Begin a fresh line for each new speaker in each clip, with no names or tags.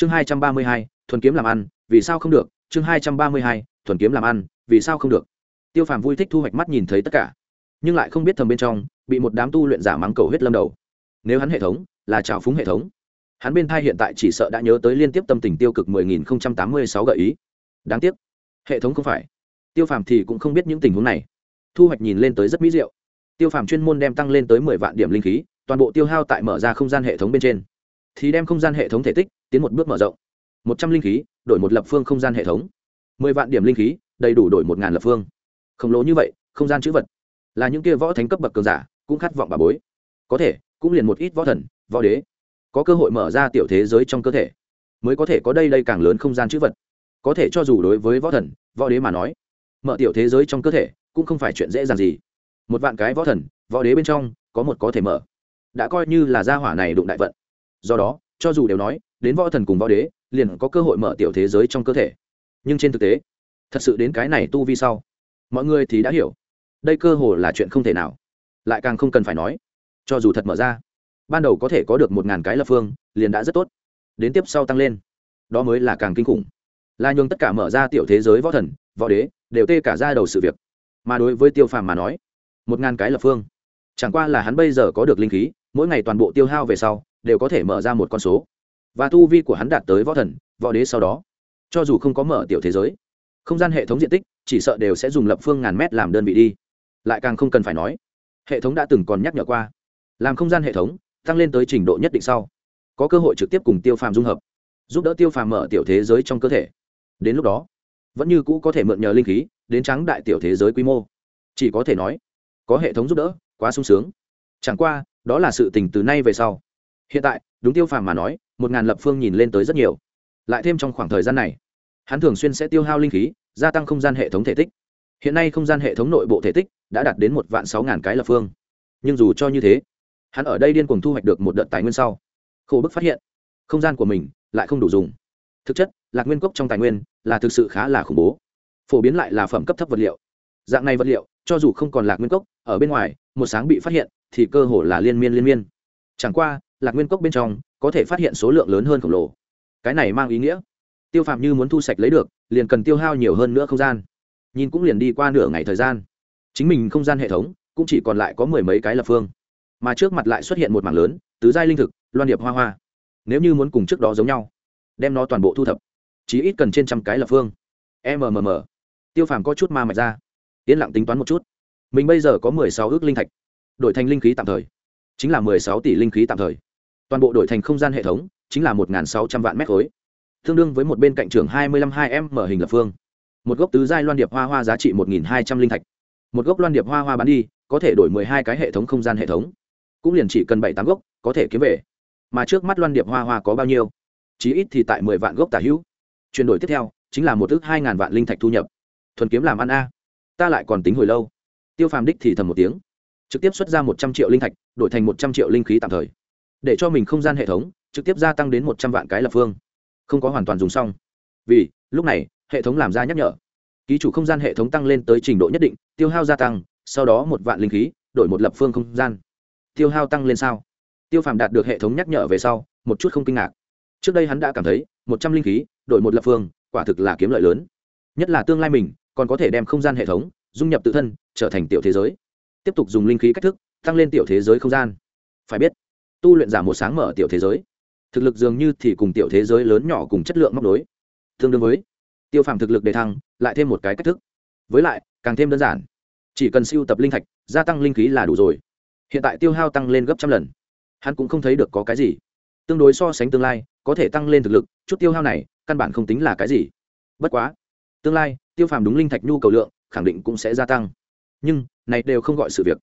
chương hai trăm ba mươi hai, thuần kiếm làm ăn, vì sao không được? Chương hai trăm ba mươi hai, thuần kiếm làm ăn, vì sao không được? Tiêu phàm vui thích thu hoạch mắt nhìn thấy tất cả, nhưng lại không biết thầm bên trong, bị một đám tu luyện giả mắng cầu huyết lâm đầu. Nếu hắn hệ thống là trào phúng hệ thống, hắn bên thai hiện tại chỉ sợ đã nhớ tới liên tiếp tâm tình tiêu cực 10.086 gợi ý. Đáng tiếc, hệ thống không phải. Tiêu phàm thì cũng không biết những tình huống này. Thu hoạch nhìn lên tới rất mỹ diệu. Tiêu phàm chuyên môn đem tăng lên tới mười vạn điểm linh khí, toàn bộ tiêu hao tại mở ra không gian hệ thống bên trên thì đem không gian hệ thống thể tích tiến một bước mở rộng. Một trăm linh khí, đổi một lập phương không gian hệ thống. Mười vạn điểm linh khí, đầy đủ đổi một ngàn lập phương. Khổng lồ như vậy, không gian chữ vật là những kia võ thánh cấp bậc cường giả cũng khát vọng bà bối. Có thể, cũng liền một ít võ thần, võ đế có cơ hội mở ra tiểu thế giới trong cơ thể, mới có thể có đây đây càng lớn không gian chữ vật. Có thể cho dù đối với võ thần, võ đế mà nói, mở tiểu thế giới trong cơ thể cũng không phải chuyện dễ dàng gì. Một vạn cái võ thần, võ đế bên trong có một có thể mở. Đã coi như là gia hỏa này đụng đại vận do đó, cho dù đều nói, đến võ thần cùng võ đế, liền có cơ hội mở tiểu thế giới trong cơ thể. Nhưng trên thực tế, thật sự đến cái này tu vi sau, mọi người thì đã hiểu, đây cơ hồ là chuyện không thể nào. Lại càng không cần phải nói, cho dù thật mở ra, ban đầu có thể có được một ngàn cái lập phương, liền đã rất tốt. Đến tiếp sau tăng lên, đó mới là càng kinh khủng. Là nhường tất cả mở ra tiểu thế giới võ thần, võ đế, đều tê cả ra đầu sự việc. Mà đối với tiêu phàm mà nói, một ngàn cái lập phương, chẳng qua là hắn bây giờ có được linh khí, mỗi ngày toàn bộ tiêu hao về sau đều có thể mở ra một con số. Và tu vi của hắn đạt tới võ thần, võ đế sau đó. Cho dù không có mở tiểu thế giới, không gian hệ thống diện tích, chỉ sợ đều sẽ dùng lập phương ngàn mét làm đơn vị đi. Lại càng không cần phải nói, hệ thống đã từng còn nhắc nhở qua, làm không gian hệ thống, tăng lên tới trình độ nhất định sau. Có cơ hội trực tiếp cùng tiêu phàm dung hợp, giúp đỡ tiêu phàm mở tiểu thế giới trong cơ thể. Đến lúc đó, vẫn như cũ có thể mượn nhờ linh khí, đến trắng đại tiểu thế giới quy mô. Chỉ có thể nói, có hệ thống giúp đỡ, quá sung sướng. Chẳng qua, đó là sự tình từ nay về sau hiện tại, đúng tiêu phàm mà nói, một ngàn lập phương nhìn lên tới rất nhiều. Lại thêm trong khoảng thời gian này, hắn thường xuyên sẽ tiêu hao linh khí, gia tăng không gian hệ thống thể tích. Hiện nay không gian hệ thống nội bộ thể tích đã đạt đến một vạn sáu ngàn cái lập phương. Nhưng dù cho như thế, hắn ở đây điên cuồng thu hoạch được một đợt tài nguyên sau, khổ bức phát hiện, không gian của mình lại không đủ dùng. Thực chất lạc nguyên cốc trong tài nguyên là thực sự khá là khủng bố. Phổ biến lại là phẩm cấp thấp vật liệu. Dạng này vật liệu, cho dù không còn lạc nguyên cốc, ở bên ngoài, một sáng bị phát hiện, thì cơ hồ là liên miên liên miên. Chẳng qua lạc nguyên cốc bên trong, có thể phát hiện số lượng lớn hơn khổng lồ. Cái này mang ý nghĩa, tiêu phạm như muốn thu sạch lấy được, liền cần tiêu hao nhiều hơn nữa không gian. Nhìn cũng liền đi qua nửa ngày thời gian. Chính mình không gian hệ thống, cũng chỉ còn lại có mười mấy cái lập phương. Mà trước mặt lại xuất hiện một mảng lớn, tứ giai linh thực, loan điệp hoa hoa. Nếu như muốn cùng trước đó giống nhau, đem nó toàn bộ thu thập, chỉ ít cần trên trăm cái lập phương. Mmm tiêu phàm có chút ma mạch ra. Yên lặng tính toán một chút. Mình bây giờ có mười sáu ước linh thạch, đổi thành linh khí tạm thời. Chính là mười sáu tỷ linh khí tạm thời toàn bộ đổi thành không gian hệ thống, chính là một sáu trăm vạn mét khối, tương đương với một bên cạnh trường hai mươi lăm hai m mở hình lập phương. Một gốc tứ giai loan điệp hoa hoa giá trị một hai trăm linh thạch. Một gốc loan điệp hoa hoa bán đi, có thể đổi mười hai cái hệ thống không gian hệ thống. Cũng liền chỉ cần bảy tám gốc, có thể kiếm về. Mà trước mắt loan điệp hoa hoa có bao nhiêu? Chí ít thì tại mười vạn gốc tả hữu. Chuyển đổi tiếp theo, chính là một ước hai ngàn vạn linh thạch thu nhập. Thuần kiếm làm ăn a. Ta lại còn tính hồi lâu. Tiêu phàm đích thì thầm một tiếng. Trực tiếp xuất ra một trăm triệu linh thạch, đổi thành một trăm triệu linh khí tạm thời để cho mình không gian hệ thống trực tiếp gia tăng đến một trăm vạn cái lập phương. Không có hoàn toàn dùng xong. Vì, lúc này, hệ thống làm ra nhắc nhở. Ký chủ không gian hệ thống tăng lên tới trình độ nhất định, tiêu hao gia tăng, sau đó một vạn linh khí, đổi một lập phương không gian. Tiêu hao tăng lên sao? Tiêu phàm đạt được hệ thống nhắc nhở về sau, một chút không kinh ngạc. Trước đây hắn đã cảm thấy, một trăm linh khí, đổi một lập phương, quả thực là kiếm lợi lớn. Nhất là tương lai mình, còn có thể đem không gian hệ thống, dung nhập tự thân, trở thành tiểu thế giới. Tiếp tục dùng linh khí cách thức, tăng lên tiểu thế giới không gian. Phải biết tu luyện giả một sáng mở tiểu thế giới. Thực lực dường như thì cùng tiểu thế giới lớn nhỏ cùng chất lượng móc đối tương đương với, tiêu phàm thực lực đề thăng, lại thêm một cái cách thức. Với lại, càng thêm đơn giản. Chỉ cần siêu tập linh thạch, gia tăng linh khí là đủ rồi. Hiện tại tiêu hao tăng lên gấp trăm lần. Hắn cũng không thấy được có cái gì. Tương đối so sánh tương lai, có thể tăng lên thực lực, chút tiêu hao này, căn bản không tính là cái gì. Bất quá, tương lai, tiêu phàm đúng linh thạch nhu cầu lượng, khẳng định cũng sẽ gia tăng. Nhưng, này đều không gọi sự việc.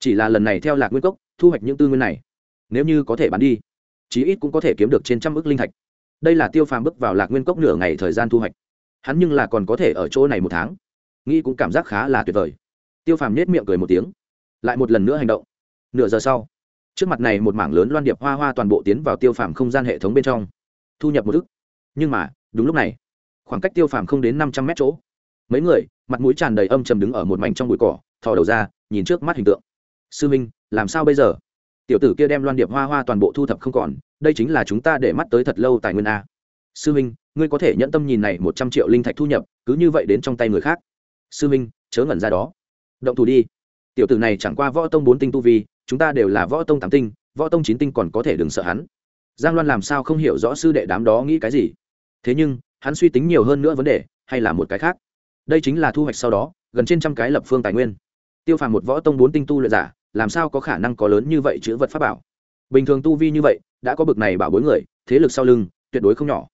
Chỉ là lần này theo lạc nguyên cốc, thu hoạch những tư nguyên này nếu như có thể bán đi, chí ít cũng có thể kiếm được trên trăm ước linh thạch. Đây là tiêu phàm bước vào lạc nguyên cốc nửa ngày thời gian thu hoạch. Hắn nhưng là còn có thể ở chỗ này một tháng. Nghĩ cũng cảm giác khá là tuyệt vời. Tiêu phàm nết miệng cười một tiếng, lại một lần nữa hành động. Nửa giờ sau, trước mặt này một mảng lớn loan điệp hoa hoa toàn bộ tiến vào tiêu phàm không gian hệ thống bên trong, thu nhập một ức. Nhưng mà, đúng lúc này, khoảng cách tiêu phàm không đến năm trăm mét chỗ, mấy người, mặt mũi tràn đầy âm trầm đứng ở một mảnh trong bụi cỏ, thò đầu ra, nhìn trước mắt hình tượng. Sư minh, làm sao bây giờ? Tiểu tử kia đem loan điệp hoa hoa toàn bộ thu thập không còn, đây chính là chúng ta để mắt tới thật lâu tài nguyên a. Sư minh, ngươi có thể nhẫn tâm nhìn này một trăm triệu linh thạch thu nhập, cứ như vậy đến trong tay người khác. Sư minh, chớ ngẩn ra đó. Động thủ đi. Tiểu tử này chẳng qua võ tông bốn tinh tu vi, chúng ta đều là võ tông tám tinh, võ tông chín tinh còn có thể đừng sợ hắn. Giang loan làm sao không hiểu rõ sư đệ đám đó nghĩ cái gì? Thế nhưng, hắn suy tính nhiều hơn nữa vấn đề, hay là một cái khác? Đây chính là thu hoạch sau đó, gần trên trăm cái lập phương tài nguyên. Tiêu phàm một võ tông bốn tinh tu luyện giả làm sao có khả năng có lớn như vậy chữ vật pháp bảo? Bình thường tu vi như vậy, đã có bực này bảo bối người, thế lực sau lưng, tuyệt đối không nhỏ.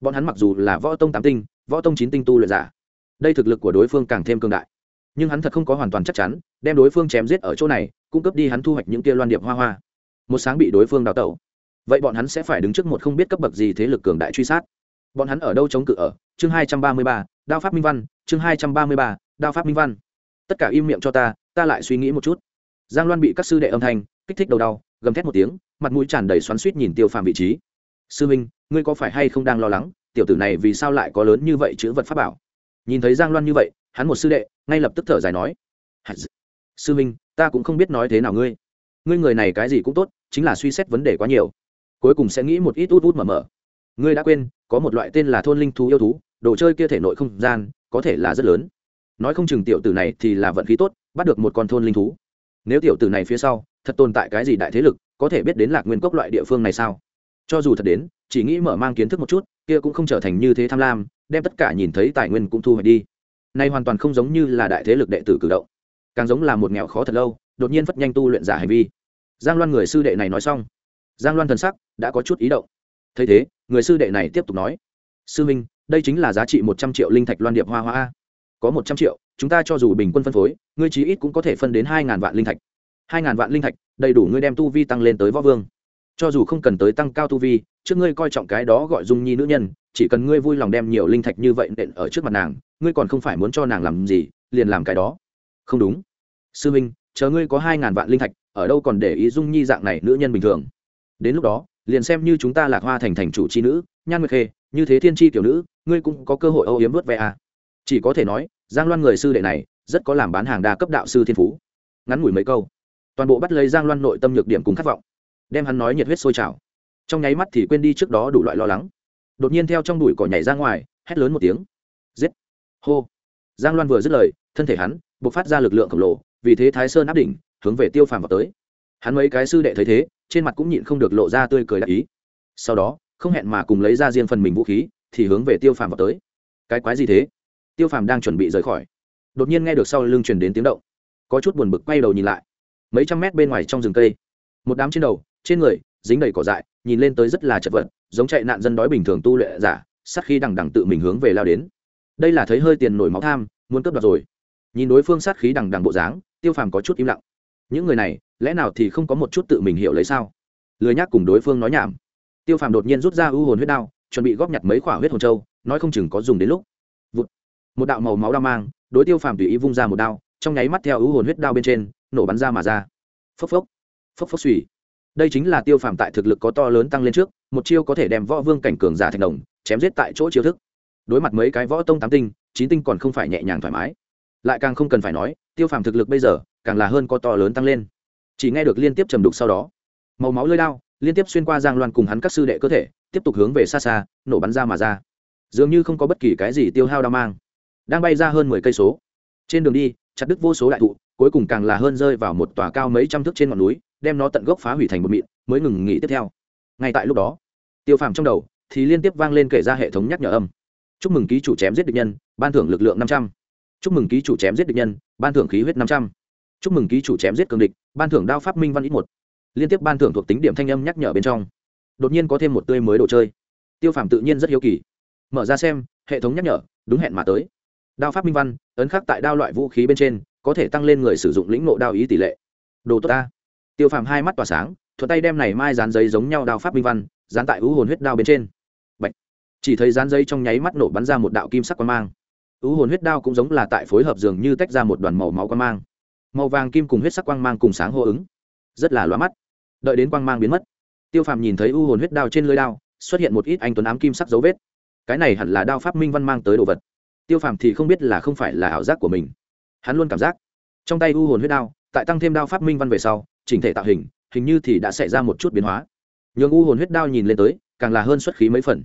Bọn hắn mặc dù là võ tông tám tinh, võ tông chín tinh tu luyện giả, đây thực lực của đối phương càng thêm cương đại. Nhưng hắn thật không có hoàn toàn chắc chắn, đem đối phương chém giết ở chỗ này cung cấp đi hắn thu hoạch những kia loan điệp hoa hoa. Một sáng bị đối phương đào tẩu. Vậy bọn hắn sẽ phải đứng trước một không biết cấp bậc gì thế lực cường đại truy sát. Bọn hắn ở đâu chống cự ở? Chương hai trăm ba mươi ba, đao pháp minh văn, chương hai trăm ba mươi ba, đao pháp minh văn. Tất cả im miệng cho ta ta lại suy nghĩ một chút giang loan bị các sư đệ âm thanh, kích thích đầu đau, gầm thét một tiếng, mặt mũi tràn đầy xoắn suýt nhìn tiêu phàm vị trí. Sư minh, ngươi có phải hay không đang lo lắng, tiểu tử này vì sao lại có lớn như vậy chữ vật pháp bảo? Nhìn thấy giang loan như vậy, hắn một sư đệ, ngay lập tức thở dài nói sư minh, ta cũng không biết nói thế nào ngươi. Ngươi người này cái gì cũng tốt, chính là suy xét vấn đề quá nhiều. Cuối cùng sẽ nghĩ một ít út út mở mở. Ngươi đã quên, có một loại tên là thôn linh thú yêu thú, đồ chơi kia thể nội không gian, có thể là rất lớn. Nói không chừng tiểu tử này thì là vận khí tốt, bắt được một con thôn linh thú nếu tiểu tử này phía sau thật tồn tại cái gì đại thế lực, có thể biết đến lạc nguyên cốc loại địa phương này sao? Cho dù thật đến, chỉ nghĩ mở mang kiến thức một chút, kia cũng không trở thành như thế tham lam, đem tất cả nhìn thấy tài nguyên cũng thu hoạch đi. Nay hoàn toàn không giống như là đại thế lực đệ tử cử động. Càng giống là một nghèo khó thật lâu, đột nhiên phất nhanh tu luyện giả hành vi. Giang loan người sư đệ này nói xong, giang loan thần sắc đã có chút ý động. Thấy thế, người sư đệ này tiếp tục nói, sư minh, đây chính là giá trị một trăm triệu linh thạch loan điệp hoa hoa a có một trăm triệu, chúng ta cho dù bình quân phân phối, ngươi chí ít cũng có thể phân đến hai ngàn vạn linh thạch. Hai ngàn vạn linh thạch, đầy đủ ngươi đem tu vi tăng lên tới võ vương. Cho dù không cần tới tăng cao tu vi, trước ngươi coi trọng cái đó gọi dung nhi nữ nhân, chỉ cần ngươi vui lòng đem nhiều linh thạch như vậy nện ở trước mặt nàng, ngươi còn không phải muốn cho nàng làm gì, liền làm cái đó. Không đúng. Sư minh, chờ ngươi có hai ngàn vạn linh thạch, ở đâu còn để ý dung nhi dạng này nữ nhân bình thường? Đến lúc đó, liền xem như chúng ta lạc hoa thành thành chủ c h i nữ, nhan nguyệt khê, như thế thiên tri tiểu nữ, ngươi cũng có cơ hội âu yếm vớt về à chỉ có thể nói, giang loan người sư đệ này, rất có làm bán hàng đa cấp đạo sư thiên phú. Ngắn ngủi mấy câu, toàn bộ bắt lấy giang loan nội tâm nhược điểm cùng khát vọng, đem hắn nói nhiệt huyết sôi trào. Trong nháy mắt thì quên đi trước đó đủ loại lo lắng. Đột nhiên theo trong đùi cỏ nhảy ra ngoài, hét lớn một tiếng. Giết! Hô! Giang loan vừa dứt lời, thân thể hắn buộc phát ra lực lượng khổng lồ, vì thế thái sơn áp đỉnh, hướng về tiêu phàm vào tới. Hắn mấy cái sư đệ thấy thế, trên mặt cũng nhịn không được lộ ra tươi cười đại ý. Sau đó, không hẹn mà cùng lấy ra riêng phần mình vũ khí, thì hướng về tiêu phàm vào tới. Cái quái gì thế? Tiêu phàm đang chuẩn bị rời khỏi, đột nhiên nghe được sau lưng truyền đến tiếng động. Có chút buồn bực quay đầu nhìn lại. Mấy trăm mét bên ngoài trong rừng cây, một đám trên đầu, trên người, dính đầy cỏ dại, nhìn lên tới rất là chật vật, giống chạy nạn dân đói bình thường tu lệ giả sắc khi đằng đằng tự mình hướng về lao đến. Đây là thấy hơi tiền nổi máu tham, muốn cướp đoạt rồi. Nhìn đối phương sát khí đằng đằng bộ dáng, tiêu phàm có chút im lặng. Những người này, lẽ nào thì không có một chút tự mình hiểu lấy sao? Lười nhác cùng đối phương nói nhảm. Tiêu phàm đột nhiên rút ra ưu hồn huyết đao, chuẩn bị góp nhặt mấy khỏa huyết hồn châu, nói không chừng có dùng đến lúc một đạo màu máu đao mang, đối tiêu phàm tùy ý vung ra một đao, trong nháy mắt theo ưu hồn huyết đao bên trên, nổ bắn ra mà ra. Phốc phốc phốc phốc suy đây chính là tiêu phàm tại thực lực có to lớn tăng lên trước, một chiêu có thể đem võ vương cảnh cường giả thành đồng, chém giết tại chỗ chiêu thức. Đối mặt mấy cái võ tông tám tinh, chín tinh còn không phải nhẹ nhàng thoải mái. Lại càng không cần phải nói, tiêu phàm thực lực bây giờ càng là hơn có to lớn tăng lên. Chỉ nghe được liên tiếp trầm đục sau đó, màu máu lơi đao liên tiếp xuyên qua giang loan cùng hắn các sư đệ cơ thể, tiếp tục hướng về xa xa, nổ bắn ra mà ra. Dường như không có bất kỳ cái gì tiêu hao đao mang đang bay ra hơn mười cây số. Trên đường đi, chặt đứt vô số đại thụ, cuối cùng càng là hơn rơi vào một tòa cao mấy trăm thước trên ngọn núi, đem nó tận gốc phá hủy thành một mịn, mới ngừng nghỉ tiếp theo. Ngay tại lúc đó, tiêu phàm trong đầu thì liên tiếp vang lên kể ra hệ thống nhắc nhở âm. Chúc mừng ký chủ chém giết địch nhân, ban thưởng lực lượng năm trăm. Chúc mừng ký chủ chém giết địch nhân, ban thưởng khí huyết năm trăm. Chúc mừng ký chủ chém giết cường địch, ban thưởng đao pháp minh văn ít một. Liên tiếp ban thưởng thuộc tính điểm thanh âm nhắc nhở bên trong. Đột nhiên có thêm một tươi mới đồ chơi. Tiêu phàm tự nhiên rất hiếu kỳ. Mở ra xem, hệ thống nhắc nhở, đúng hẹn mà tới đao pháp minh văn, ấn khắc tại đao loại vũ khí bên trên, có thể tăng lên người sử dụng lĩnh nộ đao ý tỷ lệ. Đồ tốt ta. Tiêu phàm hai mắt tỏa sáng thuật tay đem này mai dán giấy giống nhau đao pháp minh văn, dán tại ưu hồn huyết đao bên trên. Bạch. chỉ thấy dán giấy trong nháy mắt nổ bắn ra một đạo kim sắc quang mang. Ưu hồn huyết đao cũng giống là tại phối hợp dường như tách ra một đoàn màu máu quang mang. Màu vàng kim cùng huyết sắc quang mang cùng sáng hô ứng. Rất là loa mắt. Đợi đến quang mang biến mất, tiêu phàm nhìn thấy u hồn huyết đao trên lưới đao, xuất hiện một ít anh tuấn ám kim sắc dấu vết. Cái này hẳn là đao pháp minh văn mang tới đồ vật tiêu phàm thì không biết là không phải là ảo giác của mình. Hắn luôn cảm giác trong tay u hồn huyết đao, tại tăng thêm đao pháp minh văn về sau, chỉnh thể tạo hình hình như thì đã xảy ra một chút biến hóa. Nhường u hồn huyết đao nhìn lên tới, càng là hơn xuất khí mấy phần.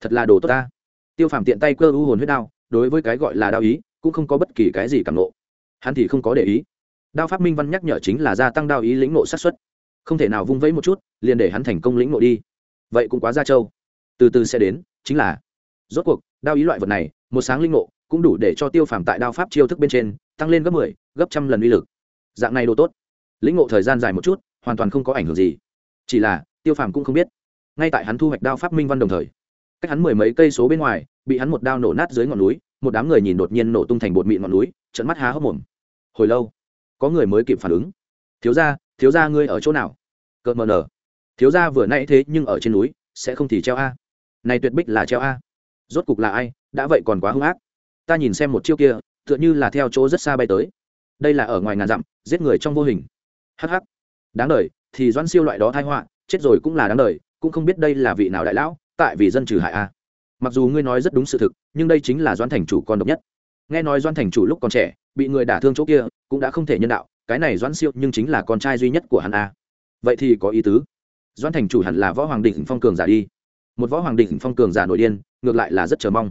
Thật là đồ tốt ta. Tiêu phàm tiện tay cơ u hồn huyết đao, đối với cái gọi là đao ý, cũng không có bất kỳ cái gì cảm nộ hắn thì không có để ý. Đao pháp minh văn nhắc nhở chính là gia tăng đao ý lĩnh nộ sát xuất không thể nào vung vẫy một chút, liền để hắn thành công lĩnh nộ đi. Vậy cũng quá ra trâu. Từ từ sẽ đến, chính là, rốt cuộc đao ý loại vật này một sáng linh ngộ cũng đủ để cho tiêu phàm tại đao pháp chiêu thức bên trên tăng lên gấp mười 10, gấp trăm lần uy lực. Dạng này đồ tốt. Lĩnh ngộ thời gian dài một chút hoàn toàn không có ảnh hưởng gì. Chỉ là tiêu phàm cũng không biết. Ngay tại hắn thu hoạch đao pháp minh văn đồng thời cách hắn mười mấy cây số bên ngoài bị hắn một đao nổ nát dưới ngọn núi một đám người nhìn đột nhiên nổ tung thành bột mịn ngọn núi trận mắt há hốc mồm. Hồi lâu có người mới kịp phản ứng. Thiếu ra thiếu ra ngươi ở chỗ nào? Cợt mờ nở. Thiếu ra vừa nãy thế nhưng ở trên núi sẽ không thì treo a. Này tuyệt bích là treo a rốt cục là ai? Đã vậy còn quá hung ác. Ta nhìn xem một chiêu kia, tựa như là theo chỗ rất xa bay tới. Đây là ở ngoài ngàn dặm, giết người trong vô hình. Hh đáng đời, thì doãn siêu loại đó thai họa, chết rồi cũng là đáng đời, cũng không biết đây là vị nào đại lão, tại vì dân trừ hại a. Mặc dù ngươi nói rất đúng sự thực, nhưng đây chính là doãn thành chủ con độc nhất. Nghe nói doãn thành chủ lúc còn trẻ, bị người đả thương chỗ kia, cũng đã không thể nhân đạo, cái này doãn siêu nhưng chính là con trai duy nhất của hắn a. Vậy thì có ý tứ. Doãn thành chủ hẳn là võ hoàng đỉnh phong cường giả đi một võ hoàng đỉnh phong cường giả nội điên, ngược lại là rất chờ mong.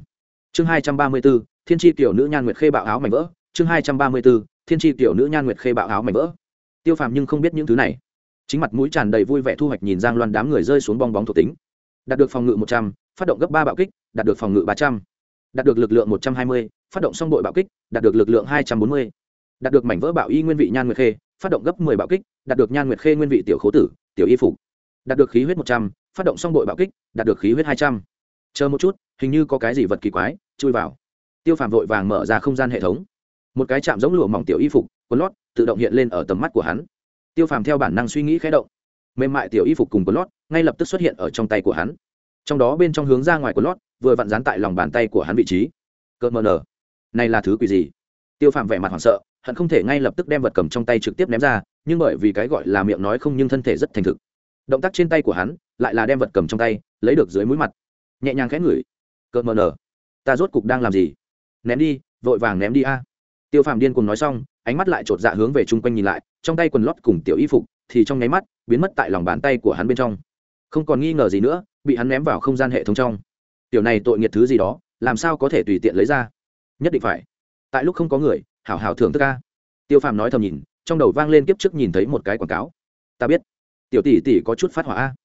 Chương hai trăm ba mươi b ố thiên tri tiểu nữ nhan nguyệt khê bạo áo mảnh vỡ. Chương hai trăm ba mươi b ố thiên tri tiểu nữ nhan nguyệt khê bạo áo mảnh vỡ. Tiêu phàm nhưng không biết những thứ này. Chính mặt mũi tràn đầy vui vẻ thu hoạch nhìn giang loan đám người rơi xuống bong bóng thuộc tính. Đạt được phòng ngự một trăm, phát động gấp ba bạo kích, đạt được phòng ngự ba trăm. Đạt được lực lượng một trăm hai mươi, phát động song đội bạo kích, đạt được lực lượng hai trăm bốn mươi. Đạt được mảnh vỡ bạo y nguyên vị nhan nguyệt khê, phát động gấp mười bạo kích, đạt được nhan nguyệt khê nguyên vị tiểu khố tử, tiểu y phục. Đạt được khí huyết một trăm phát động song đội bạo kích, đạt được khí huyết hai trăm. Chờ một chút, hình như có cái gì vật kỳ quái, chui vào. Tiêu phàm vội vàng mở ra không gian hệ thống. Một cái chạm giống lụa mỏng tiểu y phục, quần lót, tự động hiện lên ở tầm mắt của hắn. Tiêu phàm theo bản năng suy nghĩ khé động. Mềm mại tiểu y phục cùng quần lót, ngay lập tức xuất hiện ở trong tay của hắn. Trong đó bên trong hướng ra ngoài quần lót, vừa vặn dán tại lòng bàn tay của hắn vị trí. Cợt mờ nở. Này là thứ quỷ gì? Tiêu phàm vẻ mặt hoảng sợ, hận không thể ngay lập tức đem vật cầm trong tay trực tiếp ném ra, nhưng bởi vì cái gọi là miệng nói không nhưng thân thể rất thành thực động tác trên tay của hắn lại là đem vật cầm trong tay, lấy được dưới mũi mặt. Nhẹ nhàng khẽ ngửi. Cợt mờ nở. Ta rốt cục đang làm gì? Ném đi, vội vàng ném đi a. Tiêu phàm điên cùng nói xong, ánh mắt lại chột dạ hướng về chung quanh nhìn lại, trong tay quần lót cùng tiểu y phục thì trong nháy mắt biến mất tại lòng bàn tay của hắn bên trong. Không còn nghi ngờ gì nữa, bị hắn ném vào không gian hệ thống trong. Tiểu này tội nghiệt thứ gì đó, làm sao có thể tùy tiện lấy ra? Nhất định phải. Tại lúc không có người, hảo hảo thưởng thức ca tiêu phàm nói thầm nhìn, trong đầu vang lên kiếp trước nhìn thấy một cái quảng cáo. Ta biết tiểu tỷ tỷ có chút phát hỏa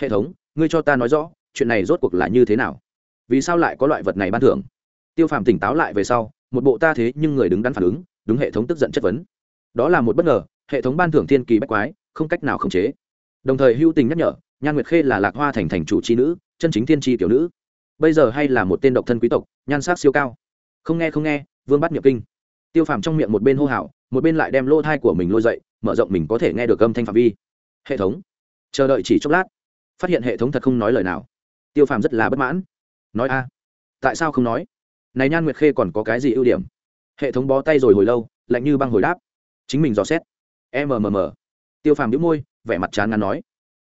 hệ thống, ngươi cho ta nói rõ, chuyện này rốt cuộc là như thế nào? Vì sao lại có loại vật này ban thưởng? Tiêu phàm tỉnh táo lại về sau, một bộ ta thế nhưng người đứng đắn phản ứng, đúng hệ thống tức giận chất vấn. Đó là một bất ngờ, hệ thống ban thưởng thiên kỳ bách quái, không cách nào khống chế. Đồng thời hưu tình nhắc nhở, nhan nguyệt khê là lạc hoa thành thành chủ c h i nữ, chân chính thiên tri tiểu nữ. Bây giờ hay là một tên độc thân quý tộc, nhan sắc siêu cao. Không nghe không nghe, vương bắt nhập kinh. Tiêu phàm trong miệng một bên hô hào, một bên lại đem lô thai của mình lôi dậy, mở rộng mình có thể nghe được âm thanh phạm vi hệ thống. Chờ đợi chỉ chốc lát, phát hiện hệ thống thật không nói lời nào. Tiêu phàm rất là bất mãn. Nói a, tại sao không nói? Này nhan nguyệt khê còn có cái gì ưu điểm? Hệ thống bó tay rồi hồi lâu, lạnh như băng hồi đáp. Chính mình dò xét. Mmm tiêu phàm đĩu môi, vẻ mặt chán ngắn nói.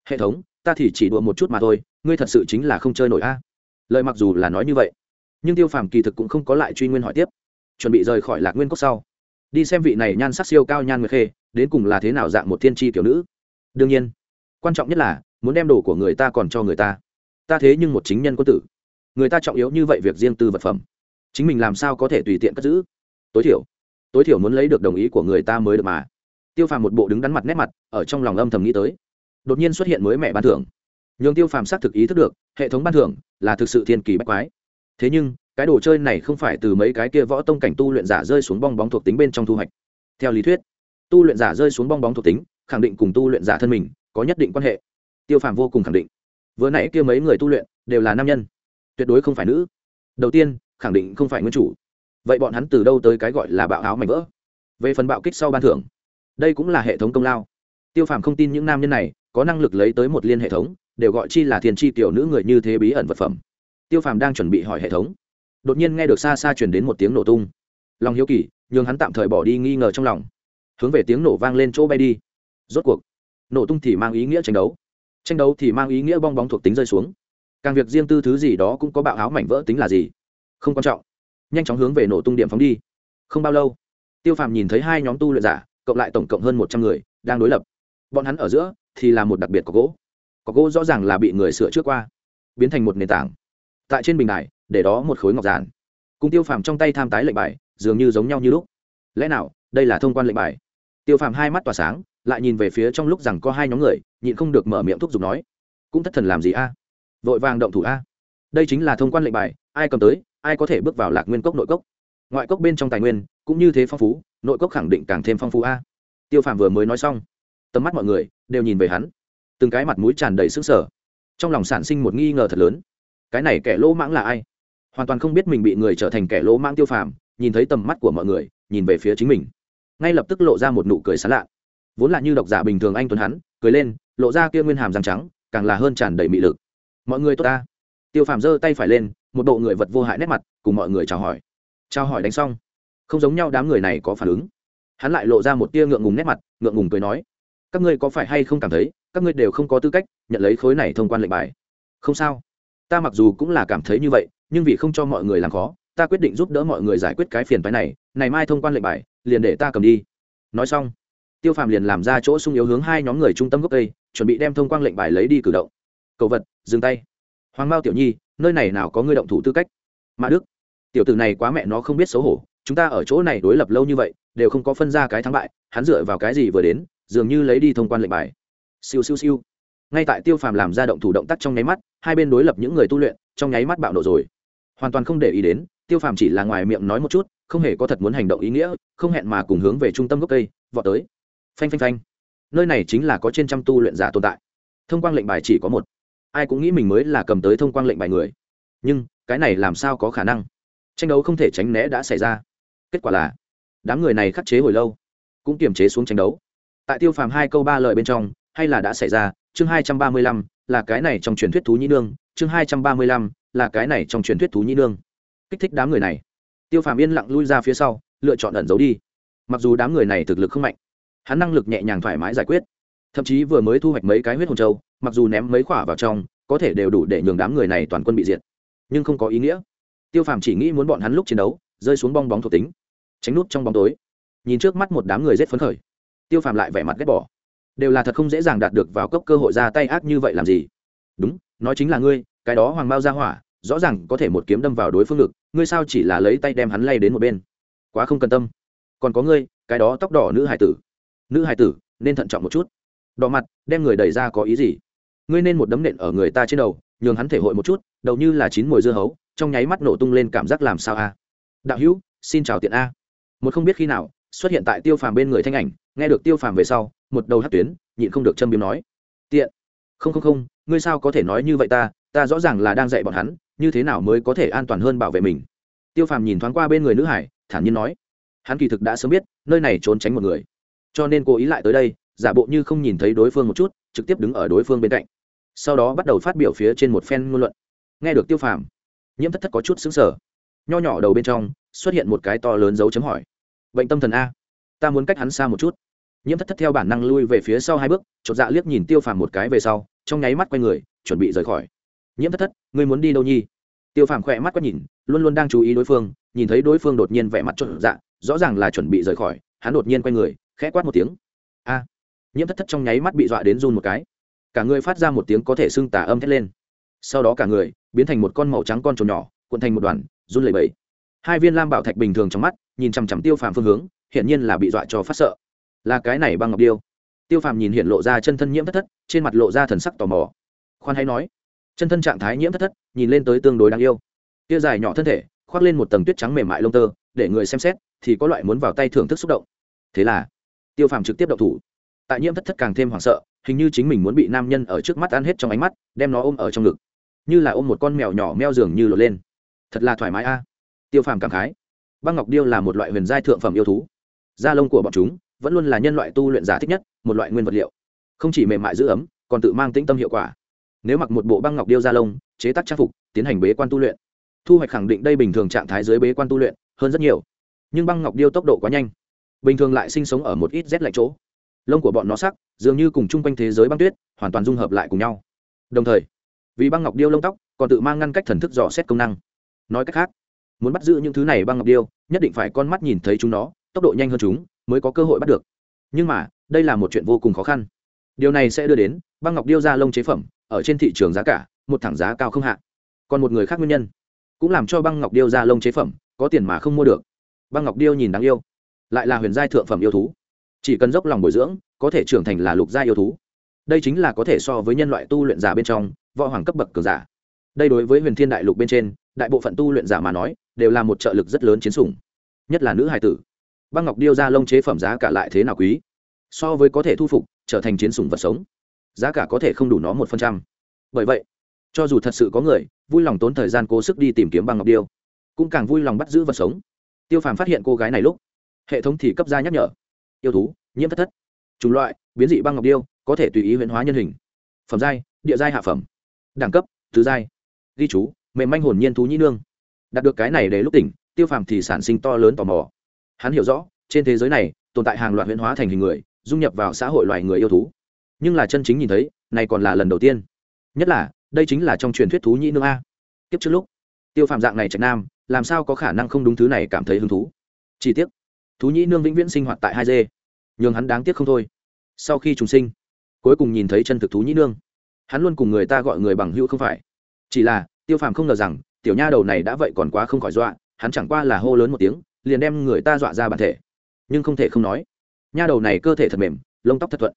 Hệ thống, ta thì chỉ đùa một chút mà thôi, ngươi thật sự chính là không chơi nổi a. Lời mặc dù là nói như vậy, nhưng tiêu phàm kỳ thực cũng không có lại truy nguyên hỏi tiếp. Chuẩn bị rời khỏi lạc nguyên cốc sau. Đi xem vị này nhan sắc siêu cao nhan nguyệt khê, đến cùng là thế nào dạng một thiên tri kiểu nữ đương nhiên, quan trọng nhất là, muốn đem đồ của người ta còn cho người ta. Ta thế nhưng một chính nhân quân tử. Người ta trọng yếu như vậy việc riêng tư vật phẩm. Chính mình làm sao có thể tùy tiện cất giữ? Tối thiểu tối thiểu muốn lấy được đồng ý của người ta mới được mà. Tiêu phàm một bộ đứng đắn mặt nét mặt, ở trong lòng âm thầm nghĩ tới. Đột nhiên xuất hiện mới mẹ ban thưởng. Nhường tiêu phàm xác thực ý thức được, hệ thống ban thưởng là thực sự thiên kỳ bách quái. Thế nhưng, cái đồ chơi này không phải từ mấy cái kia võ tông cảnh tu luyện giả rơi xuống bong bóng thuộc tính bên trong thu hoạch. Theo lý thuyết, tu luyện giả rơi xuống bong bóng thuộc tính khẳng định cùng tu luyện giả thân mình, có nhất định quan hệ. Tiêu phàm vô cùng khẳng định. Vừa nãy kia mấy người tu luyện đều là nam nhân, tuyệt đối không phải nữ. Đầu tiên, khẳng định không phải nguyên chủ. Vậy bọn hắn từ đâu tới cái gọi là bạo áo mảnh vỡ? Về phần bạo kích sau ban thưởng, đây cũng là hệ thống công lao. Tiêu phàm không tin những nam nhân này có năng lực lấy tới một liên hệ thống, đều gọi chi là thiên tri tiểu nữ người như thế bí ẩn vật phẩm. Tiêu phàm đang chuẩn bị hỏi hệ thống, đột nhiên nghe được xa xa chuyển đến một tiếng nổ tung. Lòng hiếu kỳ, nhường hắn tạm thời bỏ đi nghi ngờ trong lòng. Hướng về tiếng nổ vang lên chỗ bay đi rốt cuộc, nổ tung thì mang ý nghĩa tranh đấu. Tranh đấu thì mang ý nghĩa bong bóng thuộc tính rơi xuống. Càng việc riêng tư thứ gì đó cũng có bạo áo mảnh vỡ tính là gì? Không quan trọng. Nhanh chóng hướng về nổ tung điểm phóng đi. Không bao lâu, tiêu phàm nhìn thấy hai nhóm tu luyện giả, cộng lại tổng cộng hơn một trăm người, đang đối lập. Bọn hắn ở giữa thì là một đặc biệt có gỗ. Có gỗ rõ ràng là bị người sửa trước qua, biến thành một nền tảng. Tại trên bình đài, để đó một khối ngọc giản. Cùng tiêu phàm trong tay tham tái lệnh bài, dường như giống nhau như lúc. Lẽ nào, đây là thông quan lệnh bài? Tiêu phàm hai mắt tỏa sáng lại nhìn về phía trong lúc rằng có hai nhóm người, nhịn không được mở miệng thúc giục nói, cũng thất thần làm gì a? Vội vàng động thủ a? Đây chính là thông quan lệnh bài, ai cầm tới, ai có thể bước vào lạc nguyên cốc nội cốc? Ngoại cốc bên trong tài nguyên cũng như thế phong phú, nội cốc khẳng định càng thêm phong phú a. Tiêu phàm vừa mới nói xong, tầm mắt mọi người đều nhìn về hắn, từng cái mặt mũi tràn đầy sức sở trong lòng sản sinh một nghi ngờ thật lớn. Cái này kẻ lỗ mãng là ai? Hoàn toàn không biết mình bị người trở thành kẻ lỗ mãng tiêu phàm, nhìn thấy tầm mắt của mọi người, nhìn về phía chính mình, ngay lập tức lộ ra một nụ cười sán lạ vốn là như độc giả bình thường anh tuấn hắn, cười lên, lộ ra kia nguyên hàm răng trắng, càng là hơn tràn đầy mị lực. Mọi người tốt ta. Tiêu phàm giơ tay phải lên, một bộ người vật vô hại nét mặt, cùng mọi người chào hỏi. Chào hỏi đánh xong, không giống nhau đám người này có phản ứng. Hắn lại lộ ra một tia ngượng ngùng nét mặt, ngượng ngùng cười nói, các ngươi có phải hay không cảm thấy, các ngươi đều không có tư cách nhận lấy khối này thông quan lệnh bài? Không sao. Ta mặc dù cũng là cảm thấy như vậy, nhưng vì không cho mọi người làm khó, ta quyết định giúp đỡ mọi người giải quyết cái phiền phái này. Này mai thông quan lệnh bài, liền để ta cầm đi. Nói xong tiêu phàm liền làm ra chỗ sung yếu hướng hai nhóm người trung tâm gốc tây chuẩn bị đem thông quan lệnh bài lấy đi cử động. Cầu vật, dừng tay. Hoàng mao tiểu nhi, nơi này nào có ngươi động thủ tư cách? Mã đức. Tiểu tử này quá mẹ nó không biết xấu hổ, chúng ta ở chỗ này đối lập lâu như vậy, đều không có phân ra cái thắng bại, hắn dựa vào cái gì vừa đến, dường như lấy đi thông quan lệnh bài. Siêu siêu siêu. Ngay tại tiêu phàm làm ra động thủ động tác trong nháy mắt, hai bên đối lập những người tu luyện, trong nháy mắt bạo nổ rồi. Hoàn toàn không để ý đến, tiêu phàm chỉ là ngoài miệng nói một chút, không hề có thật muốn hành động ý nghĩa, không hẹn mà cùng hướng về trung tâm gốc cây, vọt tới phanh phanh phanh. Nơi này chính là có trên trăm tu luyện giả tồn tại. Thông quan lệnh bài chỉ có một. Ai cũng nghĩ mình mới là cầm tới thông quan lệnh bài người. Nhưng, cái này làm sao có khả năng? Tranh đấu không thể tránh né đã xảy ra. Kết quả là, đám người này khắc chế hồi lâu, cũng kiềm chế xuống tranh đấu. Tại tiêu phàm hai câu ba lời bên trong, hay là đã xảy ra, chương hai trăm ba mươi lăm, là cái này trong truyền thuyết thú nhĩ nương, chương hai trăm ba mươi lăm, là cái này trong truyền thuyết thú nhĩ nương. Kích thích đám người này. Tiêu phàm yên lặng lui ra phía sau, lựa chọn ẩn giấu đi. Mặc dù đám người này thực lực không mạnh hắn năng lực nhẹ nhàng thoải mái giải quyết. Thậm chí vừa mới thu hoạch mấy cái huyết hồn châu, mặc dù ném mấy khỏa vào trong, có thể đều đủ để nhường đám người này toàn quân bị diệt. Nhưng không có ý nghĩa. Tiêu phàm chỉ nghĩ muốn bọn hắn lúc chiến đấu, rơi xuống bong bóng thuộc tính, tránh nút trong bóng tối. Nhìn trước mắt một đám người rét phấn khởi. Tiêu phàm lại vẻ mặt ghét bỏ. Đều là thật không dễ dàng đạt được vào cấp cơ hội ra tay ác như vậy làm gì? Đúng, nói chính là ngươi, cái đó hoàng bao ra hỏa, rõ ràng có thể một kiếm đâm vào đối phương lực ngươi sao chỉ là lấy tay đem hắn lay đến một bên? Quá không cần tâm. Còn có ngươi, cái đó tóc đỏ nữ hải tử nữ hải tử, nên thận trọng một chút. Đỏ mặt, đem người đẩy ra có ý gì? Ngươi nên một đấm nện ở người ta trên đầu, nhường hắn thể hội một chút, đầu như là chín mồi dưa hấu, trong nháy mắt nổ tung lên cảm giác làm sao a? Đạo hữu, xin chào tiện a. Một không biết khi nào, xuất hiện tại tiêu phàm bên người thanh ảnh, nghe được tiêu phàm về sau, một đầu hát tuyến, nhịn không được châm biếm nói, tiện, không không không, ngươi sao có thể nói như vậy ta? Ta rõ ràng là đang dạy bọn hắn, như thế nào mới có thể an toàn hơn bảo vệ mình? Tiêu phàm nhìn thoáng qua bên người nữ hải, thản nhiên nói, hắn kỳ thực đã sớm biết, nơi này trốn tránh một người cho nên cố ý lại tới đây, giả bộ như không nhìn thấy đối phương một chút, trực tiếp đứng ở đối phương bên cạnh. Sau đó bắt đầu phát biểu phía trên một phen ngôn luận. Nghe được tiêu phàm, nhiễm thất thất có chút xứng sở nho nhỏ đầu bên trong, xuất hiện một cái to lớn dấu chấm hỏi. Bệnh tâm thần a, ta muốn cách hắn xa một chút. Nhiễm thất thất theo bản năng lui về phía sau hai bước, chột dạ liếc nhìn tiêu phàm một cái về sau, trong nháy mắt quay người, chuẩn bị rời khỏi. Nhiễm thất thất, ngươi muốn đi đâu nhi tiêu phàm khỏe mắt quét nhìn, luôn luôn đang chú ý đối phương, nhìn thấy đối phương đột nhiên vẻ mặt chột dạ rõ ràng là chuẩn bị rời khỏi, hắn đột nhiên quay người khẽ quát một tiếng. A. Nhiễm thất thất trong nháy mắt bị dọa đến run một cái. Cả người phát ra một tiếng có thể xưng tả âm thét lên. Sau đó cả người biến thành một con màu trắng con trồn nhỏ, cuộn thành một đoàn, run lẩy bẩy. Hai viên lam bảo thạch bình thường trong mắt, nhìn chằm chằm tiêu phàm phương hướng, hiển nhiên là bị dọa cho phát sợ. Là cái này băng ngọc điêu. Tiêu phàm nhìn hiện lộ ra chân thân nhiễm thất thất, trên mặt lộ ra thần sắc tò mò. Khoan hay nói, chân thân trạng thái nhiễm thất thất, nhìn lên tới tương đối đáng yêu. Tia dài nhỏ thân thể, khoác lên một tầng tuyết trắng mềm mại lông tơ, để người xem xét, thì có loại muốn vào tay thưởng thức xúc động. Thế là tiêu phàm trực tiếp động thủ. Tại nhiễm thất thất càng thêm hoảng sợ, hình như chính mình muốn bị nam nhân ở trước mắt ăn hết trong ánh mắt, đem nó ôm ở trong ngực. Như là ôm một con mèo nhỏ meo giường như lột lên. Thật là thoải mái a. Tiêu phàm cảm khái. Băng ngọc điêu là một loại huyền giai thượng phẩm yêu thú. Da lông của bọn chúng vẫn luôn là nhân loại tu luyện giả thích nhất, một loại nguyên vật liệu. Không chỉ mềm mại giữ ấm, còn tự mang tĩnh tâm hiệu quả. Nếu mặc một bộ băng ngọc điêu da lông, chế tác trang phục, tiến hành bế quan tu luyện, thu hoạch khẳng định đây bình thường trạng thái dưới bế quan tu luyện hơn rất nhiều. Nhưng băng ngọc điêu tốc độ quá nhanh bình thường lại sinh sống ở một ít rét lạnh chỗ. Lông của bọn nó sắc, dường như cùng chung quanh thế giới băng tuyết, hoàn toàn dung hợp lại cùng nhau. Đồng thời, vì băng ngọc điêu lông tóc, còn tự mang ngăn cách thần thức dò xét công năng. Nói cách khác, muốn bắt giữ những thứ này băng ngọc điêu, nhất định phải con mắt nhìn thấy chúng nó, tốc độ nhanh hơn chúng, mới có cơ hội bắt được. Nhưng mà, đây là một chuyện vô cùng khó khăn. Điều này sẽ đưa đến, băng ngọc điêu ra lông chế phẩm, ở trên thị trường giá cả, một thẳng giá cao không hạ. Còn một người khác nguyên nhân, cũng làm cho băng ngọc điêu ra lông chế phẩm, có tiền mà không mua được. Băng ngọc điêu nhìn đáng yêu lại là huyền giai thượng phẩm yêu thú. Chỉ cần dốc lòng bồi dưỡng, có thể trưởng thành là lục gia yêu thú. Đây chính là có thể so với nhân loại tu luyện giả bên trong, võ hoàng cấp bậc cường giả. Đây đối với huyền thiên đại lục bên trên, đại bộ phận tu luyện giả mà nói, đều là một trợ lực rất lớn chiến sủng. Nhất là nữ hài tử. Băng ngọc điêu ra lông chế phẩm giá cả lại thế nào quý? So với có thể thu phục, trở thành chiến sủng vật sống, giá cả có thể không đủ nó một phần trăm. Bởi vậy, cho dù thật sự có người, vui lòng tốn thời gian cố sức đi tìm kiếm băng ngọc điêu, cũng càng vui lòng bắt giữ vật sống. Tiêu phàm phát hiện cô gái này lúc hệ thống thì cấp ra nhắc nhở. Yêu thú, nhiễm thất thất. Chủng loại, biến dị băng ngọc điêu, có thể tùy ý huyễn hóa nhân hình. Phẩm giai, địa giai hạ phẩm. Đẳng cấp, tứ giai. Ghi chú, mềm manh hồn nhiên thú nhĩ nương. Đạt được cái này để lúc tỉnh, tiêu phàm thì sản sinh to lớn tò mò. Hắn hiểu rõ, trên thế giới này, tồn tại hàng loạt huyễn hóa thành hình người, dung nhập vào xã hội loài người yêu thú. Nhưng là chân chính nhìn thấy, này còn là lần đầu tiên. Nhất là, đây chính là trong truyền thuyết thú nhĩ nương a. Tiếp trước lúc, tiêu phàm dạng này trạch nam, làm sao có khả năng không đúng thứ này cảm thấy hứng thú? Chi tiết thú nhĩ nương vĩnh viễn sinh hoạt tại hai dê. Nhường hắn đáng tiếc không thôi. Sau khi trùng sinh, cuối cùng nhìn thấy chân thực thú nhĩ nương. Hắn luôn cùng người ta gọi người bằng hữu không phải. Chỉ là, tiêu phàm không ngờ rằng, tiểu nha đầu này đã vậy còn quá không khỏi dọa, hắn chẳng qua là hô lớn một tiếng, liền đem người ta dọa ra bản thể. Nhưng không thể không nói, nha đầu này cơ thể thật mềm, lông tóc thật thuận,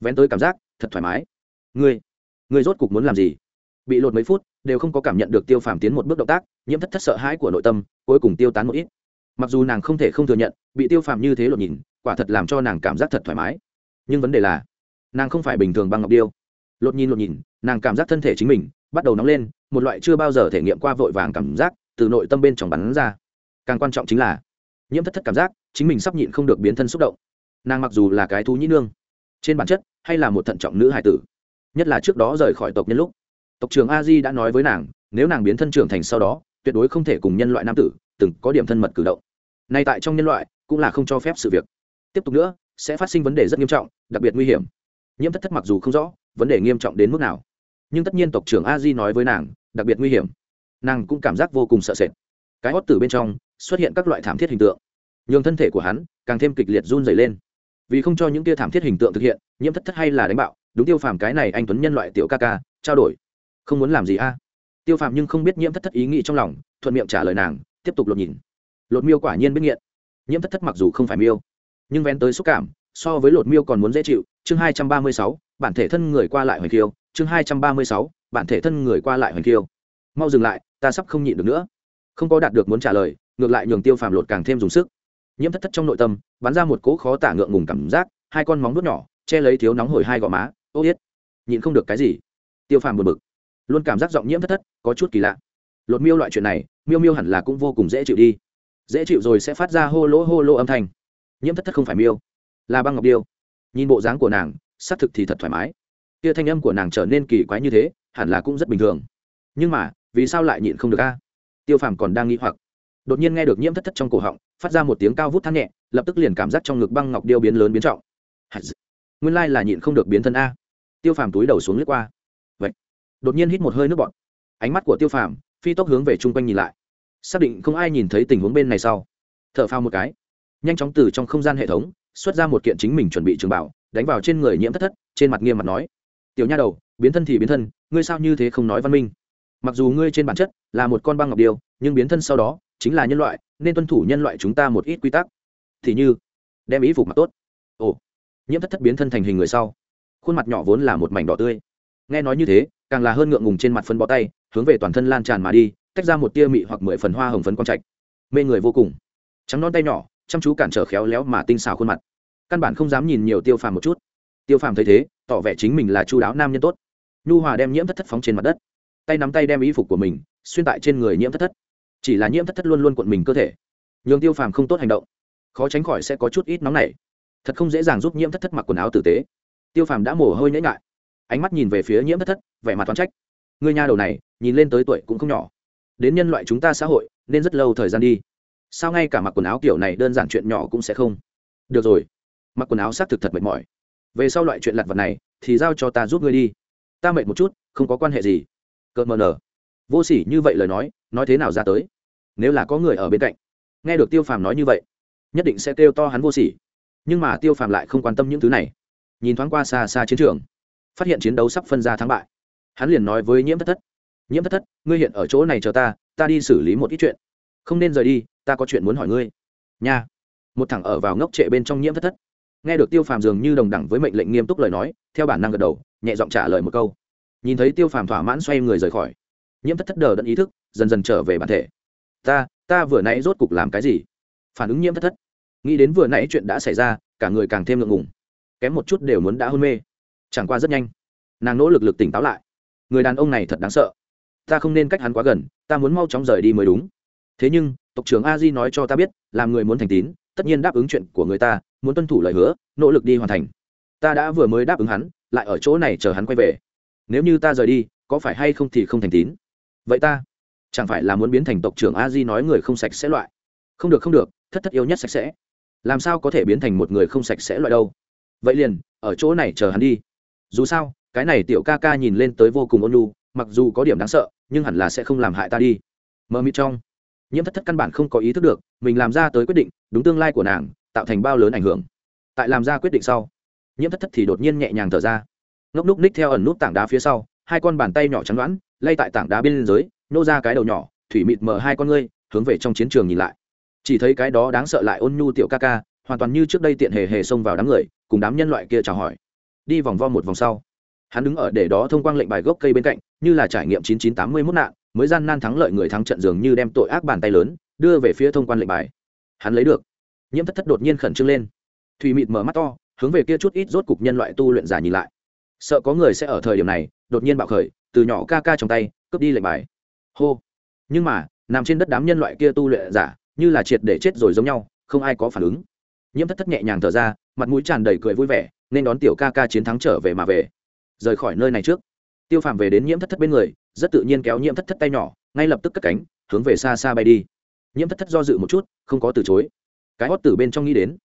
vén tới cảm giác thật thoải mái. Ngươi ngươi rốt cục muốn làm gì? Bị lột mấy phút, đều không có cảm nhận được tiêu phàm tiến một bước động tác, nhiễm thất thất sợ hãi của nội tâm, cuối cùng tiêu tán một ít mặc dù nàng không thể không thừa nhận, bị tiêu phàm như thế lột nhìn, quả thật làm cho nàng cảm giác thật thoải mái. Nhưng vấn đề là, nàng không phải bình thường băng ngọc điêu. Lột nhìn lột nhìn, nàng cảm giác thân thể chính mình bắt đầu nóng lên, một loại chưa bao giờ thể nghiệm qua vội vàng cảm giác từ nội tâm bên trong bắn ra. Càng quan trọng chính là, nhiễm thất thất cảm giác, chính mình sắp nhịn không được biến thân xúc động. Nàng mặc dù là cái thú nhĩ nương, trên bản chất hay là một thận trọng nữ hải tử, nhất là trước đó rời khỏi tộc nhân lúc, tộc trưởng a di đã nói với nàng, nếu nàng biến thân trưởng thành sau đó, tuyệt đối không thể cùng nhân loại nam tử từng có điểm thân mật cử động. Nay tại trong nhân loại, cũng là không cho phép sự việc. Tiếp tục nữa, sẽ phát sinh vấn đề rất nghiêm trọng, đặc biệt nguy hiểm. Nhiễm thất thất mặc dù không rõ, vấn đề nghiêm trọng đến mức nào. Nhưng tất nhiên tộc trưởng a di nói với nàng, đặc biệt nguy hiểm. Nàng cũng cảm giác vô cùng sợ sệt. Cái hót tử bên trong, xuất hiện các loại thảm thiết hình tượng. Nhường thân thể của hắn, càng thêm kịch liệt run dày lên. Vì không cho những kia thảm thiết hình tượng thực hiện, nhiễm thất thất hay là đánh bạo, đúng tiêu phàm cái này anh tuấn nhân loại tiểu ca ca, trao đổi. Không muốn làm gì a? Tiêu phàm nhưng không biết nhiễm thất thất ý nghĩ trong lòng, thuận miệng trả lời nàng tiếp tục lột nhìn. Lột miêu quả nhiên biết nghiện. Nhiễm thất thất mặc dù không phải miêu, nhưng ven tới xúc cảm, so với lột miêu còn muốn dễ chịu. Chương hai trăm ba mươi sáu, bản thể thân người qua lại hoành kiêu chương hai trăm ba mươi sáu, bản thể thân người qua lại hoành kiêu mau dừng lại, ta sắp không nhịn được nữa. Không có đạt được muốn trả lời, ngược lại nhường tiêu phàm lột càng thêm dùng sức. Nhiễm thất thất trong nội tâm, bắn ra một cỗ khó tả ngượng ngùng cảm giác, hai con móng đốt nhỏ, che lấy thiếu nóng hổi hai gò má. Ô yết, nhịn không được cái gì. Tiêu phàm buồn bực, luôn cảm giác giọng nhiễm thất thất có chút kỳ lạ lột miêu loại chuyện này, miêu miêu hẳn là cũng vô cùng dễ chịu đi. Dễ chịu rồi sẽ phát ra hô lỗ hô lỗ âm thanh. Nhiễm thất thất không phải miêu, là băng ngọc điêu. Nhìn bộ dáng của nàng, xác thực thì thật thoải mái. Kia thanh âm của nàng trở nên kỳ quái như thế, hẳn là cũng rất bình thường. Nhưng mà, vì sao lại nhịn không được a? Tiêu phàm còn đang nghĩ hoặc. Đột nhiên nghe được nhiễm thất thất trong cổ họng, phát ra một tiếng cao vút thắt nhẹ, lập tức liền cảm giác trong ngực băng ngọc điêu biến lớn biến trọng. Nguyên lai là nhịn không được biến thân a. Tiêu phàm túi đầu xuống lướt qua. Vậy, đột nhiên hít một hơi nước bọt. Ánh mắt của tiêu phàm phi tốc hướng về chung quanh nhìn lại. Xác định không ai nhìn thấy tình huống bên này sau t h ở phao một cái, nhanh chóng từ trong không gian hệ thống xuất ra một kiện chính mình chuẩn bị trường bảo, đánh vào trên người nhiễm thất thất, trên mặt nghiêm mặt nói, tiểu nha đầu, biến thân thì biến thân, ngươi sao như thế không nói văn minh? Mặc dù ngươi trên bản chất là một con băng ngọc điêu, nhưng biến thân sau đó chính là nhân loại, nên tuân thủ nhân loại chúng ta một ít quy tắc. Thì như, đem ý phục mặc tốt. Ồ, nhiễm thất thất biến thân thành hình người sau, khuôn mặt nhỏ vốn là một mảnh đỏ tươi nghe nói như thế, càng là hơn ngượng ngùng trên mặt phân bó tay, hướng về toàn thân lan tràn mà đi, tách ra một tia mị hoặc mười phần hoa hồng phấn con trạch. Mê người vô cùng. Trắng non tay nhỏ, chăm chú cản trở khéo léo mà tinh xào khuôn mặt. Căn bản không dám nhìn nhiều tiêu phàm một chút. Tiêu phàm thấy thế, tỏ vẻ chính mình là chu đáo nam nhân tốt. Nhu hòa đem nhiễm thất thất phóng trên mặt đất. Tay nắm tay đem y phục của mình, xuyên tại trên người nhiễm thất thất. Chỉ là nhiễm thất thất luôn luôn cuộn mình cơ thể. Nhường tiêu phàm không tốt hành động. Khó tránh khỏi sẽ có chút ít nóng nảy. Thật không dễ dàng giúp nhiễm thất thất mặc quần áo tử tế. Tiêu phàm đã mồ hôi nhễ ngại ánh mắt nhìn về phía nhiễm thất thất, vẻ mặt toán trách. Người nhà đầu này, nhìn lên tới tuổi cũng không nhỏ. Đến nhân loại chúng ta xã hội, nên rất lâu thời gian đi. Sao ngay cả mặc quần áo kiểu này đơn giản chuyện nhỏ cũng sẽ không? Được rồi. Mặc quần áo xác thực thật mệt mỏi. Về sau loại chuyện lặt vặt này, thì giao cho ta giúp ngươi đi. Ta mệt một chút, không có quan hệ gì. Cợt mờ nở. Vô s ỉ như vậy lời nói nói thế nào ra tới? Nếu là có người ở bên cạnh. Nghe được tiêu phàm nói như vậy, nhất định sẽ kêu to hắn vô s ỉ nhưng mà tiêu phàm lại không quan tâm những thứ này. Nhìn thoáng qua xa xa chiến trường phát hiện chiến đấu sắp phân ra thắng bại. Hắn liền nói với nhiễm thất thất, nhiễm thất thất, ngươi hiện ở chỗ này chờ ta ta đi xử lý một ít chuyện. Không nên rời đi, ta có chuyện muốn hỏi ngươi. Nha. Một thằng ở vào ngốc trệ bên trong nhiễm thất thất. Nghe được tiêu phàm dường như đồng đẳng với mệnh lệnh nghiêm túc lời nói, theo bản năng gật đầu, nhẹ giọng trả lời một câu. Nhìn thấy tiêu phàm thỏa mãn xoay người rời khỏi, nhiễm thất thất đờ đẫn ý thức, dần dần trở về bản thể. Ta ta vừa nãy rốt cục làm cái gì? Phản ứng nhiễm thất thất. Nghĩ đến vừa nãy chuyện đã xảy ra, cả người càng thêm ngượng ngùng. Kém một chút đều muốn đã hôn mê chẳng qua rất nhanh. Nàng nỗ lực lực tỉnh táo lại. Người đàn ông này thật đáng sợ. Ta không nên cách hắn quá gần, ta muốn mau chóng rời đi mới đúng. Thế nhưng, tộc trưởng a di nói cho ta biết, làm người muốn thành tín, tất nhiên đáp ứng chuyện của người ta, muốn tuân thủ lời hứa, nỗ lực đi hoàn thành. Ta đã vừa mới đáp ứng hắn, lại ở chỗ này chờ hắn quay về. Nếu như ta rời đi, có phải hay không thì không thành tín? Vậy ta, chẳng phải là muốn biến thành tộc trưởng a di nói người không sạch sẽ loại? Không được không được, thất thất yêu nhất sạch sẽ. Làm sao có thể biến thành một người không sạch sẽ loại đâu? Vậy liền, ở chỗ này chờ hắn đi dù sao, cái này tiểu ca ca nhìn lên tới vô cùng ôn lu mặc dù có điểm đáng sợ, nhưng hẳn là sẽ không làm hại ta đi. Mờ mịt trong, nhiễm thất thất căn bản không có ý thức được, mình làm ra tới quyết định, đúng tương lai của nàng, tạo thành bao lớn ảnh hưởng. Tại làm ra quyết định sau, nhiễm thất thất thì đột nhiên nhẹ nhàng thở ra. Ngốc núc ních theo ẩn nút tảng đá phía sau, hai con bàn tay nhỏ chắn đoán, lay tại tảng đá bên dưới, nô ra cái đầu nhỏ, thủy mịt mở hai con ngươi, hướng về trong chiến trường nhìn lại. Chỉ thấy cái đó đáng sợ lại ôn nhu tiểu ca ca, hoàn toàn như trước đây tiện hề hề xông vào đám người, cùng đám nhân loại kia chào hỏi đi vòng vo một vòng sau. Hắn đứng ở để đó thông quang lệnh bài gốc cây bên cạnh, như là trải nghiệm 9981 nạn, mới gian nan thắng lợi người thắng trận dường như đem tội ác bàn tay lớn, đưa về phía thông quan lệnh bài. Hắn lấy được. Nhiễm thất thất đột nhiên khẩn trương lên. Thùy mịt mở mắt to, hướng về kia chút ít rốt cục nhân loại tu luyện giả nhìn lại. Sợ có người sẽ ở thời điểm này, đột nhiên bạo khởi, từ nhỏ ca ca trong tay, cướp đi lệnh bài. Hô. Nhưng mà, nằm trên đất đám nhân loại kia tu luyện giả, như là triệt để chết rồi giống nhau, không ai có phản ứng. Nhiễm thất thất nhẹ nhàng thở ra, mặt mũi tràn đầy cười vui vẻ nên đón tiểu ca ca chiến thắng trở về mà về. Rời khỏi nơi này trước, tiêu phàm về đến nhiễm thất thất bên người, rất tự nhiên kéo nhiễm thất thất tay nhỏ, ngay lập tức cất cánh, hướng về xa xa bay đi. Nhiễm thất thất do dự một chút, không có từ chối. Cái hót từ bên trong nghĩ đến,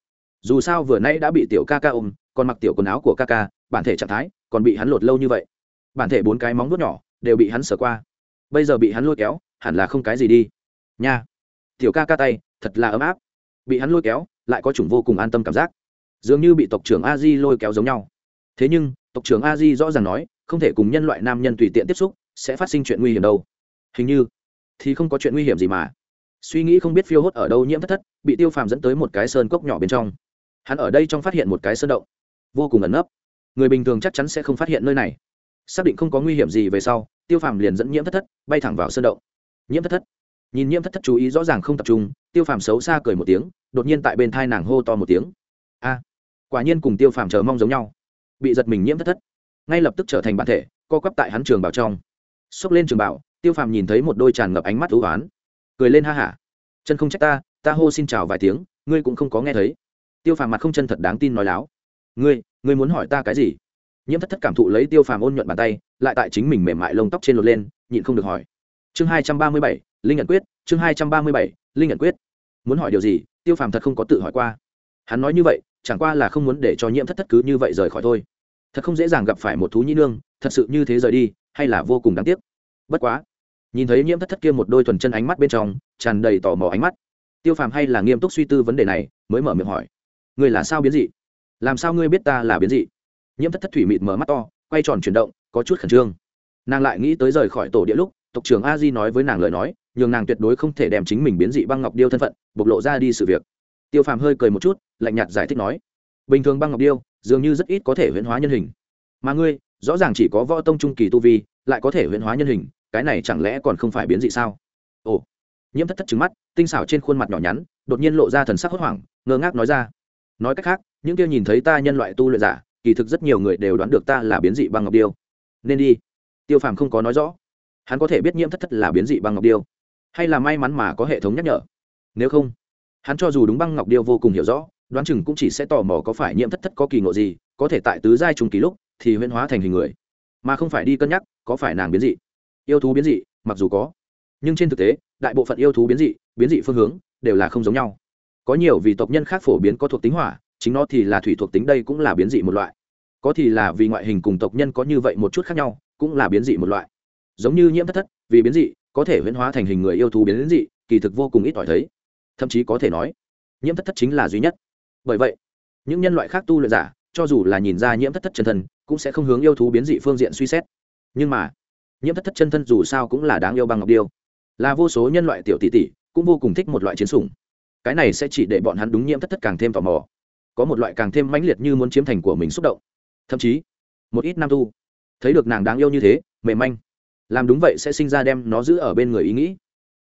dù sao vừa nay đã bị tiểu ca ca ôm, còn mặc tiểu quần áo của ca ca, bản thể trạng thái còn bị hắn lột lâu như vậy. Bản thể bốn cái móng vuốt nhỏ đều bị hắn sờ qua. Bây giờ bị hắn lôi kéo, hẳn là không cái gì đi. Nha. Tiểu ca ca tay, thật là ấm áp. Bị hắn lôi kéo, lại có chủng vô cùng an tâm cảm giác dường như bị tộc trưởng a di lôi kéo giống nhau. Thế nhưng, tộc trưởng a di rõ ràng nói, không thể cùng nhân loại nam nhân tùy tiện tiếp xúc, sẽ phát sinh chuyện nguy hiểm đâu. Hình như, thì không có chuyện nguy hiểm gì mà. Suy nghĩ không biết phiêu hốt ở đâu nhiễm thất thất, bị tiêu phàm dẫn tới một cái sơn cốc nhỏ bên trong. Hắn ở đây trong phát hiện một cái sơn động. Vô cùng ẩn nấp. Người bình thường chắc chắn sẽ không phát hiện nơi này. Xác định không có nguy hiểm gì về sau, tiêu phàm liền dẫn nhiễm thất thất, bay thẳng vào sơn động. Nhiễm thất thất. Nhìn nhiễm thất thất chú ý rõ ràng không tập trung, tiêu phàm xấu xa cười một tiếng, đột nhiên tại bên thai nàng hô to một tiếng. A! Quả nhiên cùng tiêu phàm chờ mong giống nhau. Bị giật mình nhiễm thất thất. Ngay lập tức trở thành bản thể, co quắp tại hắn trường bảo trong. Xốc lên trường bảo tiêu phàm nhìn thấy một đôi tràn ngập ánh mắt thú oán cười lên ha hả. Chân không trách ta ta hô xin chào vài tiếng, ngươi cũng không có nghe thấy. Tiêu phàm mặt không chân thật đáng tin nói láo. Ngươi ngươi muốn hỏi ta cái gì? Nhiễm thất thất cảm thụ lấy tiêu phàm ôn nhuận bàn tay, lại tại chính mình mềm mại lông tóc trên lột lên, nhịn không được hỏi. Chương hai trăm ba mươi bảy, linh nhận quyết, chương hai trăm ba mươi bảy, linh nhận quyết. Muốn hỏi điều gì, tiêu phàm thật không có tự hỏi qua. Hắn nói như vậy chẳng qua là không muốn để cho nhiễm thất thất cứ như vậy rời khỏi thôi. Thật không dễ dàng gặp phải một thú nhĩ nương, thật sự như thế rời đi, hay là vô cùng đáng tiếc. Bất quá, nhìn thấy nhiễm thất thất kia một đôi thuần chân ánh mắt bên trong, tràn đầy tò mò ánh mắt. Tiêu phàm hay là nghiêm túc suy tư vấn đề này, mới mở miệng hỏi. Người là sao biến dị? Làm sao ngươi biết ta là biến dị? Nhiễm thất thất thủy mịt mở mắt to, quay tròn chuyển động, có chút khẩn trương. Nàng lại nghĩ tới rời khỏi tổ địa lúc, tộc trưởng a di nói với nàng lời nói, nhường nàng tuyệt đối không thể đem chính mình biến dị băng ngọc điêu thân phận, bộc lộ ra đi sự việc tiêu phàm hơi cười một chút, lạnh nhạt giải thích nói, bình thường băng ngọc điêu, dường như rất ít có thể huyễn hóa nhân hình. Mà ngươi, rõ ràng chỉ có võ tông trung kỳ tu vi, lại có thể huyễn hóa nhân hình, cái này chẳng lẽ còn không phải biến dị sao? Ồ, nhiễm thất thất trứng mắt, tinh xảo trên khuôn mặt nhỏ nhắn, đột nhiên lộ ra thần sắc hốt hoảng, ngơ ngác nói ra, nói cách khác, những kia nhìn thấy ta nhân loại tu luyện giả, kỳ thực rất nhiều người đều đoán được ta là biến dị băng ngọc điêu. Nên đi. Tiêu phàm không có nói rõ. Hắn có thể biết nhiễm thất thất là biến dị băng ngọc điêu, hay là may mắn mà có hệ thống nhắc nhở. Nếu không hắn cho dù đúng băng ngọc điêu vô cùng hiểu rõ, đoán chừng cũng chỉ sẽ tò mò có phải nhiễm thất thất có kỳ ngộ gì, có thể tại tứ giai trùng kỳ lúc thì huyễn hóa thành hình người. Mà không phải đi cân nhắc có phải nàng biến dị. Yêu thú biến dị, mặc dù có, nhưng trên thực tế, đại bộ phận yêu thú biến dị biến dị phương hướng đều là không giống nhau. Có nhiều vì tộc nhân khác phổ biến có thuộc tính hỏa, chính nó thì là thủy thuộc tính đây cũng là biến dị một loại. Có thì là vì ngoại hình cùng tộc nhân có như vậy một chút khác nhau, cũng là biến dị một loại. Giống như nhiễm thất thất, vì biến dị, có thể huyễn hóa thành hình người yêu thú biến dị, kỳ thực vô cùng ít ỏi thấy thậm chí có thể nói, nhiễm thất thất chính là duy nhất. Bởi vậy, những nhân loại khác tu luyện giả, cho dù là nhìn ra nhiễm thất thất chân thân, cũng sẽ không hướng yêu thú biến dị phương diện suy xét. Nhưng mà, nhiễm thất thất chân thân dù sao cũng là đáng yêu bằng ngọc điêu. Là vô số nhân loại tiểu tỷ tỷ, cũng vô cùng thích một loại chiến sủng. Cái này sẽ chỉ để bọn hắn đúng nhiễm thất thất càng thêm tò mò. Có một loại càng thêm mãnh liệt như muốn chiếm thành của mình xúc động. Thậm chí, một ít nam tu, thấy được nàng đáng yêu như thế, mềm manh, làm đúng vậy sẽ sinh ra đem nó giữ ở bên người ý nghĩ.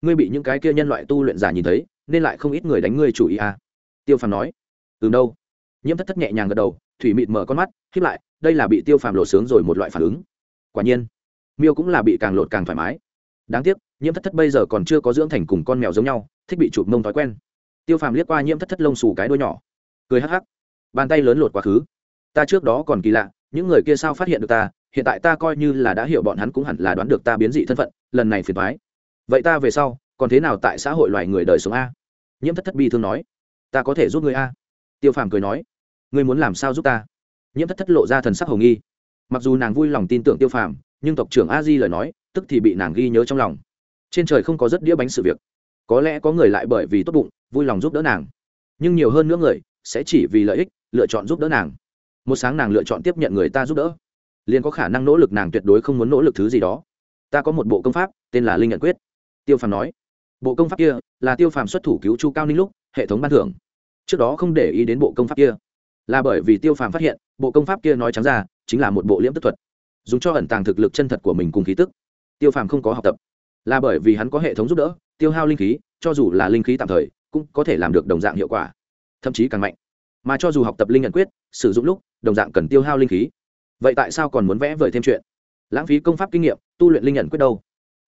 Ngươi bị những cái kia nhân loại tu luyện giả nhìn thấy nên lại không ít người đánh ngươi chủ ý à. tiêu phàm nói. Từ đâu. Nhiễm thất thất nhẹ nhàng gật đầu, thủy mịt mở con mắt khiếp lại, đây là bị tiêu phàm lột sướng rồi một loại phản ứng. Quả nhiên, miêu cũng là bị càng lột càng thoải mái. Đáng tiếc, nhiễm thất thất bây giờ còn chưa có dưỡng thành cùng con mèo giống nhau, thích bị chụp mông thói quen. Tiêu phàm liếc qua nhiễm thất thất lông xù cái đôi nhỏ, cười hắc hắc. Bàn tay lớn lột quá khứ. Ta trước đó còn kỳ lạ, những người kia sao phát hiện được ta? Hiện tại ta coi như là đã hiểu bọn hắn cũng hẳn là đoán được ta biến dị thân phận, lần này phiền thoái vậy ta về sau, còn thế nào tại xã hội loài người đời sống a? Nhiễm thất thất bi thương nói, ta có thể giúp người a. Tiêu phàm cười nói, ngươi muốn làm sao giúp ta? Nhiễm thất thất lộ ra thần sắc hồng nghi. Mặc dù nàng vui lòng tin tưởng tiêu phàm, nhưng tộc trưởng a di lời nói, tức thì bị nàng ghi nhớ trong lòng. Trên trời không có rất đĩa bánh sự việc. Có lẽ có người lại bởi vì tốt bụng, vui lòng giúp đỡ nàng. Nhưng nhiều hơn nữa người, sẽ chỉ vì lợi ích, lựa chọn giúp đỡ nàng. Một sáng nàng lựa chọn tiếp nhận người ta giúp đỡ. Liền có khả năng nỗ lực nàng tuyệt đối không muốn nỗ lực thứ gì đó. Ta có một bộ công pháp, tên là linh nhận quyết. Tiêu phàm nói bộ công pháp kia là tiêu phàm xuất thủ cứu chu cao ninh lúc, hệ thống ban thưởng. Trước đó không để ý đến bộ công pháp kia, là bởi vì tiêu phàm phát hiện, bộ công pháp kia nói trắng ra, chính là một bộ liễm tức thuật, dùng cho ẩn tàng thực lực chân thật của mình cùng khí tức. Tiêu phàm không có học tập, là bởi vì hắn có hệ thống giúp đỡ, tiêu hao linh khí, cho dù là linh khí tạm thời, cũng có thể làm được đồng dạng hiệu quả, thậm chí càng mạnh. Mà cho dù học tập linh nhận quyết, sử dụng lúc, đồng dạng cần tiêu hao linh khí. Vậy tại sao còn muốn vẽ vời thêm chuyện? Lãng phí công pháp kinh nghiệm, tu luyện linh nhận quyết đâu?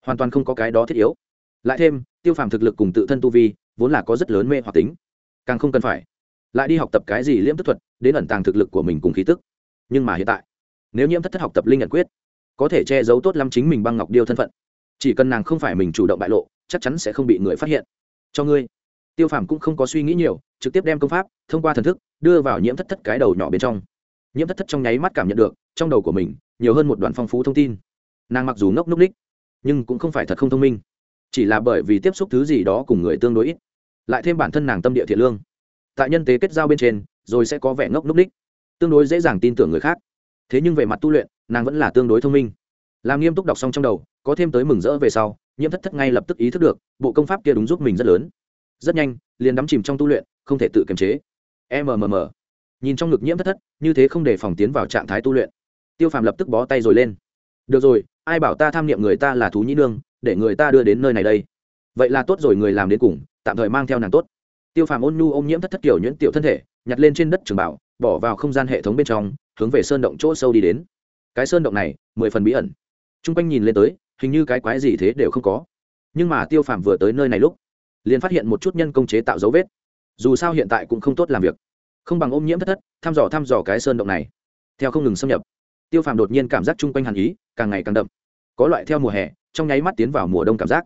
Hoàn toàn không có cái đó thiết yếu lại thêm, tiêu phàm thực lực cùng tự thân tu vi, vốn là có rất lớn mê hoặc tính. Càng không cần phải lại đi học tập cái gì liễm tức thuật, đến ẩn tàng thực lực của mình cùng khí tức. Nhưng mà hiện tại, nếu nhiễm thất thất học tập linh nhận quyết, có thể che giấu tốt lắm chính mình băng ngọc điêu thân phận. Chỉ cần nàng không phải mình chủ động bại lộ, chắc chắn sẽ không bị người phát hiện. Cho ngươi. Tiêu phàm cũng không có suy nghĩ nhiều, trực tiếp đem công pháp, thông qua thần thức, đưa vào nhiễm thất thất cái đầu nhỏ bên trong. Nhiễm thất thất trong nháy mắt cảm nhận được, trong đầu của mình, nhiều hơn một đoạn phong phú thông tin. Nàng mặc dù ngốc núc ních, nhưng cũng không phải thật không thông minh chỉ là bởi vì tiếp xúc thứ gì đó cùng người tương đối ít, lại thêm bản thân nàng tâm địa thiện lương. Tại nhân tế kết giao bên trên, rồi sẽ có vẻ ngốc núc ních, tương đối dễ dàng tin tưởng người khác. Thế nhưng về mặt tu luyện, nàng vẫn là tương đối thông minh. Làm nghiêm túc đọc xong trong đầu, có thêm tới mừng rỡ về sau, nhiễm thất thất ngay lập tức ý thức được, bộ công pháp kia đúng giúp mình rất lớn. Rất nhanh, liền đắm chìm trong tu luyện, không thể tự kiềm chế. Mmm nhìn trong ngực nhiễm thất thất, như thế không để phòng tiến vào trạng thái tu luyện. Tiêu phàm lập tức bó tay rồi lên. Được rồi, ai bảo ta tham niệm người ta là thú nhĩ nương để người ta đưa đến nơi này đây. Vậy là tốt rồi, người làm đến cùng, tạm thời mang theo nàng tốt. Tiêu phàm ôn nhu ôm nhiễm thất thất kiểu nhuyễn tiểu thân thể, nhặt lên trên đất trường bảo, bỏ vào không gian hệ thống bên trong, hướng về sơn động chỗ sâu đi đến. Cái sơn động này, mười phần bí ẩn. T r u n g quanh nhìn lên tới, hình như cái quái gì thế đều không có. Nhưng mà tiêu phàm vừa tới nơi này lúc, liền phát hiện một chút nhân công chế tạo dấu vết. Dù sao hiện tại cũng không tốt làm việc. Không bằng ôm nhiễm thất thất, thăm dò thăm dò cái sơn động này. Theo không ngừng xâm nhập, tiêu phàm đột nhiên cảm giác chung quanh hàn ý, càng ngày càng đậm. Có loại theo mùa hè trong nháy mắt tiến vào mùa đông cảm giác.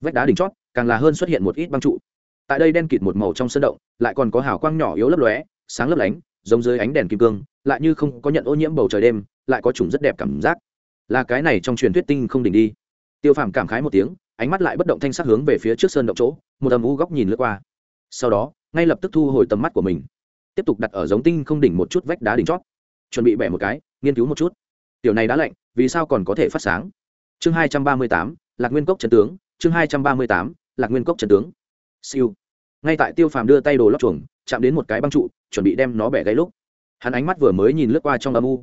Vách đá đỉnh chót, càng là hơn xuất hiện một ít băng trụ. Tại đây đen kịt một màu trong sơn động, lại còn có hào quang nhỏ yếu lấp lóe, sáng lấp lánh, giống dưới ánh đèn kim cương, lại như không có nhận ô nhiễm bầu trời đêm, lại có chủng rất đẹp cảm giác. Là cái này trong truyền thuyết tinh không đỉnh đi. Tiêu phàm cảm khái một tiếng, ánh mắt lại bất động thanh sắc hướng về phía trước sơn động chỗ, một âm u góc nhìn lướt qua. Sau đó, ngay lập tức thu hồi tầm mắt của mình. Tiếp tục đặt ở giống tinh không đỉnh một chút vách đá đỉnh chót. Chuẩn bị bẻ một cái, nghiên cứu một chút. Tiểu này đã lạnh, vì sao còn có thể phát sáng? Chương hai trăm ba mươi tám, lạc nguyên cốc trần tướng, chương hai trăm ba mươi tám, lạc nguyên cốc trần tướng. Siêu. Ngay tại tiêu phàm đưa tay đồ lóc chuồng, chạm đến một cái băng trụ, chuẩn bị đem nó bẻ gáy lúc, hắn ánh mắt vừa mới nhìn lướt qua trong âm u.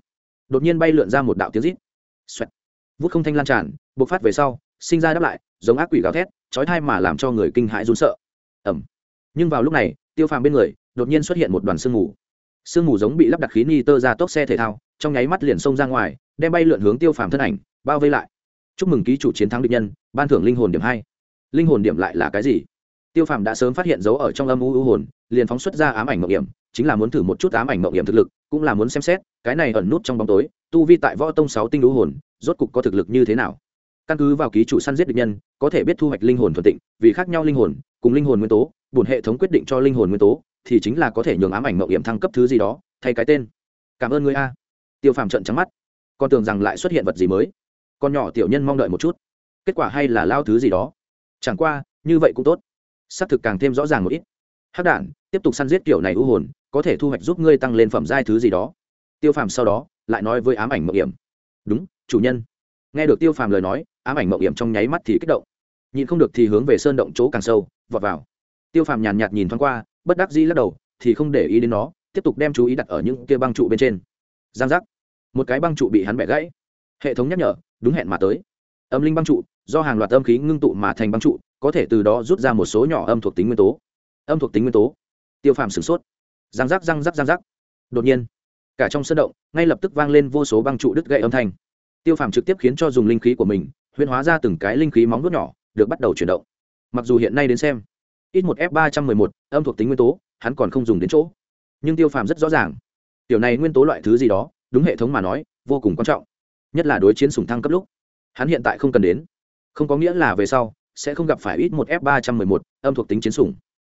Đột nhiên bay lượn ra một đạo tiếng rít. Xoẹt. Vút không thanh lan tràn, bộc phát về sau, sinh ra đáp lại, giống ác quỷ gào thét, trói thai mà làm cho người kinh hãi run sợ. Ẩm nhưng vào lúc này, tiêu phàm bên người, đột nhiên xuất hiện một đoàn sương mù. Sương mù giống bị lắp đặt khí ni tơ ra tốc xe thể thao, trong nháy mắt liền xông ra ngoài, đem bay lượn hướng tiêu phàm thân ảnh, bao vây lại chúc mừng ký chủ chiến thắng địch nhân, ban thưởng linh hồn điểm hai. Linh hồn điểm lại là cái gì? Tiêu phàm đã sớm phát hiện dấu ở trong âm u u hồn, liền phóng xuất ra ám ảnh mộng điểm chính là muốn thử một chút ám ảnh mộng điểm thực lực, cũng là muốn xem xét, cái này ẩn nút trong bóng tối, tu vi tại võ tông sáu tinh u hồn, rốt cục có thực lực như thế nào? Căn cứ vào ký chủ săn giết địch nhân, có thể biết thu hoạch linh hồn thuận tịnh, vì khác nhau linh hồn, cùng linh hồn nguyên tố, bổn hệ thống quyết định cho linh hồn nguyên tố, thì chính là có thể nhường ám ảnh mộng điểm thăng cấp thứ gì đó, thay cái tên. Cảm ơn người a. Tiêu phàm trận trắng mắt. Con tưởng rằng lại xuất hiện vật gì mới con nhỏ tiểu nhân mong đợi một chút. Kết quả hay là lao thứ gì đó. Chẳng qua, như vậy cũng tốt. Xác thực càng thêm rõ ràng một ít. Hắc đản, tiếp tục săn giết kiểu này u hồn, có thể thu hoạch giúp ngươi tăng lên phẩm giai thứ gì đó. Tiêu phàm sau đó lại nói với ám ảnh mộng hiểm đúng, chủ nhân. Nghe được tiêu phàm lời nói, ám ảnh mộng hiểm trong nháy mắt thì kích động. Nhìn không được thì hướng về sơn động chỗ càng sâu, vọt vào. Tiêu phàm nhàn nhạt nhìn thoáng qua, bất đắc dĩ lắc đầu, thì không để ý đến nó, tiếp tục đem chú ý đặt ở những kia băng trụ bên trên. Giang giác. Một cái băng trụ bị hắn bẻ gãy. Hệ thống nhắc nhở đúng hẹn mà tới. Âm linh băng trụ, do hàng loạt âm khí ngưng tụ mà thành băng trụ, có thể từ đó rút ra một số nhỏ âm thuộc tính nguyên tố. Âm thuộc tính nguyên tố. Tiêu phàm sửng sốt. Giang rắc giang rắc giang rắc. Đột nhiên, cả trong sân động, ngay lập tức vang lên vô số băng trụ đứt gãy âm thanh. Tiêu phàm trực tiếp khiến cho dùng linh khí của mình huyên hóa ra từng cái linh khí móng vuốt nhỏ, được bắt đầu chuyển động. Mặc dù hiện nay đến xem, ít một f ba trăm mười một, âm thuộc tính nguyên tố, hắn còn không dùng đến chỗ. Nhưng tiêu phàm rất rõ ràng, tiểu này nguyên tố loại thứ gì đó, đúng hệ thống mà nói, vô cùng quan trọng nhất là đối chiến sùng thăng cấp lúc. Hắn hiện tại không cần đến. Không có nghĩa là về sau, sẽ không gặp phải ít một f ba trăm mười một, âm thuộc tính chiến sủng.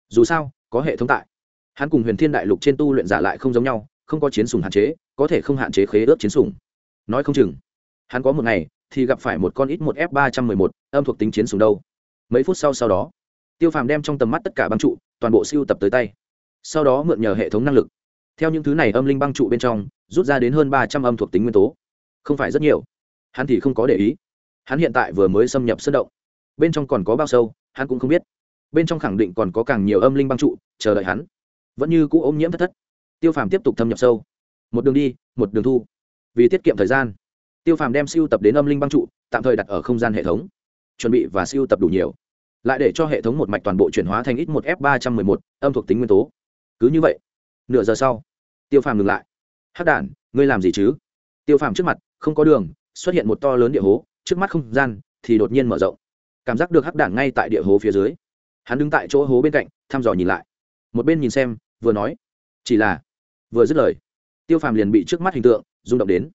Dù sao, có hệ thống tại. Hắn cùng huyền thiên đại lục trên tu luyện giả lại không giống nhau, không có chiến sủng hạn chế, có thể không hạn chế khế ước chiến sủng. Nói không chừng, hắn có một ngày thì gặp phải một con ít một f ba trăm mười một, âm thuộc tính chiến sủng đâu. Mấy phút sau sau đó, tiêu phàm đem trong tầm mắt tất cả băng trụ, toàn bộ siêu tập tới tay. Sau đó mượn nhờ hệ thống năng lực. Theo những thứ này âm linh băng trụ bên trong, rút ra đến hơn ba trăm âm thuộc tính nguyên tố không phải rất nhiều. Hắn thì không có để ý. Hắn hiện tại vừa mới xâm nhập sân động. Bên trong còn có bao sâu, hắn cũng không biết. Bên trong khẳng định còn có càng nhiều âm linh băng trụ, chờ đợi hắn. Vẫn như cũ ôm nhiễm thất thất. Tiêu phàm tiếp tục thâm nhập sâu. Một đường đi, một đường thu. Vì tiết kiệm thời gian, tiêu phàm đem siêu tập đến âm linh băng trụ, tạm thời đặt ở không gian hệ thống. Chuẩn bị và siêu tập đủ nhiều. Lại để cho hệ thống một mạch toàn bộ chuyển hóa thành ít một f ba trăm mười một, âm thuộc tính nguyên tố. Cứ như vậy, nửa giờ sau, tiêu phàm ngừng lại. Hắc đản, ngươi làm gì chứ? Tiêu phàm trước mặt không có đường, xuất hiện một to lớn địa hố, trước mắt không gian thì đột nhiên mở rộng. Cảm giác được hắc đảng ngay tại địa hố phía dưới. Hắn đứng tại chỗ hố bên cạnh, thăm dò nhìn lại. Một bên nhìn xem, vừa nói, chỉ là, vừa dứt lời, tiêu phàm liền bị trước mắt hình tượng rung động đến.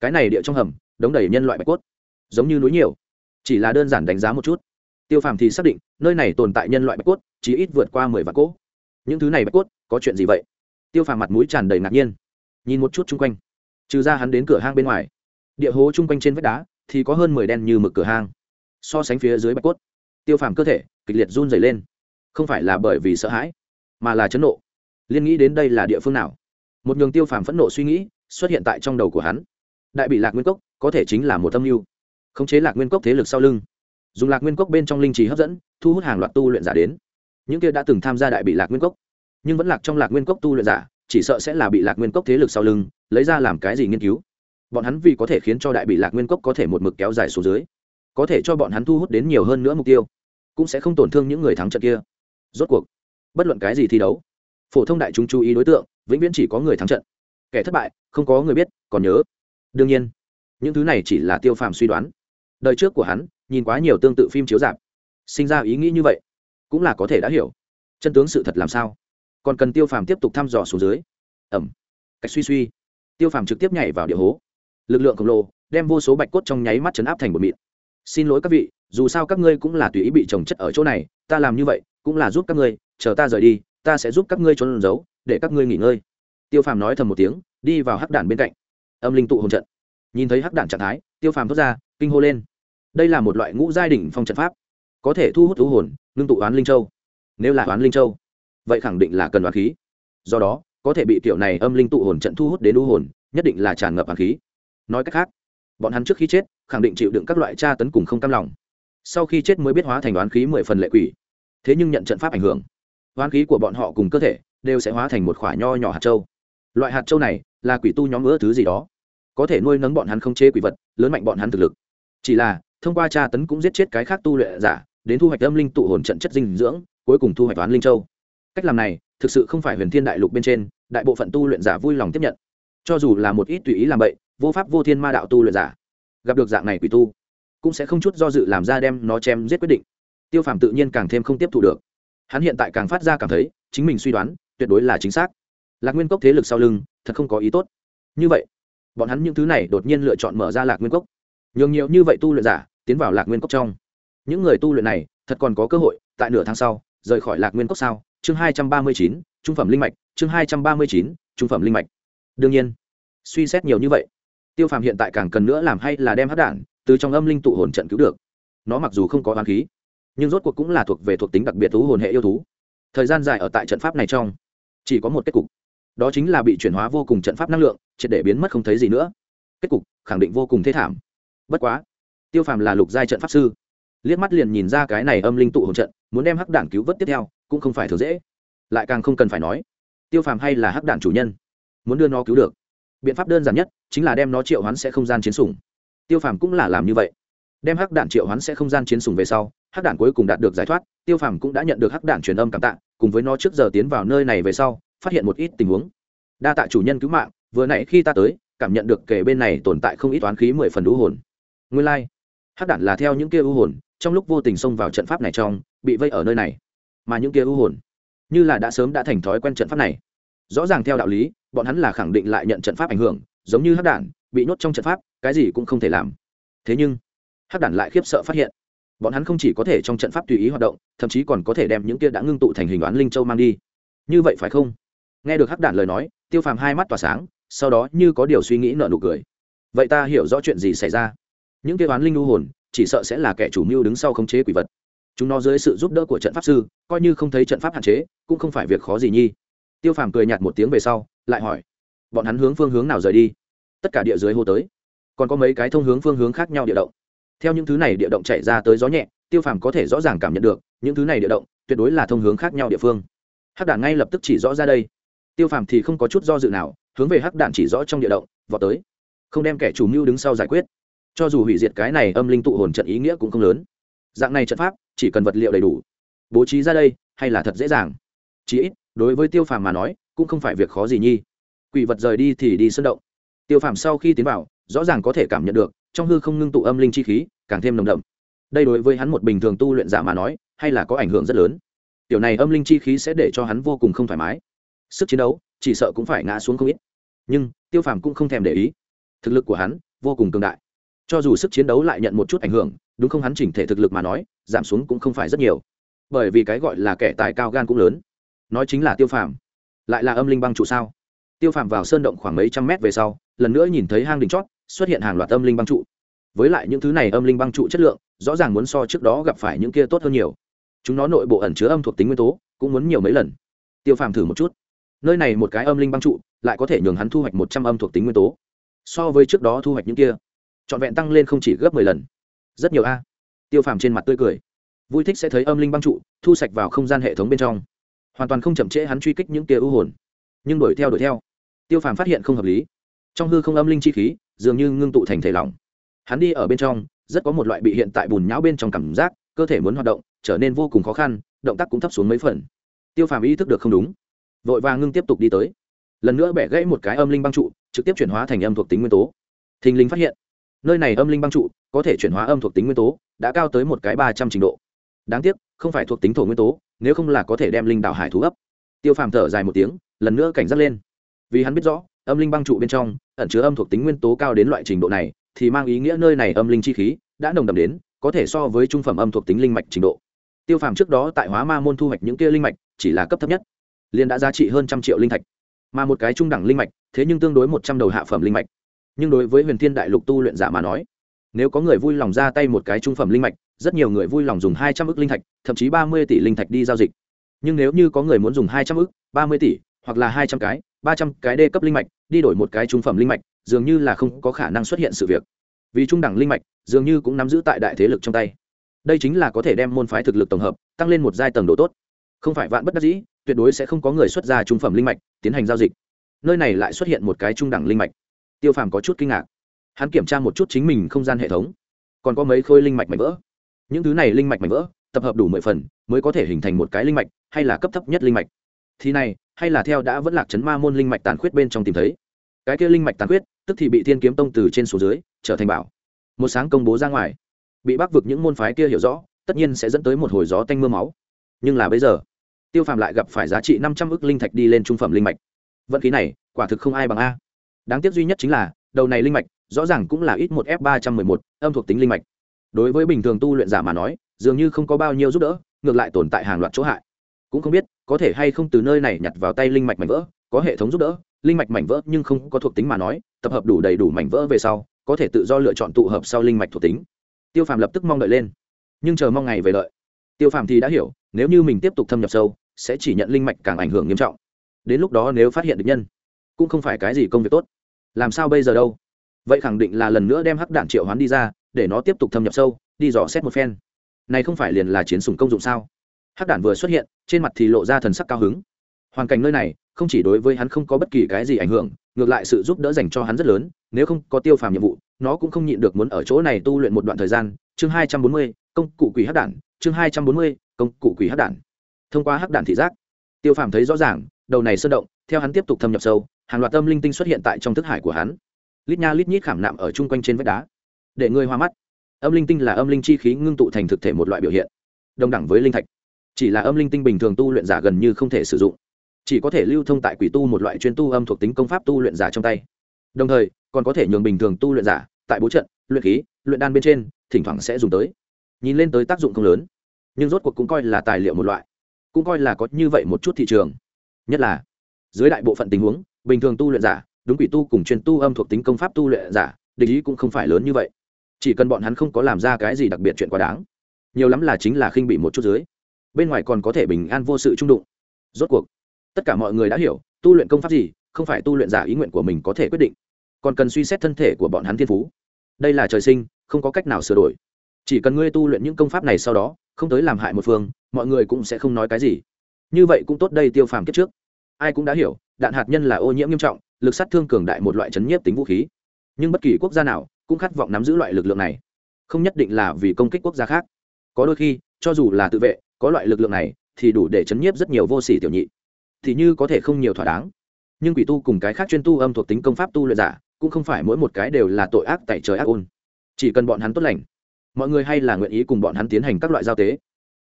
Cái này địa trong hầm, đống đầy nhân loại bạch cốt, giống như núi nhiều, chỉ là đơn giản đánh giá một chút. Tiêu phàm thì xác định, nơi này tồn tại nhân loại bạch cốt, chỉ ít vượt qua mười vạn cỗ. Những thứ này bạch cốt, có chuyện gì vậy? Tiêu phàm mặt mũi tràn đầy ngạc nhiên, nhìn một chút chung quanh. Trừ ra hắn đến cửa hang bên ngoài địa hố chung quanh trên vách đá thì có hơn mười đen như mực cửa hang. So sánh phía dưới bạch cốt, tiêu phàm cơ thể kịch liệt run dày lên. Không phải là bởi vì sợ hãi, mà là chấn nộ. Liên nghĩ đến đây là địa phương nào? Một nhường tiêu phàm phẫn nộ suy nghĩ xuất hiện tại trong đầu của hắn. Đại bị lạc nguyên cốc có thể chính là một tâm mưu. Khống chế lạc nguyên cốc thế lực sau lưng, dùng lạc nguyên cốc bên trong linh trì hấp dẫn, thu hút hàng loạt tu luyện giả đến. Những kia đã từng tham gia đại bị lạc nguyên cốc, nhưng vẫn lạc trong lạc nguyên cốc tu luyện giả, chỉ sợ sẽ là bị lạc nguyên cốc thế lực sau lưng lấy ra làm cái gì nghiên cứu bọn hắn vì có thể khiến cho đại bị lạc nguyên cốc có thể một mực kéo dài xuống dưới, có thể cho bọn hắn thu hút đến nhiều hơn nữa mục tiêu, cũng sẽ không tổn thương những người thắng trận kia. Rốt cuộc, bất luận cái gì thi đấu, phổ thông đại chúng chú ý đối tượng, vĩnh viễn chỉ có người thắng trận. Kẻ thất bại, không có người biết, còn nhớ. Đương nhiên, những thứ này chỉ là tiêu phàm suy đoán. Đời trước của hắn, nhìn quá nhiều tương tự phim chiếu dạp sinh ra ý nghĩ như vậy, cũng là có thể đã hiểu. Chân tướng sự thật làm sao? Còn cần tiêu phàm tiếp tục thăm dò xuống dưới. Ẩm. Cách suy suy. Tiêu phàm trực tiếp nhảy vào địa hố lực lượng khổng lồ đem vô số bạch cốt trong nháy mắt chấn áp thành một mịn. Xin lỗi các vị, dù sao các ngươi cũng là tùy ý bị trồng chất ở chỗ này, ta làm như vậy cũng là giúp các ngươi, chờ ta rời đi, ta sẽ giúp các ngươi trốn giấu, để các ngươi nghỉ ngơi. Tiêu phàm nói thầm một tiếng, đi vào hắc đản bên cạnh. Âm linh tụ hồn trận. Nhìn thấy hắc đản trạng thái, tiêu phàm thốt ra, kinh hô lên. Đây là một loại ngũ giai đỉnh phong trận pháp, có thể thu hút thú hồn, ngưng tụ oán linh châu. Nếu là oán linh châu, vậy khẳng định là cần oán khí. Do đó, có thể bị kiểu này âm linh tụ hồn trận thu hút đến u hồn, nhất định là tràn ngập oán khí nói cách khác, bọn hắn trước khi chết, khẳng định chịu đựng các loại tra tấn cùng không cam lòng. Sau khi chết mới biết hóa thành oán khí mười phần lệ quỷ. Thế nhưng nhận trận pháp ảnh hưởng, oán khí của bọn họ cùng cơ thể đều sẽ hóa thành một khoả nho nhỏ hạt châu. Loại hạt châu này là quỷ tu nhóm ứa thứ gì đó. Có thể nuôi nấng bọn hắn không chế quỷ vật, lớn mạnh bọn hắn thực lực. Chỉ là, thông qua tra tấn cũng giết chết cái khác tu luyện giả, đến thu hoạch âm linh tụ hồn trận chất dinh dưỡng, cuối cùng thu hoạch toán linh châu. Cách làm này, thực sự không phải huyền thiên đại lục bên trên, đại bộ phận tu luyện giả vui lòng tiếp nhận. Cho dù là một ít tùy ý làm bậy vô pháp vô thiên ma đạo tu luyện giả, gặp được dạng này quỷ tu, cũng sẽ không chút do dự làm ra đem nó chém giết quyết định. Tiêu phàm tự nhiên càng thêm không tiếp thu được. Hắn hiện tại càng phát ra cảm thấy chính mình suy đoán tuyệt đối là chính xác. Lạc nguyên cốc thế lực sau lưng thật không có ý tốt. Như vậy, bọn hắn những thứ này đột nhiên lựa chọn mở ra lạc nguyên cốc. Nhường nhiều như vậy tu luyện giả tiến vào lạc nguyên cốc trong. Những người tu luyện này thật còn có cơ hội, tại nửa tháng sau, rời khỏi lạc nguyên cốc sao? Chương hai trăm ba mươi chín, trung phẩm linh mạch, chương hai trăm ba mươi chín, trung phẩm linh mạch. Đương nhiên, suy xét nhiều như vậy tiêu phàm hiện tại càng cần nữa làm hay là đem hát đản từ trong âm linh tụ hồn trận cứu được. Nó mặc dù không có hoán khí, nhưng rốt cuộc cũng là thuộc về thuộc tính đặc biệt thú hồn hệ yêu thú. Thời gian dài ở tại trận pháp này trong, chỉ có một kết cục. Đó chính là bị chuyển hóa vô cùng trận pháp năng lượng, triệt để biến mất không thấy gì nữa. Kết cục khẳng định vô cùng thế thảm. Bất quá, tiêu phàm là lục giai trận pháp sư. Liếc mắt liền nhìn ra cái này âm linh tụ hồn trận, muốn đem hắc đản cứu vớt tiếp theo, cũng không phải thường dễ. Lại càng không cần phải nói, tiêu phàm hay là hắc đản chủ nhân, muốn đưa nó cứu được biện pháp đơn giản nhất chính là đem nó triệu hoán sẽ không gian chiến sủng. Tiêu phàm cũng là làm như vậy. Đem hắc đạn triệu hoán sẽ không gian chiến sủng về sau, hắc đạn cuối cùng đạt được giải thoát, tiêu phàm cũng đã nhận được hắc đạn truyền âm cảm tạ, cùng với nó trước giờ tiến vào nơi này về sau, phát hiện một ít tình huống. Đa tạ chủ nhân cứu mạng, vừa nãy khi ta tới, cảm nhận được kể bên này tồn tại không ít toán khí mười phần u hồn. Nguyên lai、like. hắc đạn là theo những kia u hồn, trong lúc vô tình xông vào trận pháp này trong, bị vây ở nơi này. Mà những kia u hồn, như là đã sớm đã thành thói quen trận pháp này. Rõ ràng theo đạo lý bọn hắn là khẳng định lại nhận trận pháp ảnh hưởng, giống như hắc đản, bị nhốt trong trận pháp, cái gì cũng không thể làm. Thế nhưng, hắc đản lại khiếp sợ phát hiện, bọn hắn không chỉ có thể trong trận pháp tùy ý hoạt động, thậm chí còn có thể đem những kia đã ngưng tụ thành hình đoán linh châu mang đi. Như vậy phải không? Nghe được hắc đản lời nói, tiêu phàm hai mắt tỏa sáng, sau đó như có điều suy nghĩ nợ nụ cười. Vậy ta hiểu rõ chuyện gì xảy ra? Những kia đoán linh lưu hồn, chỉ sợ sẽ là kẻ chủ mưu đứng sau khống chế quỷ vật. Chúng nó dưới sự giúp đỡ của trận pháp sư, coi như không thấy trận pháp hạn chế, cũng không phải việc khó gì nhi. Tiêu phàm cười nhạt một tiếng về sau lại hỏi, bọn hắn hướng phương hướng nào rời đi? Tất cả địa dưới hô tới. Còn có mấy cái thông hướng phương hướng khác nhau địa động. Theo những thứ này địa động chạy ra tới gió nhẹ, tiêu phàm có thể rõ ràng cảm nhận được, những thứ này địa động tuyệt đối là thông hướng khác nhau địa phương. Hắc đản ngay lập tức chỉ rõ ra đây. Tiêu phàm thì không có chút do dự nào, hướng về hắc đạn chỉ rõ trong địa động, vọt tới. Không đem kẻ chủ mưu đứng sau giải quyết. Cho dù hủy diệt cái này âm linh tụ hồn trận ý nghĩa cũng không lớn. Dạng này trận pháp, chỉ cần vật liệu đầy đủ, bố trí ra đây, hay là thật dễ dàng. Chí ít, đối với tiêu phàm mà nói cũng không phải việc khó gì nhi. Quỷ vật rời đi thì đi sân động. Tiêu phàm sau khi tiến vào, rõ ràng có thể cảm nhận được, trong hư không ngưng tụ âm linh chi khí, càng thêm nồng đậm. Đây đối với hắn một bình thường tu luyện giả mà nói, hay là có ảnh hưởng rất lớn. Tiểu này âm linh chi khí sẽ để cho hắn vô cùng không thoải mái. Sức chiến đấu, chỉ sợ cũng phải ngã xuống không ít. Nhưng, tiêu phàm cũng không thèm để ý. Thực lực của hắn, vô cùng cường đại. Cho dù sức chiến đấu lại nhận một chút ảnh hưởng, đúng không hắn chỉnh thể thực lực mà nói, giảm xuống cũng không phải rất nhiều. Bởi vì cái gọi là kẻ tài cao gan cũng lớn. Nói chính là tiêu phàm lại là âm linh băng trụ sao? Tiêu phàm vào sơn động khoảng mấy trăm mét về sau, lần nữa nhìn thấy hang đỉnh chót, xuất hiện hàng loạt âm linh băng trụ. Với lại những thứ này âm linh băng trụ chất lượng, rõ ràng muốn so trước đó gặp phải những kia tốt hơn nhiều. Chúng nó nội bộ ẩn chứa âm thuộc tính nguyên tố, cũng muốn nhiều mấy lần. Tiêu phàm thử một chút. Nơi này một cái âm linh băng trụ, lại có thể nhường hắn thu hoạch một trăm âm thuộc tính nguyên tố. So với trước đó thu hoạch những kia, trọn vẹn tăng lên không chỉ gấp mười lần. Rất nhiều a. Tiêu phàm trên mặt tươi cười. Vui thích sẽ thấy âm linh băng trụ, thu sạch vào không gian hệ thống bên trong hoàn toàn không chậm trễ hắn truy kích những kia ưu hồn. Nhưng đuổi theo đuổi theo. Tiêu phàm phát hiện không hợp lý. Trong hư không âm linh chi khí, dường như ngưng tụ thành thể lỏng. Hắn đi ở bên trong, rất có một loại bị hiện tại bùn nhão bên trong cảm giác, cơ thể muốn hoạt động, trở nên vô cùng khó khăn, động tác cũng thấp xuống mấy phần. Tiêu phàm ý thức được không đúng. Vội vàng ngưng tiếp tục đi tới. Lần nữa bẻ gãy một cái âm linh băng trụ, trực tiếp chuyển hóa thành âm thuộc tính nguyên tố. Thình linh phát hiện, nơi này âm linh băng trụ có thể chuyển hóa âm thuộc tính nguyên tố, đã cao tới một cái ba trăm trình độ đáng tiếc, không phải thuộc tính thổ nguyên tố, nếu không là có thể đem linh đạo hải thú ấp. Tiêu phàm thở dài một tiếng, lần nữa cảnh giác lên. Vì hắn biết rõ, âm linh băng trụ bên trong, ẩn chứa âm thuộc tính nguyên tố cao đến loại trình độ này, thì mang ý nghĩa nơi này âm linh chi khí đã nồng đậm đến, có thể so với trung phẩm âm thuộc tính linh mạch trình độ. Tiêu phàm trước đó tại hóa ma môn thu hoạch những kia linh mạch, chỉ là cấp thấp nhất. Liền đã giá trị hơn trăm triệu linh thạch. Mà một cái trung đẳng linh mạch, thế nhưng tương đối một trăm đầu hạ phẩm linh mạch. Nhưng đối với huyền thiên đại lục tu luyện giả mà nói nếu có người vui lòng ra tay một cái trung phẩm linh mạch, rất nhiều người vui lòng dùng hai trăm ước linh thạch, thậm chí ba mươi tỷ linh thạch đi giao dịch. Nhưng nếu như có người muốn dùng hai trăm ước ba mươi tỷ, hoặc là hai trăm cái, ba trăm cái đê cấp linh mạch, đi đổi một cái trung phẩm linh mạch, dường như là không có khả năng xuất hiện sự việc. Vì trung đẳng linh mạch, dường như cũng nắm giữ tại đại thế lực trong tay. Đây chính là có thể đem môn phái thực lực tổng hợp, tăng lên một giai tầng độ tốt. Không phải vạn bất đắc dĩ, tuyệt đối sẽ không có người xuất ra trung phẩm linh mạch, tiến hành giao dịch. Nơi này lại xuất hiện một cái trung đẳng linh mạch. Tiêu phàm có chút kinh ngạc hắn kiểm tra một chút chính mình không gian hệ thống. Còn có mấy khối linh mạch mảnh vỡ. Những thứ này linh mạch mảnh vỡ, tập hợp đủ mười phần, mới có thể hình thành một cái linh mạch, hay là cấp thấp nhất linh mạch. Thì này, hay là theo đã vẫn lạc chấn ma môn linh mạch tàn khuyết bên trong tìm thấy. Cái kia linh mạch tàn khuyết, tức thì bị thiên kiếm tông từ trên xuống dưới, trở thành bảo. Một sáng công bố ra ngoài. Bị bắc vực những môn phái kia hiểu rõ, tất nhiên sẽ dẫn tới một hồi gió tanh mưa máu. Nhưng là bây giờ, tiêu phàm lại gặp phải giá trị năm trăm ước linh thạch đi lên trung phẩm linh mạch. Vận khí này, quả thực không ai bằng a. Đáng tiếc duy nhất chính là, đầu này linh mạch rõ ràng cũng là ít một f ba trăm mười một, âm thuộc tính linh mạch. Đối với bình thường tu luyện giả mà nói, dường như không có bao nhiêu giúp đỡ, ngược lại tồn tại hàng loạt chỗ hại. Cũng không biết, có thể hay không từ nơi này nhặt vào tay linh mạch mảnh vỡ, có hệ thống giúp đỡ, linh mạch mảnh vỡ nhưng không có thuộc tính mà nói, tập hợp đủ đầy đủ mảnh vỡ về sau, có thể tự do lựa chọn tụ hợp sau linh mạch thuộc tính. Tiêu phàm lập tức mong đợi lên. Nhưng chờ mong ngày về đợi tiêu phàm thì đã hiểu, nếu như mình tiếp tục thâm nhập sâu, sẽ chỉ nhận linh mạch càng ảnh hưởng nghiêm trọng. Đến lúc đó nếu phát hiện được nhân, cũng không phải cái gì công việc tốt. Làm sao bây giờ đâu? Vậy khẳng định là lần nữa đem hắc đạn triệu hoán đi ra, để nó tiếp tục thâm nhập sâu, đi dò xét một phen. Này không phải liền là chiến sủng công dụng sao? Hắc đạn vừa xuất hiện, trên mặt thì lộ ra thần sắc cao hứng. Hoàn cảnh nơi này, không chỉ đối với hắn không có bất kỳ cái gì ảnh hưởng, ngược lại sự giúp đỡ dành cho hắn rất lớn, nếu không có tiêu phàm nhiệm vụ, nó cũng không nhịn được muốn ở chỗ này tu luyện một đoạn thời gian. Chương hai trăm bốn mươi, công cụ quỷ hắc đản chương hai trăm bốn mươi, công cụ quỷ hắc đản thông qua hắc đản thị giác, tiêu phàm thấy rõ ràng, đầu này sơn động, theo hắn tiếp tục thâm nhập sâu, hàng loạt tâm linh tinh xuất hiện tại trong thức hải của hắn lít nha lít nhít khảm nạm ở chung quanh trên vách đá. Để ngươi hoa mắt. Âm linh tinh là âm linh chi khí ngưng tụ thành thực thể một loại biểu hiện. Đồng đẳng với linh thạch. Chỉ là âm linh tinh bình thường tu luyện giả gần như không thể sử dụng. Chỉ có thể lưu thông tại quỷ tu một loại chuyên tu âm thuộc tính công pháp tu luyện giả trong tay. Đồng thời, còn có thể nhường bình thường tu luyện giả, tại bố trận, luyện khí, luyện đan bên trên, thỉnh thoảng sẽ dùng tới. Nhìn lên tới tác dụng không lớn, nhưng rốt cuộc cũng coi là tài liệu một loại. Cũng coi là có như vậy một chút thị trường. Nhất là, dưới đại bộ phận tình huống, bình thường tu luyện giả đúng quỷ tu cùng chuyên tu âm thuộc tính công pháp tu luyện giả, địch ý cũng không phải lớn như vậy. Chỉ cần bọn hắn không có làm ra cái gì đặc biệt chuyện quá đáng. Nhiều lắm là chính là khinh bị một chút dưới. Bên ngoài còn có thể bình an vô sự trung đụng. Rốt cuộc, tất cả mọi người đã hiểu, tu luyện công pháp gì, không phải tu luyện giả ý nguyện của mình có thể quyết định. Còn cần suy xét thân thể của bọn hắn thiên phú. Đây là trời sinh, không có cách nào sửa đổi. Chỉ cần ngươi tu luyện những công pháp này sau đó, không tới làm hại một phương, mọi người cũng sẽ không nói cái gì. Như vậy cũng tốt đây tiêu phàm kết trước. Ai cũng đã hiểu, đạn hạt nhân là ô nhiễm nghiêm trọng lực sát thương cường đại một loại chấn nhiếp tính vũ khí. Nhưng bất kỳ quốc gia nào cũng khát vọng nắm giữ loại lực lượng này. Không nhất định là vì công kích quốc gia khác. Có đôi khi, cho dù là tự vệ, có loại lực lượng này thì đủ để chấn nhiếp rất nhiều vô sỉ tiểu nhị. Thì như có thể không nhiều thỏa đáng. Nhưng quỷ tu cùng cái khác chuyên tu âm thuộc tính công pháp tu luyện giả cũng không phải mỗi một cái đều là tội ác tại trời ác ôn. Chỉ cần bọn hắn tốt lành, mọi người hay là nguyện ý cùng bọn hắn tiến hành các loại giao tế.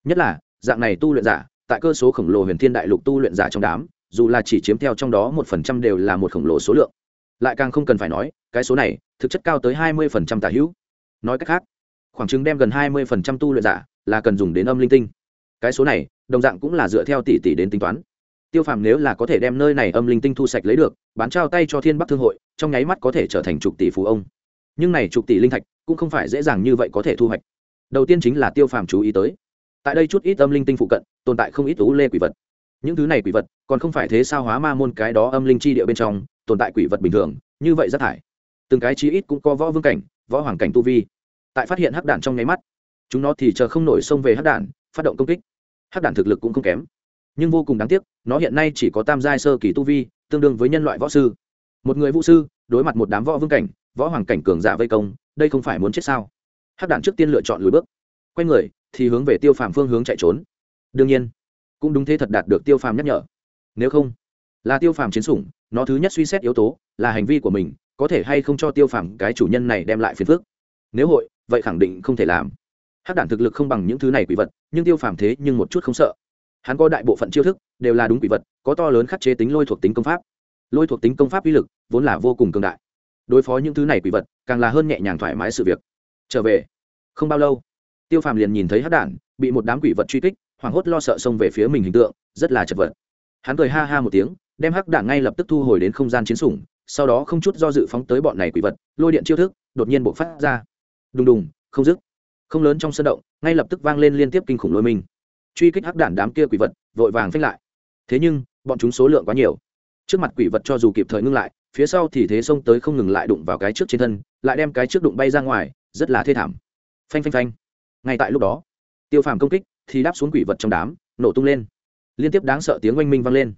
Nhất là, dạng này tu luyện giả, tại cơ số khổng lồ huyền thiên đại lục tu luyện giả trong đám dù là chỉ chiếm theo trong đó một phần trăm đều là một khổng lồ số lượng. Lại càng không cần phải nói, cái số này, thực chất cao tới hai mươi phần trăm tả hữu. Nói cách khác, khoảng chứng đem gần hai mươi phần trăm tu luyện giả là cần dùng đến âm linh tinh. Cái số này, đồng dạng cũng là dựa theo tỷ tỷ đến tính toán. Tiêu phàm nếu là có thể đem nơi này âm linh tinh thu sạch lấy được, bán trao tay cho thiên bắc thương hội, trong nháy mắt có thể trở thành chục tỷ phú ông. Nhưng này chục tỷ linh thạch cũng không phải dễ dàng như vậy có thể thu hoạch. Đầu tiên chính là tiêu phàm chú ý tới. Tại đây chút ít âm linh tinh phụ cận, tồn tại không ít tú lê quỷ vật những thứ này quỷ vật, còn không phải thế sao hóa ma môn cái đó âm linh chi địa bên trong, tồn tại quỷ vật bình thường, như vậy rất thải. Từng cái chí ít cũng có võ vương cảnh, võ hoàng cảnh tu vi. Tại phát hiện hắc đạn trong nháy mắt, chúng nó thì chờ không nổi xông về hắc đạn phát động công kích. Hắc đạn thực lực cũng không kém. Nhưng vô cùng đáng tiếc, nó hiện nay chỉ có tam giai sơ kỳ tu vi, tương đương với nhân loại võ sư. Một người vũ sư, đối mặt một đám võ vương cảnh, võ hoàng cảnh cường giả vây công, đây không phải muốn chết sao? Hắc đạn trước tiên lựa chọn lùi bước. Quay người, thì hướng về tiêu phàm phương hướng chạy trốn. Đương nhiên cũng đúng thế thật đạt được tiêu phàm nhắc nhở. Nếu không, là tiêu phàm chiến sủng, nó thứ nhất suy xét yếu tố là hành vi của mình, có thể hay không cho tiêu phàm cái chủ nhân này đem lại phiền phức. Nếu hội, vậy khẳng định không thể làm. Hắc đản thực lực không bằng những thứ này quỷ vật, nhưng tiêu phàm thế nhưng một chút không sợ. Hắn có đại bộ phận chiêu thức, đều là đúng quỷ vật, có to lớn khắc chế tính lôi thuộc tính công pháp. Lôi thuộc tính công pháp uy lực vốn là vô cùng cường đại. Đối phó những thứ này quỷ vật, càng là hơn nhẹ nhàng thoải mái sự việc. Trở về. Không bao lâu, tiêu phàm liền nhìn thấy hắc đản, bị một đám quỷ vật truy kích hoảng hốt lo sợ xông về phía mình hình tượng, rất là chật vật. Hắn cười ha ha một tiếng, đem hắc đản ngay lập tức thu hồi đến không gian chiến sủng, sau đó không chút do dự phóng tới bọn này quỷ vật, lôi điện chiêu thức, đột nhiên bộc phát ra. Đùng đùng, không dứt. Không lớn trong sân động, ngay lập tức vang lên liên tiếp kinh khủng lôi mình. Truy kích hắc đản đám kia quỷ vật, vội vàng phanh lại. Thế nhưng, bọn chúng số lượng quá nhiều. Trước mặt quỷ vật cho dù kịp thời ngưng lại, phía sau thì thế xông tới không ngừng lại đụng vào cái trước trên thân, lại đem cái trước đụng bay ra ngoài, rất là thê thảm. Phanh phanh phanh. Ngay tại lúc đó, tiêu phàm công kích thì đáp xuống quỷ vật trong đám, nổ tung lên. Liên tiếp đáng sợ tiếng oanh minh vang lên.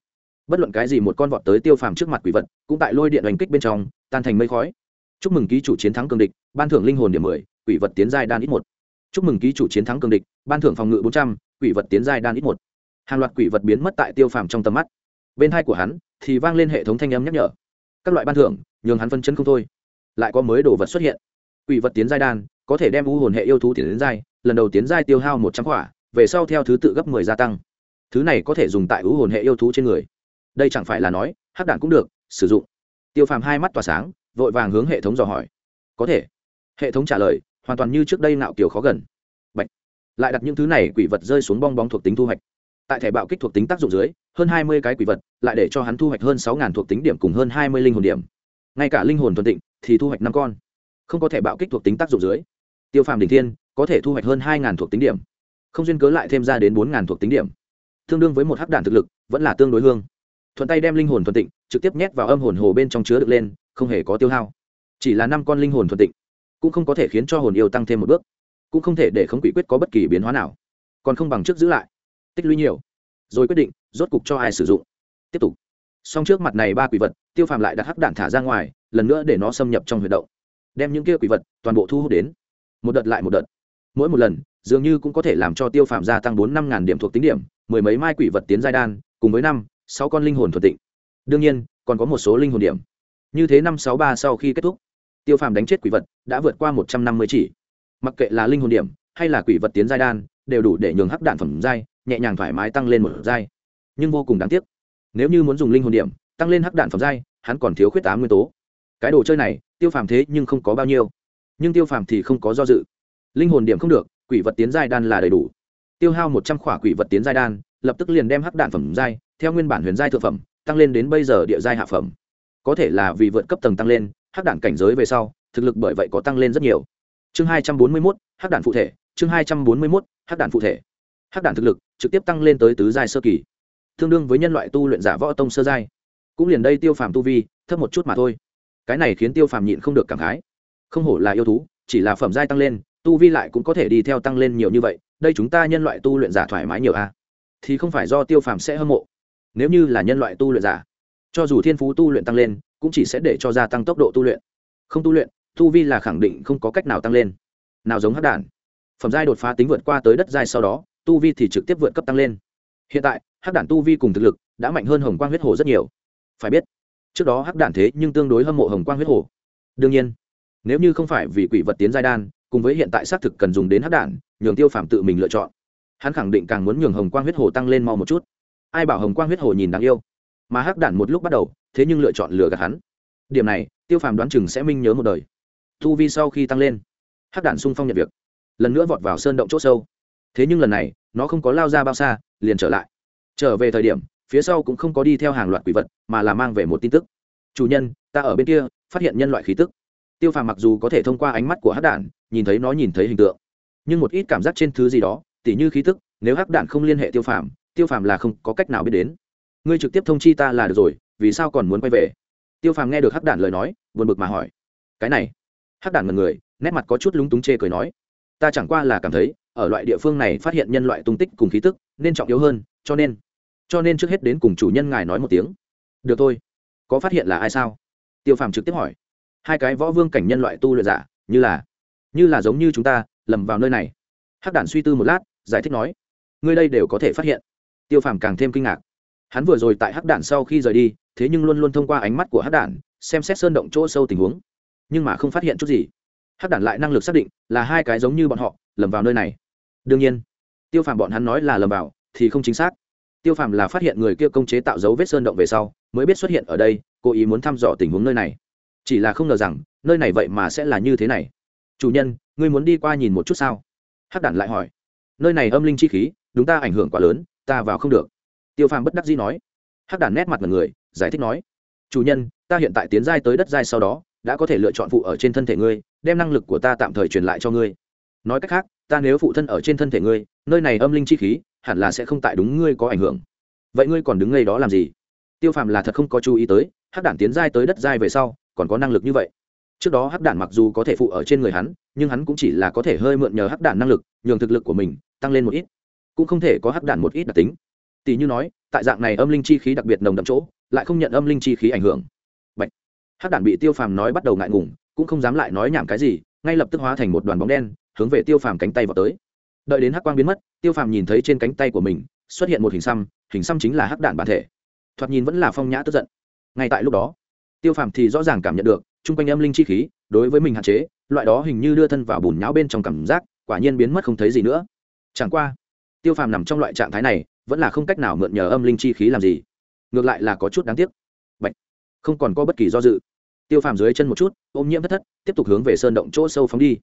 Bất luận cái gì một con vọt tới tiêu phàm trước mặt quỷ vật, cũng tại lôi điện oanh kích bên trong, tan thành mây khói. Chúc mừng ký chủ chiến thắng cường địch, ban thưởng linh hồn điểm mười, quỷ vật tiến giai đan ít một. Chúc mừng ký chủ chiến thắng cường địch, ban thưởng phòng ngự bốn trăm, quỷ vật tiến giai đan ít một. Hàng loạt quỷ vật biến mất tại tiêu phàm trong tầm mắt. Bên hai của hắn, thì vang lên hệ thống thanh âm nhắc nhở. Các loại ban thưởng, nhường hắn phân chân không thôi. Lại có mới đồ vật xuất hiện. Quỷ vật tiến giai đan, có thể đem u hồn hệ yêu thú tiến đến giai, lần đầu tiến giai tiêu hao một trăm quả về sau theo thứ tự gấp mười gia tăng. Thứ này có thể dùng tại u hồn hệ yêu thú trên người. Đây chẳng phải là nói, hắc đạn cũng được, sử dụng. Tiêu phàm hai mắt tỏa sáng, vội vàng hướng hệ thống dò hỏi. Có thể. Hệ thống trả lời, hoàn toàn như trước đây nạo kiểu khó gần. Bạch. lại đặt những thứ này quỷ vật rơi xuống bong bóng thuộc tính thu hoạch. Tại thẻ bạo kích thuộc tính tác dụng dưới, hơn hai mươi cái quỷ vật, lại để cho hắn thu hoạch hơn sáu thuộc tính điểm cùng hơn hai mươi linh hồn điểm. Ngay cả linh hồn thuần tịnh, thì thu hoạch năm con. Không có thẻ bạo kích thuộc tính tác dụng dưới. Tiêu phàm đình thiên, có thể thu hoạch hơn hai thuộc tính điểm không duyên cớ lại thêm ra đến bốn ngàn thuộc tính điểm. Tương đương với một hắc đạn thực lực, vẫn là tương đối hương. Thuận tay đem linh hồn thuần tịnh, trực tiếp nhét vào âm hồn hồ bên trong chứa được lên, không hề có tiêu hao. Chỉ là năm con linh hồn thuần tịnh, cũng không có thể khiến cho hồn yêu tăng thêm một bước, cũng không thể để khống quỷ quyết có bất kỳ biến hóa nào. Còn không bằng trước giữ lại, tích lũy nhiều, rồi quyết định, rốt cục cho ai sử dụng. Tiếp tục. Song trước mặt này ba quỷ vật, tiêu phàm lại đặt hắc đạn thả ra ngoài, lần nữa để nó xâm nhập trong huyệt động. Đem những kia quỷ vật toàn bộ thu hút đến. Một đợt lại một đợt. Mỗi một lần dường như cũng có thể làm cho tiêu phàm gia tăng bốn năm ngàn điểm thuộc tính điểm, mười mấy mai quỷ vật tiến giai đan, cùng với năm, sáu con linh hồn thuận tịnh. Đương nhiên, còn có một số linh hồn điểm. Như thế năm, sáu, ba sau khi kết thúc, tiêu phàm đánh chết quỷ vật đã vượt qua một trăm năm mươi chỉ. Mặc kệ là linh hồn điểm hay là quỷ vật tiến giai đan, đều đủ để nhường hắc đạn phẩm giai nhẹ nhàng thoải mái tăng lên một giai. Nhưng vô cùng đáng tiếc, nếu như muốn dùng linh hồn điểm tăng lên hắc đạn phẩm giai, hắn còn thiếu khuyết tám nguyên tố. Cái đồ chơi này, tiêu phàm thế nhưng không có bao nhiêu. Nhưng tiêu phàm thì không có do dự. Linh hồn điểm không được quỷ vật tiến giai đan là đầy đủ. Tiêu hao một trăm khỏa quỷ vật tiến giai đan, lập tức liền đem hắc đạn phẩm giai, theo nguyên bản huyền giai thượng phẩm, tăng lên đến bây giờ địa giai hạ phẩm. Có thể là vì vượt cấp tầng tăng lên, hắc đạn cảnh giới về sau, thực lực bởi vậy có tăng lên rất nhiều. Chương hai trăm bốn mươi mốt, hắc đạn phụ thể, chương hai trăm bốn mươi mốt, hắc đạn phụ thể. Hắc đạn thực lực trực tiếp tăng lên tới tứ giai sơ kỳ, tương đương với nhân loại tu luyện giả võ tông sơ giai. Cũng liền đây tiêu phàm tu vi, thấp một chút mà thôi. Cái này khiến tiêu phàm nhịn không được cảm khái. Không hổ là yêu thú, chỉ là phẩm giai tăng lên tu vi lại cũng có thể đi theo tăng lên nhiều như vậy, đây chúng ta nhân loại tu luyện giả thoải mái nhiều a. Thì không phải do tiêu phàm sẽ hâm mộ. Nếu như là nhân loại tu luyện giả, cho dù thiên phú tu luyện tăng lên, cũng chỉ sẽ để cho gia tăng tốc độ tu luyện. Không tu luyện, tu vi là khẳng định không có cách nào tăng lên. Nào giống hát đản, phẩm giai đột phá tính vượt qua tới đất giai sau đó, tu vi thì trực tiếp vượt cấp tăng lên. Hiện tại, hắc đản tu vi cùng thực lực đã mạnh hơn hồng quang huyết hồ rất nhiều. Phải biết, trước đó hắc đản thế nhưng tương đối hâm mộ hồng quang huyết hồ. Đương nhiên, nếu như không phải vì quỷ vật tiến giai đan cùng với hiện tại xác thực cần dùng đến hắc đản, nhường tiêu phạm tự mình lựa chọn. Hắn khẳng định càng muốn nhường hồng quang huyết hồ tăng lên mau một chút. Ai bảo hồng quang huyết hồ nhìn đáng yêu? Mà hắc đản một lúc bắt đầu, thế nhưng lựa chọn lừa gạt hắn. Điểm này, tiêu phàm đoán chừng sẽ minh nhớ một đời. Tu vi sau khi tăng lên hắc đản sung phong nhận việc. Lần nữa vọt vào sơn động c h ỗ sâu. Thế nhưng lần này, nó không có lao ra bao xa, liền trở lại. Trở về thời điểm, phía sau cũng không có đi theo hàng loạt quỷ vật, mà là mang về một tin tức. Chủ nhân, ta ở bên kia, phát hiện nhân loại khí tức tiêu phàm mặc dù có thể thông qua ánh mắt của hắc đản, nhìn thấy nó nhìn thấy hình tượng, nhưng một ít cảm giác trên thứ gì đó, tỉ như khí tức, nếu hắc đản không liên hệ tiêu phàm tiêu phàm là không có cách nào biết đến. Ngươi trực tiếp thông chi ta là được rồi, vì sao còn muốn quay về? Tiêu phàm nghe được hắc đản lời nói, buồn bực mà hỏi. Cái này, hắc đản mật người, nét mặt có chút lúng túng chê cười nói. Ta chẳng qua là cảm thấy, ở loại địa phương này phát hiện nhân loại tung tích cùng khí tức, nên trọng yếu hơn, cho nên cho nên trước hết đến cùng chủ nhân ngài nói một tiếng. Được thôi. Có phát hiện là ai sao? Tiêu phàm trực tiếp hỏi hai cái võ vương cảnh nhân loại tu luyện giả, như là như là giống như chúng ta, lầm vào nơi này. Hắc đản suy tư một lát, giải thích nói, ngươi đây đều có thể phát hiện. Tiêu phàm càng thêm kinh ngạc. Hắn vừa rồi tại hắc đản sau khi rời đi, thế nhưng luôn luôn thông qua ánh mắt của hắc đản, xem xét sơn động chỗ sâu tình huống. Nhưng mà không phát hiện chút gì. Hắc đản lại năng lực xác định là hai cái giống như bọn họ, lầm vào nơi này. Đương nhiên, tiêu phàm bọn hắn nói là lầm vào, thì không chính xác. Tiêu phàm là phát hiện người kia công chế tạo dấu vết sơn động về sau, mới biết xuất hiện ở đây, cố ý muốn thăm dò tình huống nơi này chỉ là không ngờ rằng, nơi này vậy mà sẽ là như thế này. Chủ nhân, ngươi muốn đi qua nhìn một chút sao? Hắc đản lại hỏi. Nơi này âm linh chi khí, đúng ta ảnh hưởng quá lớn, ta vào không được. Tiêu phàm bất đắc dĩ nói. Hắc đản nét mặt mật người, giải thích nói. Chủ nhân, ta hiện tại tiến giai tới đất giai sau đó, đã có thể lựa chọn phụ ở trên thân thể ngươi, đem năng lực của ta tạm thời truyền lại cho ngươi. Nói cách khác, ta nếu phụ thân ở trên thân thể ngươi, nơi này âm linh chi khí, hẳn là sẽ không tại đúng ngươi có ảnh hưởng. Vậy ngươi còn đứng ngay đó làm gì? Tiêu phàm là thật không có chú ý tới, hắc đản tiến giai tới đất giai về sau còn có năng lực như vậy. Trước đó hắc đản mặc dù có thể phụ ở trên người hắn, nhưng hắn cũng chỉ là có thể hơi mượn nhờ hắc đản năng lực, nhường thực lực của mình tăng lên một ít. Cũng không thể có hắc đản một ít đặc tính. Tỷ như nói, tại dạng này âm linh chi khí đặc biệt nồng đậm chỗ, lại không nhận âm linh chi khí ảnh hưởng. Bạch. hắc đản bị tiêu phàm nói bắt đầu ngại ngùng, cũng không dám lại nói nhảm cái gì, ngay lập tức hóa thành một đoàn bóng đen, hướng về tiêu phàm cánh tay vào tới. Đợi đến hắc quang biến mất, tiêu phàm nhìn thấy trên cánh tay của mình, xuất hiện một hình xăm hình xăm chính là hắc đản bản thể. Thoạt nhìn vẫn là phong nhã tức giận. Ngay tại lúc đó tiêu phàm thì rõ ràng cảm nhận được, chung quanh âm linh chi khí, đối với mình hạn chế, loại đó hình như đưa thân vào bùn nhão bên trong cảm giác, quả nhiên biến mất không thấy gì nữa. Chẳng qua, tiêu phàm nằm trong loại trạng thái này, vẫn là không cách nào mượn nhờ âm linh chi khí làm gì. Ngược lại là có chút đáng tiếc. Bạch. không còn có bất kỳ do dự. Tiêu phàm dưới chân một chút, ôm nhiễm thất thất, tiếp tục hướng về sơn động chỗ sâu phóng đi.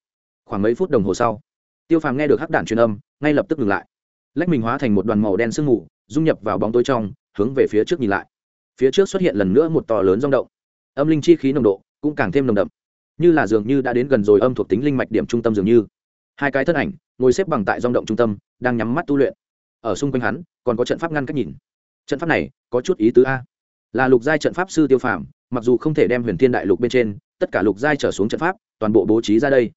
Khoảng mấy phút đồng hồ sau, tiêu phàm nghe được hắc đạn truyền âm, ngay lập tức ngừng lại. Lách mình hóa thành một đoàn màu đen sương mù, dung nhập vào bóng tối trong, hướng về phía trước nhìn lại. Phía trước xuất hiện lần nữa một to lớn rong động âm linh chi khí nồng độ cũng càng thêm nồng đậm. Như là dường như đã đến gần rồi âm thuộc tính linh mạch điểm trung tâm dường như. Hai cái thân ảnh ngồi xếp bằng tại rong động trung tâm, đang nhắm mắt tu luyện. Ở xung quanh hắn, còn có trận pháp ngăn cách nhìn. Trận pháp này có chút ý tứ a. Là lục giai trận pháp sư tiêu phàm, mặc dù không thể đem huyền thiên đại lục bên trên, tất cả lục giai trở xuống trận pháp, toàn bộ bố trí ra đây.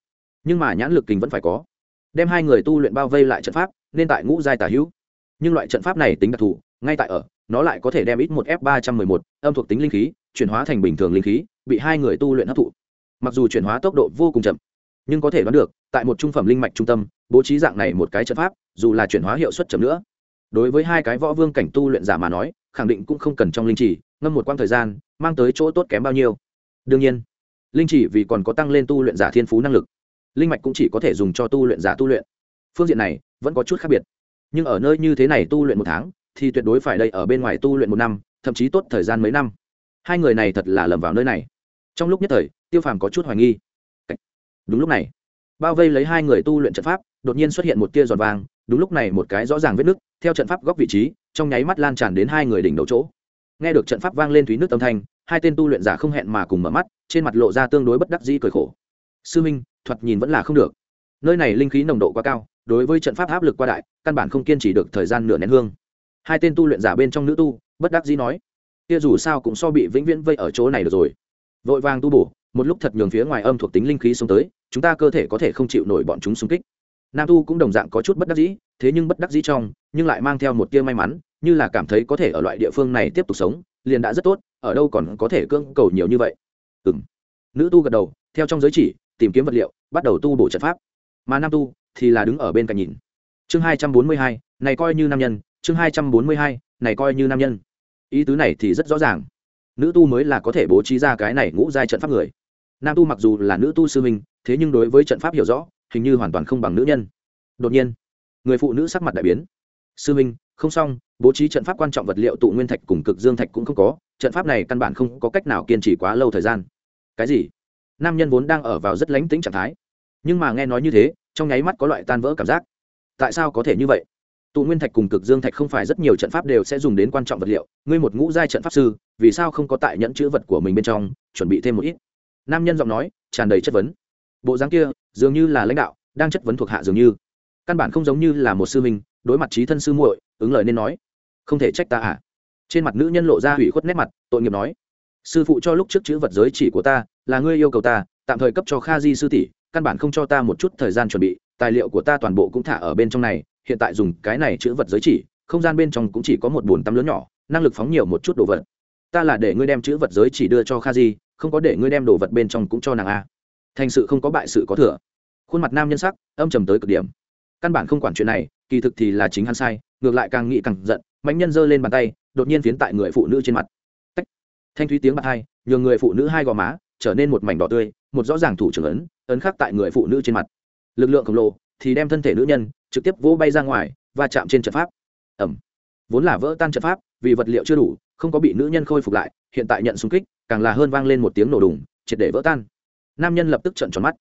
Nhưng mà nhãn lực kình vẫn phải có. Đem hai người tu luyện bao vây lại trận pháp, nên tại ngũ giai tả hữu. Nhưng loại trận pháp này tính đặc thù, ngay tại ở, nó lại có thể đem ít một f ba trăm mười một, âm thuộc tính linh khí chuyển hóa thành bình thường linh khí, bị hai người tu luyện hấp thụ. Mặc dù chuyển hóa tốc độ vô cùng chậm, nhưng có thể đoán được, tại một trung phẩm linh mạch trung tâm, bố trí dạng này một cái trận pháp, dù là chuyển hóa hiệu suất chậm nữa, đối với hai cái võ vương cảnh tu luyện giả mà nói, khẳng định cũng không cần trong linh trì, ngâm một quãng thời gian, mang tới chỗ tốt kém bao nhiêu. Đương nhiên, linh chỉ vì còn có tăng lên tu luyện giả thiên phú năng lực, linh mạch cũng chỉ có thể dùng cho tu luyện giả tu luyện. Phương diện này, vẫn có chút khác biệt. Nhưng ở nơi như thế này tu luyện một tháng, thì tuyệt đối phải đây ở bên ngoài tu luyện một năm, thậm chí tốt thời gian mấy năm hai người này thật là lầm vào nơi này. Trong lúc nhất thời, tiêu phàm có chút hoài nghi. Đúng lúc này, bao vây lấy hai người tu luyện trận pháp, đột nhiên xuất hiện một tia giòn vàng, đúng lúc này một cái rõ ràng vết nứt, theo trận pháp góc vị trí, trong nháy mắt lan tràn đến hai người đỉnh đầu chỗ. Nghe được trận pháp vang lên thúy nước âm thanh, hai tên tu luyện giả không hẹn mà cùng mở mắt, trên mặt lộ ra tương đối bất đắc dĩ cười khổ. Sư minh, thoạt nhìn vẫn là không được. Nơi này linh khí nồng độ quá cao, đối với trận pháp áp lực qua đại, căn bản không kiên trì được thời gian nửa nén hương. Hai tên tu luyện giả bên trong nữ tu, bất đắc dĩ nói kia dù sao cũng so bị vĩnh viễn vây ở chỗ này được rồi. Vội vàng tu bổ, một lúc thật nhường phía ngoài âm thuộc tính linh khí xuống tới, chúng ta cơ thể có thể không chịu nổi bọn chúng xung kích. Nam tu cũng đồng dạng có chút bất đắc dĩ, thế nhưng bất đắc dĩ trong, nhưng lại mang theo một tia may mắn, như là cảm thấy có thể ở loại địa phương này tiếp tục sống, liền đã rất tốt, ở đâu còn có thể cưỡng cầu nhiều như vậy. Ừ m nữ tu gật đầu, theo trong giới chỉ, tìm kiếm vật liệu, bắt đầu tu bổ trận pháp. Mà nam tu thì là đứng ở bên cạnh nhìn. Chương hai trăm bốn mươi hai, này coi như nam nhân, chương hai trăm bốn mươi hai, này coi như nam nhân ý tứ này thì rất rõ ràng. Nữ tu mới là có thể bố trí ra cái này ngũ giai trận pháp người. Nam tu mặc dù là nữ tu sư minh thế nhưng đối với trận pháp hiểu rõ, hình như hoàn toàn không bằng nữ nhân. Đột nhiên, người phụ nữ sắc mặt đại biến. Sư minh không xong, bố trí trận pháp quan trọng vật liệu tụ nguyên thạch cùng cực dương thạch cũng không có, trận pháp này căn bản không có cách nào kiên trì quá lâu thời gian. Cái gì? Nam nhân vốn đang ở vào rất lánh tính trạng thái. Nhưng mà nghe nói như thế, trong nháy mắt có loại tan vỡ cảm giác. Tại sao có thể như vậy? Tụ nguyên thạch cùng cực dương thạch không phải rất nhiều trận pháp đều sẽ dùng đến quan trọng vật liệu. Ngươi một ngũ giai trận pháp sư, vì sao không có tại nhẫn chữ vật của mình bên trong, chuẩn bị thêm một ít? Nam nhân giọng nói, tràn đầy chất vấn. Bộ dáng kia, dường như là lãnh đạo, đang chất vấn thuộc hạ dường như. Căn bản không giống như là một sư minh đối mặt trí thân sư muội, ứng lời nên nói. Không thể trách ta à? Trên mặt nữ nhân lộ ra hủy khuất nét mặt, tội nghiệp nói. Sư phụ cho lúc trước chữ vật giới chỉ của ta, là ngươi yêu cầu ta, tạm thời cấp cho kha di sư tỷ, căn bản không cho ta một chút thời gian chuẩn bị, tài liệu của ta toàn bộ cũng thả ở bên trong này hiện tại dùng cái này chữ vật giới chỉ, không gian bên trong cũng chỉ có một bồn tắm lớn nhỏ, năng lực phóng nhiều một chút đồ vật. Ta là để ngươi đem chữ vật giới chỉ đưa cho kha di không có để ngươi đem đồ vật bên trong cũng cho nàng a. Thành sự không có bại sự có thừa. Khuôn mặt nam nhân sắc, âm trầm tới cực điểm. Căn bản không quản chuyện này, kỳ thực thì là chính hắn sai, ngược lại càng nghĩ càng giận, mạnh nhân giơ lên bàn tay, đột nhiên phiến tại người phụ nữ trên mặt. Tách. thanh thúy tiếng bạc hai, nhường người phụ nữ hai gò má trở nên một mảnh đỏ tươi, một rõ ràng thủ trưởng ấn ấn khắc tại người phụ nữ trên mặt. Lực lượng khổng lồ thì đem thân thể nữ nhân trực tiếp vỗ bay ra ngoài và chạm trên trận pháp. Ẩm vốn là vỡ tan trận pháp vì vật liệu chưa đủ không có bị nữ nhân khôi phục lại hiện tại nhận xung kích càng là hơn vang lên một tiếng nổ đùng triệt để vỡ tan. Nam nhân lập tức trận tròn mắt.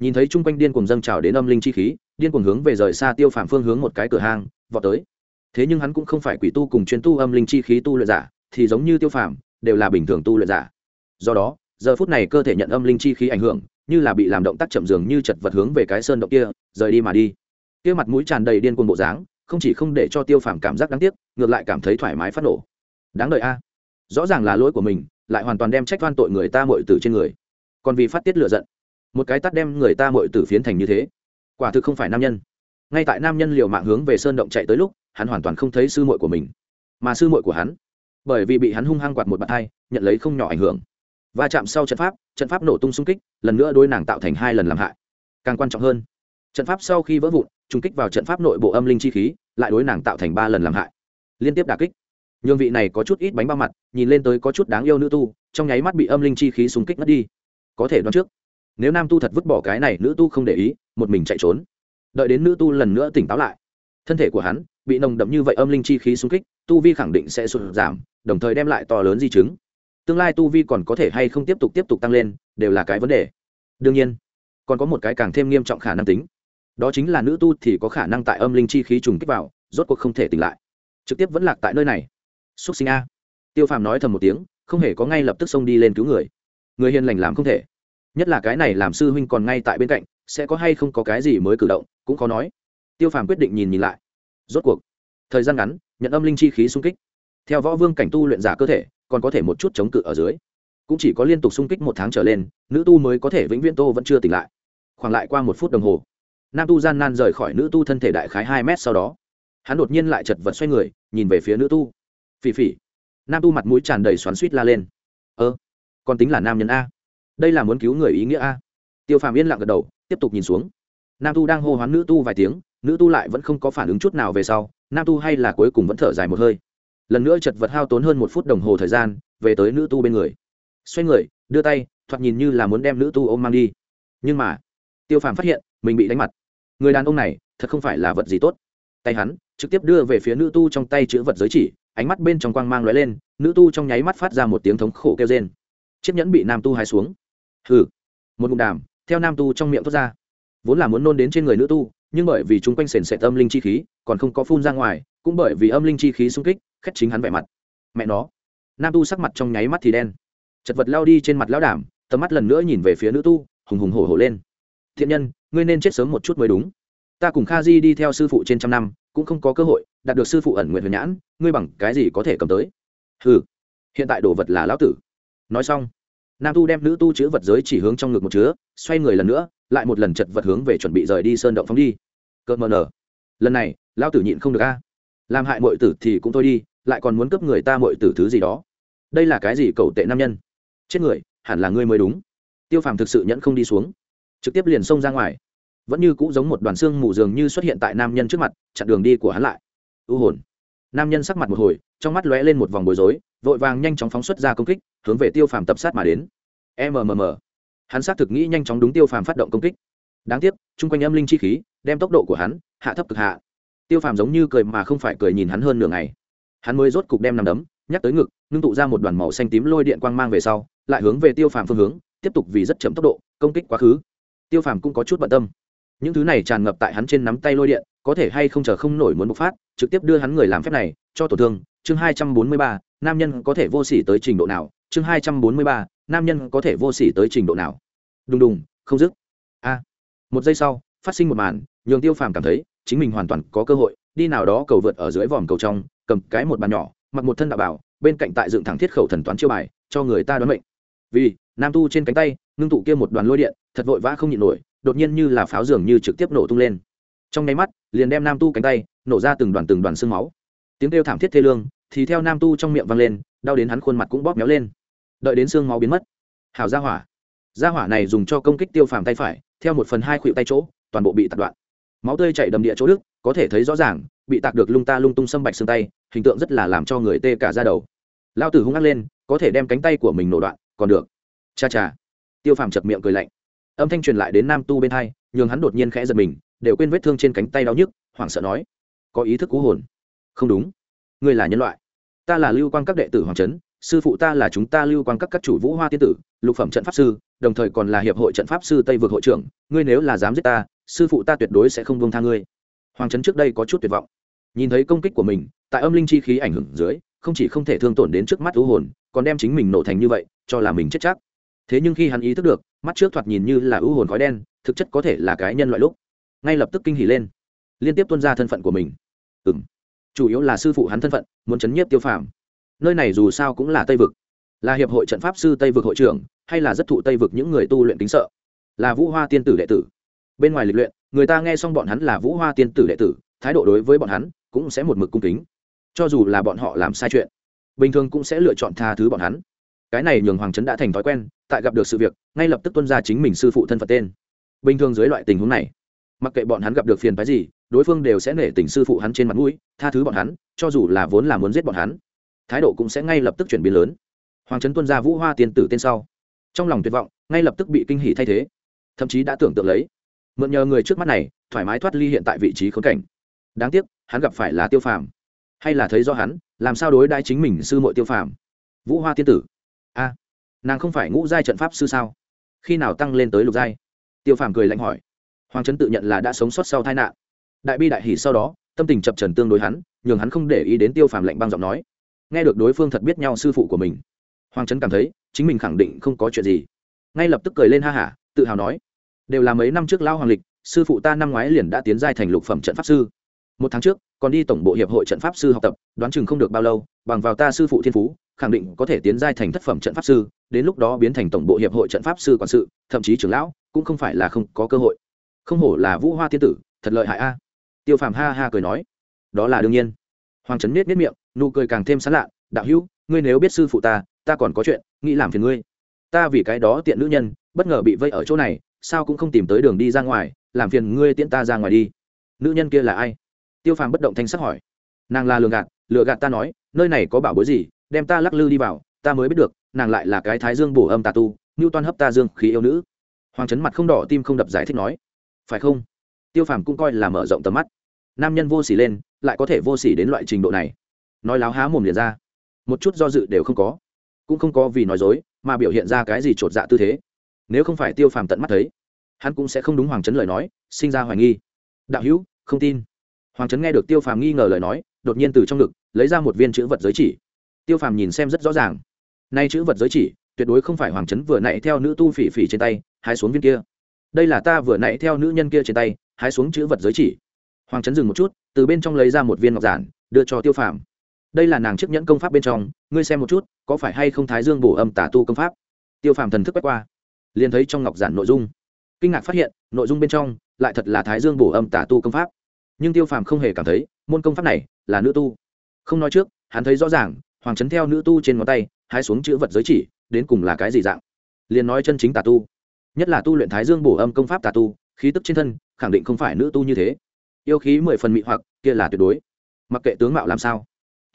Nhìn thấy chung quanh điên cuồng dâng trào đến âm linh chi khí điên cuồng hướng về rời xa tiêu phàm phương hướng một cái cửa hàng, vọt tới. Thế nhưng hắn cũng không phải quỷ tu cùng chuyên tu âm linh chi khí tu luyện giả thì giống như tiêu phàm đều là bình thường tu luyện giả. Do đó giờ phút này cơ thể nhận âm linh chi khí ảnh hưởng như là bị làm động tác chậm dường như chật vật hướng về cái sơn động kia, rời đi mà đi. Kia mặt mũi tràn đầy điên cuồng bộ dáng, không chỉ không để cho tiêu phàm cảm giác đáng tiếc, ngược lại cảm thấy thoải mái phát nổ. Đáng đợi a. Rõ ràng là lỗi của mình, lại hoàn toàn đem trách van tội người ta mội tử trên người. Còn vì phát tiết lựa giận. Một cái tắt đem người ta mội tử phiến thành như thế. Quả thực không phải nam nhân. Ngay tại nam nhân liều mạng hướng về sơn động chạy tới lúc, hắn hoàn toàn không thấy sư muội của mình, mà sư muội của hắn. Bởi vì bị hắn hung hăng quạt một bàn tay nhận lấy không nhỏ ảnh hưởng. Va chạm sau trận pháp trận pháp nổ tung xung kích, lần nữa đối nàng tạo thành hai lần làm hại. Càng quan trọng hơn, trận pháp sau khi vỡ vụn trung kích vào trận pháp nội bộ âm linh chi khí, lại đối nàng tạo thành ba lần làm hại. Liên tiếp đà kích. Nhường vị này có chút ít bánh bao mặt, nhìn lên tới có chút đáng yêu nữ tu, trong nháy mắt bị âm linh chi khí xung kích mất đi. Có thể đoán trước, nếu nam tu thật vứt bỏ cái này, nữ tu không để ý, một mình chạy trốn. Đợi đến nữ tu lần nữa tỉnh táo lại, thân thể của hắn bị nồng đậm như vậy âm linh chi khí xung kích, tu vi khẳng định sẽ sụt giảm, đồng thời đem lại to lớn di chứng tương lai tu vi còn có thể hay không tiếp tục tiếp tục tăng lên, đều là cái vấn đề. Đương nhiên, còn có một cái càng thêm nghiêm trọng khả năng tính. Đó chính là nữ tu thì có khả năng tại âm linh chi khí trùng kích vào, rốt cuộc không thể tỉnh lại. Trực tiếp vẫn lạc tại nơi này. Xúc sinh a. Tiêu phàm nói thầm một tiếng, không hề có ngay lập tức xông đi lên cứu người. Người hiền lành làm không thể. Nhất là cái này làm sư huynh còn ngay tại bên cạnh, sẽ có hay không có cái gì mới cử động, cũng khó nói. Tiêu phàm quyết định nhìn nhìn lại. Rốt cuộc, thời gian ngắn, nhận âm linh chi khí xung kích. Theo võ vương cảnh tu luyện giả cơ thể còn có thể một chút chống cự ở dưới. Cũng chỉ có liên tục xung kích một tháng trở lên, nữ tu mới có thể vĩnh viễn tô vẫn chưa tỉnh lại. Khoảng lại qua một phút đồng hồ, nam tu gian nan rời khỏi nữ tu thân thể đại khái hai mét sau đó, hắn đột nhiên lại chật vật xoay người, nhìn về phía nữ tu. Phỉ phỉ. Nam tu mặt mũi tràn đầy xoắn suýt la lên. Ơ, còn tính là nam nhân a. Đây là muốn cứu người ý nghĩa a. Tiêu phàm yên lặng gật đầu, tiếp tục nhìn xuống. Nam tu đang hô hoán nữ tu vài tiếng, nữ tu lại vẫn không có phản ứng chút nào về sau, nam tu hay là cuối cùng vẫn thở dài một hơi lần nữa chật vật hao tốn hơn một phút đồng hồ thời gian, về tới nữ tu bên người. Xoay người, đưa tay, thoạt nhìn như là muốn đem nữ tu ôm mang đi. Nhưng mà, tiêu phàm phát hiện, mình bị đánh mặt. Người đàn ông này, thật không phải là vật gì tốt. Tay hắn, trực tiếp đưa về phía nữ tu trong tay chữ vật giới chỉ, ánh mắt bên trong quang mang lóe lên, nữ tu trong nháy mắt phát ra một tiếng thống khổ kêu trên chiếc nhẫn bị nam tu hai xuống. Hừ. Một ngụm đàm, theo nam tu trong miệng thoát ra. Vốn là muốn nôn đến trên người nữ tu, nhưng bởi vì chúng quanh sền sệt âm linh chi khí, còn không có phun ra ngoài, cũng bởi vì âm linh chi khí xung kích khét chính hắn vẻ mặt. Mẹ nó. Nam tu sắc mặt trong nháy mắt thì đen. Chật vật lao đi trên mặt lão đảm, tầm mắt lần nữa nhìn về phía nữ tu, hùng hùng hổ hổ lên. Thiện nhân, ngươi nên chết sớm một chút mới đúng. Ta cùng kha di đi theo sư phụ trên trăm năm, cũng không có cơ hội đạt được sư phụ ẩn nguyện huyền nhãn, ngươi bằng cái gì có thể cầm tới? Ừ hiện tại đồ vật là lão tử. Nói xong, nam tu đem nữ tu chữ vật giới chỉ hướng trong ngực một chứa, xoay người lần nữa, lại một lần chật vật hướng về chuẩn bị rời đi sơn động phóng đi. Cợt mờ nở. Lần này, lão tử nhịn không được a làm hại mọi tử thì cũng thôi đi, lại còn muốn cướp người ta mọi tử thứ gì đó. Đây là cái gì cầu tệ nam nhân? Chết người, hẳn là ngươi mới đúng. Tiêu phàm thực sự nhẫn không đi xuống. Trực tiếp liền xông ra ngoài. Vẫn như cũ giống một đoàn xương mù dường như xuất hiện tại nam nhân trước mặt, chặn đường đi của hắn lại. U hồn. Nam nhân sắc mặt một hồi, trong mắt lóe lên một vòng bối rối, vội vàng nhanh chóng phóng xuất ra công kích, hướng về tiêu phàm tập sát mà đến. Mmm hắn xác thực nghĩ nhanh chóng đúng tiêu phàm phát động công kích. Đáng tiếc, chung quanh âm linh chi khí, đem tốc độ của hắn hạ thấp cực hạ tiêu phàm giống như cười mà không phải cười nhìn hắn hơn nửa ngày. Hắn mới rốt cục đem nằm đấm, nhắc tới ngực, ngưng tụ ra một đoàn màu xanh tím lôi điện quang mang về sau, lại hướng về tiêu phàm phương hướng, tiếp tục vì rất chậm tốc độ, công kích quá khứ. Tiêu phàm cũng có chút bận tâm. Những thứ này tràn ngập tại hắn trên nắm tay lôi điện, có thể hay không chờ không nổi muốn bộc phát, trực tiếp đưa hắn người làm phép này, cho tổn thương. Chương hai trăm bốn mươi ba, nam nhân có thể vô s ỉ tới trình độ nào? Chương hai trăm bốn mươi ba, nam nhân có thể vô s ỉ tới trình độ nào? Đùng đùng, không dứt. A. Một giây sau, phát sinh một màn, nhường tiêu phàm cảm thấy chính mình hoàn toàn có cơ hội, đi nào đó cầu vượt ở dưới vòm cầu trong, cầm cái một bàn nhỏ, mặc một thân đạo bảo, bên cạnh tại dựng thẳng thiết khẩu thần toán chiêu bài, cho người ta đoán mệnh. Vì, nam tu trên cánh tay, ngưng tụ kia một đoàn lôi điện, thật vội vã không nhịn nổi, đột nhiên như là pháo dường như trực tiếp nổ tung lên. Trong nháy mắt, liền đem nam tu cánh tay, nổ ra từng đoàn từng đoàn xương máu. Tiếng kêu thảm thiết thê lương, thì theo nam tu trong miệng vang lên, đau đến hắn khuôn mặt cũng bóp méo lên. Đợi đến xương máu biến mất hào ra hỏa. Ra hỏa này dùng cho công kích tiêu phàm tay phải, theo một phần hai khuỵu tay chỗ, toàn bộ bị tạt đoạn máu tươi chảy đầm địa chỗ đức, có thể thấy rõ ràng, bị tạc được lung ta lung tung xâm bạch xương tay, hình tượng rất là làm cho người tê cả ra đầu. Lao tử hung ác lên, có thể đem cánh tay của mình nổ đoạn, còn được. Cha cha. Tiêu phàm chập miệng cười lạnh. Âm thanh truyền lại đến nam tu bên hai, nhường hắn đột nhiên khẽ giật mình, đều quên vết thương trên cánh tay đau nhức, hoảng sợ nói, có ý thức cú hồn. Không đúng. Ngươi là nhân loại. Ta là lưu quan các đệ tử hoàng trấn sư phụ ta là chúng ta lưu quan các các chủ vũ hoa tiên tử, lục phẩm trận pháp sư đồng thời còn là hiệp hội trận pháp sư tây vực hội trưởng, ngươi nếu là dám giết ta, sư phụ ta tuyệt đối sẽ không buông tha ngươi. Hoàng trấn trước đây có chút tuyệt vọng. Nhìn thấy công kích của mình, tại âm linh chi khí ảnh hưởng dưới, không chỉ không thể thương tổn đến trước mắt thú hồn, còn đem chính mình nổ thành như vậy, cho là mình chết chắc. Thế nhưng khi hắn ý thức được, mắt trước thoạt nhìn như là ưu hồn khói đen, thực chất có thể là cái nhân loại lúc. Ngay lập tức kinh hỉ lên. Liên tiếp tuân ra thân phận của mình. Ừ m chủ yếu là sư phụ hắn thân phận, muốn chấn nhiếp tiêu phàm. Nơi này dù sao cũng là tây vực là hiệp hội trận pháp sư tây vực hội trưởng, hay là rất thụ tây vực những người tu luyện kính sợ? Là vũ hoa tiên tử đệ tử. Bên ngoài lịch luyện, người ta nghe xong bọn hắn là vũ hoa tiên tử đệ tử, thái độ đối với bọn hắn cũng sẽ một mực cung kính. Cho dù là bọn họ làm sai chuyện, bình thường cũng sẽ lựa chọn tha thứ bọn hắn. Cái này nhường hoàng trấn đã thành thói quen, tại gặp được sự việc, ngay lập tức tuân ra chính mình sư phụ thân phận tên. Bình thường dưới loại tình huống này, mặc kệ bọn hắn gặp được phiền phái gì, đối phương đều sẽ nể tình sư phụ hắn trên mặt mũi, tha thứ bọn hắn, cho dù là vốn là muốn giết bọn hắn, thái độ cũng sẽ ngay lập tức chuyển biến lớn hoàng trấn tuân ra vũ hoa tiên tử tên sau. Trong lòng tuyệt vọng, ngay lập tức bị kinh hỉ thay thế. Thậm chí đã tưởng tượng lấy, mượn nhờ người trước mắt này, thoải mái thoát ly hiện tại vị trí khốn cảnh. Đáng tiếc, hắn gặp phải là tiêu phàm. Hay là thấy do hắn, làm sao đối đãi chính mình sư mội tiêu phàm? Vũ hoa tiên tử. A, nàng không phải ngũ giai trận pháp sư sao? Khi nào tăng lên tới lục giai? Tiêu phàm cười lạnh hỏi. Hoàng trấn tự nhận là đã sống sót sau tai nạn. Đại bi đại hỷ sau đó, tâm tình chập trần tương đối hắn, nhường hắn không để ý đến tiêu phàm lạnh băng giọng nói. Nghe được đối phương thật biết nhau sư phụ của mình hoàng trấn cảm thấy, chính mình khẳng định không có chuyện gì. Ngay lập tức cười lên ha hả, tự hào nói, đều là mấy năm trước lao hoàng lịch, sư phụ ta năm ngoái liền đã tiến giai thành lục phẩm trận pháp sư. Một tháng trước, còn đi tổng bộ hiệp hội trận pháp sư học tập, đoán chừng không được bao lâu, bằng vào ta sư phụ thiên phú, khẳng định có thể tiến giai thành thất phẩm trận pháp sư, đến lúc đó biến thành tổng bộ hiệp hội trận pháp sư quản sự, thậm chí trưởng lão, cũng không phải là không có cơ hội. Không hổ là vũ hoa tiên tử, thật lợi hại a. Tiêu phàm ha ha cười nói, đó là đương nhiên. Hoàng trấn miết miết miệng, nụ cười càng thêm sán lạ, đạo hữu, ngươi nếu biết sư phụ ta ta còn có chuyện, nghĩ làm phiền ngươi. Ta vì cái đó tiện nữ nhân, bất ngờ bị vây ở chỗ này, sao cũng không tìm tới đường đi ra ngoài, làm phiền ngươi tiễn ta ra ngoài đi. Nữ nhân kia là ai? Tiêu phàm bất động thanh sắc hỏi. Nàng là lừa gạt lừa gạt ta nói, nơi này có bảo bối gì, đem ta lắc lư đi vào, ta mới biết được, nàng lại là cái thái dương bổ âm tà tu ngưu toan hấp ta dương khí yêu nữ. Hoàng trấn mặt không đỏ tim không đập giải thích nói. Phải không? Tiêu phàm cũng coi là mở rộng tầm mắt. Nam nhân vô s ỉ lên, lại có thể vô s ỉ đến loại trình độ này. Nói láo há mồm liền ra. Một chút do dự đều không có cũng không có vì nói dối, mà biểu hiện ra cái gì t r ộ t dạ tư thế. Nếu không phải tiêu phàm tận mắt thấy, hắn cũng sẽ không đúng hoàng trấn lời nói, sinh ra hoài nghi. Đạo hữu, không tin. Hoàng trấn nghe được tiêu phàm nghi ngờ lời nói, đột nhiên từ trong ngực, lấy ra một viên chữ vật giới chỉ. Tiêu phàm nhìn xem rất rõ ràng. Nay chữ vật giới chỉ, tuyệt đối không phải hoàng trấn vừa nãy theo nữ tu phỉ phỉ trên tay, hái xuống viên kia. Đây là ta vừa nãy theo nữ nhân kia trên tay, hái xuống chữ vật giới chỉ. Hoàng trấn dừng một chút, từ bên trong lấy ra một viên ngọc giản, đưa cho tiêu phàm đây là nàng chiếc nhẫn công pháp bên trong, ngươi xem một chút, có phải hay không thái dương bổ âm tả tu công pháp? Tiêu phàm thần thức quét qua, liền thấy trong ngọc giản nội dung. Kinh ngạc phát hiện, nội dung bên trong lại thật là thái dương bổ âm tả tu công pháp. Nhưng tiêu phàm không hề cảm thấy, môn công pháp này là nữ tu. Không nói trước, hắn thấy rõ ràng, hoàng trấn theo nữ tu trên ngón tay hái xuống chữ vật giới chỉ, đến cùng là cái gì dạng? Liền nói chân chính tà tu. Nhất là tu luyện thái dương bổ âm công pháp tà tu, khí tức trên thân, khẳng định không phải nữ tu như thế. Yêu khí mười phần mị hoặc, kia là tuyệt đối. Mặc kệ tướng mạo làm sao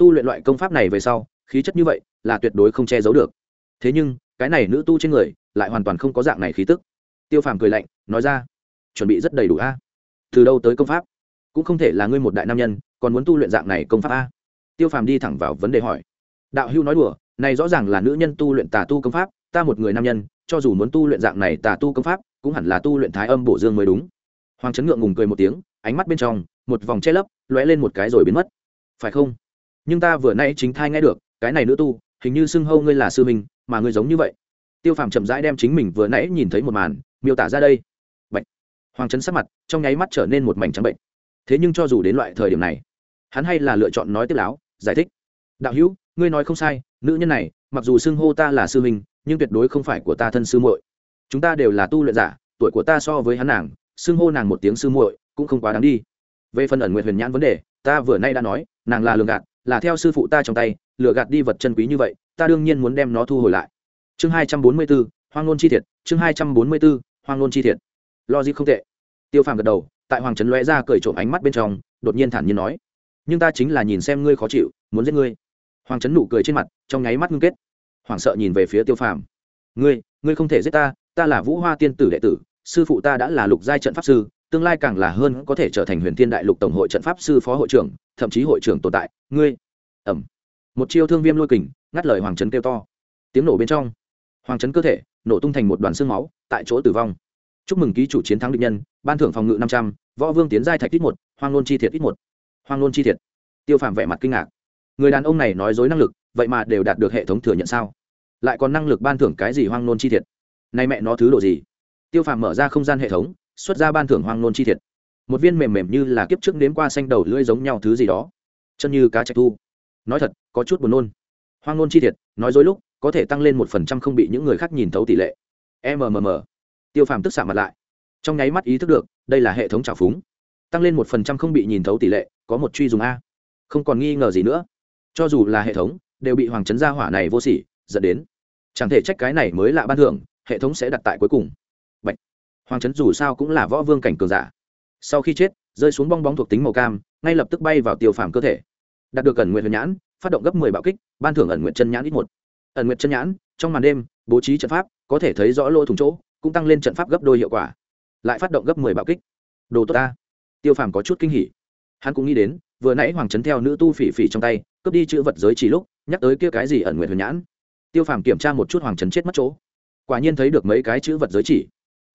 tu luyện loại công pháp này về sau, khí chất như vậy là tuyệt đối không che giấu được. Thế nhưng, cái này nữ tu trên người lại hoàn toàn không có dạng này khí tức. Tiêu phàm cười lạnh, nói ra, chuẩn bị rất đầy đủ a. Từ đâu tới công pháp? Cũng không thể là ngươi một đại nam nhân, còn muốn tu luyện dạng này công pháp a? Tiêu phàm đi thẳng vào vấn đề hỏi. Đạo hưu nói đùa, này rõ ràng là nữ nhân tu luyện tà tu công pháp, ta một người nam nhân, cho dù muốn tu luyện dạng này tà tu công pháp, cũng hẳn là tu luyện thái âm bổ dương mới đúng. Hoàng trấn ngượng ngùng cười một tiếng, ánh mắt bên trong, một vòng che lấp, lóe lên một cái rồi biến mất. Phải không? Nhưng ta vừa nay chính thai nghe được, cái này nữ tu, hình như xưng hâu ngươi là sư mình mà ngươi giống như vậy. Tiêu phàm chậm rãi đem chính mình vừa nãy nhìn thấy một màn, miêu tả ra đây. Bạch. hoàng trấn sắc mặt trong nháy mắt trở nên một mảnh trắng bệnh. Thế nhưng cho dù đến loại thời điểm này, hắn hay là lựa chọn nói tiếp láo, giải thích. Đạo hữu, ngươi nói không sai, nữ nhân này, mặc dù xưng hô ta là sư huynh, nhưng tuyệt đối không phải của ta thân sư muội. Chúng ta đều là tu luyện giả, tuổi của ta so với hắn nàng, xưng hô nàng một tiếng sư muội cũng không quá đáng đi. Về phần ẩn nguyện huyền nhãn vấn đề, ta vừa nay đã nói, nàng là lường gạt là theo sư phụ ta trong tay, lừa gạt đi vật chân quý như vậy, ta đương nhiên muốn đem nó thu hồi lại. Chương hai trăm bốn mươi bốn hoang nôn chi thiệt, chương hai trăm bốn mươi bốn hoang nôn chi thiệt. Logic không tệ. Tiêu phàm gật đầu, tại hoàng trấn lóe ra cởi trộm ánh mắt bên trong, đột nhiên thản nhiên nói, nhưng ta chính là nhìn xem ngươi khó chịu, muốn giết ngươi. Hoàng trấn nụ cười trên mặt, trong nháy mắt ngưng kết. Hoảng sợ nhìn về phía tiêu phàm. Ngươi ngươi không thể giết ta ta là vũ hoa tiên tử đệ tử, sư phụ ta đã là lục giai trận pháp sư tương lai càng là hơn có thể trở thành huyền thiên đại lục tổng hội trận pháp sư phó hội trưởng, thậm chí hội trưởng tồn tại. Ngươi ẩm một chiêu thương viêm lôi kình, ngắt lời hoàng trấn kêu to. Tiếng nổ bên trong, hoàng trấn cơ thể nổ tung thành một đoàn xương máu, tại chỗ tử vong. Chúc mừng ký chủ chiến thắng định nhân, ban thưởng phòng ngự năm trăm, võ vương tiến giai thạch ít một, hoang nôn chi thiệt ít một. Hoang nôn chi thiệt. Tiêu phàm vẻ mặt kinh ngạc. Người đàn ông này nói dối năng lực, vậy mà đều đạt được hệ thống thừa nhận sao? Lại còn năng lực ban thưởng cái gì hoang nôn chi thiệt? Nay mẹ nó thứ độ gì? Tiêu phàm mở ra không gian hệ thống xuất ra ban thưởng hoang nôn chi thiệt. Một viên mềm mềm như là kiếp trước nếm qua xanh đầu lưỡi giống nhau thứ gì đó. Chân như cá trạch thu. Nói thật, có chút buồn nôn. Hoang nôn chi thiệt, nói dối lúc, có thể tăng lên một phần trăm không bị những người khác nhìn thấu tỷ lệ. Mmm tiêu phàm tức xạ mặt lại. Trong nháy mắt ý thức được, đây là hệ thống trào phúng. Tăng lên một phần trăm không bị nhìn thấu tỷ lệ, có một truy dùng a. Không còn nghi ngờ gì nữa. Cho dù là hệ thống, đều bị hoàng trấn gia hỏa này vô sỉ dẫn đến. Chẳng thể trách cái này mới lạ ban thưởng, hệ thống sẽ đặt tại cuối cùng hoàng trấn dù sao cũng là võ vương cảnh cường giả. Sau khi chết, rơi xuống bong bóng thuộc tính màu cam, ngay lập tức bay vào tiêu phàm cơ thể. Đạt được ẩn nguyện huyền nhãn, phát động gấp mười bạo kích, ban thưởng ẩn nguyện chân nhãn ít một. Ẩn nguyện chân nhãn, trong màn đêm, bố trí trận pháp, có thể thấy rõ lỗ thủng chỗ, cũng tăng lên trận pháp gấp đôi hiệu quả. Lại phát động gấp mười bạo kích. Đồ tốt ta. Tiêu phàm có chút kinh hỉ. Hắn cũng nghĩ đến, vừa nãy hoàng trấn theo nữ tu phỉ phỉ trong tay, cướp đi chữ vật giới chỉ lúc, nhắc tới kia cái gì ẩn nguyện huyền nhãn. Tiêu phàm kiểm tra một chút hoàng trấn chết mất chỗ. Quả nhiên thấy được mấy cái chữ vật giới chỉ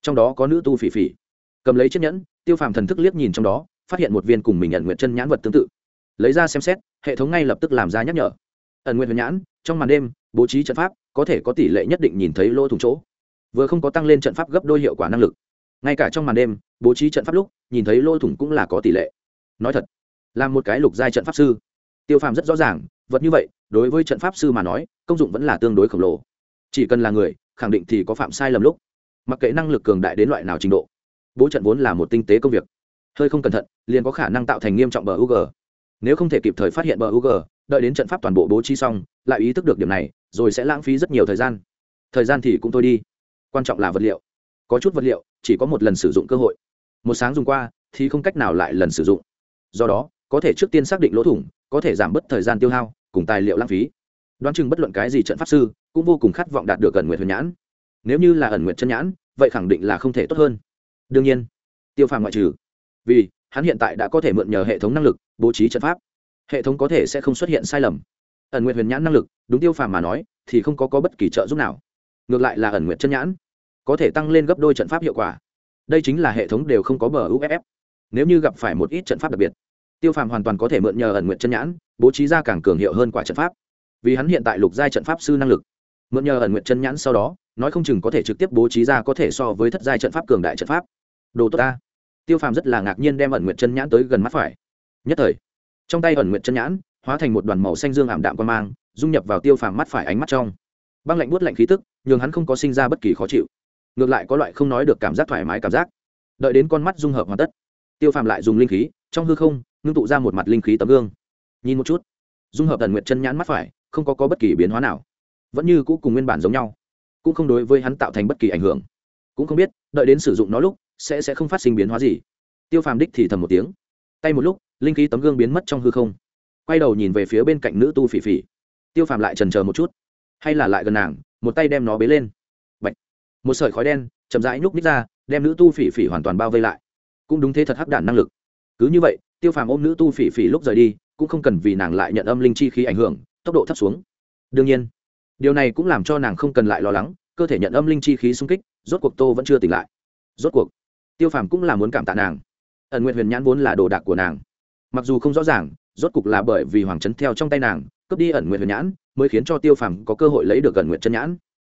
trong đó có nữ tu phỉ phỉ. Cầm lấy chiếc nhẫn, tiêu phàm thần thức liếc nhìn trong đó, phát hiện một viên cùng mình nhận nguyện chân nhãn vật tương tự. Lấy ra xem xét, hệ thống ngay lập tức làm ra nhắc nhở. Ẩn nguyện huyền nhãn, trong màn đêm, bố trí trận pháp, có thể có tỷ lệ nhất định nhìn thấy lỗ thủng chỗ. Vừa không có tăng lên trận pháp gấp đôi hiệu quả năng lực. Ngay cả trong màn đêm, bố trí trận pháp lúc, nhìn thấy lỗ thủng cũng là có tỷ lệ. Nói thật, là một cái lục giai trận pháp sư. Tiêu phàm rất rõ ràng, vật như vậy, đối với trận pháp sư mà nói, công dụng vẫn là tương đối khổng lồ. Chỉ cần là người, khẳng định thì có phạm sai lầm lúc mặc kệ năng lực cường đại đến loại nào trình độ bố trận vốn là một tinh tế công việc hơi không cẩn thận liền có khả năng tạo thành nghiêm trọng bờ UG. Nếu không thể kịp thời phát hiện bờ UG, đợi đến trận pháp toàn bộ bố trí xong, lại ý thức được điểm này, rồi sẽ lãng phí rất nhiều thời gian. Thời gian thì cũng thôi đi, quan trọng là vật liệu. Có chút vật liệu chỉ có một lần sử dụng cơ hội, một sáng dùng qua thì không cách nào lại lần sử dụng. Do đó, có thể trước tiên xác định lỗ thủng, có thể giảm bớt thời gian tiêu hao, cùng tài liệu lãng phí. Đoán chừng bất luận cái gì trận pháp sư cũng vô cùng khát vọng đạt được gần nguyện huyền nhãn. Nếu như là ẩn nguyện chân nhãn, vậy khẳng định là không thể tốt hơn. Đương nhiên, tiêu phàm ngoại trừ vì hắn hiện tại đã có thể mượn nhờ hệ thống năng lực bố trí trận pháp. Hệ thống có thể sẽ không xuất hiện sai lầm. Ẩn nguyện huyền nhãn năng lực đúng tiêu phàm mà nói thì không có, có bất kỳ trợ giúp nào. Ngược lại là ẩn nguyện chân nhãn có thể tăng lên gấp đôi trận pháp hiệu quả. Đây chính là hệ thống đều không có bờ uff nếu như gặp phải một ít trận pháp đặc biệt tiêu phàm hoàn toàn có thể mượn nhờ ẩn nguyện chân nhãn bố trí ra càng cường hiệu hơn quả trận pháp. Vì hắn hiện tại lục giai trận pháp sư năng lực mượn nhờ ẩn nguyện chân nhãn sau đó nói không chừng có thể trực tiếp bố trí ra có thể so với thất giai trận pháp cường đại trận pháp. Đồ tốt ta. Tiêu phàm rất là ngạc nhiên đem ẩn nguyện chân nhãn tới gần mắt phải. Nhất thời trong tay ẩn nguyện chân nhãn hóa thành một đoàn màu xanh dương ảm đạm quan mang dung nhập vào tiêu phàm mắt phải ánh mắt trong. Băng lạnh buốt lạnh khí tức nhường hắn không có sinh ra bất kỳ khó chịu. Ngược lại có loại không nói được cảm giác thoải mái cảm giác. Đợi đến con mắt dung hợp hoàn tất tiêu phàm lại dùng linh khí trong hư không ngưng tụ ra một mặt linh khí tấm gương. Nhìn một chút dung hợp ẩn nguyện chân nhãn mắt phải không có, có bất kỳ biến hóa nào. Vẫn như cũ cùng nguyên bản giống nhau cũng không đối với hắn tạo thành bất kỳ ảnh hưởng. Cũng không biết, đợi đến sử dụng nó lúc, sẽ sẽ không phát sinh biến hóa gì. Tiêu phàm đích thì thầm một tiếng. Tay một lúc, linh khí tấm gương biến mất trong hư không. Quay đầu nhìn về phía bên cạnh nữ tu phỉ phỉ. Tiêu phàm lại trần c một chút. Hay là lại gần nàng, một tay đem nó bế lên. Bạch. một sợi khói đen chậm rãi nhúc nít ra, đem nữ tu phỉ phỉ hoàn toàn bao vây lại. Cũng đúng thế thật hắc đản năng lực. Cứ như vậy, tiêu phàm ôm nữ tu phỉ phỉ lúc rời đi, cũng không cần vì nàng lại nhận âm linh chi khí ảnh hưởng, tốc độ thấp xuống. Đương nhiên điều này cũng làm cho nàng không cần lại lo lắng, cơ thể nhận âm linh chi khí xung kích, rốt cuộc tô vẫn chưa tỉnh lại. Rốt cuộc, tiêu phàm cũng là muốn cảm tạ nàng. Ẩn nguyện huyền nhãn vốn là đồ đạc của nàng. Mặc dù không rõ ràng, rốt cục là bởi vì hoàng trấn theo trong tay nàng, cướp đi ẩn nguyện huyền nhãn, mới khiến cho tiêu phàm có cơ hội lấy được ẩn nguyện chân nhãn.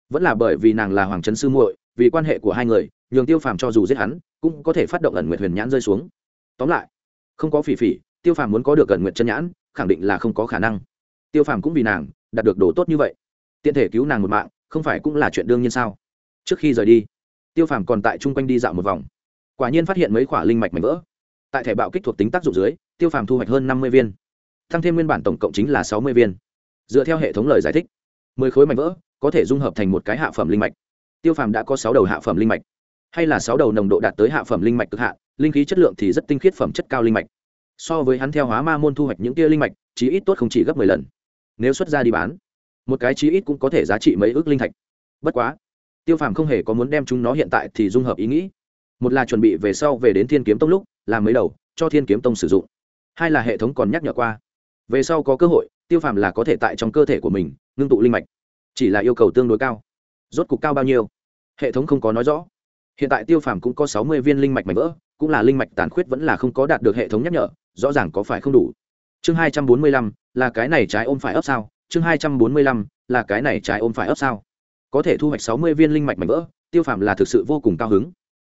Vẫn là bởi vì nàng là hoàng trấn sư muội, vì quan hệ của hai người, nhường tiêu phàm cho dù giết hắn, cũng có thể phát động ẩn nguyện huyền nhãn rơi xuống. Tóm lại, không có phỉ phỉ, tiêu phàm muốn có được ẩn nguyện chân nhãn, khẳng định là không có khả năng. Tiêu phàm cũng vì nàng, đạt được đồ tốt như vậy tiện thể cứu nàng một mạng, không phải cũng là chuyện đương nhiên sao? Trước khi rời đi, tiêu phàm còn tại chung quanh đi dạo một vòng. Quả nhiên phát hiện mấy khoả linh mạch mảnh vỡ. Tại thẻ bạo kích thuộc tính tác dụng dưới, tiêu phàm thu hoạch hơn năm mươi viên. Tăng thêm nguyên bản tổng cộng chính là sáu mươi viên. Dựa theo hệ thống lời giải thích, mười khối mảnh vỡ có thể dung hợp thành một cái hạ phẩm linh mạch. Tiêu phàm đã có sáu đầu hạ phẩm linh mạch. Hay là sáu đầu nồng độ đạt tới hạ phẩm linh mạch cực hạ linh khí chất lượng thì rất tinh khiết phẩm chất cao linh mạch. So với hắn theo hóa ma môn thu hoạch những tia linh mạch, chí ít tốt không chỉ gấp mười lần. Nếu xuất ra đi bán một cái chí ít cũng có thể giá trị mấy ước linh thạch. Bất quá, tiêu phàm không hề có muốn đem chúng nó hiện tại thì dung hợp ý nghĩ. Một là chuẩn bị về sau về đến thiên kiếm tông lúc, làm mấy đầu, cho thiên kiếm tông sử dụng. Hai là hệ thống còn nhắc nhở qua. Về sau có cơ hội, tiêu phàm là có thể tại trong cơ thể của mình, ngưng tụ linh mạch. Chỉ là yêu cầu tương đối cao. Rốt cục cao bao nhiêu? Hệ thống không có nói rõ. Hiện tại tiêu phàm cũng có sáu mươi viên linh mạch mảnh vỡ, cũng là linh mạch tàn khuyết vẫn là không có đạt được hệ thống nhắc nhở, rõ ràng có phải không đủ. Chương hai trăm bốn mươi lăm, là cái này trái ôm phải ấp sao? Chương hai trăm bốn mươi lăm, là cái này trái ôm phải ấp sao? Có thể thu hoạch sáu mươi viên linh mạch mảnh vỡ, tiêu phàm là thực sự vô cùng cao hứng.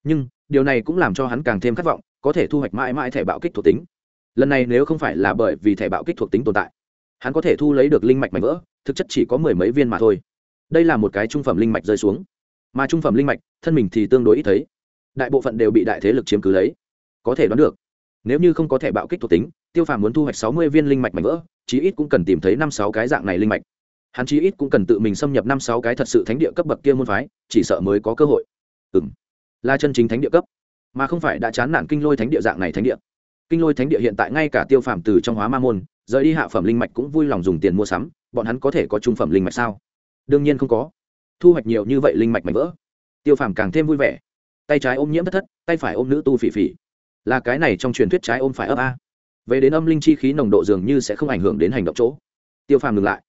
Nhưng, điều này cũng làm cho hắn càng thêm khát vọng, có thể thu hoạch mãi mãi thẻ bạo kích thuộc tính. Lần này nếu không phải là bởi vì thẻ bạo kích thuộc tính tồn tại, hắn có thể thu lấy được linh mạch mảnh vỡ, thực chất chỉ có mười mấy viên mà thôi. Đây là một cái trung phẩm linh mạch rơi xuống. Mà trung phẩm linh mạch, thân mình thì tương đối ít thấy. Đại bộ phận đều bị đại thế lực chiếm cứ lấy. Có thể đoán được, nếu như không có thẻ bạo kích thuộc tính tiêu phàm muốn thu hoạch sáu mươi viên linh mạch mảnh vỡ, chí ít cũng cần tìm thấy năm sáu cái dạng này linh mạch. Hắn chí ít cũng cần tự mình xâm nhập năm sáu cái thật sự thánh địa cấp bậc kia môn phái, chỉ sợ mới có cơ hội. Ừ m là chân chính thánh địa cấp, mà không phải đã chán nản kinh lôi thánh địa dạng này thánh địa. Kinh lôi thánh địa hiện tại ngay cả tiêu phàm từ trong hóa ma môn, rời đi hạ phẩm linh mạch cũng vui lòng dùng tiền mua sắm, bọn hắn có thể có trung phẩm linh mạch sao? Đương nhiên không có. Thu hoạch nhiều như vậy linh mạch mạnh vỡ. Tiêu phàm càng thêm vui vẻ. Tay trái ôm nhiễm thất thất, tay phải ôm nữ tu phỉ phỉ. Là cái này trong truyền thuyết trái ôm phải ấp a về đến âm linh chi khí nồng độ dường như sẽ không ảnh hưởng đến hành động chỗ. Tiêu phàm ngừng lại.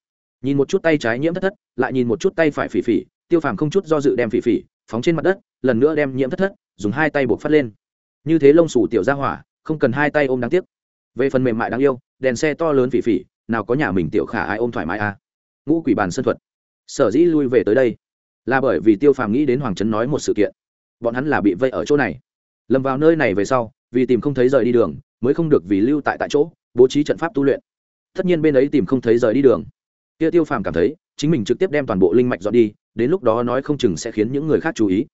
Nhìn một chút tay trái nhiễm thất thất, lại nhìn một chút tay phải phỉ phỉ, tiêu phàm không chút do dự đem phỉ phỉ phóng trên mặt đất, lần nữa đem nhiễm thất thất, dùng hai tay buộc phát lên. Như thế lông sủ tiểu ra hỏa, không cần hai tay ôm đáng tiếc. Về phần mềm mại đáng yêu, đèn xe to lớn phỉ phỉ, nào có nhà mình tiểu khả ai ôm thoải mái à? Ngũ quỷ bàn sân thuật. Sở dĩ lui về tới đây, là bởi vì tiêu phàm nghĩ đến hoàng trấn nói một sự kiện. Bọn hắn là bị vây ở chỗ này. Lầm vào nơi này về sau vì tìm không thấy rời đi đường, mới không được vì lưu tại tại chỗ, bố trí trận pháp tu luyện. Tất nhiên bên ấy tìm không thấy rời đi đường. Kia tiêu phàm cảm thấy, chính mình trực tiếp đem toàn bộ linh mạch dọn đi, đến lúc đó nói không chừng sẽ khiến những người khác chú ý.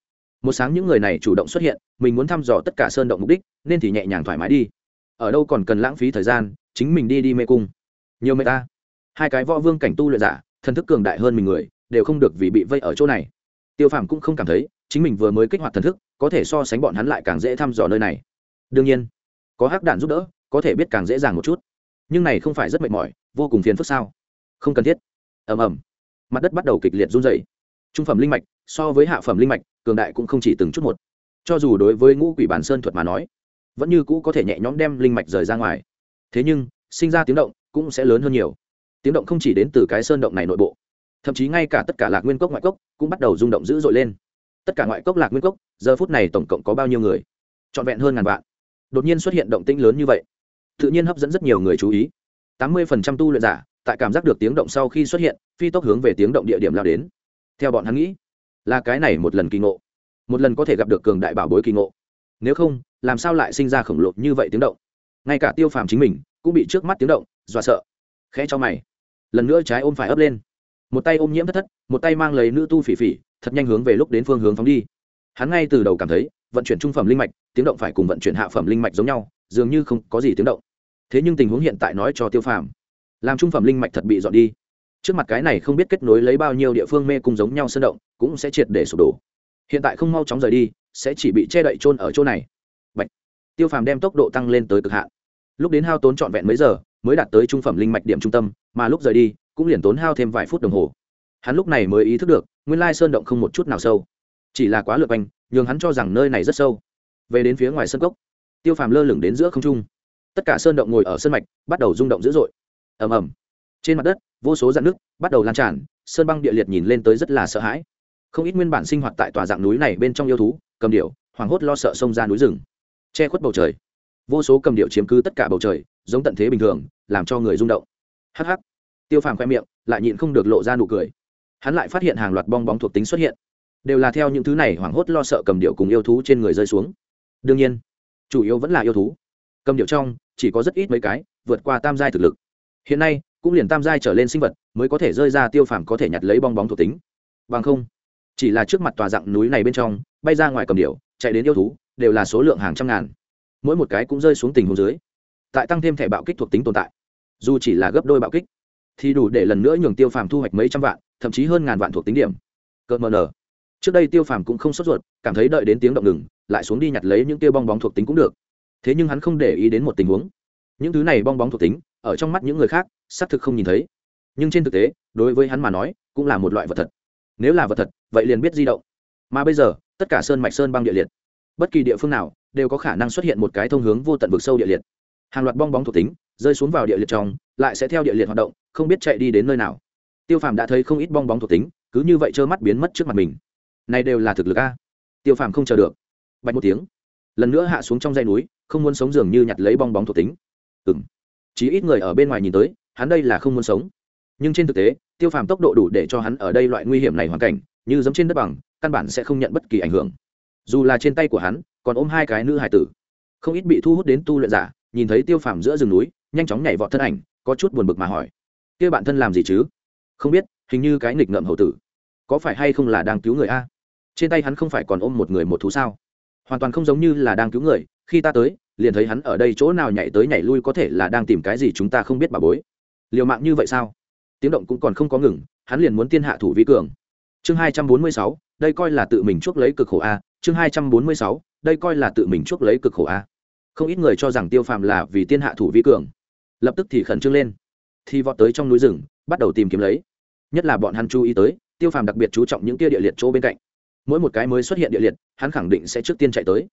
Một sáng những người này chủ động xuất hiện, mình muốn thăm dò tất cả sơn động mục đích, nên thì nhẹ nhàng thoải mái đi. Ở đâu còn cần lãng phí thời gian, chính mình đi đi mê cung. Nhiều mê ta. Hai cái võ vương cảnh tu luyện giả, thần thức cường đại hơn mình người, đều không được vì bị vây ở chỗ này. Tiêu phàm cũng không cảm thấy, chính mình vừa mới kích hoạt thần thức, có thể so sánh bọn hắn lại càng dễ thăm dò nơi này đương nhiên, có hắc đạn giúp đỡ, có thể biết càng dễ dàng một chút. Nhưng này không phải rất mệt mỏi, vô cùng phiền phức sao? Không cần thiết. Ầm ầm. Mặt đất bắt đầu kịch liệt run dày trung phẩm linh mạch, so với hạ phẩm linh mạch, cường đại cũng không chỉ từng chút một. Cho dù đối với ngũ quỷ bản sơn thuật mà nói, vẫn như cũ có thể nhẹ nhõm đem linh mạch rời ra ngoài. Thế nhưng, sinh ra tiếng động cũng sẽ lớn hơn nhiều. Tiếng động không chỉ đến từ cái sơn động này nội bộ, thậm chí ngay cả tất cả lạc nguyên cốc ngoại cốc cũng bắt đầu rung động dữ dội lên. Tất cả ngoại cốc lạc nguyên cốc, giờ phút này tổng cộng có bao nhiêu người? Trọn vẹn hơn ngàn vạn đột nhiên xuất hiện động tĩnh lớn như vậy. Tự nhiên hấp dẫn rất nhiều người chú ý. Tám mươi phần trăm tu luyện giả, tại cảm giác được tiếng động sau khi xuất hiện, phi tốc hướng về tiếng động địa điểm lao đến. Theo bọn hắn nghĩ, là cái này một lần kỳ ngộ. Một lần có thể gặp được cường đại bảo bối kỳ ngộ. Nếu không, làm sao lại sinh ra khổng lồ như vậy tiếng động? Ngay cả tiêu phàm chính mình cũng bị trước mắt tiếng động dọa sợ. Khẽ cho mày. Lần nữa trái ôm phải ấp lên. Một tay ôm nhiễm thất thất, một tay mang lấy nữ tu phỉ phỉ, thật nhanh hướng về lúc đến phương hướng phóng đi. Hắn ngay từ đầu cảm thấy vận chuyển trung phẩm linh mạch, tiếng động phải cùng vận chuyển hạ phẩm linh mạch giống nhau, dường như không có gì tiếng động. Thế nhưng tình huống hiện tại nói cho tiêu phàm, làm trung phẩm linh mạch thật bị dọn đi. Trước mặt cái này không biết kết nối lấy bao nhiêu địa phương mê cung giống nhau sơn động, cũng sẽ triệt để sụp đổ. Hiện tại không mau chóng rời đi, sẽ chỉ bị che đậy trôn ở chỗ này. Bạch. tiêu phàm đem tốc độ tăng lên tới cực hạn. Lúc đến hao tốn trọn vẹn mấy giờ, mới đạt tới trung phẩm linh mạch điểm trung tâm, mà lúc rời đi, cũng liền tốn hao thêm vài phút đồng hồ. Hắn lúc này mới ý thức được, nguyên lai sơn động không một chút nào sâu. Chỉ là quá lượt anh nhường hắn cho rằng nơi này rất sâu. Về đến phía ngoài sân cốc, tiêu phàm lơ lửng đến giữa không trung. Tất cả sơn động ngồi ở sân mạch, bắt đầu rung động dữ dội. Ầm ầm. Trên mặt đất, vô số dạn nước bắt đầu lan tràn, sơn băng địa liệt nhìn lên tới rất là sợ hãi. Không ít nguyên bản sinh hoạt tại tòa dạng núi này bên trong yêu thú, cầm điệu hoảng hốt lo sợ xông ra núi rừng, che khuất bầu trời. Vô số cầm điệu chiếm cứ tất cả bầu trời, giống tận thế bình thường, làm cho người rung động. Hh tiêu phàm khoe miệng, lại nhịn không được lộ ra nụ cười. Hắn lại phát hiện hàng loạt bong bóng thuộc tính xuất hiện đều là theo những thứ này hoảng hốt lo sợ cầm điệu cùng yêu thú trên người rơi xuống. Đương nhiên, chủ yếu vẫn là yêu thú. Cầm điệu trong, chỉ có rất ít mấy cái, vượt qua tam giai thực lực. Hiện nay, cũng liền tam giai trở lên sinh vật mới có thể rơi ra tiêu phàm có thể nhặt lấy bong bóng thuộc tính. Bằng không, chỉ là trước mặt tòa dạng núi này bên trong, bay ra ngoài cầm điệu, chạy đến yêu thú, đều là số lượng hàng trăm ngàn. Mỗi một cái cũng rơi xuống tình huống dưới, tại tăng thêm thẻ bạo kích thuộc tính tồn tại. Dù chỉ là gấp đôi bạo kích, thì đủ để lần nữa nhường tiêu phàm thu hoạch mấy trăm vạn, thậm chí hơn ngàn vạn thuộc tính điểm. Cợt mờ nở trước đây tiêu phàm cũng không sốt ruột, cảm thấy đợi đến tiếng động ngừng, lại xuống đi nhặt lấy những tiêu bong bóng thuộc tính cũng được. Thế nhưng hắn không để ý đến một tình huống. Những thứ này bong bóng thuộc tính, ở trong mắt những người khác, xác thực không nhìn thấy. Nhưng trên thực tế, đối với hắn mà nói, cũng là một loại vật thật. Nếu là vật thật, vậy liền biết di động. Mà bây giờ, tất cả sơn mạch sơn băng địa liệt. Bất kỳ địa phương nào, đều có khả năng xuất hiện một cái thông hướng vô tận vực sâu địa liệt. Hàng loạt bong bóng thuộc tính, rơi xuống vào địa liệt trong, lại sẽ theo địa liệt hoạt động, không biết chạy đi đến nơi nào. Tiêu phàm đã thấy không ít bong bóng thuộc tính, cứ như vậy trơ mắt biến mất trước mặt mình này đều là thực lực a. Tiêu phàm không chờ được. Bạch một tiếng. Lần nữa hạ xuống trong dây núi, không muốn sống dường như nhặt lấy bong bóng thuộc tính. Ừng chỉ ít người ở bên ngoài nhìn tới, hắn đây là không muốn sống. Nhưng trên thực tế, tiêu phàm tốc độ đủ để cho hắn ở đây loại nguy hiểm này hoàn cảnh, như giống trên đất bằng, căn bản sẽ không nhận bất kỳ ảnh hưởng. Dù là trên tay của hắn, còn ôm hai cái nữ hải tử. Không ít bị thu hút đến tu luyện giả, nhìn thấy tiêu phàm giữa rừng núi, nhanh chóng nhảy vọt thân ảnh, có chút buồn bực mà hỏi, kia bạn thân làm gì chứ? Không biết, hình như cái nghịch ngợm hậu tử. Có phải hay không là đang cứu người a? Trên tay hắn không phải còn ôm một người một thú sao? Hoàn toàn không giống như là đang cứu người, khi ta tới, liền thấy hắn ở đây chỗ nào nhảy tới nhảy lui có thể là đang tìm cái gì chúng ta không biết bà bối. Liều mạng như vậy sao? Tiếng động cũng còn không có ngừng, hắn liền muốn tiên hạ thủ vi cường. Chương hai trăm bốn mươi sáu, đây coi là tự mình chuốc lấy cực khổ a, chương hai trăm bốn mươi sáu, đây coi là tự mình chuốc lấy cực khổ a. Không ít người cho rằng tiêu phàm là vì tiên hạ thủ vi cường. Lập tức thì khẩn trương lên. Thì vọt tới trong núi rừng, bắt đầu tìm kiếm lấy. Nhất là bọn hắn chú ý tới, tiêu phàm đặc biệt chú trọng những kia địa liệt chỗ bên cạnh mỗi một cái mới xuất hiện địa liệt, hắn khẳng định sẽ trước tiên chạy tới.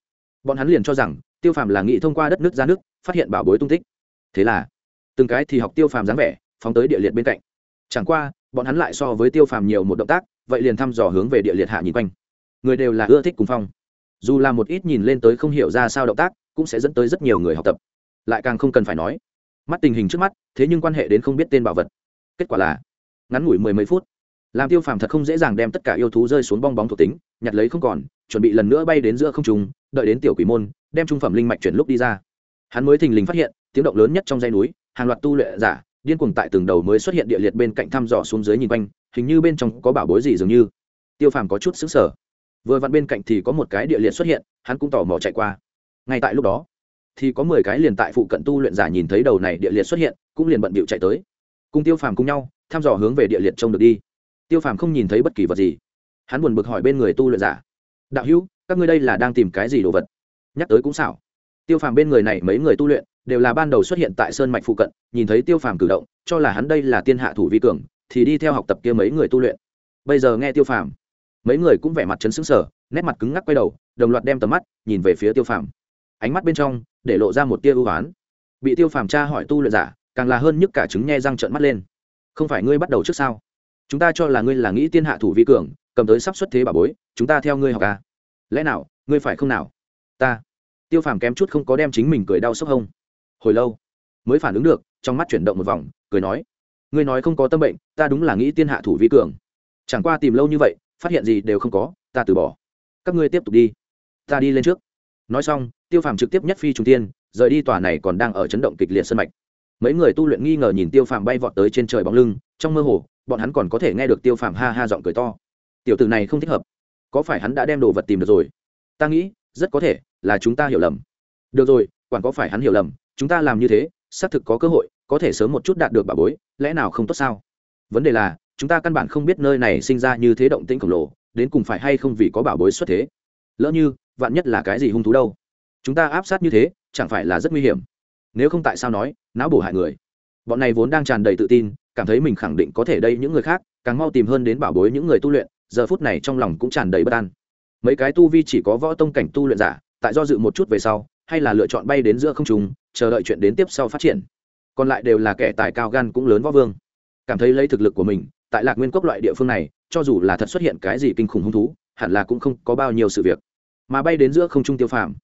Bọn hắn liền cho rằng, tiêu phàm là nghị thông qua đất nước ra nước, phát hiện bảo bối tung tích. Thế là, từng cái thì học tiêu phàm dáng vẻ, phóng tới địa liệt bên cạnh. Chẳng qua, bọn hắn lại so với tiêu phàm nhiều một động tác, vậy liền thăm dò hướng về địa liệt hạ nhìn quanh. Người đều là ưa thích cùng phong. Dù là một ít nhìn lên tới không hiểu ra sao động tác, cũng sẽ dẫn tới rất nhiều người học tập. Lại càng không cần phải nói. Mắt tình hình trước mắt, thế nhưng quan hệ đến không biết tên bảo vật. Kết quả là, ngắn ngủi mười mấy phút làm tiêu phàm thật không dễ dàng đem tất cả yêu thú rơi xuống bong bóng thuộc tính, nhặt lấy không còn, chuẩn bị lần nữa bay đến giữa không trùng đợi đến tiểu quỷ môn, đem trung phẩm linh mạch chuyển lúc đi ra. Hắn mới thình lình phát hiện, tiếng động lớn nhất trong dây núi, hàng loạt tu luyện giả, điên cuồng tại từng đầu mới xuất hiện địa liệt bên cạnh thăm dò xuống dưới nhìn quanh, hình như bên trong có bảo bối gì dường như. Tiêu phàm có chút xứng sở vừa vặn bên cạnh thì có một cái địa liệt xuất hiện, hắn cũng tò mò chạy qua. Ngay tại lúc đó, thì có mười cái liền tại phụ cận tu luyện giả nhìn thấy đầu này địa liệt xuất hiện, cũng liền bận bịu chạy tới. Cùng tiêu phàm cùng nhau, thăm dò hướng về địa liệt trông được đi tiêu phàm không nhìn thấy bất kỳ vật gì. Hắn buồn bực hỏi bên người tu luyện giả, đạo hữu, các ngươi đây là đang tìm cái gì đồ vật? Nhắc tới cũng xảo. Tiêu phàm bên người này mấy người tu luyện đều là ban đầu xuất hiện tại sơn mạch phụ cận, nhìn thấy tiêu phàm cử động, cho là hắn đây là tiên hạ thủ vi cường, thì đi theo học tập kia mấy người tu luyện. Bây giờ nghe tiêu phàm, mấy người cũng vẻ mặt chấn xứng sở nét mặt cứng ngắc quay đầu, đồng loạt đem tầm mắt nhìn về phía tiêu phàm. Ánh mắt bên trong để lộ ra một tia ưu oán. Bị tiêu phàm tra hỏi tu luyện giả, càng là hơn nhức cả chứng nghe răng trợn mắt lên. Không phải ngươi bắt đầu trước sao? Chúng ta cho là ngươi là nghĩ tiên hạ thủ vi cường, cầm tới sắp xuất thế bà bối, chúng ta theo ngươi học à? Lẽ nào, ngươi phải không nào? Ta. Tiêu phàm kém chút không có đem chính mình cười đau sốc hông. Hồi lâu, mới phản ứng được, trong mắt chuyển động một vòng, cười nói, ngươi nói không có tâm bệnh, ta đúng là nghĩ tiên hạ thủ vi cường. Chẳng qua tìm lâu như vậy, phát hiện gì đều không có, ta từ bỏ. Các ngươi tiếp tục đi. Ta đi lên trước. Nói xong, tiêu phàm trực tiếp nhất phi trung tiên, rời đi tòa này còn đang ở chấn động kịch liệt sân mạch. Mấy người tu luyện nghi ngờ nhìn tiêu phàm bay vọt tới trên trời bóng lưng, trong mơ hồ bọn hắn còn có thể nghe được tiêu phàm ha ha giọng cười to. Tiểu tử này không thích hợp. Có phải hắn đã đem đồ vật tìm được rồi? Ta nghĩ, rất có thể là chúng ta hiểu lầm. Được rồi, quản có phải hắn hiểu lầm, chúng ta làm như thế, xác thực có cơ hội, có thể sớm một chút đạt được bà bối, lẽ nào không tốt sao? Vấn đề là, chúng ta căn bản không biết nơi này sinh ra như thế động tĩnh khổng lồ, đến cùng phải hay không vì có bảo bối xuất thế? Lỡ như, vạn nhất là cái gì hung thú đâu? Chúng ta áp sát như thế, chẳng phải là rất nguy hiểm. Nếu không tại sao nói, não bổ hại người? Bọn này vốn đang tràn đầy tự tin cảm thấy mình khẳng định có thể đây những người khác, càng mau tìm hơn đến bảo bối những người tu luyện, giờ phút này trong lòng cũng tràn đầy bất an. Mấy cái tu vi chỉ có võ tông cảnh tu luyện giả, tại do dự một chút về sau, hay là lựa chọn bay đến giữa không trùng chờ đợi chuyện đến tiếp sau phát triển. Còn lại đều là kẻ tài cao gan cũng lớn võ vương. Cảm thấy lấy thực lực của mình, tại lạc nguyên cốc loại địa phương này, cho dù là thật xuất hiện cái gì kinh khủng hung thú, hẳn là cũng không có bao nhiêu sự việc. Mà bay đến giữa không trung tiêu phàm,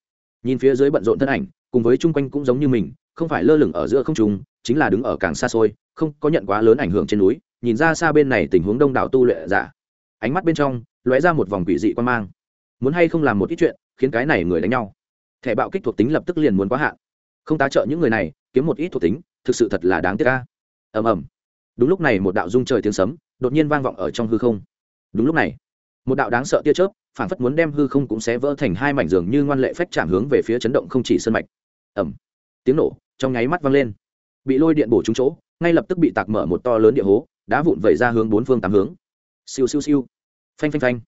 nhìn phía dưới bận rộn thân ảnh, cùng với chung quanh cũng giống như mình không phải lơ lửng ở giữa không trung, chính là đứng ở càng xa xôi, không có nhận quá lớn ảnh hưởng trên núi, nhìn ra xa bên này tình huống đông đảo tu luyện giả. Ánh mắt bên trong, lóe ra một vòng quỷ dị quan mang. Muốn hay không làm một ít chuyện, khiến cái này người đánh nhau. Thẻ bạo kích thuộc tính lập tức liền muốn quá hạn. Không tá trợ những người này, kiếm một ít thuộc tính, thực sự thật là đáng tiếc ca ầm ầm. Đúng lúc này một đạo dung trời tiếng sấm, đột nhiên vang vọng ở trong hư không. Đúng lúc này, một đạo đáng sợ tia chớp phản phất muốn đem hư không cũng sẽ vỡ thành hai mảnh giường như ngoan lệ phách chạm hướng về phía chấn động không chỉ sân mạch. Ẩm tiếng nổ trong nháy mắt văng lên. Bị lôi điện bổ trúng chỗ, ngay lập tức bị tạc mở một to lớn địa hố, đá vụn vẩy ra hướng bốn phương tám hướng. Siêu siêu siêu. Phanh phanh phanh.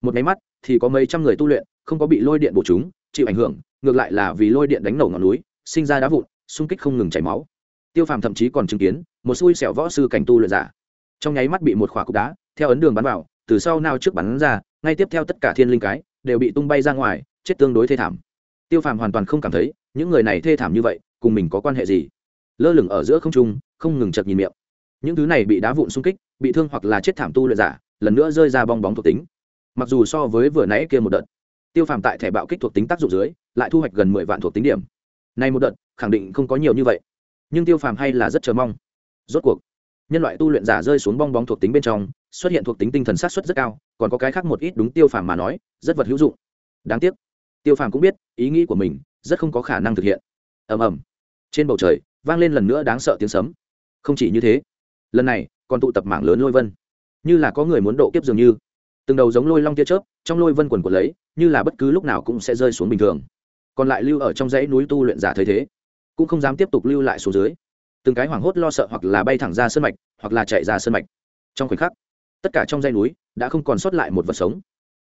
Một nháy mắt, thì có mấy trăm người tu luyện, không có bị lôi điện bổ trúng, chịu ảnh hưởng, ngược lại là vì lôi điện đánh nổ ngọn núi, sinh ra đá vụn, xung kích không ngừng chảy máu. Tiêu phàm thậm chí còn chứng kiến, một xui xẻo võ sư cảnh tu luyện giả. Trong nháy mắt bị một khỏa cục đá, theo ấn đường bắn vào, từ sau nào trước bắn ra, ngay tiếp theo tất cả thiên linh cái, đều bị tung bay ra ngoài, chết tương đối thê thảm. Tiêu phàm hoàn toàn không cảm thấy những người này thê thảm như vậy, cùng mình có quan hệ gì? Lơ lửng ở giữa không trung, không ngừng chật nhìn miệng. Những thứ này bị đá vụn xung kích, bị thương hoặc là chết thảm tu luyện giả, lần nữa rơi ra bong bóng thuộc tính. Mặc dù so với vừa nãy kia một đợt, tiêu phàm tại thẻ bạo kích thuộc tính tác dụng dưới, lại thu hoạch gần mười vạn thuộc tính điểm. Nay một đợt, khẳng định không có nhiều như vậy. Nhưng tiêu phàm hay là rất chờ mong. Rốt cuộc, nhân loại tu luyện giả rơi xuống bong bóng thuộc tính bên trong, xuất hiện thuộc tính tinh thần sát xuất rất cao, còn có cái khác một ít đúng tiêu phàm mà nói, rất vật hữu dụng. Đáng tiếc, tiêu phàm cũng biết ý nghĩ của mình rất không có khả năng thực hiện. Ầm ầm. Trên bầu trời, vang lên lần nữa đáng sợ tiếng sấm. Không chỉ như thế, lần này còn tụ tập mảng lớn lôi vân. Như là có người muốn độ kiếp dường như. Từng đầu giống lôi long tia chớp, trong lôi vân quần của lấy, như là bất cứ lúc nào cũng sẽ rơi xuống bình thường. Còn lại lưu ở trong dãy núi tu luyện giả thấy thế, cũng không dám tiếp tục lưu lại xuống dưới. Từng cái hoảng hốt lo sợ hoặc là bay thẳng ra sân mạch, hoặc là chạy ra sân mạch. Trong khoảnh khắc, tất cả trong dãy núi đã không còn sót lại một vật sống.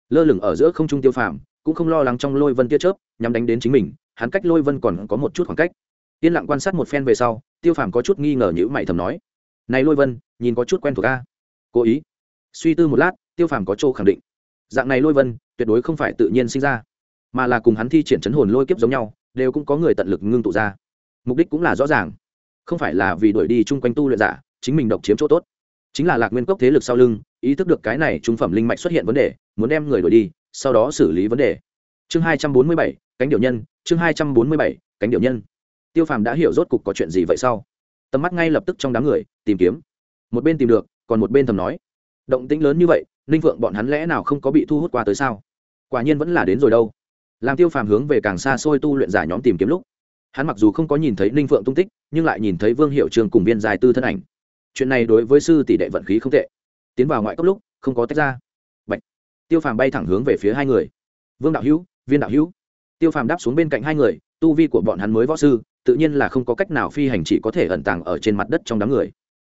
Lơ lửng ở giữa không trung tiêu phàm, cũng không lo lắng trong lôi vân tia chớp nhằm đánh đến chính mình hắn cách lôi vân còn có một chút khoảng cách. Yên lặng quan sát một phen về sau, tiêu phàm có chút nghi ngờ nhữ mày thầm nói, này lôi vân, nhìn có chút quen thuộc a. Cố ý? Suy tư một lát, tiêu phàm có chỗ khẳng định. Dạng này lôi vân, tuyệt đối không phải tự nhiên sinh ra, mà là cùng hắn thi triển chấn hồn lôi kiếp giống nhau, đều cũng có người tận lực ngưng tụ ra. Mục đích cũng là rõ ràng, không phải là vì đuổi đi chung quanh tu luyện giả, chính mình độc chiếm chỗ tốt. Chính là lạc nguyên cốc thế lực sau lưng, ý thức được cái này trung phẩm linh mạch xuất hiện vấn đề, muốn đem người đuổi đi, sau đó xử lý vấn đề chương hai trăm bốn mươi bảy, cánh điệu nhân, chương hai trăm bốn mươi bảy, cánh điệu nhân. Tiêu phàm đã hiểu rốt cục có chuyện gì vậy sau tầm mắt ngay lập tức trong đám người, tìm kiếm. Một bên tìm được, còn một bên thầm nói. Động tĩnh lớn như vậy, ninh vượng bọn hắn lẽ nào không có bị thu hút qua tới sao? Quả nhiên vẫn là đến rồi đâu. Làm tiêu phàm hướng về càng xa xôi tu luyện giả nhóm tìm kiếm lúc, hắn mặc dù không có nhìn thấy ninh vượng tung tích, nhưng lại nhìn thấy vương hiệu trường cùng viên dài tư thân ảnh. Chuyện này đối với sư tỷ đệ vận khí không tệ. Tiến vào ngoại cấp lúc, không có tách ra. Bạch. tiêu phàm bay thẳng hướng về phía hai người. Vương đạo hữu viên đạo hữu. Tiêu phàm đáp xuống bên cạnh hai người, tu vi của bọn hắn mới võ sư, tự nhiên là không có cách nào phi hành chỉ có thể ẩn tàng ở trên mặt đất trong đám người.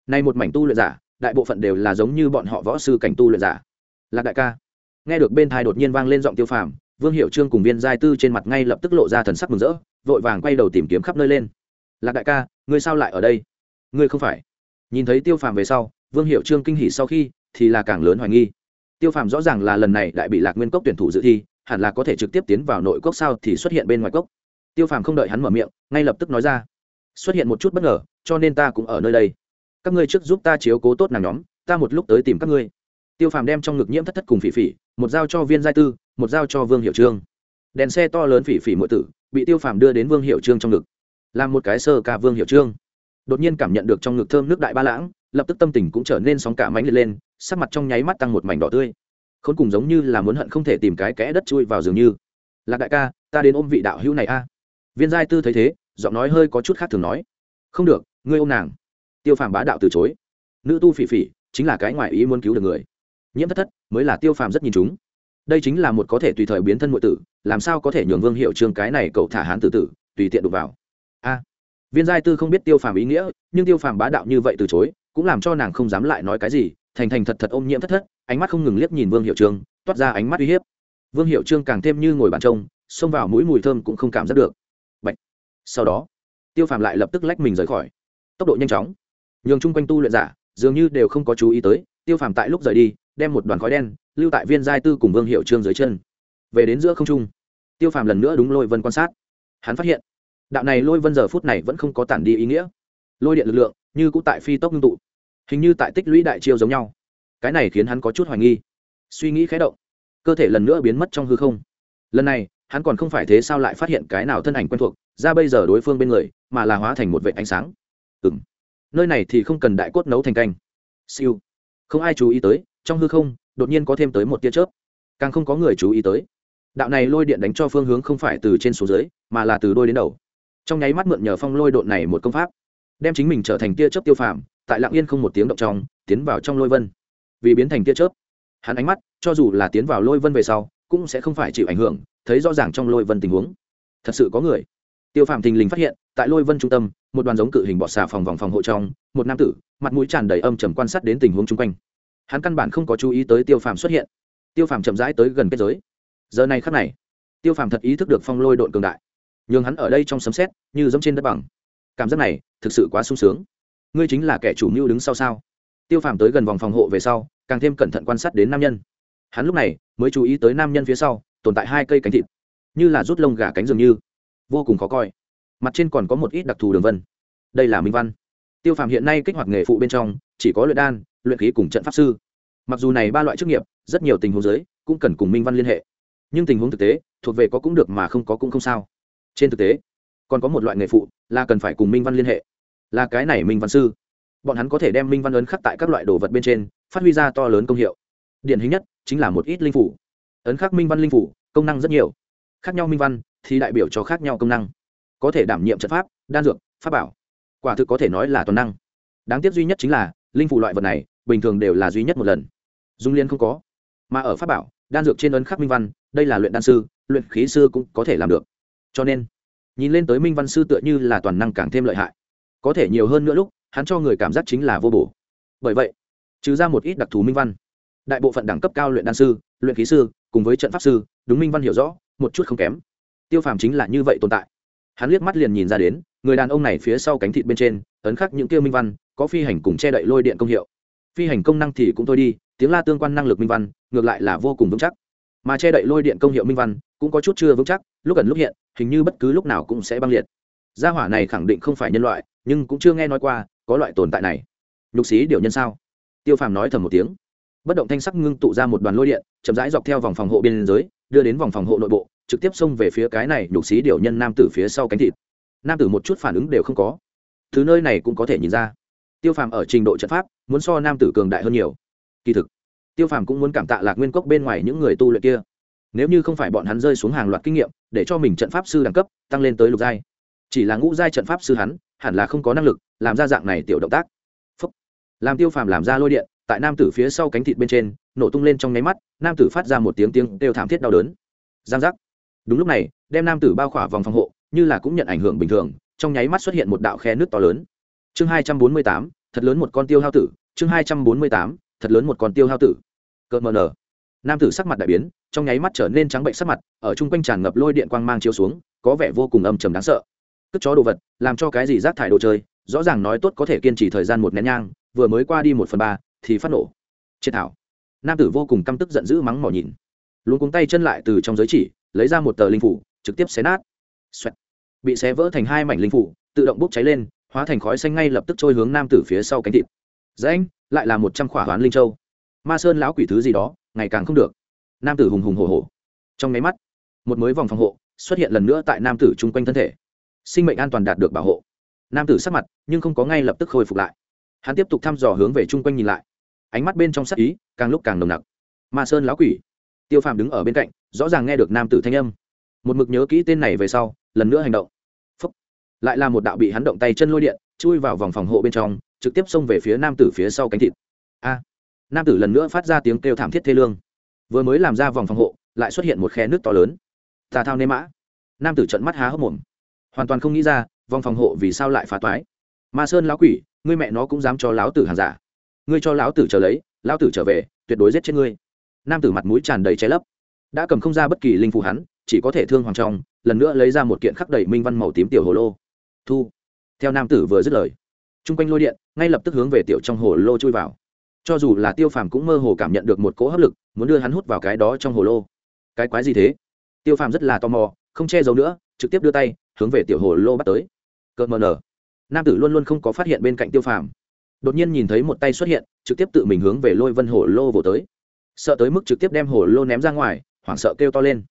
Nay một mảnh tu luyện giả, đại bộ phận đều là giống như bọn họ võ sư cảnh tu luyện giả. Lạc đại ca. Nghe được bên thai đột nhiên vang lên giọng tiêu phàm, vương hiệu trương cùng viên giai tư trên mặt ngay lập tức lộ ra thần sắc mừng rỡ, vội vàng quay đầu tìm kiếm khắp nơi lên. Lạc đại ca, ngươi sao lại ở đây? Ngươi không phải. Nhìn thấy tiêu phàm về sau, vương hiệu trương kinh hỉ sau khi, thì là càng lớn hoài nghi. Tiêu phàm rõ ràng là lần này đại bị lạc nguyên cốc tuyển thủ dự thi hẳn là có thể trực tiếp tiến vào nội cốc sao thì xuất hiện bên ngoài cốc. Tiêu phàm không đợi hắn mở miệng, ngay lập tức nói ra. Xuất hiện một chút bất ngờ, cho nên ta cũng ở nơi đây. Các ngươi trước giúp ta chiếu cố tốt nàng nhóm, ta một lúc tới tìm các ngươi. Tiêu phàm đem trong ngực nhiễm thất thất cùng phỉ phỉ, một dao cho viên giai tư, một dao cho vương hiệu trương. Đèn xe to lớn phỉ phỉ mỗi tử, bị tiêu phàm đưa đến vương hiệu trương trong ngực. Làm một cái sơ ca vương hiệu trương. Đột nhiên cảm nhận được trong ngực thơm nước đại ba lãng, lập tức tâm tình cũng trở nên sóng cả mánh liệt lên, sắc mặt trong nháy mắt tăng một mảnh đỏ tươi khốn cùng giống như là muốn hận không thể tìm cái kẽ đất chui vào dường như. Lạc đại ca, ta đến ôm vị đạo hữu này a. Viên giai tư thấy thế, giọng nói hơi có chút khác thường nói. Không được, ngươi ôm nàng. Tiêu phàm bá đạo từ chối. Nữ tu phỉ phỉ, chính là cái ngoại ý muốn cứu được người. Nhiễm thất thất, mới là tiêu phàm rất nhìn chúng. Đây chính là một có thể tùy thời biến thân nội tử, làm sao có thể nhường vương hiệu trương cái này cậu thả hán tử tử, tùy tiện đụng vào. A. Viên giai tư không biết tiêu phàm ý nghĩa, nhưng tiêu phàm bá đạo như vậy từ chối, cũng làm cho nàng không dám lại nói cái gì, thành thành thật thật ôm nhiễm thất thất ánh mắt không ngừng liếc nhìn vương hiệu trương, toát ra ánh mắt uy hiếp. Vương hiệu trương càng thêm như ngồi bàn trông, xông vào mũi mùi thơm cũng không cảm giác được. Bạch. sau đó, tiêu phàm lại lập tức lách mình rời khỏi. Tốc độ nhanh chóng. Nhường chung quanh tu luyện giả, dường như đều không có chú ý tới, tiêu phàm tại lúc rời đi, đem một đoàn khói đen lưu tại viên giai tư cùng vương hiệu trương dưới chân. Về đến giữa không trung, tiêu phàm lần nữa đúng lôi vân quan sát. Hắn phát hiện, đạo này lôi vân giờ phút này vẫn không có tản đi ý nghĩa. Lôi điện lực lượng như cũ tại phi tốc ngưng tụ, hình như tại tích lũy đại chiêu giống nhau cái này khiến hắn có chút hoài nghi. Suy nghĩ khé động, cơ thể lần nữa biến mất trong hư không. Lần này, hắn còn không phải thế sao lại phát hiện cái nào thân ảnh quen thuộc, ra bây giờ đối phương bên người, mà là hóa thành một vệ ánh sáng. Ừ m nơi này thì không cần đại cốt nấu thành canh. Siêu. Không ai chú ý tới, trong hư không, đột nhiên có thêm tới một tia chớp. Càng không có người chú ý tới. Đạo này lôi điện đánh cho phương hướng không phải từ trên xuống dưới, mà là từ đôi đến đầu. Trong nháy mắt mượn nhờ phong lôi độn này một công pháp, đem chính mình trở thành tia chớp tiêu phàm, tại lạng yên không một tiếng động trong, tiến vào trong lôi vân vì biến thành tia chớp. Hắn ánh mắt, cho dù là tiến vào lôi vân về sau, cũng sẽ không phải chịu ảnh hưởng, thấy rõ ràng trong lôi vân tình huống. Thật sự có người. Tiêu phạm thình lình phát hiện, tại lôi vân trung tâm, một đoàn giống cự hình bọ xà phòng vòng phòng hộ trong, một nam tử, mặt mũi tràn đầy âm trầm quan sát đến tình huống chung quanh. Hắn căn bản không có chú ý tới tiêu Phạm xuất hiện. Tiêu Phạm chậm rãi tới gần kết giới. Giờ này khắc này, tiêu Phạm thật ý thức được phong lôi độn cường đại. Nhường hắn ở đây trong sấm xét như giống trên đất bằng. Cảm giác này thực sự quá sung sướng. Ngươi chính là kẻ chủ mưu đứng sau sao? Tiêu phàm tới gần vòng phòng hộ về sau, càng thêm cẩn thận quan sát đến nam nhân. Hắn lúc này mới chú ý tới nam nhân phía sau, tồn tại hai cây cánh thịt, như là rút lông gà cánh dường như. Vô cùng khó coi. Mặt trên còn có một ít đặc thù đường vân. Đây là minh văn. Tiêu phàm hiện nay kích hoạt nghề phụ bên trong, chỉ có luyện đan, luyện khí cùng trận pháp sư. Mặc dù này ba loại chức nghiệp, rất nhiều tình huống giới cũng cần cùng minh văn liên hệ. Nhưng tình huống thực tế, thuộc về có cũng được mà không có cũng không sao. Trên thực tế, còn có một loại nghề phụ là cần phải cùng minh văn liên hệ. Là cái này minh văn sư bọn hắn có thể đem minh văn ấn khắc tại các loại đồ vật bên trên, phát huy ra to lớn công hiệu. Điển hình nhất chính là một ít linh phủ. Ấn khắc minh văn linh phủ, công năng rất nhiều. Khác nhau minh văn thì đại biểu cho khác nhau công năng. Có thể đảm nhiệm trận pháp, đan dược, pháp bảo. Quả thực có thể nói là toàn năng. Đáng tiếc duy nhất chính là, linh phủ loại vật này, bình thường đều là duy nhất một lần. Dung liên không có. Mà ở pháp bảo, đan dược trên ấn khắc minh văn, đây là luyện đan sư, luyện khí sư cũng có thể làm được. Cho nên, nhìn lên tới minh văn sư tựa như là toàn năng càng thêm lợi hại. Có thể nhiều hơn nữa lúc hắn cho người cảm giác chính là vô bổ. Bởi vậy, trừ ra một ít đặc thù minh văn, đại bộ phận đẳng cấp cao luyện đan sư, luyện khí sư, cùng với trận pháp sư, đúng minh văn hiểu rõ, một chút không kém. Tiêu phàm chính là như vậy tồn tại. Hắn liếc mắt liền nhìn ra đến, người đàn ông này phía sau cánh thịt bên trên, ấn khắc những tiêu minh văn, có phi hành cùng che đậy lôi điện công hiệu. Phi hành công năng thì cũng thôi đi, tiếng la tương quan năng lực minh văn, ngược lại là vô cùng vững chắc. Mà che đậy lôi điện công hiệu minh văn, cũng có chút chưa vững chắc, lúc gần lúc hiện, hình như bất cứ lúc nào cũng sẽ băng liệt. Gia hỏa này khẳng định không phải nhân loại, nhưng cũng chưa nghe nói qua có loại tồn tại này. Nhục xí điều nhân sao? Tiêu phàm nói thầm một tiếng. Bất động thanh sắc ngưng tụ ra một đoàn lôi điện, chậm rãi dọc theo vòng phòng hộ biên giới, đưa đến vòng phòng hộ nội bộ, trực tiếp xông về phía cái này nhục xí điều nhân nam tử phía sau cánh thịt. Nam tử một chút phản ứng đều không có. Thứ nơi này cũng có thể nhìn ra. Tiêu phàm ở trình độ trận pháp, muốn so nam tử cường đại hơn nhiều. Kỳ thực, tiêu phàm cũng muốn cảm tạ lạc nguyên cốc bên ngoài những người tu luyện kia. Nếu như không phải bọn hắn rơi xuống hàng loạt kinh nghiệm, để cho mình trận pháp sư đẳng cấp, tăng lên tới lục giai chỉ là ngũ giai trận pháp sư hắn, hẳn là không có năng lực làm ra dạng này tiểu động tác. Phúc. làm tiêu phàm làm ra lôi điện, tại nam tử phía sau cánh thịt bên trên, nổ tung lên trong nháy mắt, nam tử phát ra một tiếng tiếng đều thảm thiết đau đớn. Giang giác. Đúng lúc này, đem nam tử bao khỏa vòng phòng hộ, như là cũng nhận ảnh hưởng bình thường, trong nháy mắt xuất hiện một đạo khe nước to lớn. Chương hai trăm bốn mươi tám, thật lớn một con tiêu hao tử, chương hai trăm bốn mươi tám, thật lớn một con tiêu hao tử. Cợt mờ nở. Nam tử sắc mặt đại biến, trong nháy mắt trở nên trắng bệnh sắc mặt, ở chung quanh tràn ngập lôi điện quang mang chiếu xuống, có vẻ vô cùng âm trầm đáng sợ cất chó đồ vật, làm cho cái gì rác thải đồ chơi, rõ ràng nói tốt có thể kiên trì thời gian một nén nhang, vừa mới qua đi một phần ba, thì phát nổ. Chết thảo. Nam tử vô cùng căm tức giận dữ mắng mỏ nhìn. Luôn cuống tay chân lại từ trong giới chỉ, lấy ra một tờ linh phủ, trực tiếp xé nát. Xoẹt. bị xé vỡ thành hai mảnh linh phủ, tự động bốc cháy lên, hóa thành khói xanh ngay lập tức trôi hướng nam tử phía sau cánh thịt. Dễ anh, lại là một trăm khỏa hoán linh châu. Ma sơn lão quỷ thứ gì đó, ngày càng không được. Nam tử hùng hùng hồ hồ trong máy mắt, một mới vòng phòng hộ xuất hiện lần nữa tại nam tử chung quanh thân thể sinh mệnh an toàn đạt được bảo hộ. Nam tử sắc mặt, nhưng không có ngay lập tức khôi phục lại. Hắn tiếp tục thăm dò hướng về chung quanh nhìn lại. Ánh mắt bên trong sắc ý, càng lúc càng nồng nặc. Ma sơn lão quỷ. Tiêu phàm đứng ở bên cạnh, rõ ràng nghe được nam tử thanh âm. Một mực nhớ kỹ tên này về sau, lần nữa hành động. Phúc. lại là một đạo bị hắn động tay chân lôi điện, chui vào vòng phòng hộ bên trong, trực tiếp xông về phía nam tử phía sau cánh thịt. A. Nam tử lần nữa phát ra tiếng kêu thảm thiết thê lương. Vừa mới làm ra vòng phòng hộ, lại xuất hiện một khe nước to lớn. Tà thao nê mã. Nam tử trận mắt há hốc mồm hoàn toàn không nghĩ ra, vòng phòng hộ vì sao lại phá toái. Ma sơn lão quỷ, ngươi mẹ nó cũng dám cho lão tử hàng giả. Ngươi cho lão tử trở lấy, lão tử trở về, tuyệt đối giết chết ngươi. Nam tử mặt mũi tràn đầy che lấp. Đã cầm không ra bất kỳ linh phù hắn, chỉ có thể thương hoàng trong, lần nữa lấy ra một kiện khắc đầy minh văn màu tím tiểu hồ lô. Thu. Theo nam tử vừa dứt lời t r u n g quanh lôi điện, ngay lập tức hướng về tiểu trong hồ lô chui vào. Cho dù là tiêu phàm cũng mơ hồ cảm nhận được một cỗ hấp lực, muốn đưa hắn hút vào cái đó trong hồ lô. Cái quái gì thế? Tiêu phàm rất là tò mò, không che giấu nữa, trực tiếp đưa tay hướng về tiểu hồ lô bắt tới. Cợt mờ nở. Nam tử luôn luôn không có phát hiện bên cạnh tiêu phàm. Đột nhiên nhìn thấy một tay xuất hiện, trực tiếp tự mình hướng về lôi vân hồ lô vỗ tới. Sợ tới mức trực tiếp đem hồ lô ném ra ngoài, hoảng sợ kêu to lên.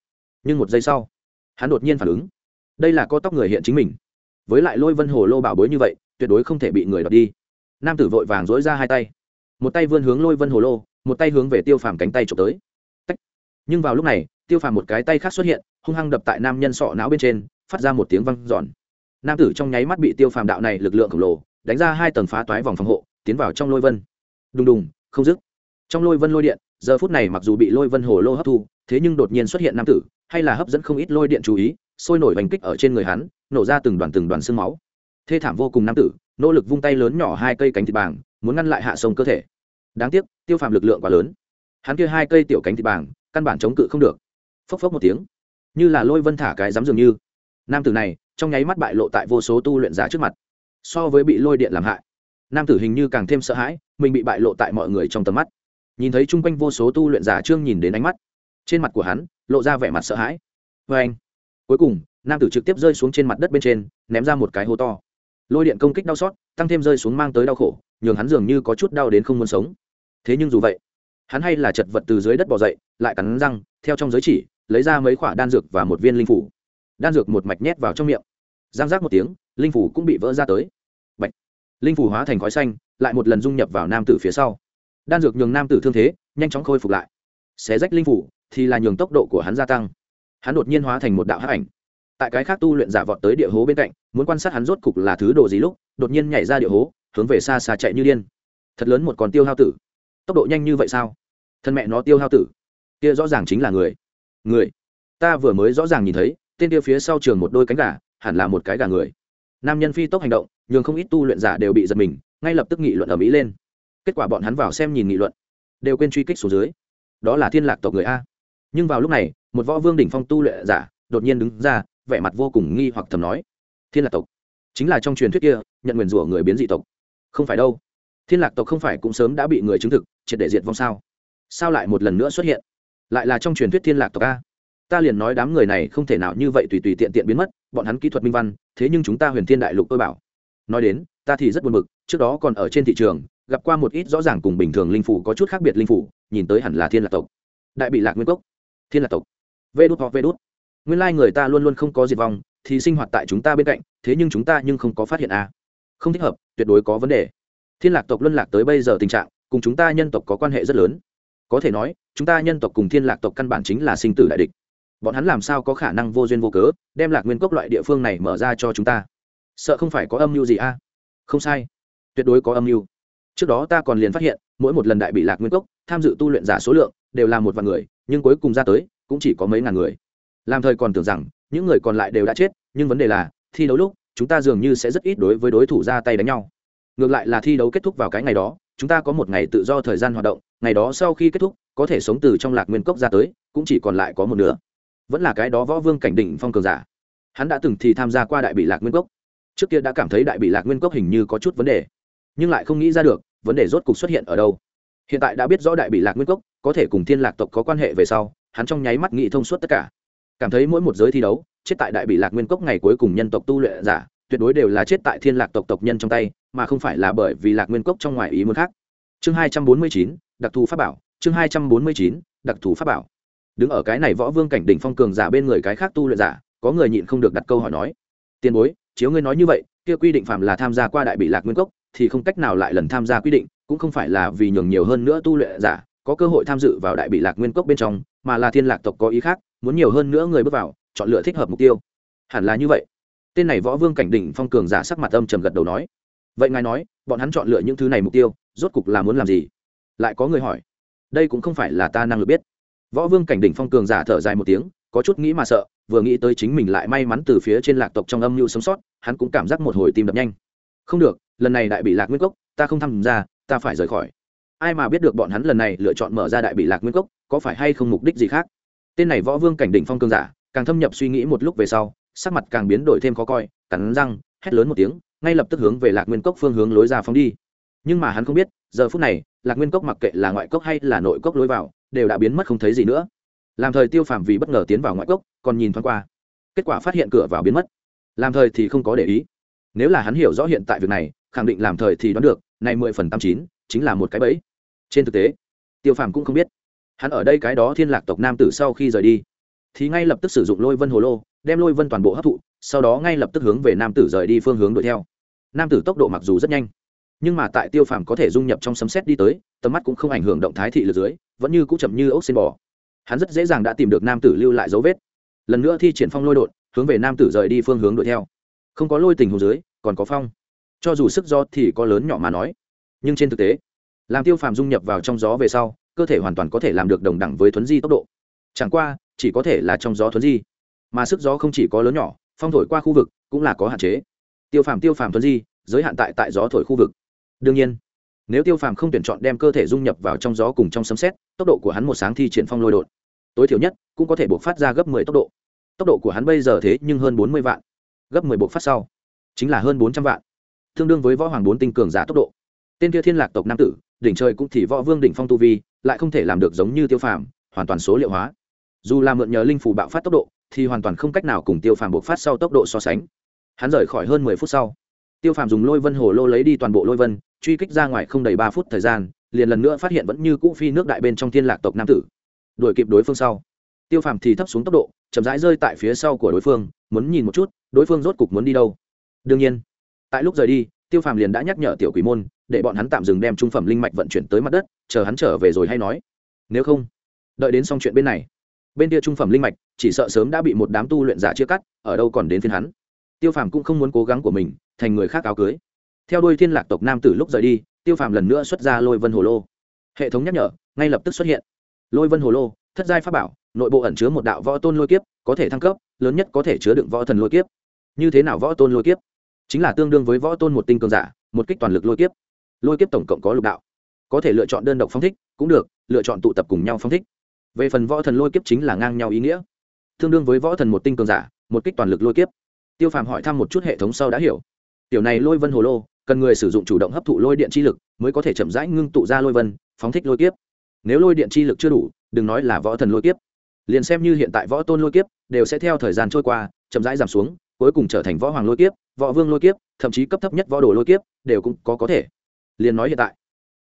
Nhưng một giây sau, hắn đột nhiên phản ứng. Đây là có tóc người hiện chính mình. Với lại lôi vân hồ lô bảo bối như vậy, tuyệt đối không thể bị người đọc đi. Nam tử vội vàng dối ra hai tay. Một tay vươn hướng lôi vân hồ lô, một tay hướng về tiêu phàm cánh tay trộm tới. Tách. nhưng vào lúc này, tiêu phàm một cái tay khác xuất hiện, hung hăng đập tại nam nhân sọ não bên trên phát ra một tiếng văng giòn nam tử trong nháy mắt bị tiêu phàm đạo này lực lượng khổng lồ, đánh ra hai tầng phá toái vòng phòng hộ, tiến vào trong lôi vân. Đùng đùng, không dứt. Trong lôi vân lôi điện, giờ phút này mặc dù bị lôi vân hồ lô hấp thu, thế nhưng đột nhiên xuất hiện nam tử, hay là hấp dẫn không ít lôi điện chú ý, sôi nổi bành kích ở trên người hắn, nổ ra từng đoàn từng đoàn xương máu. Thê thảm vô cùng nam tử, nỗ lực vung tay lớn nhỏ hai cây cánh thịt bàng, muốn ngăn lại hạ sông cơ thể. Đáng tiếc, tiêu phàm lực lượng quá lớn. Hắn kia hai cây tiểu cánh thịt bàng, căn bản chống cự không được. Phốc phốc một tiếng, như là lôi vân thả cái dám dường như nam tử này, trong nháy mắt bại lộ tại vô số tu luyện giả trước mặt. So với bị lôi điện làm hại, nam tử hình như càng thêm sợ hãi, mình bị bại lộ tại mọi người trong tầm mắt. Nhìn thấy chung quanh vô số tu luyện giả trương nhìn đến ánh mắt, trên mặt của hắn lộ ra vẻ mặt sợ hãi. Vê anh, cuối cùng, nam tử trực tiếp rơi xuống trên mặt đất bên trên, ném ra một cái hố to. Lôi điện công kích đau xót, tăng thêm rơi xuống mang tới đau khổ, nhường hắn dường như có chút đau đến không muốn sống. Thế nhưng dù vậy, hắn hay là chật vật từ dưới đất bỏ dậy, lại cắn răng, theo trong giới chỉ, lấy ra mấy khoả đan dược và một viên linh phủ đan dược một mạch nhét vào trong miệng. Giang giác một tiếng, linh phủ cũng bị vỡ ra tới. Bạch. linh phủ hóa thành khói xanh, lại một lần dung nhập vào nam tử phía sau. Đan dược nhường nam tử thương thế, nhanh chóng khôi phục lại. Xé rách linh phủ, thì là nhường tốc độ của hắn gia tăng. Hắn đột nhiên hóa thành một đạo hắc ảnh. Tại cái khác tu luyện giả vọt tới địa hố bên cạnh, muốn quan sát hắn rốt cục là thứ đồ gì lúc, đột nhiên nhảy ra địa hố, hướng về xa xa chạy như điên. Thật lớn một con tiêu hao tử. Tốc độ nhanh như vậy sao? Thân mẹ nó tiêu hao tử. Kia rõ ràng chính là người. Người. Ta vừa mới rõ ràng nhìn thấy tên kia phía sau trường một đôi cánh gà, hẳn là một cái gà người. Nam nhân phi tốc hành động, nhường không ít tu luyện giả đều bị giật mình, ngay lập tức nghị luận ở mỹ lên. Kết quả bọn hắn vào xem nhìn nghị luận, đều quên truy kích xuống dưới. Đó là thiên lạc tộc người a. Nhưng vào lúc này, một võ vương đỉnh phong tu luyện giả đột nhiên đứng ra, vẻ mặt vô cùng nghi hoặc thầm nói, thiên lạc tộc, chính là trong truyền thuyết kia, nhận nguyền rủa người biến dị tộc. Không phải đâu. Thiên lạc tộc không phải cũng sớm đã bị người chứng thực, triệt để diệt vong sao? Sao lại một lần nữa xuất hiện? Lại là trong truyền thuyết thiên lạc tộc a? Ta liền nói đám người này không thể nào như vậy tùy tùy tiện tiện biến mất, bọn hắn kỹ thuật minh văn, thế nhưng chúng ta huyền thiên đại lục tôi bảo. Nói đến, ta thì rất buồn bực, trước đó còn ở trên thị trường, gặp qua một ít rõ ràng cùng bình thường linh phủ có chút khác biệt linh phủ, nhìn tới hẳn là thiên lạc tộc. Đại bị lạc nguyên cốc. Thiên lạc tộc. Vê đốt hoặc vê đốt nguyên lai người ta luôn luôn không có diệt vong, thì sinh hoạt tại chúng ta bên cạnh, thế nhưng chúng ta nhưng không có phát hiện à. không thích hợp, tuyệt đối có vấn đề. Thiên lạc tộc luân lạc tới bây giờ tình trạng, cùng chúng ta nhân tộc có quan hệ rất lớn. Có thể nói, chúng ta nhân tộc cùng thiên lạc tộc căn bản chính là sinh tử đại địch bọn hắn làm sao có khả năng vô duyên vô cớ đem lạc nguyên cốc loại địa phương này mở ra cho chúng ta? Sợ không phải có âm mưu gì a? À? không sai. Tuyệt đối có âm mưu. Trước đó ta còn liền phát hiện, mỗi một lần đại bị lạc nguyên cốc, tham dự tu luyện giả số lượng đều là một vạn người, nhưng cuối cùng ra tới cũng chỉ có mấy ngàn người. Làm thời còn tưởng rằng, những người còn lại đều đã chết, nhưng vấn đề là, thi đấu lúc, chúng ta dường như sẽ rất ít đối với đối thủ ra tay đánh nhau. Ngược lại là thi đấu kết thúc vào cái ngày đó, chúng ta có một ngày tự do thời gian hoạt động, ngày đó sau khi kết thúc, có thể sống từ trong lạc nguyên cốc ra tới, cũng chỉ còn lại có một nửa vẫn là cái đó võ vương cảnh đỉnh phong cường giả. Hắn đã từng thì tham gia qua đại bị lạc nguyên cốc. Trước kia đã cảm thấy đại bị lạc nguyên cốc hình như có chút vấn đề, nhưng lại không nghĩ ra được, vấn đề rốt cục xuất hiện ở đâu. Hiện tại đã biết rõ đại bị lạc nguyên cốc có thể cùng thiên lạc tộc có quan hệ về sau, hắn trong nháy mắt nghĩ thông suốt tất cả. Cảm thấy mỗi một giới thi đấu, chết tại đại bị lạc nguyên cốc ngày cuối cùng nhân tộc tu luyện giả, tuyệt đối đều là chết tại thiên lạc tộc tộc nhân trong tay, mà không phải là bởi vì lạc nguyên cốc trong ngoài ý muốn khác. Chương hai trăm bốn mươi chín, đặc thù pháp bảo, chương hai trăm bốn mươi chín, đặc thù pháp bảo đứng ở cái này võ vương cảnh đỉnh phong cường giả bên người cái khác tu luyện giả, có người nhịn không được đặt câu hỏi nói tiền bối, chiếu ngươi nói như vậy, kia quy định phạm là tham gia qua đại bị lạc nguyên cốc, thì không cách nào lại lần tham gia quy định, cũng không phải là vì nhường nhiều hơn nữa tu luyện giả, có cơ hội tham dự vào đại bị lạc nguyên cốc bên trong, mà là thiên lạc tộc có ý khác, muốn nhiều hơn nữa người bước vào, chọn lựa thích hợp mục tiêu. Hẳn là như vậy. Tên này võ vương cảnh đỉnh phong cường giả sắc mặt âm trầm gật đầu nói, vậy ngài nói, bọn hắn chọn lựa những thứ này mục tiêu, rốt cục là muốn làm gì? Lại có người hỏi, đây cũng không phải là ta năng lực biết võ vương cảnh đỉnh phong cường giả thở dài một tiếng, có chút nghĩ mà sợ, vừa nghĩ tới chính mình lại may mắn từ phía trên lạc tộc trong âm mưu sống sót, hắn cũng cảm giác một hồi tim đập nhanh. Không được, lần này đại bị lạc nguyên cốc, ta không tham gia, ta phải rời khỏi. Ai mà biết được bọn hắn lần này lựa chọn mở ra đại bị lạc nguyên cốc, có phải hay không mục đích gì khác? Tên này võ vương cảnh đỉnh phong cường giả, càng thâm nhập suy nghĩ một lúc về sau, sắc mặt càng biến đổi thêm khó coi, cắn răng, hét lớn một tiếng, ngay lập tức hướng về lạc nguyên cốc phương hướng lối ra phóng đi. Nhưng mà hắn không biết, giờ phút này, lạc nguyên cốc mặc kệ là ngoại cốc hay là nội cốc lối vào đều đã biến mất không thấy gì nữa. Làm thời tiêu phàm vì bất ngờ tiến vào ngoại cốc, còn nhìn thoáng qua. Kết quả phát hiện cửa vào biến mất. Làm thời thì không có để ý. Nếu là hắn hiểu rõ hiện tại việc này, khẳng định làm thời thì đoán được này mười phần tám chín, chính là một cái bẫy. Trên thực tế, tiêu phàm cũng không biết. Hắn ở đây cái đó thiên lạc tộc nam tử sau khi rời đi, thì ngay lập tức sử dụng lôi vân hồ lô, đem lôi vân toàn bộ hấp thụ, sau đó ngay lập tức hướng về nam tử rời đi phương hướng đuổi theo. Nam tử tốc độ mặc dù rất nhanh nhưng mà tại tiêu phàm có thể dung nhập trong sấm xét đi tới, tầm mắt cũng không ảnh hưởng động thái thị lực dưới, vẫn như cũng chậm như ốc xin bò. Hắn rất dễ dàng đã tìm được nam tử lưu lại dấu vết. Lần nữa thi triển phong lôi đột, hướng về nam tử rời đi phương hướng đuổi theo. Không có lôi tình hồ dưới, còn có phong. Cho dù sức gió thì có lớn nhỏ mà nói, nhưng trên thực tế, làm tiêu phàm dung nhập vào trong gió về sau, cơ thể hoàn toàn có thể làm được đồng đẳng với thuấn di tốc độ. Chẳng qua, chỉ có thể là trong gió thuấn di, mà sức gió không chỉ có lớn nhỏ, phong thổi qua khu vực cũng là có hạn chế. Tiêu phàm tiêu phàm thuấn di, giới hạn tại tại gió thổi khu vực đương nhiên, nếu tiêu phàm không tuyển chọn đem cơ thể dung nhập vào trong gió cùng trong sấm xét tốc độ của hắn một sáng thi triển phong lôi đột. Tối thiểu nhất, cũng có thể buộc phát ra gấp mười tốc độ. Tốc độ của hắn bây giờ thế nhưng hơn bốn mươi vạn. Gấp mười buộc phát sau, chính là hơn bốn trăm vạn. Tương đương với võ hoàng bốn tinh cường giả tốc độ. Tên kia thiên lạc tộc nam tử, đỉnh trời cũng thì võ vương đỉnh phong tu vi, lại không thể làm được giống như tiêu phàm, hoàn toàn số liệu hóa. Dù là mượn nhờ linh phủ bạo phát tốc độ, thì hoàn toàn không cách nào cùng tiêu phàm buộc phát sau tốc độ so sánh. Hắn rời khỏi hơn mười phút sau, tiêu phàm dùng lôi vân hồ lô lấy đi toàn bộ lôi vân truy kích ra ngoài không đầy ba phút thời gian, liền lần nữa phát hiện vẫn như cũ phi nước đại bên trong thiên lạc tộc nam tử. Đuổi kịp đối phương sau, tiêu phàm thì thấp xuống tốc độ, chậm rãi rơi tại phía sau của đối phương, muốn nhìn một chút, đối phương rốt cục muốn đi đâu. Đương nhiên, tại lúc rời đi, tiêu phàm liền đã nhắc nhở tiểu quỷ môn, để bọn hắn tạm dừng đem trung phẩm linh mạch vận chuyển tới mặt đất, chờ hắn trở về rồi hay nói. Nếu không, đợi đến xong chuyện bên này, bên kia trung phẩm linh mạch, chỉ sợ sớm đã bị một đám tu luyện giả chia cắt, ở đâu còn đến phiên hắn. Tiêu phàm cũng không muốn cố gắng của mình, thành người khác áo cưới theo đuôi thiên lạc tộc nam tử lúc rời đi, tiêu phàm lần nữa xuất ra lôi vân hồ lô. Hệ thống nhắc nhở, ngay lập tức xuất hiện. Lôi vân hồ lô, thất giai pháp bảo, nội bộ ẩn chứa một đạo võ tôn lôi kiếp, có thể thăng cấp, lớn nhất có thể chứa đựng võ thần lôi kiếp. Như thế nào võ tôn lôi kiếp? Chính là tương đương với võ tôn một tinh cường giả, một kích toàn lực lôi kiếp. Lôi kiếp tổng cộng có lục đạo. Có thể lựa chọn đơn độc phong thích, cũng được, lựa chọn tụ tập cùng nhau phong thích. Về phần võ thần lôi kiếp chính là ngang nhau ý nghĩa. Tương đương với võ thần một tinh cường giả, một kích toàn lực lôi kiếp. Tiêu phàm hỏi thăm một chút hệ thống sau đã hiểu. Tiểu này lôi vân hồ lô cần người sử dụng chủ động hấp thụ lôi điện chi lực mới có thể chậm rãi ngưng tụ ra lôi vân, phóng thích lôi kiếp. Nếu lôi điện chi lực chưa đủ, đừng nói là võ thần lôi kiếp. Liền xem như hiện tại võ tôn lôi kiếp đều sẽ theo thời gian trôi qua, chậm rãi giảm xuống, cuối cùng trở thành võ hoàng lôi kiếp, võ vương lôi kiếp, thậm chí cấp thấp nhất võ đồ lôi kiếp đều cũng có có thể. Liền nói hiện tại,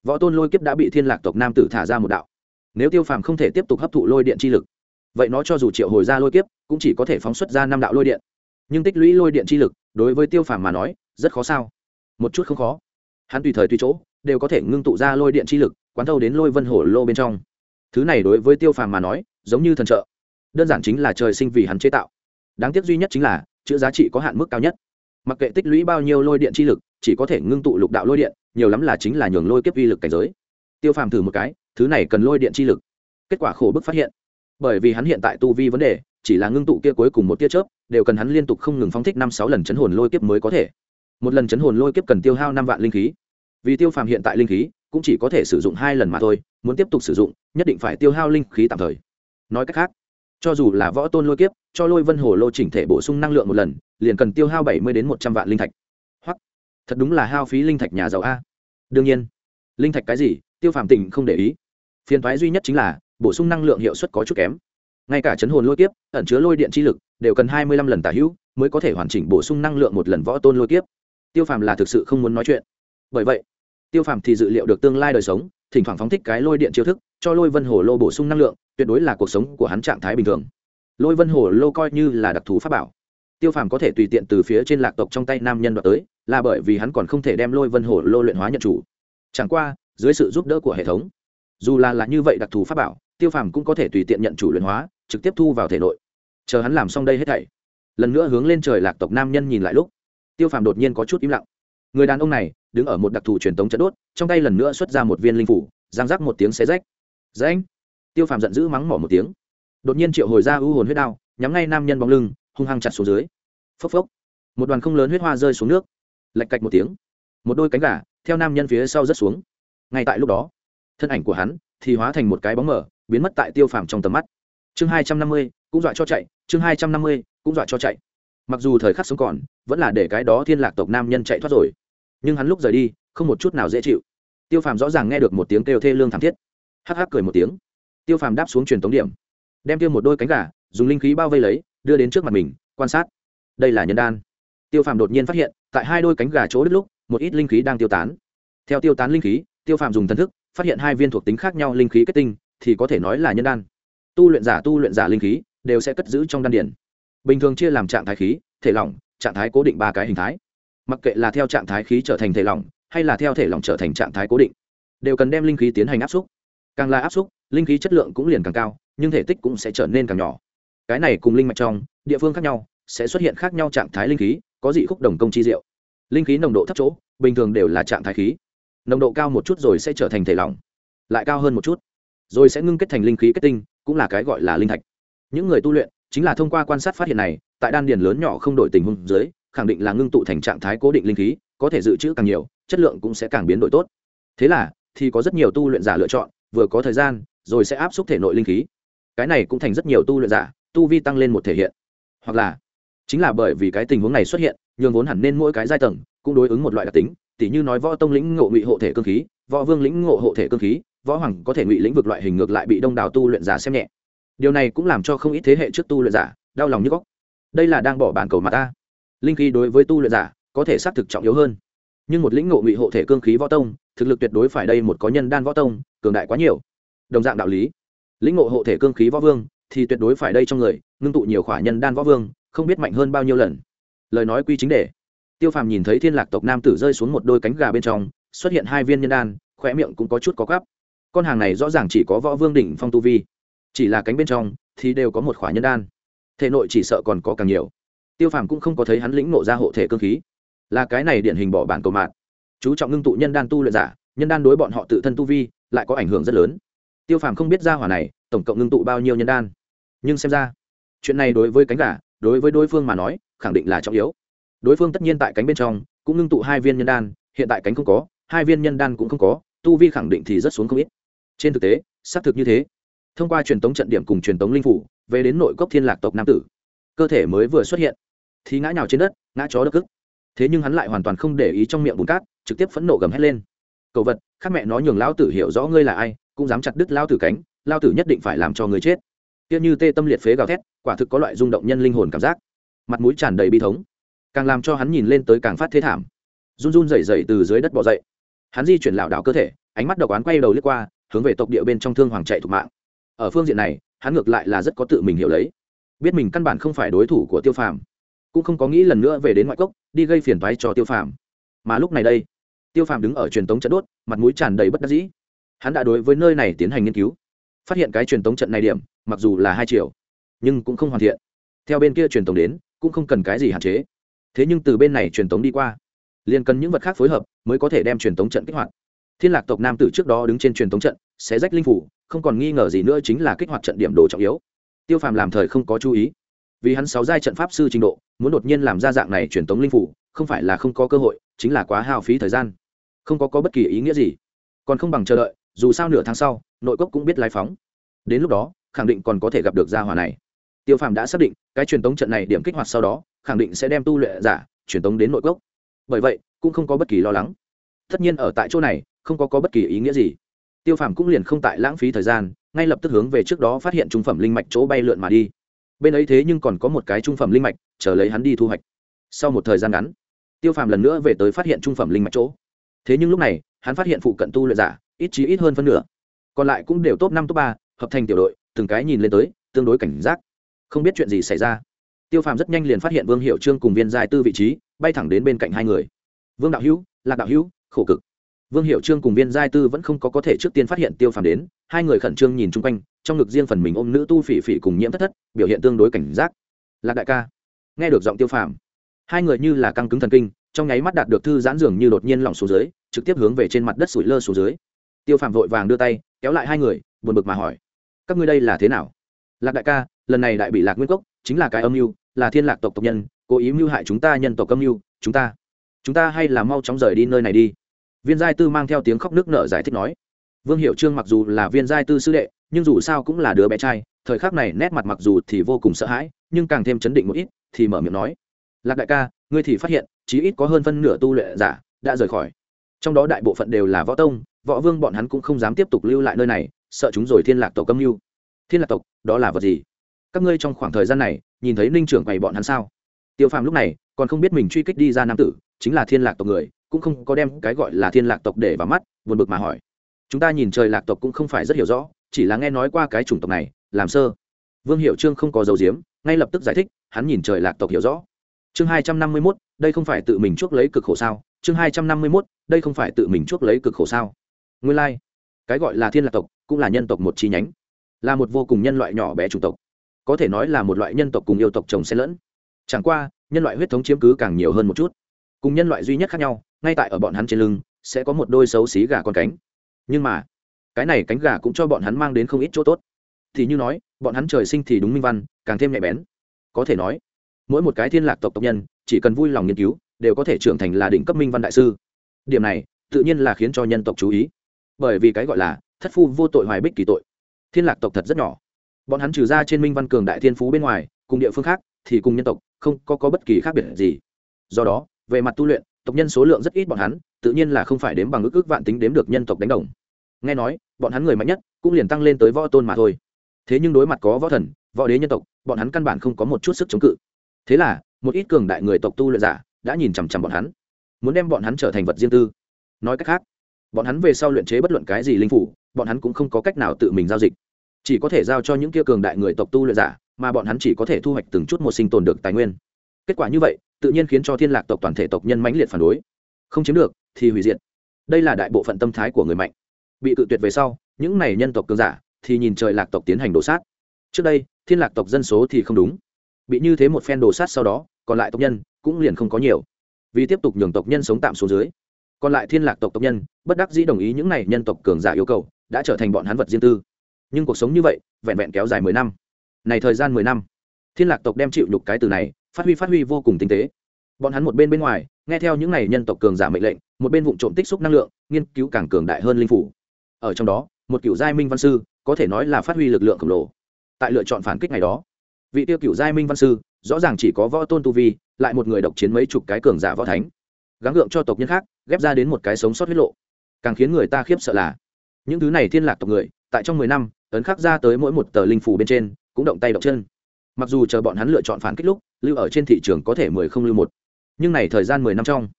võ tôn lôi kiếp đã bị thiên lạc tộc nam tử thả ra một đạo. Nếu tiêu phàm không thể tiếp tục hấp thụ lôi điện chi lực, vậy nó cho dù triệu hồi ra lôi kiếp, cũng chỉ có thể phóng xuất ra năm đạo lôi điện. Nhưng tích lũy lôi điện chi lực, đối với tiêu phàm mà nói, rất khó sao một chút không khó. Hắn tùy thời tùy chỗ đều có thể ngưng tụ ra lôi điện chi lực, quán thâu đến lôi vân hổ lô bên trong. Thứ này đối với tiêu phàm mà nói, giống như thần trợ. Đơn giản chính là trời sinh vì hắn chế tạo. Đáng tiếc duy nhất chính là, chữ giá trị có hạn mức cao nhất. Mặc kệ tích lũy bao nhiêu lôi điện chi lực, chỉ có thể ngưng tụ lục đạo lôi điện, nhiều lắm là chính là nhường lôi kiếp uy lực cảnh giới. Tiêu phàm thử một cái, thứ này cần lôi điện chi lực. Kết quả khổ bức phát hiện, bởi vì hắn hiện tại tu vi vấn đề, chỉ là ngưng tụ kia cuối cùng một tia chớp, đều cần hắn liên tục không ngừng phóng thích năm sáu lần chấn hồn lôi kiếp mới có thể một lần chấn hồn lôi kiếp cần tiêu hao năm vạn linh khí. Vì tiêu phàm hiện tại linh khí, cũng chỉ có thể sử dụng hai lần mà thôi, muốn tiếp tục sử dụng, nhất định phải tiêu hao linh khí tạm thời. Nói cách khác, cho dù là võ tôn lôi kiếp, cho lôi vân hồ lô chỉnh thể bổ sung năng lượng một lần, liền cần tiêu hao bảy mươi đến một trăm vạn linh thạch. Hoặc, thật đúng là hao phí linh thạch nhà giàu a. Đương nhiên, linh thạch cái gì, tiêu phàm tình không để ý. Phiền thoái duy nhất chính là, bổ sung năng lượng hiệu suất có chút kém. Ngay cả chấn hồn lôi kiếp, ẩn chứa lôi điện chi lực, đều cần hai mươi lăm lần tả hữu, mới có thể hoàn chỉnh bổ sung năng lượng một lần võ tôn lôi kiếp tiêu phàm là thực sự không muốn nói chuyện. Bởi vậy, tiêu phàm thì dự liệu được tương lai đời sống, thỉnh thoảng phóng thích cái lôi điện chiêu thức, cho lôi vân hồ lô bổ sung năng lượng, tuyệt đối là cuộc sống của hắn trạng thái bình thường. Lôi vân hồ lô coi như là đặc thù pháp bảo. Tiêu phàm có thể tùy tiện từ phía trên lạc tộc trong tay nam nhân đoạt tới, là bởi vì hắn còn không thể đem lôi vân hồ lô luyện hóa nhận chủ. Chẳng qua, dưới sự giúp đỡ của hệ thống, dù là là như vậy đặc thù pháp bảo, tiêu phàm cũng có thể tùy tiện nhận chủ luyện hóa, trực tiếp thu vào thể nội. Chờ hắn làm xong đây hết thảy, lần nữa hướng lên trời lạc tộc nam nhân nhìn lại lúc tiêu phàm đột nhiên có chút im lặng. Người đàn ông này đứng ở một đặc thù truyền tống chất đốt, trong tay lần nữa xuất ra một viên linh phủ giang rắc một tiếng xé rách. Rách tiêu phàm giận dữ mắng mỏ một tiếng. Đột nhiên triệu hồi ra ưu hồn huyết đao, nhắm ngay nam nhân bóng lưng, hung hăng chặt xuống dưới. Phốc phốc! Một đoàn không lớn huyết hoa rơi xuống nước. Lạch cạch một tiếng. Một đôi cánh gà theo nam nhân phía sau rớt xuống. Ngay tại lúc đó, thân ảnh của hắn thì hóa thành một cái bóng mở biến mất tại tiêu phàm trong tầm mắt. Chương hai trăm năm mươi, cũng dọa cho chạy, chương hai trăm năm mươi, cũng dọa cho chạy mặc dù thời khắc sống còn, vẫn là để cái đó thiên lạc tộc nam nhân chạy thoát rồi. Nhưng hắn lúc rời đi, không một chút nào dễ chịu. Tiêu phàm rõ ràng nghe được một tiếng kêu thê lương thảm thiết. Hắc hắc cười một tiếng. Tiêu phàm đáp xuống truyền tống điểm. Đem tiêu một đôi cánh gà, dùng linh khí bao vây lấy, đưa đến trước mặt mình, quan sát. Đây là nhân đan. Tiêu phàm đột nhiên phát hiện, tại hai đôi cánh gà chỗ đứt lúc, một ít linh khí đang tiêu tán. Theo tiêu tán linh khí, tiêu phàm dùng thần thức, phát hiện hai viên thuộc tính khác nhau linh khí kết tinh, thì có thể nói là nhân đan. Tu luyện giả tu luyện giả linh khí, đều sẽ cất giữ trong đan điển bình thường chia làm trạng thái khí, thể lỏng, trạng thái cố định ba cái hình thái. Mặc kệ là theo trạng thái khí trở thành thể lỏng, hay là theo thể lỏng trở thành trạng thái cố định, đều cần đem linh khí tiến hành áp xúc. Càng là áp xúc, linh khí chất lượng cũng liền càng cao, nhưng thể tích cũng sẽ trở nên càng nhỏ. Cái này cùng linh mạch trong, địa phương khác nhau, sẽ xuất hiện khác nhau trạng thái linh khí, có dị khúc đồng công chi diệu. Linh khí nồng độ thấp chỗ, bình thường đều là trạng thái khí. Nồng độ cao một chút rồi sẽ trở thành thể lỏng, lại cao hơn một chút. Rồi sẽ ngưng kết thành linh khí kết tinh, cũng là cái gọi là linh thạch. Những người tu luyện chính là thông qua quan sát phát hiện này, tại đan điền lớn nhỏ không đổi tình huống dưới, khẳng định là ngưng tụ thành trạng thái cố định linh khí, có thể dự trữ càng nhiều, chất lượng cũng sẽ càng biến đổi tốt. Thế là, thì có rất nhiều tu luyện giả lựa chọn, vừa có thời gian, rồi sẽ áp suất thể nội linh khí. Cái này cũng thành rất nhiều tu luyện giả, tu vi tăng lên một thể hiện. Hoặc là, chính là bởi vì cái tình huống này xuất hiện, nhường vốn hẳn nên mỗi cái giai tầng, cũng đối ứng một loại đặc tính, tỉ như nói võ tông lĩnh ngộ ngụy hộ thể cơ khí, võ vương lĩnh ngộ hộ thể cơ khí, võ hoàng có thể ngụy lĩnh vực loại hình ngược lại bị đông đảo tu luyện giả xem nhẹ điều này cũng làm cho không ít thế hệ trước tu luyện giả đau lòng như góc. Đây là đang bỏ bản cầu mà ta. Linh khí đối với tu luyện giả có thể xác thực trọng yếu hơn. Nhưng một lĩnh ngộ ngụy hộ thể cương khí võ tông, thực lực tuyệt đối phải đây một có nhân đan võ tông, cường đại quá nhiều. Đồng dạng đạo lý, lĩnh ngộ hộ thể cương khí võ vương thì tuyệt đối phải đây trong người, ngưng tụ nhiều khỏa nhân đan võ vương, không biết mạnh hơn bao nhiêu lần. Lời nói quy chính đề. Tiêu phàm nhìn thấy thiên lạc tộc nam tử rơi xuống một đôi cánh gà bên trong, xuất hiện hai viên nhân đan khỏe miệng cũng có chút có gắp. Con hàng này rõ ràng chỉ có võ vương đỉnh phong tu vi chỉ là cánh bên trong thì đều có một khỏa nhân đan. Thể nội chỉ sợ còn có càng nhiều. Tiêu phàm cũng không có thấy hắn lĩnh nộ ra hộ thể cơ khí. Là cái này điển hình bỏ bản cầu mạn. chú trọng ngưng tụ nhân đan tu luyện giả, nhân đan đối bọn họ tự thân tu vi lại có ảnh hưởng rất lớn. Tiêu phàm không biết ra hỏa này tổng cộng ngưng tụ bao nhiêu nhân đan. Nhưng xem ra, chuyện này đối với cánh gà, đối với đối phương mà nói, khẳng định là trọng yếu. Đối phương tất nhiên tại cánh bên trong cũng ngưng tụ hai viên nhân đan, hiện tại cánh không có, hai viên nhân đan cũng không có, tu vi khẳng định thì rất xuống không ít. Trên thực tế, xác thực như thế thông qua truyền tống trận điểm cùng truyền tống linh phủ, về đến nội cốc thiên lạc tộc nam tử. Cơ thể mới vừa xuất hiện, thì ngã nhào trên đất, ngã chó đất cức thế nhưng hắn lại hoàn toàn không để ý trong miệng bùn cát, trực tiếp phẫn nộ gầm hét lên. Cậu vật, khác mẹ nó nhường lão tử hiểu rõ ngươi là ai, cũng dám chặt đứt lao tử cánh lao tử nhất định phải làm cho người chết. Tiếc như tê tâm liệt phế gào thét, quả thực có loại rung động nhân linh hồn cảm giác. Mặt mũi tràn đầy bi thống, càng làm cho hắn nhìn lên tới càng phát thế thảm. Run run rẩy rẩy từ dưới đất bỏ dậy. Hắn di chuyển lảo đảo cơ thể, ánh mắt độc oán quay đầu lướt qua, hướng về tộc địa bên trong thương hoàng chạy thục mạng ở phương diện này, hắn ngược lại là rất có tự mình hiểu lấy. Biết mình căn bản không phải đối thủ của tiêu phàm, cũng không có nghĩ lần nữa về đến ngoại cốc, đi gây phiền toái cho tiêu phàm. Mà lúc này đây, tiêu phàm đứng ở truyền tống trận đốt, mặt mũi tràn đầy bất đắc dĩ. Hắn đã đối với nơi này tiến hành nghiên cứu, phát hiện cái truyền tống trận này điểm, mặc dù là hai triệu nhưng cũng không hoàn thiện. Theo bên kia truyền tống đến, cũng không cần cái gì hạn chế. Thế nhưng từ bên này truyền tống đi qua, liền cần những vật khác phối hợp mới có thể đem truyền tống trận kích hoạt. Thiên lạc tộc nam tử trước đó đứng trên truyền thống trận, sẽ rách linh phủ không còn nghi ngờ gì nữa chính là kích hoạt trận điểm đồ trọng yếu. Tiêu phàm làm thời không có chú ý. Vì hắn sáu giai trận pháp sư trình độ muốn đột nhiên làm ra dạng này truyền tống linh phủ không phải là không có cơ hội chính là quá hao phí thời gian. Không có, có bất kỳ ý nghĩa gì. Còn không bằng chờ đợi dù sao nửa tháng sau nội cốc cũng biết lái phóng. Đến lúc đó khẳng định còn có thể gặp được gia hỏa này. Tiêu phàm đã xác định cái truyền tống trận này điểm kích hoạt sau đó khẳng định sẽ đem tu luyện giả truyền tống đến nội cốc. Bởi vậy cũng không có bất kỳ lo lắng. Tất nhiên ở tại chỗ này không có, có bất kỳ ý nghĩa gì tiêu phàm cũng liền không tại lãng phí thời gian, ngay lập tức hướng về trước đó phát hiện trung phẩm linh mạch chỗ bay lượn mà đi. Bên ấy thế nhưng còn có một cái trung phẩm linh mạch, chờ lấy hắn đi thu hoạch. Sau một thời gian ngắn, tiêu phàm lần nữa về tới phát hiện trung phẩm linh mạch chỗ. Thế nhưng lúc này, hắn phát hiện phụ cận tu luyện giả, ít chí ít hơn phân nửa. Còn lại cũng đều top năm, top ba, hợp thành tiểu đội, từng cái nhìn lên tới, tương đối cảnh giác. Không biết chuyện gì xảy ra. Tiêu phàm rất nhanh liền phát hiện vương hiệu trương cùng viên giai tư vị trí, bay thẳng đến bên cạnh hai người. Vương đạo hữu, lạc đạo hữu, khổ cực vương hiệu trương cùng viên giai tư vẫn không có có thể trước tiên phát hiện tiêu phàm đến, hai người khẩn trương nhìn chung quanh, trong ngực riêng phần mình ôm nữ tu phỉ phỉ cùng nhiễm thất thất, biểu hiện tương đối cảnh giác. Lạc đại ca, nghe được giọng tiêu phàm, hai người như là căng cứng thần kinh, trong nháy mắt đạt được thư giãn dường như đột nhiên lỏng xuống dưới, trực tiếp hướng về trên mặt đất sủi lơ xuống dưới. Tiêu phàm vội vàng đưa tay, kéo lại hai người, buồn bực mà hỏi, các ngươi đây là thế nào? Lạc đại ca, lần này đại bị lạc nguyên cốc, chính là cái âm mưu, là thiên lạc tộc tộc nhân, cố ý mưu hại chúng ta nhân tộc âm mưu, chúng ta chúng ta hay là mau chóng rời đi nơi này đi viên giai tư mang theo tiếng khóc nước nở giải thích nói, vương hiệu trương mặc dù là viên giai tư sư đệ, nhưng dù sao cũng là đứa bé trai, thời khắc này nét mặt mặc dù thì vô cùng sợ hãi, nhưng càng thêm chấn định một ít, thì mở miệng nói, lạc đại ca, ngươi thì phát hiện, chí ít có hơn phân nửa tu luyện giả đã rời khỏi. Trong đó đại bộ phận đều là võ tông, võ vương bọn hắn cũng không dám tiếp tục lưu lại nơi này, sợ chúng rồi thiên lạc tộc câm mưu. Thiên lạc tộc, đó là vật gì? Các ngươi trong khoảng thời gian này, nhìn thấy ninh trưởng quầy bọn hắn sao? Tiêu phàm lúc này còn không biết mình truy kích đi ra nam tử, chính là thiên lạc tộc người cũng không có đem cái gọi là thiên lạc tộc để vào mắt, buồn bực mà hỏi. Chúng ta nhìn trời lạc tộc cũng không phải rất hiểu rõ, chỉ là nghe nói qua cái chủng tộc này, làm sơ. Vương hiệu trương không có dấu diếm, ngay lập tức giải thích, hắn nhìn trời lạc tộc hiểu rõ. Chương hai trăm năm mươi mốt, đây không phải tự mình chuốc lấy cực khổ sao? Chương hai trăm năm mươi mốt, đây không phải tự mình chuốc lấy cực khổ sao? Nguyên lai、like. cái gọi là thiên lạc tộc cũng là nhân tộc một chi nhánh, là một vô cùng nhân loại nhỏ bé chủng tộc. Có thể nói là một loại nhân tộc cùng yêu tộc chồng xen lẫn. Chẳng qua, nhân loại huyết thống chiếm cứ càng nhiều hơn một chút cùng nhân loại duy nhất khác nhau ngay tại ở bọn hắn trên lưng sẽ có một đôi xấu xí gà con cánh. Nhưng mà cái này cánh gà cũng cho bọn hắn mang đến không ít chỗ tốt. Thì như nói bọn hắn trời sinh thì đúng minh văn càng thêm nhạy bén. Có thể nói mỗi một cái thiên lạc tộc tộc nhân chỉ cần vui lòng nghiên cứu đều có thể trưởng thành là đỉnh cấp minh văn đại sư. Điểm này tự nhiên là khiến cho nhân tộc chú ý. Bởi vì cái gọi là thất phu vô tội hoài bích kỳ tội. Thiên lạc tộc thật rất nhỏ. Bọn hắn trừ ra trên minh văn cường đại thiên phú bên ngoài cùng địa phương khác thì cùng nhân tộc không có, có bất kỳ khác biệt gì. Do đó về mặt tu luyện, tộc nhân số lượng rất ít bọn hắn, tự nhiên là không phải đếm bằng ước ước vạn tính đếm được nhân tộc đánh đồng. Nghe nói, bọn hắn người mạnh nhất cũng liền tăng lên tới võ tôn mà thôi. Thế nhưng đối mặt có võ thần, võ đế nhân tộc, bọn hắn căn bản không có một chút sức chống cự. Thế là, một ít cường đại người tộc tu luyện giả đã nhìn chằm chằm bọn hắn, muốn đem bọn hắn trở thành vật riêng tư. Nói cách khác, bọn hắn về sau luyện chế bất luận cái gì linh phủ, bọn hắn cũng không có cách nào tự mình giao dịch. Chỉ có thể giao cho những kia cường đại người tộc tu luyện giả, mà bọn hắn chỉ có thể thu hoạch từng chút một sinh tồn được tài nguyên kết quả như vậy, tự nhiên khiến cho thiên lạc tộc toàn thể tộc nhân mãnh liệt phản đối. Không chiếm được, thì hủy diệt. Đây là đại bộ phận tâm thái của người mạnh. Bị cự tuyệt về sau, những này nhân tộc cường giả thì nhìn trời lạc tộc tiến hành đổ sát. Trước đây, thiên lạc tộc dân số thì không đúng. Bị như thế một phen đổ sát sau đó, còn lại tộc nhân cũng liền không có nhiều. Vì tiếp tục nhường tộc nhân sống tạm xuống dưới, còn lại thiên lạc tộc tộc nhân bất đắc dĩ đồng ý những này nhân tộc cường giả yêu cầu đã trở thành bọn hắn vật riêng tư. Nhưng cuộc sống như vậy vẹn vẹn kéo dài mười năm. Này thời gian mười năm, thiên lạc tộc đem chịu nhục cái từ này phát huy phát huy vô cùng tinh tế. Bọn hắn một bên bên ngoài, nghe theo những n à y nhân tộc cường giả mệnh lệnh, một bên vụ trộm tích xúc năng lượng, nghiên cứu càng cường đại hơn linh phủ. Ở trong đó, một cựu giai minh văn sư, có thể nói là phát huy lực lượng khổng lồ. Tại lựa chọn phản kích ngày đó, vị tiêu cựu giai minh văn sư, rõ ràng chỉ có võ tôn tu vi, lại một người độc chiến mấy chục cái cường giả võ thánh. Gắng gượng cho tộc nhân khác, ghép ra đến một cái sống sót huyết lộ. Càng khiến người ta khiếp sợ là, những thứ này thiên lạc tộc người, tại trong mười năm, ấn khắc ra tới mỗi một tờ linh phủ bên trên, cũng động tay động chân. Mặc dù chờ bọn hắn lựa chọn phản kích lúc lưu ở trên thị trường có thể mười không lưu một. Nhưng này thời gian mười năm trong,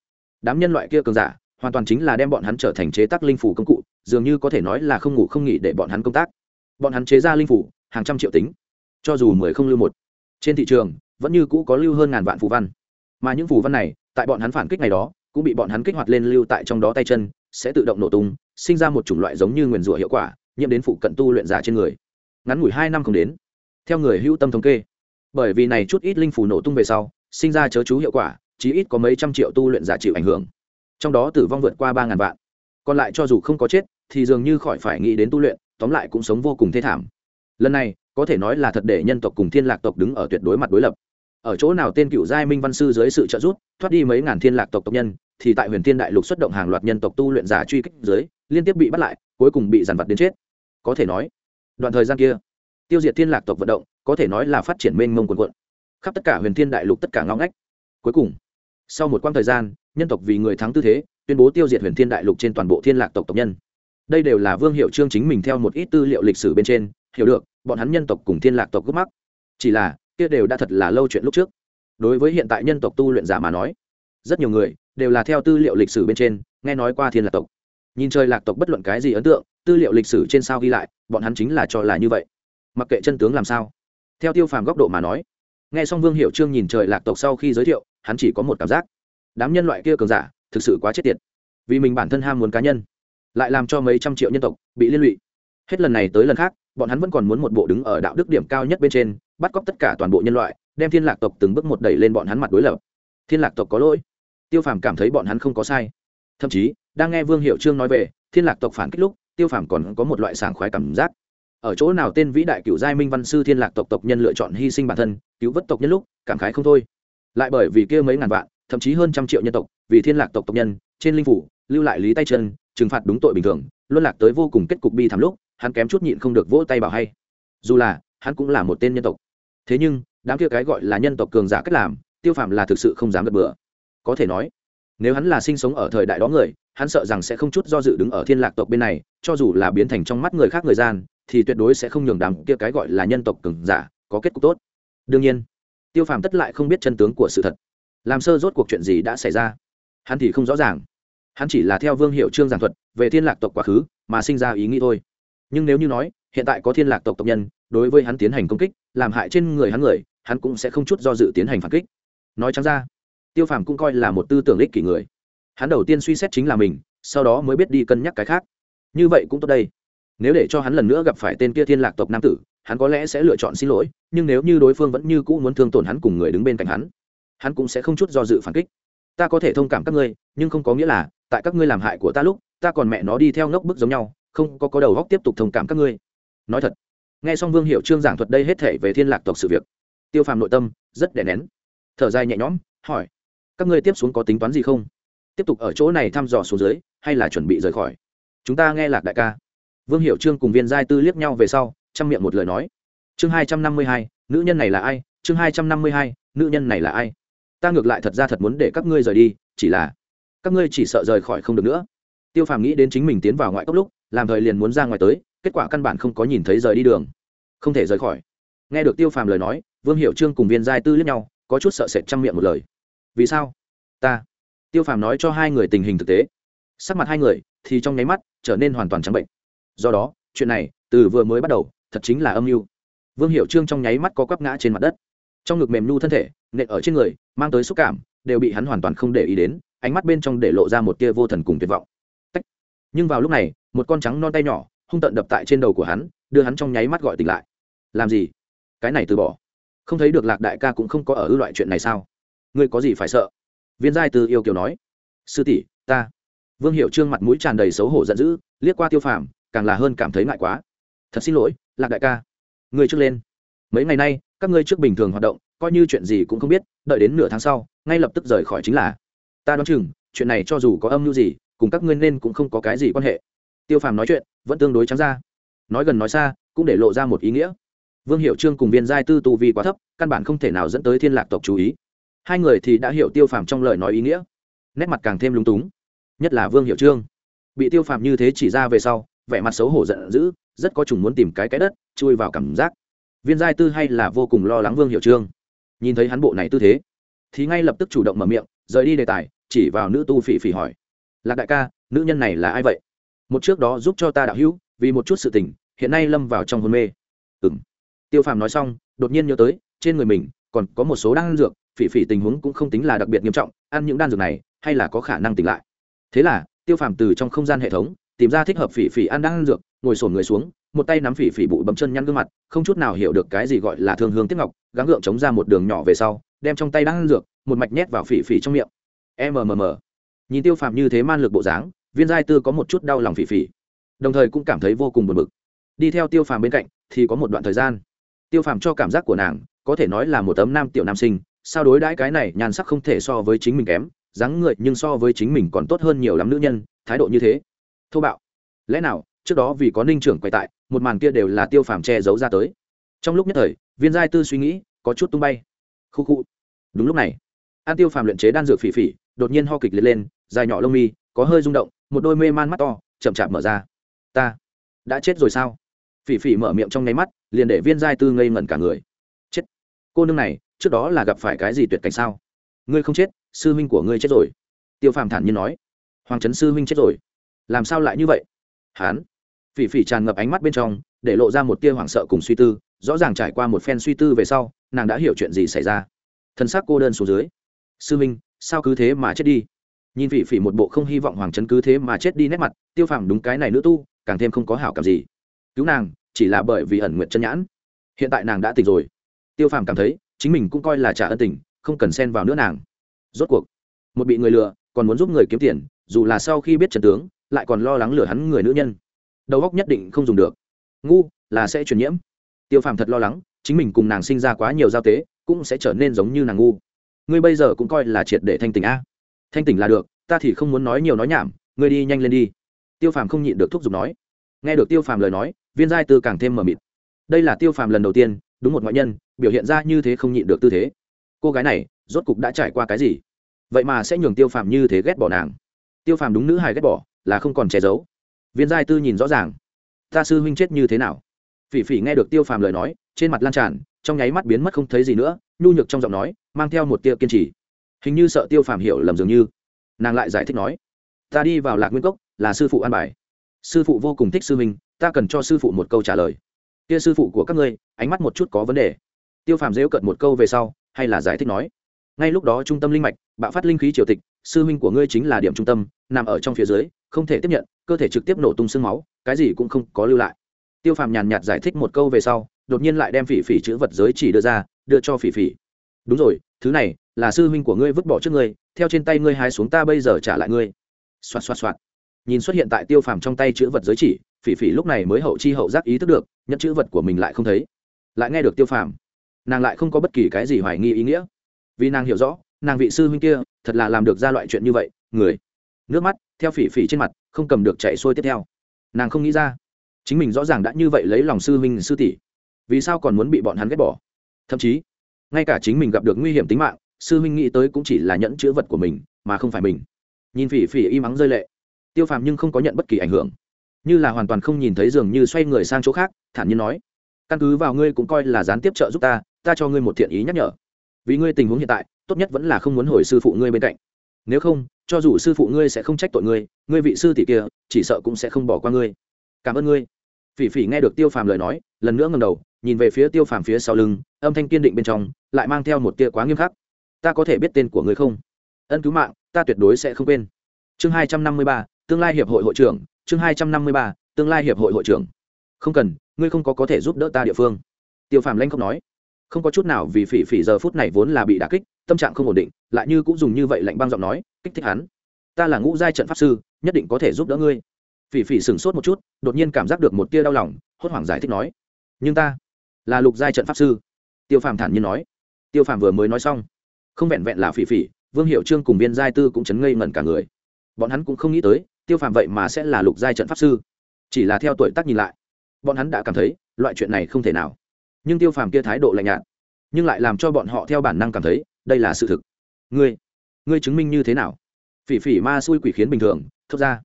đám nhân loại kia cường giả, hoàn toàn chính là đem bọn hắn trở thành chế tác linh phủ công cụ, dường như có thể nói là không ngủ không nghỉ để bọn hắn công tác. Bọn hắn chế ra linh phủ, hàng trăm triệu tính, cho dù mười không lưu một. Trên thị trường, vẫn như cũ có lưu hơn ngàn vạn phù văn. Mà những phù văn này, tại bọn hắn phản kích này đó, cũng bị bọn hắn kích hoạt lên lưu tại trong đó tay chân, sẽ tự động nổ tung, sinh ra một chủng loại giống như nguyền rủa hiệu quả, nhiễm đến phụ cận tu luyện giả trên người. Ngắn ngủi hai năm không đến, theo người hữu tâm thống kê bởi vì này chút ít linh phù nổ tung về sau, sinh ra chớ chú hiệu quả, chí ít có mấy trăm triệu tu luyện giả chịu ảnh hưởng. Trong đó tử vong vượt qua ba ngàn vạn. Còn lại cho dù không có chết, thì dường như khỏi phải nghĩ đến tu luyện, tóm lại cũng sống vô cùng thê thảm. Lần này, có thể nói là thật để nhân tộc cùng thiên lạc tộc đứng ở tuyệt đối mặt đối lập. Ở chỗ nào tên cựu giai minh văn sư dưới sự trợ giúp, thoát đi mấy ngàn thiên lạc tộc tộc nhân, thì tại huyền thiên đại lục xuất động hàng loạt nhân tộc tu luyện giả truy kích dưới, liên tiếp bị bắt lại, cuối cùng bị dàn vật đến chết. Có thể nói, đoạn thời gian kia tiêu diệt thiên lạc tộc vận động, có thể nói là phát triển mênh mông quần quận khắp tất cả huyền thiên đại lục tất cả ngõ ngách. Cuối cùng, sau một quãng thời gian, nhân tộc vì người thắng tư thế, tuyên bố tiêu diệt huyền thiên đại lục trên toàn bộ thiên lạc tộc tộc nhân. Đây đều là vương hiệu trương chính mình theo một ít tư liệu lịch sử bên trên, hiểu được, bọn hắn nhân tộc cùng thiên lạc tộc gốc mắc. Chỉ là, kia đều đã thật là lâu chuyện lúc trước. Đối với hiện tại nhân tộc tu luyện giả mà nói, rất nhiều người đều là theo tư liệu lịch sử bên trên, nghe nói qua thiên lạc tộc. Nhìn trời lạc tộc bất luận cái gì ấn tượng, tư liệu lịch sử trên sao ghi lại, bọn hắn chính là cho là như vậy mặc kệ chân tướng làm sao. Theo tiêu phàm góc độ mà nói, nghe xong vương hiệu trương nhìn trời lạc tộc sau khi giới thiệu, hắn chỉ có một cảm giác. Đám nhân loại kia cường giả, thực sự quá chết tiệt. Vì mình bản thân ham muốn cá nhân, lại làm cho mấy trăm triệu nhân tộc bị liên lụy. Hết lần này tới lần khác, bọn hắn vẫn còn muốn một bộ đứng ở đạo đức điểm cao nhất bên trên, bắt cóc tất cả toàn bộ nhân loại, đem thiên lạc tộc từng bước một đẩy lên bọn hắn mặt đối lập. Thiên lạc tộc có lỗi. Tiêu phàm cảm thấy bọn hắn không có sai. Thậm chí, đang nghe vương hiệu trương nói về, thiên lạc tộc phản kích lúc, tiêu phàm còn có một loại sảng khoái cảm giác ở chỗ nào tên vĩ đại cựu giai minh văn sư thiên lạc tộc tộc nhân lựa chọn hy sinh bản thân, cứu vớt tộc nhân lúc, cảm khái không thôi. Lại bởi vì kia mấy ngàn vạn, thậm chí hơn trăm triệu nhân tộc, vì thiên lạc tộc tộc nhân, trên linh phủ, lưu lại lý tay chân, trừng phạt đúng tội bình thường, luân lạc tới vô cùng kết cục bi thảm lúc, hắn kém chút nhịn không được vỗ tay bảo hay. Dù là, hắn cũng là một tên nhân tộc. Thế nhưng, đám kia cái gọi là nhân tộc cường giả cách làm, tiêu phạm là thực sự không dám gật bừa. Có thể nói, nếu hắn là sinh sống ở thời đại đó người, hắn sợ rằng sẽ không chút do dự đứng ở thiên lạc tộc bên này, cho dù là biến thành trong mắt người khác người gian thì tuyệt đối sẽ không nhường đám kia cái gọi là nhân tộc cường giả có kết cục tốt. Đương nhiên, tiêu phàm tất lại không biết chân tướng của sự thật. Làm sơ rốt cuộc chuyện gì đã xảy ra? Hắn thì không rõ ràng. Hắn chỉ là theo vương hiệu trương giảng thuật về thiên lạc tộc quá khứ mà sinh ra ý nghĩ thôi. Nhưng nếu như nói, hiện tại có thiên lạc tộc tộc nhân, đối với hắn tiến hành công kích, làm hại trên người hắn người, hắn cũng sẽ không chút do dự tiến hành phản kích. Nói trắng ra, tiêu phàm cũng coi là một tư tưởng ích kỷ người. Hắn đầu tiên suy xét chính là mình, sau đó mới biết đi cân nhắc cái khác. Như vậy cũng tốt đây nếu để cho hắn lần nữa gặp phải tên kia thiên lạc tộc nam tử, hắn có lẽ sẽ lựa chọn xin lỗi, nhưng nếu như đối phương vẫn như cũ muốn thương tổn hắn cùng người đứng bên cạnh hắn hắn cũng sẽ không chút do dự phản kích. Ta có thể thông cảm các ngươi, nhưng không có nghĩa là, tại các ngươi làm hại của ta lúc, ta còn mẹ nó đi theo ngốc bức giống nhau, không có có đầu góc tiếp tục thông cảm các ngươi. Nói thật, nghe xong vương hiệu trương giảng thuật đây hết thể về thiên lạc tộc sự việc, tiêu phàm nội tâm rất đè nén, thở dài nhẹ nhõm, hỏi, các ngươi tiếp xuống có tính toán gì không? Tiếp tục ở chỗ này thăm dò xuống dưới, hay là chuẩn bị rời khỏi? Chúng ta nghe lạc đại ca vương hiệu trương cùng viên giai tư liếc nhau về sau, chăm miệng một lời nói. Chương hai trăm năm mươi hai, nữ nhân này là ai? Chương hai trăm năm mươi hai, nữ nhân này là ai? Ta ngược lại thật ra thật muốn để các ngươi rời đi, chỉ là các ngươi chỉ sợ rời khỏi không được nữa. Tiêu phàm nghĩ đến chính mình tiến vào ngoại cốc lúc, làm thời liền muốn ra ngoài tới, kết quả căn bản không có nhìn thấy rời đi đường. Không thể rời khỏi. Nghe được tiêu phàm lời nói, vương hiệu trương cùng viên giai tư liếc nhau, có chút sợ sệt chăm miệng một lời. Vì sao? Ta. Tiêu phàm nói cho hai người tình hình thực tế. Sắc mặt hai người thì trong nháy mắt trở nên hoàn toàn trắng bệnh do đó, chuyện này, từ vừa mới bắt đầu, thật chính là âm mưu. Vương hiệu trương trong nháy mắt có quắp ngã trên mặt đất. Trong ngực mềm nhu thân thể, nện ở trên người, mang tới xúc cảm, đều bị hắn hoàn toàn không để ý đến, ánh mắt bên trong để lộ ra một tia vô thần cùng tuyệt vọng. Tách. nhưng vào lúc này, một con trắng non tay nhỏ, hung tận đập tại trên đầu của hắn, đưa hắn trong nháy mắt gọi tỉnh lại. Làm gì? Cái này từ bỏ. Không thấy được lạc đại ca cũng không có ở ư loại chuyện này sao? Ngươi có gì phải sợ? Viên giai từ yêu kiều nói. Sư tỷ, ta. Vương hiệu trương mặt mũi tràn đầy xấu hổ giận dữ, liếc qua tiêu phàm càng là hơn cảm thấy ngại quá. Thật xin lỗi, lạc đại ca. Ngươi trước lên. Mấy ngày nay, các ngươi trước bình thường hoạt động, coi như chuyện gì cũng không biết, đợi đến nửa tháng sau, ngay lập tức rời khỏi chính là. Ta đoán chừng, chuyện này cho dù có âm mưu gì, cùng các ngươi nên cũng không có cái gì quan hệ. Tiêu phàm nói chuyện, vẫn tương đối trắng ra. Nói gần nói xa, cũng để lộ ra một ý nghĩa. Vương hiệu trương cùng viên giai tư tu vi quá thấp, căn bản không thể nào dẫn tới thiên lạc tộc chú ý. Hai người thì đã hiểu tiêu phàm trong lời nói ý nghĩa. Nét mặt càng thêm lúng túng. Nhất là vương hiệu trương. Bị tiêu phàm như thế chỉ ra về sau vẻ mặt xấu hổ giận dữ, rất có chủng muốn tìm cái cái đất, chui vào cảm giác. Viên giai tư hay là vô cùng lo lắng vương hiệu trương. Nhìn thấy hắn bộ này tư thế, thì ngay lập tức chủ động mở miệng, rời đi đề tài, chỉ vào nữ tu phỉ phỉ hỏi. Lạc đại ca, nữ nhân này là ai vậy? Một trước đó giúp cho ta đạo hữu, vì một chút sự tình, hiện nay lâm vào trong hôn mê. Ừng tiêu phàm nói xong, đột nhiên nhớ tới, trên người mình còn có một số đan dược, phỉ phỉ tình huống cũng không tính là đặc biệt nghiêm trọng, ăn những đan dược này, hay là có khả năng tỉnh lại. Thế là, tiêu phàm từ trong không gian hệ thống tìm ra thích hợp phỉ phỉ ăn đang ăn dược, ngồi sổn người xuống, một tay nắm phỉ phỉ bụi bấm chân nhăn gương mặt, không chút nào hiểu được cái gì gọi là thương hương tiếp ngọc, gắng gượng chống ra một đường nhỏ về sau, đem trong tay đang ăn dược, một mạch nhét vào phỉ phỉ trong miệng. Mmm nhìn tiêu phàm như thế man lực bộ dáng, viên giai tư có một chút đau lòng phỉ phỉ. Đồng thời cũng cảm thấy vô cùng buồn bực. Đi theo tiêu phàm bên cạnh, thì có một đoạn thời gian. Tiêu phàm cho cảm giác của nàng, có thể nói là một tấm nam tiểu nam sinh, sao đối đãi cái này nhàn sắc không thể so với chính mình kém, dáng người nhưng so với chính mình còn tốt hơn nhiều lắm nữ nhân, thái độ như thế thô bạo. Lẽ nào, trước đó vì có ninh trưởng quay tại, một màn kia đều là tiêu phàm che giấu ra tới. Trong lúc nhất thời, viên giai tư suy nghĩ có chút tung bay. Khu khu. Đúng lúc này, an tiêu phàm luyện chế đan dược phỉ phỉ, đột nhiên ho kịch liệt lên, dài nhỏ lông mi, có hơi rung động, một đôi mê man mắt to, chậm chạp mở ra. Ta đã chết rồi sao? Phỉ phỉ mở miệng trong nháy mắt, liền để viên giai tư ngây ngẩn cả người. Chết. Cô nương này, trước đó là gặp phải cái gì tuyệt cảnh sao? Ngươi không chết, sư huynh của ngươi chết rồi. Tiêu phàm thản nhiên nói. Hoàng trấn sư huynh chết rồi làm sao lại như vậy? Hán. Phỉ phỉ tràn ngập ánh mắt bên trong để lộ ra một tia hoảng sợ cùng suy tư rõ ràng trải qua một phen suy tư về sau nàng đã hiểu chuyện gì xảy ra. Thân xác cô đơn xuống dưới. Sư minh, sao cứ thế mà chết đi? Nhìn phỉ phỉ một bộ không hy vọng hoàng trấn cứ thế mà chết đi nét mặt tiêu phàm đúng cái này nữ tu càng thêm không có hảo cảm gì. Cứu nàng chỉ là bởi vì ẩn nguyện chân nhãn. Hiện tại nàng đã tỉnh rồi. Tiêu phàm cảm thấy chính mình cũng coi là trả ân tình không cần xen vào nữa nàng. Rốt cuộc một bị người lừa còn muốn giúp người kiếm tiền dù là sau khi biết trần tướng lại còn lo lắng lừa hắn người nữ nhân. Đầu óc nhất định không dùng được. Ngu, là sẽ truyền nhiễm. Tiêu phàm thật lo lắng, chính mình cùng nàng sinh ra quá nhiều giao tế, cũng sẽ trở nên giống như nàng ngu. Ngươi bây giờ cũng coi là triệt để thanh tỉnh a. Thanh tỉnh là được, ta thì không muốn nói nhiều nói nhảm, ngươi đi nhanh lên đi. Tiêu phàm không nhịn được thúc giục nói. Nghe được tiêu phàm lời nói, viên giai tư càng thêm mờ mịt. Đây là tiêu phàm lần đầu tiên, đúng một ngoại nhân, biểu hiện ra như thế không nhịn được tư thế. Cô gái này, rốt cục đã trải qua cái gì? Vậy mà sẽ nhường tiêu phàm như thế ghét bỏ nàng. Tiêu phàm đúng nữ hài ghét bỏ là không còn che giấu. Viên giai tư nhìn rõ ràng. Ta sư huynh chết như thế nào? Phỉ phỉ nghe được tiêu phàm lời nói, trên mặt lan tràn, trong nháy mắt biến mất không thấy gì nữa, nhu nhược trong giọng nói, mang theo một tia kiên trì. Hình như sợ tiêu phàm hiểu lầm dường như. Nàng lại giải thích nói, ta đi vào lạc nguyên cốc, là sư phụ an bài. Sư phụ vô cùng thích sư huynh, ta cần cho sư phụ một câu trả lời. Kia sư phụ của các ngươi, ánh mắt một chút có vấn đề. Tiêu phàm dễu cận một câu về sau, hay là giải thích nói, ngay lúc đó trung tâm linh mạch, bạo phát linh khí triều tịch sư huynh của ngươi chính là điểm trung tâm, nằm ở trong phía dưới, không thể tiếp nhận, cơ thể trực tiếp nổ tung sương máu, cái gì cũng không có lưu lại. Tiêu phàm nhàn nhạt giải thích một câu về sau, đột nhiên lại đem phỉ phỉ chữ vật giới chỉ đưa ra, đưa cho phỉ phỉ. Đúng rồi, thứ này là sư huynh của ngươi vứt bỏ trước ngươi, theo trên tay ngươi hai xuống ta bây giờ trả lại ngươi. Xoạt xoạt xoạt. Nhìn xuất hiện tại tiêu phàm trong tay chữ vật giới chỉ, phỉ phỉ lúc này mới hậu chi hậu giác ý thức được nhận chữ vật của mình lại không thấy. Lại nghe được tiêu phàm, nàng lại không có bất kỳ cái gì hoài nghi ý nghĩa. Vì nàng hiểu rõ nàng vị sư huynh kia, thật là làm được ra loại chuyện như vậy, người. Nước mắt, theo phỉ phỉ trên mặt, không cầm được chạy xuôi tiếp theo. Nàng không nghĩ ra. Chính mình rõ ràng đã như vậy lấy lòng sư huynh, sư tỷ. Vì sao còn muốn bị bọn hắn ghét bỏ? Thậm chí, ngay cả chính mình gặp được nguy hiểm tính mạng, sư huynh nghĩ tới cũng chỉ là nhẫn chữ vật của mình, mà không phải mình. Nhìn phỉ phỉ y mắng rơi lệ. Tiêu phàm nhưng không có nhận bất kỳ ảnh hưởng. Như là hoàn toàn không nhìn thấy dường như xoay người sang chỗ khác, thản nhiên nói, căn cứ vào ngươi cũng coi là gián tiếp trợ giúp ta ta cho ngươi một thiện ý nhắc nhở. Vì ngươi tình huống hiện tại tốt nhất vẫn là không muốn hồi sư phụ ngươi bên cạnh. Nếu không, cho dù sư phụ ngươi sẽ không trách tội ngươi ngươi vị sư tỷ kia, chỉ sợ cũng sẽ không bỏ qua ngươi. Cảm ơn ngươi. Phỉ phỉ nghe được tiêu phàm lời nói, lần nữa ngầm đầu, nhìn về phía tiêu phàm phía sau lưng, âm thanh kiên định bên trong, lại mang theo một tia quá nghiêm khắc. Ta có thể biết tên của ngươi không? Ân cứu mạng, ta tuyệt đối sẽ không quên. Chương hai trăm năm mươi ba, tương lai hiệp hội hội trưởng, chương hai trăm năm mươi ba, tương lai hiệp hội hội trưởng. Không cần, ngươi không có có thể giúp đỡ ta địa phương. Tiêu phàm lanh không nói. Không có chút nào vì phỉ phỉ giờ phút này vốn là bị đà kích tâm trạng không ổn định, lại như cũng dùng như vậy lạnh băng giọng nói, kích thích hắn. Ta là ngũ giai trận pháp sư, nhất định có thể giúp đỡ ngươi. Phỉ phỉ sửng sốt một chút, đột nhiên cảm giác được một tia đau lòng, hốt hoảng giải thích nói, nhưng ta là lục giai trận pháp sư. Tiêu phàm thản nhiên nói. Tiêu phàm vừa mới nói xong, không vẹn vẹn là phỉ phỉ, vương hiệu trương cùng viên giai tư cũng chấn ngây ngẩn cả người. Bọn hắn cũng không nghĩ tới, tiêu phàm vậy mà sẽ là lục giai trận pháp sư. Chỉ là theo tuổi tác nhìn lại, bọn hắn đã cảm thấy loại chuyện này không thể nào. Nhưng tiêu phàm kia thái độ lạnh nhạt, nhưng lại làm cho bọn họ theo bản năng cảm thấy đây là sự thực. Ngươi ngươi chứng minh như thế nào? Phỉ phỉ ma xui quỷ khiến bình thường, thốt ra.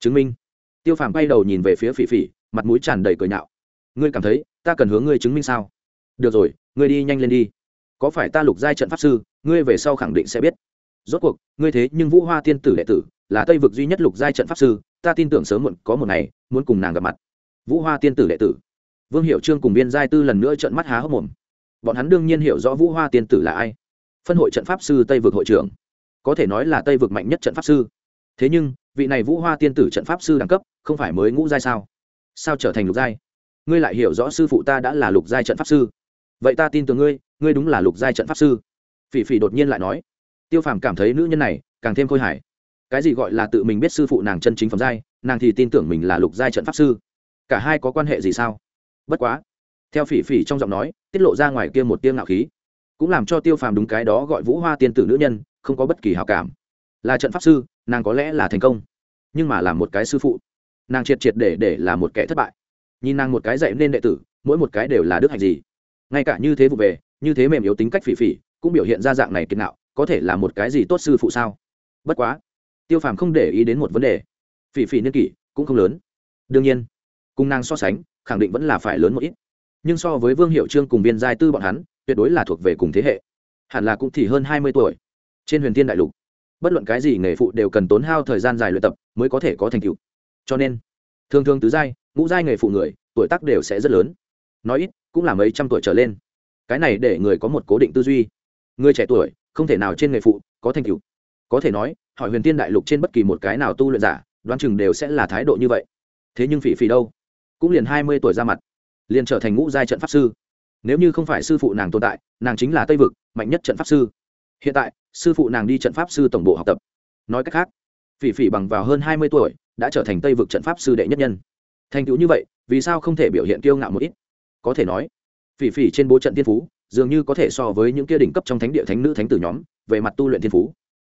Chứng minh. Tiêu phàm bay đầu nhìn về phía phỉ phỉ, mặt mũi tràn đầy cười nhạo. Ngươi cảm thấy, ta cần hướng ngươi chứng minh sao? Được rồi, ngươi đi nhanh lên đi. Có phải ta lục giai trận pháp sư, ngươi về sau khẳng định sẽ biết. Rốt cuộc, ngươi thế nhưng vũ hoa tiên tử đệ tử, là tây vực duy nhất lục giai trận pháp sư, ta tin tưởng sớm muộn có một ngày, muốn cùng nàng gặp mặt. Vũ hoa tiên tử đệ tử. Vương hiệu trương cùng biên giai tư lần nữa trận mắt há hốc mồm. Bọn hắn đương nhiên hiểu rõ vũ hoa tiên tử là ai phân hội trận pháp sư tây vực hội trưởng. Có thể nói là tây vực mạnh nhất trận pháp sư. Thế nhưng, vị này vũ hoa tiên tử trận pháp sư đẳng cấp, không phải mới ngũ giai sao? Sao trở thành lục giai? Ngươi lại hiểu rõ sư phụ ta đã là lục giai trận pháp sư. Vậy ta tin tưởng ngươi ngươi đúng là lục giai trận pháp sư. Phỉ phỉ đột nhiên lại nói. Tiêu phàm cảm thấy nữ nhân này càng thêm khôi hài. Cái gì gọi là tự mình biết sư phụ nàng chân chính phẩm giai, nàng thì tin tưởng mình là lục giai trận pháp sư. Cả hai có quan hệ gì sao? Bất quá, theo phỉ phỉ trong giọng nói, tiết lộ ra ngoài kia một tiêm ngạo khí cũng làm cho tiêu phàm đúng cái đó gọi vũ hoa tiên tử nữ nhân, không có bất kỳ hào cảm. Là trận pháp sư, nàng có lẽ là thành công, nhưng mà là một cái sư phụ. Nàng triệt triệt để để là một kẻ thất bại. Nhìn nàng một cái dạy nên đệ tử, mỗi một cái đều là đức hạnh gì. Ngay cả như thế vụ về, như thế mềm yếu tính cách phỉ phỉ, cũng biểu hiện ra dạng này kiệt nạo, có thể là một cái gì tốt sư phụ sao? Bất quá, tiêu phàm không để ý đến một vấn đề. Phỉ phỉ niên kỷ cũng không lớn. Đương nhiên, cùng nàng so sánh, khẳng định vẫn là phải lớn một ít. Nhưng so với vương hiệu trương cùng viên giai tư bọn hắn tuyệt đối là thuộc về cùng thế hệ. Hẳn là cũng thì hơn hai mươi tuổi. Trên huyền thiên đại lục, bất luận cái gì nghề phụ đều cần tốn hao thời gian dài luyện tập mới có thể có thành tựu. Cho nên, thường thường tứ giai, ngũ giai nghề phụ người, tuổi tác đều sẽ rất lớn. Nói ít, cũng là mấy trăm tuổi trở lên. Cái này để người có một cố định tư duy. Người trẻ tuổi, không thể nào trên nghề phụ có thành tựu. Có thể nói, hỏi huyền tiên đại lục trên bất kỳ một cái nào tu luyện giả, đoán chừng đều sẽ là thái độ như vậy. Thế nhưng phỉ phỉ đâu? Cũng liền hai mươi tuổi ra mặt, liền trở thành ngũ giai trận pháp sư nếu như không phải sư phụ nàng tồn tại, nàng chính là tây vực, mạnh nhất trận pháp sư. Hiện tại, sư phụ nàng đi trận pháp sư tổng bộ học tập. Nói cách khác, phỉ phỉ bằng vào hơn hai mươi tuổi, đã trở thành tây vực trận pháp sư đệ nhất nhân. Thành tựu như vậy, vì sao không thể biểu hiện kiêu ngạo một ít? Có thể nói, phỉ phỉ trên bố trận tiên phú, dường như có thể so với những kia đỉnh cấp trong thánh địa thánh nữ thánh tử nhóm, về mặt tu luyện thiên phú.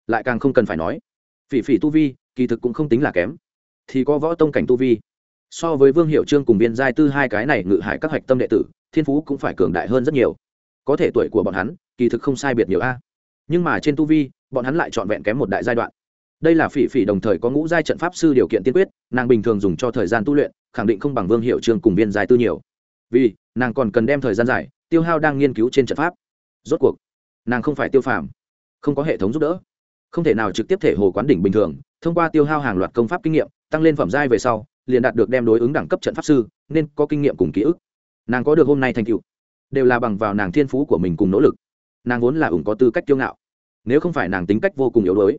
Lại càng không cần phải nói, phỉ phỉ tu vi, kỳ thực cũng không tính là kém. Thì có võ tông cảnh tu vi so với vương hiệu trương cùng viên giai tư hai cái này ngự hại các hạch tâm đệ tử, thiên phú cũng phải cường đại hơn rất nhiều. Có thể tuổi của bọn hắn, kỳ thực không sai biệt nhiều a. À. Nhưng mà trên tu vi, bọn hắn lại trọn vẹn kém một đại giai đoạn. Đây là phỉ phỉ đồng thời có ngũ giai trận pháp sư điều kiện tiên quyết, nàng bình thường dùng cho thời gian tu luyện, khẳng định không bằng vương hiệu trương cùng viên giai tư nhiều. Vì, nàng còn cần đem thời gian dài, tiêu hao đang nghiên cứu trên trận pháp. Rốt cuộc, nàng không phải tiêu phàm, không có hệ thống giúp đỡ. Không thể nào trực tiếp thể hồ quán đỉnh bình thường, thông qua tiêu hao hàng loạt công pháp kinh nghiệm, tăng lên phẩm giai về sau liền đạt được đem đối ứng đẳng cấp trận pháp sư, nên có kinh nghiệm cùng ký ức. Nàng có được hôm nay thành tựu, đều là bằng vào nàng thiên phú của mình cùng nỗ lực. Nàng vốn là ủng có tư cách kiêu ngạo, nếu không phải nàng tính cách vô cùng yếu đuối,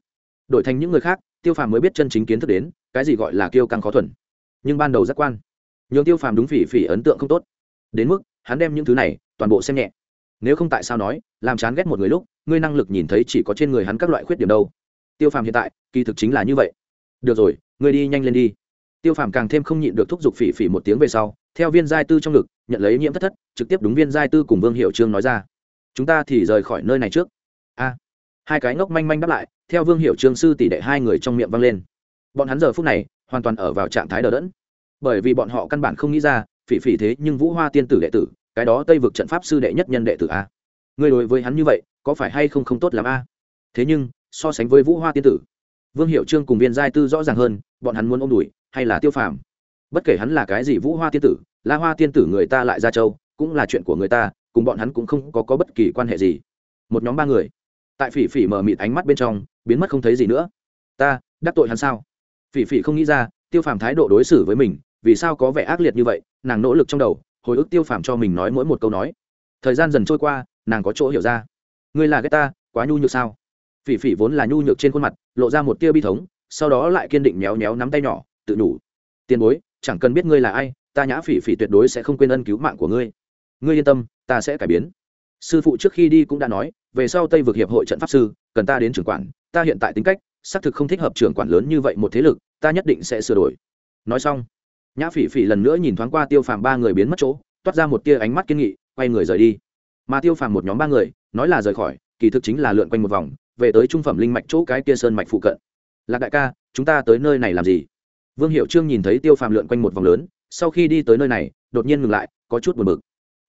đổi thành những người khác, tiêu phàm mới biết chân chính kiến thức đến, cái gì gọi là kiêu căng khó thuần. Nhưng ban đầu giác quan, nhường tiêu phàm đúng phỉ phỉ ấn tượng không tốt. Đến mức, hắn đem những thứ này, toàn bộ xem nhẹ. Nếu không tại sao nói, làm chán ghét một người lúc, ngươi năng lực nhìn thấy chỉ có trên người hắn các loại khuyết điểm đâu. Tiêu phàm hiện tại, kỳ thực chính là như vậy. Được rồi, ngươi đi nhanh lên đi tiêu phàm càng thêm không nhịn được thúc giục phỉ phỉ một tiếng về sau, theo viên giai tư trong ngực, nhận lấy nhiễm thất thất, trực tiếp đúng viên giai tư cùng vương hiệu trương nói ra. Chúng ta thì rời khỏi nơi này trước. A. Hai cái ngốc manh manh đáp lại, theo vương hiệu trương sư tỷ đệ hai người trong miệng vang lên. Bọn hắn giờ phút này, hoàn toàn ở vào trạng thái đờ đẫn. Bởi vì bọn họ căn bản không nghĩ ra, phỉ phỉ thế nhưng vũ hoa tiên tử đệ tử, cái đó tây vực trận pháp sư đệ nhất nhân đệ tử a. Người đối với hắn như vậy, có phải hay không không tốt làm a? Thế nhưng, so sánh với vũ hoa tiên tử, vương hiệu trương cùng viên giai tư rõ ràng hơn, bọn hắn muốn ôm đùi hay là tiêu phàm? Bất kể hắn là cái gì vũ hoa tiên tử la hoa tiên tử người ta lại ra châu cũng là chuyện của người ta cùng bọn hắn cũng không có, có bất kỳ quan hệ gì. Một nhóm ba người. Tại phỉ phỉ mờ mịt ánh mắt bên trong biến mất không thấy gì nữa. Ta đắc tội hắn sao? Phỉ phỉ không nghĩ ra tiêu phàm thái độ đối xử với mình vì sao có vẻ ác liệt như vậy nàng nỗ lực trong đầu hồi ức tiêu phàm cho mình nói mỗi một câu nói. Thời gian dần trôi qua nàng có chỗ hiểu ra. Ngươi là ghét ta quá nhu nhược sao? Phỉ phỉ vốn là nhu nhược trên khuôn mặt lộ ra một tia bi thống sau đó lại kiên định méo méo nắm tay nhỏ tự đủ. Tiền bối, chẳng cần biết ngươi là ai, ta nhã phỉ phỉ tuyệt đối sẽ không quên ân cứu mạng của ngươi. Ngươi yên tâm, ta sẽ cải biến. Sư phụ trước khi đi cũng đã nói, về sau tây vực hiệp hội trận pháp sư, cần ta đến trưởng quản. Ta hiện tại tính cách, xác thực không thích hợp trưởng quản lớn như vậy một thế lực, ta nhất định sẽ sửa đổi. Nói xong, nhã phỉ phỉ lần nữa nhìn thoáng qua tiêu phàm ba người biến mất chỗ, toát ra một tia ánh mắt kiên nghị, quay người rời đi. Mà tiêu phàm một nhóm ba người, nói là rời khỏi, kỳ thực chính là lượn quanh một vòng, về tới trung phẩm linh mạch chỗ cái kia sơn mạch phụ cận. Lạc đại ca, chúng ta tới nơi này làm gì? Vương hiệu trương nhìn thấy tiêu phàm lượn quanh một vòng lớn, sau khi đi tới nơi này, đột nhiên ngừng lại, có chút buồn bực.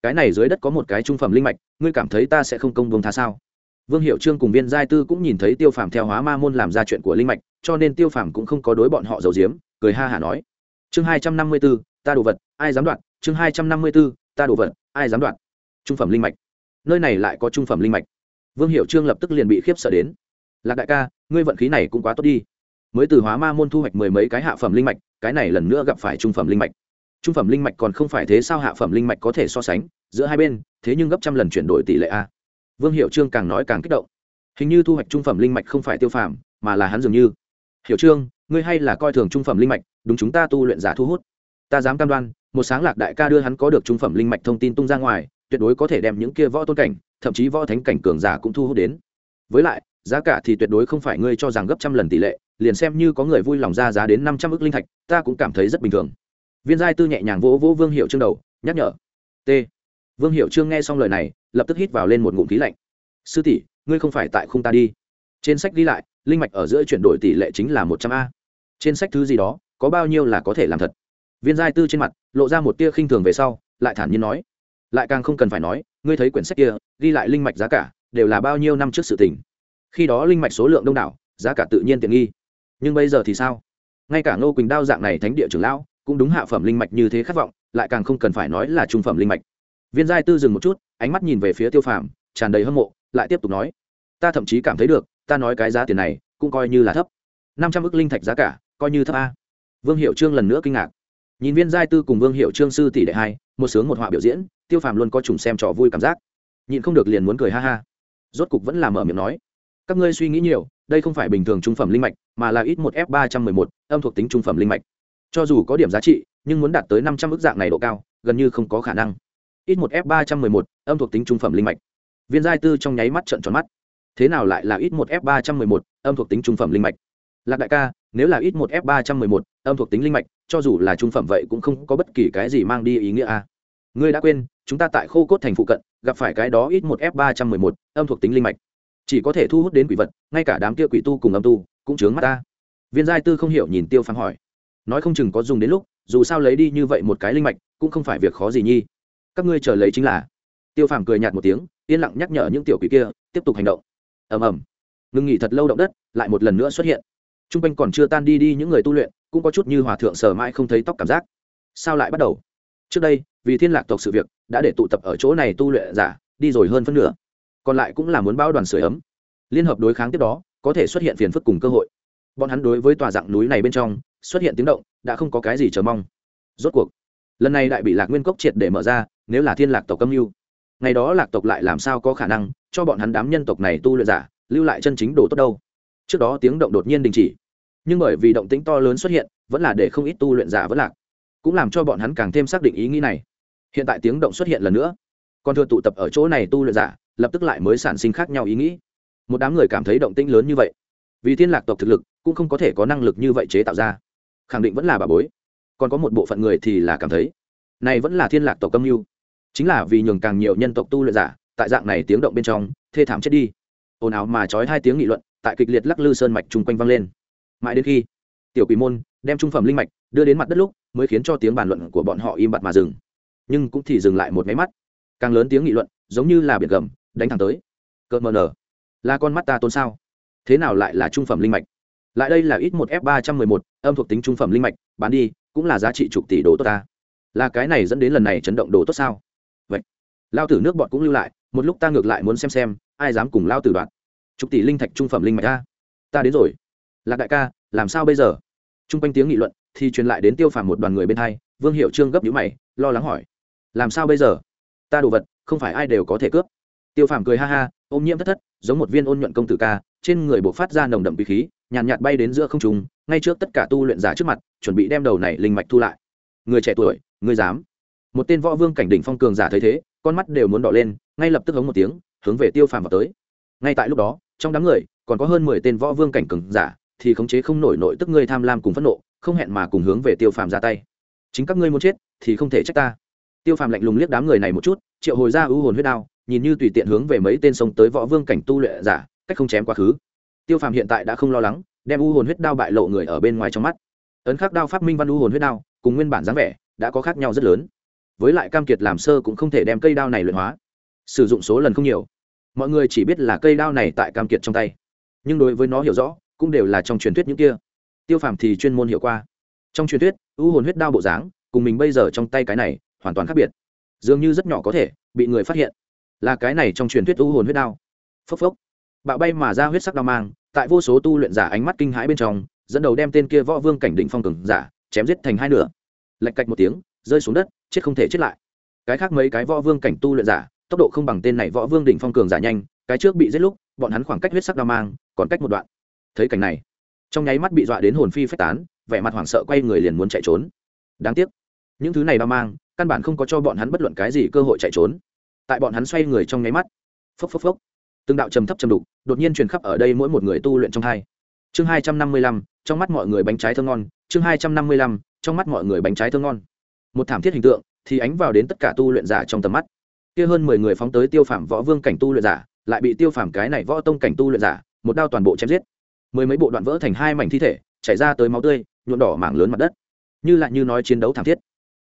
Cái này dưới đất có một cái trung phẩm linh mạch, ngươi cảm thấy ta sẽ không công bông tha sao? Vương hiệu trương cùng viên giai tư cũng nhìn thấy tiêu phàm theo hóa ma môn làm ra chuyện của linh mạch, cho nên tiêu phàm cũng không có đối bọn họ giấu giếm, cười ha hả nói. Chương hai trăm năm mươi b ố ta đồ vật, ai dám đoạn chương hai trăm năm mươi b ố ta đồ vật, ai dám đoạn trung phẩm linh mạch. Nơi này lại có trung phẩm linh mạch. Vương hiệu trương lập tức liền bị khiếp sợ đến. Lạc đại ca, ngươi vận khí này cũng quá tốt đi mới từ hóa ma môn thu hoạch mười mấy cái hạ phẩm linh mạch, cái này lần nữa gặp phải trung phẩm linh mạch. Trung phẩm linh mạch còn không phải thế sao hạ phẩm linh mạch có thể so sánh, giữa hai bên, thế nhưng gấp trăm lần chuyển đổi tỷ lệ a. Vương hiệu trương càng nói càng kích động. Hình như thu hoạch trung phẩm linh mạch không phải tiêu phàm, mà là hắn dường như. Hiểu trương, ngươi hay là coi thường trung phẩm linh mạch, đúng chúng ta tu luyện giả thu hút. Ta dám cam đoan, một sáng lạc đại ca đưa hắn có được trung phẩm linh mạch thông tin tung ra ngoài, tuyệt đối có thể đem những kia võ tôn cảnh, thậm chí võ thánh cảnh cường giả cũng thu hút đến. Với lại giá cả thì tuyệt đối không phải ngươi cho rằng gấp trăm lần tỷ lệ, liền xem như có người vui lòng ra giá đến năm trăm ước linh thạch, ta cũng cảm thấy rất bình thường. Viên giai tư nhẹ nhàng vỗ vỗ vương hiệu trương đầu, nhắc nhở. T. Vương hiệu trương nghe xong lời này, lập tức hít vào lên một ngụm khí lạnh. Sư tỷ, ngươi không phải tại khung ta đi. Trên sách ghi lại, linh mạch ở giữa chuyển đổi tỷ lệ chính là một trăm a. Trên sách thứ gì đó, có bao nhiêu là có thể làm thật? Viên giai tư trên mặt, lộ ra một tia khinh thường về sau, lại thản nhiên nói. Lại càng không cần phải nói, ngươi thấy quyển sách kia, ghi lại linh mạch giá cả, đều là bao nhiêu năm trước sự tình khi đó linh mạch số lượng đông đảo, giá cả tự nhiên tiện nghi. Nhưng bây giờ thì sao? Ngay cả ngô quỳnh đao dạng này thánh địa trưởng lão, cũng đúng hạ phẩm linh mạch như thế khát vọng, lại càng không cần phải nói là trung phẩm linh mạch. Viên giai tư dừng một chút, ánh mắt nhìn về phía tiêu phàm, tràn đầy hâm mộ, lại tiếp tục nói, ta thậm chí cảm thấy được, ta nói cái giá tiền này, cũng coi như là thấp. Năm trăm ước linh thạch giá cả, coi như thấp a. Vương hiệu trương lần nữa kinh ngạc. Nhìn viên giai tư cùng vương hiệu trương sư tỷ đệ hai, một sướng một họa biểu diễn, tiêu phàm luôn có trùng xem trò vui cảm giác. Nhịn không được liền muốn cười ha ha. Rốt cục vẫn làm mở miệng nói các ngươi suy nghĩ nhiều, đây không phải bình thường trung phẩm linh mạch, mà là ít một f ba trăm mười một, âm thuộc tính trung phẩm linh mạch. Cho dù có điểm giá trị, nhưng muốn đạt tới năm trăm ước dạng này độ cao, gần như không có khả năng. Ít một f ba trăm mười một, âm thuộc tính trung phẩm linh mạch. Viên giai tư trong nháy mắt trận tròn mắt. Thế nào lại là ít một f ba trăm mười một, âm thuộc tính trung phẩm linh mạch? Lạc đại ca, nếu là ít một f ba trăm mười một, âm thuộc tính linh mạch, cho dù là trung phẩm vậy cũng không có bất kỳ cái gì mang đi ý nghĩa a. Ngươi đã quên, chúng ta tại khô cốt thành phụ cận, gặp phải cái đó ít một f ba trăm mười một, âm thuộc tính linh mạch chỉ có thể thu hút đến quỷ vật, ngay cả đám kia quỷ tu cùng âm tu cũng chướng mắt ta. Viên giai tư không hiểu nhìn tiêu phàm hỏi. Nói không chừng có dùng đến lúc, dù sao lấy đi như vậy một cái linh mạch, cũng không phải việc khó gì nhi. Các ngươi chờ lấy chính là. Tiêu phàm cười nhạt một tiếng, yên lặng nhắc nhở những tiểu quỷ kia, tiếp tục hành động. Ầm ầm. Ngừng nghỉ thật lâu động đất, lại một lần nữa xuất hiện. T r u n g quanh còn chưa tan đi đi những người tu luyện, cũng có chút như hòa thượng sờ mãi không thấy tóc cảm giác. Sao lại bắt đầu? Trước đây, vì thiên lạc tộc sự việc, đã để tụ tập ở chỗ này tu luyện giả, đi rồi hơn phân nửa còn lại cũng là muốn bao đoàn sửa ấm. Liên hợp đối kháng tiếp đó, có thể xuất hiện phiền phức cùng cơ hội. Bọn hắn đối với tòa dạng núi này bên trong, xuất hiện tiếng động, đã không có cái gì chờ mong. Rốt cuộc, lần này đại bị lạc nguyên cốc triệt để mở ra, nếu là thiên lạc tộc âm mưu, ngày đó lạc tộc lại làm sao có khả năng cho bọn hắn đám nhân tộc này tu luyện giả lưu lại chân chính đồ tốt đâu? Trước đó tiếng động đột nhiên đình chỉ, nhưng bởi vì động tĩnh to lớn xuất hiện, vẫn là để không ít tu luyện giả vẫn lạc, cũng làm cho bọn hắn càng thêm xác định ý nghĩ này. Hiện tại tiếng động xuất hiện lần nữa, còn thừa tụ tập ở chỗ này tu luyện giả lập tức lại mới sản sinh khác nhau ý nghĩ. Một đám người cảm thấy động tĩnh lớn như vậy. Vì thiên lạc tộc thực lực, cũng không có thể có năng lực như vậy chế tạo ra. Khẳng định vẫn là bà bối. Còn có một bộ phận người thì là cảm thấy, này vẫn là thiên lạc tộc âm mưu. Chính là vì nhường càng nhiều nhân tộc tu luyện giả, tại dạng này tiếng động bên trong, thê thảm chết đi. Ồn ào mà trói hai tiếng nghị luận, tại kịch liệt lắc lư sơn mạch chung quanh vang lên. Mãi đến khi, tiểu quỷ môn đem trung phẩm linh mạch đưa đến mặt đất lúc, mới khiến cho tiếng bàn luận của bọn họ im bặt mà dừng. Nhưng cũng thì dừng lại một máy mắt. Càng lớn tiếng nghị luận, giống như là biển gầm đánh thẳng tới. Cợt mờ nở. Là con mắt ta tôn sao? Thế nào lại là trung phẩm linh mạch? Lại đây là ít một f ba trăm mười một, âm thuộc tính trung phẩm linh mạch, bán đi, cũng là giá trị chục tỷ đồ tốt ta. Là cái này dẫn đến lần này chấn động đồ tốt sao? Vậy, lao tử nước bọn cũng lưu lại, một lúc ta ngược lại muốn xem xem, ai dám cùng lao tử đoạt. Chục tỷ linh thạch trung phẩm linh mạch ta. Ta đến rồi. Lạc đại ca, làm sao bây giờ? T r u n g quanh tiếng nghị luận, thì truyền lại đến tiêu phàm một đoàn người bên hai, vương hiệu trương gấp nhữ mày, lo lắng hỏi. Làm sao bây giờ? Ta đồ vật, không phải ai đều có thể cướp tiêu phàm cười ha ha ôm nhiễm thất thất giống một viên ôn nhuận công tử ca trên người buộc phát ra nồng đậm bí khí nhàn nhạt, nhạt bay đến giữa không trùng ngay trước tất cả tu luyện giả trước mặt chuẩn bị đem đầu này linh mạch thu lại. Người trẻ tuổi người dám. Một tên võ vương cảnh đỉnh phong cường giả thấy thế con mắt đều muốn đỏ lên ngay lập tức hống một tiếng hướng về tiêu phàm vào tới. Ngay tại lúc đó trong đám người còn có hơn mười tên võ vương cảnh cường giả thì khống chế không nổi nội tức ngươi tham lam cùng phẫn nộ không hẹn mà cùng hướng về tiêu phàm ra tay. Chính các ngươi muốn chết thì không thể trách ta. Tiêu phàm lạnh lùng liếc đám người này một chút triệu hồi ra ưu hồn huyết đao nhìn như tùy tiện hướng về mấy tên sông tới võ vương cảnh tu luyện giả, cách không chém quá khứ. Tiêu phàm hiện tại đã không lo lắng, đem u hồn huyết đao bại lộ người ở bên ngoài trong mắt. Ấn khắc đao phát minh văn u hồn huyết đao, cùng nguyên bản dáng vẻ, đã có khác nhau rất lớn. Với lại cam kiệt làm sơ cũng không thể đem cây đao này luyện hóa. Sử dụng số lần không nhiều. Mọi người chỉ biết là cây đao này tại cam kiệt trong tay. Nhưng đối với nó hiểu rõ, cũng đều là trong truyền thuyết những kia. Tiêu phàm thì chuyên môn hiểu qua. Trong truyền thuyết, u hồn huyết đao bộ dáng, cùng mình bây giờ trong tay cái này, hoàn toàn khác biệt. Dường như rất nhỏ có thể, bị người phát hiện là cái này trong truyền thuyết u hồn huyết đao. Phốc phốc. Bạo bay mà ra huyết sắc đao mang, tại vô số tu luyện giả ánh mắt kinh hãi bên trong, dẫn đầu đem tên kia võ vương cảnh đỉnh phong cường giả chém giết thành hai nửa. Lạch cạch một tiếng, rơi xuống đất, chết không thể chết lại. Cái khác mấy cái võ vương cảnh tu luyện giả, tốc độ không bằng tên này võ vương đỉnh phong cường giả nhanh, cái trước bị giết lúc, bọn hắn khoảng cách huyết sắc đao mang, còn cách một đoạn. Thấy cảnh này, trong nháy mắt bị dọa đến hồn phi phách tán, vẻ mặt hoảng sợ quay người liền muốn chạy trốn. Đáng tiếc, những thứ này đao mang, căn bản không có cho bọn hắn bất luận cái gì cơ hội chạy trốn tại bọn hắn xoay người trong nháy mắt. Phốc phốc phốc. Từng đạo trầm thấp trầm đục đột nhiên truyền khắp ở đây mỗi một người tu luyện trong hai. Chương hai trăm năm mươi lăm, trong mắt mọi người bánh trái thơ ngon. Chương hai trăm năm mươi lăm, trong mắt mọi người bánh trái thơ ngon. Một thảm thiết hình tượng thì ánh vào đến tất cả tu luyện giả trong tầm mắt. Kia hơn mười người phóng tới tiêu phạm võ vương cảnh tu luyện giả, lại bị tiêu phạm cái này võ tông cảnh tu luyện giả, một đao toàn bộ chém giết. Mười mấy bộ đoạn vỡ thành hai mảnh thi thể, chảy ra tới máu tươi, nhuộm đỏ mảng lớn mặt đất. Như lại như nói chiến đấu thảm thiết.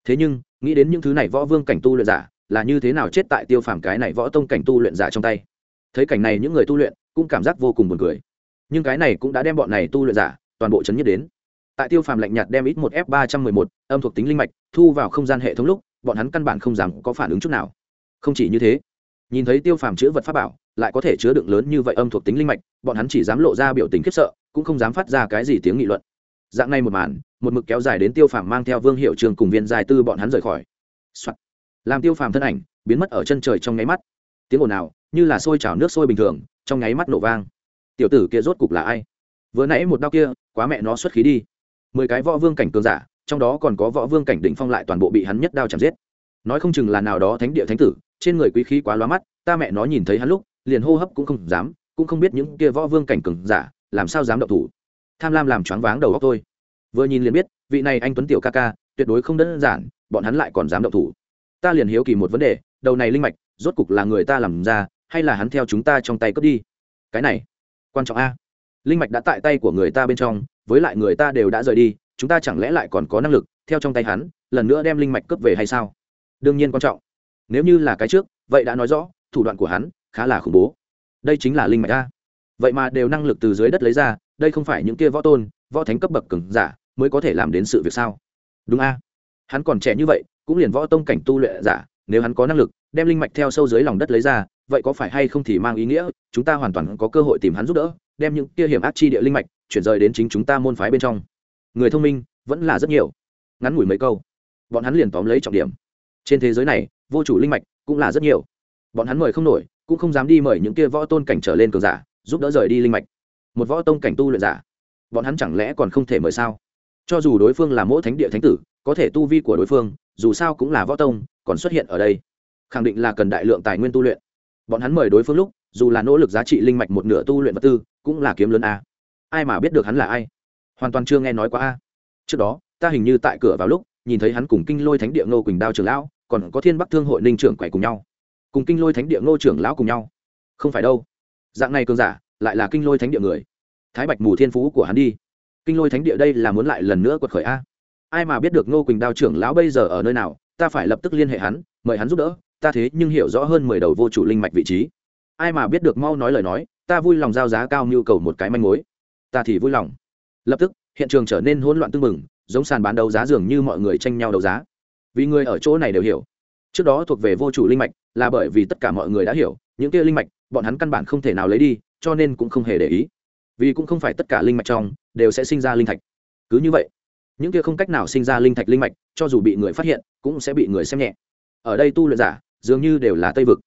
Thế nhưng, nghĩ đến những thứ này võ vương cảnh tu luyện giả là như thế nào chết tại tiêu phàm cái này võ tông cảnh tu luyện giả trong tay. Thấy cảnh này những người tu luyện cũng cảm giác vô cùng buồn cười. Nhưng cái này cũng đã đem bọn này tu luyện giả toàn bộ chấn nhất đến. Tại tiêu phàm lạnh nhạt đem ít một f ba trăm mười một, âm thuộc tính linh mạch, thu vào không gian hệ thống lúc, bọn hắn căn bản không dám có phản ứng chút nào. Không chỉ như thế, nhìn thấy tiêu phàm chữ vật pháp bảo, lại có thể chứa đựng lớn như vậy âm thuộc tính linh mạch, bọn hắn chỉ dám lộ ra biểu tình khiếp sợ, cũng không dám phát ra cái gì tiếng nghị luận. Dạng này một màn, một mực kéo dài đến tiêu phàm mang theo vương hiệu trường cùng viên dài tư bọn hắn rời khỏi、Soạn làm tiêu phàm thân ảnh, biến mất ở chân trời trong nháy mắt. Tiếng ồn nào như là sôi trào nước sôi bình thường, trong nháy mắt nổ vang. Tiểu tử kia rốt cục là ai? Vừa nãy một đau kia, quá mẹ nó xuất khí đi. Mười cái võ vương cảnh cường giả, trong đó còn có võ vương cảnh đỉnh phong lại toàn bộ bị hắn nhất đao chạm giết. Nói không chừng là nào đó thánh địa thánh tử, trên người quý khí quá lóa mắt, ta mẹ nó nhìn thấy hắn lúc, liền hô hấp cũng không dám, cũng không biết những kia võ vương cảnh cường giả, làm sao dám động thủ. Tham lam làm choáng váng đầu óc tôi. Vừa nhìn liền biết, vị này anh tuấn tiểu ca ca, tuyệt đối không đơn giản, bọn hắn lại còn dám động thủ ta liền hiếu kỳ một vấn đề, đầu này linh mạch, rốt cục là người ta làm ra, hay là hắn theo chúng ta trong tay cướp đi? Cái này, quan trọng a. Linh mạch đã tại tay của người ta bên trong, với lại người ta đều đã rời đi, chúng ta chẳng lẽ lại còn có năng lực, theo trong tay hắn, lần nữa đem linh mạch cướp về hay sao? Đương nhiên quan trọng. Nếu như là cái trước, vậy đã nói rõ, thủ đoạn của hắn khá là khủng bố. Đây chính là linh mạch a. Vậy mà đều năng lực từ dưới đất lấy ra, đây không phải những kia võ tôn, võ thánh cấp bậc cứng giả mới có thể làm đến sự việc sao? Đúng a. Hắn còn trẻ như vậy cũng liền võ tông cảnh tu luyện giả, nếu hắn có năng lực, đem linh mạch theo sâu dưới lòng đất lấy ra, vậy có phải hay không thì mang ý nghĩa, chúng ta hoàn toàn có cơ hội tìm hắn giúp đỡ, đem những kia hiểm ác chi địa linh mạch chuyển rời đến chính chúng ta môn phái bên trong. Người thông minh vẫn là rất nhiều. Ngắn ngủi mấy câu, bọn hắn liền tóm lấy trọng điểm. Trên thế giới này, vô chủ linh mạch cũng là rất nhiều. Bọn hắn mời không nổi, cũng không dám đi mời những kia võ tôn cảnh trở lên cường giả, giúp đỡ rời đi linh mạch. Một võ tông cảnh tu luyện giả, bọn hắn chẳng lẽ còn không thể mời sao? Cho dù đối phương là mỗi thánh địa thánh tử có thể tu vi của đối phương, dù sao cũng là võ tông, còn xuất hiện ở đây. Khẳng định là cần đại lượng tài nguyên tu luyện. Bọn hắn mời đối phương lúc, dù là nỗ lực giá trị linh mạch một nửa tu luyện vật tư, cũng là kiếm lớn a. Ai mà biết được hắn là ai? Hoàn toàn chưa nghe nói qua a. Trước đó, ta hình như tại cửa vào lúc, nhìn thấy hắn cùng kinh lôi thánh địa ngô quỳnh đao trưởng lão, còn có thiên bắc thương hội ninh trưởng quậy cùng nhau. Cùng kinh lôi thánh địa ngô trưởng lão cùng nhau. Không phải đâu. Dạng này cường giả, lại là kinh lôi thánh địa người. Thái bạch mù thiên phú của hắn đi. Kinh lôi thánh địa đây là muốn lại lần nữa quật khởi a ai mà biết được ngô quỳnh đao trưởng lão bây giờ ở nơi nào, ta phải lập tức liên hệ hắn, mời hắn giúp đỡ, ta thế nhưng hiểu rõ hơn mười đầu vô chủ linh mạch vị trí. Ai mà biết được mau nói lời nói, ta vui lòng giao giá cao nhu cầu một cái manh mối. Ta thì vui lòng. Lập tức, hiện trường trở nên hỗn loạn tưng bừng, giống sàn bán đấu giá dường như mọi người tranh nhau đấu giá. Vì người ở chỗ này đều hiểu. Trước đó thuộc về vô chủ linh mạch, là bởi vì tất cả mọi người đã hiểu, những kia linh mạch, bọn hắn căn bản không thể nào lấy đi, cho nên cũng không hề để ý. Vì cũng không phải tất cả linh mạch trong, đều sẽ sinh ra linh thạch. Cứ như vậy những kia không cách nào sinh ra linh thạch linh mạch, cho dù bị người phát hiện, cũng sẽ bị người xem nhẹ. Ở đây tu luyện giả, dường như đều là tây vực.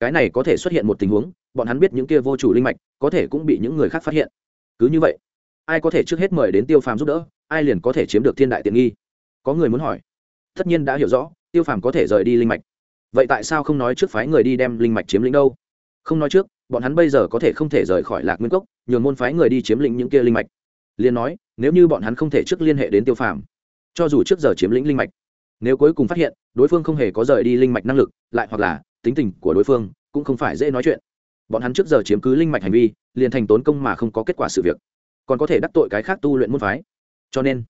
Cái này có thể xuất hiện một tình huống, bọn hắn biết những kia vô chủ linh mạch, có thể cũng bị những người khác phát hiện. Cứ như vậy, ai có thể trước hết mời đến tiêu phàm giúp đỡ, ai liền có thể chiếm được thiên đại tiện nghi? Có người muốn hỏi. Tất nhiên đã hiểu rõ, tiêu phàm có thể rời đi linh mạch. Vậy tại sao không nói trước phái người đi đem linh mạch chiếm lĩnh đâu? Không nói trước, bọn hắn bây giờ có thể không thể rời khỏi lạc nguyên cốc, nhường môn phái người đi chiếm lĩnh những kia linh mạch liền nói, nếu như bọn hắn không thể trước liên hệ đến tiêu phàm, cho dù trước giờ chiếm lĩnh linh mạch, nếu cuối cùng phát hiện đối phương không hề có rời đi linh mạch năng lực, lại hoặc là tính tình của đối phương cũng không phải dễ nói chuyện. Bọn hắn trước giờ chiếm cứ linh mạch hành vi, liền thành tốn công mà không có kết quả sự việc. Còn có thể đắc tội cái khác tu luyện môn phái. Cho nên,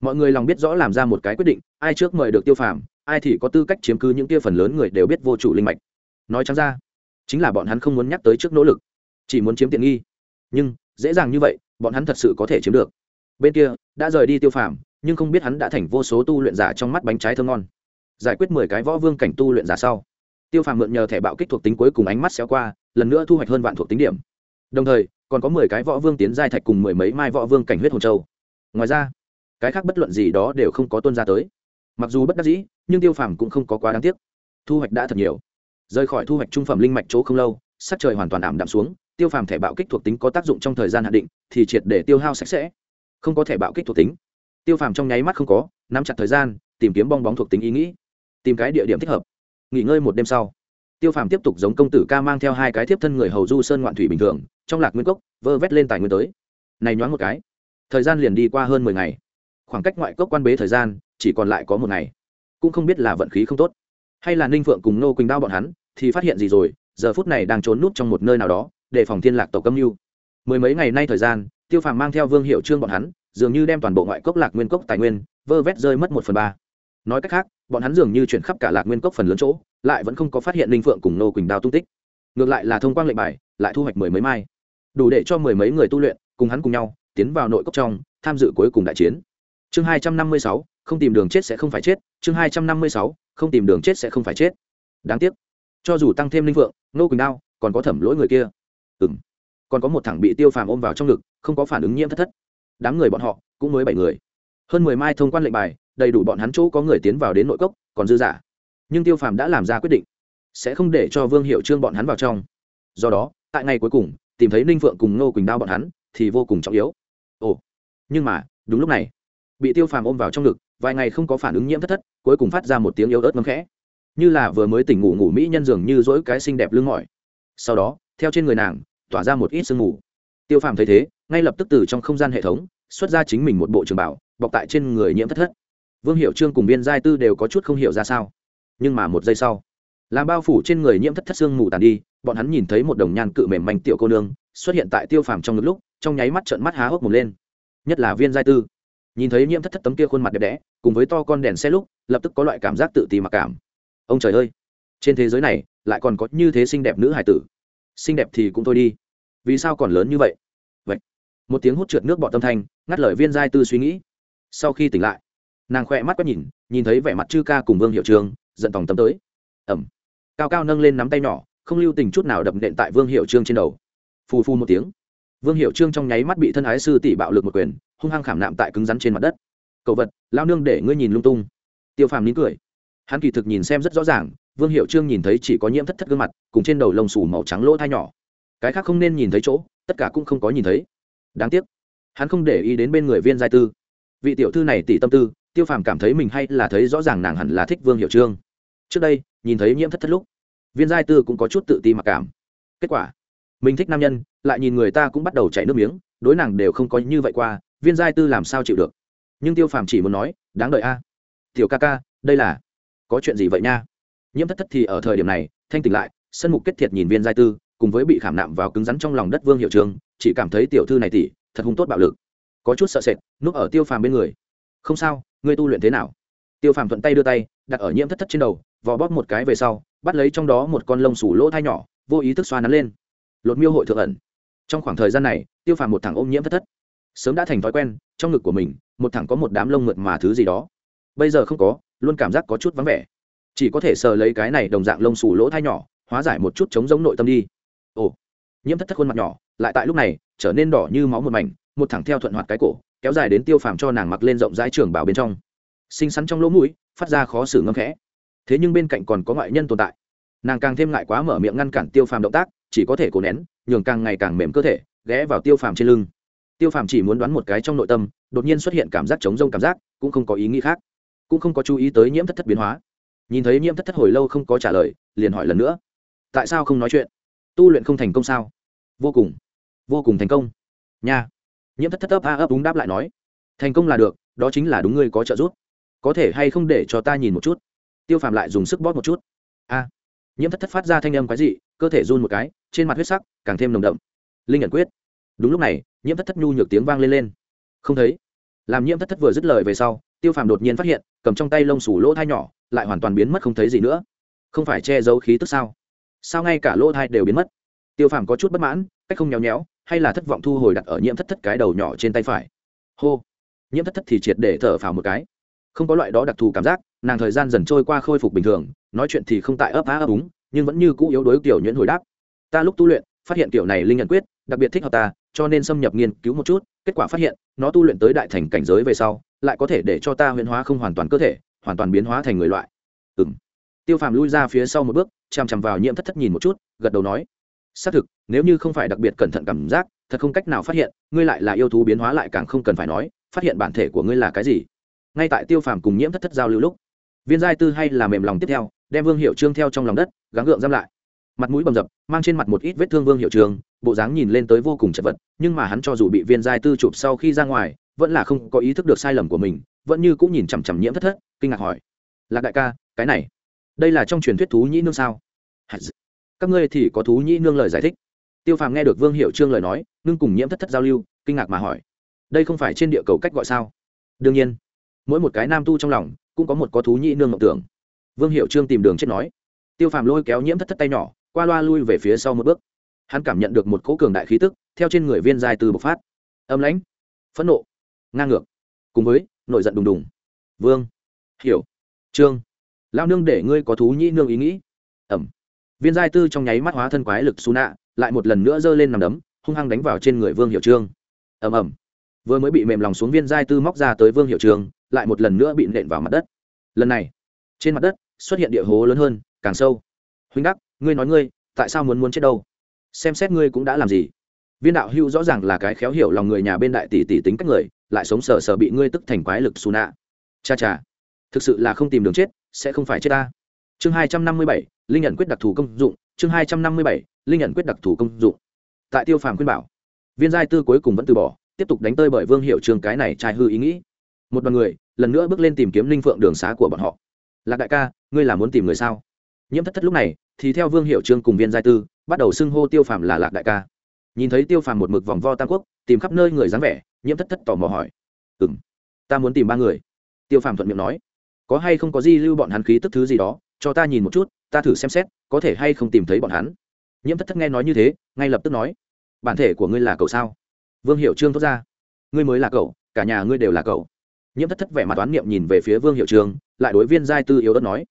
mọi người lòng biết rõ làm ra một cái quyết định, ai trước mời được tiêu phàm, ai thì có tư cách chiếm cứ những tia phần lớn người đều biết vô chủ linh mạch. Nói chăng ra, chính là bọn hắn không muốn nhắc tới trước nỗ lực, chỉ muốn chiếm tiện nghi. Nhưng, dễ dàng như vậy bọn hắn thật sự có thể chiếm được. Bên kia, đã rời đi tiêu phàm, nhưng không biết hắn đã thành vô số tu luyện giả trong mắt bánh trái thơm ngon. Giải quyết mười cái võ vương cảnh tu luyện giả sau, tiêu phàm mượn nhờ thẻ bạo kích thuộc tính cuối cùng ánh mắt xéo qua, lần nữa thu hoạch hơn vạn thuộc tính điểm. Đồng thời, còn có mười cái võ vương tiến giai thạch cùng mười mấy mai võ vương cảnh huyết hồn châu. Ngoài ra, cái khác bất luận gì đó đều không có tuân ra tới. Mặc dù bất đắc dĩ, nhưng tiêu phàm cũng không có quá đáng tiếc. Thu hoạch đã thật nhiều. Rời khỏi thu hoạch trung phẩm linh mạch chỗ không lâu, sắc trời hoàn toàn ảm đạm xuống tiêu phàm thẻ bạo kích thuộc tính có tác dụng trong thời gian hạn định, thì triệt để tiêu hao sạch sẽ. Không có thẻ bạo kích thuộc tính. Tiêu phàm trong nháy mắt không có, nắm chặt thời gian, tìm kiếm bong bóng thuộc tính ý nghĩ. Tìm cái địa điểm thích hợp. Nghỉ ngơi một đêm sau, tiêu phàm tiếp tục giống công tử ca mang theo hai cái thiếp thân người hầu du sơn ngoạn thủy bình thường, trong lạc nguyên cốc, vơ vét lên tài nguyên tới. Này nhoáng một cái, thời gian liền đi qua hơn mười ngày. Khoảng cách ngoại cốc quan bế thời gian, chỉ còn lại có một ngày. Cũng không biết là vận khí không tốt, hay là ninh phượng cùng nô quỳnh đao bọn hắn, thì phát hiện gì rồi, giờ phút này đang trốn nút trong một nơi nào đó để phòng thiên lạc tổ câm mưu. Mười mấy ngày nay thời gian, tiêu phàm mang theo vương hiệu trương bọn hắn, dường như đem toàn bộ ngoại cốc lạc nguyên cốc tài nguyên, vơ vét rơi mất một phần ba. Nói cách khác, bọn hắn dường như chuyển khắp cả lạc nguyên cốc phần lớn chỗ, lại vẫn không có phát hiện linh phượng cùng nô quỳnh đao tung tích. Ngược lại là thông quang lệnh bài, lại thu hoạch mười mấy mai. Đủ để cho mười mấy người tu luyện, cùng hắn cùng nhau, tiến vào nội cốc trong, tham dự cuối cùng đại chiến. Chương hai trăm năm mươi sáu, không tìm đường chết sẽ không phải chết. Chương hai trăm năm mươi sáu, không tìm đường chết sẽ không phải chết. Đáng tiếc. Cho dù tăng thêm linh phượng, nô quỳnh đao, còn có thẩm lỗi người kia ừ m còn có một thằng bị tiêu phàm ôm vào trong ngực, không có phản ứng nhiễm thất thất. Đám người bọn họ cũng mới bảy người. Hơn mười mai thông quan lệnh bài, đầy đủ bọn hắn chỗ có người tiến vào đến nội cốc, còn dư giả nhưng tiêu phàm đã làm ra quyết định, sẽ không để cho vương hiệu trương bọn hắn vào trong. Do đó, tại ngày cuối cùng, tìm thấy ninh phượng cùng ngô quỳnh đao bọn hắn thì vô cùng trọng yếu. Ồ, nhưng mà, đúng lúc này, bị tiêu phàm ôm vào trong ngực, vài ngày không có phản ứng nhiễm thất thất, cuối cùng phát ra một tiếng yếu ớt ngấm khẽ. Như là vừa mới tỉnh ngủ ngủ mỹ nhân dường như dỗi cái xinh đẹp lưng mỏi. Sau đó, theo trên người nàng tỏa ra một ít sương mù. Tiêu phàm thấy thế, ngay lập tức từ trong không gian hệ thống, xuất ra chính mình một bộ trường bảo, bọc tại trên người nhiễm thất thất. Vương hiệu trương cùng viên giai tư đều có chút không hiểu ra sao. Nhưng mà một giây sau, làm bao phủ trên người nhiễm thất thất sương mù tàn đi, bọn hắn nhìn thấy một đồng nhan cự mềm manh tiểu cô nương xuất hiện tại tiêu phàm trong ngực lúc, trong nháy mắt trợn mắt há hốc mồm lên. Nhất là viên giai tư. Nhìn thấy nhiễm thất thất tấm kia khuôn mặt đẹp đẽ, cùng với to con đèn xe lúc, lập tức có loại cảm giác tự ti mặc cảm. Ông trời ơi, trên thế giới này lại còn có như thế xinh đẹp nữ hải tử. Xinh đẹp thì cũng thôi đi vì sao còn lớn như vậy? Vậy, một tiếng hút trượt nước bọt tâm thanh, ngắt lời viên giai tư suy nghĩ. Sau khi tỉnh lại, nàng khỏe mắt quét nhìn nhìn thấy vẻ mặt chư ca cùng vương hiệu trường, giận tòng tâm tới. Ẩm. Cao cao nâng lên nắm tay nhỏ, không lưu tình chút nào đập nện tại vương hiệu trương trên đầu. Phù phu một tiếng, vương hiệu trương trong nháy mắt bị thân ái sư tỷ bạo lực một quyền, hung hăng khảm nạm tại cứng rắn trên mặt đất. Cậu vật lao nương để ngươi nhìn lung tung. Tiêu phàm nín cười. Hắn kỳ thực nhìn xem rất rõ ràng, vương hiệu trương nhìn thấy chỉ có nhiễm thất thất gương mặt, cùng trên đầu lông xù màu trắng lỗ thai nhỏ cái khác không nên nhìn thấy chỗ, tất cả cũng không có nhìn thấy. Đáng tiếc, hắn không để ý đến bên người viên giai tư. Vị tiểu thư này tỷ tâm tư, tiêu phàm cảm thấy mình hay là thấy rõ ràng nàng hẳn là thích vương hiệu trương. Trước đây, nhìn thấy nhiễm thất thất lúc, viên giai tư cũng có chút tự ti mặc cảm. Kết quả, mình thích nam nhân, lại nhìn người ta cũng bắt đầu chảy nước miếng, đối nàng đều không có như vậy qua, viên giai tư làm sao chịu được? Nhưng tiêu phàm chỉ muốn nói, đáng đợi a. Tiểu ca ca, đây là, có chuyện gì vậy nha? Nhiễm thất thất thì ở thời điểm này, thanh tỉnh lại, sân mục kết thiệt nhìn viên giai tư cùng với bị khảm nạm vào cứng rắn trong lòng đất vương hiệu trường, chỉ cảm thấy tiểu thư này tỉ thật hung tốt bạo lực. Có chút sợ sệt, núp ở tiêu phàm bên người. Không sao, ngươi tu luyện thế nào? Tiêu phàm thuận tay đưa tay, đặt ở nhiễm thất thất trên đầu, vò bóp một cái về sau, bắt lấy trong đó một con lông sủ lỗ thai nhỏ, vô ý thức xoa nắn lên. Lột miêu hội thượng ẩn. Trong khoảng thời gian này, tiêu phàm một thằng ôm nhiễm thất thất. Sớm đã thành thói quen, trong ngực của mình, một thằng có một đám lông mượt mà thứ gì đó. Bây giờ không có, luôn cảm giác có chút vắng vẻ. Chỉ có thể sờ lấy cái này đồng dạng lông xù lỗ thai nhỏ, hóa giải một chút chống giống nội tâm đi ồ, nhiễm thất thất khuôn mặt nhỏ, lại tại lúc này, trở nên đỏ như máu một mảnh, một thẳng theo thuận hoạt cái cổ, kéo dài đến tiêu phàm cho nàng mặc lên rộng rãi trường bảo bên trong. Xinh xắn trong lỗ mũi, phát ra khó xử ngâm khẽ. Thế nhưng bên cạnh còn có ngoại nhân tồn tại. Nàng càng thêm ngại quá mở miệng ngăn cản tiêu phàm động tác, chỉ có thể cố nén, nhường càng ngày càng mềm cơ thể, ghé vào tiêu phàm trên lưng. Tiêu phàm chỉ muốn đoán một cái trong nội tâm, đột nhiên xuất hiện cảm giác chống rông cảm giác, cũng không có ý nghĩ khác. Cũng không có chú ý tới nhiễm thất thất biến hóa. Nhìn thấy nhiễm thất thất hồi lâu không có trả lời, liền hỏi lần nữa. Tại sao không nói chuyện? Tu luyện không thành công sao? Vô cùng. Vô cùng thành công. Nha. Nhiễm thất thất ấp a ấp đúng đáp lại nói. Thành công là được đó chính là đúng ngươi có trợ giúp. Có thể hay không để cho ta nhìn một chút? Tiêu phàm lại dùng sức bóp một chút. A. Nhiễm thất thất phát ra thanh âm quái dị, cơ thể run một cái trên mặt huyết sắc càng thêm nồng đậm. Linh nhận quyết. Đúng lúc này nhiễm thất thất nhu nhược tiếng vang lên lên. Không thấy. Làm nhiễm thất thất vừa dứt lời về sau tiêu phàm đột nhiên phát hiện cầm trong tay lông sủ lỗ thai nhỏ lại hoàn toàn biến mất không thấy gì nữa. Không phải che giấu khí tức sao? Sao ngay cả lỗ thai đều biến mất? Tiêu phàm có chút bất mãn, cách không nhéo nhéo, hay là thất vọng thu hồi đặt ở nhiễm thất thất cái đầu nhỏ trên tay phải. Hô! Nhiễm thất thất thì triệt để thở phào một cái. Không có loại đó đặc thù cảm giác, nàng thời gian dần trôi qua khôi phục bình thường, nói chuyện thì không tại ấp á ấp úng, nhưng vẫn như cũ yếu đối kiểu nhuyễn hồi đáp. Ta lúc tu luyện, phát hiện kiểu này linh nhận quyết, đặc biệt thích hợp ta, cho nên xâm nhập nghiên cứu một chút, kết quả phát hiện, nó tu luyện tới đại thành cảnh giới về sau, lại có thể để cho ta huyễn hóa không hoàn toàn cơ thể, hoàn toàn biến hóa thành người loại. Ừ m tiêu phàm lui ra phía sau một bước, chằm chằm vào nhiễm thất thất nhìn một chút, gật đầu nói, xác thực, nếu như không phải đặc biệt cẩn thận cảm giác, thật không cách nào phát hiện, ngươi lại là yêu thú biến hóa lại càng không cần phải nói, phát hiện bản thể của ngươi là cái gì. Ngay tại tiêu phàm cùng nhiễm thất thất giao lưu lúc, viên giai tư hay là mềm lòng tiếp theo, đem vương hiệu trương theo trong lòng đất, gắng gượng giam lại. Mặt mũi bầm dập, mang trên mặt một ít vết thương vương hiệu trường bộ dáng nhìn lên tới vô cùng chật vật, nhưng mà hắn cho dù bị viên giai tư chụp sau khi ra ngoài, vẫn là không có ý thức được sai lầm của mình, vẫn như cũng nhìn chằm chằm nhiễm thất thất, kinh ngạc hỏi, lạc đại ca, cái này đây là trong truyền thuyết thú nhĩ nương sao? Các ngươi thì có thú nhĩ nương lời giải thích. Tiêu phàm nghe được vương hiệu trương lời nói, ngưng cùng nhiễm thất thất giao lưu, kinh ngạc mà hỏi, đây không phải trên địa cầu cách gọi sao? Đương nhiên, mỗi một cái nam tu trong lòng, cũng có một có thú nhĩ nương mộng tưởng. Vương hiệu trương tìm đường chết nói. Tiêu phàm lôi kéo nhiễm thất thất tay nhỏ, qua loa lui về phía sau một bước. Hắn cảm nhận được một cỗ cường đại khí tức, theo trên người viên dài từ bộc phát. Âm lãnh, phẫn nộ, ngang ngược, cùng với nội giận đùng đùng. Vương hiểu trương lao nương để ngươi có thú nhĩ nương ý nghĩ. Ẩm. Viên giai tư trong nháy mắt hóa thân quái lực xù nạ lại một lần nữa giơ lên nằm đấm, hung hăng đánh vào trên người vương hiệu trương. Ẩm ẩm. Vừa mới bị mềm lòng xuống viên giai tư móc ra tới vương hiệu trương, lại một lần nữa bị nện vào mặt đất. Lần này, trên mặt đất xuất hiện địa hố lớn hơn, càng sâu. Huynh đắc, ngươi nói ngươi, tại sao muốn muốn chết đâu? Xem xét ngươi cũng đã làm gì? Viên đạo hưu rõ ràng là cái khéo hiểu lòng người nhà bên đại tỷ tỷ tính cách người, lại sống sờ sờ bị ngươi tức thành quái lực xù nạ cha cha thực sự là không tìm đường chết, sẽ không phải chết ta. Chương hai trăm năm mươi bảy, linh nhận quyết đặc thù công dụng. Chương hai trăm năm mươi bảy, linh nhận quyết đặc thù công dụng. Tại tiêu phàm khuyên bảo, viên giai tư cuối cùng vẫn từ bỏ, tiếp tục đánh tơi bởi vương hiệu trường cái này trai hư ý nghĩ. Một đoàn người, lần nữa bước lên tìm kiếm linh phượng đường xá của bọn họ. Lạc đại ca, ngươi là muốn tìm người sao? Nhiễm thất thất lúc này, thì theo vương hiệu trương cùng viên giai tư, bắt đầu xưng hô tiêu phàm là lạc đại ca. Nhìn thấy tiêu phàm một mực vòng vo tam quốc, tìm khắp nơi người dáng vẻ, nhiễm thất thất tò mò hỏi ừ m ta muốn tìm ba người. Tiêu phàm thuận miệng nói có hay không có di lưu bọn hắn khí tức thứ gì đó, cho ta nhìn một chút, ta thử xem xét, có thể hay không tìm thấy bọn hắn. Nhiễm thất thất nghe nói như thế, ngay lập tức nói, bản thể của ngươi là cậu sao? Vương hiệu trương thốt ra. Ngươi mới là cậu, cả nhà ngươi đều là cậu. Nhiễm thất thất vẻ mặt toán niệm nhìn về phía vương hiệu trương, lại đối viên giai tư yếu đất nói,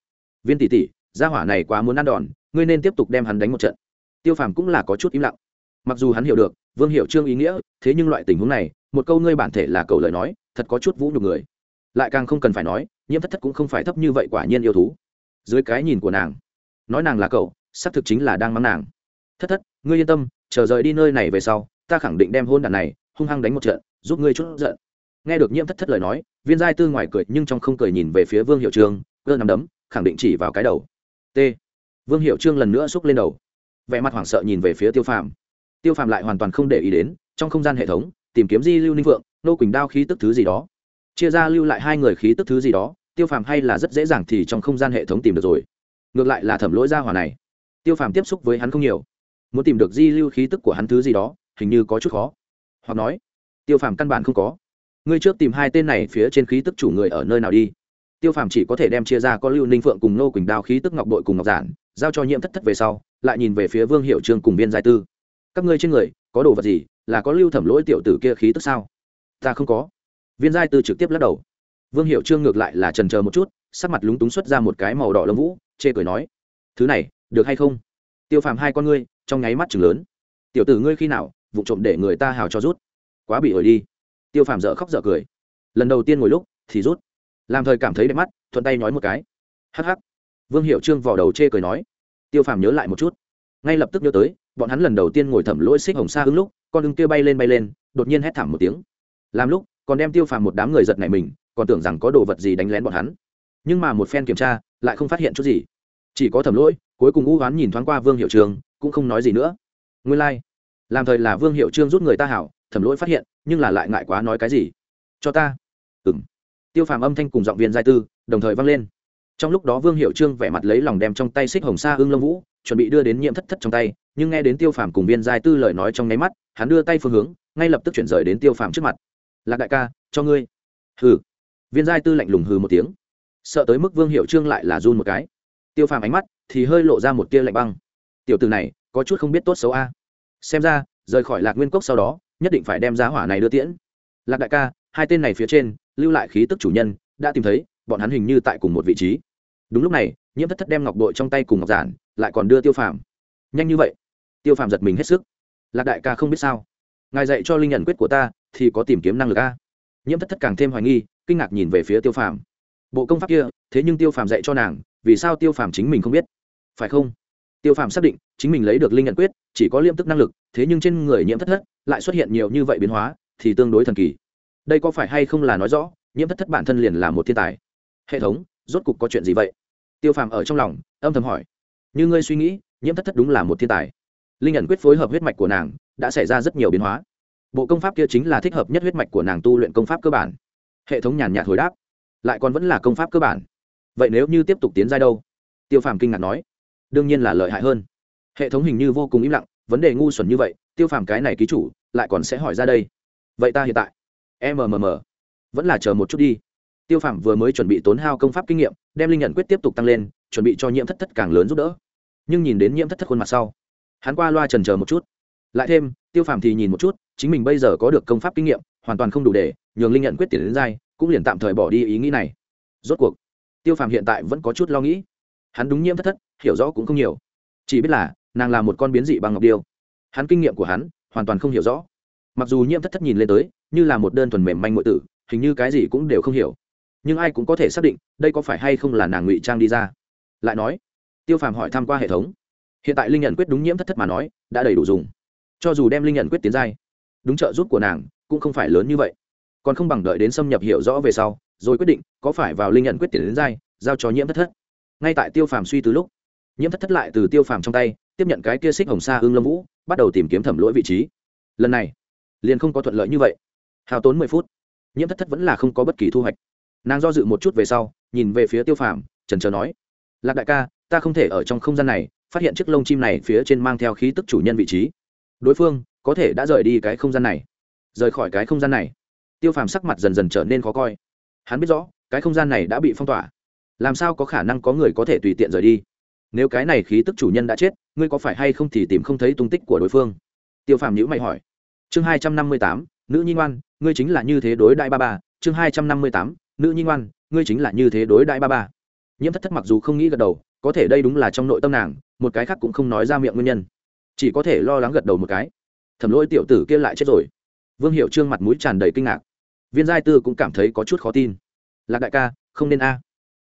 viên tỷ tỷ, gia hỏa này quá muốn ăn đòn, ngươi nên tiếp tục đem hắn đánh một trận. Tiêu phàm cũng là có chút im lặng. Mặc dù hắn hiểu được, vương hiệu trương ý nghĩa, thế nhưng loại tình huống này, một câu ngươi bản thể là cậu lời nói, thật có chút vũ nhục người. Lại càng không cần phải nói nhiễm thất thất cũng không phải thấp như vậy quả nhiên yêu thú. Dưới cái nhìn của nàng, nói nàng là cậu, xác thực chính là đang mắng nàng. Thất thất, ngươi yên tâm, chờ rời đi nơi này về sau, ta khẳng định đem hôn đàn này hung hăng đánh một trận, giúp ngươi chút giận. Nghe được nhiễm thất thất lời nói, viên giai tư ngoài cười nhưng trong không cười nhìn về phía vương hiệu trương cơ nằm đấm, khẳng định chỉ vào cái đầu. T. Vương hiệu trương lần nữa xúc lên đầu. Vẻ mặt hoảng sợ nhìn về phía tiêu phàm. Tiêu phàm lại hoàn toàn không để ý đến, trong không gian hệ thống, tìm kiếm di lưu ninh vượng nô quỳnh đao khí tức thứ gì đó chia ra lưu lại hai người khí tức thứ gì đó, tiêu phàm hay là rất dễ dàng thì trong không gian hệ thống tìm được rồi. Ngược lại là thẩm lỗi ra hỏa này. Tiêu phàm tiếp xúc với hắn không nhiều. Muốn tìm được di lưu khí tức của hắn thứ gì đó, hình như có chút khó. Hoặc nói, tiêu phàm căn bản không có. Ngươi trước tìm hai tên này phía trên khí tức chủ người ở nơi nào đi. Tiêu phàm chỉ có thể đem chia ra có lưu ninh phượng cùng nô quỳnh đao khí tức ngọc đội cùng ngọc giản, giao cho nhiễm thất thất về sau, lại nhìn về phía vương hiệu trương cùng viên giai tư. Các ngươi trên người, có đồ vật gì, là có lưu thẩm lỗi tiểu tử kia khí tức sao? Ta không có viên giai tư trực tiếp lắc đầu. Vương hiệu trương ngược lại là trần chờ một chút, sắc mặt lúng túng xuất ra một cái màu đỏ lông vũ, chê cười nói, thứ này, được hay không? Tiêu phàm hai con ngươi, trong nháy mắt chừng lớn. Tiểu tử ngươi khi nào, vụ trộm để người ta hào cho rút. Quá bị ổi đi. Tiêu phàm dở khóc dở cười. Lần đầu tiên ngồi lúc, thì rút. Làm thời cảm thấy đẹp mắt, thuận tay nói một cái. Hh vương hiệu trương vò đầu chê cười nói. Tiêu phàm nhớ lại một chút. Ngay lập tức nhớ tới, bọn hắn lần đầu tiên ngồi thẩm lỗi xích hồng sa hứng lúc, con ưng kia bay lên bay lên, đột nhiên hét thảm một tiếng. Làm lúc còn đem tiêu phàm một đám người giật này mình, còn tưởng rằng có đồ vật gì đánh lén bọn hắn. Nhưng mà một phen kiểm tra, lại không phát hiện chút gì. Chỉ có thẩm lỗi, cuối cùng u hoán nhìn thoáng qua vương hiệu trường, cũng không nói gì nữa. Nguyên lai、like. làm thời là vương hiệu trương rút người ta hảo thẩm lỗi phát hiện, nhưng là lại ngại quá nói cái gì. Cho ta. Ừng tiêu phàm âm thanh cùng giọng viên giai tư, đồng thời vang lên. Trong lúc đó vương hiệu trương vẻ mặt lấy lòng đem trong tay xích hồng sa hương lâm vũ, chuẩn bị đưa đến nhiễm thất thất trong tay, nhưng nghe đến tiêu phàm cùng viên giai tư lời nói trong nháy mắt, hắn đưa tay phương hướng, ngay lập tức chuyển rời đến tiêu phàm trước mặt lạc đại ca, cho ngươi. Hừ. Viên giai tư lạnh lùng hừ một tiếng. Sợ tới mức vương hiệu trương lại là run một cái. Tiêu phàm ánh mắt thì hơi lộ ra một tia lạnh băng. Tiểu từ này, có chút không biết tốt xấu a. Xem ra, rời khỏi lạc nguyên cốc sau đó, nhất định phải đem giá hỏa này đưa tiễn. Lạc đại ca, hai tên này phía trên, lưu lại khí tức chủ nhân, đã tìm thấy, bọn hắn hình như tại cùng một vị trí. Đúng lúc này, nhiễm thất thất đem ngọc đội trong tay cùng ngọc giản, lại còn đưa tiêu phàm. Nhanh như vậy. Tiêu phàm giật mình hết sức. Lạc đại ca không biết sao. Ngài dạy cho linh nhận quyết của ta thì có tìm kiếm năng lực a. Nhiễm thất thất càng thêm hoài nghi, kinh ngạc nhìn về phía tiêu phàm. Bộ công pháp kia, thế nhưng tiêu phàm dạy cho nàng, vì sao tiêu phàm chính mình không biết? Phải không? Tiêu phàm xác định, chính mình lấy được linh nhận quyết, chỉ có liêm tức năng lực, thế nhưng trên người nhiễm thất thất lại xuất hiện nhiều như vậy biến hóa, thì tương đối thần kỳ. Đây có phải hay không là nói rõ, nhiễm thất thất bản thân liền là một thiên tài? Hệ thống, rốt cục có chuyện gì vậy? Tiêu phàm ở trong lòng, âm thầm hỏi. Như ngươi suy nghĩ, nhiễm thất thất đúng là một thiên tài. Linh ẩn quyết phối hợp huyết mạch của nàng, đã xảy ra rất nhiều biến hóa bộ công pháp kia chính là thích hợp nhất huyết mạch của nàng tu luyện công pháp cơ bản. Hệ thống nhàn nhạt hồi đáp, lại còn vẫn là công pháp cơ bản. Vậy nếu như tiếp tục tiến giai đâu? Tiêu phàm kinh ngạc nói, đương nhiên là lợi hại hơn. Hệ thống hình như vô cùng im lặng, vấn đề ngu xuẩn như vậy, tiêu phàm cái này ký chủ, lại còn sẽ hỏi ra đây. Vậy ta hiện tại mmm vẫn là chờ một chút đi. Tiêu phàm vừa mới chuẩn bị tốn hao công pháp kinh nghiệm, đem linh nhận quyết tiếp tục tăng lên, chuẩn bị cho nhiễm thất thất càng lớn giúp đỡ. Nhưng nhìn đến nhiễm thất thất khuôn mặt sau, hắn qua loa trần chờ một chút lại thêm, tiêu phàm thì nhìn một chút, chính mình bây giờ có được công pháp kinh nghiệm, hoàn toàn không đủ để nhường linh nhận quyết tiền đến dai, cũng liền tạm thời bỏ đi ý nghĩ này. Rốt cuộc, tiêu phàm hiện tại vẫn có chút lo nghĩ. Hắn đúng nhiễm thất thất, hiểu rõ cũng không nhiều. Chỉ biết là, nàng là một con biến dị bằng ngọc điêu. Hắn kinh nghiệm của hắn, hoàn toàn không hiểu rõ. Mặc dù nhiễm thất thất nhìn lên tới, như là một đơn thuần mềm manh ngụy tử, hình như cái gì cũng đều không hiểu. Nhưng ai cũng có thể xác định, đây có phải hay không là nàng ngụy trang đi ra. Lại nói, tiêu phàm hỏi tham q u a hệ thống. Hiện tại linh nhận quyết đúng nhiễm thất thất mà nói, đã đầy đủ dùng cho dù đem linh nhận quyết tiến giai, đúng trợ giúp của nàng cũng không phải lớn như vậy. Còn không bằng đợi đến xâm nhập hiểu rõ về sau, rồi quyết định có phải vào linh nhận quyết tiến đến giai, giao cho nhiễm thất thất. Ngay tại tiêu phàm suy từ lúc, nhiễm thất thất lại từ tiêu phàm trong tay, tiếp nhận cái kia xích hồng sa hương lâm vũ, bắt đầu tìm kiếm thẩm lỗi vị trí. Lần này, liền không có thuận lợi như vậy. Hào tốn mười phút, nhiễm thất thất vẫn là không có bất kỳ thu hoạch. Nàng do dự một chút về sau, nhìn về phía tiêu phàm trần trờ nói, lạc đại ca, ta không thể ở trong không gian này, phát hiện chiếc lông chim này phía trên mang theo khí tức chủ nhân vị trí đối phương có thể đã rời đi cái không gian này. Rời khỏi cái không gian này. Tiêu phàm sắc mặt dần dần trở nên khó coi. Hắn biết rõ, cái không gian này đã bị phong tỏa. Làm sao có khả năng có người có thể tùy tiện rời đi? Nếu cái này khí tức chủ nhân đã chết, ngươi có phải hay không thì tìm không thấy tung tích của đối phương? Tiêu phàm nhữ mày hỏi. Chương hai trăm năm mươi tám, nữ nhi ngoan, ngươi chính là như thế đối đại ba ba. Chương hai trăm năm mươi tám, nữ nhi ngoan, ngươi chính là như thế đối đại ba ba. Nhiễm thất thất mặc dù không nghĩ gật đầu, có thể đây đúng là trong nội tâm nàng, một cái khác cũng không nói ra miệng nguyên nhân chỉ có thể lo lắng gật đầu một cái. Thẩm lỗi tiểu tử kia lại chết rồi. Vương hiệu trương mặt mũi tràn đầy kinh ngạc. Viên giai tư cũng cảm thấy có chút khó tin. Lạc đại ca, không nên a.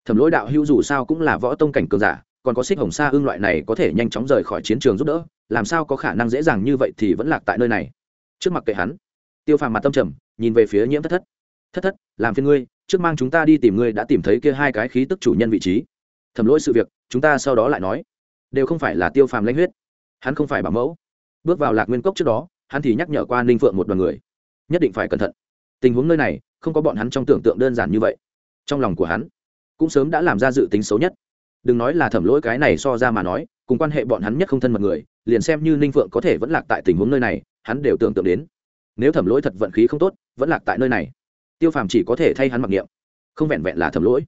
Thẩm lỗi đạo hữu dù sao cũng là võ tông cảnh cường giả, còn có xích hồng sa ương loại này có thể nhanh chóng rời khỏi chiến trường giúp đỡ, làm sao có khả năng dễ dàng như vậy thì vẫn lạc tại nơi này. Trước mặt kệ hắn. Tiêu phàm mặt tâm trầm, nhìn về phía nhiễm thất thất. Thất thất, làm phiên ngươi, trước mang chúng ta đi tìm ngươi đã tìm thấy kia hai cái khí tức chủ nhân vị trí. Thẩm lỗi sự việc, chúng ta sau đó lại nói. Đều không phải là tiêu phàm lãnh huyết hắn không phải bảo mẫu. Bước vào lạc nguyên cốc trước đó, hắn thì nhắc nhở qua ninh phượng một đoàn người. Nhất định phải cẩn thận. Tình huống nơi này, không có bọn hắn trong tưởng tượng đơn giản như vậy. Trong lòng của hắn, cũng sớm đã làm ra dự tính xấu nhất. Đừng nói là thẩm lỗi cái này so ra mà nói, cùng quan hệ bọn hắn nhất không thân mật người, liền xem như ninh phượng có thể vẫn lạc tại tình huống nơi này, hắn đều tưởng tượng đến. Nếu thẩm lỗi thật vận khí không tốt, vẫn lạc tại nơi này. Tiêu phàm chỉ có thể thay hắn mặc niệm. Không vẹn vẹn là thẩm lỗi.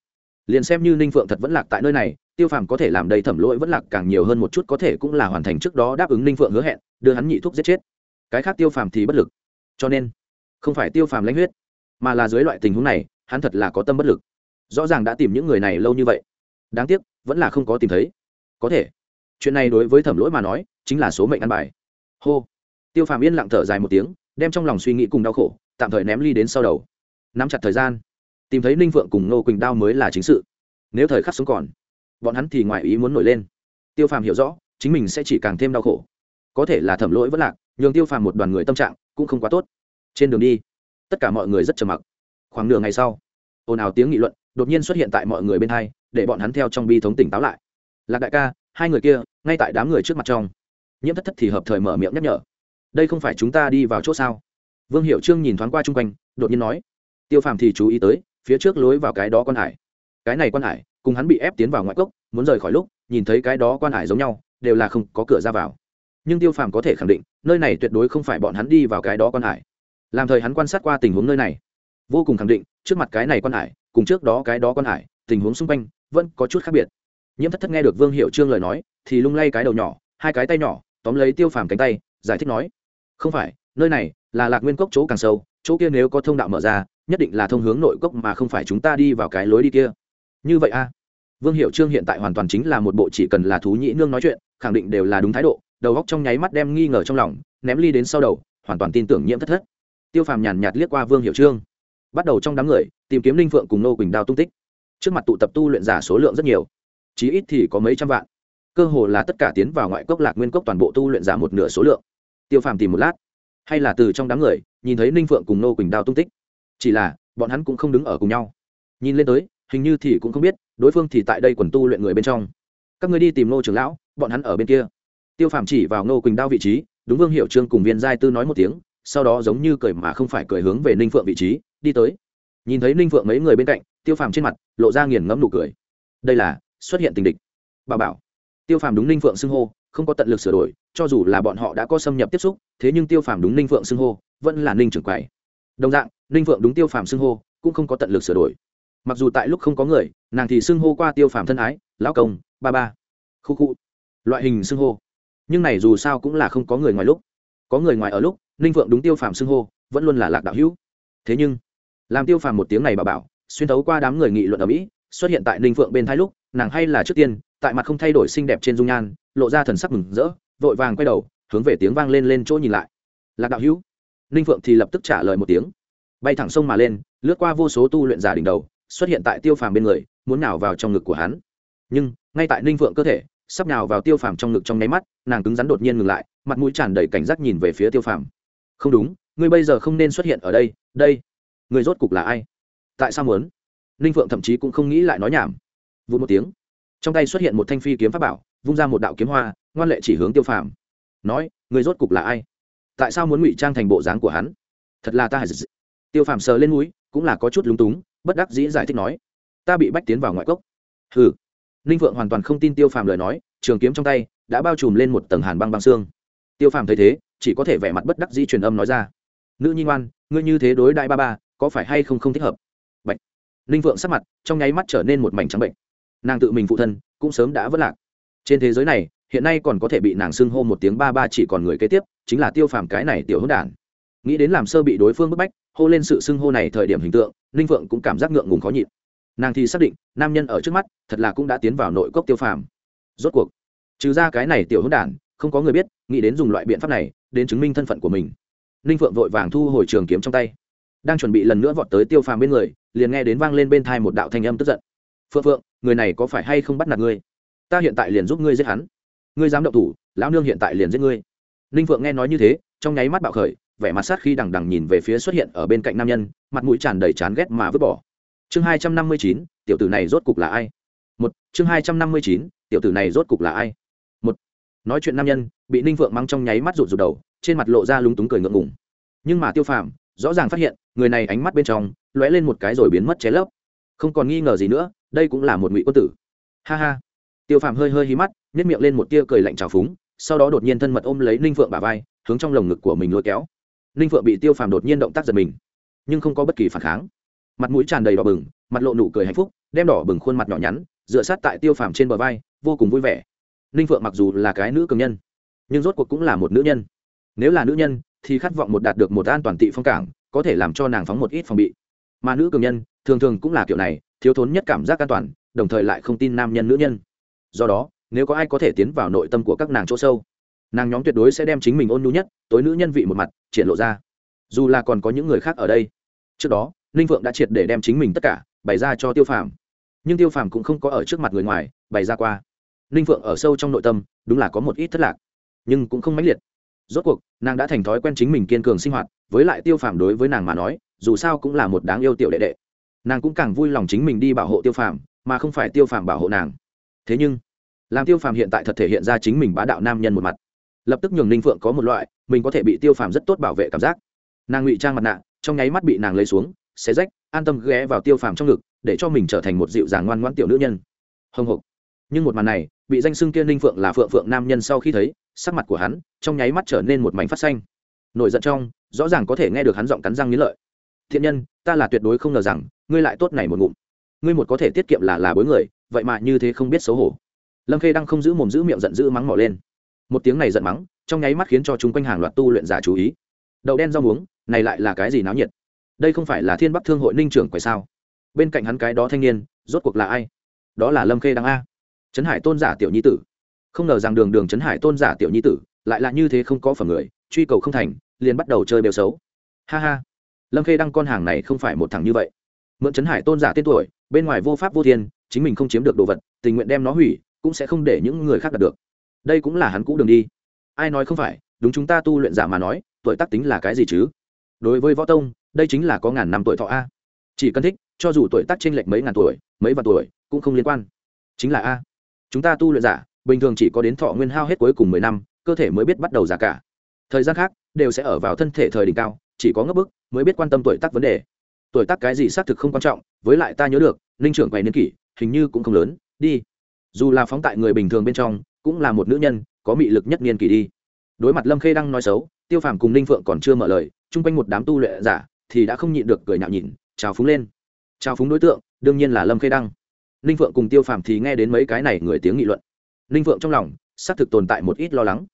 Liền xem như ninh phượng thật vẫn lạc tại nơi này tiêu phàm có thể làm đầy thẩm lỗi vẫn lạc càng nhiều hơn một chút, có thể cũng là hoàn thành trước đó đáp ứng ninh phượng hứa hẹn, đưa hắn nhị thuốc giết chết. Cái khác tiêu phàm thì bất lực. Cho nên, không phải tiêu phàm lãnh huyết, mà là dưới loại tình huống này, hắn thật là có tâm bất lực. Rõ ràng đã tìm những người này lâu như vậy. Đáng tiếc, vẫn là không có tìm thấy. Có thể, chuyện này đối với thẩm lỗi mà nói, chính là số mệnh ăn bài. Hô. Tiêu phàm yên lặng thở dài một tiếng, đem trong lòng suy nghĩ cùng đau khổ, tạm thời ném ly đến sau đầu. Nắm chặt thời gian, tìm thấy ninh phượng cùng nô quỳnh đao mới là chính sự. Nếu thời khắc sống còn bọn hắn thì ngoài ý muốn nổi lên. Tiêu phàm hiểu rõ, chính mình sẽ chỉ càng thêm đau khổ. Có thể là thẩm lỗi vẫn lạc, nhường tiêu phàm một đoàn người tâm trạng cũng không quá tốt. Trên đường đi, tất cả mọi người rất trầm mặc. Khoảng nửa ngày sau, ồn ào tiếng nghị luận đột nhiên xuất hiện tại mọi người bên hai, để bọn hắn theo trong bi thống tỉnh táo lại. Lạc đại ca, hai người kia, ngay tại đám người trước mặt trong. Nhiễm thất thất thì hợp thời mở miệng nhắc nhở. Đây không phải chúng ta đi vào chỗ sao? Vương hiệu trương nhìn thoáng qua chung quanh, đột nhiên nói. Tiêu phàm thì chú ý tới, phía trước lối vào cái đó quan hải. Cái này quan hải cùng hắn bị ép tiến vào ngoại cốc, muốn rời khỏi lúc, nhìn thấy cái đó quan hải giống nhau, đều là không có cửa ra vào. Nhưng tiêu phàm có thể khẳng định, nơi này tuyệt đối không phải bọn hắn đi vào cái đó quan hải. Làm thời hắn quan sát qua tình huống nơi này, vô cùng khẳng định, trước mặt cái này quan hải, cùng trước đó cái đó quan hải, tình huống xung quanh, vẫn có chút khác biệt. Nhiễm thất thất nghe được vương hiệu trương lời nói, thì lung lay cái đầu nhỏ, hai cái tay nhỏ, tóm lấy tiêu phàm cánh tay, giải thích nói, không phải, nơi này là lạc nguyên cốc chỗ càng sâu, chỗ kia nếu có thông đạo mở ra, nhất định là thông hướng nội cốc mà không phải chúng ta đi vào cái lối đi kia như vậy a? À? vương hiệu trương hiện tại hoàn toàn chính là một bộ chỉ cần là thú nhĩ nương nói chuyện, khẳng định đều là đúng thái độ, đầu góc trong nháy mắt đem nghi ngờ trong lòng, ném ly đến sau đầu, hoàn toàn tin tưởng nhiễm thất thất. Tiêu phàm nhàn nhạt liếc qua vương hiệu trương. Bắt đầu trong đám người, tìm kiếm linh phượng cùng nô quỳnh đao tung tích. Trước mặt tụ tập tu luyện giả số lượng rất nhiều. Chí ít thì có mấy trăm vạn. Cơ hồ là tất cả tiến vào ngoại cốc lạc nguyên cốc toàn bộ tu luyện giả một nửa số lượng. Tiêu phàm tìm một lát. Hay là từ trong đám người, nhìn thấy ninh phượng cùng nô quỳnh đao tung tích. Chỉ là, bọn hắn cũng không đứng ở cùng nhau. Nhìn lên tới hình như thì cũng không biết, đối phương thì tại đây quần tu luyện người bên trong. Các người đi tìm nô trưởng lão, bọn hắn ở bên kia. Tiêu phàm chỉ vào nô quỳnh đao vị trí, đúng vương hiệu trương cùng viên giai tư nói một tiếng, sau đó giống như cười mà không phải cười hướng về ninh phượng vị trí, đi tới. Nhìn thấy ninh phượng mấy người bên cạnh, tiêu phàm trên mặt lộ ra nghiền ngẫm nụ cười. Đây là, xuất hiện tình địch. Bà bảo. Tiêu phàm đúng ninh phượng xưng hô, không có tận lực sửa đổi, cho dù là bọn họ đã có xâm nhập tiếp xúc, thế nhưng tiêu phàm đúng ninh phượng xưng hô, vẫn là ninh trưởng quầy. Đồng dạng, ninh phượng đúng tiêu phàm xưng hô, cũng không có tận lực sửa đổi mặc dù tại lúc không có người, nàng thì xưng hô qua tiêu phàm thân ái, lão công, ba ba, khu khu, loại hình xưng hô. Nhưng này dù sao cũng là không có người ngoài lúc. Có người ngoài ở lúc, ninh phượng đúng tiêu phàm xưng hô, vẫn luôn là lạc đạo hữu. Thế nhưng, làm tiêu phàm một tiếng này bà bảo, xuyên thấu qua đám người nghị luận ở mỹ, xuất hiện tại ninh phượng bên thái lúc, nàng hay là trước tiên, tại mặt không thay đổi xinh đẹp trên dung nhan, lộ ra thần sắc mừng rỡ, vội vàng quay đầu, hướng về tiếng vang lên lên chỗ nhìn lại. Lạc đạo hữu. Ninh phượng thì lập tức trả lời một tiếng. Bay thẳng sông mà lên, lướt qua vô số tu luyện giả đỉnh đầu xuất hiện tại tiêu phàm bên người, muốn nào vào trong ngực của hắn. Nhưng, ngay tại ninh phượng cơ thể, sắp nào vào tiêu phàm trong ngực trong nháy mắt, nàng cứng rắn đột nhiên ngừng lại, mặt mũi tràn đầy cảnh giác nhìn về phía tiêu phàm. Không đúng, ngươi bây giờ không nên xuất hiện ở đây đây, ngươi rốt cục là ai? Tại sao muốn? Ninh phượng thậm chí cũng không nghĩ lại nói nhảm. Vụ một tiếng, trong tay xuất hiện một thanh phi kiếm pháp bảo, vung ra một đạo kiếm hoa, ngoan lệ chỉ hướng tiêu phàm. Nói, ngươi rốt cục là ai? Tại sao muốn ngụy trang thành bộ dáng của hắn? Thật là ta. Hài tiêu phàm sờ lên núi cũng là có chút lúng túng bất đắc dĩ giải thích nói, ta bị bách tiến vào ngoại cốc. Hừ. Ninh phượng hoàn toàn không tin tiêu phàm lời nói, trường kiếm trong tay đã bao trùm lên một tầng hàn băng băng xương. Tiêu phàm thấy thế, chỉ có thể vẻ mặt bất đắc dĩ truyền âm nói ra, nữ nhi ngoan, ngươi như thế đối đại ba ba, có phải hay không không thích hợp? Bệnh ninh phượng sắc mặt trong nháy mắt trở nên một mảnh trắng bệnh. Nàng tự mình phụ thân cũng sớm đã vất lạc. Trên thế giới này, hiện nay còn có thể bị nàng xưng hô một tiếng ba ba chỉ còn người kế tiếp, chính là tiêu phàm cái này tiểu hữu đản nghĩ đến làm sơ bị đối phương bức bách, hô lên sự xưng hô này thời điểm hình tượng, ninh phượng cũng cảm giác ngượng ngùng khó nhịn. Nàng thì xác định, nam nhân ở trước mắt, thật là cũng đã tiến vào nội cốc tiêu phàm. Rốt cuộc, trừ ra cái này tiểu hữu đản, không có người biết, nghĩ đến dùng loại biện pháp này, đến chứng minh thân phận của mình. Ninh phượng vội vàng thu hồi trường kiếm trong tay. Đang chuẩn bị lần nữa vọt tới tiêu phàm bên người, liền nghe đến vang lên bên thai một đạo thanh âm tức giận. Phượng phượng, người này có phải hay không bắt nạt ngươi? Ta hiện tại liền giúp ngươi giết hắn. Ngươi dám động thủ, lão nương hiện tại liền giết ngươi. Ninh phượng nghe nói như thế, trong nháy mắt bạo khởi vẻ mặt sát khi đằng đằng nhìn về phía xuất hiện ở bên cạnh nam nhân, mặt mũi tràn đầy chán ghét mà vứt bỏ. Chương hai trăm năm mươi chín, tiểu tử này rốt cục là ai? Một, chương hai trăm năm mươi chín, tiểu tử này rốt cục là ai? Một, nói chuyện nam nhân, bị ninh vượng mang trong nháy mắt rụt rụt đầu, trên mặt lộ ra lúng túng cười ngượng ngùng. Nhưng mà tiêu phàm, rõ ràng phát hiện, người này ánh mắt bên trong, lóe lên một cái rồi biến mất ché lấp. Không còn nghi ngờ gì nữa, đây cũng là một ngụy quân tử. Ha ha. Tiêu phàm hơi hơi hí mắt nhét miệng lên một tia cười lạnh trào phúng, sau đó đột nhiên thân mật ôm lấy ninh phượng bà vai, hướng trong lồng ngực của mình lôi kéo ninh phượng bị tiêu phàm đột nhiên động tác giật mình, nhưng không có bất kỳ phản kháng. Mặt mũi tràn đầy đỏ bừng, mặt lộ nụ cười hạnh phúc, đem đỏ bừng khuôn mặt nhỏ nhắn, dựa sát tại tiêu phàm trên bờ vai, vô cùng vui vẻ. Ninh phượng mặc dù là cái nữ cường nhân, nhưng rốt cuộc cũng là một nữ nhân. Nếu là nữ nhân, thì khát vọng một đạt được một an toàn tị phong cảng, có thể làm cho nàng phóng một ít phòng bị. Mà nữ cường nhân, thường thường cũng là kiểu này, thiếu thốn nhất cảm giác an toàn, đồng thời lại không tin nam nhân nữ nhân. Do đó, nếu có ai có thể tiến vào nội tâm của các nàng chỗ sâu, nàng nhóm tuyệt đối sẽ đem chính mình ôn nhu nhất, tối nữ nhân vị một mặt triển lộ ra. Dù là còn có những người khác ở đây, trước đó, ninh phượng đã triệt để đem chính mình tất cả bày ra cho tiêu phàm. Nhưng tiêu phàm cũng không có ở trước mặt người ngoài bày ra qua. Ninh phượng ở sâu trong nội tâm, đúng là có một ít thất lạc, nhưng cũng không mãnh liệt. Rốt cuộc, nàng đã thành thói quen chính mình kiên cường sinh hoạt, với lại tiêu phàm đối với nàng mà nói, dù sao cũng là một đáng yêu tiểu đệ đệ. Nàng cũng càng vui lòng chính mình đi bảo hộ tiêu phàm, mà không phải tiêu phàm bảo hộ nàng. Thế nhưng, làm tiêu phàm hiện tại thật thể hiện ra chính mình bá đạo nam nhân một mặt. Lập tức nhường ninh phượng có một loại mình có thể bị tiêu phàm rất tốt bảo vệ cảm giác. Nàng ngụy trang mặt nạ, trong nháy mắt bị nàng lấy xuống, xé rách, an tâm ghé vào tiêu phàm trong ngực, để cho mình trở thành một dịu dàng ngoan ngoãn tiểu nữ nhân. Hồng hộc. Nhưng một màn này, bị danh xưng kia ninh phượng là phượng phượng nam nhân sau khi thấy, sắc mặt của hắn trong nháy mắt trở nên một mảnh phát xanh. Nổi giận trong, rõ ràng có thể nghe được hắn giọng cắn răng nghĩ lợi. Thiện nhân, ta là tuyệt đối không ngờ rằng, ngươi lại tốt này một ngụm. Ngươi một có thể tiết kiệm là là bối người, vậy mà như thế không biết xấu hổ. Lâm khê đang không giữ mồm giữ miệng giận dữ mắng mỏ lên. Một tiếng này giận mắng trong nháy mắt khiến cho chúng quanh hàng loạt tu luyện giả chú ý. Đậu đen rau muống, này lại là cái gì náo nhiệt? Đây không phải là thiên bắc thương hội ninh trưởng quầy sao? Bên cạnh hắn cái đó thanh niên, rốt cuộc là ai? Đó là lâm khê đăng a. Trấn hải tôn giả tiểu nhi tử. Không ngờ rằng đường đường trấn hải tôn giả tiểu nhi tử lại là như thế không có phẩm người, truy cầu không thành, liền bắt đầu chơi bèo xấu. Ha ha. Lâm khê đăng con hàng này không phải một thằng như vậy. Mượn trấn hải tôn giả tên tuổi, bên ngoài vô pháp vô thiên, chính mình không chiếm được đồ vật, tình nguyện đem nó hủy, cũng sẽ không để những người khác đạt được. Đây cũng là hắn cũ đường đi ai nói không phải, đúng chúng ta tu luyện giả mà nói, tuổi tác tính là cái gì chứ? Đối với võ tông, đây chính là có ngàn năm tuổi thọ a. Chỉ cần thích, cho dù tuổi tác t r ê n lệch mấy ngàn tuổi, mấy vạn tuổi, cũng không liên quan. Chính là a. Chúng ta tu luyện giả, bình thường chỉ có đến thọ nguyên hao hết cuối cùng mười năm, cơ thể mới biết bắt đầu già cả. Thời gian khác, đều sẽ ở vào thân thể thời đỉnh cao, chỉ có ngấp bức, mới biết quan tâm tuổi tác vấn đề. Tuổi tác cái gì xác thực không quan trọng, với lại ta nhớ được linh trưởng quầy niên kỷ, hình như cũng không lớn. Đi. Dù là phóng tại người bình thường bên trong, cũng là một nữ nhân có mị lực nhất niên kỳ đi. Đối mặt lâm khê đang nói xấu, tiêu phàm cùng ninh phượng còn chưa mở lời, chung quanh một đám tu luyện giả thì đã không nhịn được cười nhạo nhìn, chào phúng lên. Chào phúng đối tượng, đương nhiên là lâm khê đăng. Ninh phượng cùng tiêu phàm thì nghe đến mấy cái này người tiếng nghị luận. Ninh phượng trong lòng, xác thực tồn tại một ít lo lắng.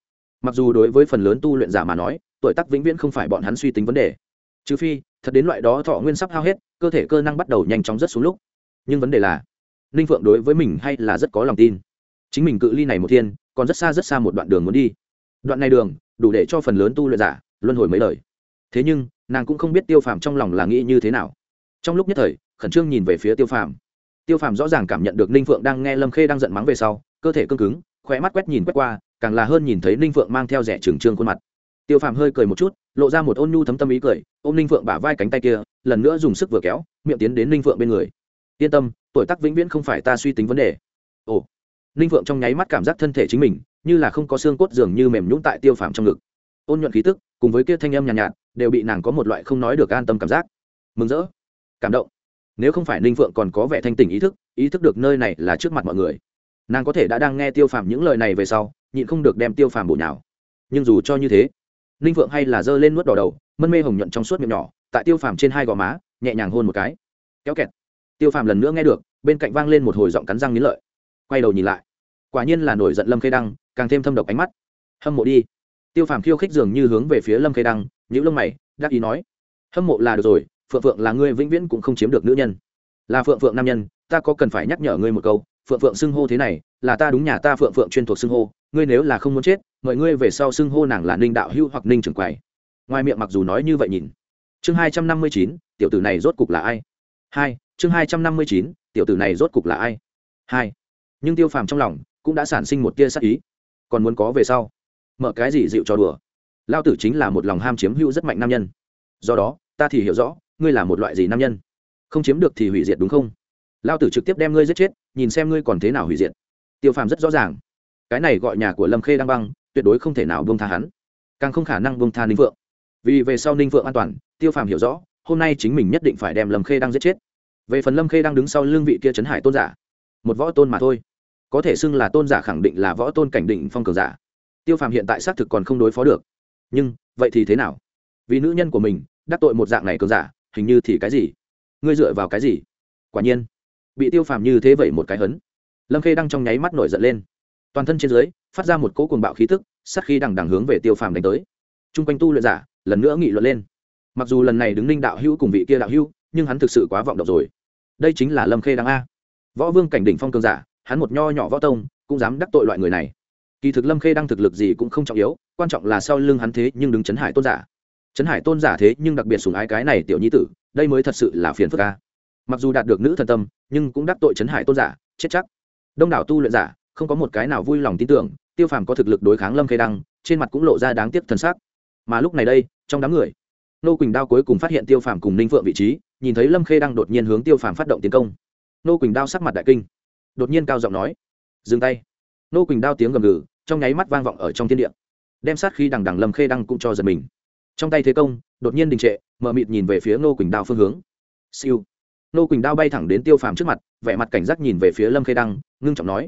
Mặc dù đối với phần lớn tu luyện giả mà nói, tuổi tác vĩnh viễn không phải bọn hắn suy tính vấn đề. Trừ phi, thật đến loại đó thọ nguyên sắp hao hết, cơ thể cơ năng bắt đầu nhanh chóng rất xuống lúc. Nhưng vấn đề là, ninh phượng đối với mình hay là rất có lòng tin. Chính mình cự ly này một thiên còn rất xa rất xa một đoạn đường muốn đi. Đoạn này đường, đủ để cho phần lớn tu luyện giả luân hồi mấy lời. Thế nhưng, nàng cũng không biết tiêu phàm trong lòng là nghĩ như thế nào. Trong lúc nhất thời, khẩn trương nhìn về phía tiêu phàm. Tiêu phàm rõ ràng cảm nhận được ninh phượng đang nghe lâm khê đang giận mắng về sau, cơ thể cương cứng khỏe mắt quét nhìn quét qua, càng là hơn nhìn thấy ninh phượng mang theo rẻ trừng trương khuôn mặt. Tiêu phàm hơi cười một chút, lộ ra một ôn nhu thấm tâm ý cười, ôm ninh phượng bả vai cánh tay kia, lần nữa dùng sức vừa kéo, miệng tiến đến ninh phượng bên người. Yên tâm, tuổi tác vĩnh viễn không phải ta suy tính vấn đề. Ồ ninh phượng trong nháy mắt cảm giác thân thể chính mình như là không có xương cốt dường như mềm nhũng tại tiêu phàm trong ngực. Ôn nhuận khí tức cùng với kia thanh âm nhàn nhạt, nhạt đều bị nàng có một loại không nói được an tâm cảm giác. Mừng rỡ cảm động. Nếu không phải ninh phượng còn có vẻ thanh tình ý thức ý thức được nơi này là trước mặt mọi người. Nàng có thể đã đang nghe tiêu phàm những lời này về sau nhịn không được đem tiêu phàm bổ nhào. Nhưng dù cho như thế ninh phượng hay là giơ lên nuốt đỏ đầu mân mê hồng nhuận trong suốt miệng nhỏ tại tiêu phàm trên hai gò má nhẹ nhàng hôn một cái. Kéo kẹt. Tiêu phàm lần nữa nghe được bên cạnh vang lên một hồi giọng cắn răng nghĩ lợi. Quay đầu nhìn lại quả nhiên là nổi giận lâm khê đăng, càng thêm thâm độc ánh mắt. Hâm mộ đi. Tiêu phàm khiêu khích dường như hướng về phía lâm khê đăng những lông mày, đắc ý nói, hâm mộ là được rồi, phượng phượng là ngươi vĩnh viễn cũng không chiếm được nữ nhân. Là phượng phượng nam nhân, ta có cần phải nhắc nhở ngươi một câu, phượng phượng xưng hô thế này, là ta đúng nhà ta phượng phượng chuyên thuộc xưng hô, ngươi nếu là không muốn chết, mời ngươi về sau xưng hô nàng là ninh đạo Hưu hoặc ninh trưởng quầy. Ngoài miệng mặc dù nói như vậy nhìn. Chương hai trăm năm mươi chín, tiểu tử này rốt cục là ai? Hai, chương hai trăm năm mươi chín, tiểu tử này rốt cục là ai? Hai, nhưng tiêu phàm trong lòng cũng đã sản sinh một tia sắc ý. Còn muốn có về sau? Mở cái gì dịu cho đùa? Lao tử chính là một lòng ham chiếm hữu rất mạnh nam nhân. Do đó, ta thì hiểu rõ, ngươi là một loại gì nam nhân? Không chiếm được thì hủy diệt đúng không? Lao tử trực tiếp đem ngươi giết chết, nhìn xem ngươi còn thế nào hủy diệt. Tiêu phàm rất rõ ràng. Cái này gọi nhà của lâm khê đang băng, tuyệt đối không thể nào bông tha hắn. Càng không khả năng bông tha ninh vượng vì về sau ninh vượng an toàn, tiêu phàm hiểu rõ, hôm nay chính mình nhất định phải đem lâm khê đang giết chết. Về phần lâm khê đang đứng sau lương vị kia trấn hải tôn giả, một võ tôn mà thôi có thể xưng là tôn giả khẳng định là võ tôn cảnh định phong cường giả. Tiêu phàm hiện tại xác thực còn không đối phó được. Nhưng, vậy thì thế nào? Vì nữ nhân của mình, đắc tội một dạng này cường giả, hình như thì cái gì? Ngươi dựa vào cái gì? Quả nhiên, bị tiêu phàm như thế vậy một cái hấn. Lâm khê đang trong nháy mắt nổi giận lên. Toàn thân trên dưới, phát ra một cỗ cuồng bạo khí tức sắc khi đằng đằng hướng về tiêu phàm đánh tới. T r u n g quanh tu luyện giả, lần nữa nghị luận lên. Mặc dù lần này đứng ninh đạo hữu cùng vị kia đạo hữu, nhưng hắn thực sự quá vọng động rồi. Đây chính là lâm khê đang a. Võ vương cảnh đỉnh phong cường giả hắn một nho nhỏ võ tông, cũng dám đắc tội loại người này. Kỳ thực lâm khê đang thực lực gì cũng không trọng yếu, quan trọng là sau lưng hắn thế nhưng đứng chấn hải tôn giả. Chấn hải tôn giả thế nhưng đặc biệt sùng ái cái này tiểu nhi tử, đây mới thật sự là phiền phức ca mặc dù đạt được nữ thần tâm, nhưng cũng đắc tội chấn hải tôn giả, chết chắc. Đông đảo tu luyện giả, không có một cái nào vui lòng tin tưởng, tiêu phàm có thực lực đối kháng lâm khê đăng, trên mặt cũng lộ ra đáng tiếc thần sắc. mà lúc này đây, trong đám người, nô quỳnh đao cuối cùng phát hiện tiêu phàm cùng ninh phượng vị trí, nhìn thấy lâm khê đang đột nhiên hướng tiêu phàm phát động tiến công. Nô quỳnh đao sắc mặt đại kinh đột nhiên cao giọng nói, dừng tay. Nô quỳnh đao tiếng gầm gừ, trong nháy mắt vang vọng ở trong thiên địa. Đem sát khi đằng đằng lâm khê đăng cũng cho giật mình. Trong tay thế công, đột nhiên đình trệ mở mịt nhìn về phía nô quỳnh đao phương hướng. Siêu. Nô quỳnh đao bay thẳng đến tiêu phàm trước mặt, vẻ mặt cảnh giác nhìn về phía lâm khê đăng, ngưng trọng nói,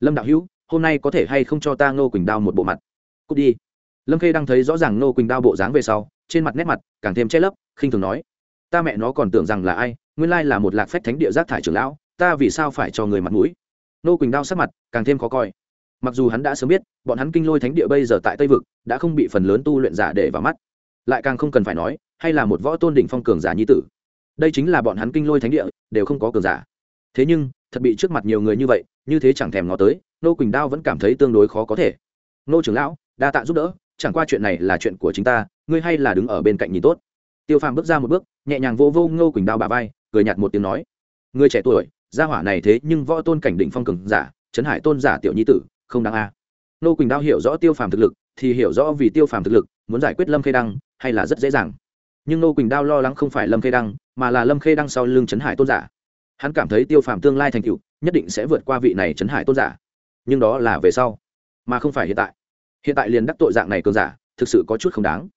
lâm đạo hữu, hôm nay có thể hay không cho ta nô quỳnh đao một bộ mặt? Cút đi. Lâm khê đăng thấy rõ ràng nô quỳnh đao bộ dáng về sau, trên mặt nét mặt càng thêm che lấp, khinh thường nói, ta mẹ nó còn tưởng rằng là ai, nguyên lai là một lạc phách thánh địa giác thải trưởng lão ta vì sao phải cho người mặt mũi? Nô quỳnh đao sắc mặt càng thêm khó coi. Mặc dù hắn đã sớm biết, bọn hắn kinh lôi thánh địa bây giờ tại tây vực, đã không bị phần lớn tu luyện giả để vào mắt. Lại càng không cần phải nói, hay là một võ tôn đỉnh phong cường giả nhi tử. Đây chính là bọn hắn kinh lôi thánh địa, đều không có cường giả. Thế nhưng, thật bị trước mặt nhiều người như vậy, như thế chẳng thèm ngó tới, nô quỳnh đao vẫn cảm thấy tương đối khó có thể. Nô trưởng lão, đa tạ giúp đỡ, chẳng qua chuyện này là chuyện của chính ta, ngươi hay là đứng ở bên cạnh nhìn tốt. Tiêu phàm bước ra một bước, nhẹ nhàng vô vô ngô quỳnh đao bà vai, cười nhạt một tiếng nói. Người trẻ tuổi gia hỏa này thế nhưng võ tôn cảnh đỉnh phong cường giả, trấn hải tôn giả tiểu nhi tử, không đáng a. Nô quỳnh đao hiểu rõ tiêu phàm thực lực, thì hiểu rõ vì tiêu phàm thực lực, muốn giải quyết lâm khê đăng, hay là rất dễ dàng. Nhưng nô quỳnh đao lo lắng không phải lâm khê đăng, mà là lâm khê đăng sau lưng trấn hải tôn giả. Hắn cảm thấy tiêu phàm tương lai thành cựu nhất định sẽ vượt qua vị này trấn hải tôn giả. Nhưng đó là về sau, mà không phải hiện tại. Hiện tại liền đắc tội dạng này cường giả, thực sự có chút không đáng.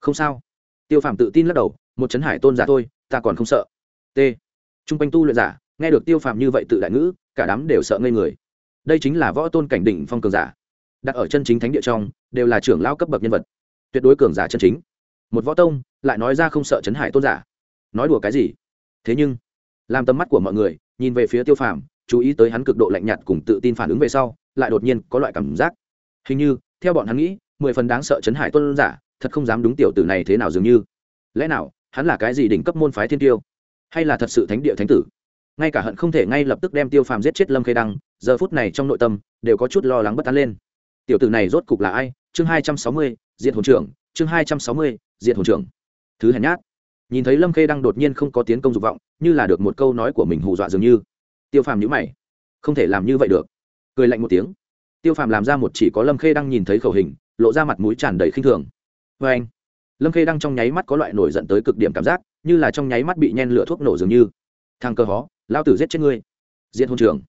Không sao. Tiêu phàm tự tin lắc đầu, một chấn hải tôn giả thôi, ta còn không sợ. T. T r u n g quanh tu luyện giả nghe được tiêu phàm như vậy tự đại ngữ, cả đám đều sợ ngây người. Đây chính là võ tôn cảnh đỉnh phong cường giả. Đặt ở chân chính thánh địa trong, đều là trưởng lao cấp bậc nhân vật. Tuyệt đối cường giả chân chính. Một võ tông, lại nói ra không sợ chấn hải tôn giả. Nói đùa cái gì? Thế nhưng, làm tầm mắt của mọi người, nhìn về phía tiêu phàm, chú ý tới hắn cực độ lạnh nhạt cùng tự tin phản ứng về sau, lại đột nhiên có loại cảm giác. Hình như, theo bọn hắn nghĩ, mười phần đáng sợ chấn hải tôn giả, thật không dám đúng tiểu tử này thế nào dường như. Lẽ nào, hắn là cái gì đỉnh cấp môn phái thiên tiêu? Hay là thật sự thánh địa thánh tử? Ngay cả hận không thể ngay lập tức đem tiêu phàm giết chết lâm khê đăng, giờ phút này trong nội tâm, đều có chút lo lắng bất an lên. Tiểu tử này rốt cục là ai? Chương hai trăm sáu mươi diện hồn trưởng. Chương hai trăm sáu mươi diện hồn trưởng. Thứ hèn nhát. Nhìn thấy lâm khê đăng đột nhiên không có tiến công dục vọng, như là được một câu nói của mình hù dọa dường như. Tiêu phàm nhữ mày. Không thể làm như vậy được. Cười lạnh một tiếng. Tiêu phàm làm ra một chỉ có lâm khê đăng nhìn thấy khẩu hình, lộ ra mặt mũi tràn đầy khinh thường. Vê anh, lâm khê đăng trong nháy mắt có loại nổi giận tới cực điểm cảm giác, như là trong nháy mắt bị nhen lửa thuốc nổ dường như. Thằng cơ hó lao tử giết chết ngươi. Diện hôn trường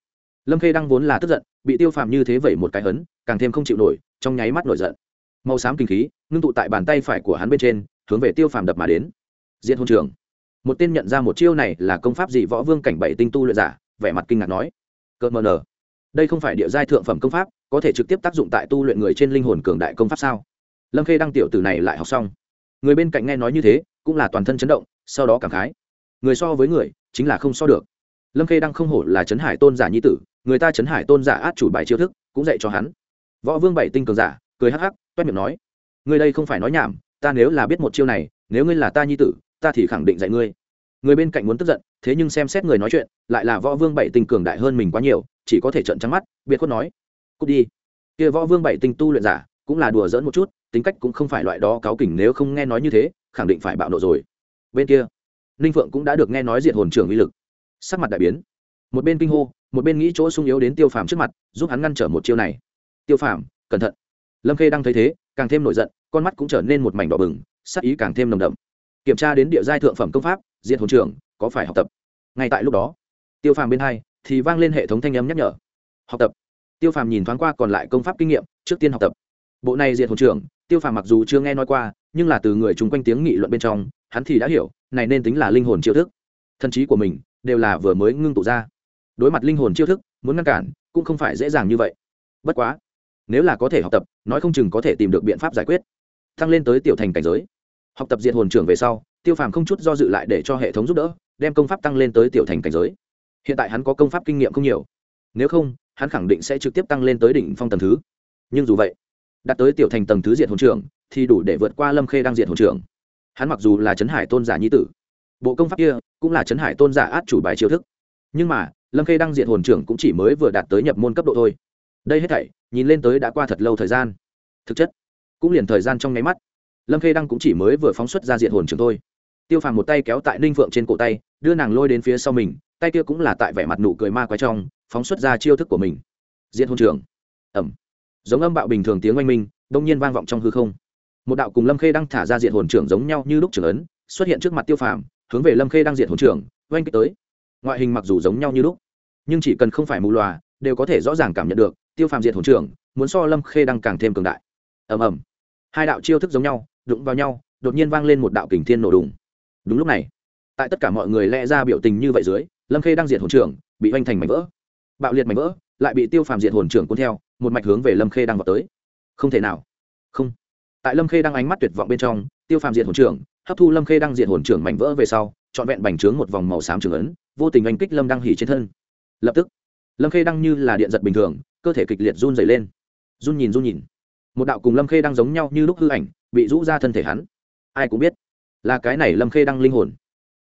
lâm khê đang vốn là tức giận, bị tiêu phàm như thế vẩy một cái hấn, càng thêm không chịu nổi, trong nháy mắt nổi giận. Màu xám kinh khí, ngưng tụ tại bàn tay phải của hắn bên trên, hướng về tiêu phàm đập mà đến. Diện hôn trường một tên nhận ra một chiêu này là công pháp gì võ vương cảnh bảy tinh tu luyện giả, vẻ mặt kinh ngạc nói. Cợt mờ nở đây không phải địa giai thượng phẩm công pháp, có thể trực tiếp tác dụng tại tu luyện người trên linh hồn cường đại công pháp sao? Lâm khê đăng tiểu từ này lại học xong. Người bên cạnh nghe nói như thế, cũng là toàn thân chấn động, sau đó cảm khái. Người so với người, chính là không so được lâm khê đang không hổ là trấn hải tôn giả nhi tử, người ta trấn hải tôn giả át chủ bài chiêu thức, cũng dạy cho hắn. Võ vương bảy tinh cường giả, cười hắc hắc, toét miệng nói người đây không phải nói nhảm, ta nếu là biết một chiêu này, nếu ngươi là ta nhi tử, ta thì khẳng định dạy ngươi. Người bên cạnh muốn tức giận, thế nhưng xem xét người nói chuyện, lại là võ vương bảy tinh cường đại hơn mình quá nhiều, chỉ có thể trận trắng mắt, biệt khuất nói, cút đi. Kia võ vương bảy tinh tu luyện giả, cũng là đùa giỡn một chút, tính cách cũng không phải loại đó cáo kỉnh nếu không nghe nói như thế, khẳng định phải bạo nộ rồi. Bên kia, ninh phượng cũng đã được nghe nói diện hồn trưởng uy lực sắc mặt đại biến. Một bên kinh hô, một bên nghĩ chỗ sung yếu đến tiêu phàm trước mặt, giúp hắn ngăn trở một chiêu này. Tiêu phàm, cẩn thận. Lâm khê đang thấy thế, càng thêm nổi giận, con mắt cũng trở nên một mảnh đỏ bừng, sắc ý càng thêm nồng đậm. Kiểm tra đến địa giai thượng phẩm công pháp diện hồn trưởng, có phải học tập? Ngay tại lúc đó, tiêu phàm bên hai thì vang lên hệ thống thanh âm nhắc nhở. Học tập. Tiêu phàm nhìn thoáng qua còn lại công pháp kinh nghiệm, trước tiên học tập. Bộ này diện hồn trưởng, tiêu phàm mặc dù chưa nghe nói qua, nhưng là từ người chung quanh tiếng nghị luận bên trong, hắn thì đã hiểu, này nên tính là linh hồn chiêu thức. Thân trí của mình đều là vừa mới ngưng tụ ra. Đối mặt linh hồn chiêu thức, muốn ngăn cản, cũng không phải dễ dàng như vậy. Bất quá, nếu là có thể học tập, nói không chừng có thể tìm được biện pháp giải quyết. Tăng lên tới tiểu thành cảnh giới. Học tập diện hồn trưởng về sau, tiêu phàm không chút do dự lại để cho hệ thống giúp đỡ, đem công pháp tăng lên tới tiểu thành cảnh giới. Hiện tại hắn có công pháp kinh nghiệm không nhiều. Nếu không, hắn khẳng định sẽ trực tiếp tăng lên tới đỉnh phong tầng thứ. Nhưng dù vậy, đạt tới tiểu thành tầng thứ diện hồn trưởng, thì đủ để vượt qua lâm khê đang diện hồn trưởng. Hắn mặc dù là trấn hải tôn giả nhi tử bộ công pháp kia cũng là trấn hải tôn giả át chủ bài chiêu thức. Nhưng mà, lâm khê Đăng diện hồn trưởng cũng chỉ mới vừa đạt tới nhập môn cấp độ thôi. Đây hết thảy, nhìn lên tới đã qua thật lâu thời gian. Thực chất, cũng liền thời gian trong nháy mắt. Lâm khê đăng cũng chỉ mới vừa phóng xuất ra diện hồn trưởng thôi. Tiêu phàm một tay kéo tại ninh phượng trên cổ tay, đưa nàng lôi đến phía sau mình, tay kia cũng là tại vẻ mặt nụ cười ma quái trong, phóng xuất ra chiêu thức của mình. Diện hồn trưởng. Ẩm giống âm bạo bình thường tiếng oanh minh, đông nhiên vang vọng trong hư không. Một đạo cùng lâm khê Đăng thả ra diện hồn trưởng giống nhau như lúc trưởng ấn, xuất hiện trước mặt tiêu phàm hướng về lâm khê đang diện hồn trưởng, oanh kích tới. Ngoại hình mặc dù giống nhau như lúc, nhưng chỉ cần không phải mù loà, đều có thể rõ ràng cảm nhận được, tiêu phàm diện hồn trưởng, muốn so lâm khê đang càng thêm cường đại. Ầm ầm. Hai đạo chiêu thức giống nhau, đụng vào nhau, đột nhiên vang lên một đạo kình thiên nổ đùng. Đúng lúc này, tại tất cả mọi người lẽ ra biểu tình như vậy dưới, lâm khê đang diệt hồn trưởng, bị oanh thành mảnh vỡ. Bạo liệt mảnh vỡ, lại bị tiêu phàm diệt hồn trưởng cuốn theo, một mạch hướng về lâm khê đang vào tới. Không thể nào. Không. Tại lâm khê đang ánh mắt tuyệt vọng bên trong, tiêu phàm diệt hồn trưởng hấp thu lâm khê đang diện hồn trưởng mảnh vỡ về sau, trọn vẹn bành trướng một vòng màu xám trường ấn, vô tình anh kích lâm đang hỉ trên thân. Lập tức, lâm khê đang như là điện giật bình thường, cơ thể kịch liệt run dày lên. Run nhìn run nhìn. Một đạo cùng lâm khê đang giống nhau như lúc hư ảnh, bị rũ ra thân thể hắn. Ai cũng biết, là cái này lâm khê đăng linh hồn.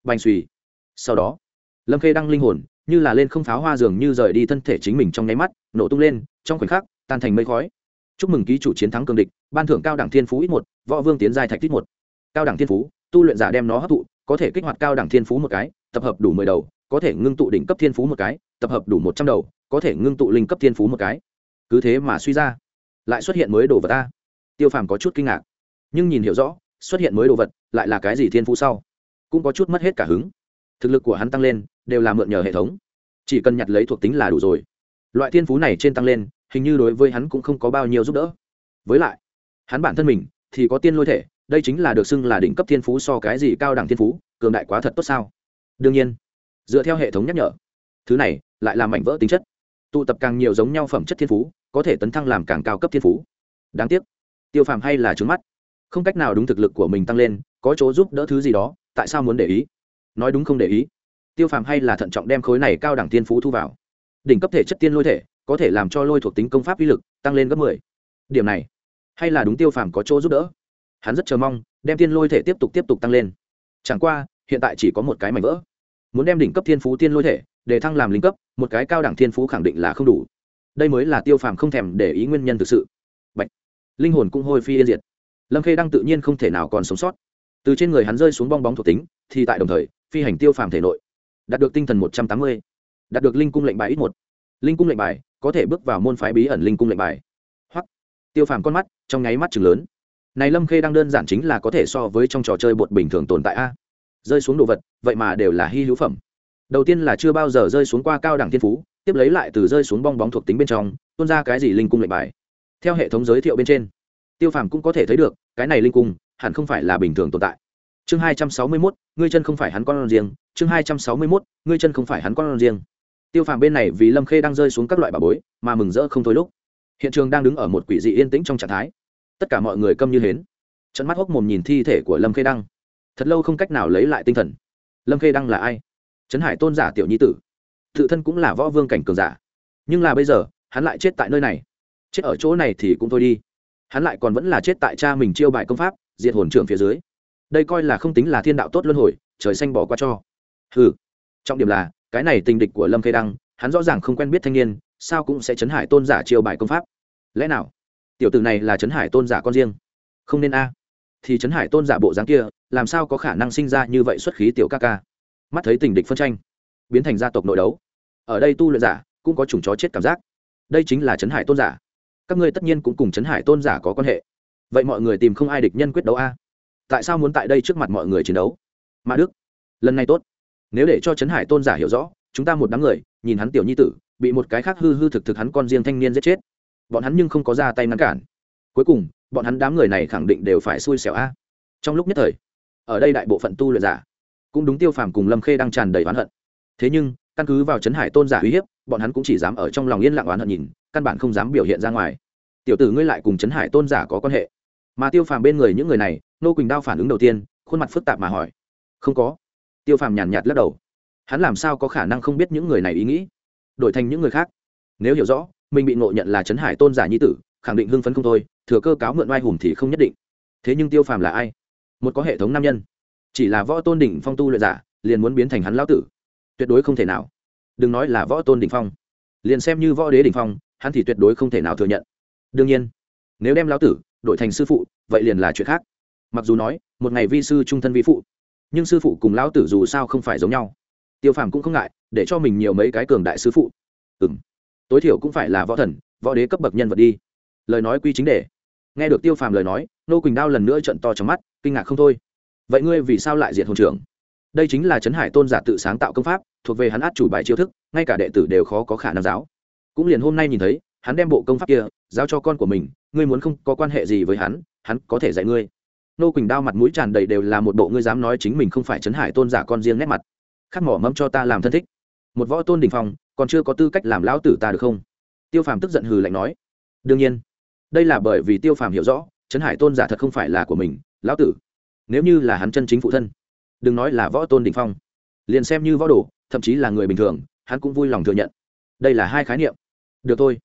Bành suy sau đó, lâm khê đăng linh hồn, như là lên không pháo hoa dường như rời đi thân thể chính mình trong nháy mắt, nổ tung lên, trong khoảnh khắc, tan thành mây khói. Chúc mừng ký chủ chiến thắng cường địch, ban thưởng cao đẳng thiên phú ít một, võ vương tiến giai thạch ít một cao đẳng thiên phú, tu luyện giả đem nó hấp thụ, có thể kích hoạt cao đẳng thiên phú một cái, tập hợp đủ mười đầu, có thể ngưng tụ đỉnh cấp thiên phú một cái, tập hợp đủ một trăm đầu, có thể ngưng tụ linh cấp thiên phú một cái. Cứ thế mà suy ra, lại xuất hiện mới đồ vật ta. Tiêu phàm có chút kinh ngạc, nhưng nhìn hiểu rõ, xuất hiện mới đồ vật lại là cái gì thiên phú sau, cũng có chút mất hết cả hứng. Thực lực của hắn tăng lên, đều là mượn nhờ hệ thống. Chỉ cần nhặt lấy thuộc tính là đủ rồi. Loại thiên phú này trên tăng lên, hình như đối với hắn cũng không có bao nhiêu giúp đỡ. Với lại, hắn bản thân mình thì có tiên lôi thể đây chính là được xưng là đỉnh cấp thiên phú so cái gì cao đẳng thiên phú, cường đại quá thật tốt sao? Đương nhiên, dựa theo hệ thống nhắc nhở, thứ này lại là mảnh vỡ tính chất. Tụ tập càng nhiều giống nhau phẩm chất thiên phú, có thể tấn thăng làm càng cao cấp thiên phú. Đáng tiếc, tiêu phàm hay là trướng mắt. Không cách nào đúng thực lực của mình tăng lên, có chỗ giúp đỡ thứ gì đó, tại sao muốn để ý? Nói đúng không để ý. Tiêu phàm hay là thận trọng đem khối này cao đẳng thiên phú thu vào. Đỉnh cấp thể chất tiên lôi thể, có thể làm cho lôi thuộc tính công pháp uy lực tăng lên gấp mười. Điểm này, hay là đúng tiêu phàm có chỗ giúp đỡ? Hắn rất chờ mong, đem tiên lôi thể tiếp tục tiếp tục tăng lên. Chẳng qua, hiện tại chỉ có một cái mảnh vỡ. Muốn đem đỉnh cấp thiên phú tiên lôi thể để thăng làm linh cấp, một cái cao đẳng thiên phú khẳng định là không đủ. Đây mới là tiêu phàm không thèm để ý nguyên nhân thực sự. Bạch. linh hồn cũng hôi phi yên diệt. Lâm khê đang tự nhiên không thể nào còn sống sót. Từ trên người hắn rơi xuống bong bóng thuộc tính, thì tại đồng thời, phi hành tiêu phàm thể nội. Đạt được tinh thần một trăm tám mươi, đạt được linh cung lệnh bài ít một. Linh cung lệnh bài có thể bước vào môn phái bí ẩn linh cung lệnh bài. Hoặc, tiêu phàm con mắt trong nháy mắt chừng lớn này lâm khê đang đơn giản chính là có thể so với trong trò chơi bột bình thường tồn tại a. Rơi xuống đồ vật, vậy mà đều là hy hữu phẩm. Đầu tiên là chưa bao giờ rơi xuống qua cao đẳng thiên phú, tiếp lấy lại từ rơi xuống bong bóng thuộc tính bên trong, tuôn ra cái gì linh cung lệnh bài. Theo hệ thống giới thiệu bên trên, tiêu phàm cũng có thể thấy được, cái này linh cung hẳn không phải là bình thường tồn tại. Chương hai trăm sáu mươi mốt, ngươi chân không phải hắn con riêng. Chương hai trăm sáu mươi mốt, ngươi chân không phải hắn con riêng. Tiêu phàm bên này vì lâm khê đang rơi xuống các loại bà bối, mà mừng rỡ không thôi lúc. Hiện trường đang đứng ở một quỷ dị yên tĩnh trong trạng thái tất cả mọi người câm như hến. Trận mắt hốc mồm nhìn thi thể của lâm khê đăng. Thật lâu không cách nào lấy lại tinh thần. Lâm khê đăng là ai? Trấn hải tôn giả tiểu nhi tử. Tự thân cũng là võ vương cảnh cường giả. Nhưng là bây giờ, hắn lại chết tại nơi này. Chết ở chỗ này thì cũng thôi đi. Hắn lại còn vẫn là chết tại cha mình chiêu bài công pháp, diệt hồn trưởng phía dưới. Đây coi là không tính là thiên đạo tốt luân hồi, trời xanh bỏ qua cho. Ừ trọng điểm là, cái này tình địch của lâm khê đăng, hắn rõ ràng không quen biết thanh niên, sao cũng sẽ chấn hải tôn giả chiêu bài công pháp. Lẽ nào? Tiểu tử này là chấn hải tôn giả con riêng. Không nên a. Thì chấn hải tôn giả bộ dáng kia, làm sao có khả năng sinh ra như vậy xuất khí tiểu ca ca? Mắt thấy tình địch phân tranh, biến thành gia tộc nội đấu. Ở đây tu luyện giả cũng có chủng chó chết cảm giác. Đây chính là chấn hải tôn giả. Các ngươi tất nhiên cũng cùng chấn hải tôn giả có quan hệ. Vậy mọi người tìm không ai địch nhân quyết đấu a? Tại sao muốn tại đây trước mặt mọi người chiến đấu? Mã đức, lần này tốt. Nếu để cho trấn hải tôn giả hiểu rõ, chúng ta một đám người, nhìn hắn tiểu nhi tử, bị một cái khác hư hư thực thực hắn con riêng thanh niên giết chết bọn hắn nhưng không có ra tay ngăn cản. Cuối cùng, bọn hắn đám người này khẳng định đều phải xui xẻo a. Trong lúc nhất thời, ở đây đại bộ phận tu luyện giả cũng đúng tiêu phàm cùng lâm khê đang tràn đầy oán hận. Thế nhưng, căn cứ vào trấn hải tôn giả uy hiếp, bọn hắn cũng chỉ dám ở trong lòng yên lặng oán hận nhìn, căn bản không dám biểu hiện ra ngoài. Tiểu tử ngươi lại cùng trấn hải tôn giả có quan hệ? Mà tiêu phàm bên người những người này, nô quỳnh đao phản ứng đầu tiên, khuôn mặt phức tạp mà hỏi. Không có. Tiêu phàm nhàn nhạt lắc đầu. Hắn làm sao có khả năng không biết những người này ý nghĩ? Đổi thành những người khác. Nếu hiểu rõ mình bị ngộ nhận là trấn hải tôn giả nhi tử, khẳng định hưng phấn không thôi, thừa cơ cáo mượn oai hùng thì không nhất định. Thế nhưng tiêu phàm là ai? Một có hệ thống nam nhân. Chỉ là võ tôn đỉnh phong tu luyện giả, liền muốn biến thành hắn lão tử. Tuyệt đối không thể nào. Đừng nói là võ tôn đỉnh phong. Liền xem như võ đế đỉnh phong, hắn thì tuyệt đối không thể nào thừa nhận. Đương nhiên, nếu đem lão tử đổi thành sư phụ, vậy liền là chuyện khác. Mặc dù nói, một ngày vi sư trung thân vi phụ, nhưng sư phụ cùng lão tử dù sao không phải giống nhau. Tiêu phàm cũng không ngại, để cho mình nhiều mấy cái cường đại sư phụ. Ừ m tối thiểu cũng phải là võ thần, võ đế cấp bậc nhân vật đi. Lời nói quy chính đề. Nghe được tiêu phàm lời nói, nô quỳnh đao lần nữa trận to trong mắt, kinh ngạc không thôi. Vậy ngươi vì sao lại diệt hồn trưởng? Đây chính là trấn hải tôn giả tự sáng tạo công pháp, thuộc về hắn át chủ bài chiêu thức, ngay cả đệ tử đều khó có khả năng giáo. Cũng liền hôm nay nhìn thấy, hắn đem bộ công pháp kia giao cho con của mình, ngươi muốn không có quan hệ gì với hắn hắn có thể dạy ngươi. Nô quỳnh đao mặt mũi tràn đầy đều là một bộ ngươi dám nói chính mình không phải trấn hải tôn giả con riêng nét mặt. Khắc mỏ mâm cho ta làm thân thích. Một võ tôn đình phong còn chưa có tư cách làm lão tử ta được không? Tiêu phàm tức giận hừ lạnh nói. Đương nhiên. Đây là bởi vì tiêu phàm hiểu rõ, trấn hải tôn giả thật không phải là của mình, lão tử. Nếu như là hắn chân chính phụ thân, đừng nói là võ tôn đình phong, liền xem như võ đồ, thậm chí là người bình thường, hắn cũng vui lòng thừa nhận. Đây là hai khái niệm. Được thôi.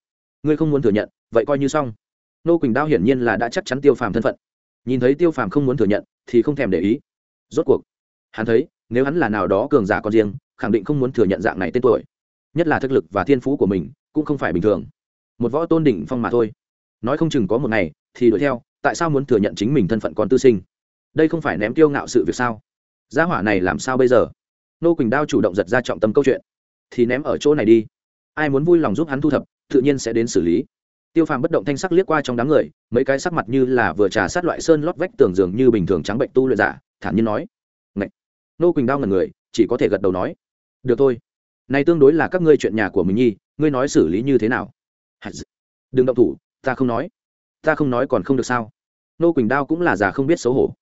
Ngươi không muốn thừa nhận, vậy coi như xong. Nô quỳnh đao hiển nhiên là đã chắc chắn tiêu phàm thân phận. Nhìn thấy tiêu phàm không muốn thừa nhận, thì không thèm để ý. Rốt cuộc, hắn thấy, nếu hắn là nào đó cường giả con riêng, khẳng định không muốn thừa nhận dạng này tên tuổi nhất là thực lực và thiên phú của mình, cũng không phải bình thường. Một võ tôn đỉnh phong mà thôi. Nói không chừng có một ngày, thì đuổi theo, tại sao muốn thừa nhận chính mình thân phận con tư sinh? Đây không phải ném tiêu ngạo sự việc sao? Gia hỏa này làm sao bây giờ? Nô quỳnh đao chủ động giật ra trọng tâm câu chuyện. Thì ném ở chỗ này đi. Ai muốn vui lòng giúp hắn thu thập, tự nhiên sẽ đến xử lý. Tiêu phàm bất động thanh sắc liếc qua trong đám người, mấy cái sắc mặt như là vừa trà sát loại sơn lót vách tường dường như bình thường trắng bệnh tu luyện giả, thản nhiên nói. Ngậy! nô quỳnh đao ngần người, chỉ có thể gật đầu nói. Được thôi này tương đối là các ngươi chuyện nhà của mình nhi, ngươi nói xử lý như thế nào? Đừng động thủ, ta không nói. Ta không nói còn không được sao? Nô quỳnh đao cũng là già không biết xấu hổ.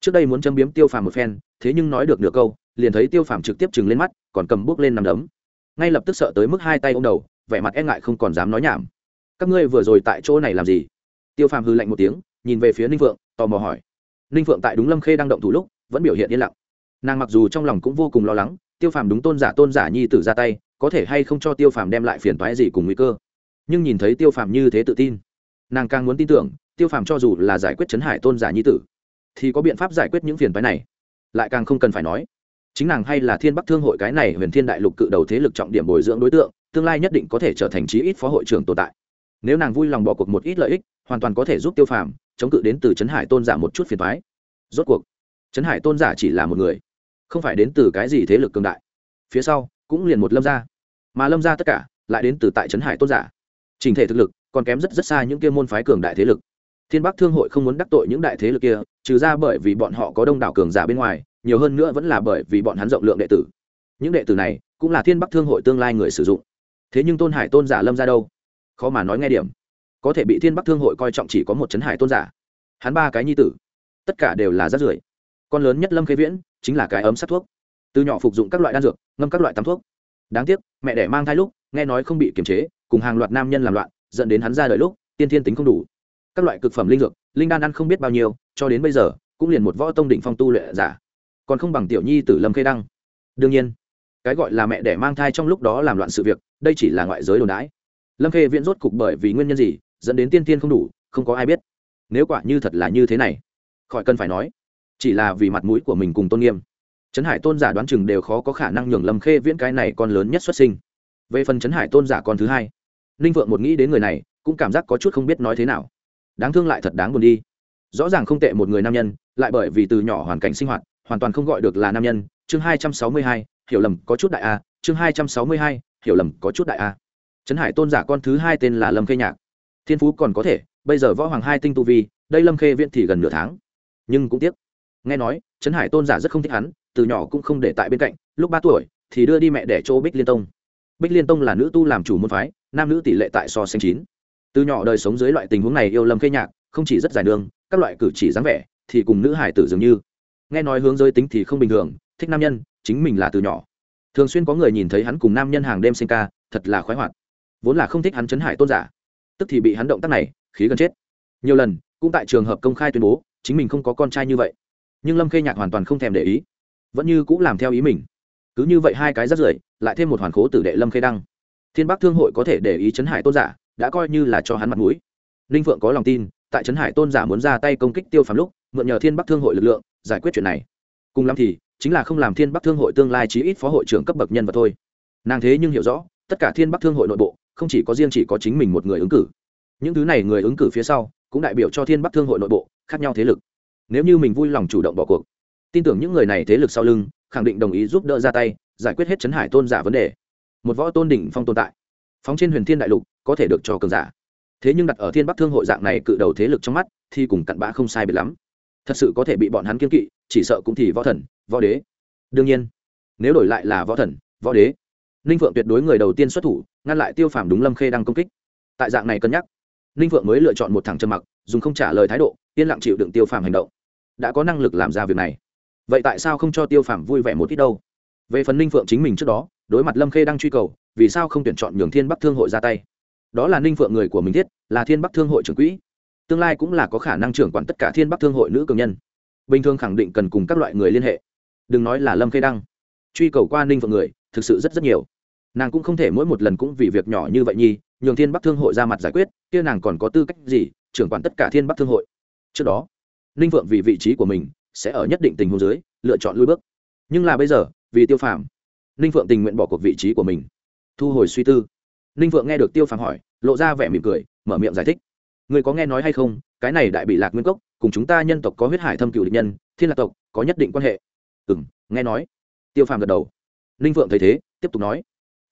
Trước đây muốn châm biếm tiêu phàm một phen, thế nhưng nói được nửa câu, liền thấy tiêu phàm trực tiếp chừng lên mắt, còn cầm bước lên nằm đấm. Ngay lập tức sợ tới mức hai tay ô m đầu, vẻ mặt e ngại không còn dám nói nhảm. Các ngươi vừa rồi tại chỗ này làm gì? Tiêu phàm hư lạnh một tiếng, nhìn về phía ninh phượng, tò mò hỏi. Ninh phượng tại đúng lâm khê đang động thủ lúc, vẫn biểu hiện yên lặng. Nàng mặc dù trong lòng cũng vô cùng lo lắng tiêu phàm đúng tôn giả tôn giả nhi tử ra tay, có thể hay không cho tiêu phàm đem lại phiền toái gì cùng nguy cơ. Nhưng nhìn thấy tiêu phàm như thế tự tin, nàng càng muốn tin tưởng, tiêu phàm cho dù là giải quyết chấn hải tôn giả nhi tử, thì có biện pháp giải quyết những phiền toái này. Lại càng không cần phải nói, chính nàng hay là thiên bắc thương hội cái này huyền thiên đại lục cự đầu thế lực trọng điểm bồi dưỡng đối tượng, tương lai nhất định có thể trở thành chí ít phó hội trưởng tồn tại. Nếu nàng vui lòng bỏ cuộc một ít lợi ích, hoàn toàn có thể giúp tiêu phàm chống cự đến từ trấn hải tôn giả một chút phiền thoái rốt cuộc trấn hải tôn giả chỉ là một người không phải đến từ cái gì thế lực cường đại. Phía sau, cũng liền một lâm gia. Mà lâm gia tất cả lại đến từ tại trấn hải tôn giả. Trình thể thực lực còn kém rất rất xa những kia môn phái cường đại thế lực. Thiên bắc thương hội không muốn đắc tội những đại thế lực kia, trừ ra bởi vì bọn họ có đông đảo cường giả bên ngoài, nhiều hơn nữa vẫn là bởi vì bọn hắn rộng lượng đệ tử. Những đệ tử này cũng là thiên bắc thương hội tương lai người sử dụng. Thế nhưng tôn hải tôn giả lâm ra đâu? Khó mà nói nghe điểm. Có thể bị thiên bắc thương hội coi trọng chỉ có một trấn hải tôn giả. Hắn ba cái nhi tử, tất cả đều là rát rưởi. Con lớn nhất lâm khê viễn chính là cái ấm sát thuốc. Từ nhỏ phục dụng các loại đan dược, ngâm các loại tắm thuốc. Đáng tiếc, mẹ đẻ mang thai lúc, nghe nói không bị kiềm chế, cùng hàng loạt nam nhân làm loạn, dẫn đến hắn ra đời lúc, tiên thiên tính không đủ. Các loại cực phẩm linh dược, linh đan ăn không biết bao nhiêu, cho đến bây giờ, cũng liền một võ tông định phong tu luyện giả. Còn không bằng tiểu nhi tử lâm khê đăng. Đương nhiên, cái gọi là mẹ đẻ mang thai trong lúc đó làm loạn sự việc, đây chỉ là ngoại giới đồn đãi. Lâm khê viễn rốt cục bởi vì nguyên nhân gì, dẫn đến tiên tiên không đủ, không có ai biết. Nếu quả như thật là như thế này, khỏi cần phải nói chỉ là vì mặt mũi của mình cùng tôn nghiêm. Trấn hải tôn giả đoán chừng đều khó có khả năng nhường lâm khê viễn cái này con lớn nhất xuất sinh. Về phần trấn hải tôn giả con thứ hai, ninh vượng một nghĩ đến người này, cũng cảm giác có chút không biết nói thế nào. Đáng thương lại thật đáng buồn đi. Rõ ràng không tệ một người nam nhân, lại bởi vì từ nhỏ hoàn cảnh sinh hoạt, hoàn toàn không gọi được là nam nhân. Chương hai trăm sáu mươi hai, hiểu lầm có chút đại a. Chương hai trăm sáu mươi hai, hiểu lầm có chút đại a. Trấn hải tôn giả con thứ hai tên là lâm khê nhạc. Thiên phú còn có thể, bây giờ võ hoàng hai tinh tu vi, đây lâm khê viễn thì gần nửa tháng. Nhưng cũng tiếc nghe nói, trấn hải tôn giả rất không thích hắn, từ nhỏ cũng không để tại bên cạnh, lúc ba tuổi thì đưa đi mẹ để chỗ bích liên tông. Bích liên tông là nữ tu làm chủ môn phái, nam nữ tỷ lệ tại so sánh chín. Từ nhỏ đời sống dưới loại tình huống này yêu lâm khê nhạc, không chỉ rất dài đường các loại cử chỉ dáng vẻ thì cùng nữ hải tử dường như. Nghe nói hướng giới tính thì không bình thường, thích nam nhân, chính mình là từ nhỏ. Thường xuyên có người nhìn thấy hắn cùng nam nhân hàng đêm sinh ca, thật là khoái hoạt. Vốn là không thích hắn chấn hải tôn giả, tức thì bị hắn động tác này, khí gần chết. Nhiều lần, cũng tại trường hợp công khai tuyên bố, chính mình không có con trai như vậy nhưng lâm khê nhạc hoàn toàn không thèm để ý vẫn như cũng làm theo ý mình cứ như vậy hai cái rất rưởi lại thêm một hoàn khố tử đệ lâm khê đăng thiên bắc thương hội có thể để ý chấn hải tôn giả đã coi như là cho hắn mặt mũi ninh phượng có lòng tin tại trấn hải tôn giả muốn ra tay công kích tiêu phàm lúc mượn nhờ thiên bắc thương hội lực lượng giải quyết chuyện này cùng lắm thì chính là không làm thiên bắc thương hội tương lai chí ít phó hội trưởng cấp bậc nhân vật thôi nàng thế nhưng hiểu rõ tất cả thiên bắc thương hội nội bộ không chỉ có riêng chỉ có chính mình một người ứng cử những thứ này người ứng cử phía sau cũng đại biểu cho thiên bắc thương hội nội bộ khác nhau thế lực nếu như mình vui lòng chủ động bỏ cuộc. Tin tưởng những người này thế lực sau lưng, khẳng định đồng ý giúp đỡ ra tay, giải quyết hết chấn hải tôn giả vấn đề. Một võ tôn đỉnh phong tồn tại. Phóng trên huyền thiên đại lục, có thể được cho cường giả. Thế nhưng đặt ở thiên bắc thương hội dạng này cự đầu thế lực trong mắt, thì cùng cặn bã không sai biệt lắm. Thật sự có thể bị bọn hắn kiên kỵ, chỉ sợ cũng thì võ thần, võ đế. Đương nhiên, nếu đổi lại là võ thần, võ đế, ninh phượng tuyệt đối người đầu tiên xuất thủ, ngăn lại tiêu phàm đúng lâm khê đang công kích. Tại dạng này cân nhắc, ninh phượng mới lựa chọn một thằng trầm mặc dùng không trả lời thái độ, yên lặng chịu đựng tiêu phàm hành động. Đã có năng lực làm ra việc này. Vậy tại sao không cho tiêu phàm vui vẻ một ít đâu? Về phần ninh phượng chính mình trước đó, đối mặt lâm khê đang truy cầu, vì sao không tuyển chọn nhường thiên bắc thương hội ra tay? Đó là ninh phượng người của mình thiết, là thiên bắc thương hội trưởng quỹ. Tương lai cũng là có khả năng trưởng quản tất cả thiên bắc thương hội nữ cường nhân. Bình thường khẳng định cần cùng các loại người liên hệ. Đừng nói là lâm khê đăng. Truy cầu qua ninh phượng người, thực sự rất rất nhiều. Nàng cũng không thể mỗi một lần cũng vì việc nhỏ như vậy nhi nhường thiên bắc thương hội ra mặt giải quyết, kia nàng còn có tư cách gì trưởng quản tất cả thiên bắc thương hội. Trước đó, ninh phượng vì vị trí của mình sẽ ở nhất định tình huống dưới lựa chọn lui bước. Nhưng là bây giờ, vì tiêu phàm, ninh phượng tình nguyện bỏ cuộc vị trí của mình. Thu hồi suy tư, ninh phượng nghe được tiêu phàm hỏi, lộ ra vẻ mỉm cười, mở miệng giải thích. Người có nghe nói hay không, cái này đại bị lạc nguyên cốc, cùng chúng ta nhân tộc có huyết hải thâm cựu địch nhân, thiên lạc tộc, có nhất định quan hệ. Ừ m nghe nói. Tiêu phàm gật đầu. Ninh phượng thấy thế, tiếp tục nói.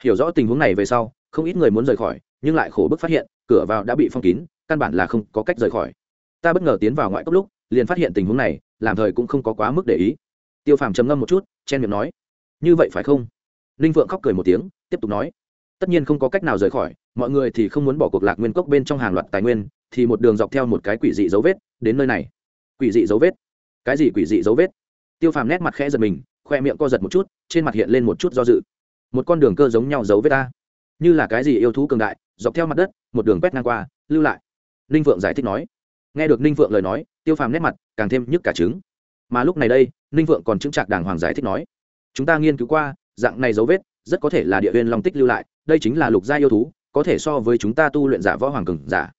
Hiểu rõ tình huống này về sau, không ít người muốn rời khỏi, nhưng lại khổ bức phát hiện, cửa vào đã bị phong kín căn bản là không có cách rời khỏi. Ta bất ngờ tiến vào ngoại cốc lúc, liền phát hiện tình huống này, làm thời cũng không có quá mức để ý. Tiêu phàm trầm ngâm một chút, chen miệng nói, như vậy phải không? Ninh Vượng khóc cười một tiếng, tiếp tục nói, tất nhiên không có cách nào rời khỏi, mọi người thì không muốn bỏ cuộc lạc nguyên cốc bên trong hàng loạt tài nguyên, thì một đường dọc theo một cái quỷ dị dấu vết, đến nơi này. Quỷ dị dấu vết? Cái gì quỷ dị dấu vết? Tiêu phàm nét mặt khẽ giật mình, khoe miệng co giật một chút, trên mặt hiện lên một chút do dự. Một con đường cơ giống nhau dấu vết ta như là cái gì yêu thú cường đại, dọc theo mặt đất, một đường quét ngang qua, lưu lại ninh vượng giải thích nói. Nghe được ninh vượng lời nói, tiêu phàm nét mặt càng thêm nhức cả trứng. Mà lúc này đây, ninh vượng còn chứng trạc đàng hoàng giải thích nói. Chúng ta nghiên cứu qua, dạng này dấu vết rất có thể là địa huyên long tích lưu lại, đây chính là lục gia yêu thú, có thể so với chúng ta tu luyện giả võ hoàng cường giả.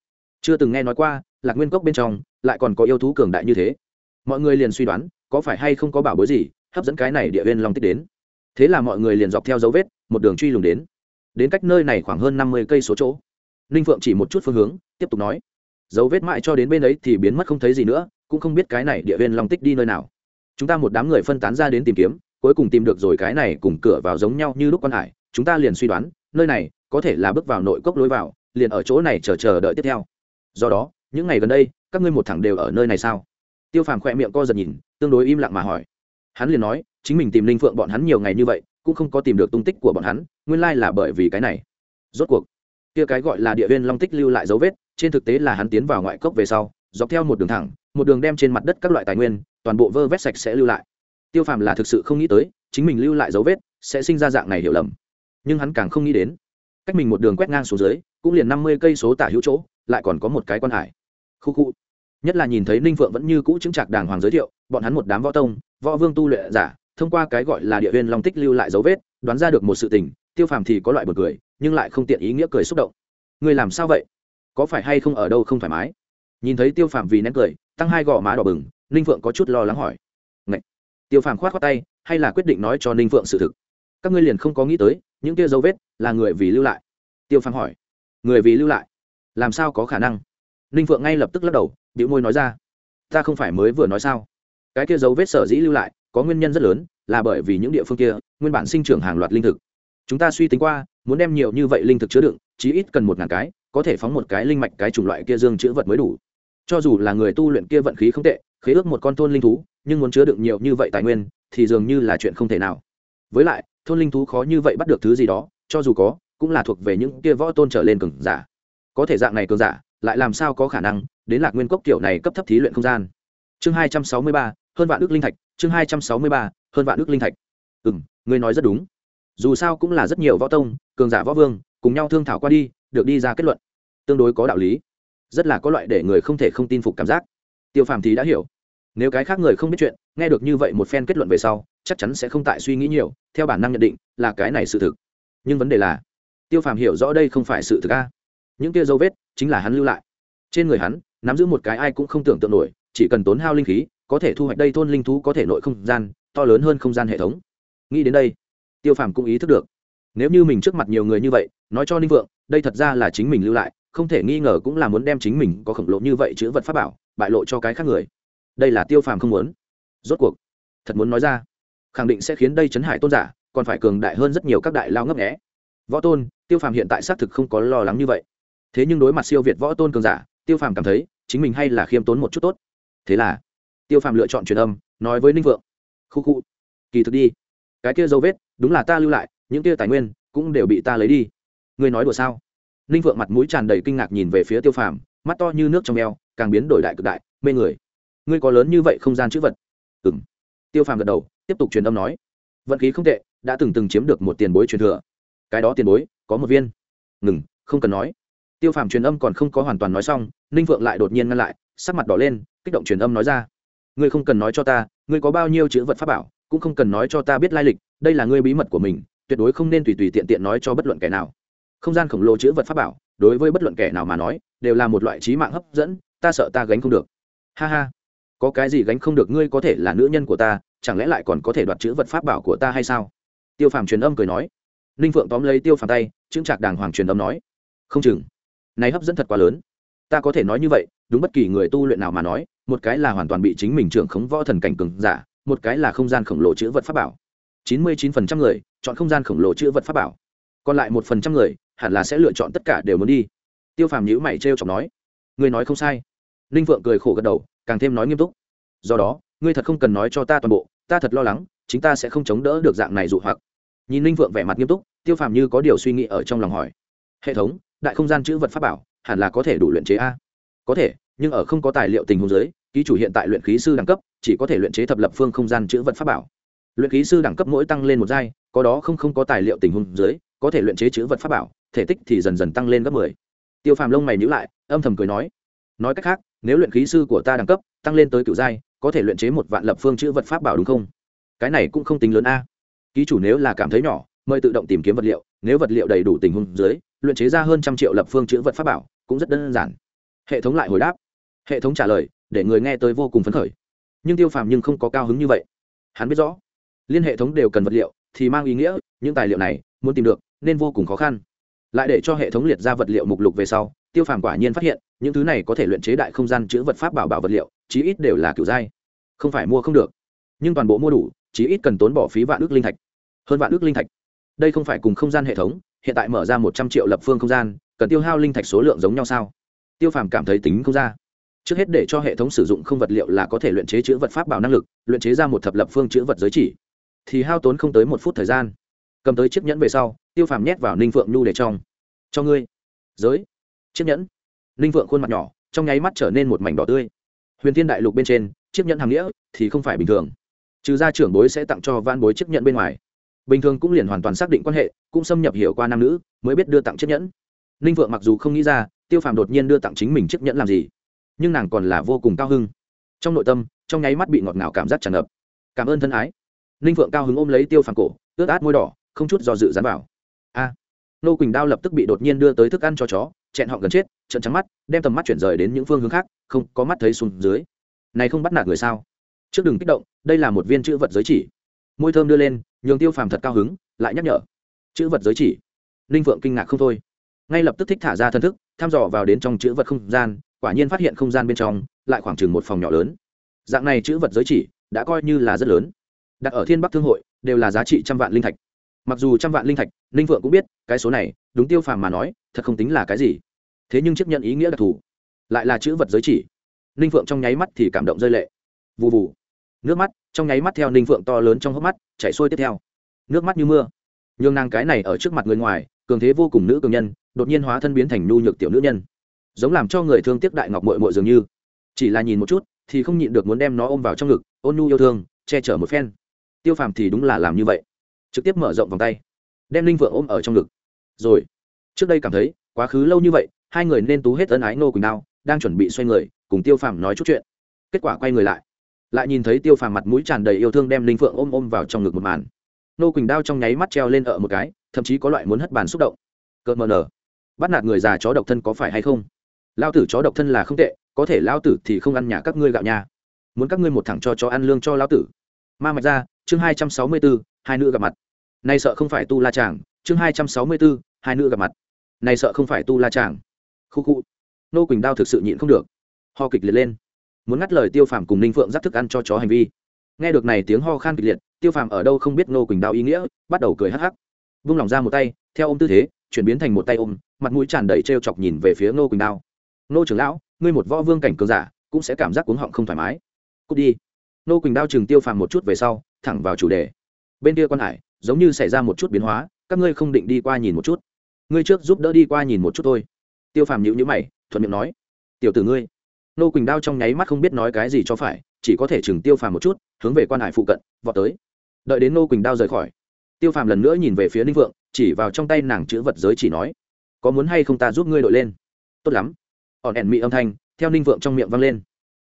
Chưa từng nghe nói qua, lạc nguyên cốc bên trong lại còn có yêu thú cường đại như thế. Mọi người liền suy đoán, có phải hay không có bảo bối gì hấp dẫn cái này địa huyên long tích đến. Thế là mọi người liền dọc theo dấu vết, một đường truy lùng đến. Đến cách nơi này khoảng hơn năm mươi cây số chỗ, ninh phượng chỉ một chút phương hướng, tiếp tục nói dấu vết mãi cho đến bên ấy thì biến mất không thấy gì nữa, cũng không biết cái này địa viên long tích đi nơi nào. Chúng ta một đám người phân tán ra đến tìm kiếm, cuối cùng tìm được rồi cái này cùng cửa vào giống nhau như lúc quan hải, chúng ta liền suy đoán, nơi này có thể là bước vào nội cốc lối vào, liền ở chỗ này chờ chờ đợi tiếp theo. Do đó, những ngày gần đây, các ngươi một thẳng đều ở nơi này sao? Tiêu phàm khỏe miệng co giật nhìn, tương đối im lặng mà hỏi. Hắn liền nói, chính mình tìm linh phượng bọn hắn nhiều ngày như vậy, cũng không có tìm được tung tích của bọn hắn, nguyên lai là bởi vì cái này. Rốt cuộc, kia cái gọi là địa viên long tích lưu lại dấu vết trên thực tế là hắn tiến vào ngoại cốc về sau, dọc theo một đường thẳng, một đường đem trên mặt đất các loại tài nguyên, toàn bộ vơ vét sạch sẽ lưu lại. Tiêu phàm là thực sự không nghĩ tới, chính mình lưu lại dấu vết sẽ sinh ra dạng này hiểu lầm. Nhưng hắn càng không nghĩ đến, cách mình một đường quét ngang xuống dưới, cũng liền năm mươi cây số tả hữu chỗ, lại còn có một cái quan hải. Khu khu. Nhất là nhìn thấy ninh phượng vẫn như cũ chứng trạc đàng hoàng giới thiệu, bọn hắn một đám võ tông, võ vương tu luyện giả, thông qua cái gọi là địa huyền long tích lưu lại dấu vết, đoán ra được một sự tình, tiêu phàm thì có loại bật cười, nhưng lại không tiện ý nghĩa cười xúc động. Người làm sao vậy? Có phải hay không ở đâu không thoải mái? Nhìn thấy tiêu phàm vì nén cười, tăng hai gò má đỏ bừng, ninh phượng có chút lo lắng hỏi. Ngậy! tiêu phàm khoát khoát tay, hay là quyết định nói cho ninh phượng sự thực? Các ngươi liền không có nghĩ tới, những kia dấu vết là người vì lưu lại. Tiêu phàm hỏi. Người vì lưu lại? Làm sao có khả năng? Ninh phượng ngay lập tức lắc đầu bị môi nói ra. Ta không phải mới vừa nói sao? Cái kia dấu vết sở dĩ lưu lại, có nguyên nhân rất lớn, là bởi vì những địa phương kia, nguyên bản sinh trưởng hàng loạt linh thực. Chúng ta suy tính qua, muốn đem nhiều như vậy linh thực chứa đựng, chí ít cần một ngàn cái có thể phóng một cái linh mạch cái chủng loại kia dương chữ vật mới đủ. Cho dù là người tu luyện kia vận khí không tệ, khế ước một con thôn linh thú, nhưng muốn chứa đựng nhiều như vậy tài nguyên, thì dường như là chuyện không thể nào. Với lại, thôn linh thú khó như vậy bắt được thứ gì đó, cho dù có, cũng là thuộc về những kia võ tôn trở lên cường giả. Có thể dạng này cường giả, lại làm sao có khả năng, đến lạc nguyên cốc kiểu này cấp thấp thí luyện không gian. Chương hai trăm sáu mươi ba, hơn vạn đức linh thạch, chương hai trăm sáu mươi ba, hơn vạn đức linh thạch. Ừ m ngươi nói rất đúng. Dù sao cũng là rất nhiều võ tông, cường giả võ vương, cùng nhau thương thảo qua đi được đi ra kết luận. Tương đối có đạo lý. Rất là có loại để người không thể không tin phục cảm giác. Tiêu phàm thì đã hiểu. Nếu cái khác người không biết chuyện, nghe được như vậy một phen kết luận về sau, chắc chắn sẽ không tại suy nghĩ nhiều, theo bản năng nhận định là cái này sự thực. Nhưng vấn đề là, tiêu phàm hiểu rõ đây không phải sự thực a. Những kia dấu vết chính là hắn lưu lại. Trên người hắn, nắm giữ một cái ai cũng không tưởng tượng nổi, chỉ cần tốn hao linh khí, có thể thu hoạch đây thôn linh thú có thể nội không gian, to lớn hơn không gian hệ thống. Nghĩ đến đây, tiêu phàm cũng ý thức được, nếu như mình trước mặt nhiều người như vậy, nói cho ninh vượng đây thật ra là chính mình lưu lại, không thể nghi ngờ cũng là muốn đem chính mình có khổng lồ như vậy chữ vật pháp bảo, bại lộ cho cái khác người. Đây là tiêu phàm không muốn. Rốt cuộc, thật muốn nói ra, khẳng định sẽ khiến đây chấn hải tôn giả còn phải cường đại hơn rất nhiều các đại lao ngấp nghẽ võ tôn, tiêu phàm hiện tại xác thực không có lo lắng như vậy. Thế nhưng đối mặt siêu việt võ tôn cường giả, tiêu phàm cảm thấy chính mình hay là khiêm tốn một chút tốt. Thế là, tiêu phàm lựa chọn truyền âm, nói với ninh vượng, khu khu, kỳ thực đi. Cái kia dấu vết, đúng là ta lưu lại, những kia tài nguyên cũng đều bị ta lấy đi ngươi nói đùa sao? Ninh vượng mặt mũi tràn đầy kinh ngạc nhìn về phía tiêu phàm, mắt to như nước trong eo, càng biến đổi đại cực đại, mê người. Ngươi có lớn như vậy không gian chữ vật? Ừ m tiêu phàm gật đầu, tiếp tục truyền âm nói. Vận khí không tệ, đã từng từng chiếm được một tiền bối truyền thừa. Cái đó tiền bối, có một viên. Ngừng, không cần nói. Tiêu phàm truyền âm còn không có hoàn toàn nói xong, ninh vượng lại đột nhiên ngăn lại, sắc mặt đỏ lên, kích động truyền âm nói ra. Ngươi không cần nói cho ta, ngươi có bao nhiêu chữ vật pháp bảo, cũng không cần nói cho ta biết lai lịch, đây là ngươi bí mật của mình, tuyệt đối không nên tùy tùy tiện tiện nói cho bất luận kẻ nào không gian khổng lồ chữ vật pháp bảo, đối với bất luận kẻ nào mà nói, đều là một loại trí mạng hấp dẫn, ta sợ ta gánh không được. Ha ha. Có cái gì gánh không được ngươi có thể là nữ nhân của ta, chẳng lẽ lại còn có thể đoạt chữ vật pháp bảo của ta hay sao? Tiêu phàm truyền âm cười nói. Ninh phượng tóm lấy tiêu phàm tay, chững chạc đàng hoàng truyền âm nói. Không chừng. Này hấp dẫn thật quá lớn. Ta có thể nói như vậy, đúng bất kỳ người tu luyện nào mà nói, một cái là hoàn toàn bị chính mình trưởng khống võ thần cảnh cường giả, một cái là không gian khổng lồ chữ vật pháp bảo. Chín mươi chín phần trăm người chọn không gian khổng lồ chữ vật pháp bảo. Còn lại một phần trăm người hẳn là sẽ lựa chọn tất cả đều muốn đi. Tiêu phàm nhữ mày t r chọc nói, ngươi nói không sai. Ninh phượng cười khổ gật đầu, càng thêm nói nghiêm túc, do đó, ngươi thật không cần nói cho ta toàn bộ, ta thật lo lắng, chính ta sẽ không chống đỡ được dạng này dụ hoặc. Nhìn ninh phượng vẻ mặt nghiêm túc, tiêu phàm như có điều suy nghĩ ở trong lòng hỏi, hệ thống, đại không gian chữ vật pháp bảo, hẳn là có thể đủ luyện chế a? Có thể, nhưng ở không có tài liệu tình huống giới ký chủ hiện tại luyện khí sư đẳng cấp, chỉ có thể luyện chế thập lập phương không gian chữ vật pháp bảo. Luyện khí sư đẳng cấp mỗi tăng lên một giai, có đó không không có tài liệu tình huống dưới có thể luyện chế chữ vật pháp bảo, thể tích thì dần dần tăng lên gấp mười. Tiêu phàm lông mày nhữ lại, âm thầm cười nói nói cách khác, nếu luyện khí sư của ta đẳng cấp tăng lên tới cựu giai, có thể luyện chế một vạn lập phương chữ vật pháp bảo đúng không? Cái này cũng không tính lớn a. Ký chủ nếu là cảm thấy nhỏ, mời tự động tìm kiếm vật liệu, nếu vật liệu đầy đủ tình huống dưới, luyện chế ra hơn trăm triệu lập phương chữ vật pháp bảo, cũng rất đơn giản. Hệ thống lại hồi đáp. Hệ thống trả lời, để người nghe tới vô cùng phấn khởi. Nhưng tiêu phàm nhưng không có cao hứng như vậy. Hắn biết rõ, liên hệ thống đều cần vật liệu, thì mang ý nghĩa, những tài liệu này, muốn tìm được nên vô cùng khó khăn. Lại để cho hệ thống liệt ra vật liệu mục lục về sau, tiêu phàm quả nhiên phát hiện, những thứ này có thể luyện chế đại không gian chữ vật pháp bảo bảo vật liệu, chí ít đều là kiểu giai không phải mua không được, nhưng toàn bộ mua đủ, chí ít cần tốn bỏ phí vạn ước linh thạch. Hơn vạn ước linh thạch. Đây không phải cùng không gian hệ thống, hiện tại mở ra một trăm triệu lập phương không gian, cần tiêu hao linh thạch số lượng giống nhau sao? Tiêu phàm cảm thấy tính không ra. Trước hết để cho hệ thống sử dụng không vật liệu là có thể luyện chế chữ vật pháp bảo năng lực, luyện chế ra một thập lập phương chữ vật giới chỉ. Thì hao tốn không tới một phút thời gian cầm tới chiếc nhẫn về sau, tiêu phàm nhét vào ninh phượng nhu để trong. Cho ngươi. Giới. Chiếc nhẫn? Ninh phượng khuôn mặt nhỏ, trong nháy mắt trở nên một mảnh đỏ tươi. Huyền thiên đại lục bên trên, chiếc nhẫn hàng nghĩa thì không phải bình thường. Trừ ra trưởng bối sẽ tặng cho van bối chiếc nhẫn bên ngoài. Bình thường cũng liền hoàn toàn xác định quan hệ, cũng xâm nhập hiểu qua nam nữ, mới biết đưa tặng chiếc nhẫn. Ninh phượng mặc dù không nghĩ ra, tiêu phàm đột nhiên đưa tặng chính mình chiếc nhẫn làm gì, nhưng nàng còn là vô cùng cao hưng. Trong nội tâm, trong nháy mắt bị ngọt ngào cảm giác tràn ngập. Cảm ơn thân ái. Ninh phượng cao hứng ôm lấy tiêu phàm cổ, ướt át môi đỏ không chút do dự dán vào. A. Nô quỳnh đao lập tức bị đột nhiên đưa tới thức ăn cho chó, chẹn họ gần chết trận trắng mắt, đem tầm mắt chuyển rời đến những phương hướng khác, không có mắt thấy xuống dưới. Này không bắt nạt người sao? Trước đừng kích động, đây là một viên chữ vật giới chỉ. Môi thơm đưa lên, nhường tiêu phàm thật cao hứng, lại nhắc nhở. Chữ vật giới chỉ. Ninh phượng kinh ngạc không thôi. Ngay lập tức thích thả ra thân thức, thăm dò vào đến trong chữ vật không gian, quả nhiên phát hiện không gian bên trong, lại khoảng chừng một phòng nhỏ lớn. Dạng này chữ vật giới chỉ, đã coi như là rất lớn. Đặt ở thiên bắc thương hội, đều là giá trị trăm vạn linh thạch mặc dù trăm vạn linh thạch, ninh phượng cũng biết, cái số này, đúng tiêu phàm mà nói, thật không tính là cái gì. Thế nhưng chấp nhận ý nghĩa đặc thù, lại là chữ vật giới chỉ. Ninh phượng trong nháy mắt thì cảm động rơi lệ. Vụ vụ nước mắt, trong nháy mắt theo ninh phượng to lớn trong hốc mắt, chảy xuôi tiếp theo. Nước mắt như mưa. Nhường nàng cái này ở trước mặt người ngoài, cường thế vô cùng nữ cường nhân, đột nhiên hóa thân biến thành nhu nhược tiểu nữ nhân. Giống làm cho người thương tiếc đại ngọc mội mội dường như. Chỉ là nhìn một chút, thì không nhịn được muốn đem nó ôm vào trong ngực, ôn nhu yêu thương, che chở một phen. Tiêu phàm thì đúng là làm như vậy trực tiếp mở rộng vòng tay, đem linh vượng ôm ở trong ngực. Rồi, trước đây cảm thấy quá khứ lâu như vậy, hai người nên tú hết ân ái nô quỳnh đao, đang chuẩn bị xoay người, cùng tiêu phàm nói chút chuyện. Kết quả quay người lại lại nhìn thấy tiêu phàm mặt mũi tràn đầy yêu thương đem linh phượng ôm ôm vào trong ngực một màn. Nô quỳnh đao trong nháy mắt treo lên ở một cái, thậm chí có loại muốn hất bàn xúc động. Cợt mờ nở, bắt nạt người già chó độc thân có phải hay không? Lao tử chó độc thân là không tệ, có thể lao tử thì không ăn nhà các ngươi gạo nhà muốn các ngươi một thằng cho chó ăn lương cho lao tử. Ma mạch ra chương hai trăm sáu mươi bốn hai nữ gặp mặt nay sợ không phải tu la chàng, chương hai trăm sáu mươi bốn hai nữ gặp mặt. Nay sợ không phải tu la chàng. Khu khu. Nô quỳnh đao thực sự nhịn không được. Ho kịch liệt lên. Muốn ngắt lời tiêu phàm cùng ninh phượng dắt thức ăn cho chó hành vi. Nghe được này tiếng ho khan kịch liệt, tiêu phàm ở đâu không biết nô quỳnh đao ý nghĩa, bắt đầu cười hắc hắc. Vung lòng ra một tay, theo ôm tư thế, chuyển biến thành một tay ôm, mặt mũi tràn đầy t r e o chọc nhìn về phía nô quỳnh đao. Nô trưởng lão, ngươi một võ vương cảnh cường giả, cũng sẽ cảm giác cuống họng không thoải mái. Cút đi. Nô quỳnh đao chừng tiêu phàm một chút về sau, thẳng vào chủ đề. Bên kia quan hải giống như xảy ra một chút biến hóa, các ngươi không định đi qua nhìn một chút. Ngươi trước giúp đỡ đi qua nhìn một chút thôi. Tiêu phàm nhịu nhữ mày, thuận miệng nói, tiểu tử ngươi. Nô quỳnh đao trong nháy mắt không biết nói cái gì cho phải, chỉ có thể chừng tiêu phàm một chút, hướng về quan hải phụ cận, vọt tới. Đợi đến nô quỳnh đao rời khỏi, tiêu phàm lần nữa nhìn về phía ninh vượng, chỉ vào trong tay nàng chữ vật giới chỉ nói, có muốn hay không ta giúp ngươi đội lên? Tốt lắm. Ỏn ẻn mị âm thanh theo ninh vượng trong miệng vang lên,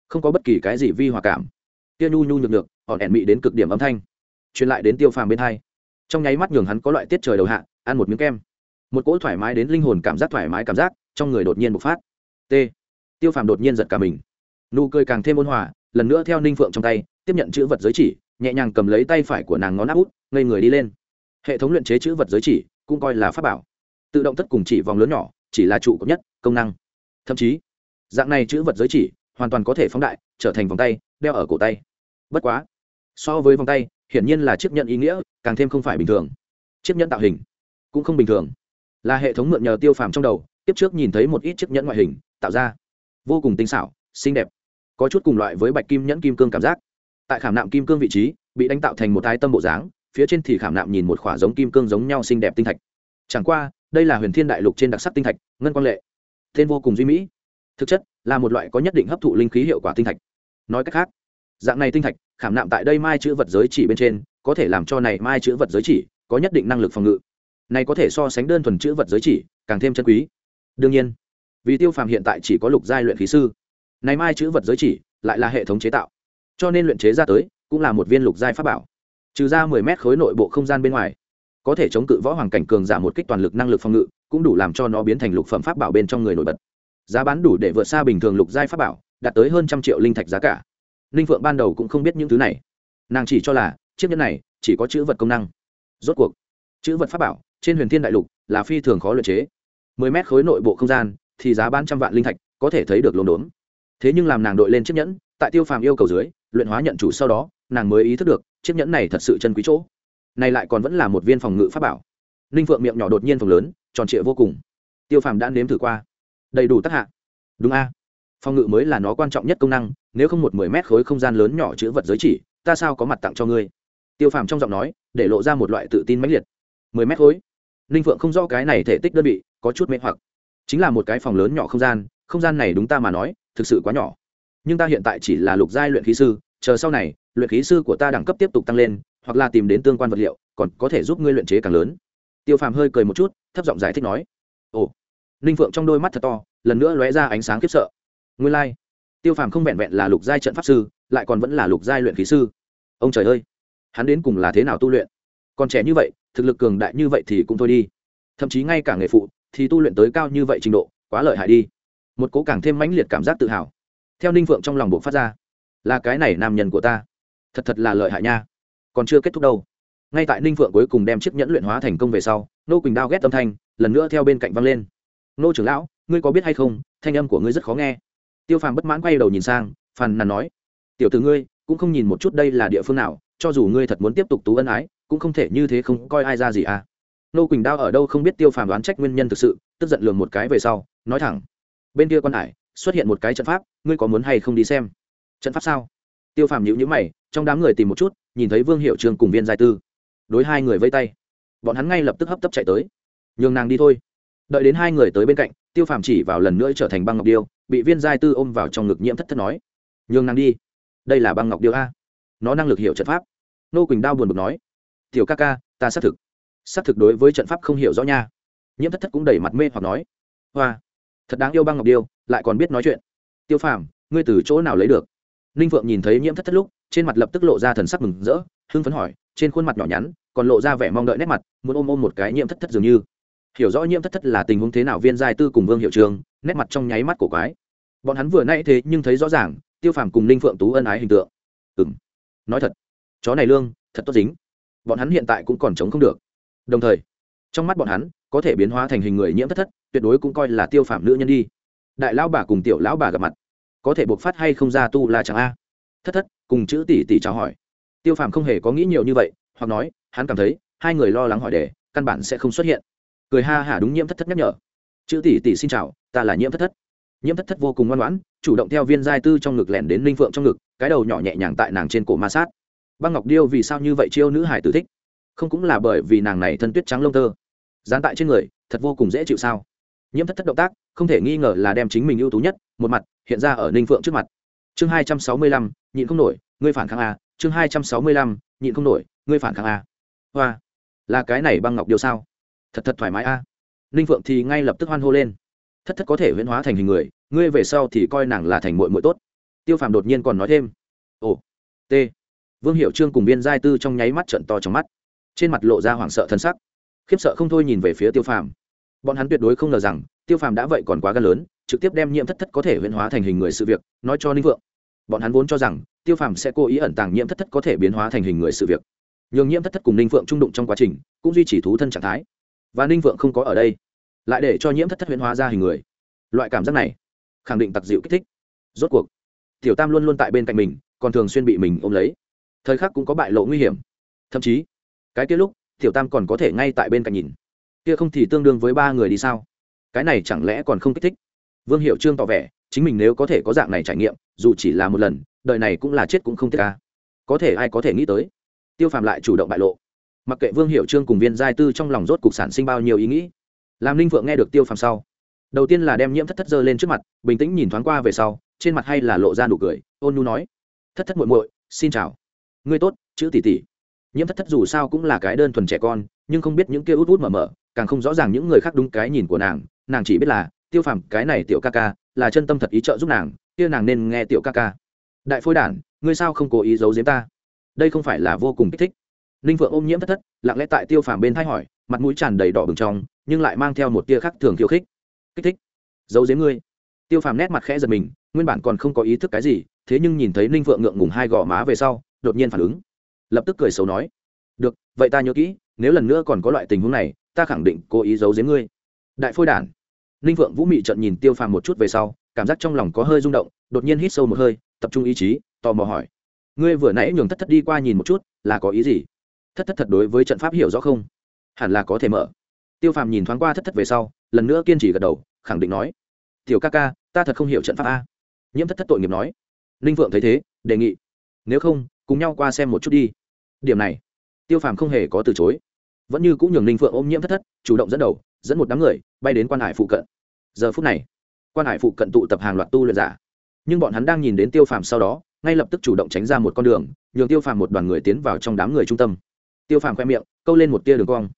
không có bất kỳ cái gì vi hòa cảm. Tiêu nhu nhu nhược được ỏn ẻn mị đến cực điểm âm thanh, truyền lại đến tiêu phàm bên hai trong nháy mắt nhường hắn có loại tiết trời đầu hạ, ăn một miếng kem. Một cỗ thoải mái đến linh hồn cảm giác thoải mái cảm giác trong người đột nhiên bộc phát. T. Tiêu phàm đột nhiên giật cả mình. Nụ cười càng thêm ôn hòa, lần nữa theo ninh phượng trong tay, tiếp nhận chữ vật giới chỉ, nhẹ nhàng cầm lấy tay phải của nàng ngón áp út, ngây người đi lên. Hệ thống luyện chế chữ vật giới chỉ cũng coi là pháp bảo. Tự động tất cùng chỉ vòng lớn nhỏ, chỉ là trụ cấp nhất, công năng. Thậm chí, dạng này chữ vật giới chỉ hoàn toàn có thể phóng đại, trở thành vòng tay, đeo ở cổ tay. Bất quá, so với vòng tay hiển nhiên là chiếc nhận ý nghĩa, càng thêm không phải bình thường. Chiếc nhẫn tạo hình cũng không bình thường. Là hệ thống mượn nhờ tiêu phàm trong đầu, tiếp trước nhìn thấy một ít chiếc nhẫn ngoại hình, tạo ra vô cùng tinh xảo, xinh đẹp, có chút cùng loại với bạch kim nhẫn kim cương cảm giác. Tại khảm nạm kim cương vị trí, bị đánh tạo thành một thái tâm bộ dáng, phía trên thì khảm nạm nhìn một khỏa giống kim cương giống nhau xinh đẹp tinh thạch. Chẳng qua, đây là huyền thiên đại lục trên đặc sắc tinh thạch, ngân quang lệ, tên vô cùng duy mỹ. Thực chất là một loại có nhất định hấp thụ linh khí hiệu quả tinh thạch. Nói cách khác dạng này tinh thạch, khảm nạm tại đây mai chữ vật giới chỉ bên trên, có thể làm cho này mai chữ vật giới chỉ có nhất định năng lực phòng ngự. Này có thể so sánh đơn thuần chữ vật giới chỉ, càng thêm chân quý. Đương nhiên, vì tiêu phàm hiện tại chỉ có lục giai luyện khí sư, này mai chữ vật giới chỉ lại là hệ thống chế tạo. Cho nên luyện chế ra tới cũng là một viên lục giai pháp bảo. Trừ ra mười mét khối nội bộ không gian bên ngoài, có thể chống cự võ hoàng cảnh cường giả một kích toàn lực năng lực phòng ngự, cũng đủ làm cho nó biến thành lục phẩm pháp bảo bên trong người nổi bật. Giá bán đủ để vượt xa bình thường lục giai pháp bảo, đạt tới hơn trăm triệu linh thạch giá cả ninh phượng ban đầu cũng không biết những thứ này. Nàng chỉ cho là, chiếc nhẫn này chỉ có chữ vật công năng. Rốt cuộc, chữ vật pháp bảo trên huyền thiên đại lục là phi thường khó luyện chế. Mười mét khối nội bộ không gian thì giá bán trăm vạn linh thạch, có thể thấy được lồn đốn thế nhưng làm nàng đội lên chiếc nhẫn, tại tiêu phàm yêu cầu dưới, luyện hóa nhận chủ sau đó, nàng mới ý thức được chiếc nhẫn này thật sự chân quý chỗ. Này lại còn vẫn là một viên phòng ngự pháp bảo. Ninh phượng miệng nhỏ đột nhiên phòng lớn, tròn trịa vô cùng. Tiêu phàm đã nếm thử qua. Đầy đủ tác hạ. Đúng a phòng ngự mới là nó quan trọng nhất công năng, nếu không một mười mét khối không gian lớn nhỏ chữ vật giới chỉ, ta sao có mặt tặng cho ngươi? Tiêu phàm trong giọng nói, để lộ ra một loại tự tin mãnh liệt. Mười mét khối? Ninh phượng không rõ cái này thể tích đơn vị, có chút mê hoặc. Chính là một cái phòng lớn nhỏ không gian không gian này đúng ta mà nói, thực sự quá nhỏ. Nhưng ta hiện tại chỉ là lục giai luyện khí sư, chờ sau này, luyện khí sư của ta đẳng cấp tiếp tục tăng lên, hoặc là tìm đến tương quan vật liệu, còn có thể giúp ngươi luyện chế càng lớn. Tiêu phàm hơi cười một chút, thấp giọng giải thích nói. Ồ. Ninh phượng trong đôi mắt thật to, lần nữa lóe ra ánh sáng khiếp sợ nguyên lai、like. tiêu phàm không vẹn vẹn là lục giai trận pháp sư, lại còn vẫn là lục giai luyện khí sư. Ông trời ơi, hắn đến cùng là thế nào tu luyện? Còn trẻ như vậy, thực lực cường đại như vậy thì cũng thôi đi. Thậm chí ngay cả nghề phụ thì tu luyện tới cao như vậy trình độ, quá lợi hại đi. Một cố càng thêm mãnh liệt cảm giác tự hào. Theo ninh phượng trong lòng bộ phát ra. Là cái này nam nhân của ta. Thật thật là lợi hại nha. Còn chưa kết thúc đâu. Ngay tại ninh phượng cuối cùng đem chiếc nhẫn luyện hóa thành công về sau, nô quỳnh đao ghét âm thanh, lần nữa theo bên cạnh văng lên. Nô trưởng lão, ngươi có biết hay không, thanh âm của ngươi rất khó nghe tiêu phàm bất mãn quay đầu nhìn sang, phàn nàn nói, tiểu t ử ngươi, cũng không nhìn một chút đây là địa phương nào, cho dù ngươi thật muốn tiếp tục tú ân ái, cũng không thể như thế không coi ai ra gì à. Nô quỳnh đao ở đâu không biết tiêu phàm đoán trách nguyên nhân thực sự, tức giận lường một cái về sau, nói thẳng, bên kia quan hải, xuất hiện một cái trận pháp, ngươi có muốn hay không đi xem? Trận pháp sao? Tiêu phàm nhữ nhữ mày, trong đám người tìm một chút, nhìn thấy vương hiệu trường cùng viên giai tư, đối hai người vây tay. Bọn hắn ngay lập tức hấp tấp chạy tới. Nhường nàng đi thôi. Đợi đến hai người tới bên cạnh, tiêu phàm chỉ vào lần nữa trở thành băng ngọc điêu bị viên giai tư ôm vào trong ngực nhiễm thất thất nói, nhường nàng đi. Đây là băng ngọc điêu a. Nó năng lực hiểu trận pháp. Nô quỳnh đao buồn bực nói, tiểu ca ca, ta xác thực xác thực đối với trận pháp không hiểu rõ nha. Nhiễm thất thất cũng đẩy mặt mê hoặc nói, hoa, thật đáng yêu băng ngọc điêu, lại còn biết nói chuyện. Tiêu phàm, ngươi từ chỗ nào lấy được? Ninh phượng nhìn thấy nhiễm thất thất lúc, trên mặt lập tức lộ ra thần sắc mừng rỡ, hưng phấn hỏi, trên khuôn mặt nhỏ nhắn, còn lộ ra vẻ mong đợi nét mặt, muốn ôm ôm một cái nhiễm thất thất dường như hiểu rõ nhiễm thất thất là tình huống thế nào viên giai tư cùng vương hiệu trường, nét mặt trong nháy mắt cổ quái. Bọn hắn vừa nãy thế nhưng thấy rõ ràng, tiêu phàm cùng ninh phượng tú ân ái hình tượng. Ừ m nói thật, chó này lương, thật tốt dính. Bọn hắn hiện tại cũng còn chống không được. Đồng thời, trong mắt bọn hắn, có thể biến hóa thành hình người nhiễm thất thất, tuyệt đối cũng coi là tiêu phạm nữ nhân đi. Đại lão bà cùng tiểu lão bà gặp mặt, có thể buộc phát hay không ra tu là chẳng a? Thất thất, cùng chữ tỷ tỷ chào hỏi. Tiêu phàm không hề có nghĩ nhiều như vậy, hoặc nói, hắn cảm thấy, hai người lo lắng hỏi đề, căn bản sẽ không xuất hiện cười ha hả đúng nhiễm thất thất nhắc nhở. Chữ tỷ tỷ xin chào, ta là nhiễm thất thất. Nhiễm thất thất vô cùng ngoan ngoãn, chủ động theo viên giai tư trong ngực lẻn đến linh phượng trong ngực, cái đầu nhỏ nhẹ nhàng tại nàng trên cổ ma sát. Băng ngọc điêu vì sao như vậy chiêu nữ hải tử thích? Không cũng là bởi vì nàng này thân tuyết trắng lông tơ. Dán tại trên người, thật vô cùng dễ chịu sao? Nhiễm thất thất động tác, không thể nghi ngờ là đem chính mình ưu tú nhất, một mặt, hiện ra ở ninh phượng trước mặt. Chương hai trăm sáu mươi lăm, nhịn không nổi, ngươi phản kháng a chương hai trăm sáu mươi lăm, nhịn không nổi, ngươi phản kháng a hoa, là cái này băng ngọc điêu sao? Thật thật thoải mái a. Ninh phượng thì ngay lập tức hoan hô lên. Thất thất có thể huyễn hóa thành hình người, ngươi về sau thì coi nàng là thành mội mội tốt. Tiêu phàm đột nhiên còn nói thêm. Ồ, t. Vương hiệu trương cùng biên giai tư trong nháy mắt trận to trong mắt. Trên mặt lộ ra hoảng sợ thân sắc. Khiếp sợ không thôi nhìn về phía tiêu phàm. Bọn hắn tuyệt đối không ngờ rằng, tiêu phàm đã vậy còn quá gan lớn, trực tiếp đem nhiễm thất thất có thể huyễn hóa thành hình người sự việc, nói cho ninh vượng bọn hắn vốn cho rằng, tiêu phàm sẽ cố ý ẩn tàng nhiễm thất thất có thể biến hóa thành hình người sự việc. Nhường nhiễm thất thất cùng ninh vượng trung đụng trong quá trình, cũng duy trì thú thân trạng thái và ninh vượng không có ở đây, lại để cho nhiễm thất thất huyễn hóa ra hình người. Loại cảm giác này, khẳng định tặc dịu kích thích. Rốt cuộc, tiểu tam luôn luôn tại bên cạnh mình, còn thường xuyên bị mình ôm lấy. Thời khắc cũng có bại lộ nguy hiểm. Thậm chí, cái kia lúc, tiểu tam còn có thể ngay tại bên cạnh nhìn. Kia không thì tương đương với ba người đi sao? Cái này chẳng lẽ còn không kích thích? Vương hiệu trương tỏ vẻ, chính mình nếu có thể có dạng này trải nghiệm, dù chỉ là một lần, đời này cũng là chết cũng không tiếc ca có thể ai có thể nghĩ tới. Tiêu phàm lại chủ động bại lộ mặc kệ vương hiệu trương cùng viên giai tư trong lòng rốt cục sản sinh bao nhiêu ý nghĩ, làm ninh phượng nghe được tiêu phàm sau, đầu tiên là đem nhiễm thất thất dơ lên trước mặt, bình tĩnh nhìn thoáng qua về sau, trên mặt hay là lộ ra nụ cười, ôn Nu nói, thất thất muội muội, xin chào. Ngươi tốt, chữ tỷ tỷ. Nhiễm thất thất dù sao cũng là cái đơn thuần trẻ con, nhưng không biết những kia út út mở mở, càng không rõ ràng những người khác đúng cái nhìn của nàng nàng chỉ biết là, tiêu phàm, cái này tiểu ca ca là chân tâm thật ý trợ giúp nàng, kia nàng nên nghe tiểu ca ca. Đại phôi đản, ngươi sao không cố ý giấu giếm ta? Đây không phải là vô cùng kích thích ninh phượng ôm nhiễm thất thất, lặng lẽ tại tiêu phàm bên thay hỏi, mặt mũi tràn đầy đỏ bừng trong, nhưng lại mang theo một tia khác thường khiêu khích. Kích thích, giấu giếm ngươi. Tiêu phàm nét mặt khẽ giật mình, nguyên bản còn không có ý thức cái gì, thế nhưng nhìn thấy ninh phượng ngượng ngùng hai gò má về sau, đột nhiên phản ứng. Lập tức cười xấu nói, được, vậy ta nhớ kỹ, nếu lần nữa còn có loại tình huống này, ta khẳng định cố ý giấu giếm ngươi. Đại phôi đản. Ninh phượng vũ mị trận nhìn tiêu phàm một chút về sau, cảm giác trong lòng có hơi rung động, đột nhiên hít sâu một hơi, tập trung ý chí, tò mò hỏi, ngươi vừa nãy nhường thất thất đi qua nhìn một chút, là có ý gì? Thất thất thật đối với trận pháp hiểu rõ không? Hẳn là có thể mở. Tiêu phàm nhìn thoáng qua thất thất về sau, lần nữa kiên trì gật đầu, khẳng định nói, tiểu ca ca, ta thật không hiểu trận pháp a. Nhiễm thất thất tội nghiệp nói, ninh phượng thấy thế, đề nghị, nếu không, cùng nhau qua xem một chút đi. Điểm này, tiêu phàm không hề có từ chối. Vẫn như cũng nhường ninh phượng ôm nhiễm thất thất, chủ động dẫn đầu, dẫn một đám người, bay đến quan hải phụ cận. Giờ phút này, quan hải phụ cận tụ tập hàng loạt tu luyện giả. Nhưng bọn hắn đang nhìn đến tiêu phàm sau đó, ngay lập tức chủ động tránh ra một con đường, nhường tiêu phàm một đoàn người tiến vào trong đám người trung tâm tiêu phàm khoe miệng, câu lên một tia đường cong.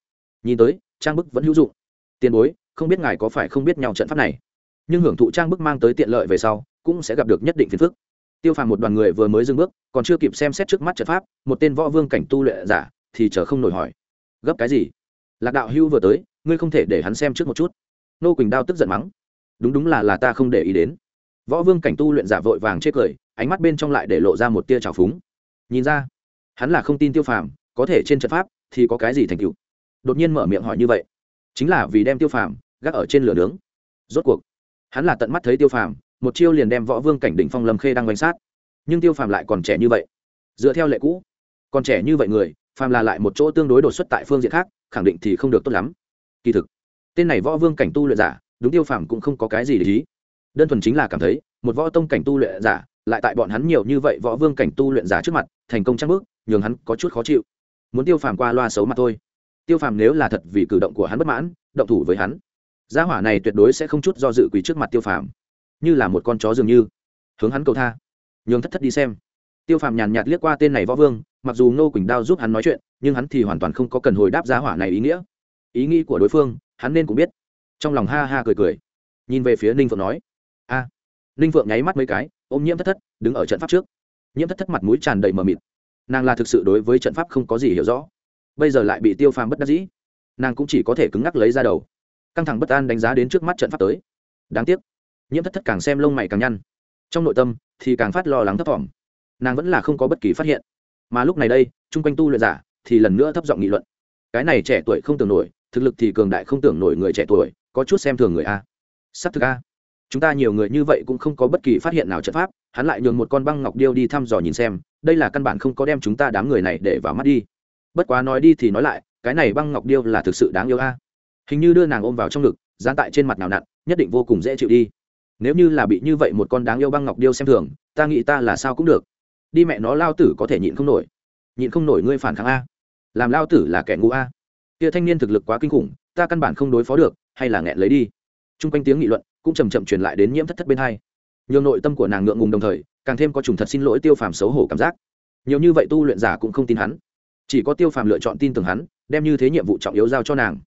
Nhìn tới, trang bức vẫn hữu dụng. Tiền bối, không biết ngài có phải không biết nhau trận pháp này. Nhưng hưởng thụ trang bức mang tới tiện lợi về sau, cũng sẽ gặp được nhất định phiền phức. Tiêu phàm một đoàn người vừa mới dừng bước, còn chưa kịp xem xét trước mắt trận pháp, một tên võ vương cảnh tu luyện giả thì chờ không nổi hỏi. Gấp cái gì? Lạc đạo hưu vừa tới, ngươi không thể để hắn xem trước một chút. Nô quỳnh đao tức giận mắng. Đúng đúng là là ta không để ý đến. Võ vương cảnh tu luyện giả vội vàng chê cười, ánh mắt bên trong lại để lộ ra một tia trào phúng. Nhìn ra, hắn là không tin tiêu phàm có thể trên trận pháp thì có cái gì thành tựu? Đột nhiên mở miệng hỏi như vậy. Chính là vì đem tiêu phàm gác ở trên lửa nướng. Rốt cuộc, hắn là tận mắt thấy tiêu phàm, một chiêu liền đem võ vương cảnh đỉnh phong lâm khê đang quanh sát. Nhưng tiêu phàm lại còn trẻ như vậy. Dựa theo lệ cũ, còn trẻ như vậy người, phàm là lại một chỗ tương đối đột xuất tại phương diện khác, khẳng định thì không được tốt lắm. Kỳ thực, tên này võ vương cảnh tu luyện giả, đúng tiêu phàm cũng không có cái gì để ý. Đơn thuần chính là cảm thấy, một võ tông cảnh tu luyện giả, lại tại bọn hắn nhiều như vậy võ vương cảnh tu luyện giả trước mặt, thành công trang bước, nhường hắn có chút khó chịu muốn tiêu phàm qua loa xấu mặt thôi. Tiêu phàm nếu là thật vì cử động của hắn bất mãn, động thủ với hắn, gia hỏa này tuyệt đối sẽ không chút do dự quỳ trước mặt tiêu phàm. Như là một con chó dường như, hướng hắn cầu tha, nhường thất thất đi xem. Tiêu phàm nhàn nhạt liếc qua tên này võ vương, mặc dù ngô quỳnh đao giúp hắn nói chuyện, nhưng hắn thì hoàn toàn không có cần hồi đáp gia hỏa này ý nghĩa. Ý nghĩ của đối phương, hắn nên cũng biết. Trong lòng ha ha cười cười, nhìn về phía ninh phượng nói, a. Ninh phượng nháy mắt mấy cái, ôm nhiễm thất thất, đứng ở trận pháp trước. Nhiễm thất thất mặt mũi tràn đầy mờ mịt nàng là thực sự đối với trận pháp không có gì hiểu rõ. Bây giờ lại bị tiêu phàm bất đắc dĩ, nàng cũng chỉ có thể cứng ngắc lấy ra đầu, căng thẳng bất an đánh giá đến trước mắt trận pháp tới. Đáng tiếc, nhiễm thất thất càng xem lông mày càng nhăn. Trong nội tâm thì càng phát lo lắng thấp thỏm. Nàng vẫn là không có bất kỳ phát hiện. Mà lúc này đây, chung quanh tu luyện giả thì lần nữa thấp giọng nghị luận. Cái này trẻ tuổi không tưởng nổi, thực lực thì cường đại không tưởng nổi người trẻ tuổi, có chút xem thường người a. S thực a chúng ta nhiều người như vậy cũng không có bất kỳ phát hiện nào trận pháp, hắn lại nhường một con băng ngọc điêu đi thăm dò nhìn xem, đây là căn bản không có đem chúng ta đám người này để vào mắt đi. Bất quá nói đi thì nói lại, cái này băng ngọc điêu là thực sự đáng yêu a. Hình như đưa nàng ôm vào trong ngực, dán tại trên mặt nào nặn, nhất định vô cùng dễ chịu đi. Nếu như là bị như vậy một con đáng yêu băng ngọc điêu xem thường, ta nghĩ ta là sao cũng được. Đi mẹ nó, lao tử có thể nhịn không nổi. Nhịn không nổi ngươi phản kháng a. Làm lao tử là kẻ ngu a. Kia thanh niên thực lực quá kinh khủng, ta căn bản không đối phó được, hay là nghẹn lấy đi. T r u n g quanh tiếng nghị luận cũng chầm chậm truyền lại đến nhiễm thất thất bên hai. Nhường nội tâm của nàng ngượng ngùng đồng thời, càng thêm có trùng thật xin lỗi tiêu phàm xấu hổ cảm giác. Nhiều như vậy tu luyện giả cũng không tin hắn. Chỉ có tiêu phàm lựa chọn tin tưởng hắn, đem như thế nhiệm vụ trọng yếu giao cho nàng.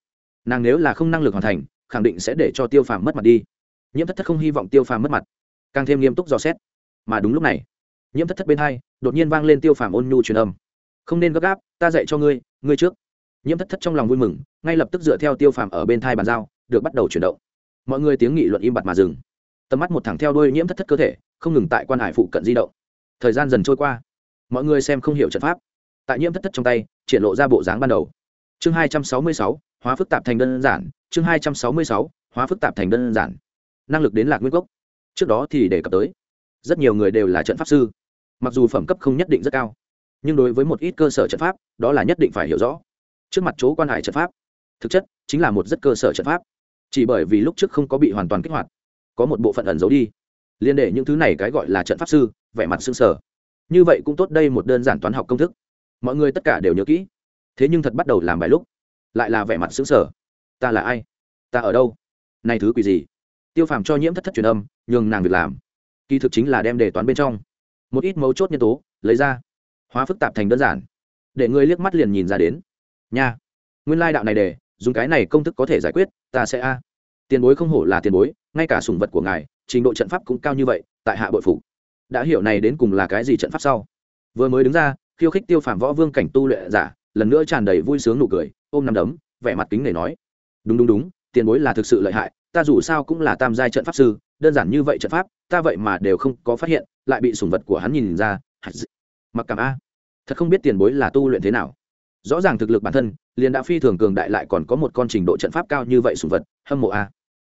Nàng nếu là không năng lực hoàn thành, khẳng định sẽ để cho tiêu phàm mất mặt đi. Nhiễm thất thất không hy vọng tiêu phàm mất mặt. Càng thêm nghiêm túc dò xét. Mà đúng lúc này, nhiễm thất thất bên hai, đột nhiên vang lên tiêu phàm ôn nhu truyền âm. Không nên gấp gáp, ta dạy cho ngươi ngươi trước. Nhiễm thất thất trong lòng vui mừng, ngay lập tức dựa theo tiêu phàm ở bên thai bàn giao, được bắt đầu chuyển động mọi người tiếng nghị luận im bặt mà dừng. Tầm mắt một thẳng theo đuôi nhiễm thất thất cơ thể, không ngừng tại quan hải phụ cận di động. Thời gian dần trôi qua. Mọi người xem không hiểu trận pháp. Tại nhiễm thất thất trong tay, triển lộ ra bộ dáng ban đầu. Chương hai trăm sáu mươi sáu, hóa phức tạp thành đơn giản. Chương hai trăm sáu mươi sáu, hóa phức tạp thành đơn giản. Năng lực đến lạc nguyên gốc trước đó thì đề cập tới, rất nhiều người đều là trận pháp sư. Mặc dù phẩm cấp không nhất định rất cao, nhưng đối với một ít cơ sở trận pháp, đó là nhất định phải hiểu rõ. Trước mặt chỗ quan hải trận pháp, thực chất chính là một rất cơ sở trận pháp chỉ bởi vì lúc trước không có bị hoàn toàn kích hoạt, có một bộ phận ẩn giấu đi. Liên để những thứ này cái gọi là trận pháp sư, vẻ mặt xương sở như vậy cũng tốt đây một đơn giản toán học công thức. Mọi người tất cả đều nhớ kỹ. Thế nhưng thật bắt đầu làm bài lúc, lại là vẻ mặt xứng sở ta là ai? Ta ở đâu? Này thứ quỷ gì? Tiêu phàm cho nhiễm thất thất truyền âm, nhường nàng việc làm. Kỳ thực chính là đem đề toán bên trong. Một ít mấu chốt nhân tố, lấy ra. Hóa phức tạp thành đơn giản. Để người liếc mắt liền nhìn ra đến. Nha. Nguyên lai đạo này để, dùng cái này công thức có thể giải quyết ta sẽ a. Tiền bối không hổ là tiền bối, ngay cả sùng vật của ngài, trình độ trận pháp cũng cao như vậy, tại hạ bội phủ đã hiểu này đến cùng là cái gì trận pháp sau? Vừa mới đứng ra, khiêu khích tiêu phàm võ vương cảnh tu luyện giả, lần nữa tràn đầy vui sướng nụ cười, ôm nằm đấm, vẻ mặt kính để nói. Đúng đúng đúng, tiền bối là thực sự lợi hại, ta dù sao cũng là tam giai trận pháp sư, đơn giản như vậy trận pháp, ta vậy mà đều không có phát hiện, lại bị sùng vật của hắn nhìn ra mặc cảm a. Thật không biết tiền bối là tu luyện thế nào rõ ràng thực lực bản thân, liền đã phi thường cường đại lại còn có một con trình độ trận pháp cao như vậy sùng vật, hâm mộ a.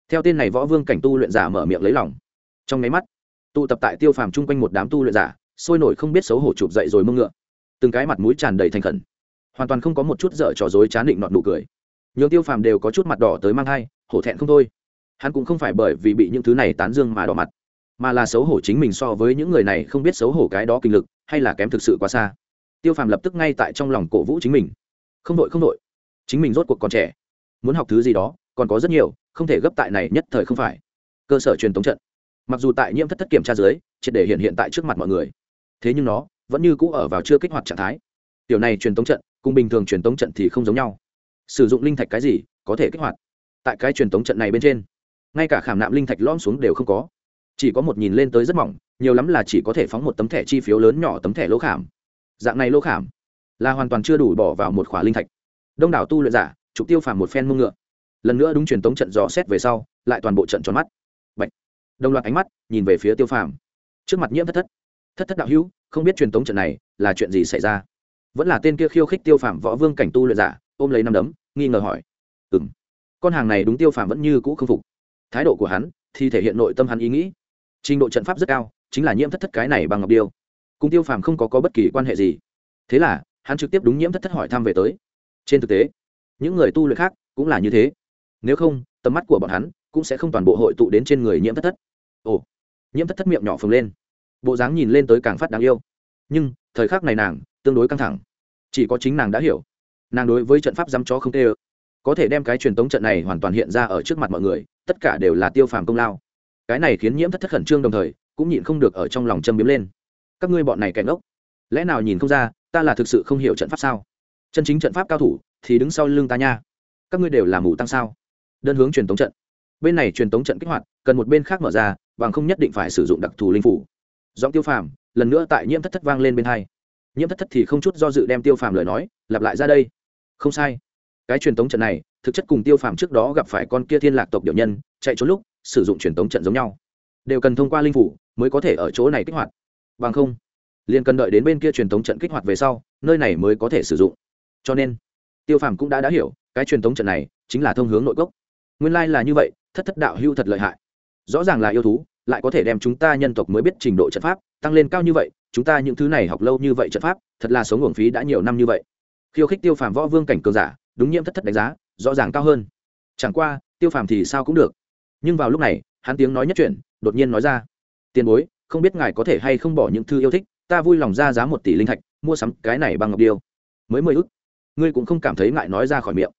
Theo tên này võ vương cảnh tu luyện giả mở miệng lấy lòng. Trong máy mắt, tụ tập tại tiêu phàm chung quanh một đám tu luyện giả, sôi nổi không biết xấu hổ chụp dậy rồi mưng ngựa. Từng cái mặt mũi tràn đầy thành khẩn. Hoàn toàn không có một chút dở trò dối chán định nọn nụ cười. Nhường tiêu phàm đều có chút mặt đỏ tới mang thai, hổ thẹn không thôi. Hắn cũng không phải bởi vì bị những thứ này tán dương mà đỏ mặt, mà là xấu hổ chính mình so với những người này không biết xấu hổ cái đó kinh lực, hay là kém thực sự quá xa tiêu phàm lập tức ngay tại trong lòng cổ vũ chính mình. Không đội không đội. Chính mình rốt cuộc còn trẻ. Muốn học thứ gì đó, còn có rất nhiều, không thể gấp tại này nhất thời không phải. Cơ sở truyền thống trận. Mặc dù tại nhiễm thất thất kiểm tra dưới, triệt để hiện hiện tại trước mặt mọi người. Thế nhưng nó vẫn như cũ ở vào chưa kích hoạt trạng thái. Tiểu này truyền thống trận, cùng bình thường truyền thống trận thì không giống nhau. Sử dụng linh thạch cái gì, có thể kích hoạt. Tại cái truyền thống trận này bên trên, ngay cả khảm nạm linh thạch lõm xuống đều không có. Chỉ có một nhìn lên tới rất mỏng, nhiều lắm là chỉ có thể phóng một tấm thẻ chi phiếu lớn nhỏ tấm thẻ lỗ khảm dạng này lô khảm là hoàn toàn chưa đủ bỏ vào một khỏa linh thạch. Đông đảo tu luyện giả trục tiêu phàm một phen mông ngựa. Lần nữa đúng truyền tống trận dò xét về sau, lại toàn bộ trận tròn mắt. Bạch. đồng loạt ánh mắt nhìn về phía tiêu phàm. Trước mặt nhiễm thất thất. Thất thất đạo hữu, không biết truyền tống trận này là chuyện gì xảy ra? Vẫn là tên kia khiêu khích tiêu phàm võ vương cảnh tu luyện giả, ôm lấy năm đấm, nghi ngờ hỏi. Ừ m con hàng này đúng tiêu phàm vẫn như cũ không phục. Thái độ của hắn thì thể hiện nội tâm hắn ý nghĩ. Trình độ trận pháp rất cao, chính là nhiễm thất thất cái này bằng ngọc điêu cùng tiêu phàm không có, có bất kỳ quan hệ gì. Thế là hắn trực tiếp đúng nhiễm thất thất hỏi thăm về tới. Trên thực tế những người tu luyện khác cũng là như thế. Nếu không tầm mắt của bọn hắn cũng sẽ không toàn bộ hội tụ đến trên người nhiễm thất thất. Ồ nhiễm thất thất miệng nhỏ phồng lên. Bộ dáng nhìn lên tới càng phát đáng yêu. Nhưng thời khắc này nàng tương đối căng thẳng. Chỉ có chính nàng đã hiểu. Nàng đối với trận pháp dăm chó không tê ơ. Có thể đem cái truyền tống trận này hoàn toàn hiện ra ở trước mặt mọi người tất cả đều là tiêu phàm công lao. Cái này khiến nhiễm thất thất khẩn trương đồng thời cũng nhịn không được ở trong lòng châm biếm lên các ngươi bọn này kẻ ngốc. Lẽ nào nhìn không ra, ta là thực sự không hiểu trận pháp sao? Chân chính trận pháp cao thủ, thì đứng sau lưng ta nha. Các ngươi đều là mù tăng sao? Đơn hướng truyền tống trận. Bên này truyền tống trận kích hoạt, cần một bên khác mở ra, bằng không nhất định phải sử dụng đặc thù linh phủ. Giọng tiêu phàm, lần nữa tại nhiễm thất thất vang lên bên hai. Nhiễm thất thất thì không chút do dự đem tiêu phàm lời nói, lặp lại ra đây. Không sai. Cái truyền tống trận này, thực chất cùng tiêu phàm trước đó gặp phải con kia thiên lạc tộc điệu nhân, chạy trốn lúc, sử dụng truyền tống trận giống nhau. Đều cần thông qua linh phủ, mới có thể ở chỗ này kích hoạt bằng không, liền cần đợi đến bên kia truyền thống trận kích hoạt về sau, nơi này mới có thể sử dụng. Cho nên, tiêu phàm cũng đã đã hiểu, cái truyền thống trận này chính là thông hướng nội cốc. Nguyên lai là như vậy, thất thất đạo hưu thật lợi hại. Rõ ràng là yêu thú, lại có thể đem chúng ta nhân tộc mới biết trình độ trận pháp tăng lên cao như vậy, chúng ta những thứ này học lâu như vậy trận pháp, thật là sống uổng phí đã nhiều năm như vậy. Khiêu khích tiêu phàm võ vương cảnh cường giả, đúng nhiễm thất thất đánh giá, rõ ràng cao hơn. Chẳng qua, tiêu phàm thì sao cũng được. Nhưng vào lúc này, hắn tiếng nói nhất chuyện đột nhiên nói ra, tiền bối không biết ngài có thể hay không bỏ những thư yêu thích, ta vui lòng ra giá một tỷ linh thạch, mua sắm cái này bằng ngọc điêu. Mới mười ức. Ngươi cũng không cảm thấy ngại nói ra khỏi miệng.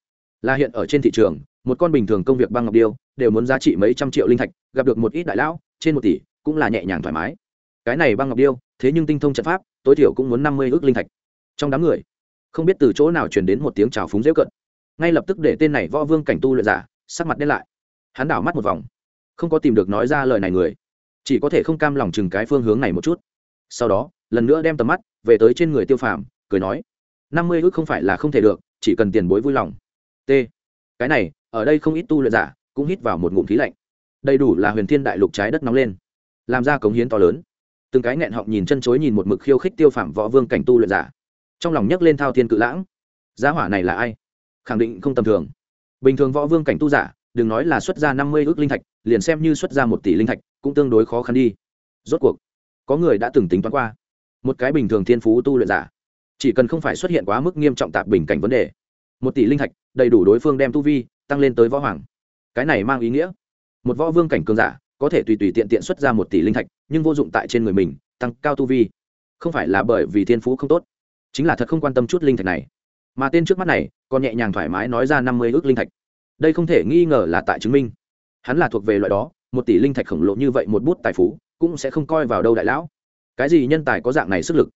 Là hiện ở trên thị trường, một con bình thường công việc băng ngọc điêu, đều muốn giá trị mấy trăm triệu linh thạch, gặp được một ít đại lão, trên một tỷ, cũng là nhẹ nhàng thoải mái. Cái này băng ngọc điêu, thế nhưng tinh thông trận pháp, tối thiểu cũng muốn năm mươi ước linh thạch. Trong đám người, không biết từ chỗ nào truyền đến một tiếng trào phúng dễ cận ngay lập tức để tên này võ vương cảnh tu luyện giả, sắc mặt đen lại. Hắn đảo mắt một vòng, không có tìm được nói ra lời này người chỉ có thể không cam lòng chừng cái phương hướng này một chút. Sau đó, lần nữa đem tầm mắt về tới trên người tiêu phàm, cười nói, năm mươi ước không phải là không thể được, chỉ cần tiền bối vui lòng. T. Cái này, ở đây không ít tu luyện giả cũng hít vào một ngụm khí lạnh. Đầy đủ là huyền thiên đại lục trái đất nóng lên, làm ra cống hiến to lớn. Từng cái nghẹn họng nhìn chân chối nhìn một mực khiêu khích tiêu phạm võ vương cảnh tu luyện giả. Trong lòng nhấc lên thao thiên cự lãng. Giá hỏa này là ai? Khẳng định không tầm thường. Bình thường võ vương cảnh tu giả đừng nói là xuất ra năm mươi ước linh thạch, liền xem như xuất ra một tỷ linh thạch cũng tương đối khó khăn đi. Rốt cuộc, có người đã từng tính toán qua. Một cái bình thường thiên phú tu luyện giả, chỉ cần không phải xuất hiện quá mức nghiêm trọng tạp bình cảnh vấn đề, một tỷ linh thạch đầy đủ đối phương đem tu vi tăng lên tới võ hoàng. Cái này mang ý nghĩa, một võ vương cảnh cường giả có thể tùy tùy tiện tiện xuất ra một tỷ linh thạch, nhưng vô dụng tại trên người mình, tăng cao tu vi, không phải là bởi vì thiên phú không tốt, chính là thật không quan tâm chút linh thạch này. Mà tên trước mắt này còn nhẹ nhàng thoải mái nói ra năm mươi ước linh thạch đây không thể nghi ngờ là tại chứng minh. Hắn là thuộc về loại đó, một tỷ linh thạch khổng lồ như vậy một bút tài phú, cũng sẽ không coi vào đâu đại lão. Cái gì nhân tài có dạng này sức lực?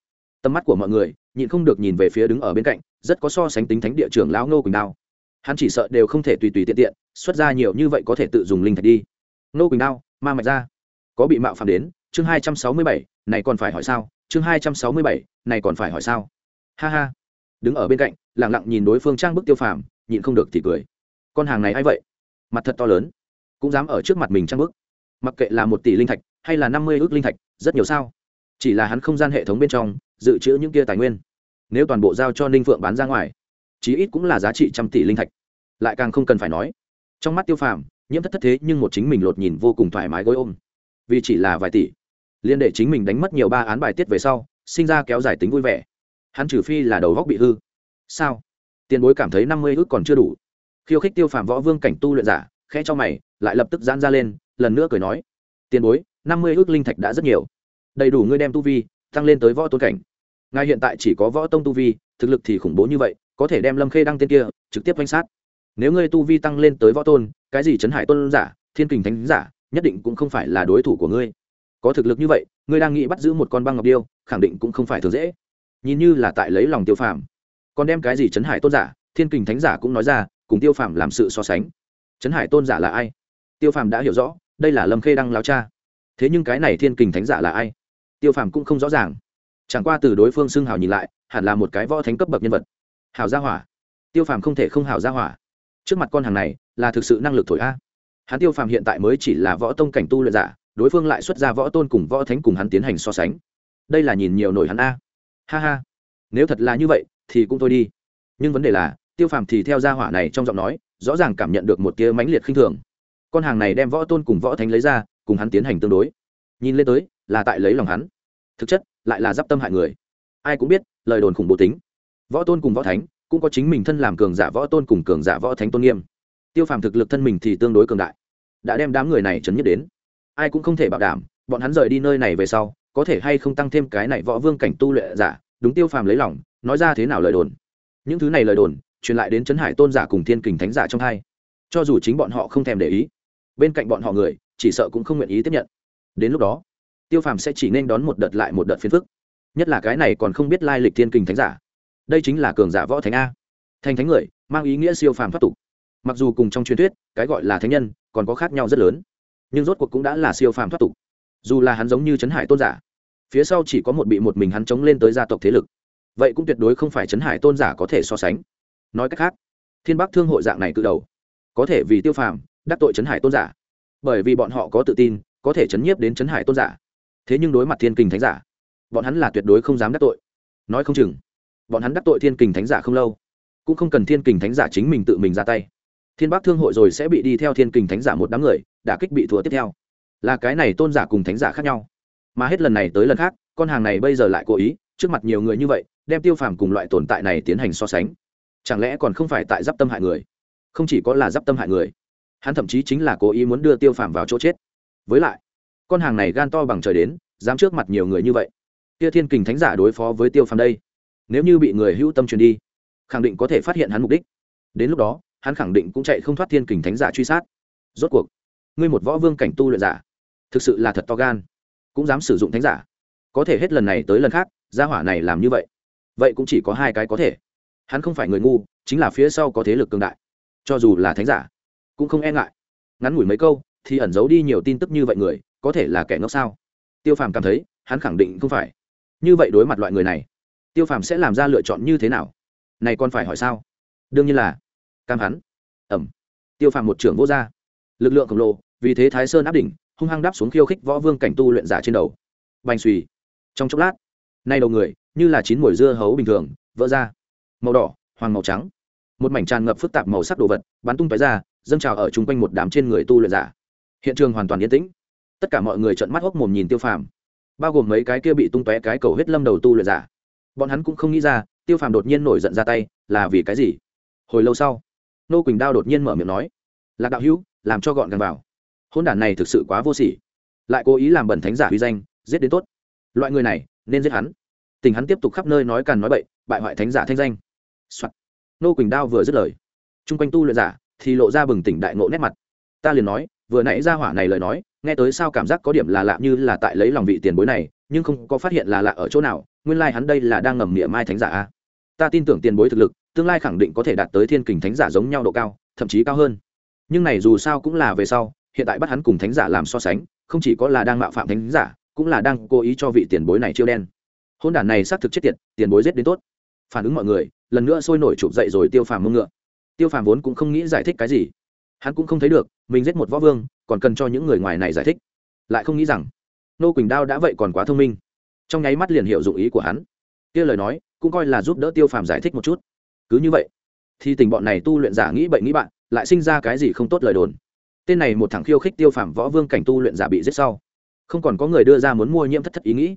Tầm mắt của mọi người, nhịn không được nhìn về phía đứng ở bên cạnh, rất có so sánh tính thánh địa trưởng lão ngô quỳnh đao. Hắn chỉ sợ đều không thể tùy tùy tiện tiện, xuất ra nhiều như vậy có thể tự dùng linh thạch đi. Ngô quỳnh đao, ma mạch ra. Có bị mạo phạm đến, chương hai trăm sáu mươi bảy, này còn phải hỏi sao? Chương hai trăm sáu mươi bảy, này còn phải hỏi sao? Ha ha. Đứng ở bên cạnh lẳng lặng nhìn đối phương trang bức tiêu phàm, nhịn không được thì cười con hàng này a i vậy? Mặt thật to lớn, cũng dám ở trước mặt mình trang bức mặc kệ là một tỷ linh thạch hay là năm mươi ước linh thạch, rất nhiều sao. Chỉ là hắn không gian hệ thống bên trong, dự trữ những kia tài nguyên, nếu toàn bộ giao cho ninh phượng bán ra ngoài, chí ít cũng là giá trị trăm tỷ linh thạch. Lại càng không cần phải nói, trong mắt tiêu phàm, nhiễm thất thất thế nhưng một chính mình lột nhìn vô cùng thoải mái gối ôm. Vì chỉ là vài tỷ, liên để chính mình đánh mất nhiều ba án bài tiết về sau, sinh ra kéo dài tính vui vẻ. Hắn trừ phi là đầu góc bị hư. Sao? Tiền bối cảm thấy năm mươi ước còn chưa đủ khiêu khích tiêu phàm võ vương cảnh tu luyện giả, khẽ cho mày, lại lập tức giãn ra lên, lần nữa cười nói, tiền bối, năm mươi ước linh thạch đã rất nhiều. Đầy đủ ngươi đem tu vi, tăng lên tới võ tôn cảnh. Ngài hiện tại chỉ có võ tông tu vi, thực lực thì khủng bố như vậy, có thể đem lâm khê đăng tên kia trực tiếp danh sát. Nếu ngươi tu vi tăng lên tới võ tôn, cái gì trấn hải tôn giả, thiên kình thánh giả, nhất định cũng không phải là đối thủ của ngươi. Có thực lực như vậy, ngươi đang nghĩ bắt giữ một con băng ngọc điêu, khẳng định cũng không phải thường dễ. Nhìn như là tại lấy lòng tiêu phàm. Còn đem cái gì trấn hải tôn giả, thiên kình thánh giả cũng nói ra cùng tiêu phàm làm sự so sánh. Trấn hải tôn giả là ai? Tiêu phàm đã hiểu rõ, đây là lâm khê đăng lao cha. Thế nhưng cái này thiên kình thánh giả là ai? Tiêu phàm cũng không rõ ràng. Chẳng qua từ đối phương xưng hào nhìn lại, hẳn là một cái võ thánh cấp bậc nhân vật. Hào gia hỏa. Tiêu phàm không thể không hào gia hỏa. Trước mặt con hàng này, là thực sự năng lực thổi a. Hắn tiêu phàm hiện tại mới chỉ là võ tông cảnh tu luyện giả, đối phương lại xuất ra võ tôn cùng võ thánh cùng hắn tiến hành so sánh. Đây là nhìn nhiều nổi hắn a. Ha ha. Nếu thật là như vậy, thì cũng thôi đi. Nhưng vấn đề là tiêu phàm thì theo gia hỏa này trong giọng nói, rõ ràng cảm nhận được một tia mãnh liệt khinh thường. Con hàng này đem võ tôn cùng võ thánh lấy ra, cùng hắn tiến hành tương đối. Nhìn lên tới, là tại lấy lòng hắn. Thực chất, lại là d i p tâm hại người. Ai cũng biết, lời đồn khủng bố tính. Võ tôn cùng võ thánh, cũng có chính mình thân làm cường giả võ tôn cùng cường giả võ thánh tôn nghiêm. Tiêu phàm thực lực thân mình thì tương đối cường đại. Đã đem đám người này chấn nhất đến. Ai cũng không thể bảo đảm, bọn hắn rời đi nơi này về sau, có thể hay không tăng thêm cái này võ vương cảnh tu lệ giả. Đúng tiêu phàm lấy lòng, nói ra thế nào lời đồn. Những thứ này lời đồn truyền lại đến trấn hải tôn giả cùng thiên kình thánh giả trong hai. Cho dù chính bọn họ không thèm để ý, bên cạnh bọn họ người, chỉ sợ cũng không nguyện ý tiếp nhận. Đến lúc đó, tiêu phàm sẽ chỉ nên đón một đợt lại một đợt phiền phức. Nhất là cái này còn không biết lai lịch thiên kình thánh giả. Đây chính là cường giả võ thánh a. Thành thánh người, mang ý nghĩa siêu phàm thoát tục. Mặc dù cùng trong truyền thuyết, cái gọi là thánh nhân, còn có khác nhau rất lớn. Nhưng rốt cuộc cũng đã là siêu phàm thoát tục. Dù là hắn giống như trấn hải tôn giả, phía sau chỉ có một bị một mình hắn chống lên tới gia tộc thế lực. Vậy cũng tuyệt đối không phải trấn hải tôn giả có thể so sánh nói cách khác, thiên bắc thương hội dạng này cự đầu, có thể vì tiêu phàm, đắc tội trấn hải tôn giả. Bởi vì bọn họ có tự tin, có thể chấn nhiếp đến trấn hải tôn giả. Thế nhưng đối mặt thiên kình thánh giả, bọn hắn là tuyệt đối không dám đắc tội. Nói không chừng, bọn hắn đắc tội thiên kình thánh giả không lâu, cũng không cần thiên kình thánh giả chính mình tự mình ra tay. Thiên bắc thương hội rồi sẽ bị đi theo thiên kình thánh giả một đám người đã kích bị thua tiếp theo. Là cái này tôn giả cùng thánh giả khác nhau. Mà hết lần này tới lần khác, con hàng này bây giờ lại cố ý, trước mặt nhiều người như vậy, đem tiêu phàm cùng loại tồn tại này tiến hành so sánh chẳng lẽ còn không phải tại giáp tâm hại người? Không chỉ có là giáp tâm hại người, hắn thậm chí chính là cố ý muốn đưa tiêu phàm vào chỗ chết. Với lại, con hàng này gan to bằng trời đến, dám trước mặt nhiều người như vậy. Kia thiên kình thánh giả đối phó với tiêu phàm đây, nếu như bị người hữu tâm truyền đi, khẳng định có thể phát hiện hắn mục đích. Đến lúc đó, hắn khẳng định cũng chạy không thoát thiên kình thánh giả truy sát. Rốt cuộc, ngươi một võ vương cảnh tu luyện giả, thực sự là thật to gan, cũng dám sử dụng thánh giả. Có thể hết lần này tới lần khác, gia hỏa này làm như vậy vậy cũng chỉ có hai cái có thể hắn không phải người ngu, chính là phía sau có thế lực cường đại. Cho dù là thánh giả, cũng không e ngại. Ngắn ngủi mấy câu, thì ẩn giấu đi nhiều tin tức như vậy người, có thể là kẻ ngốc sao? Tiêu phàm cảm thấy, hắn khẳng định không phải. Như vậy đối mặt loại người này, tiêu phàm sẽ làm ra lựa chọn như thế nào? Này còn phải hỏi sao? Đương nhiên là, cam hắn. Ẩm. Tiêu phàm một trưởng vô gia. Lực lượng khổng lồ, vì thế thái sơn áp đỉnh, hung hăng đáp xuống khiêu khích võ vương cảnh tu luyện giả trên đầu. Bành suy trong chốc lát, nay đầu người, như là chín mồi dưa hấu bình thường, vỡ ra màu đỏ, hoàng màu trắng. Một mảnh tràn ngập phức tạp màu sắc đồ vật bắn tung tói ra, dâng trào ở chung quanh một đám trên người tu luyện giả. Hiện trường hoàn toàn yên tĩnh. Tất cả mọi người trợn mắt hốc mồm nhìn tiêu phàm. Bao gồm mấy cái kia bị tung tóe cái cầu huyết lâm đầu tu luyện giả. Bọn hắn cũng không nghĩ ra, tiêu phàm đột nhiên nổi giận ra tay, là vì cái gì? Hồi lâu sau, nô quỳnh đao đột nhiên mở miệng nói, lạc đạo hữu, làm cho gọn gàng vào. Hôn đản này thực sự quá vô sỉ. Lại cố ý làm bẩn thánh giả huy danh, giết đến tốt. Loại người này, nên giết hắn. Tình hắn tiếp tục khắp nơi nói càn nói bậy, bại hoại thánh giả thanh danh、Soạn. nô quỳnh đao vừa dứt lời, chung quanh tu luyện giả thì lộ ra bừng tỉnh đại ngộ nét mặt. Ta liền nói, vừa nãy ra hỏa này lời nói, nghe tới sao cảm giác có điểm là lạ như là tại lấy lòng vị tiền bối này, nhưng không có phát hiện là lạ ở chỗ nào, nguyên lai hắn đây là đang ngầm nghĩa mai thánh giả a. Ta tin tưởng tiền bối thực lực, tương lai khẳng định có thể đạt tới thiên kình thánh giả giống nhau độ cao, thậm chí cao hơn. Nhưng này dù sao cũng là về sau, hiện tại bắt hắn cùng thánh giả làm so sánh, không chỉ có là đang mạo phạm thánh giả, cũng là đang cố ý cho vị tiền bối này chiêu đen. Hôn đản này xác thực chết tiệt, tiền bối giết đến tốt. Phản ứng mọi người lần nữa sôi nổi chụp dậy rồi tiêu phàm mông ngựa. Tiêu phàm vốn cũng không nghĩ giải thích cái gì. Hắn cũng không thấy được, mình giết một võ vương, còn cần cho những người ngoài này giải thích. Lại không nghĩ rằng, nô quỳnh đao đã vậy còn quá thông minh. Trong nháy mắt liền hiểu dụng ý của hắn. Kia lời nói, cũng coi là giúp đỡ tiêu phàm giải thích một chút. Cứ như vậy, thì tình bọn này tu luyện giả nghĩ bệnh nghĩ bạn, lại sinh ra cái gì không tốt lời đồn. Tên này một thằng khiêu khích tiêu phàm võ vương cảnh tu luyện giả bị giết sau. Không còn có người đưa ra muốn mua nhiễm thất thất ý nghĩ.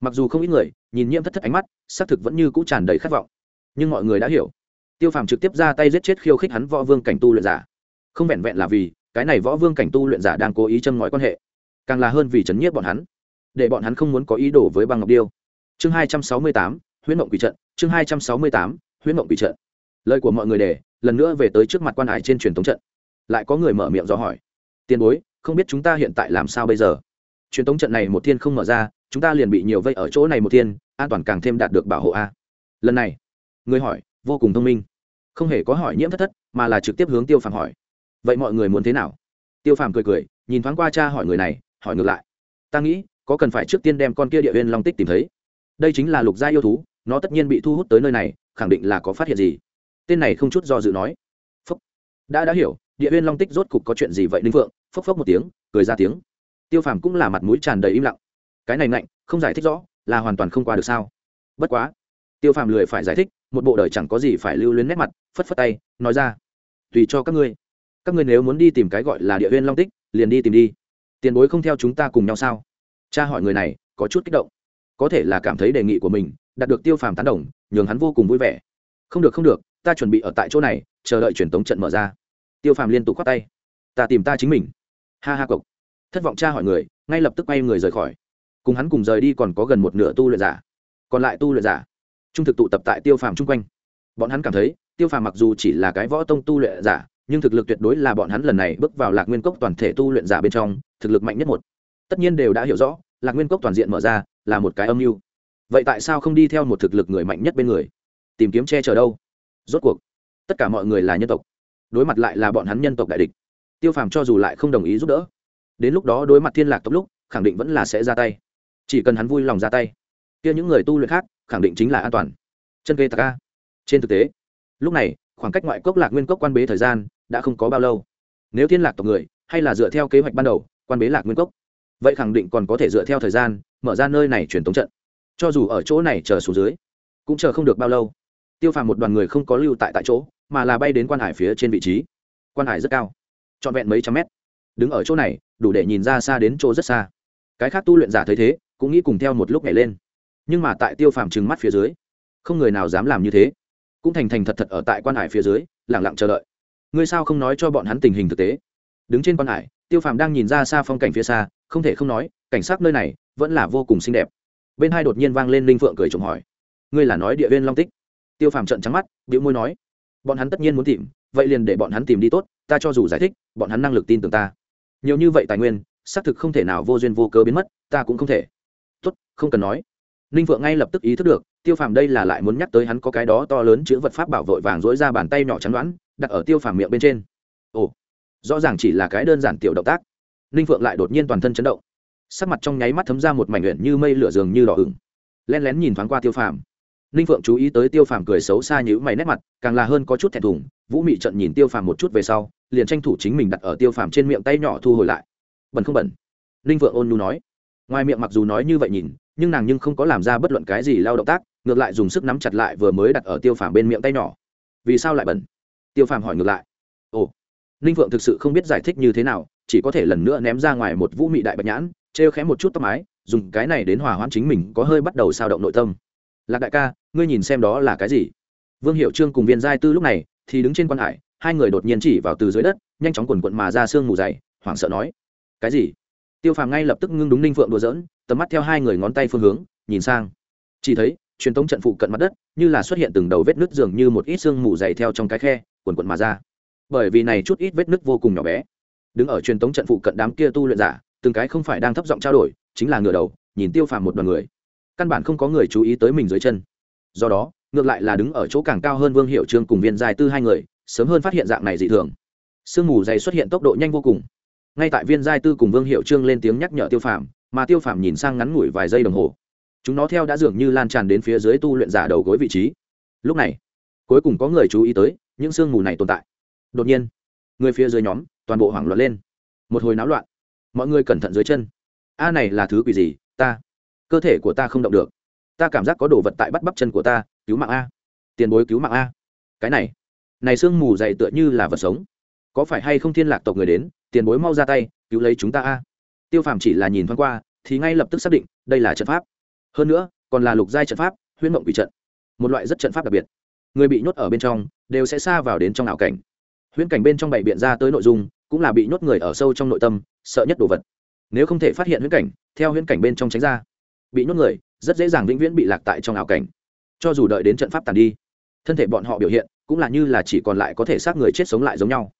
Mặc dù không ít người nhìn nhiễm thất thất ánh mắt, xác thực vẫn như cũ tràn đầy khát vọng nhưng mọi người đã hiểu. Tiêu phàm trực tiếp ra tay giết chết khiêu khích hắn võ vương cảnh tu luyện giả. Không vẹn vẹn là vì, cái này võ vương cảnh tu luyện giả đang cố ý châm ngòi quan hệ, càng là hơn vì chấn nhiếp bọn hắn, để bọn hắn không muốn có ý đồ với băng ngọc điêu. Chương hai trăm sáu mươi tám, huyễn mộng quỷ trận, chương hai trăm sáu mươi tám, huyễn mộng quỷ trận. Lời của mọi người để lần nữa về tới trước mặt quan hải trên truyền thống trận. Lại có người mở miệng do hỏi, tiền bối, không biết chúng ta hiện tại làm sao bây giờ? Truyền thống trận này một thiên không mở ra, chúng ta liền bị nhiều vây ở chỗ này một thiên, an toàn càng thêm đạt được bảo hộ a. Lần này người hỏi, vô cùng thông minh. Không hề có hỏi nhiễm thất thất, mà là trực tiếp hướng tiêu phàm hỏi. Vậy mọi người muốn thế nào? Tiêu phàm cười cười, nhìn thoáng qua cha hỏi người này, hỏi ngược lại. Ta nghĩ, có cần phải trước tiên đem con kia địa huyên long tích tìm thấy. Đây chính là lục gia yêu thú, nó tất nhiên bị thu hút tới nơi này, khẳng định là có phát hiện gì. Tên này không chút do dự nói. Phốc đã đã hiểu, địa huyên long tích rốt cục có chuyện gì vậy ninh phượng? Phốc phốc một tiếng, cười ra tiếng. Tiêu phàm cũng là mặt mũi tràn đầy im lặng. Cái này ngạnh, không giải thích rõ, là hoàn toàn không qua được sao? Bất quá tiêu phàm lười phải giải thích, một bộ đời chẳng có gì phải lưu luyến nét mặt, phất phất tay, nói ra. Tùy cho các ngươi. Các ngươi nếu muốn đi tìm cái gọi là địa huyên long tích, liền đi tìm đi. Tiền bối không theo chúng ta cùng nhau sao? Cha hỏi người này, có chút kích động. Có thể là cảm thấy đề nghị của mình, đạt được tiêu phàm tán đồng, nhường hắn vô cùng vui vẻ. Không được không được, ta chuẩn bị ở tại chỗ này, chờ đợi truyền tống trận mở ra. Tiêu phàm liên tục khoác tay. Ta tìm ta chính mình. Ha ha cộc thất vọng cha hỏi người, ngay lập tức quay người rời khỏi. Cùng hắn cùng rời đi còn có gần một nửa tu luyện giả. Còn lại tu luyện giả trung thực tụ tập tại tiêu phàm chung quanh. Bọn hắn cảm thấy, tiêu phàm mặc dù chỉ là cái võ tông tu luyện giả, nhưng thực lực tuyệt đối là bọn hắn lần này bước vào lạc nguyên cốc toàn thể tu luyện giả bên trong, thực lực mạnh nhất một. Tất nhiên đều đã hiểu rõ, lạc nguyên cốc toàn diện mở ra, là một cái âm mưu. Vậy tại sao không đi theo một thực lực người mạnh nhất bên người? Tìm kiếm che chở đâu? Rốt cuộc, tất cả mọi người là nhân tộc. Đối mặt lại là bọn hắn nhân tộc đại địch. Tiêu phàm cho dù lại không đồng ý giúp đỡ, đến lúc đó đối mặt thiên lạc tốc lúc, khẳng định vẫn là sẽ ra tay. Chỉ cần hắn vui lòng ra tay kia những người tu luyện khác, khẳng định chính là an toàn. Chân kê taka trên thực tế, lúc này, khoảng cách ngoại cốc lạc nguyên cốc quan bế thời gian đã không có bao lâu. Nếu thiên lạc tộc người, hay là dựa theo kế hoạch ban đầu, quan bế lạc nguyên cốc, vậy khẳng định còn có thể dựa theo thời gian, mở ra nơi này truyền tống trận. Cho dù ở chỗ này chờ xuống dưới, cũng chờ không được bao lâu. Tiêu phàm một đoàn người không có lưu tại tại chỗ, mà là bay đến quan hải phía trên vị trí. Quan hải rất cao, trọn vẹn mấy trăm mét. Đứng ở chỗ này, đủ để nhìn ra xa đến chỗ rất xa. Cái khác tu luyện giả thấy thế, cũng nghĩ cùng theo một lúc nhảy lên nhưng mà tại tiêu phàm trừng mắt phía dưới, không người nào dám làm như thế. Cũng thành thành thật thật ở tại quan hải phía dưới lẳng lặng chờ đợi. Ngươi sao không nói cho bọn hắn tình hình thực tế? Đứng trên quan hải, tiêu phàm đang nhìn ra xa phong cảnh phía xa, không thể không nói, cảnh sát nơi này vẫn là vô cùng xinh đẹp. Bên hai đột nhiên vang lên linh phượng cười chồng hỏi. Ngươi là nói địa viên long tích? Tiêu phàm trận trắng mắt điệu môi nói. Bọn hắn tất nhiên muốn tìm, vậy liền để bọn hắn tìm đi tốt, ta cho dù giải thích, bọn hắn năng lực tin tưởng ta. Nhiều như vậy tài nguyên, xác thực không thể nào vô duyên vô cớ biến mất, ta cũng không thể. Tốt, không cần nói ninh phượng ngay lập tức ý thức được, tiêu phàm đây là lại muốn nhắc tới hắn có cái đó to lớn chữ vật pháp bảo vội vàng dỗi ra bàn tay nhỏ chắn đoán đặt ở tiêu phàm miệng bên trên. Ồ, rõ ràng chỉ là cái đơn giản tiểu động tác. Ninh phượng lại đột nhiên toàn thân chấn động. Sắc mặt trong nháy mắt thấm ra một mảnh luyện như mây lửa dường như đỏ ửng. Len lén nhìn thoáng qua tiêu phàm. Ninh phượng chú ý tới tiêu phàm cười xấu xa như mày nét mặt, càng là hơn có chút thẹn thùng, vũ mị trận nhìn tiêu phàm một chút về sau, liền tranh thủ chính mình đặt ở tiêu phàm trên miệng tay nhỏ thu hồi lại. Bẩn không bẩn? Ninh phượng ôn nhu nói. Ngoài miệng mặc dù nói như vậy nhìn nhưng nàng nhưng không có làm ra bất luận cái gì lao động tác, ngược lại dùng sức nắm chặt lại vừa mới đặt ở tiêu phàm bên miệng tay nhỏ. Vì sao lại bẩn? Tiêu phàm hỏi ngược lại. Ồ, ninh phượng thực sự không biết giải thích như thế nào, chỉ có thể lần nữa ném ra ngoài một vũ mị đại bạch nhãn t r e o khẽ một chút tóc mái, dùng cái này đến hòa hoãn chính mình có hơi bắt đầu sao động nội tâm. Lạc đại ca, ngươi nhìn xem đó là cái gì? Vương hiệu trương cùng viên giai tư lúc này, thì đứng trên quan hải, hai người đột nhiên chỉ vào từ dưới đất, nhanh chóng quần quận mà ra sương mù dày, hoảng sợ nói. Cái gì? Tiêu phàm ngay lập tức ngưng đúng ninh phượng đùa dỡn tầm mắt theo hai người ngón tay phương hướng, nhìn sang. Chỉ thấy, truyền tống trận phụ cận mặt đất, như là xuất hiện từng đầu vết nứt dường như một ít xương mù dày theo trong cái khe, quần quần mà ra. Bởi vì này chút ít vết nứt vô cùng nhỏ bé. Đứng ở truyền tống trận phụ cận đám kia tu luyện giả, từng cái không phải đang thấp giọng trao đổi, chính là ngửa đầu, nhìn tiêu phàm một đoàn người. Căn bản không có người chú ý tới mình dưới chân. Do đó, ngược lại là đứng ở chỗ càng cao hơn vương hiệu trương cùng viên dài tư hai người, sớm hơn phát hiện dạng này dị thường. Sương mù dày xuất hiện tốc độ nhanh vô cùng ngay tại viên giai tư cùng vương hiệu trương lên tiếng nhắc nhở tiêu phàm, mà tiêu phàm nhìn sang ngắn ngủi vài giây đồng hồ. Chúng nó theo đã dường như lan tràn đến phía dưới tu luyện giả đầu gối vị trí. Lúc này, cuối cùng có người chú ý tới những sương mù này tồn tại. Đột nhiên, người phía dưới nhóm toàn bộ hoảng loạn lên. Một hồi náo loạn. Mọi người cẩn thận dưới chân. A này là thứ quỷ gì? Ta. Cơ thể của ta không động được. Ta cảm giác có đồ vật tại bắt bắp chân của ta. Cứu mạng a. Tiền bối cứu mạng a. Cái này. Này sương mù dày tựa như là vật sống có phải hay không thiên lạc tộc người đến, tiền bối mau ra tay, cứu lấy chúng ta a. Tiêu phàm chỉ là nhìn thoáng qua, thì ngay lập tức xác định, đây là trận pháp. Hơn nữa, còn là lục giai trận pháp, huyễn mộng quỷ trận. Một loại rất trận pháp đặc biệt. Người bị nhốt ở bên trong, đều sẽ xa vào đến trong ảo cảnh. Huyễn cảnh bên trong bảy biện ra tới nội dung, cũng là bị nhốt người ở sâu trong nội tâm, sợ nhất đồ vật. Nếu không thể phát hiện huyễn cảnh, theo huyễn cảnh bên trong tránh ra, bị nhốt người, rất dễ dàng vĩnh viễn bị lạc tại trong ảo cảnh. Cho dù đợi đến trận pháp tàn đi, thân thể bọn họ biểu hiện, cũng là như là chỉ còn lại có thể xác người chết sống lại giống nhau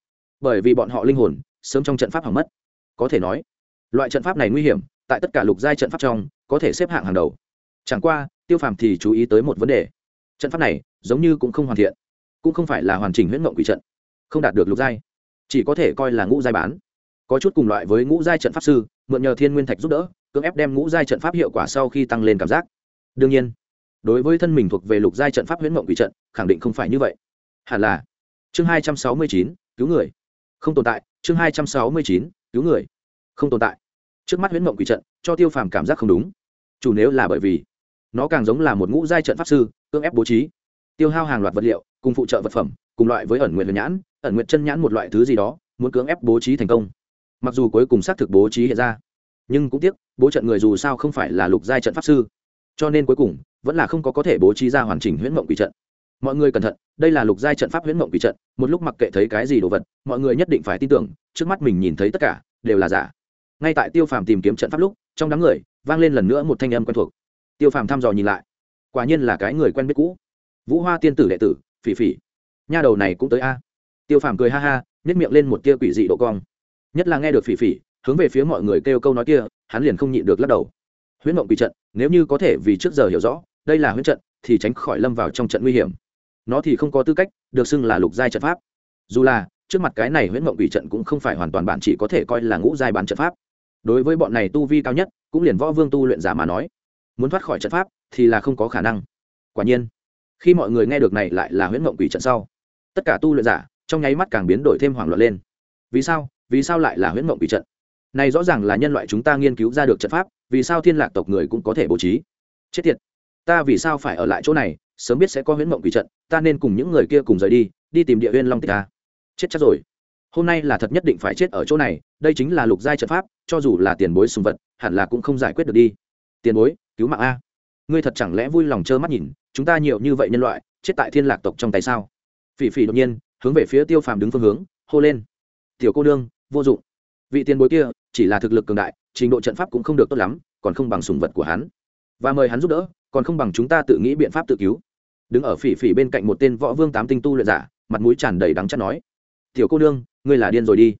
bởi vì bọn họ linh hồn sớm trong trận pháp hỏng mất. Có thể nói, loại trận pháp này nguy hiểm, tại tất cả lục giai trận pháp trong, có thể xếp hạng hàng đầu. Chẳng qua, tiêu phàm thì chú ý tới một vấn đề. Trận pháp này giống như cũng không hoàn thiện, cũng không phải là hoàn chỉnh huyết mộng quỷ trận, không đạt được lục giai, chỉ có thể coi là ngũ giai bán. Có chút cùng loại với ngũ giai trận pháp sư, mượn nhờ thiên nguyên thạch giúp đỡ, cưỡng ép đem ngũ giai trận pháp hiệu quả sau khi tăng lên cảm giác. Đương nhiên, đối với thân mình thuộc về lục giai trận pháp huyễn mộng quỷ trận, khẳng định không phải như vậy. Hẳn là, chương hai trăm sáu mươi chín, cứu người không tồn tại, chương hai trăm sáu mươi chín, cứu người. Không tồn tại. Trước mắt huyễn mộng quỷ trận, cho tiêu phàm cảm giác không đúng. Chủ nếu là bởi vì nó càng giống là một ngũ giai trận pháp sư, cưỡng ép bố trí. Tiêu hao hàng loạt vật liệu, cùng phụ trợ vật phẩm, cùng loại với ẩn nguyện huyền nhãn, ẩn nguyện chân nhãn một loại thứ gì đó, muốn cưỡng ép bố trí thành công. Mặc dù cuối cùng xác thực bố trí hiện ra, nhưng cũng tiếc, bố trận người dù sao không phải là lục giai trận pháp sư. Cho nên cuối cùng, vẫn là không có có thể bố trí ra hoàn chỉnh huyễn mộng quỷ trận mọi người cẩn thận, đây là lục giai trận pháp huyễn mộng quỷ trận, một lúc mặc kệ thấy cái gì đồ vật, mọi người nhất định phải tin tưởng, trước mắt mình nhìn thấy tất cả, đều là giả. Ngay tại tiêu phàm tìm kiếm trận pháp lúc, trong đám người, vang lên lần nữa một thanh âm quen thuộc. Tiêu phàm thăm dò nhìn lại. Quả nhiên là cái người quen biết cũ. Vũ hoa tiên tử đệ tử, phỉ phỉ. Nha đầu này cũng tới a. Tiêu phàm cười ha ha nhét miệng lên một tia quỷ dị độ cong. Nhất là nghe được phỉ phỉ, hướng về phía mọi người kêu câu nói kia, hắn liền không nhịn được lắc đầu. Huyễn mộng quỷ trận, nếu như có thể vì trước giờ hiểu rõ, đây là huyễn trận, thì tránh khỏi lâm vào trong trận nguy hiểm nó thì không có tư cách, được xưng là lục giai trận pháp. Dù là, trước mặt cái này huyễn mộng ủy trận cũng không phải hoàn toàn bạn chỉ có thể coi là ngũ giai bán trận pháp. Đối với bọn này tu vi cao nhất, cũng liền võ vương tu luyện giả mà nói, muốn thoát khỏi trận pháp thì là không có khả năng. Quả nhiên, khi mọi người nghe được này lại là huyễn mộng quỷ trận sau, tất cả tu luyện giả trong nháy mắt càng biến đổi thêm hoảng loạn lên. Vì sao? Vì sao lại là huyễn mộng quỷ trận? Này rõ ràng là nhân loại chúng ta nghiên cứu ra được trận pháp, vì sao thiên lạc tộc người cũng có thể bố trí? Chết tiệt, ta vì sao phải ở lại chỗ này? Sớm biết sẽ có huyễn mộng quỷ trận, ta nên cùng những người kia cùng rời đi đi tìm địa huyên long tích ta. Chết chắc rồi. Hôm nay là thật nhất định phải chết ở chỗ này, đây chính là lục giai trận pháp, cho dù là tiền bối sùng vật, hẳn là cũng không giải quyết được đi. Tiền bối, cứu mạng a. Ngươi thật chẳng lẽ vui lòng trơ mắt nhìn, chúng ta nhiều như vậy nhân loại, chết tại thiên lạc tộc trong tay sao? Phỉ phỉ đột nhiên, hướng về phía tiêu phàm đứng phương hướng, hô lên. Tiểu cô nương, vô dụng. Vị tiền bối kia, chỉ là thực lực cường đại, trình độ trận pháp cũng không được tốt lắm, còn không bằng sùng vật của hắn. Và mời hắn giúp đỡ còn không bằng chúng ta tự nghĩ biện pháp tự cứu. Đứng ở phỉ phỉ bên cạnh một tên võ vương tám tinh tu luyện giả, mặt mũi tràn đầy đắng chắc nói, tiểu cô nương, ngươi là điên rồi đi.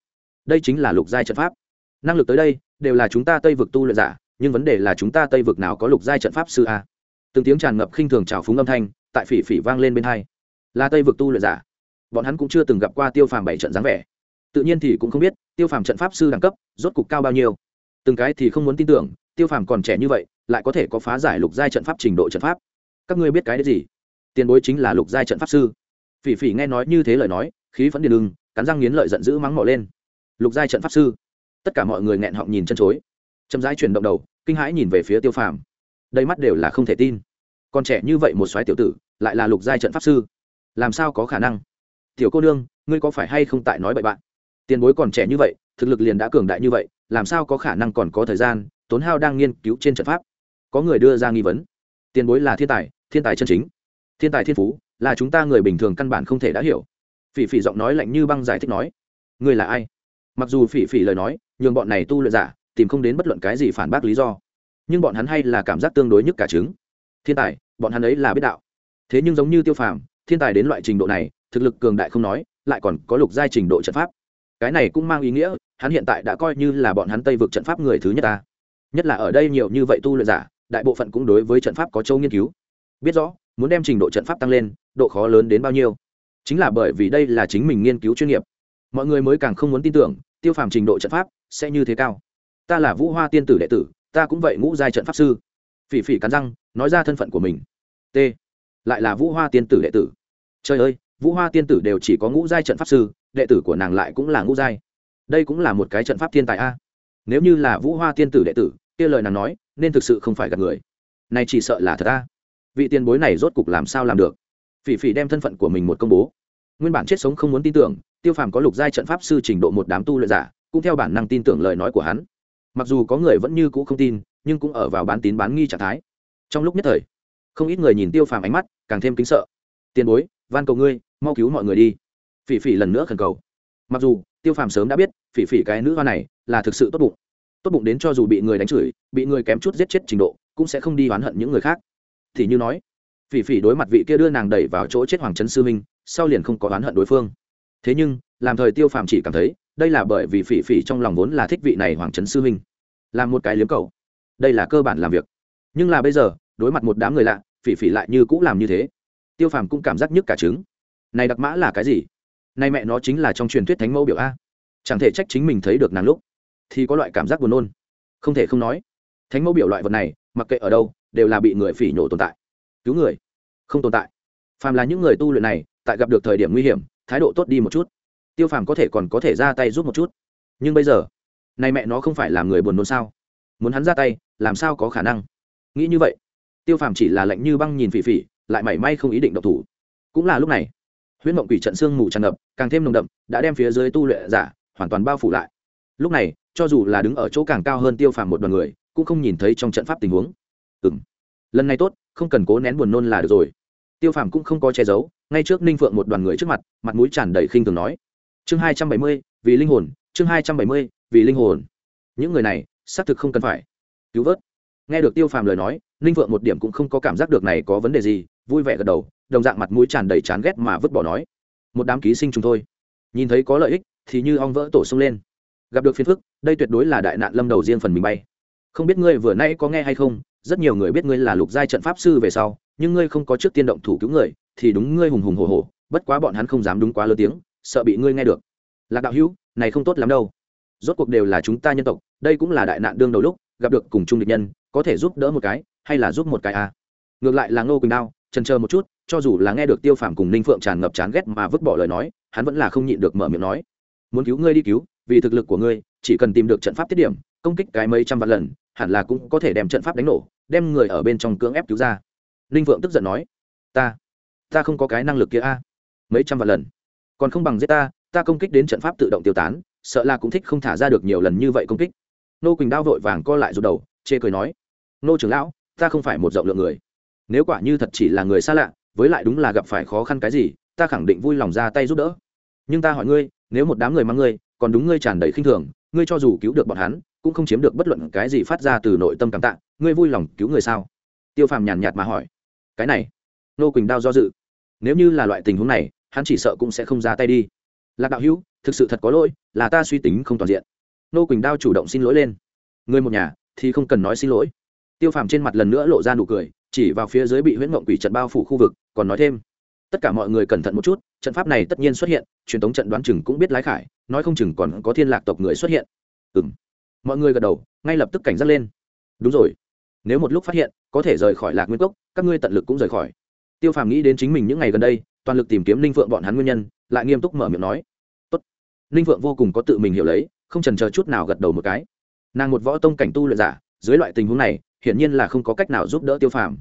Đây chính là lục giai trận pháp. Năng lực tới đây, đều là chúng ta tây vực tu luyện giả, nhưng vấn đề là chúng ta tây vực nào có lục giai trận pháp sư a? Từng tiếng tràn ngập khinh thường trào phúng âm thanh tại phỉ phỉ vang lên bên hai. Là tây vực tu luyện giả. Bọn hắn cũng chưa từng gặp qua tiêu phàm bảy trận dáng vẻ. Tự nhiên thì cũng không biết tiêu phàm trận pháp sư đẳng cấp rốt cục cao bao nhiêu từng cái thì không muốn tin tưởng, tiêu phàm còn trẻ như vậy, lại có thể có phá giải lục giai trận pháp trình độ trận pháp. Các ngươi biết cái đấy gì? Tiền bối chính là lục giai trận pháp sư. Phỉ phỉ nghe nói như thế lời nói, khí vẫn điền lưng, cắn răng nghiến lợi giận dữ mắng mỏ lên. Lục giai trận pháp sư. Tất cả mọi người nghẹn họng nhìn chân chối. Chậm rãi chuyển động đầu, kinh hãi nhìn về phía tiêu phàm. Đầy mắt đều là không thể tin. Còn trẻ như vậy một soái tiểu tử, lại là lục giai trận pháp sư. Làm sao có khả năng? Tiểu cô nương, ngươi có phải hay không tại nói bậy bạn? Tiền bối còn trẻ như vậy, thực lực liền đã cường đại như vậy làm sao có khả năng còn có thời gian, tốn hao đang nghiên cứu trên trận pháp. Có người đưa ra nghi vấn. Tiền bối là thiên tài thiên tài chân chính. Thiên tài thiên phú, là chúng ta người bình thường căn bản không thể đã hiểu. Phỉ phỉ giọng nói lạnh như băng giải thích nói. Người là ai? Mặc dù phỉ phỉ lời nói, nhường bọn này tu luyện giả, tìm không đến bất luận cái gì phản bác lý do. Nhưng bọn hắn hay là cảm giác tương đối nhất cả chứng thiên tài, bọn hắn ấy là biết đạo. Thế nhưng giống như tiêu phàm, thiên tài đến loại trình độ này, thực lực cường đại không nói, lại còn có lục giai trình độ trận pháp. Cái này cũng mang ý nghĩa hắn hiện tại đã coi như là bọn hắn tây vực trận pháp người thứ nhất ta. Nhất là ở đây nhiều như vậy tu luyện giả, đại bộ phận cũng đối với trận pháp có châu nghiên cứu. Biết rõ, muốn đem trình độ trận pháp tăng lên, độ khó lớn đến bao nhiêu. Chính là bởi vì đây là chính mình nghiên cứu chuyên nghiệp. Mọi người mới càng không muốn tin tưởng, tiêu phàm trình độ trận pháp sẽ như thế cao. Ta là vũ hoa tiên tử đệ tử, ta cũng vậy ngũ giai trận pháp sư. Phỉ phỉ cắn răng, nói ra thân phận của mình. T. Lại là vũ hoa tiên tử đệ tử. Trời ơi, vũ hoa tiên tử đều chỉ có ngũ giai trận pháp sư, đệ tử của nàng lại cũng là ngũ giai đây cũng là một cái trận pháp thiên tài a. Nếu như là vũ hoa tiên tử đệ tử, kia lời nàng nói, nên thực sự không phải gặp người. Này chỉ sợ là thật a. Vị tiền bối này rốt cục làm sao làm được? Phỉ phỉ đem thân phận của mình một công bố. Nguyên bản chết sống không muốn tin tưởng, tiêu phàm có lục giai trận pháp sư trình độ một đám tu lợi giả, cũng theo bản năng tin tưởng lời nói của hắn. Mặc dù có người vẫn như cũ không tin, nhưng cũng ở vào bán tín bán nghi trạng thái. Trong lúc nhất thời, không ít người nhìn tiêu phàm ánh mắt, càng thêm kính sợ. Tiền bối, van cầu ngươi, mau cứu mọi người đi. Phỉ phỉ lần nữa khẩn cầu. Mặc dù tiêu phàm sớm đã biết, phỉ phỉ cái nữ hoa này là thực sự tốt bụng. Tốt bụng đến cho dù bị người đánh chửi, bị người kém chút giết chết trình độ, cũng sẽ không đi oán hận những người khác. Thì như nói, phỉ phỉ đối mặt vị kia đưa nàng đẩy vào chỗ chết hoàng trấn sư minh, sau liền không có oán hận đối phương. Thế nhưng, làm thời tiêu phàm chỉ cảm thấy, đây là bởi vì phỉ phỉ trong lòng vốn là thích vị này hoàng trấn sư minh. Làm một cái liếm cầu. Đây là cơ bản làm việc. Nhưng là bây giờ, đối mặt một đám người lạ, phỉ phỉ lại như cũng làm như thế. Tiêu phàm cũng cảm giác nhức cả trứng. Này đặc mã là cái gì? Nay mẹ nó chính là trong truyền thuyết thánh mẫu biểu a. Chẳng thể trách chính mình thấy được nàng lúc, thì có loại cảm giác buồn nôn. Không thể không nói, thánh mẫu biểu loại vật này, mặc kệ ở đâu, đều là bị người phỉ nhổ tồn tại. Cứu người, không tồn tại. Phàm là những người tu luyện này, tại gặp được thời điểm nguy hiểm, thái độ tốt đi một chút. Tiêu phàm có thể còn có thể ra tay giúp một chút. Nhưng bây giờ, nay mẹ nó không phải là người buồn nôn sao? Muốn hắn ra tay, làm sao có khả năng? Nghĩ như vậy, tiêu phàm chỉ là lạnh như băng nhìn phỉ phỉ, lại mảy may không ý định độc thủ. Cũng là lúc này huyễn mộng quỷ trận xương mù tràn ngập, càng thêm nồng đậm, đã đem phía dưới tu luyện giả hoàn toàn bao phủ lại. Lúc này, cho dù là đứng ở chỗ càng cao hơn tiêu phàm một đoàn người, cũng không nhìn thấy trong trận pháp tình huống. Ừ m lần này tốt, không cần cố nén buồn nôn là được rồi. Tiêu phàm cũng không có che giấu, ngay trước ninh phượng một đoàn người trước mặt mặt mũi tràn đầy khinh thường nói. Chương hai trăm bảy mươi, vì linh hồn, chương hai trăm bảy mươi, vì linh hồn. Những người này, xác thực không cần phải. Cứu vớt. Nghe được tiêu phàm lời nói, ninh phượng một điểm cũng không có cảm giác được này có vấn đề gì vui vẻ gật đầu, đồng dạng mặt mũi tràn đầy chán ghét mà vứt bỏ nói, một đám ký sinh chúng thôi. Nhìn thấy có lợi ích thì như ong vỡ tổ sông lên. Gặp được phiền phức, đây tuyệt đối là đại nạn lâm đầu riêng phần mình bay. Không biết ngươi vừa nay có nghe hay không, rất nhiều người biết ngươi là lục giai trận pháp sư về sau, nhưng ngươi không có trước tiên động thủ cứu người, thì đúng ngươi hùng hùng hổ hổ, bất quá bọn hắn không dám đúng quá lớn tiếng, sợ bị ngươi nghe được. Lạc đạo hữu, này không tốt lắm đâu. Rốt cuộc đều là chúng ta nhân tộc, đây cũng là đại nạn đương đầu lúc, gặp được cùng chung địch nhân, có thể giúp đỡ một cái, hay là giúp một cái à? Ngược lại là ngô quỳnh đao trần chờ một chút, cho dù là nghe được tiêu phàm cùng ninh phượng tràn ngập chán ghét mà vứt bỏ lời nói, hắn vẫn là không nhịn được mở miệng nói, muốn cứu ngươi đi cứu, vì thực lực của ngươi, chỉ cần tìm được trận pháp tiết điểm, công kích cái mấy trăm vạn lần, hẳn là cũng có thể đem trận pháp đánh nổ, đem người ở bên trong cưỡng ép cứu ra. Ninh phượng tức giận nói, ta ta không có cái năng lực kia a, mấy trăm vạn lần, còn không bằng giết ta ta công kích đến trận pháp tự động tiêu tán, sợ là cũng thích không thả ra được nhiều lần như vậy công kích. Nô quỳnh đao vội vàng co lại rụt đầu, chê cười nói, nô trưởng lão, ta không phải một rộng lượng người nếu quả như thật chỉ là người xa lạ, với lại đúng là gặp phải khó khăn cái gì, ta khẳng định vui lòng ra tay giúp đỡ. Nhưng ta hỏi ngươi, nếu một đám người mang ngươi, còn đúng ngươi tràn đầy khinh thường, ngươi cho dù cứu được bọn hắn, cũng không chiếm được bất luận cái gì phát ra từ nội tâm cảm tạ, ngươi vui lòng cứu người sao? Tiêu phàm nhàn nhạt mà hỏi. Cái này, nô quỳnh đao do dự. Nếu như là loại tình huống này, hắn chỉ sợ cũng sẽ không ra tay đi. Lạc đạo hữu, thực sự thật có lỗi, là ta suy tính không toàn diện. Nô quỳnh đao chủ động xin lỗi lên. Người một nhà, thì không cần nói xin lỗi. Tiêu phàm trên mặt lần nữa lộ ra nụ cười chỉ vào phía dưới bị huyễn mộng quỷ trận bao phủ khu vực, còn nói thêm, tất cả mọi người cẩn thận một chút, trận pháp này tất nhiên xuất hiện, truyền thống trận đoán chừng cũng biết lái khải, nói không chừng còn có thiên lạc tộc người xuất hiện. Ừ m mọi người gật đầu, ngay lập tức cảnh giác lên. Đúng rồi. Nếu một lúc phát hiện, có thể rời khỏi lạc nguyên cốc, các ngươi tận lực cũng rời khỏi. Tiêu phàm nghĩ đến chính mình những ngày gần đây, toàn lực tìm kiếm ninh phượng bọn hắn nguyên nhân, lại nghiêm túc mở miệng nói, Tốt. ninh phượng vô cùng có tự mình hiểu lấy, không trần chờ chút nào gật đầu một cái. Nàng một võ tông cảnh tu luyện giả dưới loại tình huống này, hiển nhiên là không có cách nào giúp đỡ tiêu phàm.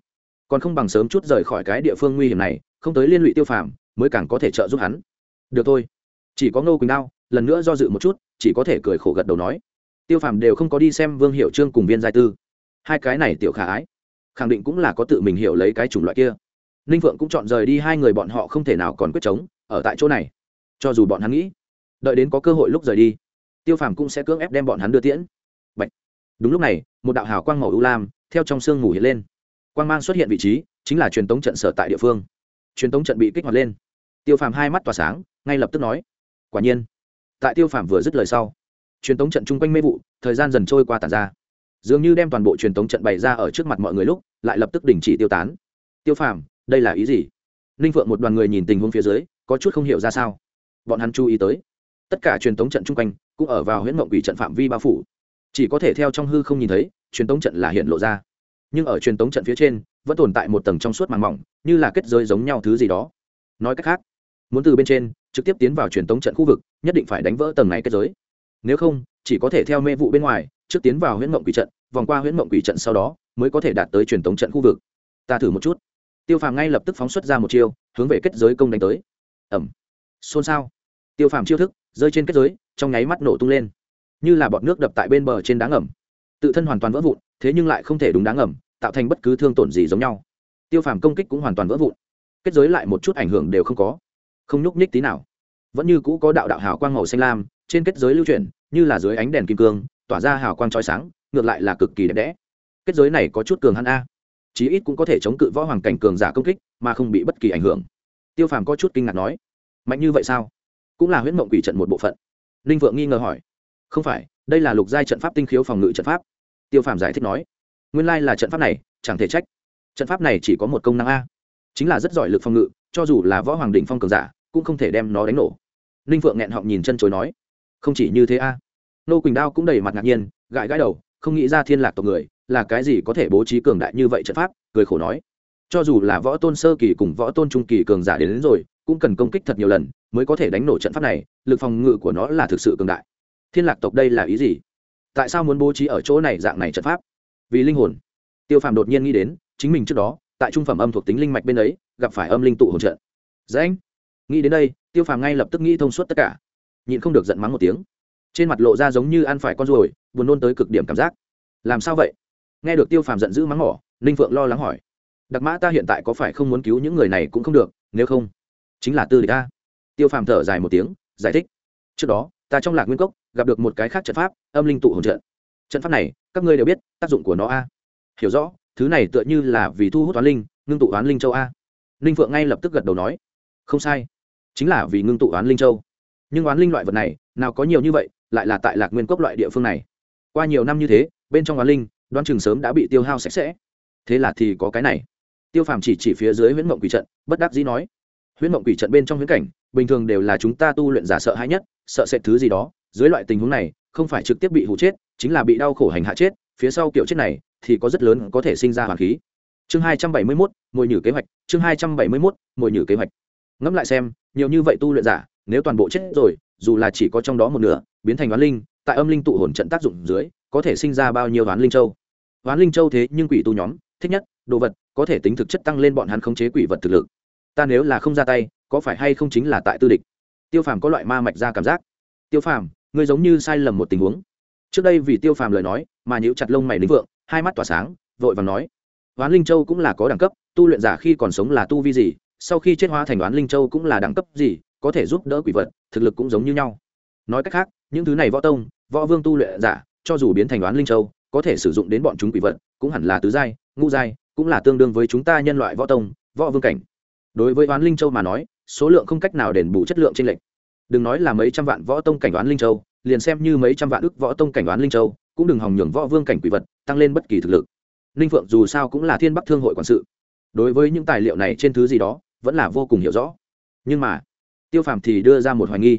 Còn không bằng sớm chút rời khỏi cái địa phương nguy hiểm này, không tới liên lụy tiêu phàm, mới càng có thể trợ giúp hắn. Được thôi. Chỉ có ngô quỳnh đao, lần nữa do dự một chút, chỉ có thể cười khổ gật đầu nói. Tiêu phàm đều không có đi xem vương hiệu trương cùng viên giai tư. Hai cái này tiểu khả ái, khẳng định cũng là có tự mình hiểu lấy cái chủng loại kia. Ninh phượng cũng chọn rời đi hai người bọn họ không thể nào còn quyết chống, ở tại chỗ này. Cho dù bọn hắn nghĩ, đợi đến có cơ hội lúc rời đi, tiêu phàm cũng sẽ cưỡng ép đem bọn hắn đưa tiễn. Bạch đúng lúc này, một đạo hào quang màu ưu lam theo trong sương ngủ hiện lên. Quang mang xuất hiện vị trí chính là truyền tống trận sở tại địa phương. Truyền tống trận bị kích hoạt lên. Tiêu phàm hai mắt tỏa sáng, ngay lập tức nói, quả nhiên. Tại tiêu phàm vừa dứt lời sau, truyền tống trận chung quanh mê vụ, thời gian dần trôi qua tàn ra. Dường như đem toàn bộ truyền tống trận bày ra ở trước mặt mọi người lúc, lại lập tức đình chỉ tiêu tán. Tiêu phàm, đây là ý gì? Ninh phượng một đoàn người nhìn tình huống phía dưới, có chút không hiểu ra sao. Bọn hắn chú ý tới, tất cả truyền tống trận chung quanh cũng ở vào huyễn mộng quỷ trận phạm vi bao phủ chỉ có thể theo trong hư không nhìn thấy, truyền tống trận là hiện lộ ra. Nhưng ở truyền tống trận phía trên, vẫn tồn tại một tầng trong suốt màng mỏng, như là kết giới giống nhau thứ gì đó. Nói cách khác, muốn từ bên trên, trực tiếp tiến vào truyền tống trận khu vực, nhất định phải đánh vỡ tầng này kết giới. Nếu không, chỉ có thể theo mê vụ bên ngoài, trước tiến vào huyễn mộng quỷ trận, vòng qua huyễn mộng quỷ trận sau đó, mới có thể đạt tới truyền tống trận khu vực. Ta thử một chút. Tiêu phàm ngay lập tức phóng xuất ra một chiêu, hướng về kết giới công đánh tới. Ẩm xôn xao. Tiêu phàm chiêu thức, rơi trên kết giới, trong nháy mắt nổ tung lên như là bọt nước đập tại bên bờ trên đá ngầm. Tự thân hoàn toàn vỡ vụn, thế nhưng lại không thể đúng đá ngầm, tạo thành bất cứ thương tổn gì giống nhau. Tiêu phàm công kích cũng hoàn toàn vỡ vụn, kết giới lại một chút ảnh hưởng đều không có. Không nhúc nhích tí nào. Vẫn như cũ có đạo đạo hào quang màu xanh lam, trên kết giới lưu chuyển, như là dưới ánh đèn kim cương, tỏa ra hào quang trói sáng, ngược lại là cực kỳ đẹp đẽ. Kết giới này có chút cường hắn a. Chí ít cũng có thể chống cự võ hoàng cảnh cường giả công kích, mà không bị bất kỳ ảnh hưởng. Tiêu phàm có chút kinh ngạc nói, mạnh như vậy sao? Cũng là huyễn mộng quỷ trận một bộ phận. Ninh vượng nghi ngờ hỏi không phải đây là lục giai trận pháp tinh khiếu phòng ngự trận pháp. Tiêu phàm giải thích nói nguyên lai là trận pháp này chẳng thể trách. Trận pháp này chỉ có một công năng a chính là rất giỏi lực phòng ngự cho dù là võ hoàng đỉnh phong cường giả cũng không thể đem nó đánh nổ. Ninh phượng nghẹn họng nhìn chân chối nói không chỉ như thế a. Nô quỳnh đao cũng đầy mặt ngạc nhiên gãi gãi đầu không nghĩ ra thiên lạc tộc người là cái gì có thể bố trí cường đại như vậy trận pháp cười khổ nói. Cho dù là võ tôn sơ kỳ cùng võ tôn trung kỳ cường giả đến, đến rồi cũng cần công kích thật nhiều lần mới có thể đánh nổ trận pháp này lực phòng ngự của nó là thực sự cường đại thiên lạc tộc đây là ý gì? Tại sao muốn bố trí ở chỗ này dạng này trận pháp? Vì linh hồn. Tiêu phàm đột nhiên nghĩ đến, chính mình trước đó, tại trung phẩm âm thuộc tính linh mạch bên ấy, gặp phải âm linh tụ hồn trận. Dễ anh nghĩ đến đây, tiêu phàm ngay lập tức nghĩ thông suốt tất cả. Nhịn không được giận mắng một tiếng. Trên mặt lộ ra giống như ăn phải con ruồi, buồn nôn tới cực điểm cảm giác. Làm sao vậy? Nghe được tiêu phàm giận dữ mắng mỏ, ninh phượng lo lắng hỏi. Đặc mã ta hiện tại có phải không muốn cứu những người này cũng không được, nếu không, chính là tư địch ta. Tiêu phàm thở dài một tiếng, giải thích. Trước đó ta trong lạc nguyên cốc gặp được một cái khác trận pháp, âm linh tụ hồn trận. Trận pháp này, các ngươi đều biết, tác dụng của nó a. Hiểu rõ, thứ này tựa như là vì thu hút toán linh, ngưng tụ toán linh châu a. Ninh phượng ngay lập tức gật đầu nói, không sai, chính là vì ngưng tụ oán linh châu. Nhưng oán linh loại vật này, nào có nhiều như vậy, lại là tại lạc nguyên cốc loại địa phương này. Qua nhiều năm như thế, bên trong oán linh đoan chừng sớm đã bị tiêu hao sạch sẽ. Thế là thì có cái này. Tiêu phàm chỉ chỉ phía dưới huyễn mộng quỷ trận, bất đắc dĩ nói, huyễn mộng quỷ trận bên trong huyễn cảnh, bình thường đều là chúng ta tu luyện giả sợ hãi nhất sợ sệt thứ gì đó, dưới loại tình huống này, không phải trực tiếp bị hụ chết, chính là bị đau khổ hành hạ chết, phía sau kiểu chết này thì có rất lớn có thể sinh ra hoàng khí. Chương hai trăm bảy mươi mốt, mồi nhử kế hoạch, chương hai trăm bảy mươi mốt, mồi nhử kế hoạch. Ngẫm lại xem, nhiều như vậy tu luyện giả, nếu toàn bộ chết rồi, dù là chỉ có trong đó một nửa, biến thành oán linh, tại âm linh tụ hồn trận tác dụng dưới, có thể sinh ra bao nhiêu oán linh châu? Oán linh châu thế nhưng quỷ tu nhóm, thích nhất, đồ vật, có thể tính thực chất tăng lên bọn hắn khống chế quỷ vật thực lực. Ta nếu là không ra tay, có phải hay không chính là tại tư địch? Tiêu phàm có loại ma mạch ra cảm giác. Tiêu phàm, ngươi giống như sai lầm một tình huống. Trước đây vì tiêu phàm lời nói, mà nhíu chặt lông mày lính vượng, hai mắt tỏa sáng, vội vàng nói. Oán linh châu cũng là có đẳng cấp, tu luyện giả khi còn sống là tu vi gì, sau khi chết hóa thành đoán linh châu cũng là đẳng cấp gì, có thể giúp đỡ quỷ vật, thực lực cũng giống như nhau. Nói cách khác, những thứ này võ tông, võ vương tu luyện giả, cho dù biến thành đoán linh châu, có thể sử dụng đến bọn chúng quỷ vật, cũng hẳn là tứ giai, ngũ giai, cũng là tương đương với chúng ta nhân loại võ tông, võ vương cảnh. Đối với đoán linh châu mà nói số lượng không cách nào đền bù chất lượng trên lệnh đừng nói là mấy trăm vạn võ tông cảnh đoán linh châu, liền xem như mấy trăm vạn ức võ tông cảnh đoán linh châu, cũng đừng hòng nhường võ vương cảnh quỷ vật tăng lên bất kỳ thực lực. Linh phượng dù sao cũng là thiên bắc thương hội quản sự. Đối với những tài liệu này trên thứ gì đó, vẫn là vô cùng hiểu rõ. Nhưng mà, tiêu phàm thì đưa ra một hoài nghi.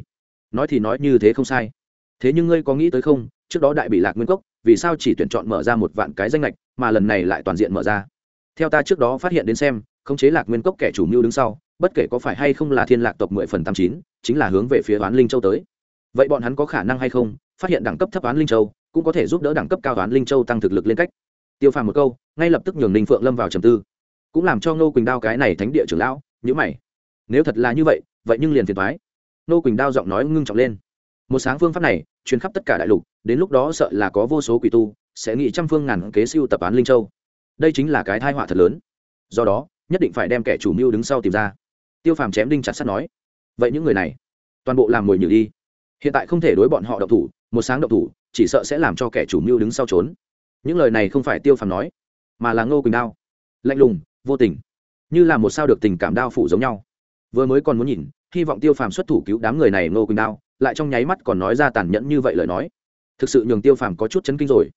Nói thì nói như thế không sai. Thế nhưng ngươi có nghĩ tới không, trước đó đại bị lạc nguyên cốc, vì sao chỉ tuyển chọn mở ra một vạn cái danh lệch mà lần này lại toàn diện mở ra? Theo ta trước đó phát hiện đến xem, khống chế lạc nguyên cốc kẻ chủ mưu đứng sau bất kể có phải hay không là thiên lạc tộc mười phần tám chín, chính là hướng về phía oán linh châu tới. Vậy bọn hắn có khả năng hay không phát hiện đẳng cấp thấp oán linh châu, cũng có thể giúp đỡ đẳng cấp cao oán linh châu tăng thực lực lên cách? Tiêu phàm một câu, ngay lập tức nhường ninh phượng lâm vào trầm tư, cũng làm cho ngô quỳnh đao cái này thánh địa trưởng lão nhữ mày. Nếu thật là như vậy vậy nhưng liền phiền thoái ngô quỳnh đao giọng nói ngưng trọng lên. Một sáng phương pháp này chuyến khắp tất cả đại lục, đến lúc đó sợ là có vô số quỷ tu sẽ nghị trăm phương ngàn kế siêu tập án linh châu. Đây chính là cái thai họa thật lớn. Do đó, nhất định phải đem kẻ chủ mưu đứng sau tìm ra tiêu phàm chém đinh chặt sắt nói, vậy những người này, toàn bộ làm mồi nhử đi. Hiện tại không thể đối bọn họ độc thủ, một sáng độc thủ, chỉ sợ sẽ làm cho kẻ chủ mưu đứng sau trốn. Những lời này không phải tiêu phàm nói, mà là ngô quỳnh đao. Lạnh lùng, vô tình, như là một sao được tình cảm đao phủ giống nhau. Vừa mới còn muốn nhìn, hy vọng tiêu phàm xuất thủ cứu đám người này ngô quỳnh đao, lại trong nháy mắt còn nói ra tàn nhẫn như vậy lời nói. Thực sự nhường tiêu phàm có chút chấn kinh rồi.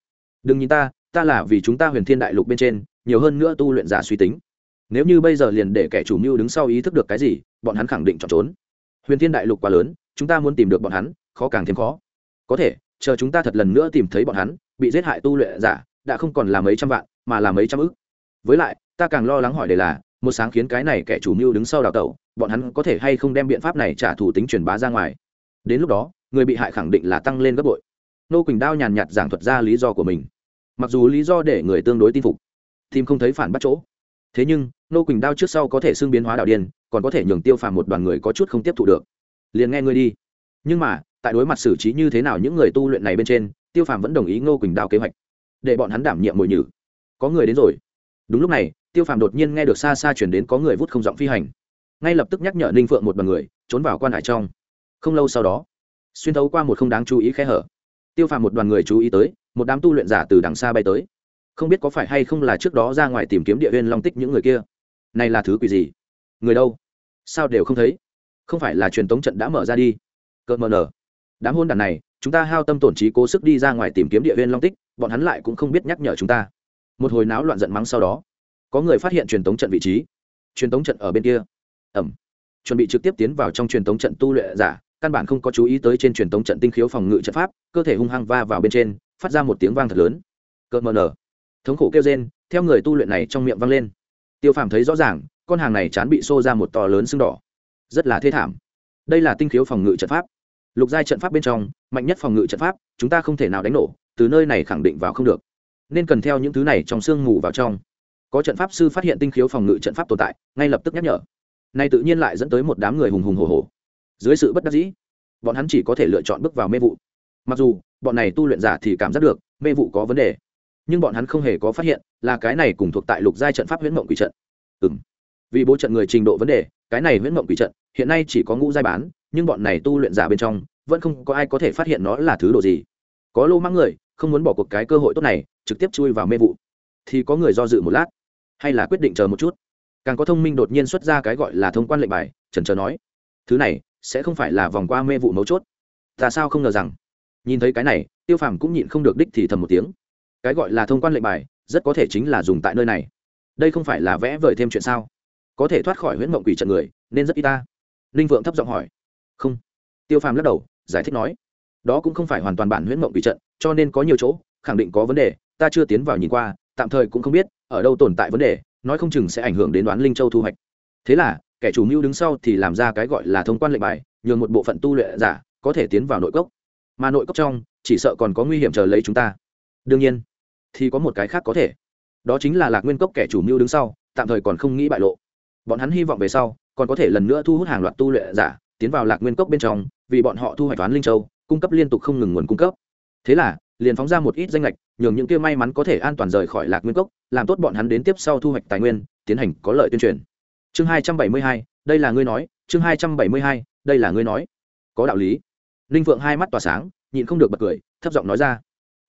Đừng nhìn ta ta là vì chúng ta huyền thiên đại lục bên trên, nhiều hơn nữa tu luyện giả suy tính nếu như bây giờ liền để kẻ chủ mưu đứng sau ý thức được cái gì, bọn hắn khẳng định chọn trốn. Huyền thiên đại lục quá lớn, chúng ta muốn tìm được bọn hắn, khó càng thêm khó. Có thể, chờ chúng ta thật lần nữa tìm thấy bọn hắn, bị giết hại tu luyện giả, đã không còn là mấy trăm vạn, mà là mấy trăm ức. Với lại, ta càng lo lắng hỏi đề là, một sáng khiến cái này kẻ chủ mưu đứng sau đào tẩu, bọn hắn có thể hay không đem biện pháp này trả thủ tính truyền bá ra ngoài? Đến lúc đó, người bị hại khẳng định là tăng lên gấp bội. Nô quỳnh đao nhàn nhạt giảng thuật ra lý do của mình. Mặc dù lý do để người tương đối tin phục, tìm không thấy phản bắt chỗ. Thế nhưng nô quỳnh đao trước sau có thể xưng biến hóa đạo điên, còn có thể nhường tiêu phàm một đoàn người có chút không tiếp thụ được. Liền nghe ngươi đi. Nhưng mà, tại đối mặt xử trí như thế nào những người tu luyện này bên trên, tiêu phàm vẫn đồng ý ngô quỳnh đao kế hoạch. Để bọn hắn đảm nhiệm mồi nhử. Có người đến rồi. Đúng lúc này, tiêu phàm đột nhiên nghe được xa xa chuyển đến có người vút không giọng phi hành. Ngay lập tức nhắc nhở ninh phượng một đoàn người, trốn vào quan hải trong. Không lâu sau đó, xuyên thấu qua một không đáng chú ý khe hở, tiêu phàm một đoàn người chú ý tới, một đám tu luyện giả từ đằng xa bay tới. Không biết có phải hay không là trước đó ra ngoài tìm kiếm địa huyên long tích những người kia này là thứ quỷ gì? Người đâu? Sao đều không thấy? Không phải là truyền tống trận đã mở ra đi. Cợt mờ nở. Đám hôn đàn này, chúng ta hao tâm tổn trí cố sức đi ra ngoài tìm kiếm địa viên long tích, bọn hắn lại cũng không biết nhắc nhở chúng ta. Một hồi náo loạn giận mắng sau đó, có người phát hiện truyền tống trận vị trí. Truyền tống trận ở bên kia. Ẩm. Chuẩn bị trực tiếp tiến vào trong truyền tống trận tu luyện giả, căn bản không có chú ý tới trên truyền tống trận tinh khiếu phòng ngự trận pháp, cơ thể hung hăng va vào bên trên, phát ra một tiếng vang thật lớn. Cợt mờ nở. Thống khổ kêu rên, theo người tu luyện này trong miệng vang lên tiêu phàm thấy rõ ràng, con hàng này chán bị xô ra một to lớn sưng đỏ. Rất là thê thảm. Đây là tinh khiếu phòng ngự trận pháp. Lục giai trận pháp bên trong, mạnh nhất phòng ngự trận pháp, chúng ta không thể nào đánh nổ, từ nơi này khẳng định vào không được. Nên cần theo những thứ này trong sương mù vào trong. Có trận pháp sư phát hiện tinh khiếu phòng ngự trận pháp tồn tại, ngay lập tức nhắc nhở. Nay tự nhiên lại dẫn tới một đám người hùng hùng hồ hồ dưới sự bất đắc dĩ, bọn hắn chỉ có thể lựa chọn bước vào mê vụ. Mặc dù, bọn này tu luyện giả thì cảm giác được mê vụ có vấn đề nhưng bọn hắn không hề có phát hiện là cái này cùng thuộc tại lục giai trận pháp huyễn mộng quỷ trận. Ừ m vì bố trận người trình độ vấn đề, cái này huyễn mộng quỷ trận, hiện nay chỉ có ngũ giai bán, nhưng bọn này tu luyện giả bên trong, vẫn không có ai có thể phát hiện nó là thứ đồ gì. Có lô mắng người, không muốn bỏ cuộc cái cơ hội tốt này, trực tiếp chui vào mê vụ. Thì có người do dự một lát, hay là quyết định chờ một chút. Càng có thông minh đột nhiên xuất ra cái gọi là thông quan lệnh bài trần trờ nói, thứ này sẽ không phải là vòng qua mê vụ mấu chốt. Ta sao không ngờ rằng? Nhìn thấy cái này, tiêu phàm cũng nhịn không được đích thì thầm một tiếng cái gọi là thông quan lệnh bài, rất có thể chính là dùng tại nơi này. Đây không phải là vẽ vời thêm chuyện sao? Có thể thoát khỏi huyễn mộng quỷ trận người, nên rất y ta. Ninh vượng thấp giọng hỏi. Không. Tiêu phàm lắc đầu, giải thích nói. Đó cũng không phải hoàn toàn bản huyễn mộng quỷ trận, cho nên có nhiều chỗ, khẳng định có vấn đề, ta chưa tiến vào nhìn qua, tạm thời cũng không biết, ở đâu tồn tại vấn đề, nói không chừng sẽ ảnh hưởng đến đoán linh châu thu hoạch. Thế là, kẻ chủ mưu đứng sau thì làm ra cái gọi là thông quan lệnh bài, nhường một bộ phận tu luyện giả có thể tiến vào nội cốc. Mà nội cốc trong, chỉ sợ còn có nguy hiểm chờ lấy chúng ta. Đương nhiên thì có một cái khác có thể. Đó chính là lạc nguyên cốc kẻ chủ mưu đứng sau, tạm thời còn không nghĩ bại lộ. Bọn hắn hy vọng về sau, còn có thể lần nữa thu hút hàng loạt tu luyện giả, tiến vào lạc nguyên cốc bên trong, vì bọn họ thu hoạch toán linh châu, cung cấp liên tục không ngừng nguồn cung cấp. Thế là, liền phóng ra một ít danh lệch, nhường những kia may mắn có thể an toàn rời khỏi lạc nguyên cốc, làm tốt bọn hắn đến tiếp sau thu hoạch tài nguyên, tiến hành có lợi tuyên truyền. Chương hai trăm bảy mươi hai, đây là ngươi nói, chương hai trăm bảy mươi hai, đây là ngươi nói. Có đạo lý. Ninh vượng hai mắt tỏa sáng, nhịn không được bật cười, thấp giọng nói ra.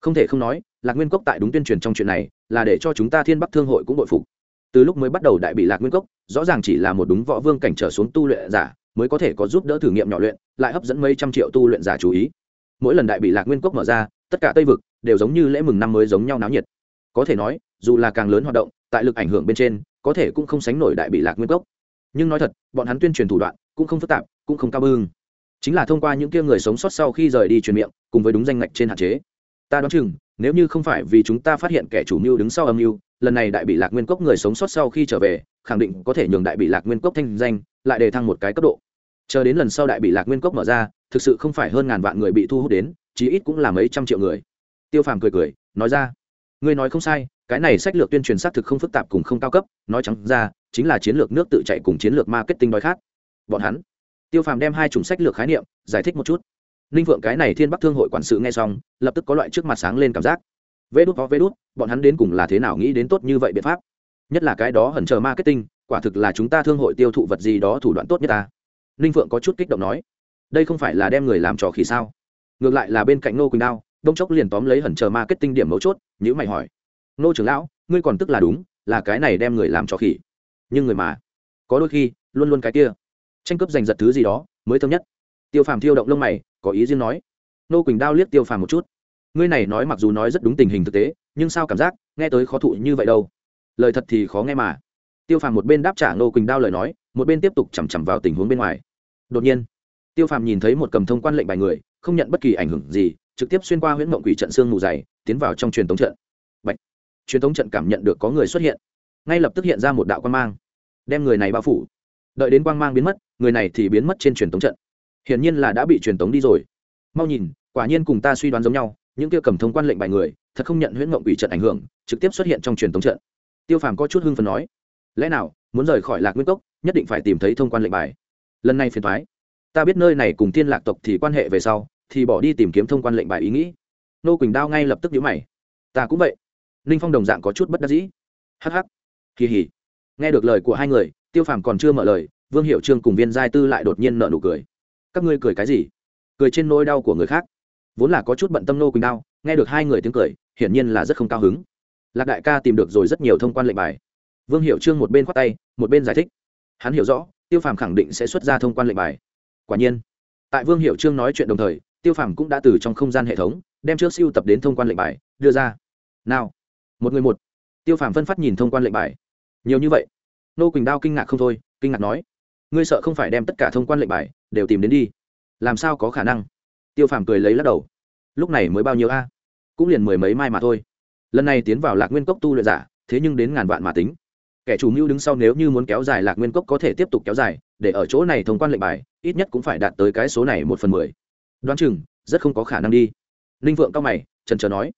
Không thể không nói lạc nguyên cốc tại đúng tuyên truyền trong chuyện này, là để cho chúng ta thiên bắc thương hội cũng bội phục. Từ lúc mới bắt đầu đại bị lạc nguyên cốc, rõ ràng chỉ là một đúng võ vương cảnh trở xuống tu luyện giả, mới có thể có giúp đỡ thử nghiệm nhỏ luyện, lại hấp dẫn mấy trăm triệu tu luyện giả chú ý. Mỗi lần đại bị lạc nguyên cốc mở ra, tất cả tây vực đều giống như lễ mừng năm mới giống nhau náo nhiệt. Có thể nói, dù là càng lớn hoạt động, tại lực ảnh hưởng bên trên, có thể cũng không sánh nổi đại bị lạc nguyên cốc. Nhưng nói thật, bọn hắn tuyên truyền thủ đoạn cũng không phức tạp, cũng không cao bưng. Chính là thông qua những kia người sống sót sau khi rời đi truyền miệng, cùng với đúng danh ngạch trên hạn chế. Ta đoán chừng nếu như không phải vì chúng ta phát hiện kẻ chủ mưu đứng sau âm mưu, lần này đại bị lạc nguyên cốc người sống sót sau khi trở về, khẳng định có thể nhường đại bị lạc nguyên cốc thanh danh, lại đề thăng một cái cấp độ. Chờ đến lần sau đại bị lạc nguyên cốc mở ra, thực sự không phải hơn ngàn vạn người bị thu hút đến, chí ít cũng là mấy trăm triệu người. Tiêu phàm cười cười, nói ra, ngươi nói không sai, cái này sách lược tuyên truyền xác thực không phức tạp cùng không cao cấp, nói trắng ra, chính là chiến lược nước tự chạy cùng chiến lược marketing đói khát. Bọn hắn, tiêu phàm đem hai chủng sách lược khái niệm giải thích một chút ninh vượng cái này thiên bắc thương hội quản sự nghe xong, lập tức có loại trước mặt sáng lên cảm giác. Vê đút có vê đút, bọn hắn đến cùng là thế nào nghĩ đến tốt như vậy biện pháp? Nhất là cái đó hẩn chờ marketing, quả thực là chúng ta thương hội tiêu thụ vật gì đó thủ đoạn tốt nhất ta. Ninh phượng có chút kích động nói, đây không phải là đem người làm trò khỉ sao? Ngược lại là bên cạnh nô quỳnh đao, đông chốc liền tóm lấy hẩn chờ marketing điểm mấu chốt nhữ mày hỏi nô trưởng lão, ngươi còn tức là đúng, là cái này đem người làm trò khỉ. Nhưng người mà, có đôi khi, luôn luôn cái kia. Tranh cướp giành giật thứ gì đó, mới thơm nhất tiêu phàm thiêu động lông mày, có ý riêng nói. Nô quỳnh đao liếc tiêu phàm một chút. Ngươi này nói mặc dù nói rất đúng tình hình thực tế, nhưng sao cảm giác, nghe tới khó thụ như vậy đâu. Lời thật thì khó nghe mà. Tiêu phàm một bên đáp trả nô quỳnh đao lời nói, một bên tiếp tục chằm chằm vào tình huống bên ngoài. Đột nhiên, tiêu phàm nhìn thấy một cầm thông quan lệnh bài người, không nhận bất kỳ ảnh hưởng gì, trực tiếp xuyên qua huyễn mộng quỷ trận xương mù dày, tiến vào trong truyền thống trận. Bạch. truyền thống trận cảm nhận được có người xuất hiện. Ngay lập tức hiện ra một đạo quan mang, đem người này bao phủ. Đợi đến quang mang biến mất, người này thì biến mất trên truyền thống trận hiển nhiên là đã bị truyền tống đi rồi. Mau nhìn, quả nhiên cùng ta suy đoán giống nhau, những kia cầm thông quan lệnh bài người, thật không nhận huyễn mộng quỷ trận ảnh hưởng, trực tiếp xuất hiện trong truyền tống trận. Tiêu phàm có chút hưng phần nói, lẽ nào, muốn rời khỏi lạc nguyên cốc, nhất định phải tìm thấy thông quan lệnh bài? Lần này phiền thoái ta biết nơi này cùng thiên lạc tộc thì quan hệ về sau, thì bỏ đi tìm kiếm thông quan lệnh bài ý nghĩ. Nô quỳnh đao ngay lập tức nhíu mày. Ta cũng vậy. Ninh phong đồng dạng có chút bất đắc dĩ. Hh kỳ hỉ. Nghe được lời của hai người, tiêu phàm còn chưa mở lời, vương hiệu trương cùng viên giai tư lại đột nhiên nợ nụ cười các ngươi cười cái gì? Cười trên nỗi đau của người khác. Vốn là có chút bận tâm nô quỳnh đao, nghe được hai người tiếng cười, hiển nhiên là rất không cao hứng. Lạc đại ca tìm được rồi rất nhiều thông quan lệnh bài. Vương hiệu trương một bên khoát tay, một bên giải thích. Hắn hiểu rõ, tiêu phàm khẳng định sẽ xuất ra thông quan lệnh bài. Quả nhiên, tại vương hiệu trương nói chuyện đồng thời, tiêu phàm cũng đã từ trong không gian hệ thống, đem trước siêu tập đến thông quan lệnh bài, đưa ra. Nào, một người một. Tiêu phàm phân phát nhìn thông quan lệnh bài. Nhiều như vậy. Nô quỳnh đao kinh ngạc không thôi, kinh ngạc nói, ngươi sợ không phải đem tất cả thông quan lệnh bài đều tìm đến đi. Làm sao có khả năng? Tiêu phàm cười lấy lắc đầu. Lúc này mới bao nhiêu a? Cũng liền mười mấy mai mà thôi. Lần này tiến vào lạc nguyên cốc tu luyện giả, thế nhưng đến ngàn vạn mà tính. Kẻ chủ mưu đứng sau nếu như muốn kéo dài lạc nguyên cốc có thể tiếp tục kéo dài, để ở chỗ này thông quan lệnh bài, ít nhất cũng phải đạt tới cái số này một phần mười. Đoán chừng, rất không có khả năng đi. Ninh vượng cao mày, trần trờ nói.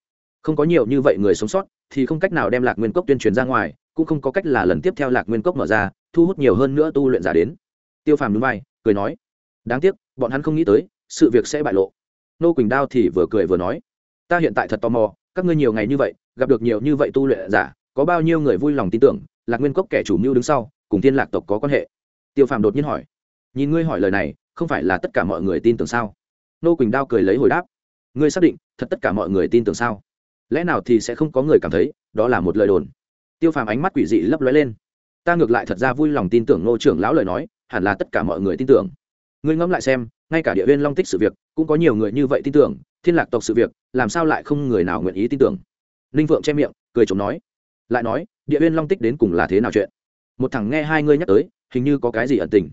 Không có nhiều như vậy người sống sót, thì không cách nào đem lạc nguyên cốc tuyên truyền ra ngoài, cũng không có cách là lần tiếp theo lạc nguyên cốc mở ra, thu hút nhiều hơn nữa tu luyện giả đến. Tiêu phàm núi vai, cười nói đáng tiếc, bọn hắn không nghĩ tới, sự việc sẽ bại lộ. Nô quỳnh đao thì vừa cười vừa nói, ta hiện tại thật tò mò, các ngươi nhiều ngày như vậy, gặp được nhiều như vậy tu luyện giả, có bao nhiêu người vui lòng tin tưởng, lạc nguyên cốc kẻ chủ mưu đứng sau, cùng thiên lạc tộc có quan hệ? Tiêu phàm đột nhiên hỏi, nhìn ngươi hỏi lời này, không phải là tất cả mọi người tin tưởng sao? Nô quỳnh đao cười lấy hồi đáp, ngươi xác định, thật tất cả mọi người tin tưởng sao? Lẽ nào thì sẽ không có người cảm thấy, đó là một lời đồn? Tiêu phàm ánh mắt quỷ dị lấp lóe lên, ta ngược lại thật ra vui lòng tin tưởng nô trưởng lão lời nói, hẳn là tất cả mọi người tin tưởng ngươi ngẫm lại xem, ngay cả địa viên long tích sự việc, cũng có nhiều người như vậy tin tưởng, thiên lạc tộc sự việc, làm sao lại không người nào nguyện ý tin tưởng? Ninh vượng che miệng, cười chồng nói. Lại nói, địa viên long tích đến cùng là thế nào chuyện? Một thằng nghe hai ngươi nhắc tới, hình như có cái gì ẩn tình.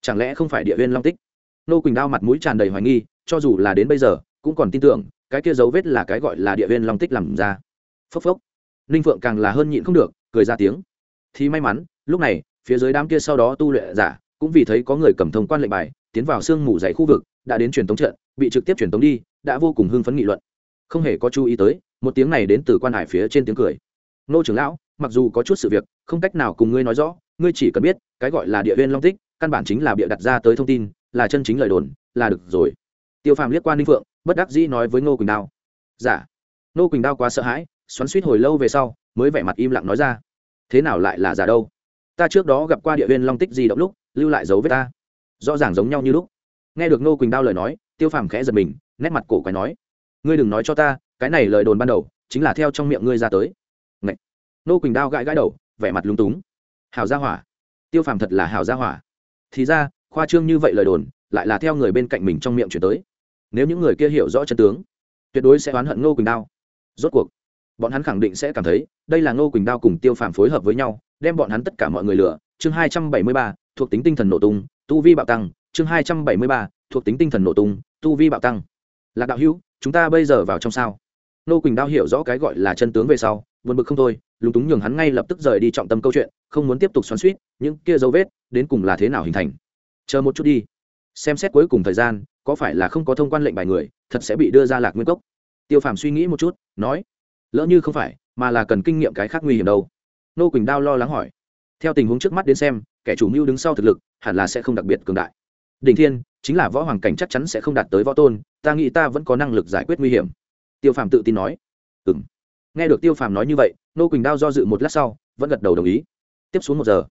Chẳng lẽ không phải địa viên long tích? Nô quỳnh đao mặt mũi tràn đầy hoài nghi, cho dù là đến bây giờ, cũng còn tin tưởng, cái kia dấu vết là cái gọi là địa viên long tích làm ra. Phốc phốc. Ninh phượng càng là hơn nhịn không được, cười ra tiếng. Thì may mắn, lúc này, phía dưới đám kia sau đó tu luyện giả, cũng vì thấy có người cầm thông quan lệnh bài tiến vào sương mù dày khu vực, đã đến truyền tống trận, bị trực tiếp truyền tống đi, đã vô cùng hưng phấn nghị luận. Không hề có chú ý tới, một tiếng này đến từ quan hải phía trên tiếng cười. Nô trưởng lão, mặc dù có chút sự việc, không cách nào cùng ngươi nói rõ, ngươi chỉ cần biết, cái gọi là địa viên long tích, căn bản chính là bịa đặt ra tới thông tin, là chân chính lời đồn, là được rồi. Tiêu phàm liếc qua ninh phượng, bất đắc dĩ nói với ngô quỳnh đao. Giả dạ. ngô quỳnh đao quá sợ hãi, xoắn suýt hồi lâu về sau, mới vẻ mặt im lặng nói ra. Thế nào lại là giả đâu? Ta trước đó gặp qua địa viên long tích gì động lúc, lưu lại dấu vết ta rõ ràng giống nhau như lúc. Nghe được ngô quỳnh đao lời nói, tiêu phàm khẽ giật mình, nét mặt cổ quái nói, ngươi đừng nói cho ta, cái này lời đồn ban đầu, chính là theo trong miệng ngươi ra tới. Ngậy. ngô quỳnh đao gãi gãi đầu, vẻ mặt lúng túng. Hào gia hỏa. Tiêu phàm thật là hào gia hỏa. Thì ra, khoa trương như vậy lời đồn, lại là theo người bên cạnh mình trong miệng chuyển tới. Nếu những người kia hiểu rõ chân tướng, tuyệt đối sẽ oán hận ngô quỳnh đao. Rốt cuộc, bọn hắn khẳng định sẽ cảm thấy, đây là ngô quỳnh đao cùng tiêu phàm phối hợp với nhau, đem bọn hắn tất cả mọi người lừa. Chương hai trăm bảy mươi ba thuộc tính tinh thần nổ tung, tu vi bạo tăng, chương hai trăm bảy mươi ba, thuộc tính tinh thần nổ tung, tu vi bạo tăng. Lạc đạo hữu, chúng ta bây giờ vào trong sao? Nô quỳnh đao hiểu rõ cái gọi là chân tướng về sau, buồn bực không thôi, lúng túng nhường hắn ngay lập tức rời đi trọng tâm câu chuyện, không muốn tiếp tục xoắn suýt những kia dấu vết, đến cùng là thế nào hình thành? Chờ một chút đi. Xem xét cuối cùng thời gian, có phải là không có thông quan lệnh bài người, thật sẽ bị đưa ra lạc nguyên cốc. Tiêu phàm suy nghĩ một chút, nói, lỡ như không phải, mà là cần kinh nghiệm cái khác nguy hiểm đâu. Nô quỳnh đao lo lắng hỏi theo tình huống trước mắt đến xem, kẻ chủ mưu đứng sau thực lực hẳn là sẽ không đặc biệt cường đại. Đỉnh thiên, chính là võ hoàng cảnh chắc chắn sẽ không đạt tới võ tôn, ta nghĩ ta vẫn có năng lực giải quyết nguy hiểm. Tiêu phàm tự tin nói. Ừ m nghe được tiêu phàm nói như vậy, nô quỳnh đao do dự một lát sau, vẫn gật đầu đồng ý. Tiếp xuống một giờ,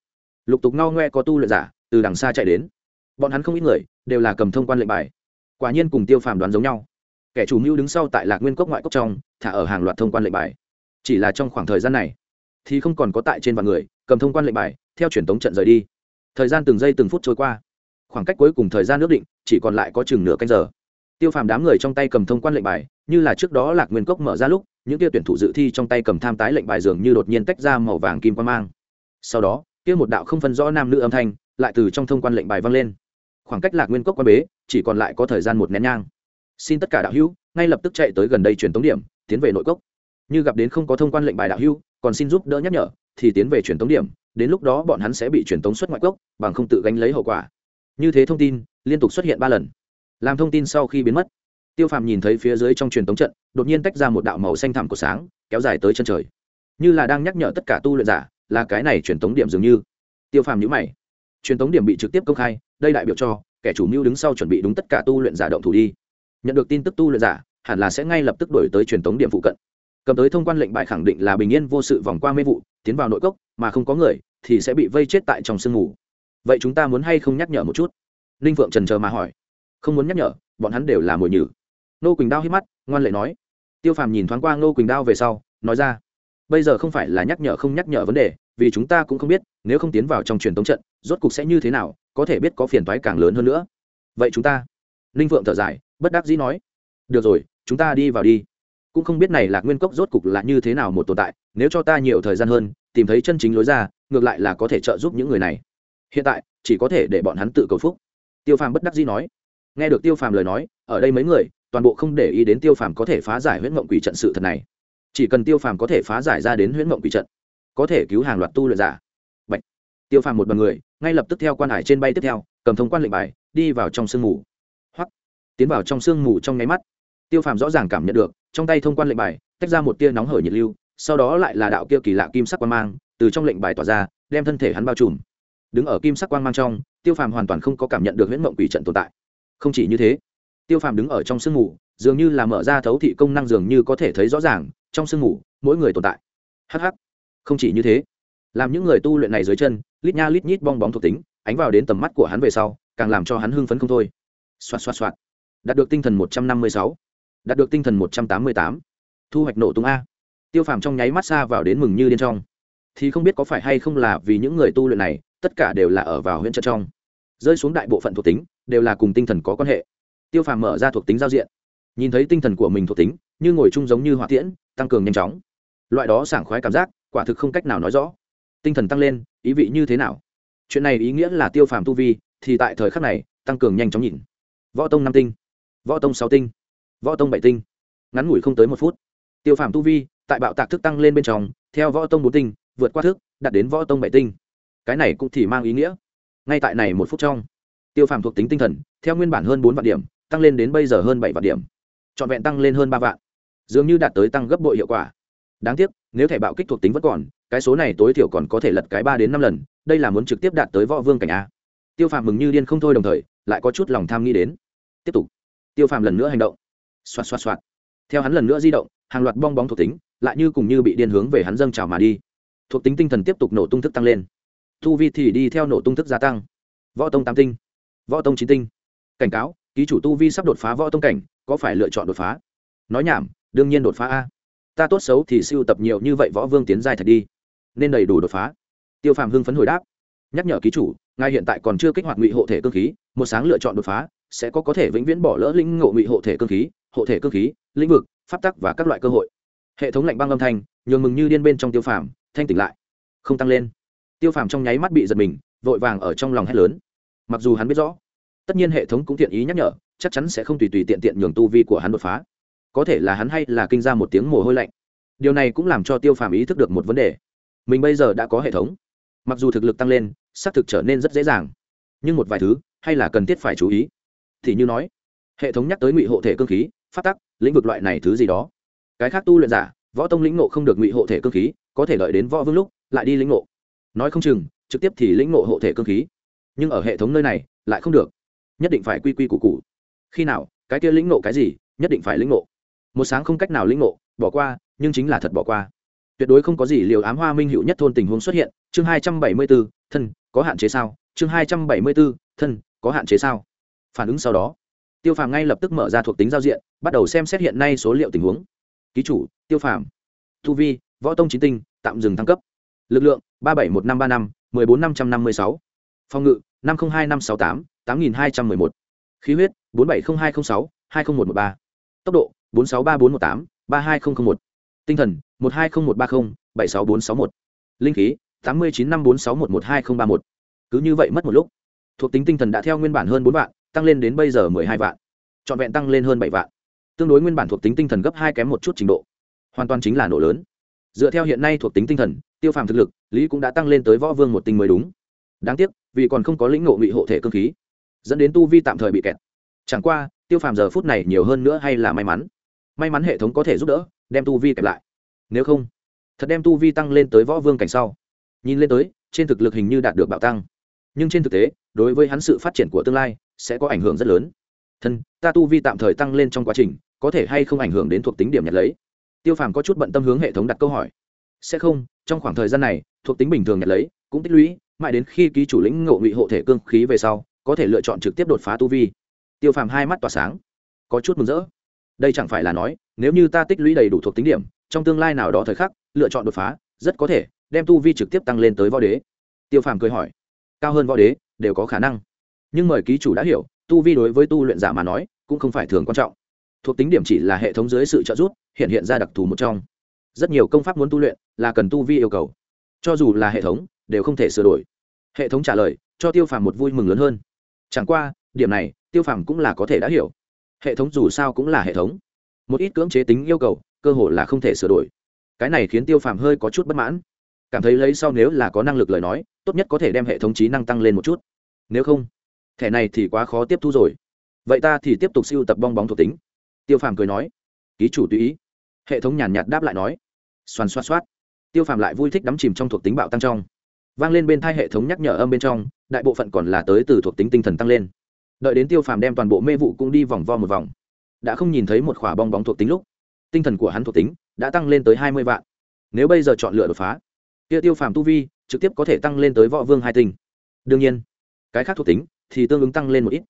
lục tục ngao ngoe có tu luyện giả từ đằng xa chạy đến. Bọn hắn không ít người đều là cầm thông quan lệnh bài. Quả nhiên cùng tiêu phàm đoán giống nhau. Kẻ chủ mưu đứng sau tại lạc nguyên cốc ngoại cốc trong, thả ở hàng loạt thông quan lệnh bài. Chỉ là trong khoảng thời gian này, thì không còn có tại trên vạn người cầm thông quan lệnh bài, theo truyền tống trận rời đi. Thời gian từng giây từng phút trôi qua. Khoảng cách cuối cùng thời gian ước định, chỉ còn lại có chừng nửa canh giờ. Tiêu phàm đám người trong tay cầm thông quan lệnh bài, như là trước đó lạc nguyên cốc mở ra lúc, những kia tuyển thủ dự thi trong tay cầm tham tái lệnh bài dường như đột nhiên tách ra màu vàng kim quan mang. Sau đó, kia một đạo không phân rõ nam nữ âm thanh lại từ trong thông quan lệnh bài vang lên. Khoảng cách lạc nguyên cốc quan bế, chỉ còn lại có thời gian một nén nhang. Xin tất cả đạo hữu, ngay lập tức chạy tới gần đây truyền tống điểm, tiến về nội cốc. Như gặp đến không có thông quan lệnh bài đạo hữu, còn xin giúp đỡ nhắc nhở thì tiến về truyền tống điểm, đến lúc đó bọn hắn sẽ bị truyền tống xuất ngoại cốc bằng không tự gánh lấy hậu quả. Như thế thông tin liên tục xuất hiện ba lần. Làm thông tin sau khi biến mất, tiêu phàm nhìn thấy phía dưới trong truyền tống trận, đột nhiên tách ra một đạo màu xanh thẳm của sáng, kéo dài tới chân trời. Như là đang nhắc nhở tất cả tu luyện giả, là cái này truyền tống điểm dường như. Tiêu phàm nhữ mày. Truyền tống điểm bị trực tiếp công khai, đây đại biểu cho kẻ chủ mưu đứng sau chuẩn bị đúng tất cả tu luyện giả động thủ đi. Nhận được tin tức tu luyện giả, hẳn là sẽ ngay lập tức đổi tới truyền tống điểm phụ cận cầm tới thông quan lệnh bài khẳng định là bình yên vô sự vòng qua mê vụ, tiến vào nội cốc, mà không có người thì sẽ bị vây chết tại trong sương mù. Vậy chúng ta muốn hay không nhắc nhở một chút? Ninh phượng trần chờ mà hỏi. Không muốn nhắc nhở, bọn hắn đều là mồi nhử. Nô quỳnh đao hít mắt, ngoan lệ nói. Tiêu phàm nhìn thoáng qua nô quỳnh đao về sau, nói ra. Bây giờ không phải là nhắc nhở không nhắc nhở vấn đề, vì chúng ta cũng không biết, nếu không tiến vào trong truyền thống trận, rốt cục sẽ như thế nào, có thể biết có phiền toái càng lớn hơn nữa. Vậy chúng ta, ninh phượng thở dài, bất đắc dĩ nói. Được rồi, chúng ta đi vào đi cũng không biết này là nguyên cốc rốt cục là như thế nào một tồn tại, nếu cho ta nhiều thời gian hơn, tìm thấy chân chính lối ra, ngược lại là có thể trợ giúp những người này. Hiện tại, chỉ có thể để bọn hắn tự cầu phúc. Tiêu phàm bất đắc dĩ nói. Nghe được tiêu phàm lời nói, ở đây mấy người, toàn bộ không để ý đến tiêu phàm có thể phá giải huyễn mộng quỷ trận sự thật này. Chỉ cần tiêu phàm có thể phá giải ra đến huyễn mộng quỷ trận, có thể cứu hàng loạt tu luyện giả. Bạch. tiêu phàm một bằng người, ngay lập tức theo quan hải trên bay tiếp theo, cầm thông quan lệnh bài, đi vào trong sương mù. Hoặc tiến vào trong sương mù trong nháy mắt tiêu phàm rõ ràng cảm nhận được, trong tay thông quan lệnh bài, tách ra một tia nóng hởi nhiệt lưu, sau đó lại là đạo kia kỳ lạ kim sắc quan mang, từ trong lệnh bài tỏa ra, đem thân thể hắn bao trùm. Đứng ở kim sắc quan mang trong, tiêu phàm hoàn toàn không có cảm nhận được huyễn mộng quỷ trận tồn tại. Không chỉ như thế, tiêu phàm đứng ở trong sương mù, dường như là mở ra thấu thị công năng dường như có thể thấy rõ ràng, trong sương mù, mỗi người tồn tại. Hh không chỉ như thế, làm những người tu luyện này dưới chân, lít nha lít nhít bong bóng thuộc tính, ánh vào đến tầm mắt của hắn về sau, càng làm cho hắn hưng phấn không thôi. Xoạt xoạt xoạt. Đạt được tinh thần một trăm năm mươi sáu đạt được tinh thần một trăm tám mươi tám. Thu hoạch nổ tung a. Tiêu phàm trong nháy mắt xa vào đến mừng như điên trong. Thì không biết có phải hay không là vì những người tu luyện này, tất cả đều là ở vào huyện trận trong. Rơi xuống đại bộ phận thuộc tính, đều là cùng tinh thần có quan hệ. Tiêu phàm mở ra thuộc tính giao diện. Nhìn thấy tinh thần của mình thuộc tính, như ngồi chung giống như hỏa tiễn, tăng cường nhanh chóng. Loại đó sảng khoái cảm giác, quả thực không cách nào nói rõ. Tinh thần tăng lên, ý vị như thế nào? Chuyện này ý nghĩa là tiêu phàm tu vi, thì tại thời khắc này, tăng cường nhanh chóng nhìn. Võ tông năm tinh. Võ tông sáu tinh võ tông bảy tinh. Ngắn ngủi không tới một phút. Tiêu phàm tu vi tại bạo tạc thức tăng lên bên trong, theo võ tông bốn tinh, vượt qua thức, đạt đến võ tông bảy tinh. Cái này cũng thì mang ý nghĩa. Ngay tại này một phút trong, tiêu phàm thuộc tính tinh thần, theo nguyên bản hơn bốn vạn điểm, tăng lên đến bây giờ hơn bảy vạn điểm. Trọn vẹn tăng lên hơn ba vạn. Dường như đạt tới tăng gấp bội hiệu quả. Đáng tiếc, nếu thẻ bạo kích thuộc tính vẫn còn, cái số này tối thiểu còn có thể lật cái ba đến năm lần, đây là muốn trực tiếp đạt tới võ vương cảnh a. Tiêu phàm mừng như điên không thôi đồng thời, lại có chút lòng tham nghĩ đến. Tiếp tục. Tiêu phàm lần nữa hành động xoạt xoạt xoạt. Theo hắn lần nữa di động, hàng loạt bong bóng thuộc tính lại như cùng như bị điên hướng về hắn dâng trào mà đi. Thuộc tính tinh thần tiếp tục nổ tung thức tăng lên. Thu vi thì đi theo nổ tung thức gia tăng. Võ tông tám tinh, võ tông chín tinh. Cảnh cáo, ký chủ tu vi sắp đột phá võ tông cảnh, có phải lựa chọn đột phá? Nói nhảm, đương nhiên đột phá a. Ta tốt xấu thì siêu tập nhiều như vậy võ vương tiến giai thật đi. Nên đầy đủ đột phá. Tiêu phàm hưng phấn hồi đáp. Nhắc nhở ký chủ, ngài hiện tại còn chưa kích hoạt ngụy hộ thể cơ khí, một sáng lựa chọn đột phá sẽ có có thể vĩnh viễn bỏ lỡ linh ngộ ngụy hộ thể cơ khí, hộ thể cơ khí, lĩnh vực, pháp tắc và các loại cơ hội. Hệ thống lạnh băng âm thanh, nhường mừng như điên bên trong tiêu phàm, thanh tỉnh lại. Không tăng lên. Tiêu phàm trong nháy mắt bị giật mình, vội vàng ở trong lòng hét lớn. Mặc dù hắn biết rõ, tất nhiên hệ thống cũng thiện ý nhắc nhở, chắc chắn sẽ không tùy tùy tiện tiện nhường tu vi của hắn đột phá. Có thể là hắn hay là kinh ra một tiếng mồ hôi lạnh. Điều này cũng làm cho tiêu phàm ý thức được một vấn đề. Mình bây giờ đã có hệ thống. Mặc dù thực lực tăng lên, xác thực trở nên rất dễ dàng. Nhưng một vài thứ, hay là cần thiết phải chú ý thì như nói, hệ thống nhắc tới ngụy hộ thể cơ khí phát tắc, lĩnh vực loại này thứ gì đó. Cái khác tu luyện giả, võ tông lĩnh ngộ không được ngụy hộ thể cơ khí, có thể lợi đến võ vương lúc, lại đi lĩnh ngộ. Nói không chừng, trực tiếp thì lĩnh ngộ hộ thể cơ khí. Nhưng ở hệ thống nơi này, lại không được. Nhất định phải quy quy củ củ. Khi nào, cái kia lĩnh ngộ cái gì, nhất định phải lĩnh ngộ. Một sáng không cách nào lĩnh ngộ, bỏ qua, nhưng chính là thật bỏ qua. Tuyệt đối không có gì liều ám hoa minh hữu nhất thôn tình huống xuất hiện. Chương hai trăm bảy mươi b ố thân, có hạn chế sao? Chương hai trăm bảy mươi b ố thân, có hạn chế sao? Phản ứng sau đó. Tiêu phàm ngay lập tức mở ra thuộc tính giao diện, bắt đầu xem xét hiện nay số liệu tình huống. Ký chủ, tiêu phàm. Thu vi, võ tông chín tinh, tạm dừng thăng cấp. Lực lượng, ba bảy một năm ba năm, mười bốn năm trăm năm mươi sáu. Phòng ngự, năm trăm hai năm sáu tám tám nghìn hai trăm mười một. Khí huyết, bốn bảy không hai không sáu, hai không một một ba. Tốc độ, bốn sáu ba bốn một tám, ba hai không không một. Tinh thần, một hai không một ba không, bảy sáu bốn sáu một. Linh khí, tám mươi chín năm bốn sáu một một hai không ba một. Cứ như vậy mất một lúc. Thuộc tính tinh thần đã theo nguyên bản hơn bốn vạn tăng lên đến bây giờ mười hai vạn, trọn vẹn tăng lên hơn bảy vạn. Tương đối nguyên bản thuộc tính tinh thần gấp hai kém một chút trình độ, hoàn toàn chính là nổ lớn. Dựa theo hiện nay thuộc tính tinh thần, tiêu phàm thực lực, lý cũng đã tăng lên tới võ vương một tinh mới đúng. Đáng tiếc, vì còn không có lĩnh ngộ ngụy hộ thể cơ khí, dẫn đến tu vi tạm thời bị kẹt. Chẳng qua, tiêu phàm giờ phút này nhiều hơn nữa hay là may mắn. May mắn hệ thống có thể giúp đỡ, đem tu vi kẹp lại. Nếu không, thật đem tu vi tăng lên tới võ vương cảnh sau. Nhìn lên tới, trên thực lực hình như đạt được bạo tăng. Nhưng trên thực tế, đối với hắn sự phát triển của tương lai sẽ có ảnh hưởng rất lớn. Thân, ta tu vi tạm thời tăng lên trong quá trình, có thể hay không ảnh hưởng đến thuộc tính điểm nhặt lấy? Tiêu phàm có chút bận tâm hướng hệ thống đặt câu hỏi. Sẽ không, trong khoảng thời gian này, thuộc tính bình thường nhặt lấy, cũng tích lũy, mãi đến khi ký chủ lĩnh ngộ ngụy hộ thể cương khí về sau, có thể lựa chọn trực tiếp đột phá tu vi. Tiêu phàm hai mắt tỏa sáng, có chút mừng rỡ. Đây chẳng phải là nói, nếu như ta tích lũy đầy đủ thuộc tính điểm, trong tương lai nào đó thời khắc, lựa chọn đột phá, rất có thể đem tu vi trực tiếp tăng lên tới võ đế. Tiêu phàm cười hỏi, cao hơn võ đế, đều có khả năng nhưng mời ký chủ đã hiểu, tu vi đối với tu luyện giả mà nói, cũng không phải thường quan trọng. Thuộc tính điểm chỉ là hệ thống dưới sự trợ giúp, hiện hiện ra đặc thù một trong. Rất nhiều công pháp muốn tu luyện, là cần tu vi yêu cầu. Cho dù là hệ thống, đều không thể sửa đổi. Hệ thống trả lời, cho tiêu phàm một vui mừng lớn hơn. Chẳng qua, điểm này, tiêu phàm cũng là có thể đã hiểu. Hệ thống dù sao cũng là hệ thống. Một ít cưỡng chế tính yêu cầu, cơ hội là không thể sửa đổi. Cái này khiến tiêu phàm hơi có chút bất mãn. Cảm thấy lấy sau nếu là có năng lực lời nói, tốt nhất có thể đem hệ thống trí năng tăng lên một chút. Nếu không thẻ này thì quá khó tiếp thu rồi. Vậy ta thì tiếp tục siêu tập bong bóng thuộc tính. Tiêu phàm cười nói. Ký chủ tùy ý. Hệ thống nhàn nhạt đáp lại nói. Xoàn xoát xoát. Tiêu phàm lại vui thích đắm chìm trong thuộc tính bạo tăng trong. Vang lên bên thai hệ thống nhắc nhở âm bên trong, đại bộ phận còn là tới từ thuộc tính tinh thần tăng lên. Đợi đến tiêu phàm đem toàn bộ mê vụ cũng đi vòng vo một vòng, đã không nhìn thấy một khỏa bong bóng thuộc tính lúc, tinh thần của hắn thuộc tính đã tăng lên tới hai mươi vạn. Nếu bây giờ chọn lựa đột phá, kia tiêu phàm tu vi trực tiếp có thể tăng lên tới võ vương hai tinh. Đương nhiên, cái khác thuộc tính thì tương ứng tăng lên một ít.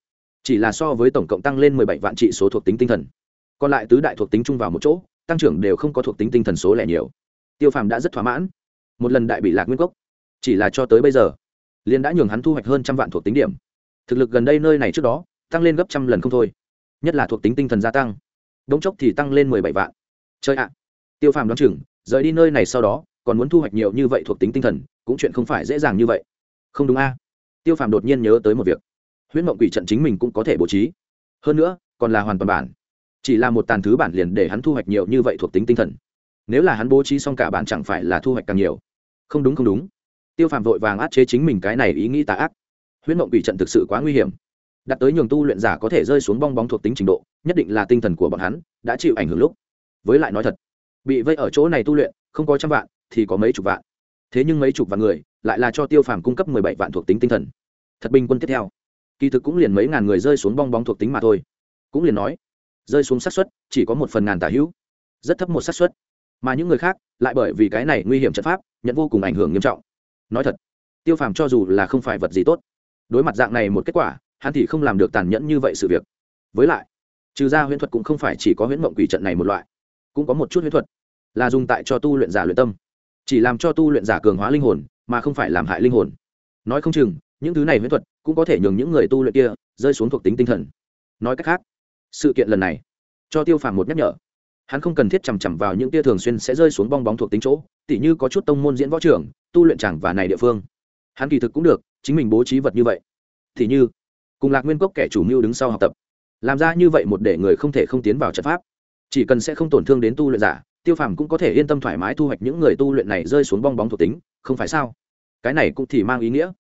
Chỉ là so với tổng cộng tăng lên mười bảy vạn trị số thuộc tính tinh thần. Còn lại tứ đại thuộc tính chung vào một chỗ, tăng trưởng đều không có thuộc tính tinh thần số lẻ nhiều. Tiêu phàm đã rất thỏa mãn. Một lần đại bị lạc nguyên cốc. Chỉ là cho tới bây giờ liên đã nhường hắn thu hoạch hơn trăm vạn thuộc tính điểm. Thực lực gần đây nơi này trước đó, tăng lên gấp trăm lần không thôi. Nhất là thuộc tính tinh thần gia tăng. Đống chốc thì tăng lên mười bảy vạn. Chơi ạ. Tiêu phàm đoán chừng, rời đi nơi này sau đó, còn muốn thu hoạch nhiều như vậy thuộc tính tinh thần, cũng chuyện không phải dễ dàng như vậy. Không đúng a tiêu phàm đột nhiên nhớ tới một việc. Huyễn mộng quỷ trận chính mình cũng có thể bố trí. Hơn nữa, còn là hoàn toàn bản. Chỉ là một tàn thứ bản liền để hắn thu hoạch nhiều như vậy thuộc tính tinh thần. Nếu là hắn bố trí xong cả bản chẳng phải là thu hoạch càng nhiều. Không đúng không đúng. Tiêu phàm vội vàng át chế chính mình cái này ý nghĩ tà ác. Huyễn mộng quỷ trận thực sự quá nguy hiểm. Đặt tới nhường tu luyện giả có thể rơi xuống bong bóng thuộc tính trình độ, nhất định là tinh thần của bọn hắn đã chịu ảnh hưởng lúc. Với lại nói thật, bị vây ở chỗ này tu luyện, không có trăm vạn thì có mấy chục vạn. Thế nhưng mấy chục vạn người lại là cho tiêu phàm cung cấp mười bảy vạn thuộc tính tinh thần. Thật bình quân tiếp theo. Kỳ thực cũng liền mấy ngàn người rơi xuống bong bóng thuộc tính mà thôi. Cũng liền nói, rơi xuống xác suất chỉ có một phần ngàn tả hữu. Rất thấp một xác suất. Mà những người khác, lại bởi vì cái này nguy hiểm trận pháp, nhận vô cùng ảnh hưởng nghiêm trọng. Nói thật, tiêu phàm cho dù là không phải vật gì tốt, đối mặt dạng này một kết quả, hắn thì không làm được tàn nhẫn như vậy sự việc. Với lại, trừ ra huyễn thuật cũng không phải chỉ có huyễn mộng quỷ trận này một loại, cũng có một chút huyễn thuật là dùng tại cho tu luyện giả luyện tâm. Chỉ làm cho tu luyện giả cường hóa linh hồn mà không phải làm hại linh hồn. Nói không chừng, những thứ này huyễn thuật cũng có thể nhường những người tu luyện kia rơi xuống thuộc tính tinh thần. Nói cách khác, sự kiện lần này, cho tiêu phàm một nhắc nhở. Hắn không cần thiết chằm chằm vào những tia thường xuyên sẽ rơi xuống bong bóng thuộc tính chỗ, tỉ như có chút tông môn diễn võ trường tu luyện chẳng và này địa phương. Hắn kỳ thực cũng được, chính mình bố trí vật như vậy. Thì như, cùng lạc nguyên cốc kẻ chủ mưu đứng sau học tập. Làm ra như vậy một để người không thể không tiến vào trận pháp. Chỉ cần sẽ không tổn thương đến tu luyện giả, tiêu phàm cũng có thể yên tâm thoải mái thu hoạch những người tu luyện này rơi xuống bong bóng thuộc tính không phải sao? Cái này cũng thì mang ý nghĩa.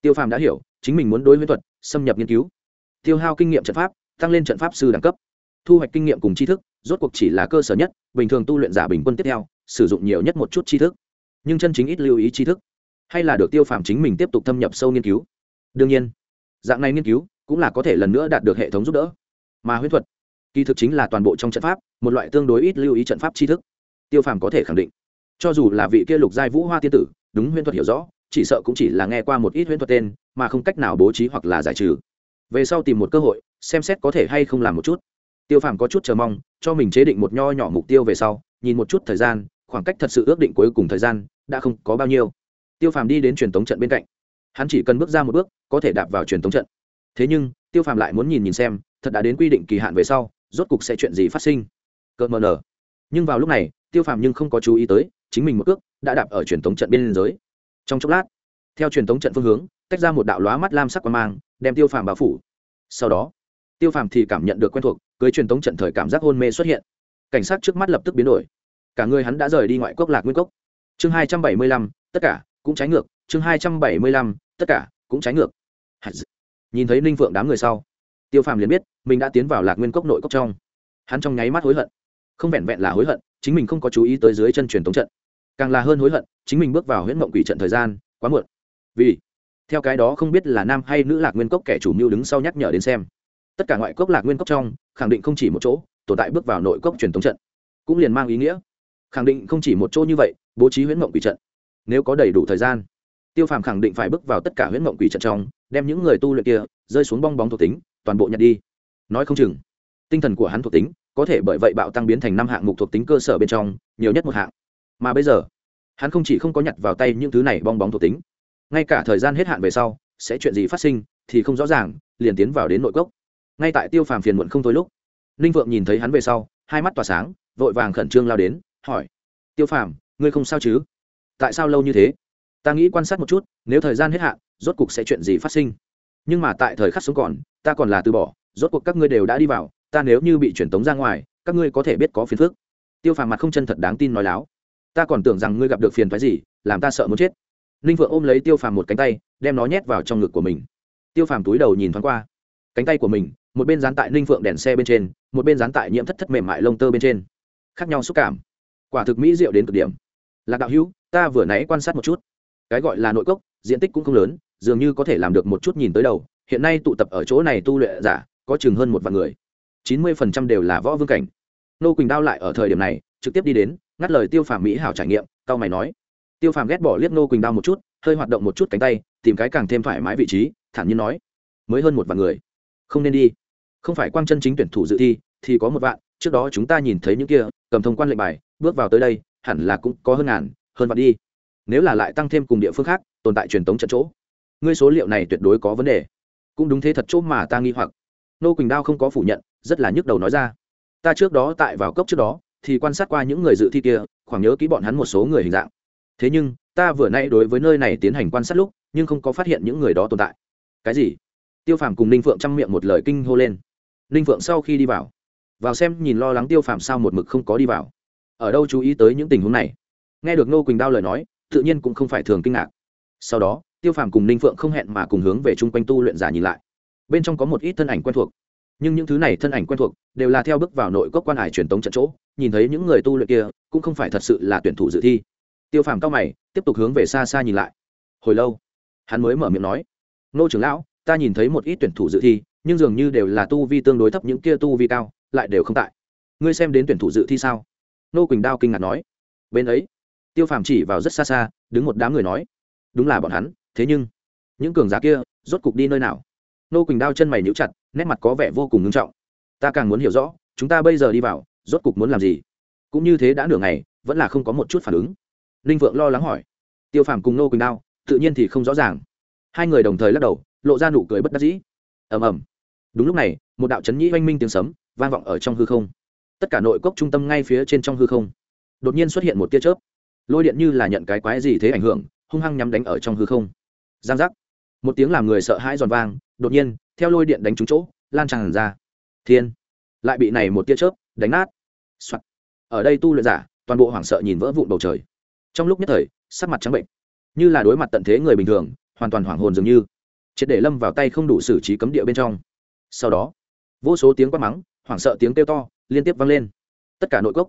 Tiêu phàm đã hiểu, chính mình muốn đối với thuật, xâm nhập nghiên cứu. Tiêu hao kinh nghiệm trận pháp, tăng lên trận pháp sư đẳng cấp. Thu hoạch kinh nghiệm cùng tri thức, rốt cuộc chỉ là cơ sở nhất, bình thường tu luyện giả bình quân tiếp theo, sử dụng nhiều nhất một chút tri thức. Nhưng chân chính ít lưu ý tri thức. Hay là được tiêu phàm chính mình tiếp tục thâm nhập sâu nghiên cứu. Đương nhiên, dạng này nghiên cứu cũng là có thể lần nữa đạt được hệ thống giúp đỡ. Mà huyễn thuật, kỳ thực chính là toàn bộ trong trận pháp, một loại tương đối ít lưu ý trận pháp tri thức. Tiêu phàm có thể khẳng định, cho dù là vị kia lục giai vũ hoa tiên tử đúng huyễn thuật hiểu rõ, chỉ sợ cũng chỉ là nghe qua một ít huyễn thuật tên, mà không cách nào bố trí hoặc là giải trừ. Về sau tìm một cơ hội, xem xét có thể hay không làm một chút. Tiêu phàm có chút chờ mong, cho mình chế định một nho nhỏ mục tiêu về sau, nhìn một chút thời gian, khoảng cách thật sự ước định cuối cùng thời gian, đã không có bao nhiêu. Tiêu phàm đi đến truyền tống trận bên cạnh. Hắn chỉ cần bước ra một bước, có thể đạp vào truyền tống trận. Thế nhưng, tiêu phàm lại muốn nhìn nhìn xem, thật đã đến quy định kỳ hạn về sau, rốt cục sẽ chuyện gì phát sinh. Cợt mờ nở nhưng vào lúc này, tiêu phàm nhưng không có chú ý tới chính mình một cước, đã đạp ở truyền thống trận biên giới. Trong chốc lát, theo truyền thống trận phương hướng, tách ra một đạo lóa mắt lam sắc qua mang, đem tiêu phàm bao phủ. Sau đó, tiêu phàm thì cảm nhận được quen thuộc, cưới truyền thống trận thời cảm giác hôn mê xuất hiện. Cảnh sát trước mắt lập tức biến đổi. Cả người hắn đã rời đi ngoại quốc lạc nguyên cốc. Chương hai trăm bảy mươi lăm, tất cả cũng trái ngược. Chương hai trăm bảy mươi lăm, tất cả cũng trái ngược. Nhìn thấy ninh phượng đám người sau, tiêu phàm liền biết mình đã tiến vào lạc nguyên cốc nội cốc trong. Hắn trong nháy mắt hối hận. Không vẹn vẹn là hối hận, chính mình không có chú ý tới dưới chân truyền thống trận càng là hơn hối hận, chính mình bước vào huyễn mộng quỷ trận thời gian, quá muộn. Vì, theo cái đó không biết là nam hay nữ lạc nguyên cốc kẻ chủ mưu đứng sau nhắc nhở đến xem. Tất cả ngoại cốc lạc nguyên cốc trong, khẳng định không chỉ một chỗ, tồn tại bước vào nội cốc truyền thống trận, cũng liền mang ý nghĩa. Khẳng định không chỉ một chỗ như vậy, bố trí huyễn mộng quỷ trận. Nếu có đầy đủ thời gian, tiêu phàm khẳng định phải bước vào tất cả huyễn mộng quỷ trận trong, đem những người tu luyện kia rơi xuống bong bóng thuộc tính, toàn bộ nhặt đi. Nói không chừng, tinh thần của hắn thuộc tính có thể bởi vậy bạo tăng biến thành năm hạng mục thuộc tính cơ sở bên trong, nhiều nhất một hạng mà bây giờ, hắn không chỉ không có nhặt vào tay những thứ này bong bóng thuộc tính, ngay cả thời gian hết hạn về sau, sẽ chuyện gì phát sinh thì không rõ ràng, liền tiến vào đến nội cốc. Ngay tại tiêu phàm phiền muộn không thôi lúc, ninh vượng nhìn thấy hắn về sau, hai mắt tỏa sáng, vội vàng khẩn trương lao đến, hỏi, tiêu phàm, ngươi không sao chứ? Tại sao lâu như thế? Ta nghĩ quan sát một chút, nếu thời gian hết hạn, rốt cuộc sẽ chuyện gì phát sinh? Nhưng mà tại thời khắc sống còn, ta còn là từ bỏ, rốt cuộc các ngươi đều đã đi vào, ta nếu như bị truyền tống ra ngoài, các ngươi có thể biết có phiền phức. Tiêu phàm mặt không chân thật đáng tin nói láo ta còn tưởng rằng ngươi gặp được phiền phái gì, làm ta sợ muốn chết. Ninh vượng ôm lấy tiêu phàm một cánh tay, đem nó nhét vào trong ngực của mình. Tiêu phàm túi đầu nhìn thoáng qua. Cánh tay của mình, một bên dán tại ninh vượng đèn xe bên trên, một bên dán tại nhiễm thất thất mềm mại lông tơ bên trên. Khác nhau xúc cảm. Quả thực mỹ diệu đến cực điểm. Lạc đạo hữu, ta vừa nãy quan sát một chút. Cái gọi là nội cốc, diện tích cũng không lớn, dường như có thể làm được một chút nhìn tới đầu. Hiện nay tụ tập ở chỗ này tu luyện giả, có chừng hơn một vạn người. Chín mươi phần trăm đều là võ vương cảnh. Nô quỳnh đao lại ở thời điểm này, trực tiếp đi đến ngắt lời tiêu phàm mỹ hảo trải nghiệm cao mày nói. Tiêu phàm ghét bỏ liếc nô quỳnh đao một chút, hơi hoạt động một chút cánh tay, tìm cái càng thêm thoải mái vị trí, thản nhiên nói. Mới hơn một vạn người. Không nên đi. Không phải quang chân chính tuyển thủ dự thi, thì có một vạn, trước đó chúng ta nhìn thấy những kia, cầm thông quan lệnh bài, bước vào tới đây, hẳn là cũng có hơn ngàn, hơn vạn đi. Nếu là lại tăng thêm cùng địa phương khác, tồn tại truyền thống trận chỗ. Ngươi số liệu này tuyệt đối có vấn đề. Cũng đúng thế thật chỗ mà ta nghi hoặc. Nô quỳnh đao không có phủ nhận, rất là nhức đầu nói ra. Ta trước đó tại vào cốc trước đó thì quan sát qua những người dự thi kia, khoảng nhớ kỹ bọn hắn một số người hình dạng. Thế nhưng, ta vừa nay đối với nơi này tiến hành quan sát lúc, nhưng không có phát hiện những người đó tồn tại. Cái gì? Tiêu phàm cùng ninh phượng chăm miệng một lời kinh hô lên. Ninh phượng sau khi đi vào vào xem nhìn lo lắng tiêu phàm sao một mực không có đi vào. Ở đâu chú ý tới những tình huống này? Nghe được nô quỳnh đao lời nói, tự nhiên cũng không phải thường kinh ngạc. Sau đó, tiêu phàm cùng ninh phượng không hẹn mà cùng hướng về chung quanh tu luyện giả nhìn lại. Bên trong có một ít thân ảnh quen thuộc nhưng những thứ này thân ảnh quen thuộc đều là theo bước vào nội cốc quan hải truyền tống trận chỗ, nhìn thấy những người tu luyện kia, cũng không phải thật sự là tuyển thủ dự thi. Tiêu phàm cao mày, tiếp tục hướng về xa xa nhìn lại. Hồi lâu, hắn mới mở miệng nói, nô trưởng lão, ta nhìn thấy một ít tuyển thủ dự thi, nhưng dường như đều là tu vi tương đối thấp, những kia tu vi cao, lại đều không tại. Ngươi xem đến tuyển thủ dự thi sao? Nô quỳnh đao kinh ngạc nói. Bên ấy, tiêu phàm chỉ vào rất xa xa, đứng một đám người nói, đúng là bọn hắn, thế nhưng, những cường giá kia rốt cục đi nơi nào? Nô quỳnh đao chân mày níu chặt, nét mặt có vẻ vô cùng ngưng trọng. Ta càng muốn hiểu rõ, chúng ta bây giờ đi vào, rốt cục muốn làm gì? Cũng như thế đã nửa ngày, vẫn là không có một chút phản ứng. Ninh vượng lo lắng hỏi. Tiêu phàm cùng nô quỳnh đao, tự nhiên thì không rõ ràng. Hai người đồng thời lắc đầu, lộ ra nụ cười bất đắc dĩ. Ầm ầm. Đúng lúc này, một đạo chấn nhĩ oanh minh tiếng sấm vang vọng ở trong hư không. Tất cả nội cốc trung tâm ngay phía trên trong hư không. Đột nhiên xuất hiện một tia chớp. Lôi điện như là nhận cái quái gì thế ảnh hưởng, hung hăng nhắm đánh ở trong hư không. Giang giác. Một tiếng làm người sợ hãi giòn vang đột nhiên, theo lôi điện đánh trúng chỗ, lan tràn ra. Thiên! Lại bị này một tia chớp đánh nát、Soạn. ở đây tu luyện giả, toàn bộ hoảng sợ nhìn vỡ vụn bầu trời. Trong lúc nhất thời, sắc mặt trắng bệnh. Như là đối mặt tận thế người bình thường, hoàn toàn hoảng hồn dường như. Triệt để lâm vào tay không đủ xử trí cấm địa bên trong. Sau đó, vô số tiếng quát mắng, hoảng sợ tiếng kêu to liên tiếp vang lên. Tất cả nội cốc,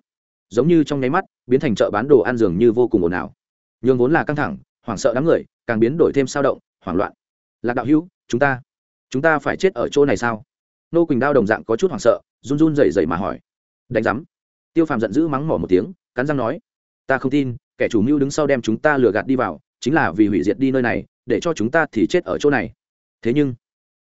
giống như trong nháy mắt, biến thành chợ bán đồ ăn dường như vô cùng ồn ào. Nhường vốn là căng thẳng, hoảng sợ đám người, càng biến đổi thêm sao động, hoảng loạn. Lạc đạo hữu, chúng ta chúng ta phải chết ở chỗ này sao? Nô quỳnh đao đồng dạng có chút hoảng sợ, run run rẩy rẩy mà hỏi. Đánh giám. Tiêu phàm giận dữ mắng mỏ một tiếng, cắn răng nói. Ta không tin, kẻ chủ mưu đứng sau đem chúng ta lừa gạt đi vào, chính là vì hủy diệt đi nơi này, để cho chúng ta thì chết ở chỗ này. Thế nhưng,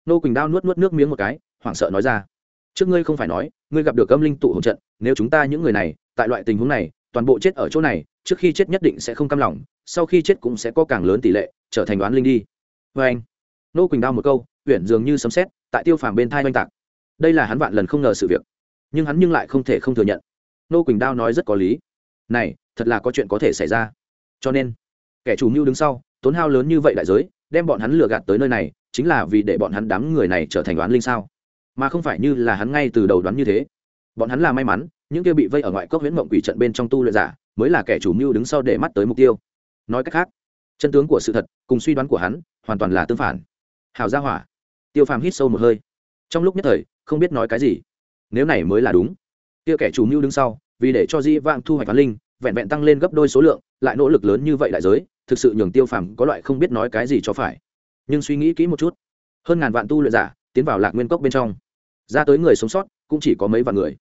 nô quỳnh đao nuốt nuốt nước miếng một cái, hoảng sợ nói ra. Trước ngươi không phải nói, ngươi gặp được âm linh tụ hồn trận, nếu chúng ta những người này, tại loại tình huống này, toàn bộ chết ở chỗ này, trước khi chết nhất định sẽ không cam lòng, sau khi chết cũng sẽ có càng lớn tỷ lệ, trở thành đoán linh đi. Vê anh, nô quỳnh đao một câu huyện dường như sấm xét tại tiêu phàm bên thai oanh tạc. Đây là hắn vạn lần không ngờ sự việc, nhưng hắn nhưng lại không thể không thừa nhận. Nô quỳnh đao nói rất có lý. Này, thật là có chuyện có thể xảy ra. Cho nên, kẻ chủ mưu đứng sau, tốn hao lớn như vậy đại giới, đem bọn hắn lừa gạt tới nơi này, chính là vì để bọn hắn đám người này trở thành đoán linh sao? Mà không phải như là hắn ngay từ đầu đoán như thế. Bọn hắn là may mắn, những kia bị vây ở ngoại cốc huyễn mộng quỷ trận bên trong tu luyện giả, mới là kẻ chủ mưu đứng sau để mắt tới mục tiêu. Nói cách khác, chân tướng của sự thật, cùng suy đoán của hắn, hoàn toàn là tương phản. Hào gia hỏa tiêu phàm hít sâu một hơi. Trong lúc nhất thời, không biết nói cái gì. Nếu này mới là đúng. Kia kẻ chủ mưu đứng sau, vì để cho di vang thu hoạch toán linh, vẹn vẹn tăng lên gấp đôi số lượng, lại nỗ lực lớn như vậy đại giới, thực sự nhường tiêu phàm có loại không biết nói cái gì cho phải. Nhưng suy nghĩ kỹ một chút. Hơn ngàn vạn tu luyện giả, tiến vào lạc nguyên cốc bên trong. Ra tới người sống sót, cũng chỉ có mấy vạn người.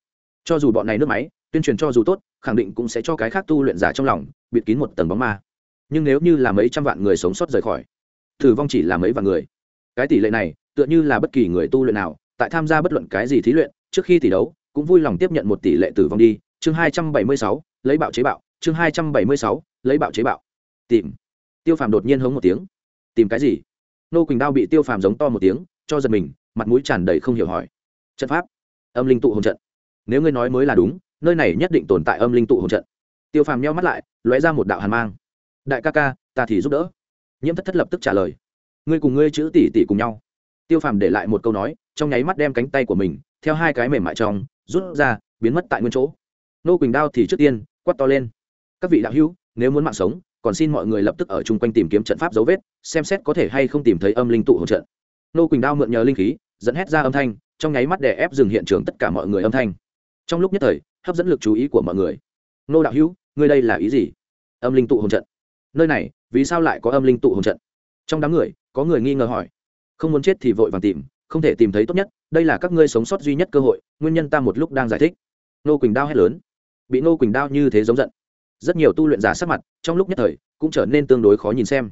Cho dù bọn này nước máy, tuyên truyền cho dù tốt, khẳng định cũng sẽ cho cái khác tu luyện giả trong lòng, bịt kín một tầng bóng ma. Nhưng nếu như là mấy trăm vạn người sống sót rời khỏi thử vong chỉ là mấy vạn người. Cái tỷ lệ này tựa như là bất kỳ người tu luyện nào, tại tham gia bất luận cái gì thí luyện, trước khi tỷ đấu, cũng vui lòng tiếp nhận một tỷ lệ tử vong đi. Chương hai trăm bảy mươi sáu, lấy bạo chế bạo. Chương hai trăm bảy mươi sáu, lấy bạo chế bạo. Tìm. Tiêu phàm đột nhiên hống một tiếng. Tìm cái gì? Nô quỳnh đao bị tiêu phàm giống to một tiếng, cho giật mình, mặt mũi tràn đầy không hiểu hỏi. Trận pháp. Âm linh tụ hồn trận. Nếu ngươi nói mới là đúng, nơi này nhất định tồn tại âm linh tụ hồn trận. Tiêu phàm nheo mắt lại, lóe ra một đạo hàn mang. Đại ca ca, ta thì giúp đỡ. Nhiễm thất thất lập tức trả lời. Ngươi cùng ngươi chữ tỷ tỷ cùng nhau tiêu phàm để lại một câu nói, trong nháy mắt đem cánh tay của mình theo hai cái mềm mại trong, rút ra, biến mất tại nguyên chỗ. Nô quỳnh đao thì trước tiên quắt to lên. Các vị đạo hữu, nếu muốn mạng sống, còn xin mọi người lập tức ở chung quanh tìm kiếm trận pháp dấu vết, xem xét có thể hay không tìm thấy âm linh tụ hỗ trận. Nô quỳnh đao mượn nhờ linh khí, dẫn hét ra âm thanh, trong nháy mắt để ép dừng hiện trường tất cả mọi người âm thanh. Trong lúc nhất thời, hấp dẫn lực chú ý của mọi người. Nô đạo hữu, ngươi đây là ý gì? Âm linh tụ hồn trận. Nơi này, vì sao lại có âm linh tụ hồn trận? Trong đám người, có người nghi ngờ hỏi không muốn chết thì vội vàng tìm, không thể tìm thấy tốt nhất, đây là các ngươi sống sót duy nhất cơ hội, nguyên nhân ta một lúc đang giải thích. Nô quỳnh đao hét lớn. Bị nô quỳnh đao như thế giống giận. Rất nhiều tu luyện giả sắc mặt, trong lúc nhất thời, cũng trở nên tương đối khó nhìn xem.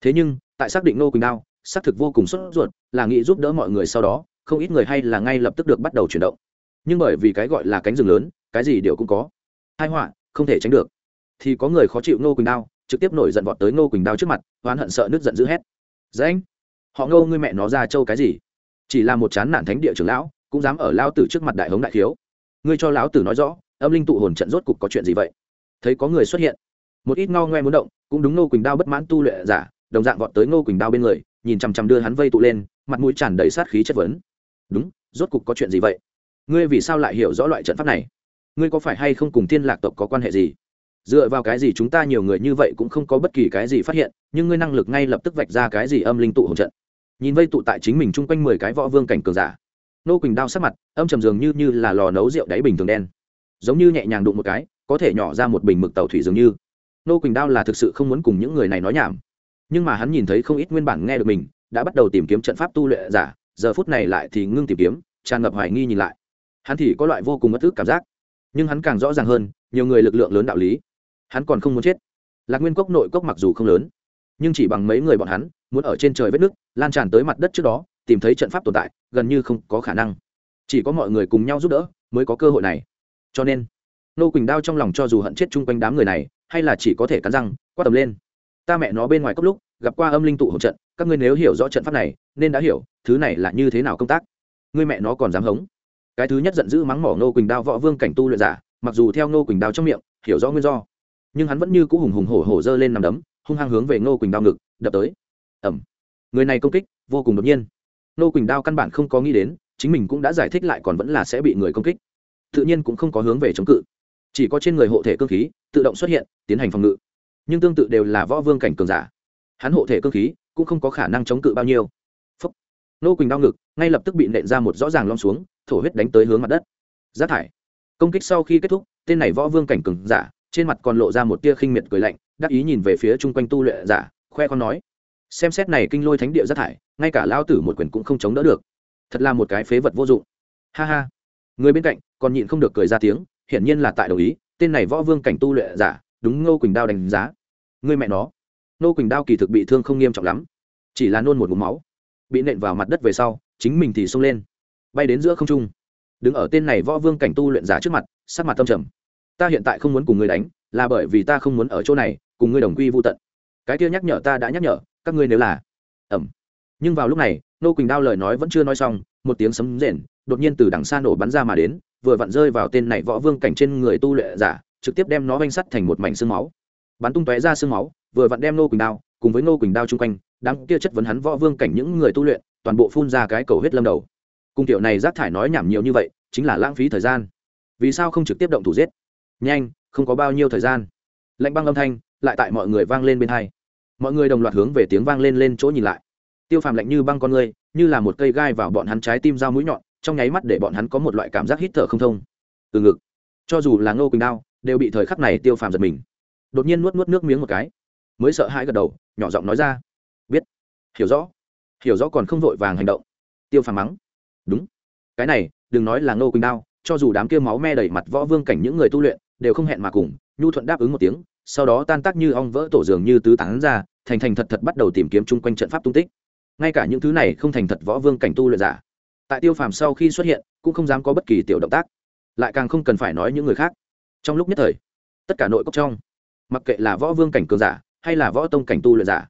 Thế nhưng, tại xác định nô quỳnh đao, xác thực vô cùng sốt ruột, là nghĩ giúp đỡ mọi người sau đó, không ít người hay là ngay lập tức được bắt đầu chuyển động. Nhưng bởi vì cái gọi là cánh rừng lớn, cái gì đều cũng có. Hai họa, không thể tránh được. Thì có người khó chịu nô quỳnh đao, trực tiếp nổi giận vọt tới nô quỳnh đao trước mặt, oán hận sợ nước giận dữ hét. Dễ anh họ ngô ngươi mẹ nó ra châu cái gì? Chỉ là một chán nản thánh địa trưởng lão, cũng dám ở lao tử trước mặt đại hống đại thiếu ngươi cho lão tử nói rõ, âm linh tụ hồn trận rốt cục có chuyện gì vậy? Thấy có người xuất hiện. Một ít ngao ngoe muốn động, cũng đúng nô quỳnh đao bất mãn tu luyện giả, đồng dạng vọt tới nô quỳnh đao bên người, nhìn chằm chằm đưa hắn vây tụ lên, mặt mũi tràn đầy sát khí chất vấn. Đúng, rốt cục có chuyện gì vậy? Ngươi vì sao lại hiểu rõ loại trận pháp này? Ngươi có phải hay không cùng thiên lạc tộc có quan hệ gì? Dựa vào cái gì chúng ta nhiều người như vậy cũng không có bất kỳ cái gì phát hiện, nhưng ngươi năng lực ngay lập tức vạch ra cái gì âm linh tụ hồn trận? Nhìn vây tụ tại chính mình chung quanh mười cái võ vương cảnh cường giả. Nô quỳnh đao sắc mặt, âm trầm dường như như là lò nấu rượu đáy bình thường đen. Giống như nhẹ nhàng đụng một cái, có thể nhỏ ra một bình mực tàu thủy dường như. Nô quỳnh đao là thực sự không muốn cùng những người này nói nhảm. Nhưng mà hắn nhìn thấy không ít nguyên bản nghe được mình, đã bắt đầu tìm kiếm trận pháp tu lệ giả, giờ phút này lại thì ngưng tìm kiếm, tràn ngập hoài nghi nhìn lại. Hắn thì có loại vô cùng mất thức cảm giác. Nhưng hắn càng rõ ràng hơn, nhiều người lực lượng lớn đạo lý. Hắn còn không muốn chết. Lạc nguyên cốc nội cốc mặc dù không lớn, nhưng chỉ bằng mấy người bọn hắn muốn ở trên trời vết nước, lan tràn tới mặt đất trước đó, tìm thấy trận pháp tồn tại, gần như không có khả năng. Chỉ có mọi người cùng nhau giúp đỡ mới có cơ hội này. Cho nên, nô quỳnh đao trong lòng cho dù hận chết chung quanh đám người này, hay là chỉ có thể cắn răng, quát tầm lên. Ta mẹ nó bên ngoài cốc lúc, gặp qua âm linh tụ hỗ trận, các ngươi nếu hiểu rõ trận pháp này, nên đã hiểu thứ này là như thế nào công tác. Ngươi mẹ nó còn dám hống. Cái thứ nhất giận dữ mắng mỏ nô quỳnh đao võ vương cảnh tu luyện giả, mặc dù theo nô quỳnh đao trong miệng, hiểu rõ nguyên do, nhưng hắn vẫn như cũ hùng hùng hổ hổ dơ lên nằm đấm, hung hăng hướng về nô quỳnh đao ngực, đập tới ẩm. Người này công kích, vô cùng đột nhiên. Nô quỳnh đao căn bản không có nghĩ đến, chính mình cũng đã giải thích lại còn vẫn là sẽ bị người công kích. Tự nhiên cũng không có hướng về chống cự. Chỉ có trên người hộ thể cơ khí, tự động xuất hiện, tiến hành phòng ngự. Nhưng tương tự đều là võ vương cảnh cường giả. Hắn hộ thể cơ khí, cũng không có khả năng chống cự bao nhiêu. Phúc. nô quỳnh đau ngực, ngay lập tức bị nện ra một rõ ràng lom xuống, thổ huyết đánh tới hướng mặt đất. Rác thải. Công kích sau khi kết thúc, tên này võ vương cảnh cường giả, trên mặt còn lộ ra một tia khinh miệt cười lạnh, đắc ý nhìn về phía chung quanh tu luyện giả, khoe con nói xem xét này kinh lôi thánh địa rất thải, ngay cả lao tử một quyền cũng không chống đỡ được. Thật là một cái phế vật vô dụng. Ha ha. Người bên cạnh còn nhịn không được cười ra tiếng, hiển nhiên là tại đồng ý, tên này võ vương cảnh tu luyện giả, đúng ngô quỳnh đao đánh giá. Người mẹ nó. Ngô quỳnh đao kỳ thực bị thương không nghiêm trọng lắm, chỉ là nôn một mũ máu, bị nện vào mặt đất về sau, chính mình thì xông lên, bay đến giữa không trung. Đứng ở tên này võ vương cảnh tu luyện giả trước mặt, sắc mặt tâm trầm. Ta hiện tại không muốn cùng ngươi đánh, là bởi vì ta không muốn ở chỗ này, cùng ngươi đồng quy vô tận. Cái kia nhắc nhở ta đã nhắc nhở các ngươi nếu là ẩm. Nhưng vào lúc này nô quỳnh đao lời nói vẫn chưa nói xong, một tiếng sấm rền đột nhiên từ đằng xa nổ bắn ra mà đến, vừa vặn rơi vào tên này võ vương cảnh trên người tu luyện giả, trực tiếp đem nó vanh sắt thành một mảnh xương máu. Bắn tung tóe ra xương máu, vừa vặn đem nô quỳnh đao cùng với nô quỳnh đao chung quanh, đám kia chất vấn hắn võ vương cảnh những người tu luyện, toàn bộ phun ra cái cầu huyết lâm đầu. Cung tiểu này rác thải nói nhảm nhiều như vậy, chính là lãng phí thời gian. Vì sao không trực tiếp động thủ giết? Nhanh, không có bao nhiêu thời gian. Lạnh băng âm thanh, lại tại mọi người vang lên bên hai mọi người đồng loạt hướng về tiếng vang lên lên chỗ nhìn lại. Tiêu phàm lạnh như băng con người, như là một cây gai vào bọn hắn trái tim dao mũi nhọn, trong nháy mắt để bọn hắn có một loại cảm giác hít thở không thông. Từ ngực, cho dù là ngô quỳnh đao, đều bị thời khắc này tiêu phàm giật mình. Đột nhiên nuốt nuốt nước miếng một cái, mới sợ hãi gật đầu, nhỏ giọng nói ra, biết, hiểu rõ hiểu rõ còn không vội vàng hành động. Tiêu phàm mắng, đúng, cái này, đừng nói là ngô quỳnh đao, cho dù đám kia máu me đầy mặt võ vương cảnh những người tu luyện, đều không hẹn mà cùng. Nhu thuận đáp ứng một tiếng sau đó tan tác như ong vỡ tổ dường như tứ tán ra, thành thành thật thật bắt đầu tìm kiếm chung quanh trận pháp tung tích. Ngay cả những thứ này không thành thật võ vương cảnh tu luyện giả, tại tiêu phàm sau khi xuất hiện, cũng không dám có bất kỳ tiểu động tác. Lại càng không cần phải nói những người khác. Trong lúc nhất thời, tất cả nội cốc trong, mặc kệ là võ vương cảnh cường giả, hay là võ tông cảnh tu luyện giả,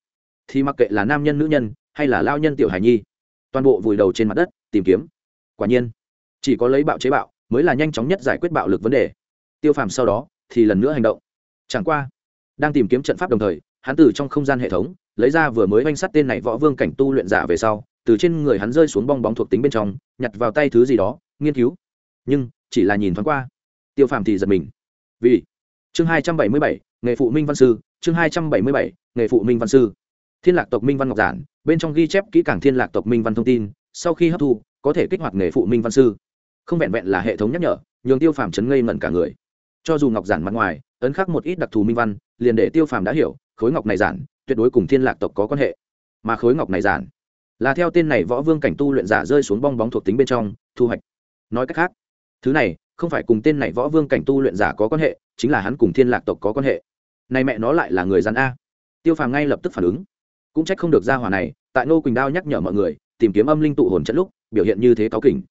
thì mặc kệ là nam nhân, nữ nhân, hay là lao nhân tiểu hải nhi, toàn bộ vùi đầu trên mặt đất, tìm kiếm. Quả nhiên, chỉ có lấy bạo chế bạo, mới là nhanh chóng nhất giải quyết bạo lực vấn đề. Tiêu phàm sau đó, thì lần nữa hành động chẳng qua, đang tìm kiếm trận pháp đồng thời, hắn từ trong không gian hệ thống, lấy ra vừa mới oanh sắt tên này võ vương cảnh tu luyện giả về sau, từ trên người hắn rơi xuống bong bóng thuộc tính bên trong, nhặt vào tay thứ gì đó, nghiên cứu. Nhưng, chỉ là nhìn thoáng qua. Tiêu phàm thì giật mình. Vì, chương hai trăm bảy mươi bảy, nghề phụ minh văn sư, chương hai trăm bảy mươi bảy, nghề phụ minh văn sư. Thiên lạc tộc minh văn ngọc giản, bên trong ghi chép kỹ càng thiên lạc tộc minh văn thông tin, sau khi hấp thu, có thể kích hoạt nghề phụ minh văn sư. Không vẹn vẹn là hệ thống nhắc nhở, nhường tiêu phàm chấn ngây ngẩn cả người. Cho dù ngọc giản mặt ngoài ấn khắc một ít đặc thù minh văn, liền để tiêu phàm đã hiểu, khối ngọc này giản, tuyệt đối cùng thiên lạc tộc có quan hệ. Mà khối ngọc này giản, là theo tên này võ vương cảnh tu luyện giả rơi xuống bong bóng thuộc tính bên trong, thu hoạch. Nói cách khác, thứ này không phải cùng tên này võ vương cảnh tu luyện giả có quan hệ, chính là hắn cùng thiên lạc tộc có quan hệ. Này mẹ nó lại là người gian a. Tiêu phàm ngay lập tức phản ứng. Cũng trách không được ra hỏa này, tại nô quỳnh đao nhắc nhở mọi người, tìm kiếm âm linh tụ hồn trận lúc, biểu hiện như thế cáo kỉnh.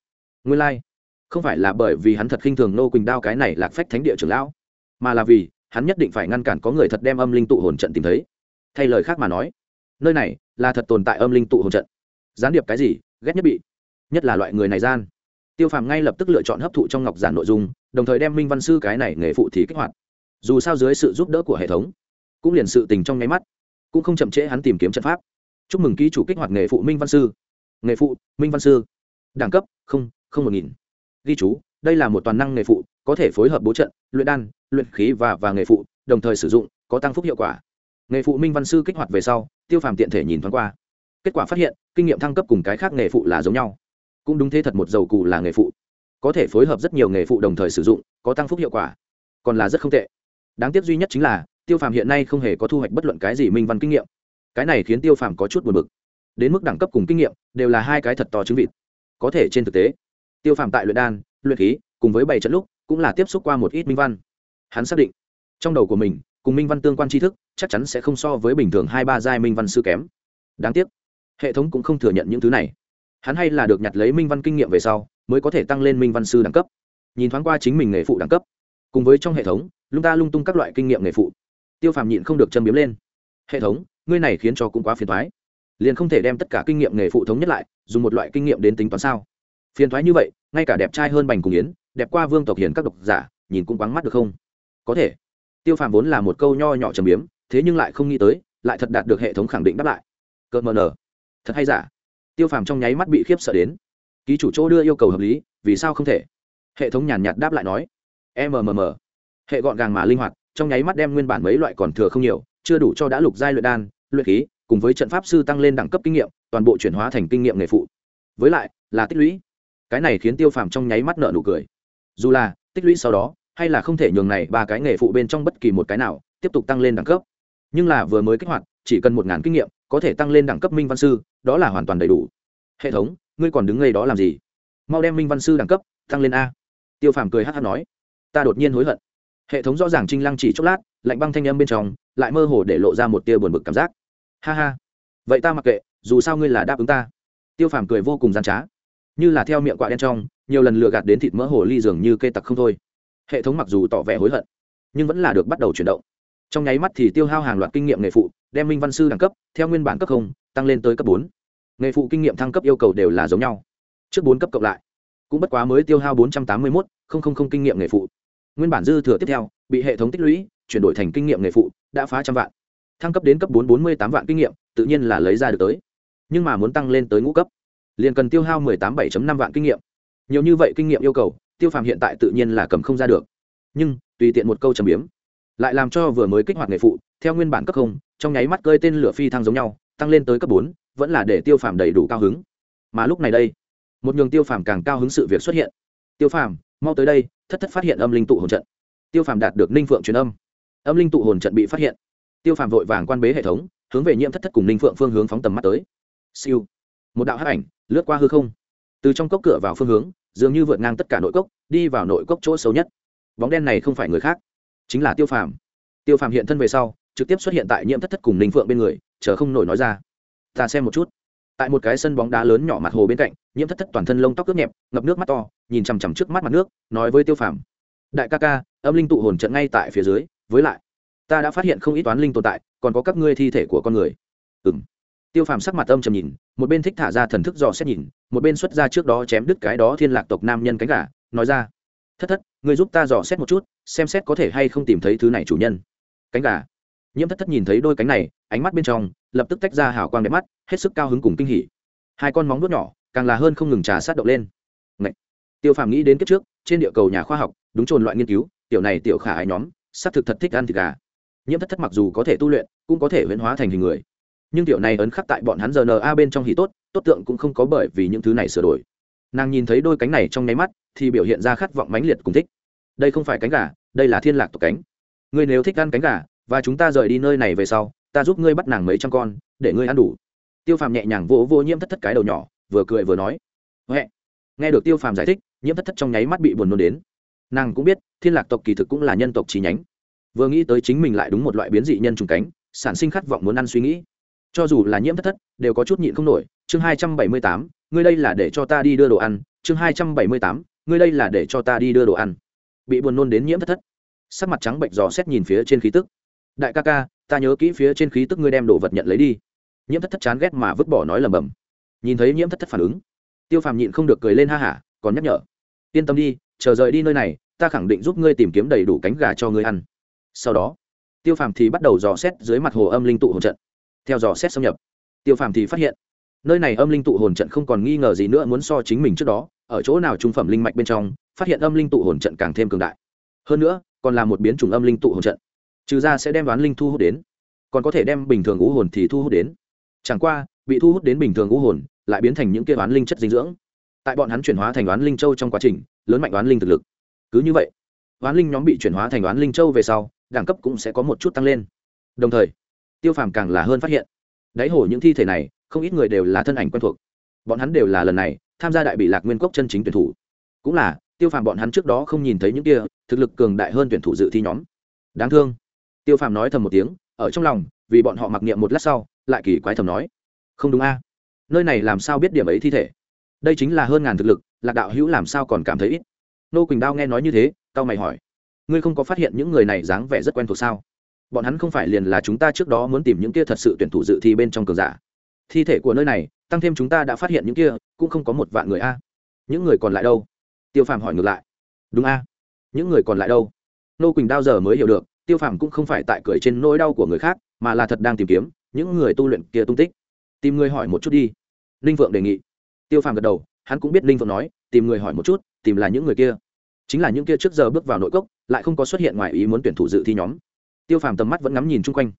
Nguyên lai、like. không phải là bởi vì hắn thật khinh thường nô quỳnh đao cái này lạc phách thánh địa trưởng lão mà là vì hắn nhất định phải ngăn cản có người thật đem âm linh tụ hồn trận tìm thấy. Thay lời khác mà nói, nơi này là thật tồn tại âm linh tụ hồn trận. Gián điệp cái gì, ghét nhất bị, nhất là loại người này gian. Tiêu phàm ngay lập tức lựa chọn hấp thụ trong ngọc giản nội dung, đồng thời đem minh văn sư cái này nghề phụ thì kích hoạt. Dù sao dưới sự giúp đỡ của hệ thống, cũng liền sự tình trong nháy mắt, cũng không chậm trễ hắn tìm kiếm trận pháp. Chúc mừng ký chủ kích hoạt nghề phụ minh văn sư. Nghề phụ minh văn sư. Đẳng cấp không không một nghìn. Ghi chú đây là một toàn năng nghề phụ, có thể phối hợp bố trận, luyện đan, luyện khí và và nghề phụ, đồng thời sử dụng, có tăng phúc hiệu quả. Nghề phụ minh văn sư kích hoạt về sau, tiêu phàm tiện thể nhìn thoáng qua. Kết quả phát hiện, kinh nghiệm thăng cấp cùng cái khác nghề phụ là giống nhau. Cũng đúng thế thật một dầu cụ là nghề phụ. Có thể phối hợp rất nhiều nghề phụ đồng thời sử dụng, có tăng phúc hiệu quả. Còn là rất không tệ. Đáng tiếc duy nhất chính là, tiêu phàm hiện nay không hề có thu hoạch bất luận cái gì minh văn kinh nghiệm. Cái này khiến tiêu phàm có chút buồn b ự c đến mức đẳng cấp cùng kinh nghiệm, đều là hai cái thật to chứng vịt. Có thể trên thực tế, tiêu phàm tại luyện đan luyện khí, cùng với bảy trận lúc, cũng là tiếp xúc qua một ít minh văn. Hắn xác định, trong đầu của mình, cùng minh văn tương quan tri thức, chắc chắn sẽ không so với bình thường hai ba giai minh văn sư kém. Đáng tiếc, hệ thống cũng không thừa nhận những thứ này. Hắn hay là được nhặt lấy minh văn kinh nghiệm về sau, mới có thể tăng lên minh văn sư đẳng cấp. Nhìn thoáng qua chính mình nghề phụ đẳng cấp, cùng với trong hệ thống, lung ta lung tung các loại kinh nghiệm nghề phụ, tiêu phàm nhịn không được châm biếm lên. Hệ thống, ngươi này khiến cho cũng quá phiền thoái liền không thể đem tất cả kinh nghiệm nghề phụ thống nhất lại, dùng một loại kinh nghiệm đến tính toán sao? Phiền thoái như vậy, ngay cả đẹp trai hơn bành cùng yến, đẹp qua vương tộc hiền các độc giả, nhìn cũng quáng mắt được không? Có thể. Tiêu phàm vốn là một câu nho nhỏ trầm biếm, thế nhưng lại không nghĩ tới, lại thật đạt được hệ thống khẳng định đáp lại. Cợt mờ nở. Thật hay giả? Tiêu phàm trong nháy mắt bị khiếp sợ đến. Ký chủ chỗ đưa yêu cầu hợp lý, vì sao không thể? Hệ thống nhàn nhạt đáp lại nói. Mmm hệ gọn gàng mà linh hoạt, trong nháy mắt đem nguyên bản mấy loại còn thừa không nhiều, chưa đủ cho đã lục giai luyện đan, luyện khí, cùng với trận pháp sư tăng lên đẳng cấp kinh nghiệm, toàn bộ chuyển hóa thành kinh nghiệm nghề phụ. Với lại, là tích lũy cái này khiến tiêu phàm trong nháy mắt nợ nụ cười. Dù là, tích lũy sau đó, hay là không thể nhường này ba cái nghề phụ bên trong bất kỳ một cái nào, tiếp tục tăng lên đẳng cấp. Nhưng là vừa mới kích hoạt, chỉ cần một ngàn kinh nghiệm, có thể tăng lên đẳng cấp minh văn sư, đó là hoàn toàn đầy đủ. Hệ thống, ngươi còn đứng ngay đó làm gì? Mau đem minh văn sư đẳng cấp tăng lên a. Tiêu phàm cười hát hát nói. Ta đột nhiên hối hận. Hệ thống rõ ràng trinh lăng chỉ chốc lát, lạnh băng thanh âm bên trong, lại mơ hồ để lộ ra một tia buồn bực cảm giác. Ha ha. Vậy ta mặc kệ, dù sao ngươi là đáp ứng ta. Tiêu phàm cười vô cùng gian trá như là theo miệng quạ đen trong, nhiều lần lừa gạt đến thịt mỡ hồ ly dường như cây tặc không thôi. Hệ thống mặc dù tỏ vẻ hối hận, nhưng vẫn là được bắt đầu chuyển động. Trong nháy mắt thì tiêu hao hàng loạt kinh nghiệm nghề phụ, đem minh văn sư đẳng cấp, theo nguyên bản cấp không, tăng lên tới cấp bốn. Nghề phụ kinh nghiệm thăng cấp yêu cầu đều là giống nhau. Trước bốn cấp cộng lại, cũng bất quá mới tiêu hao bốn trăm tám mươi một kinh nghiệm nghề phụ. Nguyên bản dư thừa tiếp theo, bị hệ thống tích lũy, chuyển đổi thành kinh nghiệm nghề phụ, đã phá trăm vạn. Thăng cấp đến cấp bốn bốn mươi tám vạn kinh nghiệm, tự nhiên là lấy ra được tới. Nhưng mà muốn tăng lên tới ngũ cấp liền cần tiêu hao mười tám bảy năm vạn kinh nghiệm. Nhiều như vậy kinh nghiệm yêu cầu, tiêu phàm hiện tại tự nhiên là cầm không ra được. Nhưng, tùy tiện một câu trầm biếm, lại làm cho vừa mới kích hoạt nghề phụ, theo nguyên bản cấp không, trong nháy mắt cơi tên lửa phi thăng giống nhau, tăng lên tới cấp bốn, vẫn là để tiêu phàm đầy đủ cao hứng. Mà lúc này đây, một nhường tiêu phàm càng cao hứng sự việc xuất hiện. Tiêu phàm, mau tới đây, thất thất phát hiện âm linh tụ hồn trận. Tiêu phàm đạt được ninh phượng truyền âm. Âm linh tụ hồn trận bị phát hiện. Tiêu phàm vội vàng quan bế hệ thống, hướng về nhiễm thất thất cùng ninh phượng phương hướng phóng tầm mắt tới. Siêu. Một đạo hắc ảnh lướt qua hư không. Từ trong cốc cửa vào phương hướng, dường như vượt ngang tất cả nội cốc, đi vào nội cốc chỗ xấu nhất. Bóng đen này không phải người khác, chính là tiêu phàm. Tiêu phàm hiện thân về sau, trực tiếp xuất hiện tại nhiễm thất thất cùng ninh phượng bên người, chờ không nổi nói ra. Ta xem một chút. Tại một cái sân bóng đá lớn nhỏ mặt hồ bên cạnh, nhiễm thất thất toàn thân lông tóc ướt nhẹp, ngập nước mắt to, nhìn chằm chằm trước mắt mặt nước, nói với tiêu phàm. Đại ca ca, âm linh tụ hồn trận ngay tại phía dưới, với lại, ta đã phát hiện không ít toán linh tồn tại, còn có các ngươi thi thể của con người. Ừ m tiêu phàm sắc mặt âm trầm nhìn, một bên thích thả ra thần thức dò xét nhìn, một bên xuất ra trước đó chém đứt cái đó thiên lạc tộc nam nhân cánh gà, nói ra, thất thất người giúp ta dò xét một chút, xem xét có thể hay không tìm thấy thứ này chủ nhân. Cánh gà. Nhiễm thất thất nhìn thấy đôi cánh này, ánh mắt bên trong lập tức tách ra hào quang đẹp mắt, hết sức cao hứng cùng kinh hỉ. Hai con móng vuốt nhỏ, càng là hơn không ngừng trà sát động lên. Ngậy! tiêu phàm nghĩ đến kiếp trước, trên địa cầu nhà khoa học, đúng trồn loại nghiên cứu, tiểu này tiểu khả ái nhóm, xác thực thật thích ăn thịt gà. Nhiễm thất thất mặc dù có thể tu luyện, cũng có thể huyễn hóa thành hình người nhưng tiểu này ấn khắc tại bọn hắn rna bên trong hỉ tốt tốt tượng cũng không có bởi vì những thứ này sửa đổi. Nàng nhìn thấy đôi cánh này trong nháy mắt, thì biểu hiện ra khát vọng mãnh liệt cùng thích. Đây không phải cánh gà, đây là thiên lạc tộc cánh. Ngươi nếu thích ăn cánh gà, và chúng ta rời đi nơi này về sau, ta giúp ngươi bắt nàng mấy trăm con, để ngươi ăn đủ. Tiêu phàm nhẹ nhàng vỗ vô nhiễm thất thất cái đầu nhỏ, vừa cười vừa nói. Huệ. Nghe được tiêu phàm giải thích, nhiễm thất thất trong nháy mắt bị buồn nôn đến. Nàng cũng biết, thiên lạc tộc kỳ thực cũng là nhân tộc trí nhánh. Vừa nghĩ tới chính mình lại đúng một loại biến dị nhân trùng cánh, sản sinh khát vọng muốn ăn suy nghĩ cho dù là nhiễm thất thất, đều có chút nhịn không nổi. Chương hai trăm bảy mươi tám, ngươi đây là để cho ta đi đưa đồ ăn. Chương hai trăm bảy mươi tám, ngươi đây là để cho ta đi đưa đồ ăn. Bị buồn nôn đến nhiễm thất thất. Sắc mặt trắng bệnh dò xét nhìn phía trên khí tức. Đại ca ca, ta nhớ kỹ phía trên khí tức ngươi đem đồ vật nhận lấy đi. Nhiễm thất thất chán ghét mà vứt bỏ nói lầm bầm nhìn thấy nhiễm thất thất phản ứng, tiêu phàm nhịn không được cười lên ha hả, còn nhắc nhở. Yên tâm đi, chờ rời đi nơi này, ta khẳng định giúp ngươi tìm kiếm đầy đủ cánh gà cho ngươi ăn. Sau đó, tiêu phàm thì bắt đầu dò xét dưới mặt hồ âm linh tụ hồn trận theo dò xét xâm nhập. Tiêu phàm thì phát hiện, nơi này âm linh tụ hồn trận không còn nghi ngờ gì nữa muốn so chính mình trước đó, ở chỗ nào trung phẩm linh mạch bên trong, phát hiện âm linh tụ hồn trận càng thêm cường đại. Hơn nữa, còn là một biến chủng âm linh tụ hồn trận, trừ ra sẽ đem đoán linh thu hút đến, còn có thể đem bình thường ngũ hồn thì thu hút đến. Chẳng qua, bị thu hút đến bình thường ngũ hồn, lại biến thành những kia đoán linh chất dinh dưỡng. Tại bọn hắn chuyển hóa thành đoán linh châu trong quá trình, lớn mạnh đoán linh thực lực. Cứ như vậy, đoán linh nhóm bị chuyển hóa thành đoán linh châu về sau, đẳng cấp cũng sẽ có một chút tăng lên. Đồng thời tiêu phàm càng là hơn phát hiện. Đáy hồ những thi thể này, không ít người đều là thân ảnh quen thuộc. Bọn hắn đều là lần này tham gia đại bị lạc nguyên cốc chân chính tuyển thủ. Cũng là, tiêu phàm bọn hắn trước đó không nhìn thấy những kia thực lực cường đại hơn tuyển thủ dự thi nhóm. Đáng thương. Tiêu phàm nói thầm một tiếng, ở trong lòng, vì bọn họ mặc niệm một lát sau, lại kỳ quái thầm nói. Không đúng a. Nơi này làm sao biết điểm ấy thi thể? Đây chính là hơn ngàn thực lực, lạc đạo hữu làm sao còn cảm thấy ít? Nô quỳnh đao nghe nói như thế tao mày hỏi. Ngươi không có phát hiện những người này dáng vẻ rất quen thuộc sao? Bọn hắn không phải liền là chúng ta trước đó muốn tìm những kia thật sự tuyển thủ dự thi bên trong cường giả. Thi thể của nơi này, tăng thêm chúng ta đã phát hiện những kia, cũng không có một vạn người a. Những người còn lại đâu? Tiêu phàm hỏi ngược lại. Đúng a. Những người còn lại đâu? Nô quỳnh đao giờ mới hiểu được, tiêu phàm cũng không phải tại cười trên nỗi đau của người khác, mà là thật đang tìm kiếm, những người tu luyện kia tung tích. Tìm người hỏi một chút đi. Ninh vượng đề nghị. Tiêu phàm gật đầu, hắn cũng biết ninh vượng nói, tìm người hỏi một chút, tìm là những người kia. Chính là những kia trước giờ bước vào nội cốc, lại không có xuất hiện ngoài ý muốn tuyển thủ dự thi nhóm tiêu phàm tầm mắt vẫn ngắm nhìn chung quanh.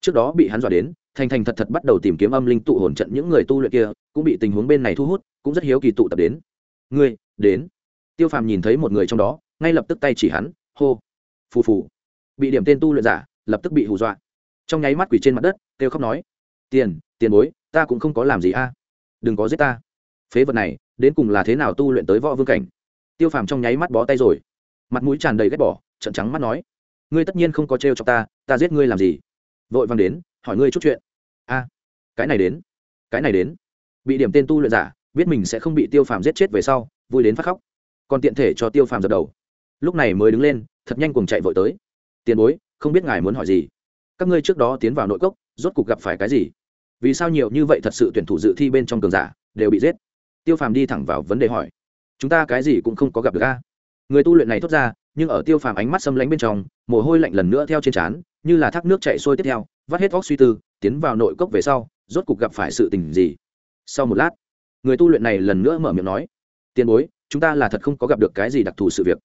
Trước đó bị hắn dọa đến, thành thành thật thật bắt đầu tìm kiếm âm linh tụ hồn trận những người tu luyện kia, cũng bị tình huống bên này thu hút, cũng rất hiếu kỳ tụ tập đến. Ngươi, đến. Tiêu phàm nhìn thấy một người trong đó, ngay lập tức tay chỉ hắn, hô. Phù phù. Bị điểm tên tu luyện giả, lập tức bị hù dọa. Trong nháy mắt quỷ trên mặt đất, kêu khóc nói, tiền tiền bối, ta cũng không có làm gì a. Đừng có giết ta. Phế vật này, đến cùng là thế nào tu luyện tới võ vương cảnh? Tiêu phàm trong nháy mắt bó tay rồi. Mặt mũi tràn đầy ghét bỏ trận trắng mắt nói ngươi tất nhiên không có trêu cho ta ta giết ngươi làm gì? Vội vàng đến, hỏi ngươi chút chuyện. A, cái này đến, cái này đến. Bị điểm tên tu luyện giả, biết mình sẽ không bị tiêu phàm giết chết về sau, vui đến phát khóc. Còn tiện thể cho tiêu phàm dập đầu. Lúc này mới đứng lên, thật nhanh cùng chạy vội tới. Tiền bối, không biết ngài muốn hỏi gì? Các ngươi trước đó tiến vào nội cốc, rốt cuộc gặp phải cái gì? Vì sao nhiều như vậy thật sự tuyển thủ dự thi bên trong cường giả, đều bị giết? Tiêu phàm đi thẳng vào vấn đề hỏi. Chúng ta cái gì cũng không có gặp được a. Người tu luyện này thốt ra nhưng ở tiêu phàm ánh mắt xâm lánh bên trong, mồ hôi lạnh lần nữa theo trên trán, như là thác nước chạy sôi tiếp theo, vắt hết vóc suy tư, tiến vào nội cốc về sau, rốt cục gặp phải sự tình gì? Sau một lát, người tu luyện này lần nữa mở miệng nói tiền bối, chúng ta là thật không có gặp được cái gì đặc thù sự việc.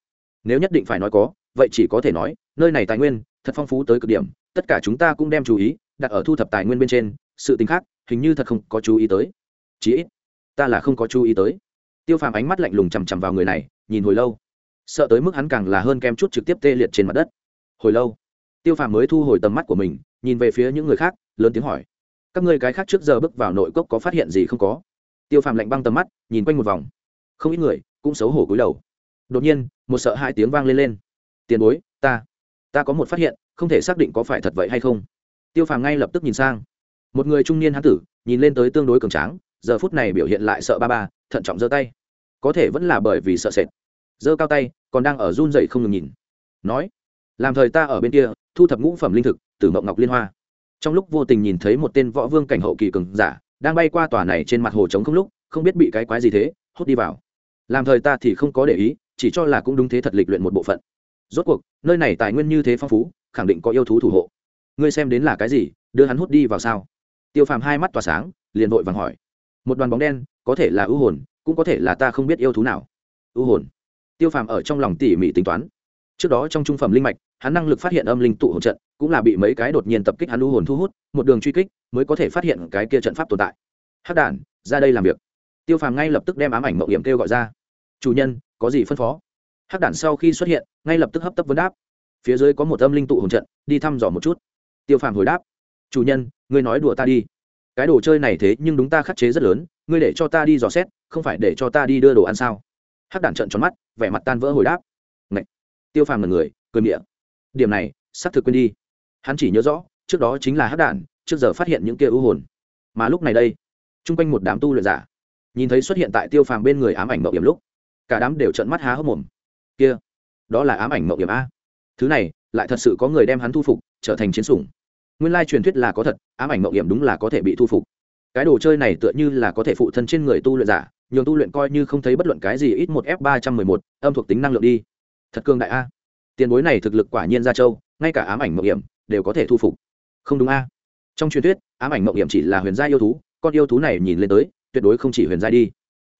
Nếu nhất định phải nói có, vậy chỉ có thể nói, nơi này tài nguyên, thật phong phú tới cực điểm, tất cả chúng ta cũng đem chú ý đặt ở thu thập tài nguyên bên trên, sự tính khác, hình như thật không có chú ý tới. Chí ít, ta là không có chú ý tới. Tiêu phàm ánh mắt lạnh lùng chằm chằm vào người này, nhìn hồi lâu sợ tới mức hắn càng là hơn kem chút trực tiếp tê liệt trên mặt đất. Hồi lâu, tiêu phàm mới thu hồi tầm mắt của mình, nhìn về phía những người khác, lớn tiếng hỏi, các ngươi cái khác trước giờ bước vào nội cốc có phát hiện gì không có? Tiêu phàm lạnh băng tầm mắt, nhìn quanh một vòng. Không ít người cũng xấu hổ cúi đầu. Đột nhiên, một sợ hai tiếng vang lên lên. Tiền bối, ta ta có một phát hiện, không thể xác định có phải thật vậy hay không. Tiêu phàm ngay lập tức nhìn sang. Một người trung niên hán tử, nhìn lên tới tương đối cường tráng, giờ phút này biểu hiện lại sợ ba ba, thận trọng giơ tay. Có thể vẫn là bởi vì sợ sệt giơ cao tay, còn đang ở run dậy không ngừng nhìn. Nói, làm thời ta ở bên kia, thu thập ngũ phẩm linh thực từ mộng ngọc liên hoa. Trong lúc vô tình nhìn thấy một tên võ vương cảnh hậu kỳ cường giả, đang bay qua tòa này trên mặt hồ trống không lúc, không biết bị cái quái gì thế hốt đi vào. Làm thời ta thì không có để ý, chỉ cho là cũng đúng thế thật lịch luyện một bộ phận. Rốt cuộc, nơi này tài nguyên như thế phong phú, khẳng định có yêu thú thủ hộ. Ngươi xem đến là cái gì, đưa hắn hút đi vào sao? Tiêu phàm hai mắt tỏa sáng, liền vội vàng hỏi. Một đoàn bóng đen, có thể là ưu hồn, cũng có thể là ta không biết yêu thú nào. Ưu hồn? Tiêu phàm ở trong lòng tỉ mỉ tính toán. Trước đó trong trung phẩm linh mạch, hắn năng lực phát hiện âm linh tụ hồn trận, cũng là bị mấy cái đột nhiên tập kích hắn u hồn thu hút, một đường truy kích mới có thể phát hiện cái kia trận pháp tồn tại. Hắc đản, ra đây làm việc. Tiêu phàm ngay lập tức đem ám ảnh mậu hiểm kêu gọi ra. Chủ nhân, có gì phân phó? Hắc đản sau khi xuất hiện, ngay lập tức hấp tấp vấn đáp. Phía dưới có một âm linh tụ hồn trận, đi thăm dò một chút. Tiêu phàm hồi đáp. Chủ nhân, ngươi nói đùa ta đi. Cái đồ chơi này thế nhưng đúng ta khắc chế rất lớn, ngươi để cho ta đi dò xét, không phải để cho ta đi đưa đồ ăn sao? Hắc đản trợn tròn mắt, vẻ mặt tan vỡ hồi đáp. Ngậy! tiêu phàm là người, cười miệng điểm này xác thực quên đi. Hắn chỉ nhớ rõ, trước đó chính là hắc đản trước giờ phát hiện những kia ưu hồn. Mà lúc này đây, chung quanh một đám tu luyện giả, nhìn thấy xuất hiện tại tiêu phàm bên người ám ảnh mậu điểm lúc, cả đám đều trợn mắt há hốc mồm. Kia, đó là ám ảnh mậu điểm a. Thứ này, lại thật sự có người đem hắn thu phục, trở thành chiến sủng. Nguyên lai truyền thuyết là có thật, ám ảnh mậu điểm đúng là có thể bị thu phục. Cái đồ chơi này tựa như là có thể phụ thân trên người tu luyện giả nhường tu luyện coi như không thấy bất luận cái gì ít một f ba trăm mười một, âm thuộc tính năng lượng đi. Thật cương đại a. Tiền bối này thực lực quả nhiên ra châu ngay cả ám ảnh mộng hiểm đều có thể thu phục. Không đúng a. Trong truyền thuyết, ám ảnh mộng hiểm chỉ là huyền gia yêu thú, con yêu thú này nhìn lên tới, tuyệt đối không chỉ huyền giai đi.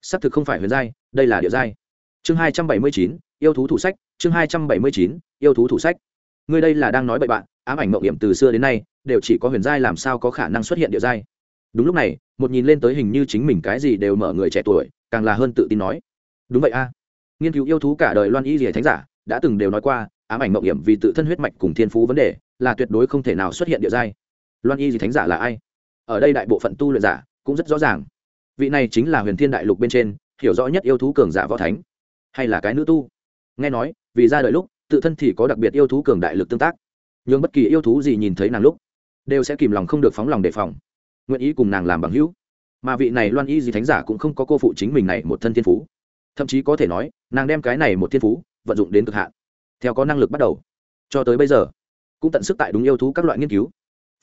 Xác thực không phải huyền giai, đây là địa giai. Chương hai trăm bảy mươi chín, yêu thú thủ sách, chương hai trăm bảy mươi chín, yêu thú thủ sách. Ngươi đây là đang nói bậy bạn, ám ảnh mộng hiểm từ xưa đến nay, đều chỉ có huyền giai làm sao có khả năng xuất hiện địa giai. Đúng lúc này một nhìn lên tới hình như chính mình cái gì đều mở người trẻ tuổi, càng là hơn tự tin nói. Đúng vậy a. Nghiên cứu yêu thú cả đời loan y rìa thánh giả đã từng đều nói qua, ám ảnh mộng hiểm vì tự thân huyết mạch cùng thiên phú vấn đề là tuyệt đối không thể nào xuất hiện địa giai. Loan y gì thánh giả là ai? Ở đây đại bộ phận tu luyện giả cũng rất rõ ràng. Vị này chính là huyền thiên đại lục bên trên, hiểu rõ nhất yêu thú cường giả võ thánh, hay là cái nữ tu? Nghe nói, vì ra đời lúc, tự thân thì có đặc biệt yêu thú cường đại lực tương tác. Nhưng bất kỳ yêu thú gì nhìn thấy nàng lúc, đều sẽ kìm lòng không được phóng lòng đề phòng nguyện ý cùng nàng làm bằng hữu. Mà vị này loan y gì thánh giả cũng không có cô phụ chính mình này một thân thiên phú. Thậm chí có thể nói, nàng đem cái này một thiên phú vận dụng đến cực hạn. Theo có năng lực bắt đầu. Cho tới bây giờ, cũng tận sức tại đúng yêu thú các loại nghiên cứu.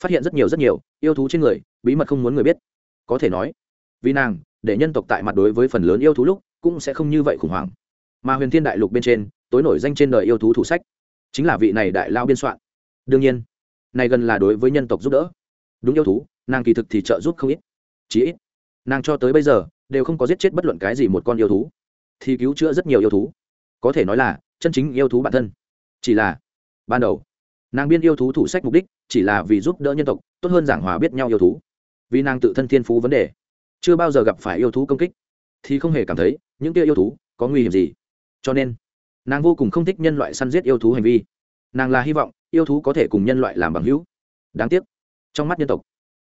Phát hiện rất nhiều rất nhiều yêu thú trên người, bí mật không muốn người biết. Có thể nói, vì nàng, để nhân tộc tại mặt đối với phần lớn yêu thú lúc cũng sẽ không như vậy khủng hoảng. Mà huyền thiên đại lục bên trên, tối nổi danh trên đời yêu thú thủ sách, chính là vị này đại lao biên soạn. Đương nhiên, này gần là đối với nhân tộc giúp đỡ. Đúng yêu thú nàng kỳ thực thì trợ giúp không ít, chí ít, nàng cho tới bây giờ đều không có giết chết bất luận cái gì một con yêu thú. Thì cứu chữa rất nhiều yêu thú. Có thể nói là chân chính yêu thú bản thân. Chỉ là ban đầu, nàng biên yêu thú thủ sách mục đích chỉ là vì giúp đỡ nhân tộc, tốt hơn giảng hòa biết nhau yêu thú. Vì nàng tự thân thiên phú vấn đề, chưa bao giờ gặp phải yêu thú công kích, thì không hề cảm thấy những kia yêu thú có nguy hiểm gì. Cho nên, nàng vô cùng không thích nhân loại săn giết yêu thú hành vi. Nàng là hy vọng yêu thú có thể cùng nhân loại làm bằng hữu. Đáng tiếc, trong mắt nhân tộc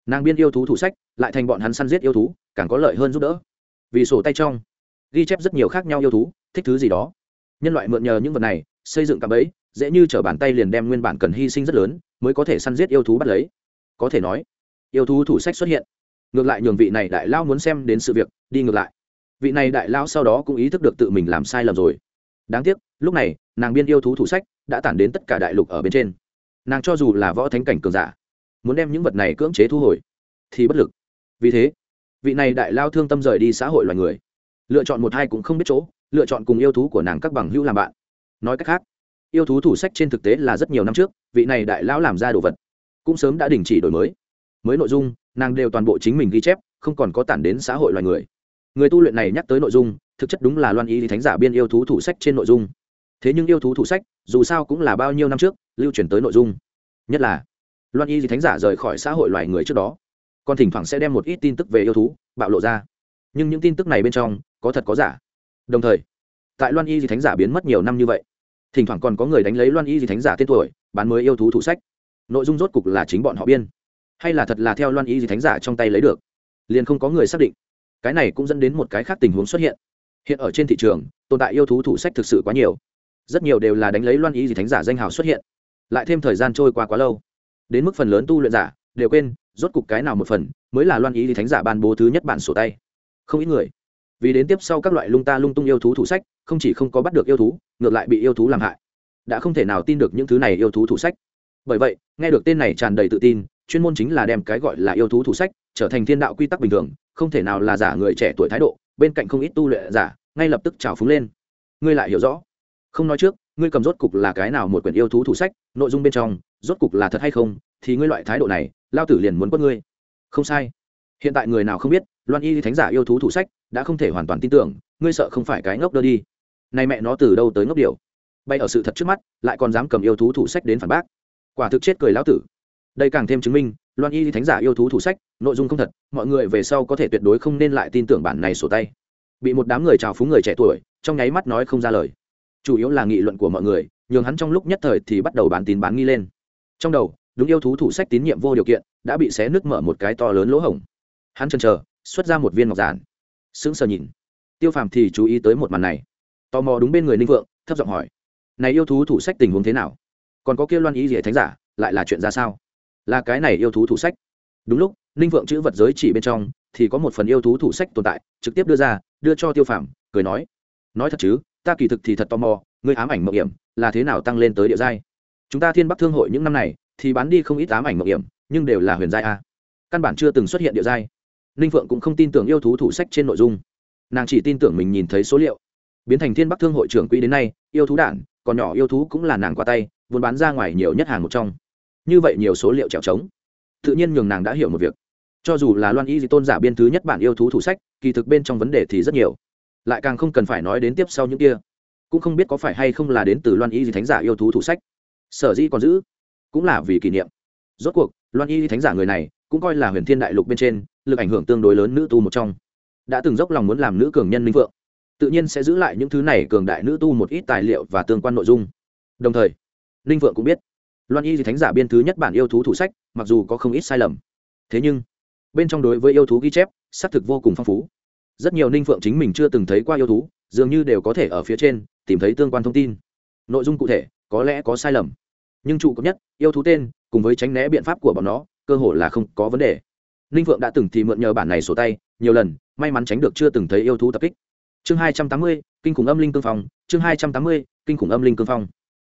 nàng biên yêu thú thủ sách, lại thành bọn hắn săn giết yêu thú, càng có lợi hơn giúp đỡ. Vì sổ tay trong, ghi chép rất nhiều khác nhau yêu thú, thích thứ gì đó. Nhân loại mượn nhờ những vật này, xây dựng cạm bẫy, dễ như t r ở bàn tay liền đem nguyên bản cần hy sinh rất lớn, mới có thể săn giết yêu thú bắt lấy. Có thể nói, yêu thú thủ sách xuất hiện. Ngược lại nhường vị này đại lao muốn xem đến sự việc, đi ngược lại. Vị này đại lao sau đó cũng ý thức được tự mình làm sai lầm rồi. Đáng tiếc, lúc này, nàng biên yêu thú thủ sách đã tản đến tất cả đại lục ở bên trên. Nàng cho dù là võ thánh cảnh cường giả muốn đem những vật này cưỡng chế thu hồi, thì bất lực. Vì thế, vị này đại lao thương tâm rời đi xã hội loài người. Lựa chọn một hai cũng không biết chỗ, lựa chọn cùng yêu thú của nàng các bằng hữu làm bạn. Nói cách khác, yêu thú thủ sách trên thực tế là rất nhiều năm trước, vị này đại lão làm ra đồ vật, cũng sớm đã đình chỉ đổi mới. Mới nội dung, nàng đều toàn bộ chính mình ghi chép, không còn có tản đến xã hội loài người. Người tu luyện này nhắc tới nội dung, thực chất đúng là loan y thánh giả biên yêu thú thủ sách trên nội dung. Thế nhưng yêu thú thủ sách, dù sao cũng là bao nhiêu năm trước, lưu truyền tới nội dung. Nhất là loan y thánh giả rời khỏi xã hội loài người trước đó. Còn thỉnh thoảng sẽ đem một ít tin tức về yêu thú, bạo lộ ra. Nhưng những tin tức này bên trong, có thật có giả. Đồng thời, tại loan y thánh giả biến mất nhiều năm như vậy, thỉnh thoảng còn có người đánh lấy loan y thánh giả tên tuổi, bán mới yêu thú thủ sách. Nội dung rốt cục là chính bọn họ biên. Hay là thật là theo loan y thánh giả trong tay lấy được? Liền không có người xác định. Cái này cũng dẫn đến một cái khác tình huống xuất hiện. Hiện ở trên thị trường, tồn tại yêu thú thủ sách thực sự quá nhiều. Rất nhiều đều là đánh lấy loan y di thánh giả danh hào xuất hiện. Lại thêm thời gian trôi qua quá lâu đến mức phần lớn tu luyện giả đều quên, rốt cục cái nào một phần mới là loan ý thì thánh giả ban bố thứ nhất bản sổ tay. Không ít người, vì đến tiếp sau các loại lung ta lung tung yêu thú thủ sách, không chỉ không có bắt được yêu thú, ngược lại bị yêu thú làm hại. Đã không thể nào tin được những thứ này yêu thú thủ sách. Bởi vậy, nghe được tên này tràn đầy tự tin, chuyên môn chính là đem cái gọi là yêu thú thủ sách trở thành thiên đạo quy tắc bình thường, không thể nào là giả người trẻ tuổi thái độ, bên cạnh không ít tu luyện giả ngay lập tức trào phúng lên. Ngươi lại hiểu rõ. Không nói trước ngươi cầm rốt cục là cái nào một quyển yêu thú thủ sách, nội dung bên trong, rốt cục là thật hay không, thì ngươi loại thái độ này, lao tử liền muốn quất ngươi. Không sai. Hiện tại người nào không biết, loan y thánh giả yêu thú thủ sách đã không thể hoàn toàn tin tưởng, ngươi sợ không phải cái ngốc đơ đi. Nay mẹ nó từ đâu tới ngốc điều bay ở sự thật trước mắt, lại còn dám cầm yêu thú thủ sách đến phản bác. Quả thực chết cười lão tử. Đây càng thêm chứng minh, loan y thánh giả yêu thú thủ sách, nội dung không thật, mọi người về sau có thể tuyệt đối không nên lại tin tưởng bản này sổ tay. Bị một đám người trào phúng người trẻ tuổi, trong nháy mắt nói không ra lời chủ yếu là nghị luận của mọi người, nhường hắn trong lúc nhất thời thì bắt đầu bán tín bán nghi lên. Trong đầu, đúng yêu thú thủ sách tín nhiệm vô điều kiện, đã bị xé nước mở một cái to lớn lỗ hổng. Hắn chần chờ, xuất ra một viên ngọc giản. Sững sờ nhìn. Tiêu phàm thì chú ý tới một màn này. Tò mò đúng bên người ninh vượng, thấp giọng hỏi, này yêu thú thủ sách tình huống thế nào? Còn có kia loan ý gì thánh giả, lại là chuyện ra sao? Là cái này yêu thú thủ sách. Đúng lúc, ninh vượng chữ vật giới chỉ bên trong, thì có một phần yêu thú thủ sách tồn tại, trực tiếp đưa ra, đưa cho tiêu phàm, cười nói nói thật chứ ta kỳ thực thì thật tò mò người ám ảnh mậu hiểm là thế nào tăng lên tới địa giai? Chúng ta thiên bắc thương hội những năm này thì bán đi không ít ám ảnh mậu hiểm, nhưng đều là huyền giai a. Căn bản chưa từng xuất hiện địa giai. Ninh phượng cũng không tin tưởng yêu thú thủ sách trên nội dung. Nàng chỉ tin tưởng mình nhìn thấy số liệu. Biến thành thiên bắc thương hội trưởng quỹ đến nay, yêu thú đản còn nhỏ yêu thú cũng là nàng qua tay, vốn bán ra ngoài nhiều nhất hàng một trong. Như vậy nhiều số liệu trèo trống. Tự nhiên nhường nàng đã hiểu một việc. Cho dù là loan y di tôn giả biên thứ nhất bản yêu thú thủ sách, kỳ thực bên trong vấn đề thì rất nhiều lại càng không cần phải nói đến tiếp sau những kia. Cũng không biết có phải hay không là đến từ loan y di thánh giả yêu thú thủ sách. Sở dĩ còn giữ, cũng là vì kỷ niệm. Rốt cuộc, loan y di thánh giả người này cũng coi là huyền thiên đại lục bên trên, lực ảnh hưởng tương đối lớn nữ tu một trong. Đã từng dốc lòng muốn làm nữ cường nhân linh vượng tự nhiên sẽ giữ lại những thứ này cường đại nữ tu một ít tài liệu và tương quan nội dung. Đồng thời linh vượng cũng biết, loan y di thánh giả biên thứ nhất bản yêu thú thủ sách, mặc dù có không ít sai lầm. Thế nhưng, bên trong đối với yêu thú ghi chép, xác thực vô cùng phong phú rất nhiều ninh phượng chính mình chưa từng thấy qua yêu thú, dường như đều có thể ở phía trên tìm thấy tương quan thông tin. Nội dung cụ thể có lẽ có sai lầm, nhưng trụ cấp nhất, yêu thú tên, cùng với tránh né biện pháp của bọn nó, cơ hội là không có vấn đề. Ninh phượng đã từng thì mượn nhờ bản này sổ tay, nhiều lần, may mắn tránh được chưa từng thấy yêu thú tập kích. Chương hai trăm tám mươi, kinh khủng âm linh cương phong, chương hai trăm tám mươi, kinh khủng âm linh cương phong.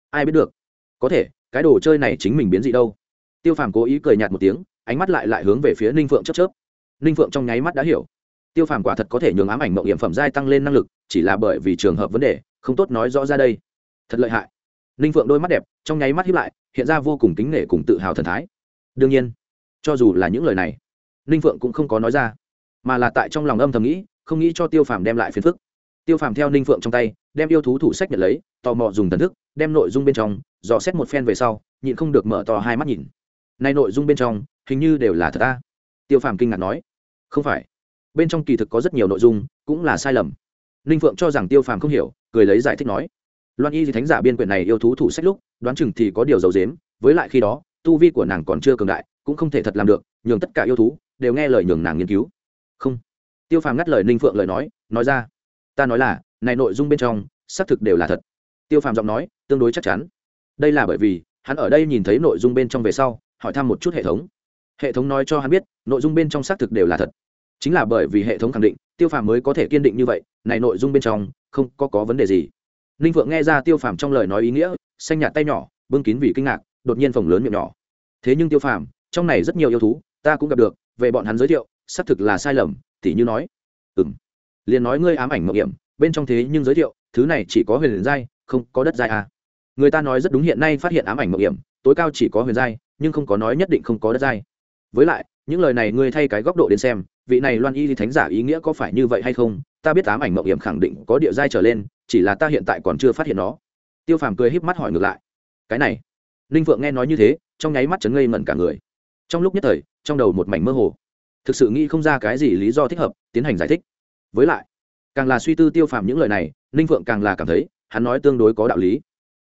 Ai biết được? Có thể, cái đồ chơi này chính mình biến dị đâu? Tiêu phàm cố ý cười nhạt một tiếng, ánh mắt lại lại hướng về phía ninh phượng chấp chớp. Ninh phượng trong nháy mắt đã hiểu tiêu phàm quả thật có thể nhường ám ảnh mộng hiểm phẩm giai tăng lên năng lực, chỉ là bởi vì trường hợp vấn đề, không tốt nói rõ ra đây. Thật lợi hại. Ninh phượng đôi mắt đẹp, trong nháy mắt hiếp lại, hiện ra vô cùng kính nể cùng tự hào thần thái. Đương nhiên, cho dù là những lời này, ninh phượng cũng không có nói ra, mà là tại trong lòng âm thầm nghĩ, không nghĩ cho tiêu phàm đem lại phiền phức. Tiêu phàm theo ninh phượng trong tay, đem yêu thú thủ sách nhận lấy, tò mò dùng thần thức, đem nội dung bên trong, dò xét một phen về sau, nhịn không được mở to hai mắt nhìn. Nay nội dung bên trong, hình như đều là thật ta tiêu phàm kinh ngạc nói, không phải bên trong kỳ thực có rất nhiều nội dung, cũng là sai lầm. Ninh phượng cho rằng tiêu phàm không hiểu, cười lấy giải thích nói, loan y thì thánh giả biên quyển này yêu thú thủ sách lúc, đoán chừng thì có điều dầu dếm với lại khi đó, tu vi của nàng còn chưa cường đại, cũng không thể thật làm được, nhường tất cả yêu thú đều nghe lời nhường nàng nghiên cứu. Không. Tiêu phàm ngắt lời ninh phượng lời nói nói ra, ta nói là, này nội dung bên trong, xác thực đều là thật. Tiêu phàm giọng nói, tương đối chắc chắn. Đây là bởi vì, hắn ở đây nhìn thấy nội dung bên trong về sau, hỏi thăm một chút hệ thống. Hệ thống nói cho hắn biết, nội dung bên trong xác thực đều là thật chính là bởi vì hệ thống khẳng định, tiêu phàm mới có thể kiên định như vậy, này nội dung bên trong, không có có vấn đề gì. Ninh vượng nghe ra tiêu phàm trong lời nói ý nghĩa, xanh nhạt tay nhỏ, bưng kín vì kinh ngạc, đột nhiên phồng lớn miệng nhỏ. Thế nhưng tiêu phàm, trong này rất nhiều yêu thú, ta cũng gặp được, về bọn hắn giới thiệu, xác thực là sai lầm, tỉ như nói. Ừ m liền nói ngươi ám ảnh mậu hiểm, bên trong thế nhưng giới thiệu, thứ này chỉ có huyền giai, không có đất giai à. người ta nói rất đúng hiện nay phát hiện ám ảnh mậu hiểm, tối cao chỉ có huyền giai, nhưng không có nói nhất định không có đất giai. Với lại, những lời này ngươi thay cái góc độ đến xem vị này loan y thì thánh giả ý nghĩa có phải như vậy hay không? Ta biết ám ảnh mậu hiểm khẳng định có địa giai trở lên, chỉ là ta hiện tại còn chưa phát hiện nó. Tiêu phàm cười híp mắt hỏi ngược lại. Cái này, ninh phượng nghe nói như thế, trong nháy mắt chấn ngây ngẩn cả người. Trong lúc nhất thời, trong đầu một mảnh mơ hồ. Thực sự nghĩ không ra cái gì lý do thích hợp, tiến hành giải thích. Với lại, càng là suy tư tiêu phàm những lời này, ninh phượng càng là cảm thấy, hắn nói tương đối có đạo lý.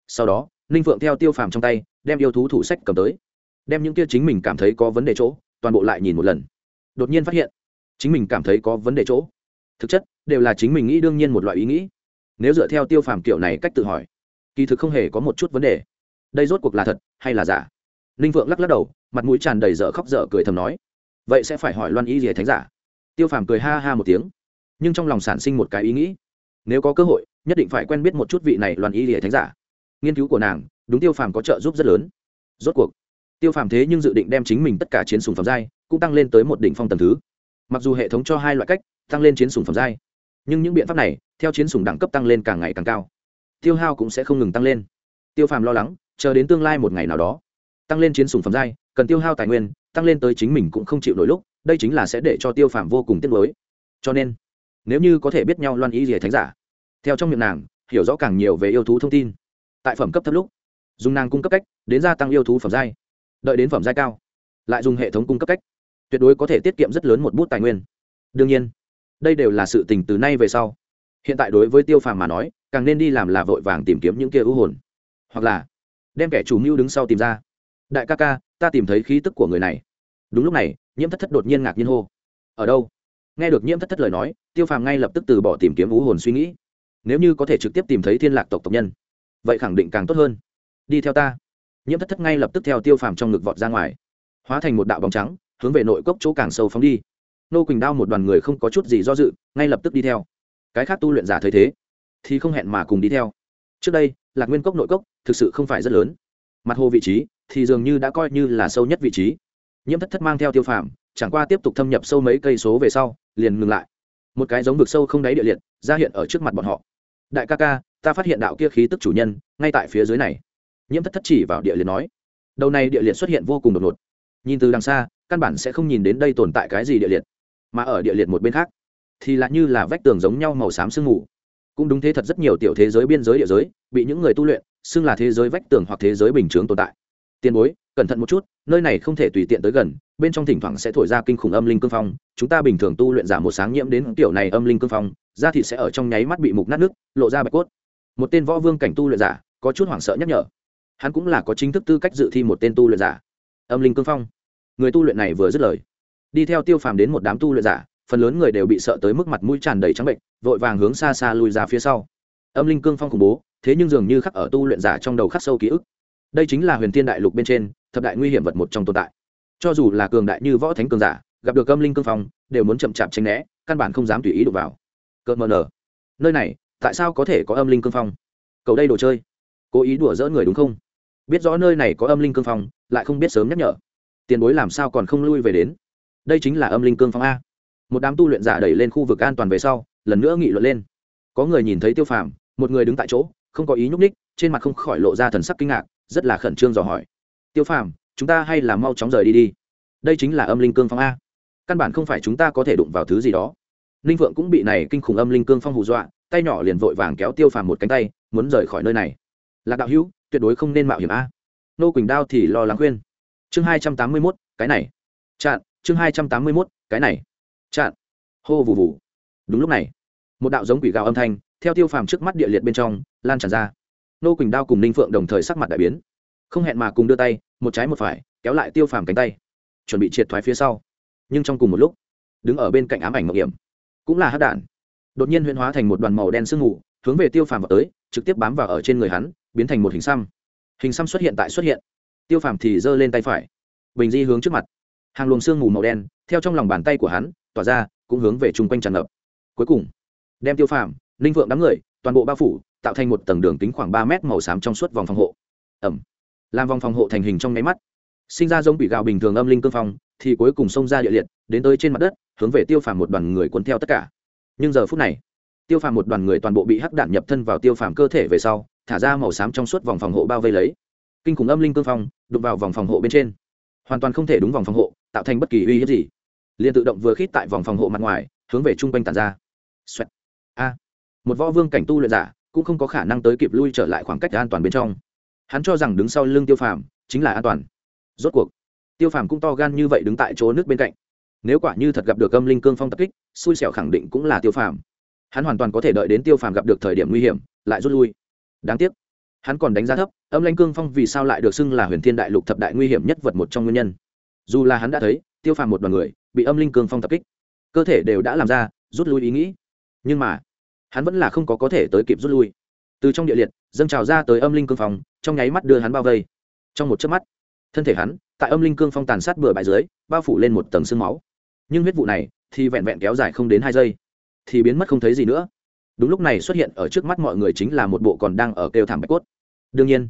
Sau đó, ninh phượng theo tiêu phàm trong tay, đem yêu thú thủ sách cầm tới. Đem những kia chính mình cảm thấy có vấn đề chỗ, toàn bộ lại nhìn một lần. Đột nhiên phát hiện chính mình cảm thấy có vấn đề chỗ. Thực chất, đều là chính mình nghĩ đương nhiên một loại ý nghĩ. Nếu dựa theo tiêu phàm kiểu này cách tự hỏi, kỳ thực không hề có một chút vấn đề. Đây rốt cuộc là thật hay là giả? Ninh phượng lắc lắc đầu, mặt mũi tràn đầy dở khóc dở cười thầm nói, vậy sẽ phải hỏi loan ý gì thánh giả. Tiêu phàm cười ha ha một tiếng, nhưng trong lòng sản sinh một cái ý nghĩ. Nếu có cơ hội, nhất định phải quen biết một chút vị này loan ý gì thánh giả. Nghiên cứu của nàng, đúng tiêu phàm có trợ giúp rất lớn. Rốt cuộc, tiêu phàm thế nhưng dự định đem chính mình tất cả chiến sùng phẩm giai, cũng tăng lên tới một đỉnh phong tầm thứ mặc dù hệ thống cho hai loại cách, tăng lên chiến sùng phẩm giai, nhưng những biện pháp này, theo chiến sùng đẳng cấp tăng lên càng ngày càng cao. Tiêu hao cũng sẽ không ngừng tăng lên. Tiêu phàm lo lắng, chờ đến tương lai một ngày nào đó, tăng lên chiến sùng phẩm giai, cần tiêu hao tài nguyên, tăng lên tới chính mình cũng không chịu nổi lúc, đây chính là sẽ để cho tiêu phàm vô cùng tiếc nuối. Cho nên, nếu như có thể biết nhau loan ý gì thánh giả, theo trong miệng nàng, hiểu rõ càng nhiều về yêu thú thông tin. Tại phẩm cấp thấp lúc, dùng nàng cung cấp cách, đến gia tăng yêu thú phẩm giai, đợi đến phẩm giai cao, lại dùng hệ thống cung cấp cách tuyệt đối có thể tiết kiệm rất lớn một bút tài nguyên. Đương nhiên, đây đều là sự tình từ nay về sau. Hiện tại đối với tiêu phàm mà nói, càng nên đi làm là vội vàng tìm kiếm những kia ưu hồn. Hoặc là, đem kẻ chủ mưu đứng sau tìm ra. Đại ca ca, ta tìm thấy khí tức của người này. Đúng lúc này, nhiễm thất thất đột nhiên ngạc nhiên hô. Ở đâu? Nghe được nhiễm thất thất lời nói, tiêu phàm ngay lập tức từ bỏ tìm kiếm ưu hồn suy nghĩ. Nếu như có thể trực tiếp tìm thấy thiên lạc tộc tộc nhân, vậy khẳng định càng tốt hơn. Đi theo ta. Nhiễm thất thất ngay lập tức theo tiêu phàm trong ngực vọt ra ngoài, hóa thành một đạo bóng trắng hướng về nội cốc chỗ càng sâu phóng đi. Nô quỳnh đao một đoàn người không có chút gì do dự, ngay lập tức đi theo. Cái khác tu luyện giả thấy thế, thì không hẹn mà cùng đi theo. Trước đây, lạc nguyên cốc nội cốc thực sự không phải rất lớn. Mặt hồ vị trí thì dường như đã coi như là sâu nhất vị trí. Nhiễm thất thất mang theo tiêu phàm, chẳng qua tiếp tục thâm nhập sâu mấy cây số về sau, liền ngừng lại. Một cái giống vực sâu không đáy địa liệt, ra hiện ở trước mặt bọn họ. Đại ca ca, ta phát hiện đạo kia khí tức chủ nhân, ngay tại phía dưới này. Nhiễm thất thất chỉ vào địa liệt nói. Đầu này địa liệt xuất hiện vô cùng đột ngột. Nhìn từ đằng xa căn bản sẽ không nhìn đến đây tồn tại cái gì địa liệt, mà ở địa liệt một bên khác, thì lại như là vách tường giống nhau màu xám sương mù. Cũng đúng thế thật rất nhiều tiểu thế giới biên giới địa giới, bị những người tu luyện xưng là thế giới vách tường hoặc thế giới bình chướng tồn tại. Tiền bối, cẩn thận một chút, nơi này không thể tùy tiện tới gần, bên trong thỉnh thoảng sẽ thổi ra kinh khủng âm linh cương phong, chúng ta bình thường tu luyện giả một sáng nhiễm đến tiểu này âm linh cương phong, da thịt sẽ ở trong nháy mắt bị mục nát nước, lộ ra bạch cốt. Một tên võ vương cảnh tu luyện giả, có chút hoảng sợ nhắc nhở. Hắn cũng là có chính thức tư cách dự thi một tên tu luyện giả. Âm linh cương phong người tu luyện này vừa dứt lời. Đi theo tiêu phàm đến một đám tu luyện giả, phần lớn người đều bị sợ tới mức mặt mũi tràn đầy trắng bệnh, vội vàng hướng xa xa lùi ra phía sau. Âm linh cương phong khủng bố, thế nhưng dường như khắc ở tu luyện giả trong đầu khắc sâu ký ức. Đây chính là huyền thiên đại lục bên trên, thập đại nguy hiểm vật một trong tồn tại. Cho dù là cường đại như võ thánh cường giả, gặp được âm linh cương phong, đều muốn chậm chạp tránh né, căn bản không dám tùy ý đụng vào. Cợt mờ nở. Nơi này, tại sao có thể có âm linh cương phong? Cầu đây đồ chơi. Cố ý đùa dỡ người đúng không? Biết rõ nơi này có âm linh cương phong, lại không biết sớm nhắc nhở tiền bối làm sao còn không lui về đến? Đây chính là âm linh cương phong a. Một đám tu luyện giả đẩy lên khu vực an toàn về sau, lần nữa nghị luận lên. Có người nhìn thấy tiêu phàm, một người đứng tại chỗ, không có ý nhúc ních trên mặt không khỏi lộ ra thần sắc kinh ngạc, rất là khẩn trương dò hỏi. Tiêu phàm, chúng ta hay là mau chóng rời đi đi. Đây chính là âm linh cương phong a. Căn bản không phải chúng ta có thể đụng vào thứ gì đó. Ninh vượng cũng bị này kinh khủng âm linh cương phong hù dọa, tay nhỏ liền vội vàng kéo tiêu phàm một cánh tay, muốn rời khỏi nơi này. Lạc đạo hữu, tuyệt đối không nên mạo hiểm a. Nô quỳnh đao thì lo lắng khuyên chương hai trăm tám mươi mốt, cái này. Chặn, chương hai trăm tám mươi mốt, cái này. Chặn. Hô vù vù. Đúng lúc này, một đạo giống quỷ gào âm thanh, theo tiêu phàm trước mắt địa liệt bên trong, lan tràn ra. Nô quỳnh đao cùng ninh phượng đồng thời sắc mặt đại biến. Không hẹn mà cùng đưa tay, một trái một phải, kéo lại tiêu phàm cánh tay. Chuẩn bị triệt thoái phía sau. Nhưng trong cùng một lúc, đứng ở bên cạnh ám ảnh ngọc hiểm. Cũng là hát đạn đột nhiên huyễn hóa thành một đoàn màu đen sương mù, hướng về tiêu phàm vào tới, trực tiếp bám vào ở trên người hắn, biến thành một hình xăm. Hình xăm xuất hiện tại xuất hiện tiêu phàm thì giơ lên tay phải. Bình di hướng trước mặt. Hàng luồng sương mù màu đen, theo trong lòng bàn tay của hắn, tỏa ra, cũng hướng về chung quanh tràn ngập. Cuối cùng, đem tiêu phàm linh vượng đám người, toàn bộ bao phủ, tạo thành một tầng đường kính khoảng ba mét màu xám trong suốt vòng phòng hộ. Ẩm. Làm vòng phòng hộ thành hình trong nháy mắt. Sinh ra giống bị gạo bình thường âm linh cương phong, thì cuối cùng xông ra địa liệt, đến tới trên mặt đất, hướng về tiêu phàm một đoàn người cuốn theo tất cả. Nhưng giờ phút này, tiêu phàm một đoàn người toàn bộ bị hắc đạn nhập thân vào tiêu phàm cơ thể về sau, thả ra màu xám trong suốt vòng phòng hộ bao vây lấy. Kinh khủng âm linh cương phong đụng vào vòng phòng hộ bên trên. Hoàn toàn không thể đúng vòng phòng hộ, tạo thành bất kỳ uy hiếp gì. Liền tự động vừa khít tại vòng phòng hộ mặt ngoài, hướng về chung quanh tàn ra. Xoẹt. a. Một võ vương cảnh tu luyện giả cũng không có khả năng tới kịp lui trở lại khoảng cách an toàn bên trong. Hắn cho rằng đứng sau lưng tiêu phàm chính là an toàn. Rốt cuộc, tiêu phàm cũng to gan như vậy đứng tại chỗ nước bên cạnh. Nếu quả như thật gặp được âm linh cương phong tập kích, xui xẻo khẳng định cũng là tiêu phàm. Hắn hoàn toàn có thể đợi đến tiêu phàm gặp được thời điểm nguy hiểm, lại rút lui. Đáng tiếc hắn còn đánh giá thấp, âm lãnh cương phong vì sao lại được xưng là huyền thiên đại lục thập đại nguy hiểm nhất vật một trong nguyên nhân. Dù là hắn đã thấy, tiêu phàm một đoàn người, bị âm linh cương phong tập kích, cơ thể đều đã làm ra, rút lui ý nghĩ. Nhưng mà, hắn vẫn là không có có thể tới kịp rút lui. Từ trong địa liệt, dâng trào ra tới âm linh cương phong, trong nháy mắt đưa hắn bao vây. Trong một chớp mắt, thân thể hắn, tại âm linh cương phong tàn sát bừa bãi dưới, bao phủ lên một tầng sương máu. Nhưng huyết vụ này thì vẹn vẹn kéo dài không đến hai giây, thì biến mất không thấy gì nữa. Đúng lúc này xuất hiện ở trước mắt mọi người chính là một bộ còn đang ở kêu thảm bạch cốt đương nhiên,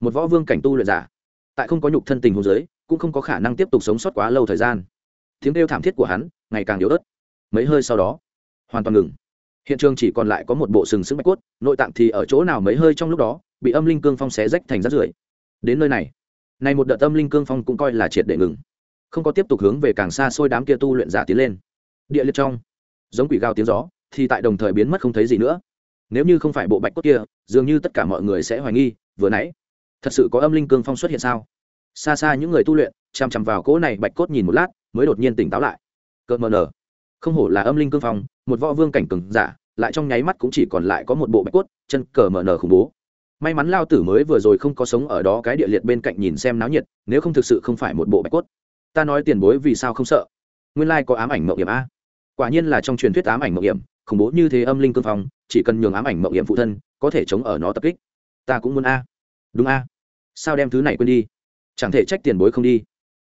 một võ vương cảnh tu luyện giả, tại không có nhục thân tình hồ giới cũng không có khả năng tiếp tục sống sót quá lâu thời gian. Tiếng kêu thảm thiết của hắn ngày càng yếu ớt. Mấy hơi sau đó, hoàn toàn ngừng. Hiện trường chỉ còn lại có một bộ sừng sững bạch cốt, nội tạng thì ở chỗ nào mấy hơi trong lúc đó, bị âm linh cương phong xé rách thành rát rưởi. Đến nơi này này một đợt âm linh cương phong cũng coi là triệt để ngừng. Không có tiếp tục hướng về càng xa xôi đám kia tu luyện giả tiến lên. Địa liệt trong, giống quỷ gao tiếng gió, thì tại đồng thời biến mất không thấy gì nữa nếu như không phải bộ bạch cốt kia, dường như tất cả mọi người sẽ hoài nghi, vừa nãy, thật sự có âm linh cương phong xuất hiện sao? Xa xa những người tu luyện chằm chằm vào cỗ này bạch cốt nhìn một lát, mới đột nhiên tỉnh táo lại. Cợt mờ nở. Không hổ là âm linh cương phong, một võ vương cảnh cừng giả, lại trong nháy mắt cũng chỉ còn lại có một bộ bạch cốt, chân cờ mờ nở khủng bố. May mắn lao tử mới vừa rồi không có sống ở đó, cái địa liệt bên cạnh nhìn xem náo nhiệt, nếu không thực sự không phải một bộ bạch cốt. Ta nói tiền bối vì sao không sợ? Nguyên lai có ám ảnh mậu hiểm a. Quả nhiên là trong truyền thuyết ám ảnh mậu hiểm khủng bố như thế âm linh cương phong, chỉ cần nhường ám ảnh mậu hiểm phụ thân, có thể chống ở nó tập kích. Ta cũng muốn a. Đúng a. Sao đem thứ này quên đi? Chẳng thể trách tiền bối không đi.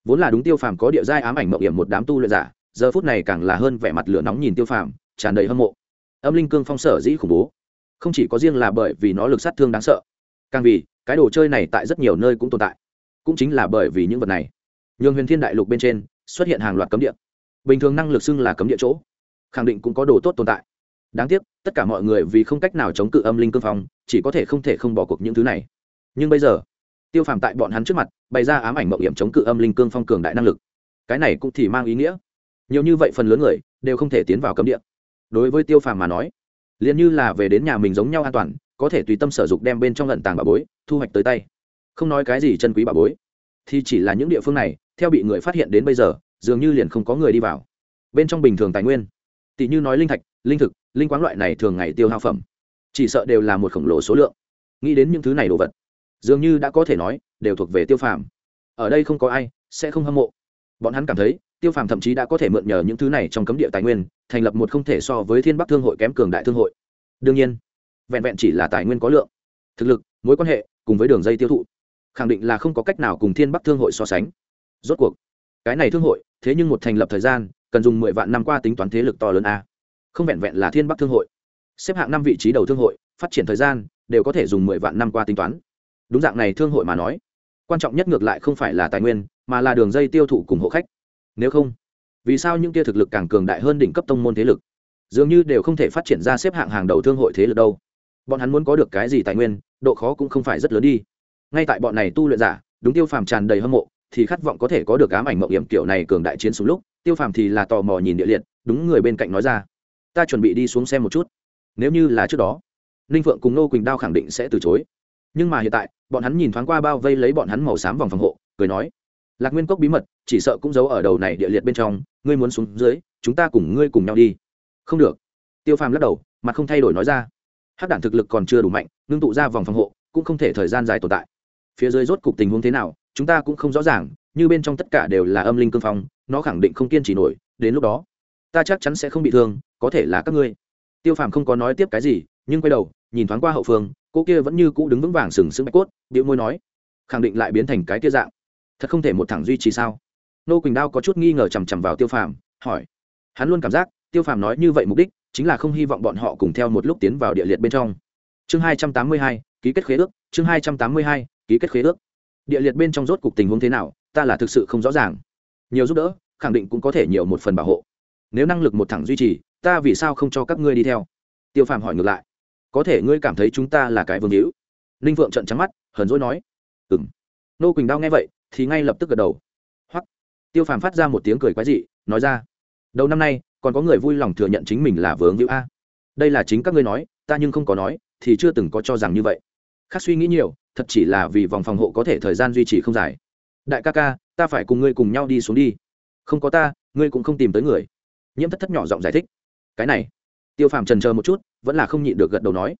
Vốn là đúng tiêu phàm có địa giai ám ảnh mậu hiểm một đám tu luyện giả, giờ phút này càng là hơn vẻ mặt lửa nóng nhìn tiêu phàm, tràn đầy hâm mộ. Âm linh cương phong sở dĩ khủng bố, không chỉ có riêng là bởi vì nó lực sát thương đáng sợ, càng vì cái đồ chơi này tại rất nhiều nơi cũng tồn tại. Cũng chính là bởi vì những vật này. Nhường huyền thiên đại lục bên trên xuất hiện hàng loạt cấm địa. Bình thường năng lực xưng là cấm địa chỗ, khẳng định cũng có đồ tốt tồn tại đáng tiếc, tất cả mọi người vì không cách nào chống cự âm linh cương phong, chỉ có thể không thể không bỏ cuộc những thứ này. Nhưng bây giờ, tiêu phàm tại bọn hắn trước mặt, bày ra ám ảnh mậu hiểm chống cự âm linh cương phong cường đại năng lực. Cái này cũng thì mang ý nghĩa. Nhiều như vậy phần lớn người đều không thể tiến vào cấm địa. Đối với tiêu phàm mà nói, liền như là về đến nhà mình giống nhau an toàn, có thể tùy tâm sở dục đem bên trong lận tàng bà bối, thu hoạch tới tay. Không nói cái gì chân quý bà bối, thì chỉ là những địa phương này, theo bị người phát hiện đến bây giờ, dường như liền không có người đi vào. Bên trong bình thường tài nguyên tỷ như nói linh thạch, linh thực linh quáng loại này thường ngày tiêu hao phẩm, chỉ sợ đều là một khổng lồ số lượng. Nghĩ đến những thứ này đồ vật, dường như đã có thể nói, đều thuộc về tiêu phàm. Ở đây không có ai sẽ không hâm mộ. Bọn hắn cảm thấy, tiêu phàm thậm chí đã có thể mượn nhờ những thứ này trong cấm địa tài nguyên, thành lập một không thể so với thiên bắc thương hội kém cường đại thương hội. Đương nhiên, vẹn vẹn chỉ là tài nguyên có lượng, thực lực, mối quan hệ cùng với đường dây tiêu thụ, khẳng định là không có cách nào cùng thiên bắc thương hội so sánh. Rốt cuộc, cái này thương hội, thế nhưng một thành lập thời gian, cần dùng mười vạn năm qua tính toán thế lực to lớn a không vẹn vẹn là thiên bắc thương hội. Xếp hạng năm vị trí đầu thương hội, phát triển thời gian đều có thể dùng mười vạn năm qua tính toán. Đúng dạng này thương hội mà nói, quan trọng nhất ngược lại không phải là tài nguyên, mà là đường dây tiêu thụ cùng hộ khách. Nếu không, vì sao những kia thực lực càng cường đại hơn đỉnh cấp tông môn thế lực? Dường như đều không thể phát triển ra xếp hạng hàng đầu thương hội thế lực đâu. Bọn hắn muốn có được cái gì tài nguyên, độ khó cũng không phải rất lớn đi. Ngay tại bọn này tu luyện giả, đúng tiêu phàm tràn đầy hâm mộ, thì khát vọng có thể có được ám ảnh mộng hiểm kiểu này cường đại chiến xuống lúc, tiêu phàm thì là tò mò nhìn địa liệt, đúng người bên cạnh nói ra ta chuẩn bị đi xuống xem một chút. Nếu như là trước đó, ninh phượng cùng nô quỳnh đao khẳng định sẽ từ chối. Nhưng mà hiện tại, bọn hắn nhìn thoáng qua bao vây lấy bọn hắn màu xám vòng phòng hộ, cười nói, lạc nguyên cốc bí mật, chỉ sợ cũng giấu ở đầu này địa liệt bên trong, ngươi muốn xuống dưới, chúng ta cùng ngươi cùng nhau đi. Không được. Tiêu phàm lắc đầu, mặt không thay đổi nói ra hát đản thực lực còn chưa đủ mạnh, ngưng tụ ra vòng phòng hộ, cũng không thể thời gian dài tồn tại. Phía dưới rốt cục tình huống thế nào, chúng ta cũng không rõ ràng, như bên trong tất cả đều là âm linh cương phong, nó khẳng định không kiên trì nổi, đến lúc đó ta chắc chắn sẽ không bị thương, có thể là các ngươi. Tiêu phàm không có nói tiếp cái gì, nhưng quay đầu, nhìn thoáng qua hậu phương, cô kia vẫn như cũ đứng vững vàng sừng sững bạch cốt điệu môi nói, khẳng định lại biến thành cái kia dạng. Thật không thể một thằng duy trì sao? Nô quỳnh đao có chút nghi ngờ chằm chằm vào tiêu phàm, hỏi. Hắn luôn cảm giác, tiêu phàm nói như vậy mục đích, chính là không hy vọng bọn họ cùng theo một lúc tiến vào địa liệt bên trong. Chương hai trăm tám mươi hai, ký kết khế ước, chương hai trăm tám mươi hai, ký kết khế ước. Địa liệt bên trong rốt cục tình huống thế nào, ta là thực sự không rõ ràng. Nhiều giúp đỡ, khẳng định cũng có thể nhiều một phần bảo hộ nếu năng lực một thẳng duy trì, ta vì sao không cho các ngươi đi theo? Tiêu phàm hỏi ngược lại. Có thể ngươi cảm thấy chúng ta là cái vương hữu? Ninh phượng trận trắng mắt, hờn dỗi nói. Ừng nô quỳnh đao nghe vậy, thì ngay lập tức gật đầu. Hoặc tiêu phàm phát ra một tiếng cười quái dị, nói ra. Đầu năm nay, còn có người vui lòng thừa nhận chính mình là vướng hữu a. Đây là chính các ngươi nói, ta nhưng không có nói, thì chưa từng có cho rằng như vậy. Khác suy nghĩ nhiều, thật chỉ là vì vòng phòng hộ có thể thời gian duy trì không dài. Đại ca ca, ta phải cùng ngươi cùng nhau đi xuống đi. Không có ta, ngươi cũng không tìm tới người nhiễm thất thất nhỏ giọng giải thích. Cái này, tiêu phàm trần chờ một chút, vẫn là không nhịn được gật đầu nói.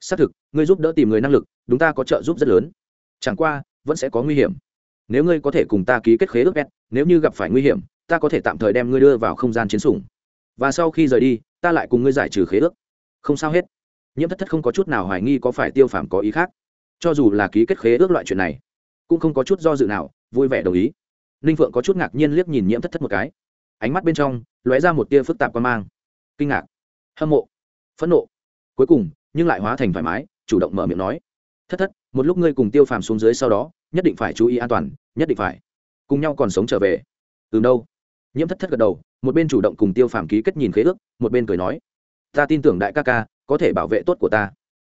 Xác thực, ngươi giúp đỡ tìm người năng lực, đúng ta có trợ giúp rất lớn. Chẳng qua, vẫn sẽ có nguy hiểm. Nếu ngươi có thể cùng ta ký kết khế ước ép nếu như gặp phải nguy hiểm, ta có thể tạm thời đem ngươi đưa vào không gian chiến sủng. Và sau khi rời đi, ta lại cùng ngươi giải trừ khế ước. Không sao hết. Nhiễm thất thất không có chút nào hoài nghi có phải tiêu phàm có ý khác. Cho dù là ký kết khế ước loại chuyện này, cũng không có chút do dự nào, vui vẻ đồng ý. Ninh phượng có chút ngạc nhiên liếc nhìn nhiễm thất thất một cái. Ánh mắt bên trong lóe ra một tia phức tạp quan mang. Kinh ngạc, hâm mộ, phẫn nộ. Cuối cùng, nhưng lại hóa thành thoải mái, chủ động mở miệng nói, thất thất, một lúc ngươi cùng tiêu phàm xuống dưới sau đó, nhất định phải chú ý an toàn, nhất định phải cùng nhau còn sống trở về. Từ đâu? Nhiễm thất thất gật đầu, một bên chủ động cùng tiêu phàm ký kết nhìn khế ước, một bên cười nói, ta tin tưởng đại ca ca có thể bảo vệ tốt của ta.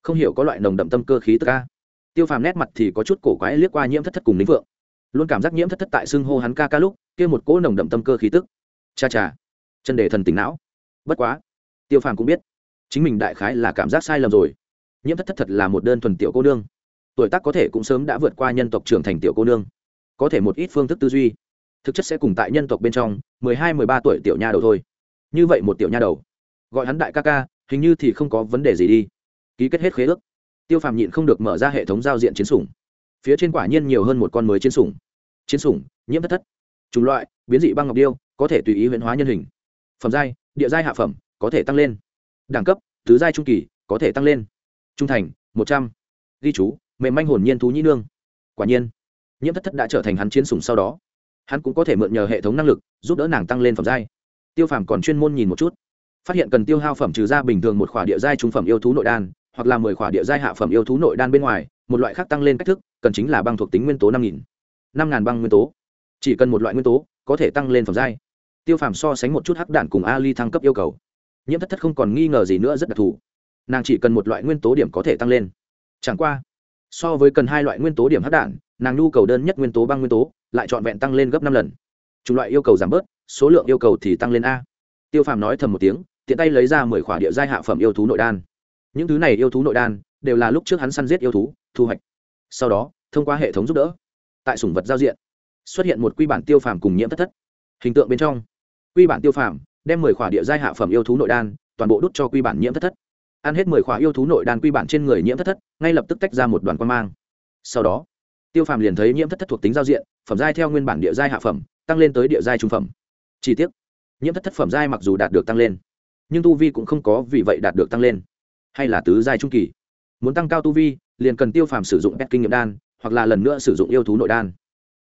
Không hiểu có loại nồng đậm tâm cơ khí tức ca tiêu phàm nét mặt thì có chút cổ quái liếc qua nhiễm thất thất cùng lính vượng. Luôn cảm giác nhiễm thất thất tại xưng hô hắn ca ca lúc, kia một cỗ nồng đậm tâm cơ khí tức. Cha cha chân đề thần tỉnh não. Bất quá, tiêu phàm cũng biết, chính mình đại khái là cảm giác sai lầm rồi. Nhiễm thất thất thật là một đơn thuần tiểu cô nương. Tuổi tác có thể cũng sớm đã vượt qua nhân tộc trưởng thành tiểu cô nương. Có thể một ít phương thức tư duy, thực chất sẽ cùng tại nhân tộc bên trong, mười hai, mười ba tuổi tiểu nha đầu thôi. Như vậy một tiểu nha đầu, gọi hắn đại ca ca, hình như thì không có vấn đề gì đi. Ký kết hết khế ước, tiêu phàm nhịn không được mở ra hệ thống giao diện chiến sủng. Phía trên quả nhiên nhiều hơn một con mới chiến sủng. Chiến sủng, nhiễm thất thất. Chủng loại, biến dị băng ngọc điêu, có thể tùy ý huyễn hóa nhân hình phẩm giai, địa giai hạ phẩm, có thể tăng lên. Đẳng cấp, tứ giai trung kỳ, có thể tăng lên. Trung thành, một trăm. Ghi chú, mềm manh hồn nhiên thú nhĩ nương. Quả nhiên, nhiễm thất thất đã trở thành hắn chiến sủng sau đó. Hắn cũng có thể mượn nhờ hệ thống năng lực, giúp đỡ nàng tăng lên phẩm giai. Tiêu phàm còn chuyên môn nhìn một chút. Phát hiện cần tiêu hao phẩm trừ ra bình thường một khỏa địa giai trung phẩm yêu thú nội đan, hoặc là mười a địa giai hạ phẩm yêu thú nội đan bên ngoài, một loại khác tăng lên cách thức, cần chính là băng thuộc tính nguyên tố năm nghìn. Năm ngàn băng nguyên tố. Chỉ cần một loại nguyên tố, có thể tăng lên phẩm giai tiêu phàm so sánh một chút hắc đạn cùng ali thăng cấp yêu cầu. Nhiễm thất thất không còn nghi ngờ gì nữa rất đặc thù. Nàng chỉ cần một loại nguyên tố điểm có thể tăng lên. Chẳng qua, so với cần hai loại nguyên tố điểm hắc đạn nàng nhu cầu đơn nhất nguyên tố băng nguyên tố, lại trọn vẹn tăng lên gấp năm lần. Chủng loại yêu cầu giảm bớt, số lượng yêu cầu thì tăng lên a. Tiêu phàm nói thầm một tiếng, tiện tay lấy ra mười khỏa địa giai hạ phẩm yêu thú nội đan. Những thứ này yêu thú nội đan đều là lúc trước hắn săn giết yêu thú, thu hoạch. Sau đó, thông qua hệ thống giúp đỡ, tại sủng vật giao diện, xuất hiện một quy bản tiêu phàm cùng nhiễm thất thất. Hình tượng bên trong quy bản tiêu phàm, đem mười khỏa địa giai hạ phẩm yêu thú nội đan, toàn bộ đút cho quy bản nhiễm thất thất. Ăn hết mười khỏa yêu thú nội đan quy bản trên người nhiễm thất thất, ngay lập tức tách ra một đoàn quan mang. Sau đó, tiêu phàm liền thấy nhiễm thất thất thuộc tính giao diện, phẩm giai theo nguyên bản địa giai hạ phẩm, tăng lên tới địa giai trung phẩm. Chi tiết nhiễm thất thất phẩm giai mặc dù đạt được tăng lên, nhưng tu vi cũng không có vì vậy đạt được tăng lên. Hay là tứ giai trung kỳ. Muốn tăng cao tu vi, liền cần tiêu phàm sử dụng pet kinh nghiệm đan, hoặc là lần nữa sử dụng yêu thú nội đan.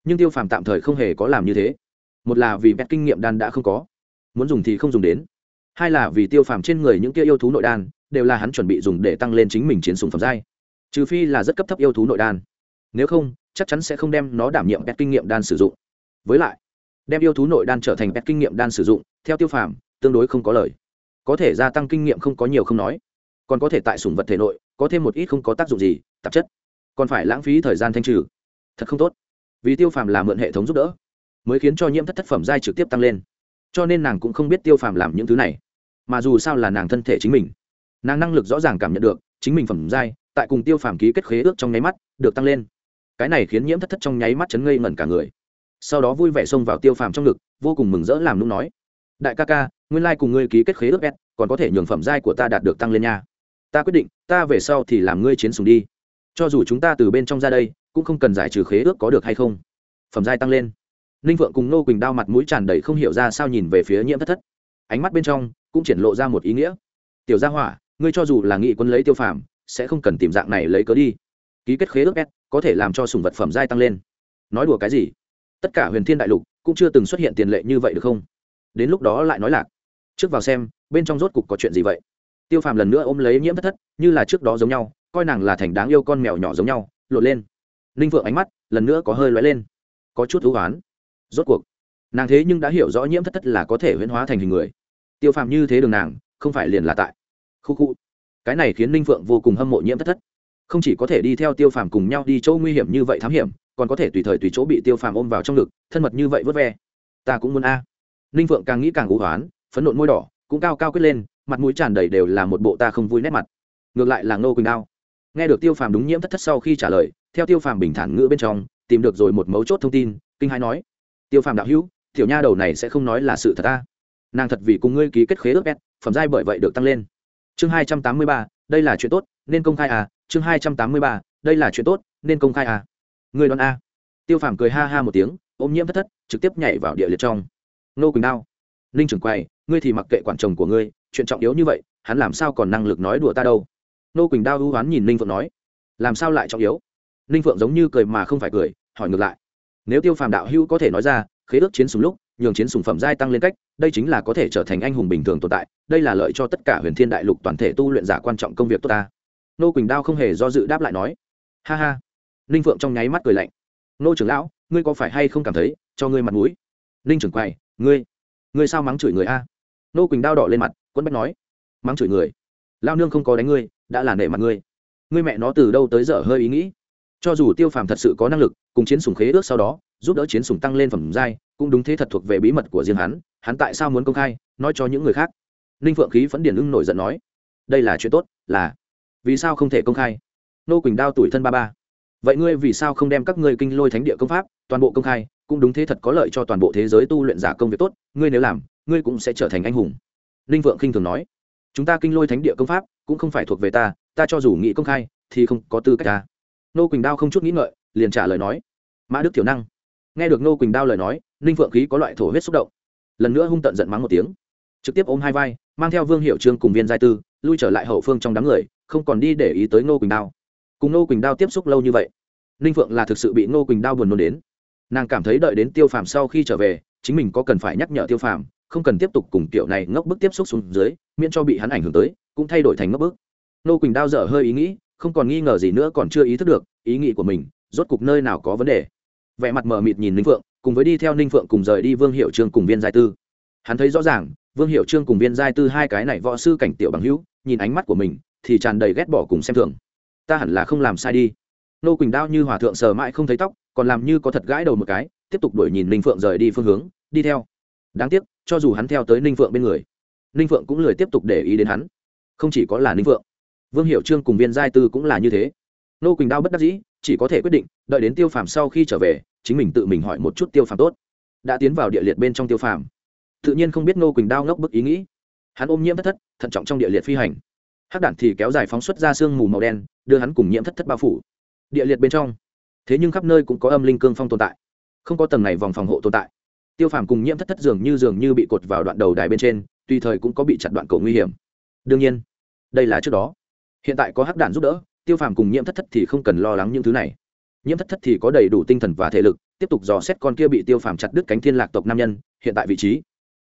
Nhưng tiêu phàm tạm thời không hề có làm như thế một là vì pet kinh nghiệm đan đã không có. Muốn dùng thì không dùng đến. Hai là vì tiêu phàm trên người những kia yêu thú nội đan, đều là hắn chuẩn bị dùng để tăng lên chính mình chiến sùng phẩm giai. Trừ phi là rất cấp thấp yêu thú nội đan. Nếu không, chắc chắn sẽ không đem nó đảm nhiệm pet kinh nghiệm đan sử dụng. Với lại, đem yêu thú nội đan trở thành pet kinh nghiệm đan sử dụng, theo tiêu phàm, tương đối không có lời. Có thể gia tăng kinh nghiệm không có nhiều không nói. Còn có thể tại sủng vật thể nội, có thêm một ít không có tác dụng gì, tạp chất. Còn phải lãng phí thời gian thanh trừ. Thật không tốt. Vì tiêu phàm là mượn hệ thống giúp đỡ mới khiến cho nhiễm thất thất phẩm giai trực tiếp tăng lên. Cho nên nàng cũng không biết tiêu phàm làm những thứ này. Mà dù sao là nàng thân thể chính mình, nàng năng lực rõ ràng cảm nhận được, chính mình phẩm giai, tại cùng tiêu phàm ký kết khế ước trong nháy mắt, được tăng lên. Cái này khiến nhiễm thất thất trong nháy mắt chấn ngây ngẩn cả người. Sau đó vui vẻ xông vào tiêu phàm trong ngực, vô cùng mừng rỡ làm nung nói, đại ca ca, nguyên lai cùng ngươi ký kết khế ước s còn có thể nhường phẩm giai của ta đạt được tăng lên nha. Ta quyết định, ta về sau thì làm ngươi chiến sùng đi. Cho dù chúng ta từ bên trong ra đây, cũng không cần giải trừ khế ước có được hay không. Phẩm giai tăng lên ninh vượng cùng nô quỳnh đao mặt mũi tràn đầy không hiểu ra sao nhìn về phía nhiễm thất thất. Ánh mắt bên trong cũng triển lộ ra một ý nghĩa. Tiểu gia hỏa, ngươi cho dù là nghị quân lấy tiêu phàm, sẽ không cần tìm dạng này lấy cớ đi. Ký kết khế ước s, có thể làm cho sùng vật phẩm giai tăng lên. Nói đùa cái gì? Tất cả huyền thiên đại lục cũng chưa từng xuất hiện tiền lệ như vậy được không? Đến lúc đó lại nói lạc. Trước vào xem, bên trong rốt cục có chuyện gì vậy? Tiêu phàm lần nữa ôm lấy nhiễm thất thất, như là trước đó giống nhau, coi nàng là thành đáng yêu con mèo nhỏ giống nhau lột lên. Ninh vượng ánh mắt lần nữa có hơi lóe lên. Có chút thú oán rốt cuộc, nàng thế nhưng đã hiểu rõ nhiễm thất thất là có thể huyễn hóa thành hình người. Tiêu phàm như thế đường nàng, không phải liền là tại. Khu khu. Cái này khiến ninh phượng vô cùng hâm mộ nhiễm thất thất. Không chỉ có thể đi theo tiêu phàm cùng nhau đi chỗ nguy hiểm như vậy thám hiểm, còn có thể tùy thời tùy chỗ bị tiêu phàm ôm vào trong ngực, thân mật như vậy vớt ve. Ta cũng muốn a. Ninh phượng càng nghĩ càng ủ hoán, phấn nộn môi đỏ, cũng cao cao quyết lên, mặt mũi tràn đầy đều là một bộ ta không vui nét mặt. Ngược lại là ngô quỳnh đao. Nghe được tiêu phàm đúng nhiễm thất thất sau khi trả lời, theo tiêu phàm bình thản ngữ bên trong, tìm được rồi một mấu chốt thông tin, kinh hai nói tiêu phàm đạo hữu tiểu nha đầu này sẽ không nói là sự thật ta. Nàng thật vì cùng ngươi ký kết khế ước s phẩm giai bởi vậy được tăng lên. Chương hai trăm tám mươi ba đây là chuyện tốt nên công khai à chương hai trăm tám mươi ba đây là chuyện tốt nên công khai à. Người đoán a? Tiêu phàm cười ha ha một tiếng ôm nhiễm thất thất trực tiếp nhảy vào địa liệt trong. Nô quỳnh đao. Ninh trưởng quầy, ngươi thì mặc kệ quản chồng của ngươi chuyện trọng yếu như vậy hắn làm sao còn năng lực nói đùa ta đâu? Nô quỳnh đao hữu hoán nhìn ninh phượng nói. Làm sao lại trọng yếu? Ninh phượng giống như cười mà không phải cười hỏi ngược lại nếu tiêu phàm đạo hữu có thể nói ra, khế ước chiến sùng lúc, nhường chiến sùng phẩm giai tăng lên cách, đây chính là có thể trở thành anh hùng bình thường tồn tại, đây là lợi cho tất cả huyền thiên đại lục toàn thể tu luyện giả quan trọng công việc tốt ta. Nô quỳnh đao không hề do dự đáp lại nói. Ha ha. Ninh phượng trong nháy mắt cười lạnh. Nô trưởng lão, ngươi có phải hay không cảm thấy, cho ngươi mặt mũi? Ninh trưởng quầy, ngươi ngươi sao mắng chửi người a? Nô quỳnh đao đỏ lên mặt quân bách nói. Mắng chửi người. Lao nương không có đánh ngươi, đã là nể mặt ngươi. Ngươi mẹ nó từ đâu tới giờ hơi ý nghĩ? Cho dù tiêu phàm thật sự có năng lực, cùng chiến sùng khế ước sau đó, giúp đỡ chiến sùng tăng lên phẩm giai, cũng đúng thế thật thuộc về bí mật của riêng hắn hắn tại sao muốn công khai, nói cho những người khác. Ninh phượng khí phấn điển ưng nổi giận nói, đây là chuyện tốt, là, vì sao không thể công khai? Nô quỳnh đao tuổi thân ba ba. Vậy ngươi vì sao không đem các ngươi kinh lôi thánh địa công pháp, toàn bộ công khai, cũng đúng thế thật có lợi cho toàn bộ thế giới tu luyện giả công việc tốt, ngươi nếu làm, ngươi cũng sẽ trở thành anh hùng. Ninh vượng khinh thường nói, chúng ta kinh lôi thánh địa công pháp, cũng không phải thuộc về ta ta cho dù nghĩ công khai, thì không có tư cách ta nô quỳnh đao không chút nghĩ ngợi, liền trả lời nói, mã đức thiểu năng. Nghe được nô quỳnh đao lời nói, ninh vượng khí có loại thổ huyết xúc động. Lần nữa hung tận giận mắng một tiếng, trực tiếp ôm hai vai, mang theo vương hiệu trương cùng viên giai tư, lui trở lại hậu phương trong đám người, không còn đi để ý tới Nô quỳnh đao. Cùng Nô quỳnh đao tiếp xúc lâu như vậy, ninh phượng là thực sự bị Nô quỳnh đao buồn nôn đến. Nàng cảm thấy đợi đến tiêu phàm sau khi trở về, chính mình có cần phải nhắc nhở tiêu phàm, không cần tiếp tục cùng kiểu này ngốc bức tiếp xúc xuống dưới, miễn cho bị hắn ảnh hưởng tới, cũng thay đổi thành ngốc bức. Nô quỳnh đao dở hơi ý nghĩ không còn nghi ngờ gì nữa còn chưa ý thức được, ý nghĩ của mình rốt cục nơi nào có vấn đề. Vẻ mặt mờ mịt nhìn ninh phượng, cùng với đi theo ninh phượng cùng rời đi vương hiệu trương cùng viên giai tư. Hắn thấy rõ ràng, vương hiệu trương cùng viên giai tư hai cái này võ sư cảnh tiểu bằng hữu, nhìn ánh mắt của mình thì tràn đầy ghét bỏ cùng xem thường. Ta hẳn là không làm sai đi. Nô quỳnh đao như hòa thượng sờ mãi không thấy tóc, còn làm như có thật gãi đầu một cái, tiếp tục đuổi nhìn ninh phượng rời đi phương hướng, đi theo. Đáng tiếc, cho dù hắn theo tới ninh phượng bên người, ninh phượng cũng lười tiếp tục để ý đến hắn. Không chỉ có là ninh phượng vương hiệu trương cùng viên giai tư cũng là như thế. Nô quỳnh đao bất đắc dĩ, chỉ có thể quyết định, đợi đến tiêu phàm sau khi trở về, chính mình tự mình hỏi một chút tiêu phàm tốt. Đã tiến vào địa liệt bên trong tiêu phàm. Tự nhiên không biết nô quỳnh đao ngốc bức ý nghĩ. Hắn ôm nhiễm thất thất, thận trọng trong địa liệt phi hành. Hắc đản thì kéo dài phóng xuất ra sương mù màu đen, đưa hắn cùng nhiễm thất thất bao phủ. Địa liệt bên trong. Thế nhưng khắp nơi cũng có âm linh cương phong tồn tại. Không có tầng này vòng phòng hộ tồn tại. Tiêu phàm cùng nhiễm thất thất dường như dường như bị cột vào đoạn đầu đài bên trên, tùy thời cũng có bị chặt đoạn cổ nguy hiểm. Đương nhiên, đây là trước đó hiện tại có hắc đạn giúp đỡ, tiêu phàm cùng nhiễm thất thất thì không cần lo lắng những thứ này. Nhiễm thất thất thì có đầy đủ tinh thần và thể lực, tiếp tục dò xét con kia bị tiêu phàm chặt đứt cánh thiên lạc tộc nam nhân, hiện tại vị trí.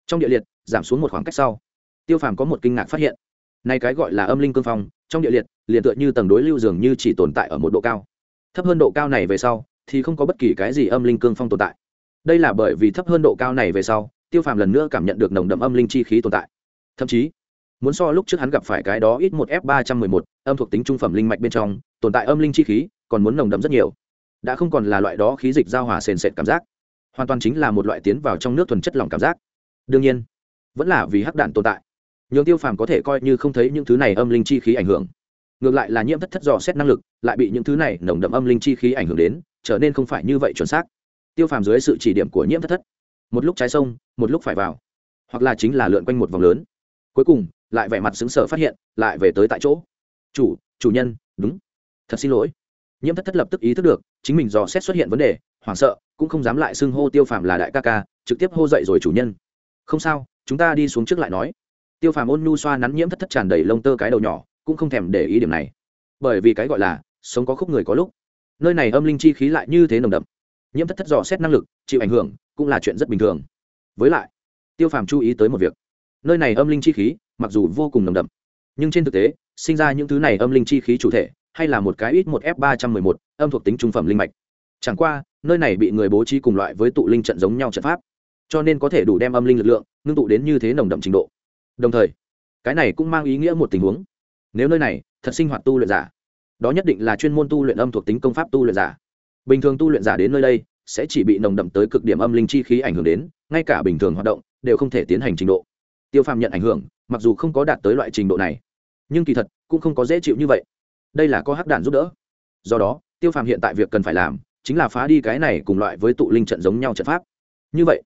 Trong địa liệt, giảm xuống một khoảng cách sau, tiêu phàm có một kinh ngạc phát hiện. Nay cái gọi là âm linh cương phong, trong địa liệt, liền tựa như tầng đối lưu dường như chỉ tồn tại ở một độ cao. Thấp hơn độ cao này về sau, thì không có bất kỳ cái gì âm linh cương phong tồn tại. Đây là bởi vì thấp hơn độ cao này về sau, tiêu phàm lần nữa cảm nhận được nồng đậm âm linh chi khí tồn tại. Thậm chí, muốn so lúc trước hắn gặp phải cái đó ít một f ba trăm mười một âm thuộc tính trung phẩm linh mạch bên trong, tồn tại âm linh chi khí, còn muốn nồng đậm rất nhiều. Đã không còn là loại đó khí dịch giao hòa sền sệt cảm giác. Hoàn toàn chính là một loại tiến vào trong nước thuần chất lỏng cảm giác. Đương nhiên, vẫn là vì hắc đạn tồn tại. Nhường tiêu phàm có thể coi như không thấy những thứ này âm linh chi khí ảnh hưởng. Ngược lại là nhiễm thất thất dò xét năng lực, lại bị những thứ này nồng đậm âm linh chi khí ảnh hưởng đến, trở nên không phải như vậy chuẩn xác. Tiêu phàm dưới sự chỉ điểm của nhiễm thất thất, một lúc trái sông, một lúc phải vào, hoặc là chính là lượn quanh một vòng lớn. Cuối cùng, lại vẻ mặt xứng sở phát hiện, lại về tới tại chỗ chủ chủ nhân, đúng. Thật xin lỗi. Nhiễm thất thất lập tức ý thức được, chính mình dò xét xuất hiện vấn đề, hoảng sợ, cũng không dám lại xưng hô tiêu phàm là đại ca ca, trực tiếp hô dậy rồi chủ nhân. Không sao, chúng ta đi xuống trước lại nói. Tiêu phàm ôn nhu xoa nắn nhiễm thất thất tràn đầy lông tơ cái đầu nhỏ, cũng không thèm để ý điểm này. Bởi vì cái gọi là, sống có khúc người có lúc. Nơi này âm linh chi khí lại như thế nồng đậm. Nhiễm thất thất dò xét năng lực, chịu ảnh hưởng, cũng là chuyện rất bình thường. Với lại, tiêu phàm chú ý tới một việc. Nơi này âm linh chi khí, mặc dù vô cùng nồng đậm, nhưng trên thực tế sinh ra những thứ này âm linh chi khí chủ thể, hay là một cái ít một f ba trăm mười một, âm thuộc tính trung phẩm linh mạch. Chẳng qua, nơi này bị người bố trí cùng loại với tụ linh trận giống nhau trận pháp, cho nên có thể đủ đem âm linh lực lượng ngưng tụ đến như thế nồng đậm trình độ. Đồng thời, cái này cũng mang ý nghĩa một tình huống. Nếu nơi này thật sinh hoạt tu luyện giả, đó nhất định là chuyên môn tu luyện âm thuộc tính công pháp tu luyện giả. Bình thường tu luyện giả đến nơi đây sẽ chỉ bị nồng đậm tới cực điểm âm linh chi khí ảnh hưởng đến, ngay cả bình thường hoạt động đều không thể tiến hành trình độ. Tiêu phàm nhận ảnh hưởng, mặc dù không có đạt tới loại trình độ này nhưng kỳ thật cũng không có dễ chịu như vậy. Đây là có hắc đạn giúp đỡ. Do đó, tiêu phàm hiện tại việc cần phải làm chính là phá đi cái này cùng loại với tụ linh trận giống nhau trận pháp. Như vậy,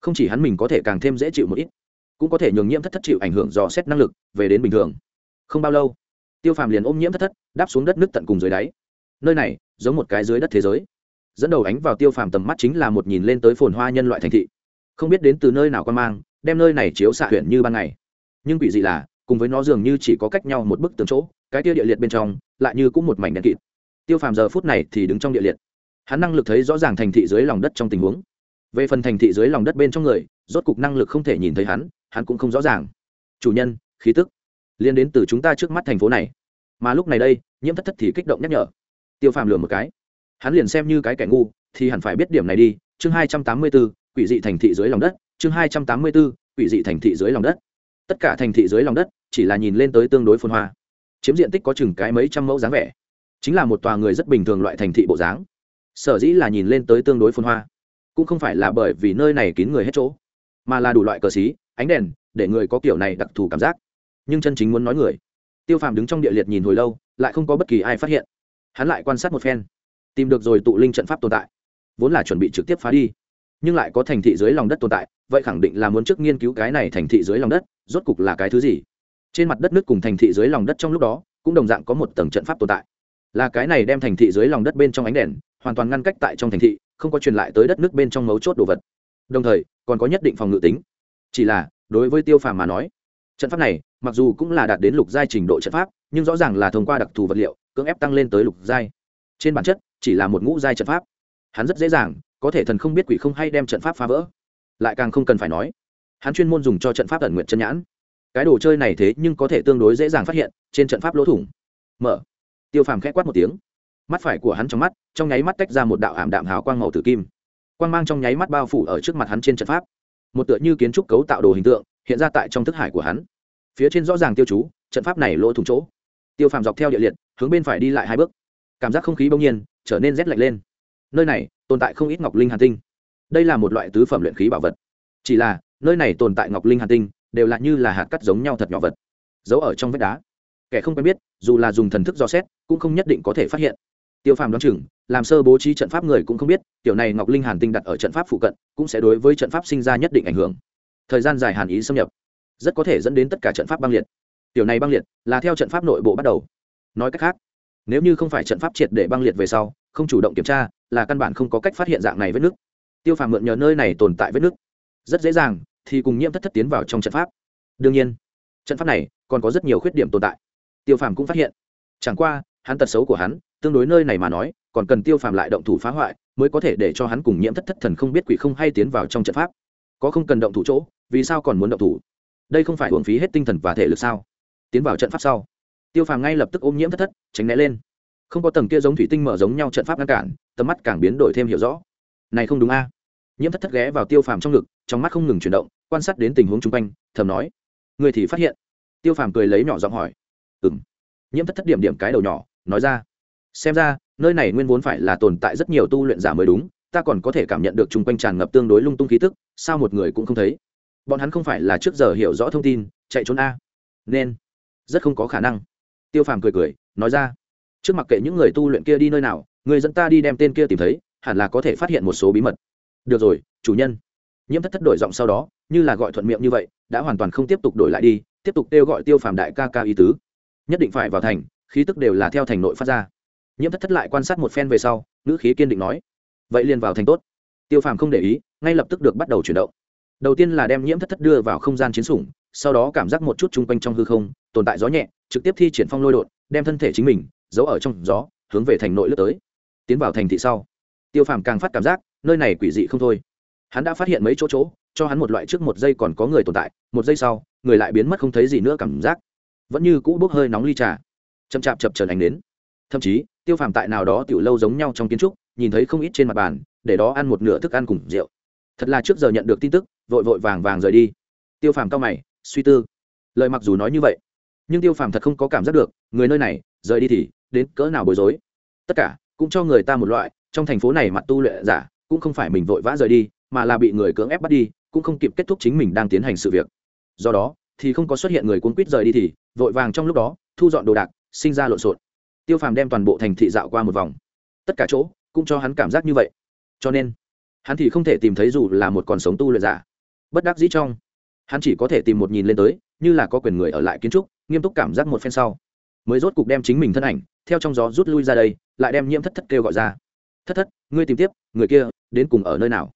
không chỉ hắn mình có thể càng thêm dễ chịu một ít, cũng có thể nhường nhiễm thất thất chịu ảnh hưởng do xét năng lực về đến bình thường. Không bao lâu, tiêu phàm liền ôm nhiễm thất thất đáp xuống đất nước tận cùng dưới đáy. Nơi này giống một cái dưới đất thế giới. Dẫn đầu ánh vào tiêu phàm tầm mắt chính là một nhìn lên tới phồn hoa nhân loại thành thị. Không biết đến từ nơi nào quan mang, đem nơi này chiếu xạ huyện như ban ngày. Nhưng quỷ dị là cùng với nó dường như chỉ có cách nhau một bức tường chỗ, cái tia địa liệt bên trong, lại như cũng một mảnh đèn kịt. Tiêu phàm giờ phút này thì đứng trong địa liệt. Hắn năng lực thấy rõ ràng thành thị dưới lòng đất trong tình huống. Về phần thành thị dưới lòng đất bên trong người, rốt cục năng lực không thể nhìn thấy hắn hắn cũng không rõ ràng. Chủ nhân, khí tức liên đến từ chúng ta trước mắt thành phố này. Mà lúc này đây, nhiễm thất thất thì kích động nhắc nhở. Tiêu phàm lừa một cái. Hắn liền xem như cái kẻ ngu, thì hẳn phải biết điểm này đi. Chương hai trăm tám mươi b ố quỷ dị thành thị dưới lòng đất. Chương hai trăm tám mươi b ố quỷ dị thành thị dưới lòng đất. Tất cả thành thị dưới lòng đất chỉ là nhìn lên tới tương đối phồn hoa. Chiếm diện tích có chừng cái mấy trăm mẫu dáng vẻ. Chính là một tòa người rất bình thường loại thành thị bộ dáng. Sở dĩ là nhìn lên tới tương đối phồn hoa. Cũng không phải là bởi vì nơi này kín người hết chỗ, mà là đủ loại cờ xí, ánh đèn, để người có kiểu này đặc thù cảm giác. Nhưng chân chính muốn nói người, tiêu phàm đứng trong địa liệt nhìn hồi lâu, lại không có bất kỳ ai phát hiện. Hắn lại quan sát một phen, tìm được rồi tụ linh trận pháp tồn tại, vốn là chuẩn bị trực tiếp phá đi, nhưng lại có thành thị dưới lòng đất tồn tại, vậy khẳng định là muốn trước nghiên cứu cái này thành thị dưới lòng đất, rốt cục là cái thứ gì? Trên mặt đất nước cùng thành thị dưới lòng đất trong lúc đó, cũng đồng dạng có một tầng trận pháp tồn tại. Là cái này đem thành thị dưới lòng đất bên trong ánh đèn, hoàn toàn ngăn cách tại trong thành thị, không có truyền lại tới đất nước bên trong mấu chốt đồ vật. Đồng thời, còn có nhất định phòng ngự tính. Chỉ là, đối với tiêu phàm mà nói, trận pháp này, mặc dù cũng là đạt đến lục giai trình độ trận pháp, nhưng rõ ràng là thông qua đặc thù vật liệu, cưỡng ép tăng lên tới lục giai. Trên bản chất, chỉ là một ngũ giai trận pháp. Hắn rất dễ dàng, có thể thần không biết quỷ không hay đem trận pháp phá vỡ. Lại càng không cần phải nói, hắn chuyên môn dùng cho trận pháp ẩn nguyện chân nhãn cái đồ chơi này thế nhưng có thể tương đối dễ dàng phát hiện, trên trận pháp lỗ thủng. Mở. Tiêu phàm k h ẽ quát một tiếng. Mắt phải của hắn trong mắt, trong nháy mắt tách ra một đạo ảm đạm hào quang màu tử kim. Quang mang trong nháy mắt bao phủ ở trước mặt hắn trên trận pháp. Một tựa như kiến trúc cấu tạo đồ hình tượng, hiện ra tại trong thức hải của hắn. Phía trên rõ ràng tiêu chú, trận pháp này lỗ thủng chỗ. Tiêu phàm dọc theo địa liệt, hướng bên phải đi lại hai bước. Cảm giác không khí bỗng nhiên, trở nên rét lạnh lên. Nơi này, tồn tại không ít ngọc linh hàn tinh. Đây là một loại tứ phẩm luyện khí bảo vật. Chỉ là, nơi này tồn tại ngọc linh hàn tinh đều là như là hạt cắt giống nhau thật nhỏ vật, giấu ở trong vách đá. Kẻ không quen biết, dù là dùng thần thức do xét, cũng không nhất định có thể phát hiện. Tiêu phàm đoán chừng, làm sơ bố trí trận pháp người cũng không biết, tiểu này ngọc linh hàn tinh đặt ở trận pháp phụ cận, cũng sẽ đối với trận pháp sinh ra nhất định ảnh hưởng. Thời gian dài hàn ý xâm nhập, rất có thể dẫn đến tất cả trận pháp băng liệt. Tiểu này băng liệt là theo trận pháp nội bộ bắt đầu. Nói cách khác, nếu như không phải trận pháp triệt để băng liệt về sau, không chủ động kiểm tra, là căn bản không có cách phát hiện dạng này vết nứt. Tiêu phàm mượn nhờ nơi này tồn tại vết nứt. Rất dễ dàng thì cùng nhiễm thất thất tiến vào trong trận pháp. Đương nhiên, trận pháp này còn có rất nhiều khuyết điểm tồn tại. Tiêu phàm cũng phát hiện, chẳng qua, hắn tật xấu của hắn, tương đối nơi này mà nói, còn cần tiêu phàm lại động thủ phá hoại, mới có thể để cho hắn cùng nhiễm thất thất thần không biết quỷ không hay tiến vào trong trận pháp. Có không cần động thủ chỗ, vì sao còn muốn động thủ? Đây không phải hưởng phí hết tinh thần và thể lực sao? Tiến vào trận pháp sau, tiêu phàm ngay lập tức ôm nhiễm thất thất, tránh né lên. Không có tầng kia giống thủy tinh mở giống nhau trận pháp ngăn cản, tầm mắt càng biến đổi thêm hiểu rõ. Này không đúng a. Nhiễm thất thất ghé vào tiêu phàm trong ngực trong mắt không ngừng chuyển động, quan sát đến tình huống chung quanh, thầm nói, người thì phát hiện. Tiêu phàm cười lấy nhỏ giọng hỏi ừng nhiễm thất thất điểm điểm cái đầu nhỏ, nói ra, xem ra, nơi này nguyên vốn phải là tồn tại rất nhiều tu luyện giả mới đúng, ta còn có thể cảm nhận được chung quanh tràn ngập tương đối lung tung khí tức, sao một người cũng không thấy? Bọn hắn không phải là trước giờ hiểu rõ thông tin, chạy trốn a. Nên, rất không có khả năng. Tiêu phàm cười cười, nói ra, trước mặc kệ những người tu luyện kia đi nơi nào, người dẫn ta đi đem tên kia tìm thấy, hẳn là có thể phát hiện một số bí mật. Được rồi, chủ nhân nhiễm thất thất đổi giọng sau đó, như là gọi thuận miệng như vậy, đã hoàn toàn không tiếp tục đổi lại đi, tiếp tục kêu gọi tiêu phàm đại ca ca ý tứ. Nhất định phải vào thành, khí tức đều là theo thành nội phát ra. Nhiễm thất thất lại quan sát một phen về sau, ngữ khí kiên định nói, vậy liền vào thành tốt. Tiêu phàm không để ý, ngay lập tức được bắt đầu chuyển động. Đầu tiên là đem nhiễm thất thất đưa vào không gian chiến sủng, sau đó cảm giác một chút chung quanh trong hư không, tồn tại gió nhẹ, trực tiếp thi triển phong lôi đột, đem thân thể chính mình, giấu ở trong gió, hướng về thành nội lướt tới. Tiến vào thành thị sau, tiêu phàm càng phát cảm giác, nơi này quỷ dị không thôi hắn đã phát hiện mấy chỗ chỗ, cho hắn một loại trước một giây còn có người tồn tại, một giây sau, người lại biến mất không thấy gì nữa cảm giác. Vẫn như cũ bốc hơi nóng ly trà. Chậm chạp chập trần ánh đến thậm chí, tiêu phàm tại nào đó tiểu lâu giống nhau trong kiến trúc, nhìn thấy không ít trên mặt bàn, để đó ăn một nửa thức ăn cùng rượu. Thật là trước giờ nhận được tin tức, vội vội vàng vàng rời đi. Tiêu phàm cao mày, suy tư. Lời mặc dù nói như vậy, nhưng tiêu phàm thật không có cảm giác được, người nơi này, rời đi thì, đến cỡ nào bối rối. Tất cả, cũng cho người ta một loại, trong thành phố này mặt tu luyện giả, cũng không phải mình vội vã rời đi mà là bị người cưỡng ép bắt đi, cũng không kịp kết thúc chính mình đang tiến hành sự việc. Do đó, thì không có xuất hiện người cuốn quýt rời đi thì, vội vàng trong lúc đó, thu dọn đồ đạc, sinh ra lộn xộn. Tiêu phàm đem toàn bộ thành thị dạo qua một vòng. Tất cả chỗ, cũng cho hắn cảm giác như vậy. Cho nên, hắn thì không thể tìm thấy dù là một con sống tu luyện giả. Bất đắc dĩ trong, hắn chỉ có thể tìm một nhìn lên tới, như là có quyền người ở lại kiến trúc, nghiêm túc cảm giác một phen sau. Mới rốt cục đem chính mình thân ảnh, theo trong gió rút lui ra đây, lại đem nhiễm thất thất kêu gọi ra. Thất thất, ngươi tìm tiếp, người kia đến cùng ở nơi nào?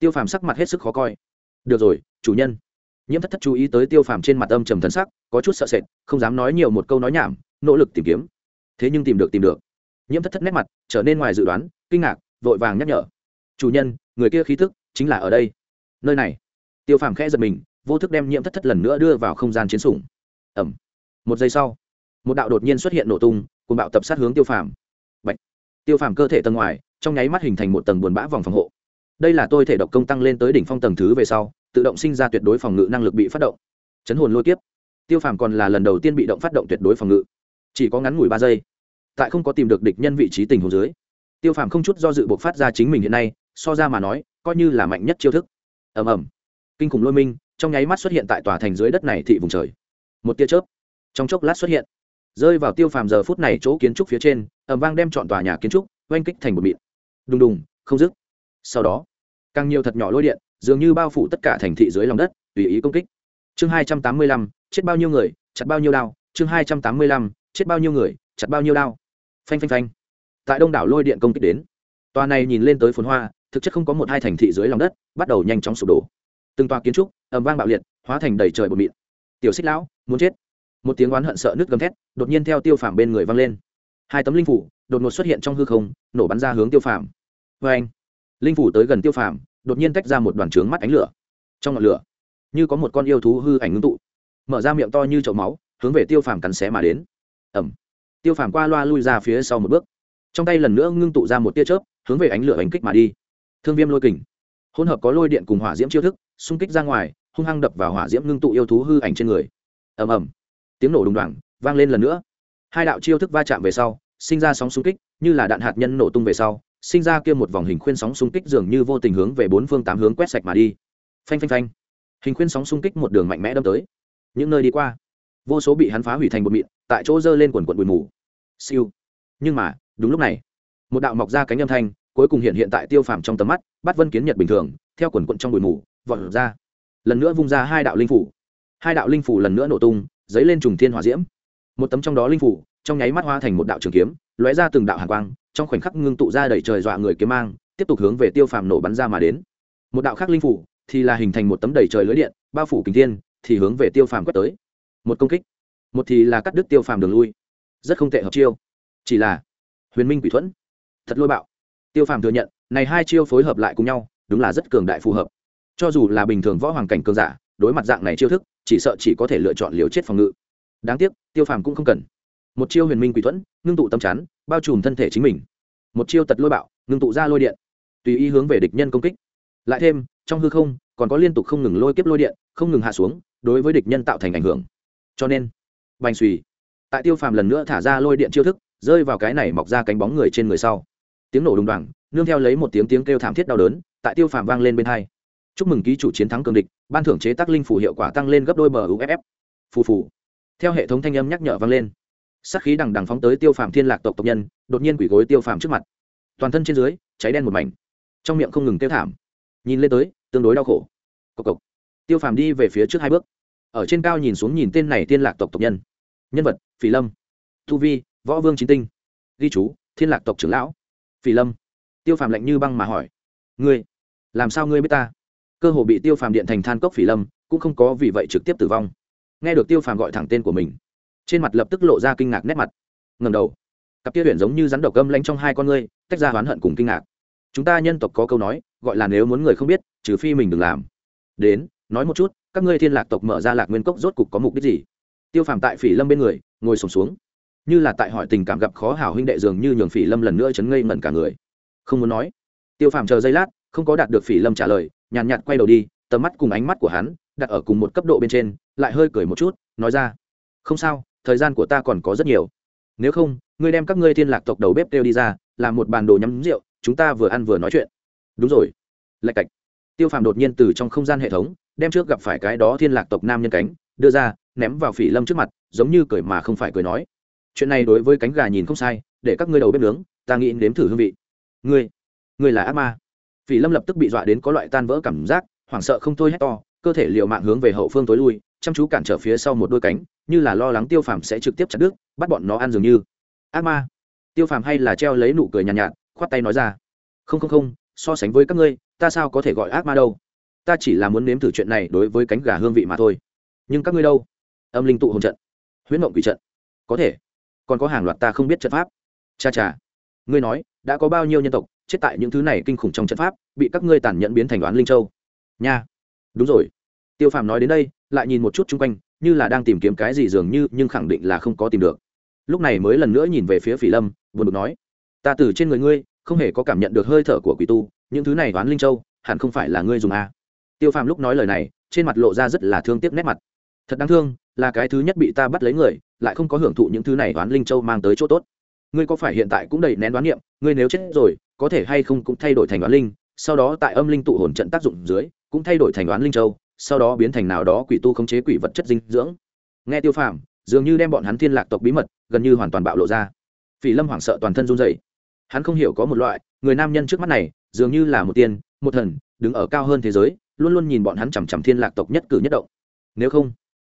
Tiêu phàm sắc mặt hết sức khó coi. Được rồi, chủ nhân. Nhiễm thất thất chú ý tới tiêu phàm trên mặt âm trầm thân sắc, có chút sợ sệt, không dám nói nhiều một câu nói nhảm, nỗ lực tìm kiếm. Thế nhưng tìm được tìm được. Nhiễm thất thất nét mặt trở nên ngoài dự đoán, kinh ngạc, vội vàng nhắc nhở. Chủ nhân, người kia khí thức chính là ở đây. Nơi này. Tiêu phàm khẽ giật mình, vô thức đem nhiễm thất thất lần nữa đưa vào không gian chiến sủng. Ẩm một giây sau, một đạo đột nhiên xuất hiện nổ tung cùng bạo tập sát hướng tiêu phàm. Bạch. tiêu phàm cơ thể tầng ngoài, trong nháy mắt hình thành một tầng buồn bã vòng phòng hộ đây là tôi thể độc công tăng lên tới đỉnh phong tầng thứ về sau, tự động sinh ra tuyệt đối phòng ngự năng lực bị phát động. Chấn hồn lôi kiếp. Tiêu phàm còn là lần đầu tiên bị động phát động tuyệt đối phòng ngự. Chỉ có ngắn ngủi ba giây, tại không có tìm được địch nhân vị trí tình hồ dưới, tiêu phàm không chút do dự buộc phát ra chính mình hiện nay, so ra mà nói, coi như là mạnh nhất chiêu thức. Ầm ầm. Kinh khủng lôi minh, trong nháy mắt xuất hiện tại tòa thành dưới đất này thị vùng trời. Một tia chớp. Trong chốc lát xuất hiện. Rơi vào tiêu phàm giờ phút này chỗ kiến trúc phía trên ẩm vang đem chọn tòa nhà kiến trúc oanh kích thành một mịn. Đùng đùng, không dứt. Sau đó càng nhiều thật nhỏ lôi điện, dường như bao phủ tất cả thành thị dưới lòng đất, tùy ý công kích. Chương hai trăm tám mươi lăm, chết bao nhiêu người, chặt bao nhiêu đao. Chương hai trăm tám mươi lăm, chết bao nhiêu người, chặt bao nhiêu đao. Phanh phanh phanh. Tại đông đảo lôi điện công kích đến, tòa này nhìn lên tới phồn hoa, thực chất không có một hai thành thị dưới lòng đất, bắt đầu nhanh chóng sụp đổ. Từng tòa kiến trúc, ầm vang bạo liệt, hóa thành đầy trời bột mịn. Tiểu xích lão, muốn chết. Một tiếng oán hận sợ nước gầm thét, đột nhiên theo tiêu phàm bên người vang lên. Hai tấm linh phủ, đột ngột xuất hiện trong hư không, nổ bắn ra hướng tiêu phàm. Vê anh linh phủ tới gần tiêu phàm, đột nhiên tách ra một đoàn trướng mắt ánh lửa. Trong ngọn lửa, như có một con yêu thú hư ảnh ngưng tụ, mở ra miệng to như chậu máu, hướng về tiêu phàm cắn xé mà đến. Ẩm tiêu phàm qua loa lui ra phía sau một bước. Trong tay lần nữa ngưng tụ ra một tia chớp, hướng về ánh lửa ánh kích mà đi. Thương viêm lôi kình. Hỗn hợp có lôi điện cùng hỏa diễm chiêu thức, xung kích ra ngoài, hung hăng đập vào hỏa diễm ngưng tụ yêu thú hư ảnh trên người. Ầm ầm. Tiếng nổ đùng đoàng vang lên lần nữa. Hai đạo chiêu thức va chạm về sau, sinh ra sóng xung kích, như là đạn hạt nhân nổ tung về sau sinh ra kia một vòng hình khuyên sóng xung kích dường như vô tình hướng về bốn phương tám hướng quét sạch mà đi. Phanh phanh phanh. Hình khuyên sóng xung kích một đường mạnh mẽ đâm tới. Những nơi đi qua, vô số bị hắn phá hủy thành bột mịn, tại chỗ dơ lên quần quần bụi mù. Siêu. Nhưng mà, đúng lúc này, một đạo mọc ra cánh âm thanh, cuối cùng hiện hiện tại tiêu phàm trong tầm mắt, bắt vân kiến nhật bình thường, theo quần quận trong bụi mù, vọt ra. Lần nữa vung ra hai đạo linh phủ. Hai đạo linh phủ lần nữa nổ tung, dấy lên trùng thiên hỏa diễm. Một tấm trong đó linh phủ, trong nháy mắt hoa thành một đạo trường kiếm, lóe ra từng đạo hàn quang trong khoảnh khắc ngưng tụ ra đẩy trời dọa người kiếm mang, tiếp tục hướng về tiêu phàm nổ bắn ra mà đến. Một đạo khác linh phủ thì là hình thành một tấm đầy trời lưới điện, bao phủ kính thiên, thì hướng về tiêu phàm quét tới. Một công kích, một thì là cắt đứt tiêu phàm đường lui. Rất không tệ hợp chiêu. Chỉ là huyền minh quỷ thuẫn, thật lôi bạo. Tiêu phàm thừa nhận, này hai chiêu phối hợp lại cùng nhau, đúng là rất cường đại phù hợp. Cho dù là bình thường võ hoàng cảnh cường giả, đối mặt dạng này chiêu thức, chỉ sợ chỉ có thể lựa chọn liều chết phòng ngự. Đáng tiếc, tiêu phàm cũng không cần. Một chiêu huyền minh quỷ thuẫn, ngưng tụ tâm chắn bao trùm thân thể chính mình. Một chiêu tật lôi bạo, ngưng tụ ra lôi điện. Tùy ý hướng về địch nhân công kích. Lại thêm, trong hư không, còn có liên tục không ngừng lôi kiếp lôi điện, không ngừng hạ xuống, đối với địch nhân tạo thành ảnh hưởng. Cho nên, bành suy tại tiêu phàm lần nữa thả ra lôi điện chiêu thức, rơi vào cái này mọc ra cánh bóng người trên người sau. Tiếng nổ đùng đoàng, nương theo lấy một tiếng tiếng kêu thảm thiết đau đớn, tại tiêu phàm vang lên bên hai. Chúc mừng ký chủ chiến thắng cường địch, ban thưởng chế tác linh phủ hiệu quả tăng lên gấp đôi bờ uff phù phù. Theo hệ thống thanh âm nhắc nhở vang lên sắc khí đằng đằng phóng tới tiêu phàm thiên lạc tộc tộc nhân, đột nhiên quỷ gối tiêu phàm trước mặt. Toàn thân trên dưới, cháy đen một mảnh. Trong miệng không ngừng tiêu thảm. Nhìn lên tới, tương đối đau khổ. Cộc cộc. Tiêu phàm đi về phía trước hai bước. Ở trên cao nhìn xuống nhìn tên này thiên lạc tộc tộc nhân. Nhân vật, phỉ lâm. Thu vi, võ vương chính tinh. Ghi chú, thiên lạc tộc trưởng lão. Phỉ lâm. Tiêu phàm lạnh như băng mà hỏi. Ngươi, làm sao ngươi biết ta? Cơ hồ bị tiêu phàm điện thành than cốc phỉ lâm, cũng không có vì vậy trực tiếp tử vong. Nghe được tiêu phàm gọi thẳng tên của mình trên mặt lập tức lộ ra kinh ngạc nét mặt. Ngầm đầu. Cặp kia huyện giống như rắn độc gâm lanh trong hai con ngươi tách ra oán hận cùng kinh ngạc. Chúng ta nhân tộc có câu nói gọi là nếu muốn người không biết trừ phi mình đừng làm. Đến nói một chút các ngươi thiên lạc tộc mở ra lạc nguyên cốc rốt cục có mục đích gì? Tiêu phàm tại phỉ lâm bên người ngồi sùng xuống, xuống. Như là tại hỏi tình cảm gặp khó hảo huynh đệ dường như nhường phỉ lâm lần nữa chấn ngây ngẩn cả người. Không muốn nói. Tiêu phàm chờ giây lát không có đạt được phỉ lâm trả lời nhàn nhạt quay đầu đi tầm mắt cùng ánh mắt của hắn đặt ở cùng một cấp độ bên trên lại hơi cười một chút nói ra. Không sao thời gian của ta còn có rất nhiều. Nếu không, ngươi đem các ngươi thiên lạc tộc đầu bếp kêu đi ra, làm một bàn đồ nhắm rượu, chúng ta vừa ăn vừa nói chuyện. Đúng rồi. Lạch cạch. Tiêu phàm đột nhiên từ trong không gian hệ thống, đem trước gặp phải cái đó thiên lạc tộc nam nhân cánh, đưa ra, ném vào phỉ lâm trước mặt, giống như cười mà không phải cười nói. Chuyện này đối với cánh gà nhìn không sai, để các ngươi đầu bếp nướng, ta nghĩ nếm thử hương vị. Ngươi ngươi là ác ma. Phỉ lâm lập tức bị dọa đến có loại tan vỡ cảm giác, hoảng sợ không thôi hét to, cơ thể liều mạng hướng về hậu phương tối lui, chăm chú cản trở phía sau một đôi cánh như là lo lắng tiêu phàm sẽ trực tiếp chặt đứt bắt bọn nó ăn dường như. Ác ma. Tiêu phàm hay là treo lấy nụ cười nhàn nhạt, nhạt khoát tay nói ra. Không không không so sánh với các ngươi ta sao có thể gọi ác ma đâu? Ta chỉ là muốn nếm thử chuyện này đối với cánh gà hương vị mà thôi. Nhưng các ngươi đâu? Âm linh tụ hồn trận. Huyễn mộng quỷ trận. Có thể. Còn có hàng loạt ta không biết trận pháp. Cha cha. Ngươi nói đã có bao nhiêu nhân tộc chết tại những thứ này kinh khủng trong trận pháp bị các ngươi tàn nhẫn biến thành đoán linh châu? Nha. Đúng rồi. Tiêu phàm nói đến đây lại nhìn một chút chung quanh như là đang tìm kiếm cái gì dường như, nhưng khẳng định là không có tìm được. Lúc này mới lần nữa nhìn về phía phỉ lâm, buồn bực nói, ta từ trên người ngươi, không hề có cảm nhận được hơi thở của quỷ tu, những thứ này đoán linh châu, hẳn không phải là ngươi dùng a tiêu phàm lúc nói lời này, trên mặt lộ ra rất là thương tiếc nét mặt. Thật đáng thương, là cái thứ nhất bị ta bắt lấy người, lại không có hưởng thụ những thứ này đoán linh châu mang tới chỗ tốt. Ngươi có phải hiện tại cũng đầy nén đoán niệm, ngươi nếu chết rồi, có thể hay không cũng thay đổi thành đoán linh, sau đó tại âm linh tụ hồn trận tác dụng dưới, cũng thay đổi thành đoán linh châu sau đó biến thành nào đó quỷ tu khống chế quỷ vật chất dinh dưỡng. Nghe tiêu phàm, dường như đem bọn hắn thiên lạc tộc bí mật gần như hoàn toàn bạo lộ ra. Phỉ lâm hoảng sợ toàn thân run dậy hắn không hiểu có một loại, người nam nhân trước mắt này, dường như là một tiên, một thần, đứng ở cao hơn thế giới, luôn luôn nhìn bọn hắn chằm chằm thiên lạc tộc nhất cử nhất động. Nếu không,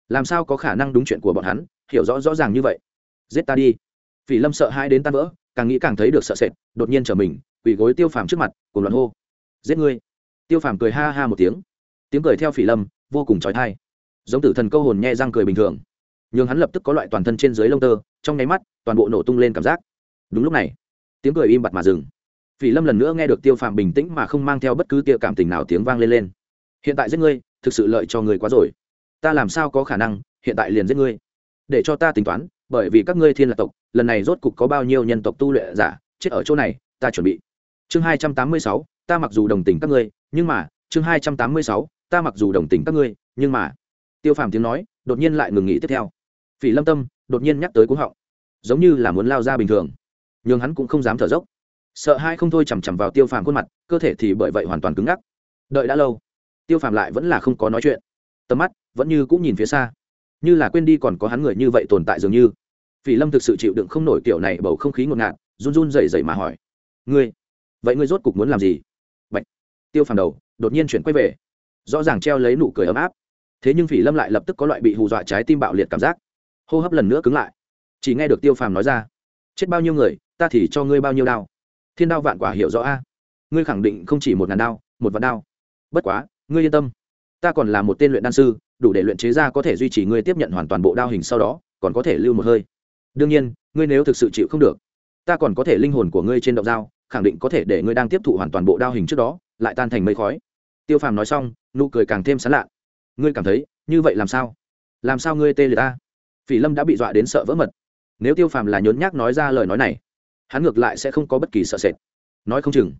làm sao có khả năng đúng chuyện của bọn hắn, hiểu rõ rõ ràng như vậy? Giết ta đi. Phỉ lâm sợ hãi đến tan vỡ, càng nghĩ càng thấy được sợ sệt, đột nhiên trở mình, quỳ gối tiêu phàm trước mặt, cùng loạn hô. Giết ngươi. Tiêu phàm cười ha ha một tiếng tiếng cười theo phỉ lâm, vô cùng trói thai. Giống tử thần câu hồn nhẹ răng cười bình thường. N h ư n g hắn lập tức có loại toàn thân trên dưới lông tơ, trong nháy mắt, toàn bộ nổ tung lên cảm giác. Đúng lúc này, tiếng cười im bặt mà dừng. Phỉ lâm lần nữa nghe được tiêu phàm bình tĩnh mà không mang theo bất cứ tia cảm tình nào tiếng vang lên lên. Hiện tại giết ngươi, thực sự lợi cho người quá rồi. Ta làm sao có khả năng, hiện tại liền giết ngươi. Để cho ta tính toán, bởi vì các ngươi thiên lạc tộc, lần này rốt cục có bao nhiêu nhân tộc tu luyện giả, chết ở chỗ này, ta chuẩn bị. Chương hai trăm tám mươi sáu, ta mặc dù đồng tình các ngươi, nhưng mà, chương hai trăm tám mươi sáu ta mặc dù đồng tình các ngươi, nhưng mà, tiêu phàm tiếng nói, đột nhiên lại ngừng nghỉ tiếp theo. Phỉ lâm tâm đột nhiên nhắc tới cúng họng, giống như là muốn lao ra bình thường. Nhưng hắn cũng không dám thở dốc. Sợ hai không thôi chằm chằm vào tiêu phàm khuôn mặt, cơ thể thì bởi vậy hoàn toàn cứng ngắc. Đợi đã lâu, tiêu phàm lại vẫn là không có nói chuyện. Tầm mắt vẫn như cũng nhìn phía xa. Như là quên đi còn có hắn người như vậy tồn tại dường như. Phỉ lâm thực sự chịu đựng không nổi kiểu này bầu không khí ngột ngạt, run run dày dày mà hỏi. Ngươi, vậy ngươi rốt cục muốn làm gì? Bạch. tiêu phàm đầu đột nhiên chuyển quay về rõ ràng treo lấy nụ cười ấm áp. Thế nhưng phỉ lâm lại lập tức có loại bị hù dọa trái tim bạo liệt cảm giác. Hô hấp lần nữa cứng lại. Chỉ nghe được tiêu phàm nói ra, chết bao nhiêu người, ta thì cho ngươi bao nhiêu đao. Thiên đao vạn quả hiểu rõ a. Ngươi khẳng định không chỉ một ngàn đao, một vạn đao. Bất quá, ngươi yên tâm. Ta còn là một tên luyện đan sư, đủ để luyện chế ra có thể duy trì ngươi tiếp nhận hoàn toàn bộ đao hình sau đó, còn có thể lưu một hơi. Đương nhiên, ngươi nếu thực sự chịu không được, ta còn có thể linh hồn của ngươi trên động dao, khẳng định có thể để ngươi đang tiếp thụ hoàn toàn bộ đao hình trước đó, lại tan thành mây khói tiêu phàm nói xong, nụ cười càng thêm sán lạ ngươi cảm thấy, như vậy làm sao? Làm sao ngươi tê liệt ta? Phỉ lâm đã bị dọa đến sợ vỡ mật. Nếu tiêu phàm là nhốn nhác nói ra lời nói này, hắn ngược lại sẽ không có bất kỳ sợ sệt. Nói không chừng,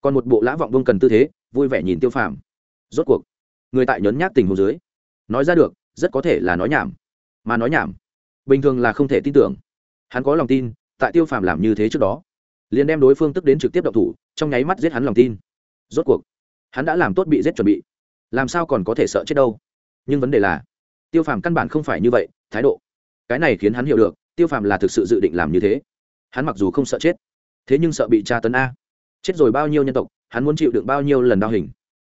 còn một bộ lã vọng bông cần tư thế, vui vẻ nhìn tiêu phàm. Rốt cuộc, người tại nhốn nhác tình hồ dưới, nói ra được, rất có thể là nói nhảm. Mà nói nhảm, bình thường là không thể tin tưởng. Hắn có lòng tin, tại tiêu phàm làm như thế trước đó, liền đem đối phương tức đến trực tiếp đậu thủ, trong nháy mắt giết hắn lòng tin. Rốt cuộc hắn đã làm tốt bị giết chuẩn bị. Làm sao còn có thể sợ chết đâu? Nhưng vấn đề là, tiêu phàm căn bản không phải như vậy, thái độ. Cái này khiến hắn hiểu được, tiêu phàm là thực sự dự định làm như thế. Hắn mặc dù không sợ chết, thế nhưng sợ bị tra tấn a. Chết rồi bao nhiêu nhân tộc, hắn muốn chịu đựng bao nhiêu lần đau hình.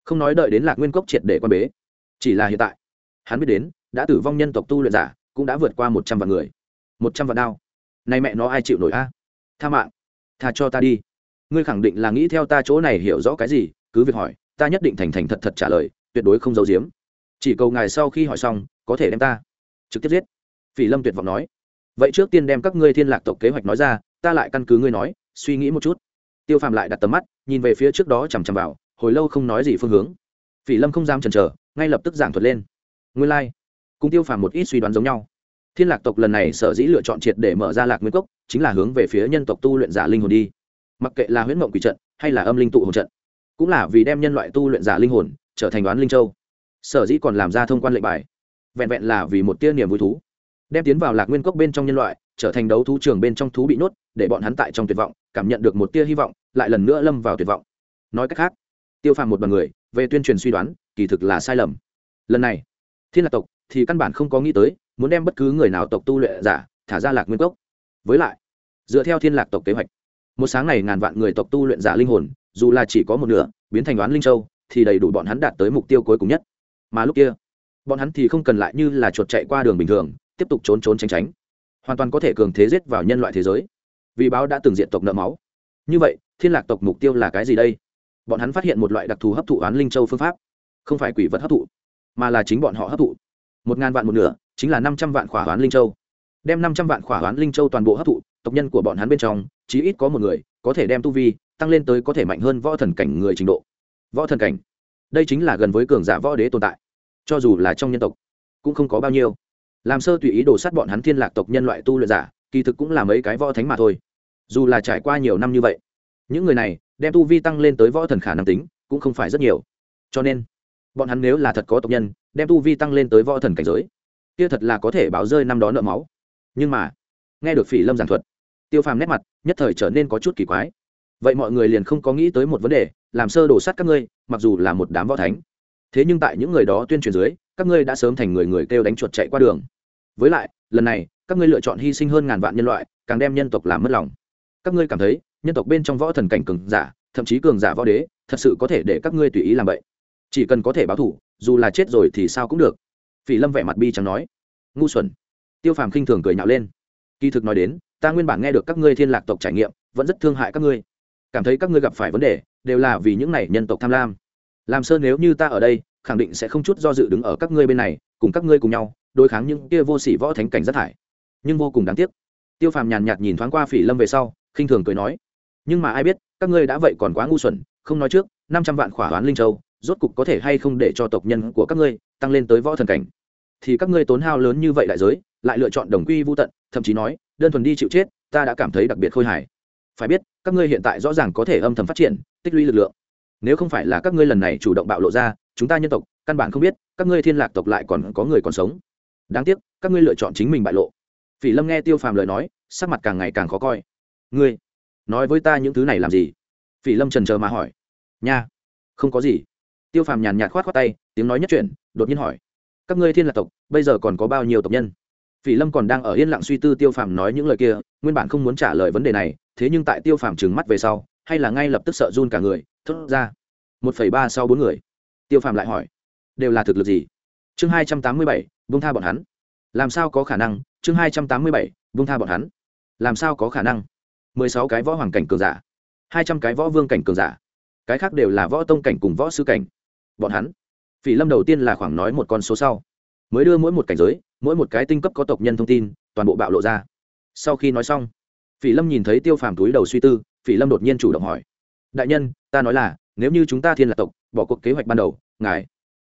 Không nói đợi đến lạc nguyên cốc triệt để quan bế, chỉ là hiện tại, hắn biết đến, đã tử vong nhân tộc tu luyện giả cũng đã vượt qua một trăm vạn người. Một trăm vạn đao. Nay mẹ nó ai chịu nổi a? Tha mạng. Tha cho ta đi. Ngươi khẳng định là nghĩ theo ta chỗ này hiểu rõ cái gì? Cứ việc hỏi ta nhất định thành thành thật thật trả lời, tuyệt đối không giấu giếm. Chỉ cầu ngài sau khi hỏi xong, có thể đem ta trực tiếp giết. Phỉ lâm tuyệt vọng nói. Vậy trước tiên đem các ngươi thiên lạc tộc kế hoạch nói ra, ta lại căn cứ ngươi nói, suy nghĩ một chút. Tiêu phàm lại đặt tầm mắt, nhìn về phía trước đó chằm chằm vào, hồi lâu không nói gì phương hướng. Phỉ lâm không dám chần chờ, ngay lập tức giảng thuật lên. Nguyên lai、like. cùng tiêu phàm một ít suy đoán giống nhau. Thiên lạc tộc lần này sở dĩ lựa chọn triệt để mở ra lạc nguyên cốc, chính là hướng về phía nhân tộc tu luyện giả linh hồn đi. Mặc kệ là huyễn mộng quỷ trận, hay là âm linh tụ hồn trận cũng là vì đem nhân loại tu luyện giả linh hồn trở thành đoán linh châu. Sở dĩ còn làm ra thông quan lệnh bài. Vẹn vẹn là vì một tia niềm vui thú. Đem tiến vào lạc nguyên cốc bên trong nhân loại, trở thành đấu thú trường bên trong thú bị nhốt, để bọn hắn tại trong tuyệt vọng, cảm nhận được một tia hy vọng, lại lần nữa lâm vào tuyệt vọng. Nói cách khác, tiêu phàm một đoàn người, về tuyên truyền suy đoán, kỳ thực là sai lầm. Lần này, thiên lạc tộc thì căn bản không có nghĩ tới, muốn đem bất cứ người nào tộc tu luyện giả thả ra lạc nguyên cốc. Với lại, dựa theo thiên lạc tộc kế hoạch, một sáng này ngàn vạn người tộc tu luyện giả linh hồn dù là chỉ có một nửa, biến thành đoán linh châu, thì đầy đủ bọn hắn đạt tới mục tiêu cuối cùng nhất. Mà lúc kia, bọn hắn thì không cần lại như là chuột chạy qua đường bình thường, tiếp tục trốn trốn tránh tránh. Hoàn toàn có thể cường thế giết vào nhân loại thế giới. Vì báo đã từng diện tộc nợ máu. Như vậy, thiên lạc tộc mục tiêu là cái gì đây? Bọn hắn phát hiện một loại đặc thù hấp thụ oán linh châu phương pháp. Không phải quỷ vật hấp thụ, mà là chính bọn họ hấp thụ. Một ngàn vạn một nửa, chính là năm trăm vạn khỏa oán linh châu. Đem năm trăm vạn khỏa oán linh châu toàn bộ hấp thụ, tộc nhân của bọn hắn bên trong, chí ít có một người có thể đem tu vi tăng lên tới có thể mạnh hơn võ thần cảnh người trình độ. Võ thần cảnh, đây chính là gần với cường giả võ đế tồn tại, cho dù là trong nhân tộc, cũng không có bao nhiêu. Làm sơ tùy ý đổ sát bọn hắn thiên lạc tộc nhân loại tu luyện giả, kỳ thực cũng là mấy cái võ thánh mà thôi. Dù là trải qua nhiều năm như vậy, những người này đem tu vi tăng lên tới võ thần khả năng tính cũng không phải rất nhiều. Cho nên, bọn hắn nếu là thật có tộc nhân, đem tu vi tăng lên tới võ thần cảnh giới, kia thật là có thể báo rơi năm đó nợ máu. Nhưng mà, nghe được phỉ lâm giảng thuật tiêu phàm nét mặt, nhất thời trở nên có chút kỳ quái. Vậy mọi người liền không có nghĩ tới một vấn đề, làm sơ đổ sát các ngươi, mặc dù là một đám võ thánh. Thế nhưng tại những người đó tuyên truyền dưới, các ngươi đã sớm thành người người kêu đánh chuột chạy qua đường. Với lại, lần này, các ngươi lựa chọn hy sinh hơn ngàn vạn nhân loại, càng đem nhân tộc làm mất lòng. Các ngươi cảm thấy, nhân tộc bên trong võ thần cảnh cường giả, thậm chí cường giả võ đế, thật sự có thể để các ngươi tùy ý làm vậy? Chỉ cần có thể báo thủ dù là chết rồi thì sao cũng được. Phỉ lâm vẻ mặt bi chẳng nói. Ngu xuẩn. Tiêu phàm khinh thường cười nhạo lên. Kỳ thực nói đến ta nguyên bản nghe được các ngươi thiên lạc tộc trải nghiệm, vẫn rất thương hại các ngươi. Cảm thấy các ngươi gặp phải vấn đề, đều là vì những này nhân tộc tham lam. Làm sơn nếu như ta ở đây, khẳng định sẽ không chút do dự đứng ở các ngươi bên này, cùng các ngươi cùng nhau, đối kháng những kia vô sỉ võ thánh cảnh rất thải. Nhưng vô cùng đáng tiếc. Tiêu phàm nhàn nhạt nhìn thoáng qua phỉ lâm về sau, khinh thường cười nói, nhưng mà ai biết, các ngươi đã vậy còn quá ngu xuẩn, không nói trước, năm trăm vạn khỏa hoán linh châu, rốt cục có thể hay không để cho tộc nhân của các ngươi tăng lên tới võ thần cảnh? Thì các ngươi tốn hao lớn như vậy đại giới, lại lựa chọn đồng quy vô tận, thậm chí nói đơn thuần đi chịu chết, ta đã cảm thấy đặc biệt khôi hài. Phải biết, các ngươi hiện tại rõ ràng có thể âm thầm phát triển, tích lũy lực lượng. Nếu không phải là các ngươi lần này chủ động bạo lộ ra, chúng ta nhân tộc, căn bản không biết, các ngươi thiên lạc tộc lại còn có người còn sống. Đáng tiếc, các ngươi lựa chọn chính mình bại lộ. Phỉ lâm nghe tiêu phàm lời nói, sắc mặt càng ngày càng khó coi. Ngươi, nói với ta những thứ này làm gì? Phỉ lâm trần chờ mà hỏi. Nha, không có gì. Tiêu phàm nhàn nhạt khoát t tay, tiếng nói nhất chuyện đột nhiên hỏi. Các ngươi thiên lạc tộc, bây giờ còn có bao nhiêu tộc nhân? Phỉ lâm còn đang ở yên lặng suy tư tiêu phàm nói những lời kia, nguyên bản không muốn trả lời vấn đề này, thế nhưng tại tiêu phàm trừng mắt về sau, hay là ngay lập tức sợ run cả người, thốt ra. Một phẩy ba sau bốn người. Tiêu phàm lại hỏi, đều là thực lực gì? Chương hai trăm tám mươi bảy vung tha bọn hắn. Làm sao có khả năng? Chương hai trăm tám mươi bảy vung tha bọn hắn. Làm sao có khả năng? Mười sáu cái võ hoàng cảnh cường giả. Hai trăm cái võ vương cảnh cường giả. Cái khác đều là võ tông cảnh cùng võ sư cảnh. Bọn hắn? Phỉ lâm đầu tiên là khoảng nói một con số sau. Mới đưa mỗi một cảnh giới mỗi một cái tinh cấp có tộc nhân thông tin, toàn bộ bạo lộ ra. Sau khi nói xong, phỉ lâm nhìn thấy tiêu phàm túi đầu suy tư, phỉ lâm đột nhiên chủ động hỏi, đại nhân, ta nói là, nếu như chúng ta thiên lạc tộc, bỏ cuộc kế hoạch ban đầu, ngài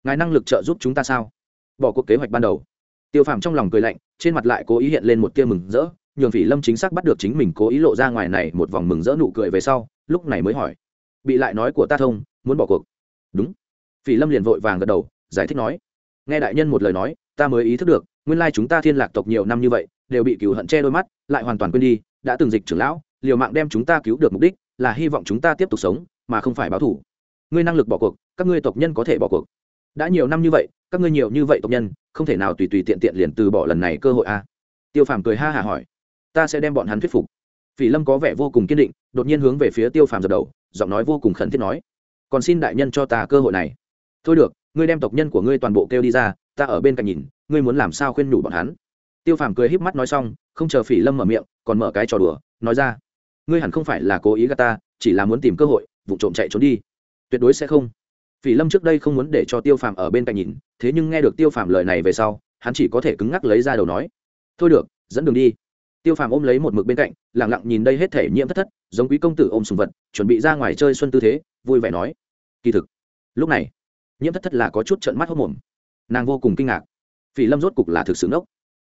ngài năng lực trợ giúp chúng ta sao? Bỏ cuộc kế hoạch ban đầu. Tiêu phàm trong lòng cười lạnh, trên mặt lại cố ý hiện lên một tia mừng rỡ, nhường phỉ lâm chính xác bắt được chính mình cố ý lộ ra ngoài này một vòng mừng rỡ nụ cười về sau, lúc này mới hỏi, bị lại nói của ta thông, muốn bỏ cuộc? Đúng. Phỉ lâm liền vội vàng gật đầu, giải thích nói, nghe đại nhân một lời nói, ta mới ý thức được nguyên lai chúng ta thiên lạc tộc nhiều năm như vậy, đều bị cừu hận che đôi mắt, lại hoàn toàn quên đi, đã từng dịch trưởng lão, liều mạng đem chúng ta cứu được mục đích, là hy vọng chúng ta tiếp tục sống, mà không phải báo thủ ngươi năng lực bỏ cuộc, các ngươi tộc nhân có thể bỏ cuộc. Đã nhiều năm như vậy, các ngươi nhiều như vậy tộc nhân, không thể nào tùy tùy tiện tiện liền từ bỏ lần này cơ hội a à? tiêu phàm cười ha hả hỏi. Ta sẽ đem bọn hắn thuyết phục. Phỉ lâm có vẻ vô cùng kiên định, đột nhiên hướng về phía tiêu phàm dập đầu, giọng nói vô cùng khẩn thiết nói. Còn xin đại nhân cho ta cơ hội này. Thôi được, ngươi đem tộc nhân của ngươi toàn bộ kêu đi ra ta ở bên cạnh nhìn, ngươi muốn làm sao khuyên nhủ bọn hắn? Tiêu phàm cười híp mắt nói xong, không chờ phỉ lâm mở miệng, còn mở cái trò đùa, nói ra, ngươi hẳn không phải là cố ý gà ta, chỉ là muốn tìm cơ hội, vụ trộm chạy trốn đi. Tuyệt đối sẽ không. Phỉ lâm trước đây không muốn để cho tiêu phàm ở bên cạnh nhìn, thế nhưng nghe được tiêu phàm lời này về sau, hắn chỉ có thể cứng ngắc lấy ra đầu nói, thôi được, dẫn đường đi. Tiêu phàm ôm lấy một mực bên cạnh lẳng lặng nhìn đây hết thể nhiễm thất thất, giống quý công tử ôm sùng vật, chuẩn bị ra ngoài chơi xuân tư thế, vui vẻ nói, kỳ thực, lúc này, nhiễm thất thất là có chút trận mắt hốc mồm nàng vô cùng kinh ngạc. Phỉ lâm rốt cục là thực sự nốc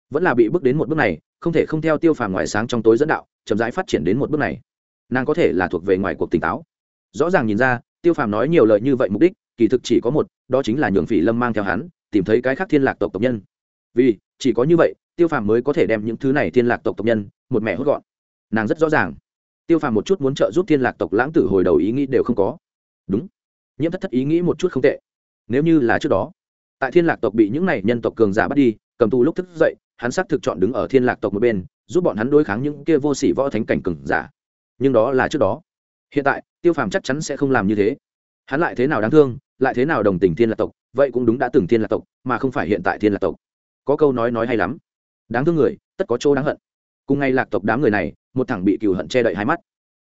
vẫn là bị bước đến một bước này, không thể không theo tiêu phàm ngoài sáng trong tối dẫn đạo, chậm rãi phát triển đến một bước này. Nàng có thể là thuộc về ngoài cuộc tỉnh táo. Rõ ràng nhìn ra, tiêu phàm nói nhiều lời như vậy mục đích, kỳ thực chỉ có một, đó chính là nhường phỉ lâm mang theo hắn, tìm thấy cái khác thiên lạc tộc tộc nhân. Vì, chỉ có như vậy, tiêu phàm mới có thể đem những thứ này thiên lạc tộc tộc nhân, một mẹ hốt gọn. Nàng rất rõ ràng. Tiêu phàm một chút muốn trợ giúp thiên lạc tộc lãng tử hồi đầu ý nghĩ đều không có. Đúng. Nhiễm thất thất ý nghĩ một chút không tệ. Nếu như là trước đó tại thiên lạc tộc bị những này nhân tộc cường giả bắt đi, cầm tù lúc thức dậy, hắn xác thực chọn đứng ở thiên lạc tộc một bên, giúp bọn hắn đối kháng những kia vô sỉ võ thánh cảnh cường giả. Nhưng đó là trước đó. Hiện tại, tiêu phàm chắc chắn sẽ không làm như thế. Hắn lại thế nào đáng thương, lại thế nào đồng tình thiên lạc tộc, vậy cũng đúng đã từng thiên lạc tộc, mà không phải hiện tại thiên lạc tộc. Có câu nói nói hay lắm. Đáng thương người, tất có chỗ đáng hận. Cùng ngay lạc tộc đám người này, một thằng bị cừu hận che đậy hai mắt.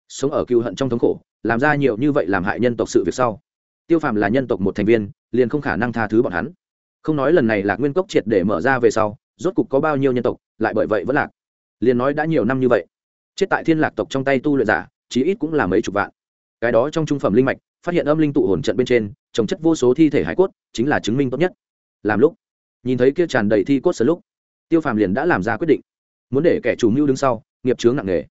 Sống ở cừu hận trong thống khổ, làm ra nhiều như vậy làm hại nhân tộc sự việc sau. Tiêu phàm là nhân tộc một thành viên, liền không khả năng tha thứ bọn hắn không nói lần này lạc nguyên cốc triệt để mở ra về sau, rốt cục có bao nhiêu nhân tộc, lại bởi vậy vẫn lạc. Liền nói đã nhiều năm như vậy, chết tại thiên lạc tộc trong tay tu luyện giả, chí ít cũng là mấy chục vạn. Cái đó trong trung phẩm linh mạch, phát hiện âm linh tụ hồn trận bên trên, trồng chất vô số thi thể hải cốt, chính là chứng minh tốt nhất. Làm lúc, nhìn thấy kia tràn đầy thi cốt sơ lúc, tiêu phàm liền đã làm ra quyết định. Muốn để kẻ chủ mưu đứng sau, nghiệp chướng nặng nề.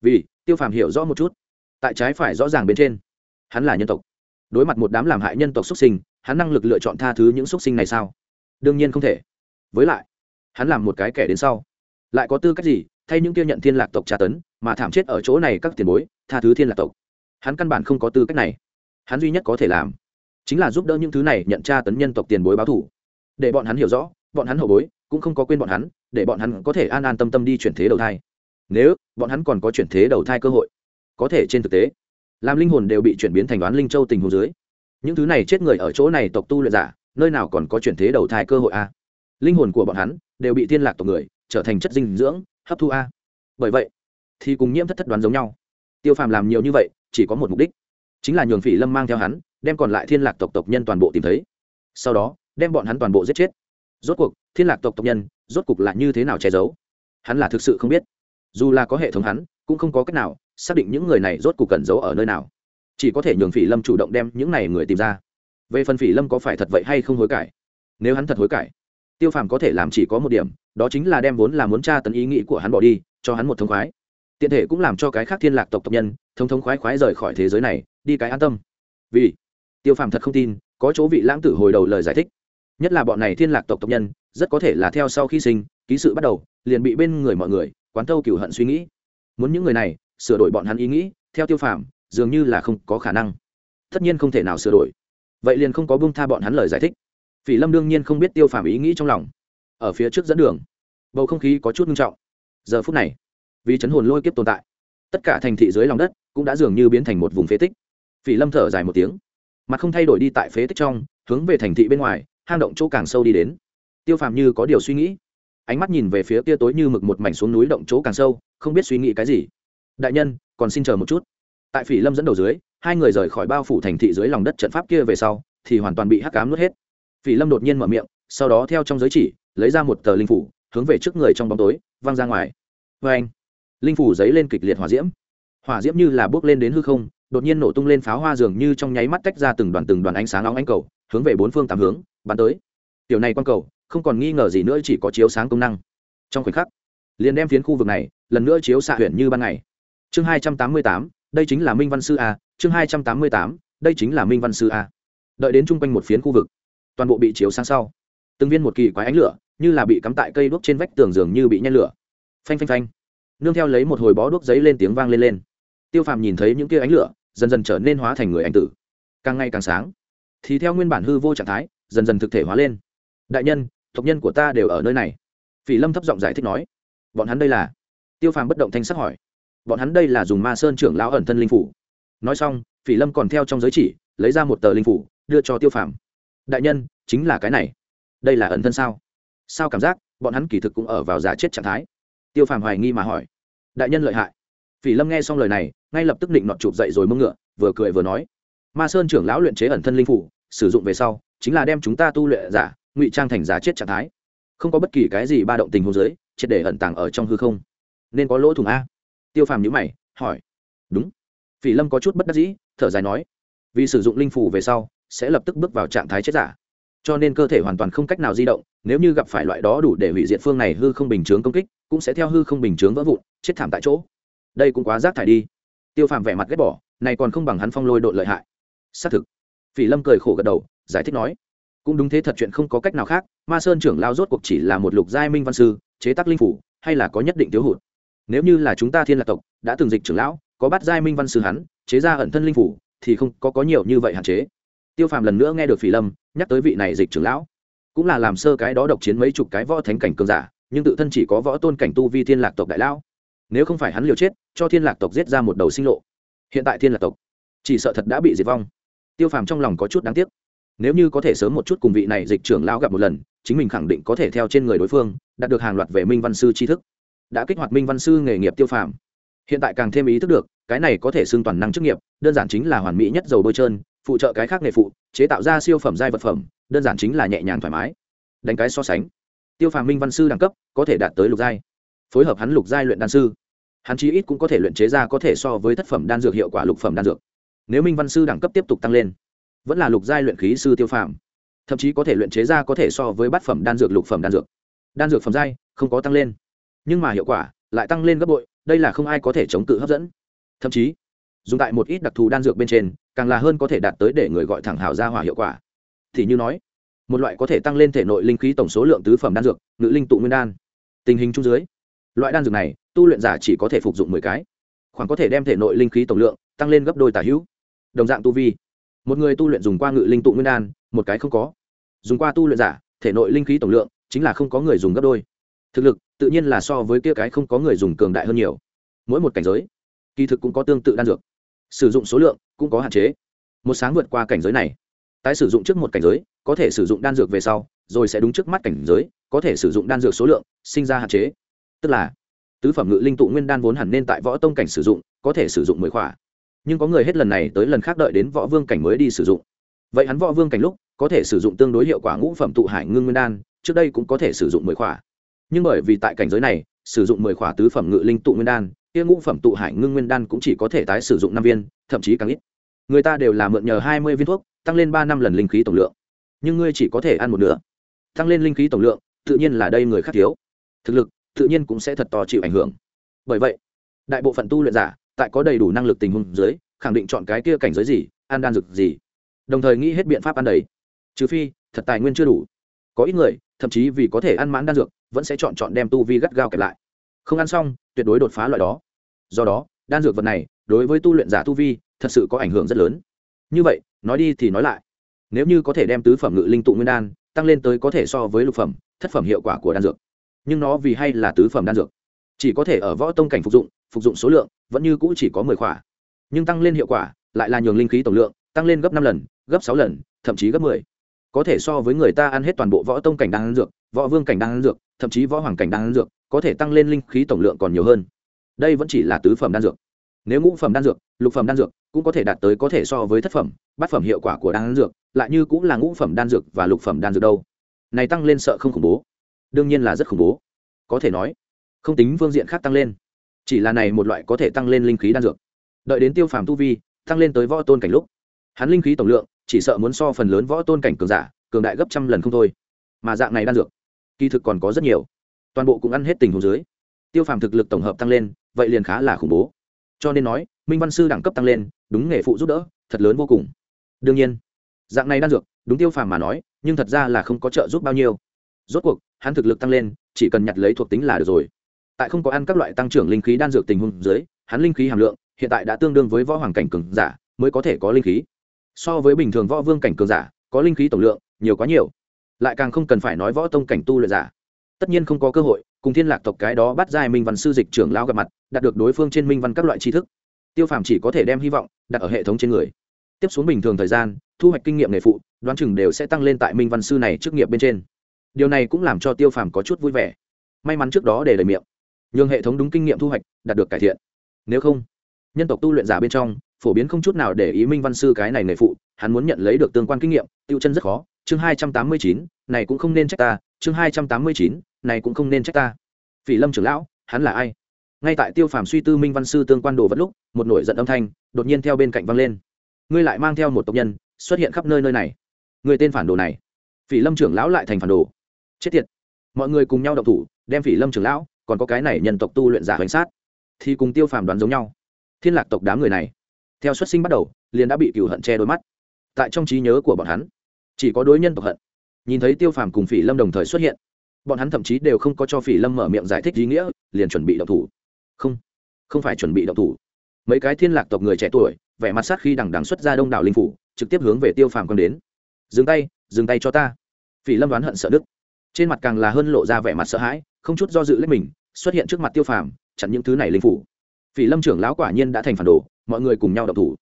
Vì, tiêu phàm hiểu rõ một chút, tại trái phải rõ ràng bên trên, hắn là nhân tộc. Đối mặt một đám làm hại nhân tộc xuất sinh, hắn năng lực lựa chọn tha thứ những xuất sinh này sao? Đương nhiên không thể. Với lại, hắn làm một cái kẻ đến sau. Lại có tư cách gì thay những kia nhận thiên lạc tộc tra tấn mà thảm chết ở chỗ này các tiền bối, tha thứ thiên lạc tộc? Hắn căn bản không có tư cách này. Hắn duy nhất có thể làm chính là giúp đỡ những thứ này nhận tra tấn nhân tộc tiền bối báo thủ để bọn hắn hiểu rõ, bọn hắn hậu bối cũng không có quên bọn hắn, để bọn hắn có thể an an tâm tâm đi chuyển thế đầu thai. Nếu bọn hắn còn có chuyển thế đầu thai cơ hội, có thể trên thực tế, làm linh hồn đều bị chuyển biến thành đoán linh châu tình hồ dưới. Những thứ này chết người ở chỗ này tộc tu luyện giả nơi nào còn có chuyển thế đầu thai cơ hội a? Linh hồn của bọn hắn đều bị thiên lạc tộc người trở thành chất dinh dưỡng, hấp thu a. Bởi vậy, thì cùng nhiễm thất thất đoán giống nhau. Tiêu phàm làm nhiều như vậy, chỉ có một mục đích, chính là nhường phỉ lâm mang theo hắn, đem còn lại thiên lạc tộc tộc nhân toàn bộ tìm thấy. Sau đó, đem bọn hắn toàn bộ giết chết. Rốt cuộc, thiên lạc tộc tộc nhân rốt cuộc là như thế nào che giấu? Hắn là thực sự không biết. Dù là có hệ thống hắn, cũng không có cách nào xác định những người này rốt cuộc cần giấu ở nơi nào. Chỉ có thể nhường phỉ lâm chủ động đem những này người tìm ra về phần phỉ lâm có phải thật vậy hay không hối cải? Nếu hắn thật hối cải, tiêu phàm có thể làm chỉ có một điểm, đó chính là đem vốn là muốn tra tấn ý nghĩ của hắn bỏ đi, cho hắn một thông khoái. Tiện thể cũng làm cho cái khác thiên lạc tộc tộc nhân thông thống khoái khoái rời khỏi thế giới này, đi cái an tâm. Vì tiêu phàm thật không tin, có chỗ vị lãng tử hồi đầu lời giải thích. Nhất là bọn này thiên lạc tộc tộc nhân, rất có thể là theo sau khi sinh, ký sự bắt đầu, liền bị bên người mọi người, quán thâu cửu hận suy nghĩ. Muốn những người này, sửa đổi bọn hắn ý nghĩ, theo tiêu phàm, dường như là không có khả năng. Tất nhiên không thể nào sửa đổi vậy liền không có bung tha bọn hắn lời giải thích. Phỉ lâm đương nhiên không biết tiêu phàm ý nghĩ trong lòng. Ở phía trước dẫn đường, bầu không khí có chút nghiêm trọng. Giờ phút này, vì chấn hồn lôi kiếp tồn tại, tất cả thành thị dưới lòng đất cũng đã dường như biến thành một vùng phế tích. Phỉ lâm thở dài một tiếng, mặt không thay đổi đi tại phế tích trong, hướng về thành thị bên ngoài, hang động chỗ càng sâu đi đến. Tiêu phàm như có điều suy nghĩ, ánh mắt nhìn về phía kia tối như mực một mảnh xuống núi động chỗ càng sâu, không biết suy nghĩ cái gì. Đại nhân, còn xin chờ một chút. Tại phỉ lâm dẫn đầu dưới hai người rời khỏi bao phủ thành thị dưới lòng đất trận pháp kia về sau, thì hoàn toàn bị hắc cám nuốt hết. Phỉ lâm đột nhiên mở miệng, sau đó theo trong giới chỉ, lấy ra một tờ linh phủ, hướng về trước người trong bóng tối, văng ra ngoài. Vê anh, linh phủ giấy lên kịch liệt hỏa diễm. Hỏa diễm như là bước lên đến hư không, đột nhiên nổ tung lên pháo hoa dường như trong nháy mắt tách ra từng đoàn từng đoàn ánh sáng nóng ánh cầu, hướng về bốn phương tám hướng, bắn tới. Tiểu này quang cầu, không còn nghi ngờ gì nữa, chỉ có chiếu sáng công năng. Trong khoảnh khắc, liền đem phiến khu vực này, lần nữa chiếu xạ huyện như ban ngày. Chương hai trăm tám mươi tám đây chính là minh văn sư a, chương hai trăm tám mươi tám, đây chính là minh văn sư a. Đợi đến chung quanh một phiến khu vực, toàn bộ bị chiếu sáng sau. Từng viên một kỳ quái ánh lửa, như là bị cắm tại cây đuốc trên vách tường dường như bị nhen lửa. Phanh phanh phanh. Nương theo lấy một hồi bó đuốc giấy lên tiếng vang lên lên. Tiêu phàm nhìn thấy những kia ánh lửa, dần dần trở nên hóa thành người anh tử. Càng ngày càng sáng. Thì theo nguyên bản hư vô trạng thái, dần dần thực thể hóa lên. Đại nhân, tộc nhân của ta đều ở nơi này. Phỉ lâm thấp giọng giải thích nói. Bọn hắn đây là? Tiêu phàm bất động thanh sắc hỏi bọn hắn đây là dùng ma sơn trưởng lão ẩn thân linh phủ. Nói xong, phỉ lâm còn theo trong giới chỉ, lấy ra một tờ linh phủ, đưa cho tiêu phàm. Đại nhân, chính là cái này. Đây là ẩn thân sao? Sao cảm giác bọn hắn kỳ thực cũng ở vào giả chết trạng thái? Tiêu phàm hoài nghi mà hỏi. Đại nhân lợi hại. Phỉ lâm nghe xong lời này, ngay lập tức định nọt chụp dậy rồi mông ngựa, vừa cười vừa nói. Ma sơn trưởng lão luyện chế ẩn thân linh phủ, sử dụng về sau, chính là đem chúng ta tu luyện giả, ngụy trang thành giả chết trạng thái. Không có bất kỳ cái gì ba động tình hồ dưới, triệt để ẩn tàng ở trong hư không. Nên có lỗ thủng a tiêu phàm nhữ mày, hỏi. Đúng. Phỉ lâm có chút bất đắc dĩ, thở dài nói. Vì sử dụng linh phủ về sau, sẽ lập tức bước vào trạng thái chết giả. Cho nên cơ thể hoàn toàn không cách nào di động, nếu như gặp phải loại đó đủ để hủy diệt phương này hư không bình chướng công kích, cũng sẽ theo hư không bình chướng vỡ vụn, chết thảm tại chỗ. Đây cũng quá rác thải đi. Tiêu phàm vẻ mặt ghét bỏ, này còn không bằng hắn phong lôi đội lợi hại. Xác thực. Phỉ lâm cười khổ gật đầu, giải thích nói. Cũng đúng thế thật chuyện không có cách nào khác, ma sơn trưởng lao rốt cuộc chỉ là một lục giai minh văn sư, chế tác linh phủ hay là có nhất định thiếu hụt nếu như là chúng ta thiên lạc tộc, đã từng dịch trưởng lão, có bắt giai minh văn sư hắn, chế ra ẩn thân linh phủ, thì không có có nhiều như vậy hạn chế. Tiêu phàm lần nữa nghe được phỉ lâm, nhắc tới vị này dịch trưởng lão. Cũng là làm sơ cái đó độc chiến mấy chục cái võ thánh cảnh cường giả, nhưng tự thân chỉ có võ tôn cảnh tu vi thiên lạc tộc đại lão. Nếu không phải hắn liều chết, cho thiên lạc tộc giết ra một đầu sinh lộ. Hiện tại thiên lạc tộc, chỉ sợ thật đã bị diệt vong. Tiêu phàm trong lòng có chút đáng tiếc. Nếu như có thể sớm một chút cùng vị này dịch trưởng lão gặp một lần, chính mình khẳng định có thể theo trên người đối phương, đạt được hàng loạt về minh văn sư tri thức đã kích hoạt minh văn sư nghề nghiệp tiêu phàm. Hiện tại càng thêm ý thức được, cái này có thể xưng toàn năng chức nghiệp, đơn giản chính là hoàn mỹ nhất dầu bôi trơn, phụ trợ cái khác nghề phụ, chế tạo ra siêu phẩm giai vật phẩm, đơn giản chính là nhẹ nhàng thoải mái. Đánh cái so sánh, tiêu phàm minh văn sư đẳng cấp có thể đạt tới lục giai. Phối hợp hắn lục giai luyện đan sư, hắn chí ít cũng có thể luyện chế ra có thể so với thất phẩm đan dược hiệu quả lục phẩm đan dược. Nếu minh văn sư đẳng cấp tiếp tục tăng lên, vẫn là lục giai luyện khí sư tiêu phàm, thậm chí có thể luyện chế ra có thể so với bát phẩm đan dược, lục phẩm đan dược. Đan dược phẩm giai không có tăng lên nhưng mà hiệu quả lại tăng lên gấp bội, đây là không ai có thể chống cự hấp dẫn. Thậm chí, dùng tại một ít đặc thù đan dược bên trên, càng là hơn có thể đạt tới để người gọi thẳng hào ra hỏa hiệu quả. Thì như nói, một loại có thể tăng lên thể nội linh khí tổng số lượng tứ phẩm đan dược, ngự linh tụ nguyên đan. Tình hình chung dưới, loại đan dược này, tu luyện giả chỉ có thể phục dụng mười cái. Khoảng có thể đem thể nội linh khí tổng lượng tăng lên gấp đôi tả hữu. Đồng dạng tu vi, một người tu luyện dùng qua ngự linh tụ nguyên đan, một cái không có. Dùng qua tu luyện giả, thể nội linh khí tổng lượng chính là không có người dùng gấp đôi thực lực tự nhiên là so với kia cái không có người dùng cường đại hơn nhiều. Mỗi một cảnh giới, kỳ thực cũng có tương tự đan dược. Sử dụng số lượng cũng có hạn chế. Một sáng vượt qua cảnh giới này, tái sử dụng trước một cảnh giới, có thể sử dụng đan dược về sau, rồi sẽ đúng trước mắt cảnh giới, có thể sử dụng đan dược số lượng, sinh ra hạn chế. Tức là, tứ phẩm ngự linh tụ nguyên đan vốn hẳn nên tại võ tông cảnh sử dụng, có thể sử dụng mười khỏa. Nhưng có người hết lần này tới lần khác đợi đến võ vương cảnh mới đi sử dụng. Vậy hắn võ vương cảnh lúc, có thể sử dụng tương đối hiệu quả ngũ phẩm tụ hải ngưng nguyên đan, trước đây cũng có thể sử dụng mười khỏa nhưng bởi vì tại cảnh giới này, sử dụng mười khỏa tứ phẩm ngự linh tụ nguyên đan, kia ngũ phẩm tụ hải ngưng nguyên đan cũng chỉ có thể tái sử dụng năm viên, thậm chí càng ít. Người ta đều là mượn nhờ hai mươi viên thuốc, tăng lên ba năm lần linh khí tổng lượng. Nhưng ngươi chỉ có thể ăn một nửa. Tăng lên linh khí tổng lượng, tự nhiên là đây người khác thiếu. Thực lực, tự nhiên cũng sẽ thật to chịu ảnh hưởng. Bởi vậy, đại bộ phận tu luyện giả, tại có đầy đủ năng lực tình huống dưới, khẳng định chọn cái kia cảnh giới gì, ăn đan dược gì. Đồng thời nghĩ hết biện pháp ăn đầy trừ phi, thật tài nguyên chưa đủ. Có ít người thậm chí vì có thể ăn mãn đan dược, vẫn sẽ chọn chọn đem tu vi gắt gao kẹp lại. Không ăn xong, tuyệt đối đột phá loại đó. Do đó, đan dược vật này, đối với tu luyện giả tu vi, thật sự có ảnh hưởng rất lớn. Như vậy, nói đi thì nói lại. Nếu như có thể đem tứ phẩm ngự linh tụ nguyên đan, tăng lên tới có thể so với lục phẩm, thất phẩm hiệu quả của đan dược. Nhưng nó vì hay là tứ phẩm đan dược? Chỉ có thể ở võ tông cảnh phục dụng phục dụng số lượng vẫn như cũ chỉ có mười khỏa. Nhưng tăng lên hiệu quả, lại là nhường linh khí tổng lượng, tăng lên gấp năm lần, gấp sáu lần, thậm chí gấp mười có thể so với người ta ăn hết toàn bộ võ tông cảnh đan dược, võ vương cảnh đan dược, thậm chí võ hoàng cảnh đan dược, có thể tăng lên linh khí tổng lượng còn nhiều hơn. Đây vẫn chỉ là tứ phẩm đan dược. Nếu ngũ phẩm đan dược, lục phẩm đan dược cũng có thể đạt tới có thể so với thất phẩm, bát phẩm hiệu quả của đan dược, lại như cũng là ngũ phẩm đan dược và lục phẩm đan dược đâu. Này tăng lên sợ không khủng bố. Đương nhiên là rất khủng bố. Có thể nói, không tính phương diện khác tăng lên. Chỉ là này một loại có thể tăng lên linh khí đan dược. Đợi đến tiêu phàm tu vi, tăng lên tới võ tôn cảnh lúc, hắn linh khí tổng lượng chỉ sợ muốn so phần lớn võ tôn cảnh cường giả, cường đại gấp trăm lần không thôi. Mà dạng này đan dược, kỳ thực còn có rất nhiều. Toàn bộ cũng ăn hết tình hồ dưới. Tiêu phàm thực lực tổng hợp tăng lên, vậy liền khá là khủng bố. Cho nên nói, minh văn sư đẳng cấp tăng lên, đúng nghề phụ giúp đỡ, thật lớn vô cùng. Đương nhiên, dạng này đan dược, đúng tiêu phàm mà nói, nhưng thật ra là không có trợ giúp bao nhiêu. Rốt cuộc, hắn thực lực tăng lên, chỉ cần nhặt lấy thuộc tính là được rồi. Tại không có ăn các loại tăng trưởng linh khí đan dược tình huống dưới, hắn linh khí hàm lượng hiện tại đã tương đương với võ hoàng cảnh cường giả, mới có thể có linh khí so với bình thường võ vương cảnh cường giả, có linh khí tổng lượng, nhiều quá nhiều. Lại càng không cần phải nói võ tông cảnh tu luyện giả. Tất nhiên không có cơ hội, cùng thiên lạc tộc cái đó bắt giai minh văn sư dịch trưởng lao gặp mặt, đạt được đối phương trên minh văn các loại tri thức. Tiêu phàm chỉ có thể đem hy vọng đặt ở hệ thống trên người. Tiếp xuống bình thường thời gian, thu hoạch kinh nghiệm nghề phụ, đoán chừng đều sẽ tăng lên tại minh văn sư này trước nghiệp bên trên. Điều này cũng làm cho tiêu phàm có chút vui vẻ. May mắn trước đó để lời miệng. Nhường hệ thống đúng kinh nghiệm thu hoạch đạt được cải thiện. Nếu không, nhân tộc tu luyện giả bên trong phổ biến không chút nào để ý minh văn sư cái này nghề phụ, hắn muốn nhận lấy được tương quan kinh nghiệm, tiêu chân rất khó. Chương hai trăm tám mươi chín, này cũng không nên trách ta. Chương hai trăm tám mươi chín, này cũng không nên trách ta. Phỉ lâm trưởng lão, hắn là ai? Ngay tại tiêu phàm suy tư minh văn sư tương quan đồ vật lúc, một nổi giận âm thanh đột nhiên theo bên cạnh văng lên. Ngươi lại mang theo một tộc nhân xuất hiện khắp nơi nơi này. Người tên phản đồ này. Phỉ lâm trưởng lão lại thành phản đồ. Chết tiệt. Mọi người cùng nhau đậu thủ, đem phỉ lâm trưởng lão, còn có cái này nhân tộc tu luyện giả bánh sát, thì cùng tiêu phàm đoán giống nhau. Thiên lạc tộc đám người này theo xuất sinh bắt đầu, liền đã bị cựu hận che đôi mắt. Tại trong trí nhớ của bọn hắn, chỉ có đối nhân tộc hận. Nhìn thấy tiêu phàm cùng phỉ lâm đồng thời xuất hiện, bọn hắn thậm chí đều không có cho phỉ lâm mở miệng giải thích ý nghĩa, liền chuẩn bị động thủ. Không không phải chuẩn bị động thủ. Mấy cái thiên lạc tộc người trẻ tuổi, vẻ mặt sát khi đằng đằng xuất ra đông đảo linh phủ, trực tiếp hướng về tiêu phàm còn đến. Dừng tay dừng tay cho ta. Phỉ lâm đoán hận sợ đức trên mặt càng là hơn lộ ra vẻ mặt sợ hãi, không chút do dự lấy mình, xuất hiện trước mặt tiêu phàm, chặn những thứ này linh phủ. Phỉ lâm trưởng lão quả nhiên đã thành phản đồ mọi người cùng nhau đọc thủ.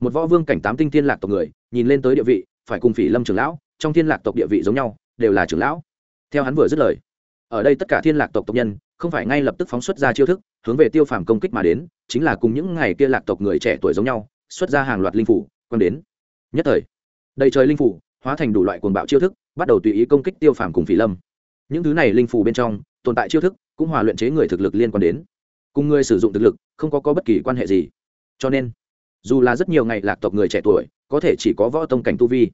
Một võ vương cảnh tám tinh thiên lạc tộc người nhìn lên tới địa vị phải cùng phỉ lâm trưởng lão trong thiên lạc tộc địa vị giống nhau đều là trưởng lão. Theo hắn vừa dứt lời ở đây tất cả thiên lạc tộc tộc nhân không phải ngay lập tức phóng xuất ra chiêu thức hướng về tiêu phàm công kích mà đến chính là cùng những ngày kia lạc tộc người trẻ tuổi giống nhau xuất ra hàng loạt linh phủ quan đến. Nhất thời đầy trời linh phủ hóa thành đủ loại cuồng bạo chiêu thức bắt đầu tùy ý công kích tiêu phàm cùng phỉ lâm. Những thứ này linh phủ bên trong tồn tại chiêu thức cũng hòa luyện chế người thực lực liên quan đến. Cùng người sử dụng thực lực không có, có bất kỳ quan hệ gì cho nên, dù là rất nhiều ngày lạc tộc người trẻ tuổi, có thể chỉ có võ tông cảnh tu vi,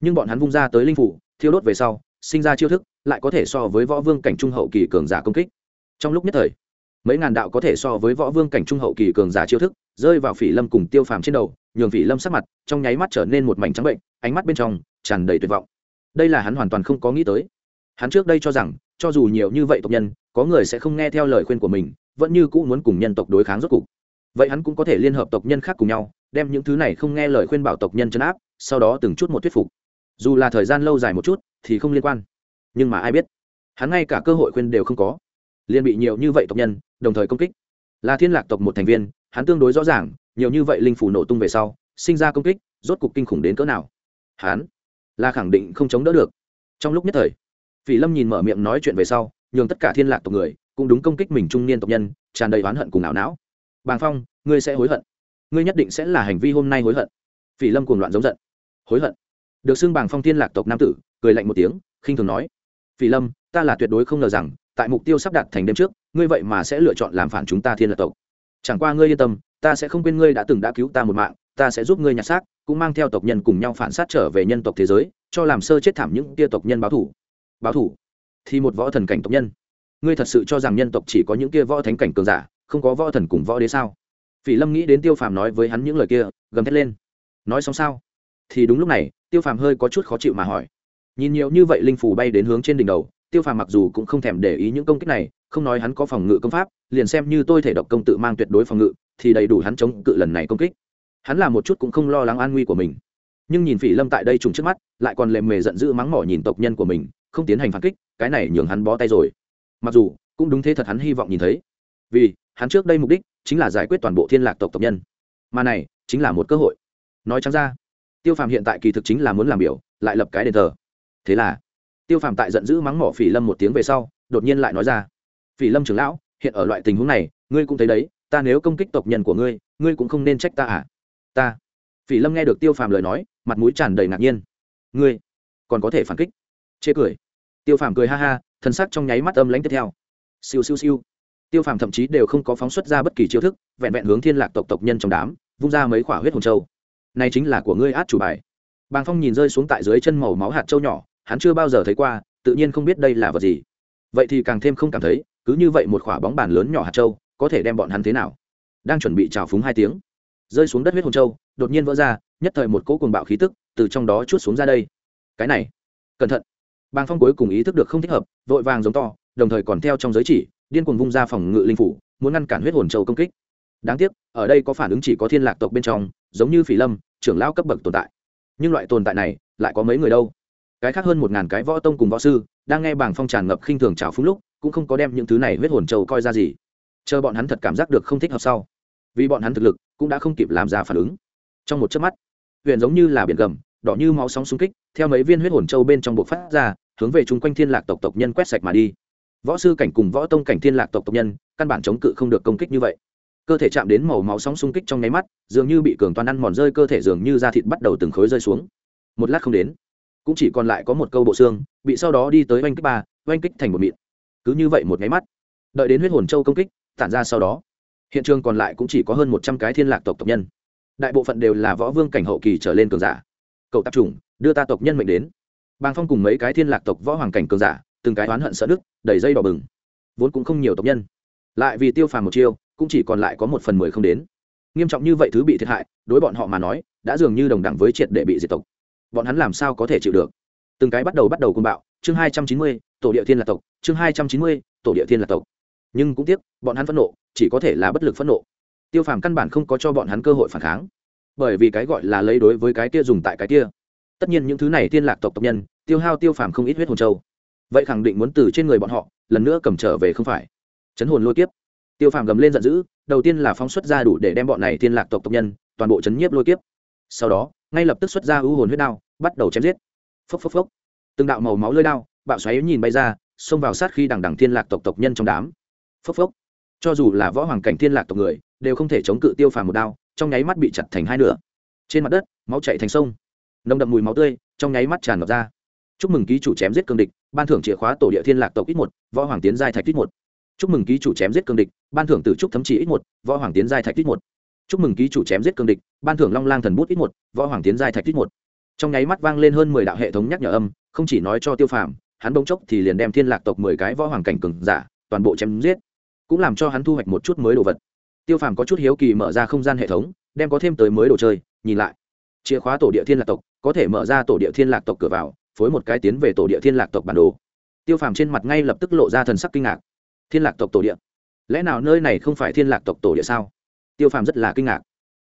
nhưng bọn hắn vung ra tới linh phủ, thiêu đốt về sau, sinh ra chiêu thức, lại có thể so với võ vương cảnh trung hậu kỳ cường giả công kích. Trong lúc nhất thời, mấy ngàn đạo có thể so với võ vương cảnh trung hậu kỳ cường giả chiêu thức, rơi vào phỉ lâm cùng tiêu phàm trên đầu, nhường phỉ lâm sắc mặt trong nháy mắt trở nên một mảnh trắng bệnh, ánh mắt bên trong tràn đầy tuyệt vọng. Đây là hắn hoàn toàn không có nghĩ tới. Hắn trước đây cho rằng, cho dù nhiều như vậy tộc nhân, có người sẽ không nghe theo lời khuyên của mình, vẫn như cũ muốn cùng nhân tộc đối kháng rốt cục vậy hắn cũng có thể liên hợp tộc nhân khác cùng nhau, đem những thứ này không nghe lời khuyên bảo tộc nhân chấn áp, sau đó từng chút một thuyết phục. Dù là thời gian lâu dài một chút, thì không liên quan. Nhưng mà ai biết, hắn ngay cả cơ hội khuyên đều không có. Liên bị nhiều như vậy tộc nhân, đồng thời công kích. Là thiên lạc tộc một thành viên, hắn tương đối rõ ràng, nhiều như vậy linh phủ nổ tung về sau, sinh ra công kích, rốt cục kinh khủng đến cỡ nào. Hắn là khẳng định không chống đỡ được. Trong lúc nhất thời, phỉ lâm nhìn mở miệng nói chuyện về sau, nhường tất cả thiên lạc tộc người, cũng đúng công kích mình trung niên tộc nhân, tràn đầy oán hận cùng não não bàng phong, ngươi sẽ hối hận. Ngươi nhất định sẽ là hành vi hôm nay hối hận. Phỉ lâm cuồng loạn giống giận. Hối hận? Được xưng bàng phong thiên lạc tộc nam tử, cười lạnh một tiếng, khinh thường nói, phỉ lâm, ta là tuyệt đối không ngờ rằng, tại mục tiêu sắp đặt thành đêm trước, ngươi vậy mà sẽ lựa chọn làm phản chúng ta thiên lạc tộc. Chẳng qua ngươi yên tâm, ta sẽ không quên ngươi đã từng đã cứu ta một mạng, ta sẽ giúp ngươi nhặt xác, cũng mang theo tộc nhân cùng nhau phản sát trở về nhân tộc thế giới, cho làm sơ chết thảm những tia tộc nhân báo thủ. Báo thủ? Thì một võ thần cảnh tộc nhân. Ngươi thật sự cho rằng nhân tộc chỉ có những kia võ thánh cảnh cường giả không có võ thần cùng võ đế sao? Phỉ lâm nghĩ đến tiêu phàm nói với hắn những lời kia, gầm thét lên. Nói xong sao? Thì đúng lúc này, tiêu phàm hơi có chút khó chịu mà hỏi. Nhìn nhiều như vậy linh phù bay đến hướng trên đỉnh đầu, tiêu phàm mặc dù cũng không thèm để ý những công kích này, không nói hắn có phòng ngự công pháp, liền xem như tôi thể độc công tự mang tuyệt đối phòng ngự, thì đầy đủ hắn chống cự lần này công kích. Hắn là một chút cũng không lo lắng an nguy của mình. Nhưng nhìn phỉ lâm tại đây trùng trước mắt, lại còn lệ mề giận dữ mắng mỏ nhìn tộc nhân của mình, không tiến hành phản kích, cái này nhường hắn bó tay rồi. Mặc dù, cũng đúng thế thật hắn hy vọng nhìn thấy. Vì hắn trước đây mục đích chính là giải quyết toàn bộ thiên lạc tộc tộc nhân. Mà này, chính là một cơ hội. Nói trắng ra, tiêu phàm hiện tại kỳ thực chính là muốn làm biểu, lại lập cái đền thờ. Thế là, tiêu phàm tại giận dữ mắng mỏ phỉ lâm một tiếng về sau, đột nhiên lại nói ra, phỉ lâm trưởng lão, hiện ở loại tình huống này, ngươi cũng thấy đấy, ta nếu công kích tộc nhân của ngươi ngươi cũng không nên trách ta à? Ta? Phỉ lâm nghe được tiêu phàm lời nói, mặt mũi tràn đầy ngạc nhiên. Ngươi còn có thể phản kích? Chê cười. Tiêu phàm cười ha ha thân sắc trong nháy mắt âm lãnh tiếp theo. Siêu siêu siêu tiêu phàm thậm chí đều không có phóng xuất ra bất kỳ chiêu thức, vẹn vẹn hướng thiên lạc tộc tộc nhân trong đám, vung ra mấy quả huyết hồn châu. Này chính là của ngươi át chủ bài. Bàng phong nhìn rơi xuống tại dưới chân màu máu hạt châu nhỏ, hắn chưa bao giờ thấy qua, tự nhiên không biết đây là vật gì. Vậy thì càng thêm không cảm thấy, cứ như vậy một quả bóng bàn lớn nhỏ hạt châu, có thể đem bọn hắn thế nào? Đang chuẩn bị trào phúng hai tiếng, rơi xuống đất huyết hồn châu, đột nhiên vỡ ra, nhất thời một cỗ cuồng bạo khí tức từ trong đó chút xuống ra đây. Cái này, cẩn thận. Bàng phong cuối cùng ý thức được không thích hợp, vội vàng giống to, đồng thời còn theo trong giới chỉ điên cuồng vung ra phòng ngự linh phủ, muốn ngăn cản huyết hồn châu công kích. Đáng tiếc, ở đây có phản ứng chỉ có thiên lạc tộc bên trong, giống như phỉ lâm, trưởng lão cấp bậc tồn tại. Nhưng loại tồn tại này, lại có mấy người đâu? Cái khác hơn một ngàn cái võ tông cùng võ sư, đang nghe bảng phong tràn ngập khinh thường trào phúng lúc, cũng không có đem những thứ này huyết hồn châu coi ra gì. Chờ bọn hắn thật cảm giác được không thích hợp sau. Vì bọn hắn thực lực, cũng đã không kịp làm ra phản ứng. Trong một chớp mắt huyện giống như là biển gầm, đỏ như máu sóng xung kích, theo mấy viên huyết hồn châu bên trong bộ phát ra, hướng về chung quanh thiên lạc tộc tộc nhân quét sạch mà đi võ sư cảnh cùng võ tông cảnh thiên lạc tộc tộc nhân, căn bản chống cự không được công kích như vậy. Cơ thể chạm đến màu máu sóng xung kích trong nháy mắt, dường như bị cường toàn ăn mòn rơi, cơ thể dường như da thịt bắt đầu từng khối rơi xuống. Một lát không đến, cũng chỉ còn lại có một câu bộ xương, bị sau đó đi tới oanh kích ba, oanh kích thành một mịn. Cứ như vậy một nháy mắt, đợi đến huyết hồn châu công kích, tản ra sau đó, hiện trường còn lại cũng chỉ có hơn một trăm cái thiên lạc tộc tộc nhân. Đại bộ phận đều là võ vương cảnh hậu kỳ trở lên cường giả. Cậu tạp chủng, đưa ta tộc nhân mệnh đến. Bàng phong cùng mấy cái thiên lạc tộc võ hoàng cảnh cường giả từng cái oán hận sợ đức đẩy dây đỏ bừng. Vốn cũng không nhiều tộc nhân. Lại vì tiêu phàm một chiêu, cũng chỉ còn lại có một phần mười không đến. Nghiêm trọng như vậy thứ bị thiệt hại, đối bọn họ mà nói, đã dường như đồng đẳng với triệt để bị diệt tộc. Bọn hắn làm sao có thể chịu được? Từng cái bắt đầu bắt đầu côn bạo, chương hai trăm chín mươi, tổ địa thiên là tộc, chương hai trăm chín mươi, tổ địa thiên là tộc. Nhưng cũng tiếc, bọn hắn phẫn nộ, chỉ có thể là bất lực phẫn nộ. Tiêu phàm căn bản không có cho bọn hắn cơ hội phản kháng. Bởi vì cái gọi là lấy đối với cái kia dùng tại cái kia. Tất nhiên những thứ này thiên lạc tộc tộc nhân, tiêu hao tiêu phàm không ít huyết hồn châu vậy khẳng định muốn từ trên người bọn họ, lần nữa cầm trở về không phải. Chấn hồn lôi kiếp. Tiêu phàm gầm lên giận dữ, đầu tiên là phóng xuất ra đủ để đem bọn này thiên lạc tộc tộc nhân, toàn bộ chấn nhiếp lôi kiếp. Sau đó, ngay lập tức xuất ra ưu hồn huyết đao, bắt đầu chém giết. Phốc phốc phốc. Từng đạo màu máu lơi đao, bạo xoáy nhìn bay ra, xông vào sát khi đằng đằng thiên lạc tộc tộc nhân trong đám. Phốc phốc. Cho dù là võ hoàng cảnh thiên lạc tộc người, đều không thể chống cự tiêu phàm một đao, trong nháy mắt bị chặt thành hai nửa. Trên mặt đất, máu chạy thành sông. Nồng đậm mùi máu tươi, trong nháy mắt tràn ngập ra chúc mừng ký chủ chém giết cương địch, ban thưởng chìa khóa tổ địa thiên lạc tộc ít một, võ hoàng tiến giai thạch ít một. Chúc mừng ký chủ chém giết cương địch, ban thưởng tử trúc thấm chỉ ít một, võ hoàng tiến giai thạch ít một. Chúc mừng ký chủ chém giết cương địch, ban thưởng long lang thần bút ít một, võ hoàng tiến giai thạch ít một. Trong nháy mắt vang lên hơn mười đạo hệ thống nhắc nhở âm, không chỉ nói cho tiêu phàm, hắn bỗng chốc thì liền đem thiên lạc tộc mười cái võ hoàng cảnh cường giả, toàn bộ chém giết, cũng làm cho hắn thu hoạch một chút mới đồ vật. Tiêu phàm có chút hiếu kỳ mở ra không gian hệ thống, đem có thêm tới mới đồ chơi, nhìn lại. Chìa khóa tổ địa thiên lạc tộc, có thể mở ra tổ địa thiên lạc tộc cửa vào phối một cái tiến về tổ địa thiên lạc tộc bản đồ. Tiêu phàm trên mặt ngay lập tức lộ ra thần sắc kinh ngạc. Thiên lạc tộc tổ địa? Lẽ nào nơi này không phải thiên lạc tộc tổ địa sao? Tiêu phàm rất là kinh ngạc.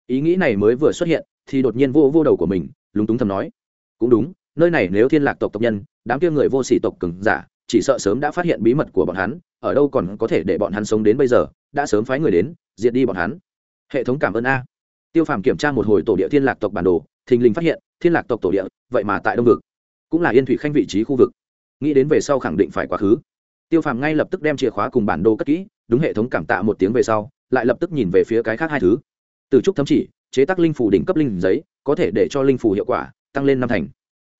Ý nghĩ này mới vừa xuất hiện, thì đột nhiên vô vô đầu của mình, lúng túng thầm nói. Cũng đúng, nơi này nếu thiên lạc tộc tộc nhân, đám kia người vô sỉ tộc cứng giả, chỉ sợ sớm đã phát hiện bí mật của bọn hắn, ở đâu còn có thể để bọn hắn sống đến bây giờ, đã sớm phái người đến, diệt đi bọn hắn. Hệ thống cảm ơn a. Tiêu phàm kiểm tra một hồi tổ địa thiên lạc tộc bản đồ, thình lình phát hiện, thiên lạc tộc tổ địa, vậy mà tại đông vực cũng là yên thủy khanh vị trí khu vực. Nghĩ đến về sau khẳng định phải quá khứ. Tiêu phàm ngay lập tức đem chìa khóa cùng bản đồ cất kỹ, đúng hệ thống cảm tạ một tiếng về sau, lại lập tức nhìn về phía cái khác hai thứ. Từ trúc thấm chỉ, chế tác linh phủ đỉnh cấp linh giấy, có thể để cho linh phủ hiệu quả tăng lên năm thành.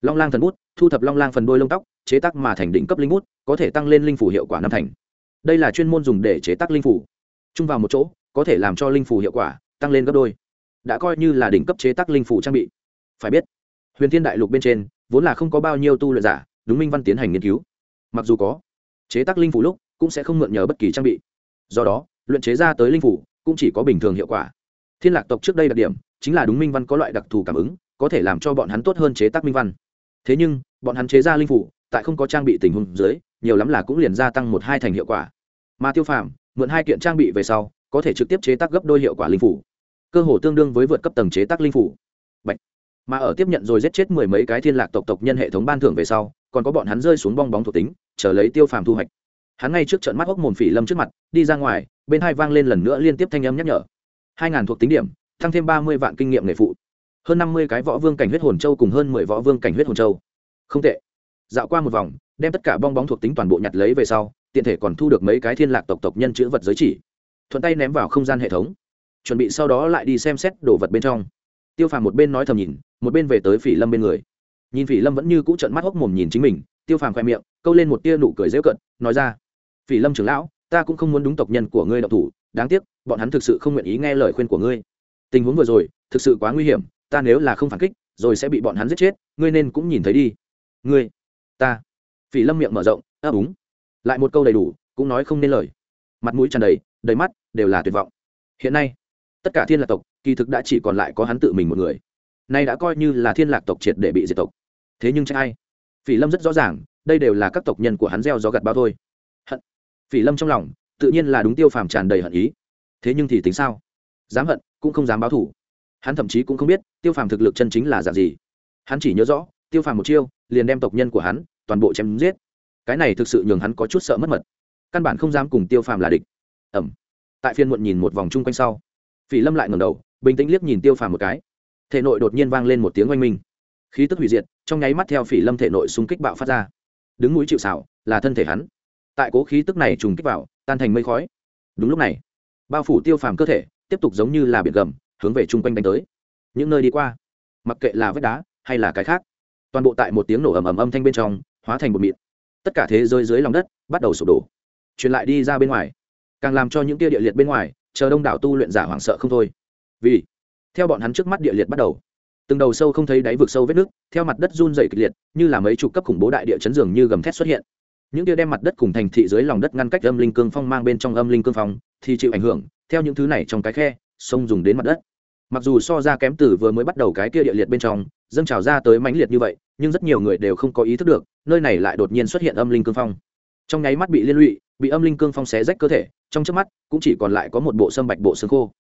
Long lang thần bút, thu thập long lang phần đôi lông tóc, chế tác mà thành đỉnh cấp linh bút, có thể tăng lên linh phủ hiệu quả năm thành. Đây là chuyên môn dùng để chế tác linh phủ chung vào một chỗ, có thể làm cho linh phủ hiệu quả tăng lên gấp đôi. Đã coi như là đỉnh cấp chế tác linh phủ trang bị. Phải biết, huyền thiên đại lục bên trên vốn là không có bao nhiêu tu luyện giả, đúng minh văn tiến hành nghiên cứu. Mặc dù có chế tác linh phủ lúc cũng sẽ không mượn nhờ bất kỳ trang bị. Do đó, luyện chế ra tới linh phủ cũng chỉ có bình thường hiệu quả. Thiên lạc tộc trước đây đặc điểm chính là đúng minh văn có loại đặc thù cảm ứng, có thể làm cho bọn hắn tốt hơn chế tác minh văn. Thế nhưng, bọn hắn chế ra linh phủ, tại không có trang bị tình huống dưới, nhiều lắm là cũng liền gia tăng một hai thành hiệu quả. Mà tiêu phàm, mượn hai kiện trang bị về sau, có thể trực tiếp chế tác gấp đôi hiệu quả linh phủ. Cơ hồ tương đương với vượt cấp tầng chế tác linh phủ. Bạch mà ở tiếp nhận rồi giết chết mười mấy cái thiên lạc tộc tộc nhân hệ thống ban thưởng về sau, còn có bọn hắn rơi xuống bong bóng thuộc tính, chờ lấy tiêu phàm thu hoạch. Hắn ngay trước trận mắt hốc mồm phỉ lâm trước mặt, đi ra ngoài, bên hai vang lên lần nữa liên tiếp thanh âm nhắc nhở. Hai ngàn thuộc tính điểm tăng thêm ba mươi vạn kinh nghiệm nghề phụ. Hơn năm mươi cái võ vương cảnh huyết hồn châu cùng hơn mười võ vương cảnh huyết hồn châu. Không tệ. Dạo qua một vòng, đem tất cả bong bóng thuộc tính toàn bộ nhặt lấy về sau, tiện thể còn thu được mấy cái thiên lạc tộc tộc nhân chữ vật giới chỉ. Thuận tay ném vào không gian hệ thống. Chuẩn bị sau đó lại đi xem xét đồ vật bên trong. Tiêu phàm một bên nói thầm nhìn một bên về tới phỉ lâm bên người. Nhìn phỉ lâm vẫn như cũ trận mắt hốc mồm nhìn chính mình, tiêu phàm khoe miệng, câu lên một tia nụ cười dễu cận nói ra, phỉ lâm trưởng lão, ta cũng không muốn đúng tộc nhân của ngươi độc thủ, đáng tiếc, bọn hắn thực sự không nguyện ý nghe lời khuyên của ngươi. Tình huống vừa rồi, thực sự quá nguy hiểm, ta nếu là không phản kích, rồi sẽ bị bọn hắn giết chết, ngươi nên cũng nhìn thấy đi. Ngươi, ta. Phỉ lâm miệng mở rộng ấp úng lại một câu đầy đủ, cũng nói không nên lời. Mặt mũi tràn đầy đầy mắt, đều là tuyệt vọng. Hiện nay, tất cả thiên lạc tộc, kỳ thực đã chỉ còn lại có hắn tự mình một người nay đã coi như là thiên lạc tộc triệt để bị diệt tộc. Thế nhưng trách ai? Phỉ lâm rất rõ ràng, đây đều là các tộc nhân của hắn gieo gió gặt bao thôi. Hận. Phỉ lâm trong lòng, tự nhiên là đúng tiêu phàm tràn đầy hận ý. Thế nhưng thì tính sao? Dám hận, cũng không dám báo thủ hắn thậm chí cũng không biết, tiêu phàm thực lực chân chính là dạng gì. Hắn chỉ nhớ rõ, tiêu phàm một chiêu, liền đem tộc nhân của hắn, toàn bộ chém giết. Cái này thực sự nhường hắn có chút sợ mất mật. Căn bản không dám cùng tiêu phàm là địch. Ẩm. Tại phiên muộn nhìn một vòng chung quanh sau, phỉ lâm lại ngầm đầu, bình tĩnh liếc nhìn tiêu phàm một cái thể nội đột nhiên vang lên một tiếng oanh minh. Khí tức hủy diệt, trong nháy mắt theo phỉ lâm thể nội xung kích bạo phát ra. Đứng núi chịu xảo là thân thể hắn. Tại cố khí tức này trùng kích vào, tan thành mây khói. Đúng lúc này, bao phủ tiêu phàm cơ thể, tiếp tục giống như là biển gầm, hướng về chung quanh đánh tới. Những nơi đi qua, mặc kệ là vách đá hay là cái khác, toàn bộ tại một tiếng nổ ầm ầm âm thanh bên trong, hóa thành một mịn. Tất cả thế giới dưới lòng đất bắt đầu sụp đổ. Truyền lại đi ra bên ngoài, càng làm cho những tia địa liệt bên ngoài, chờ đông đảo tu luyện giả hoảng sợ không thôi. Vì theo bọn hắn trước mắt địa liệt bắt đầu. Từng đầu sâu không thấy đáy vực sâu vết nước, theo mặt đất run dày kịch liệt, như là mấy chục cấp khủng bố đại địa chấn dường như gầm thét xuất hiện. Những kia đem mặt đất cùng thành thị dưới lòng đất ngăn cách âm linh cương phong mang bên trong âm linh cương phong, thì chịu ảnh hưởng, theo những thứ này trong cái khe xông dùng đến mặt đất. Mặc dù so ra kém từ vừa mới bắt đầu cái kia địa liệt bên trong, dâng trào ra tới mãnh liệt như vậy, nhưng rất nhiều người đều không có ý thức được, nơi này lại đột nhiên xuất hiện âm linh cương phong. Trong nháy mắt bị liên lụy, bị âm linh cương phong xé rách cơ thể, trong trước mắt, cũng chỉ còn lại có một bộ sâm bạch bộ xương khô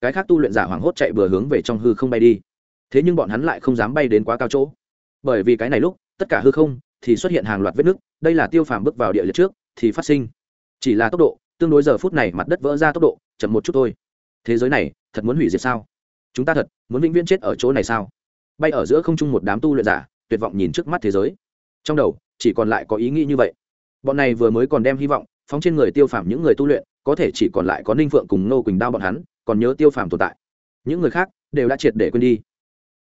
cái khác tu luyện giả hoảng hốt chạy vừa hướng về trong hư không bay đi. Thế nhưng bọn hắn lại không dám bay đến quá cao chỗ. Bởi vì cái này lúc, tất cả hư không thì xuất hiện hàng loạt vết nứt, đây là tiêu phàm bước vào địa liệt trước thì phát sinh. Chỉ là tốc độ, tương đối giờ phút này mặt đất vỡ ra tốc độ, chậm một chút thôi. Thế giới này, thật muốn hủy diệt sao? Chúng ta thật muốn vĩnh viễn chết ở chỗ này sao? Bay ở giữa không trung một đám tu luyện giả, tuyệt vọng nhìn trước mắt thế giới. Trong đầu, chỉ còn lại có ý nghĩ như vậy. Bọn này vừa mới còn đem hy vọng phóng trên người tiêu phàm những người tu luyện, có thể chỉ còn lại có ninh phượng cùng nô quỳnh đao bọn hắn còn nhớ tiêu phàm tồn tại. Những người khác đều đã triệt để quên đi.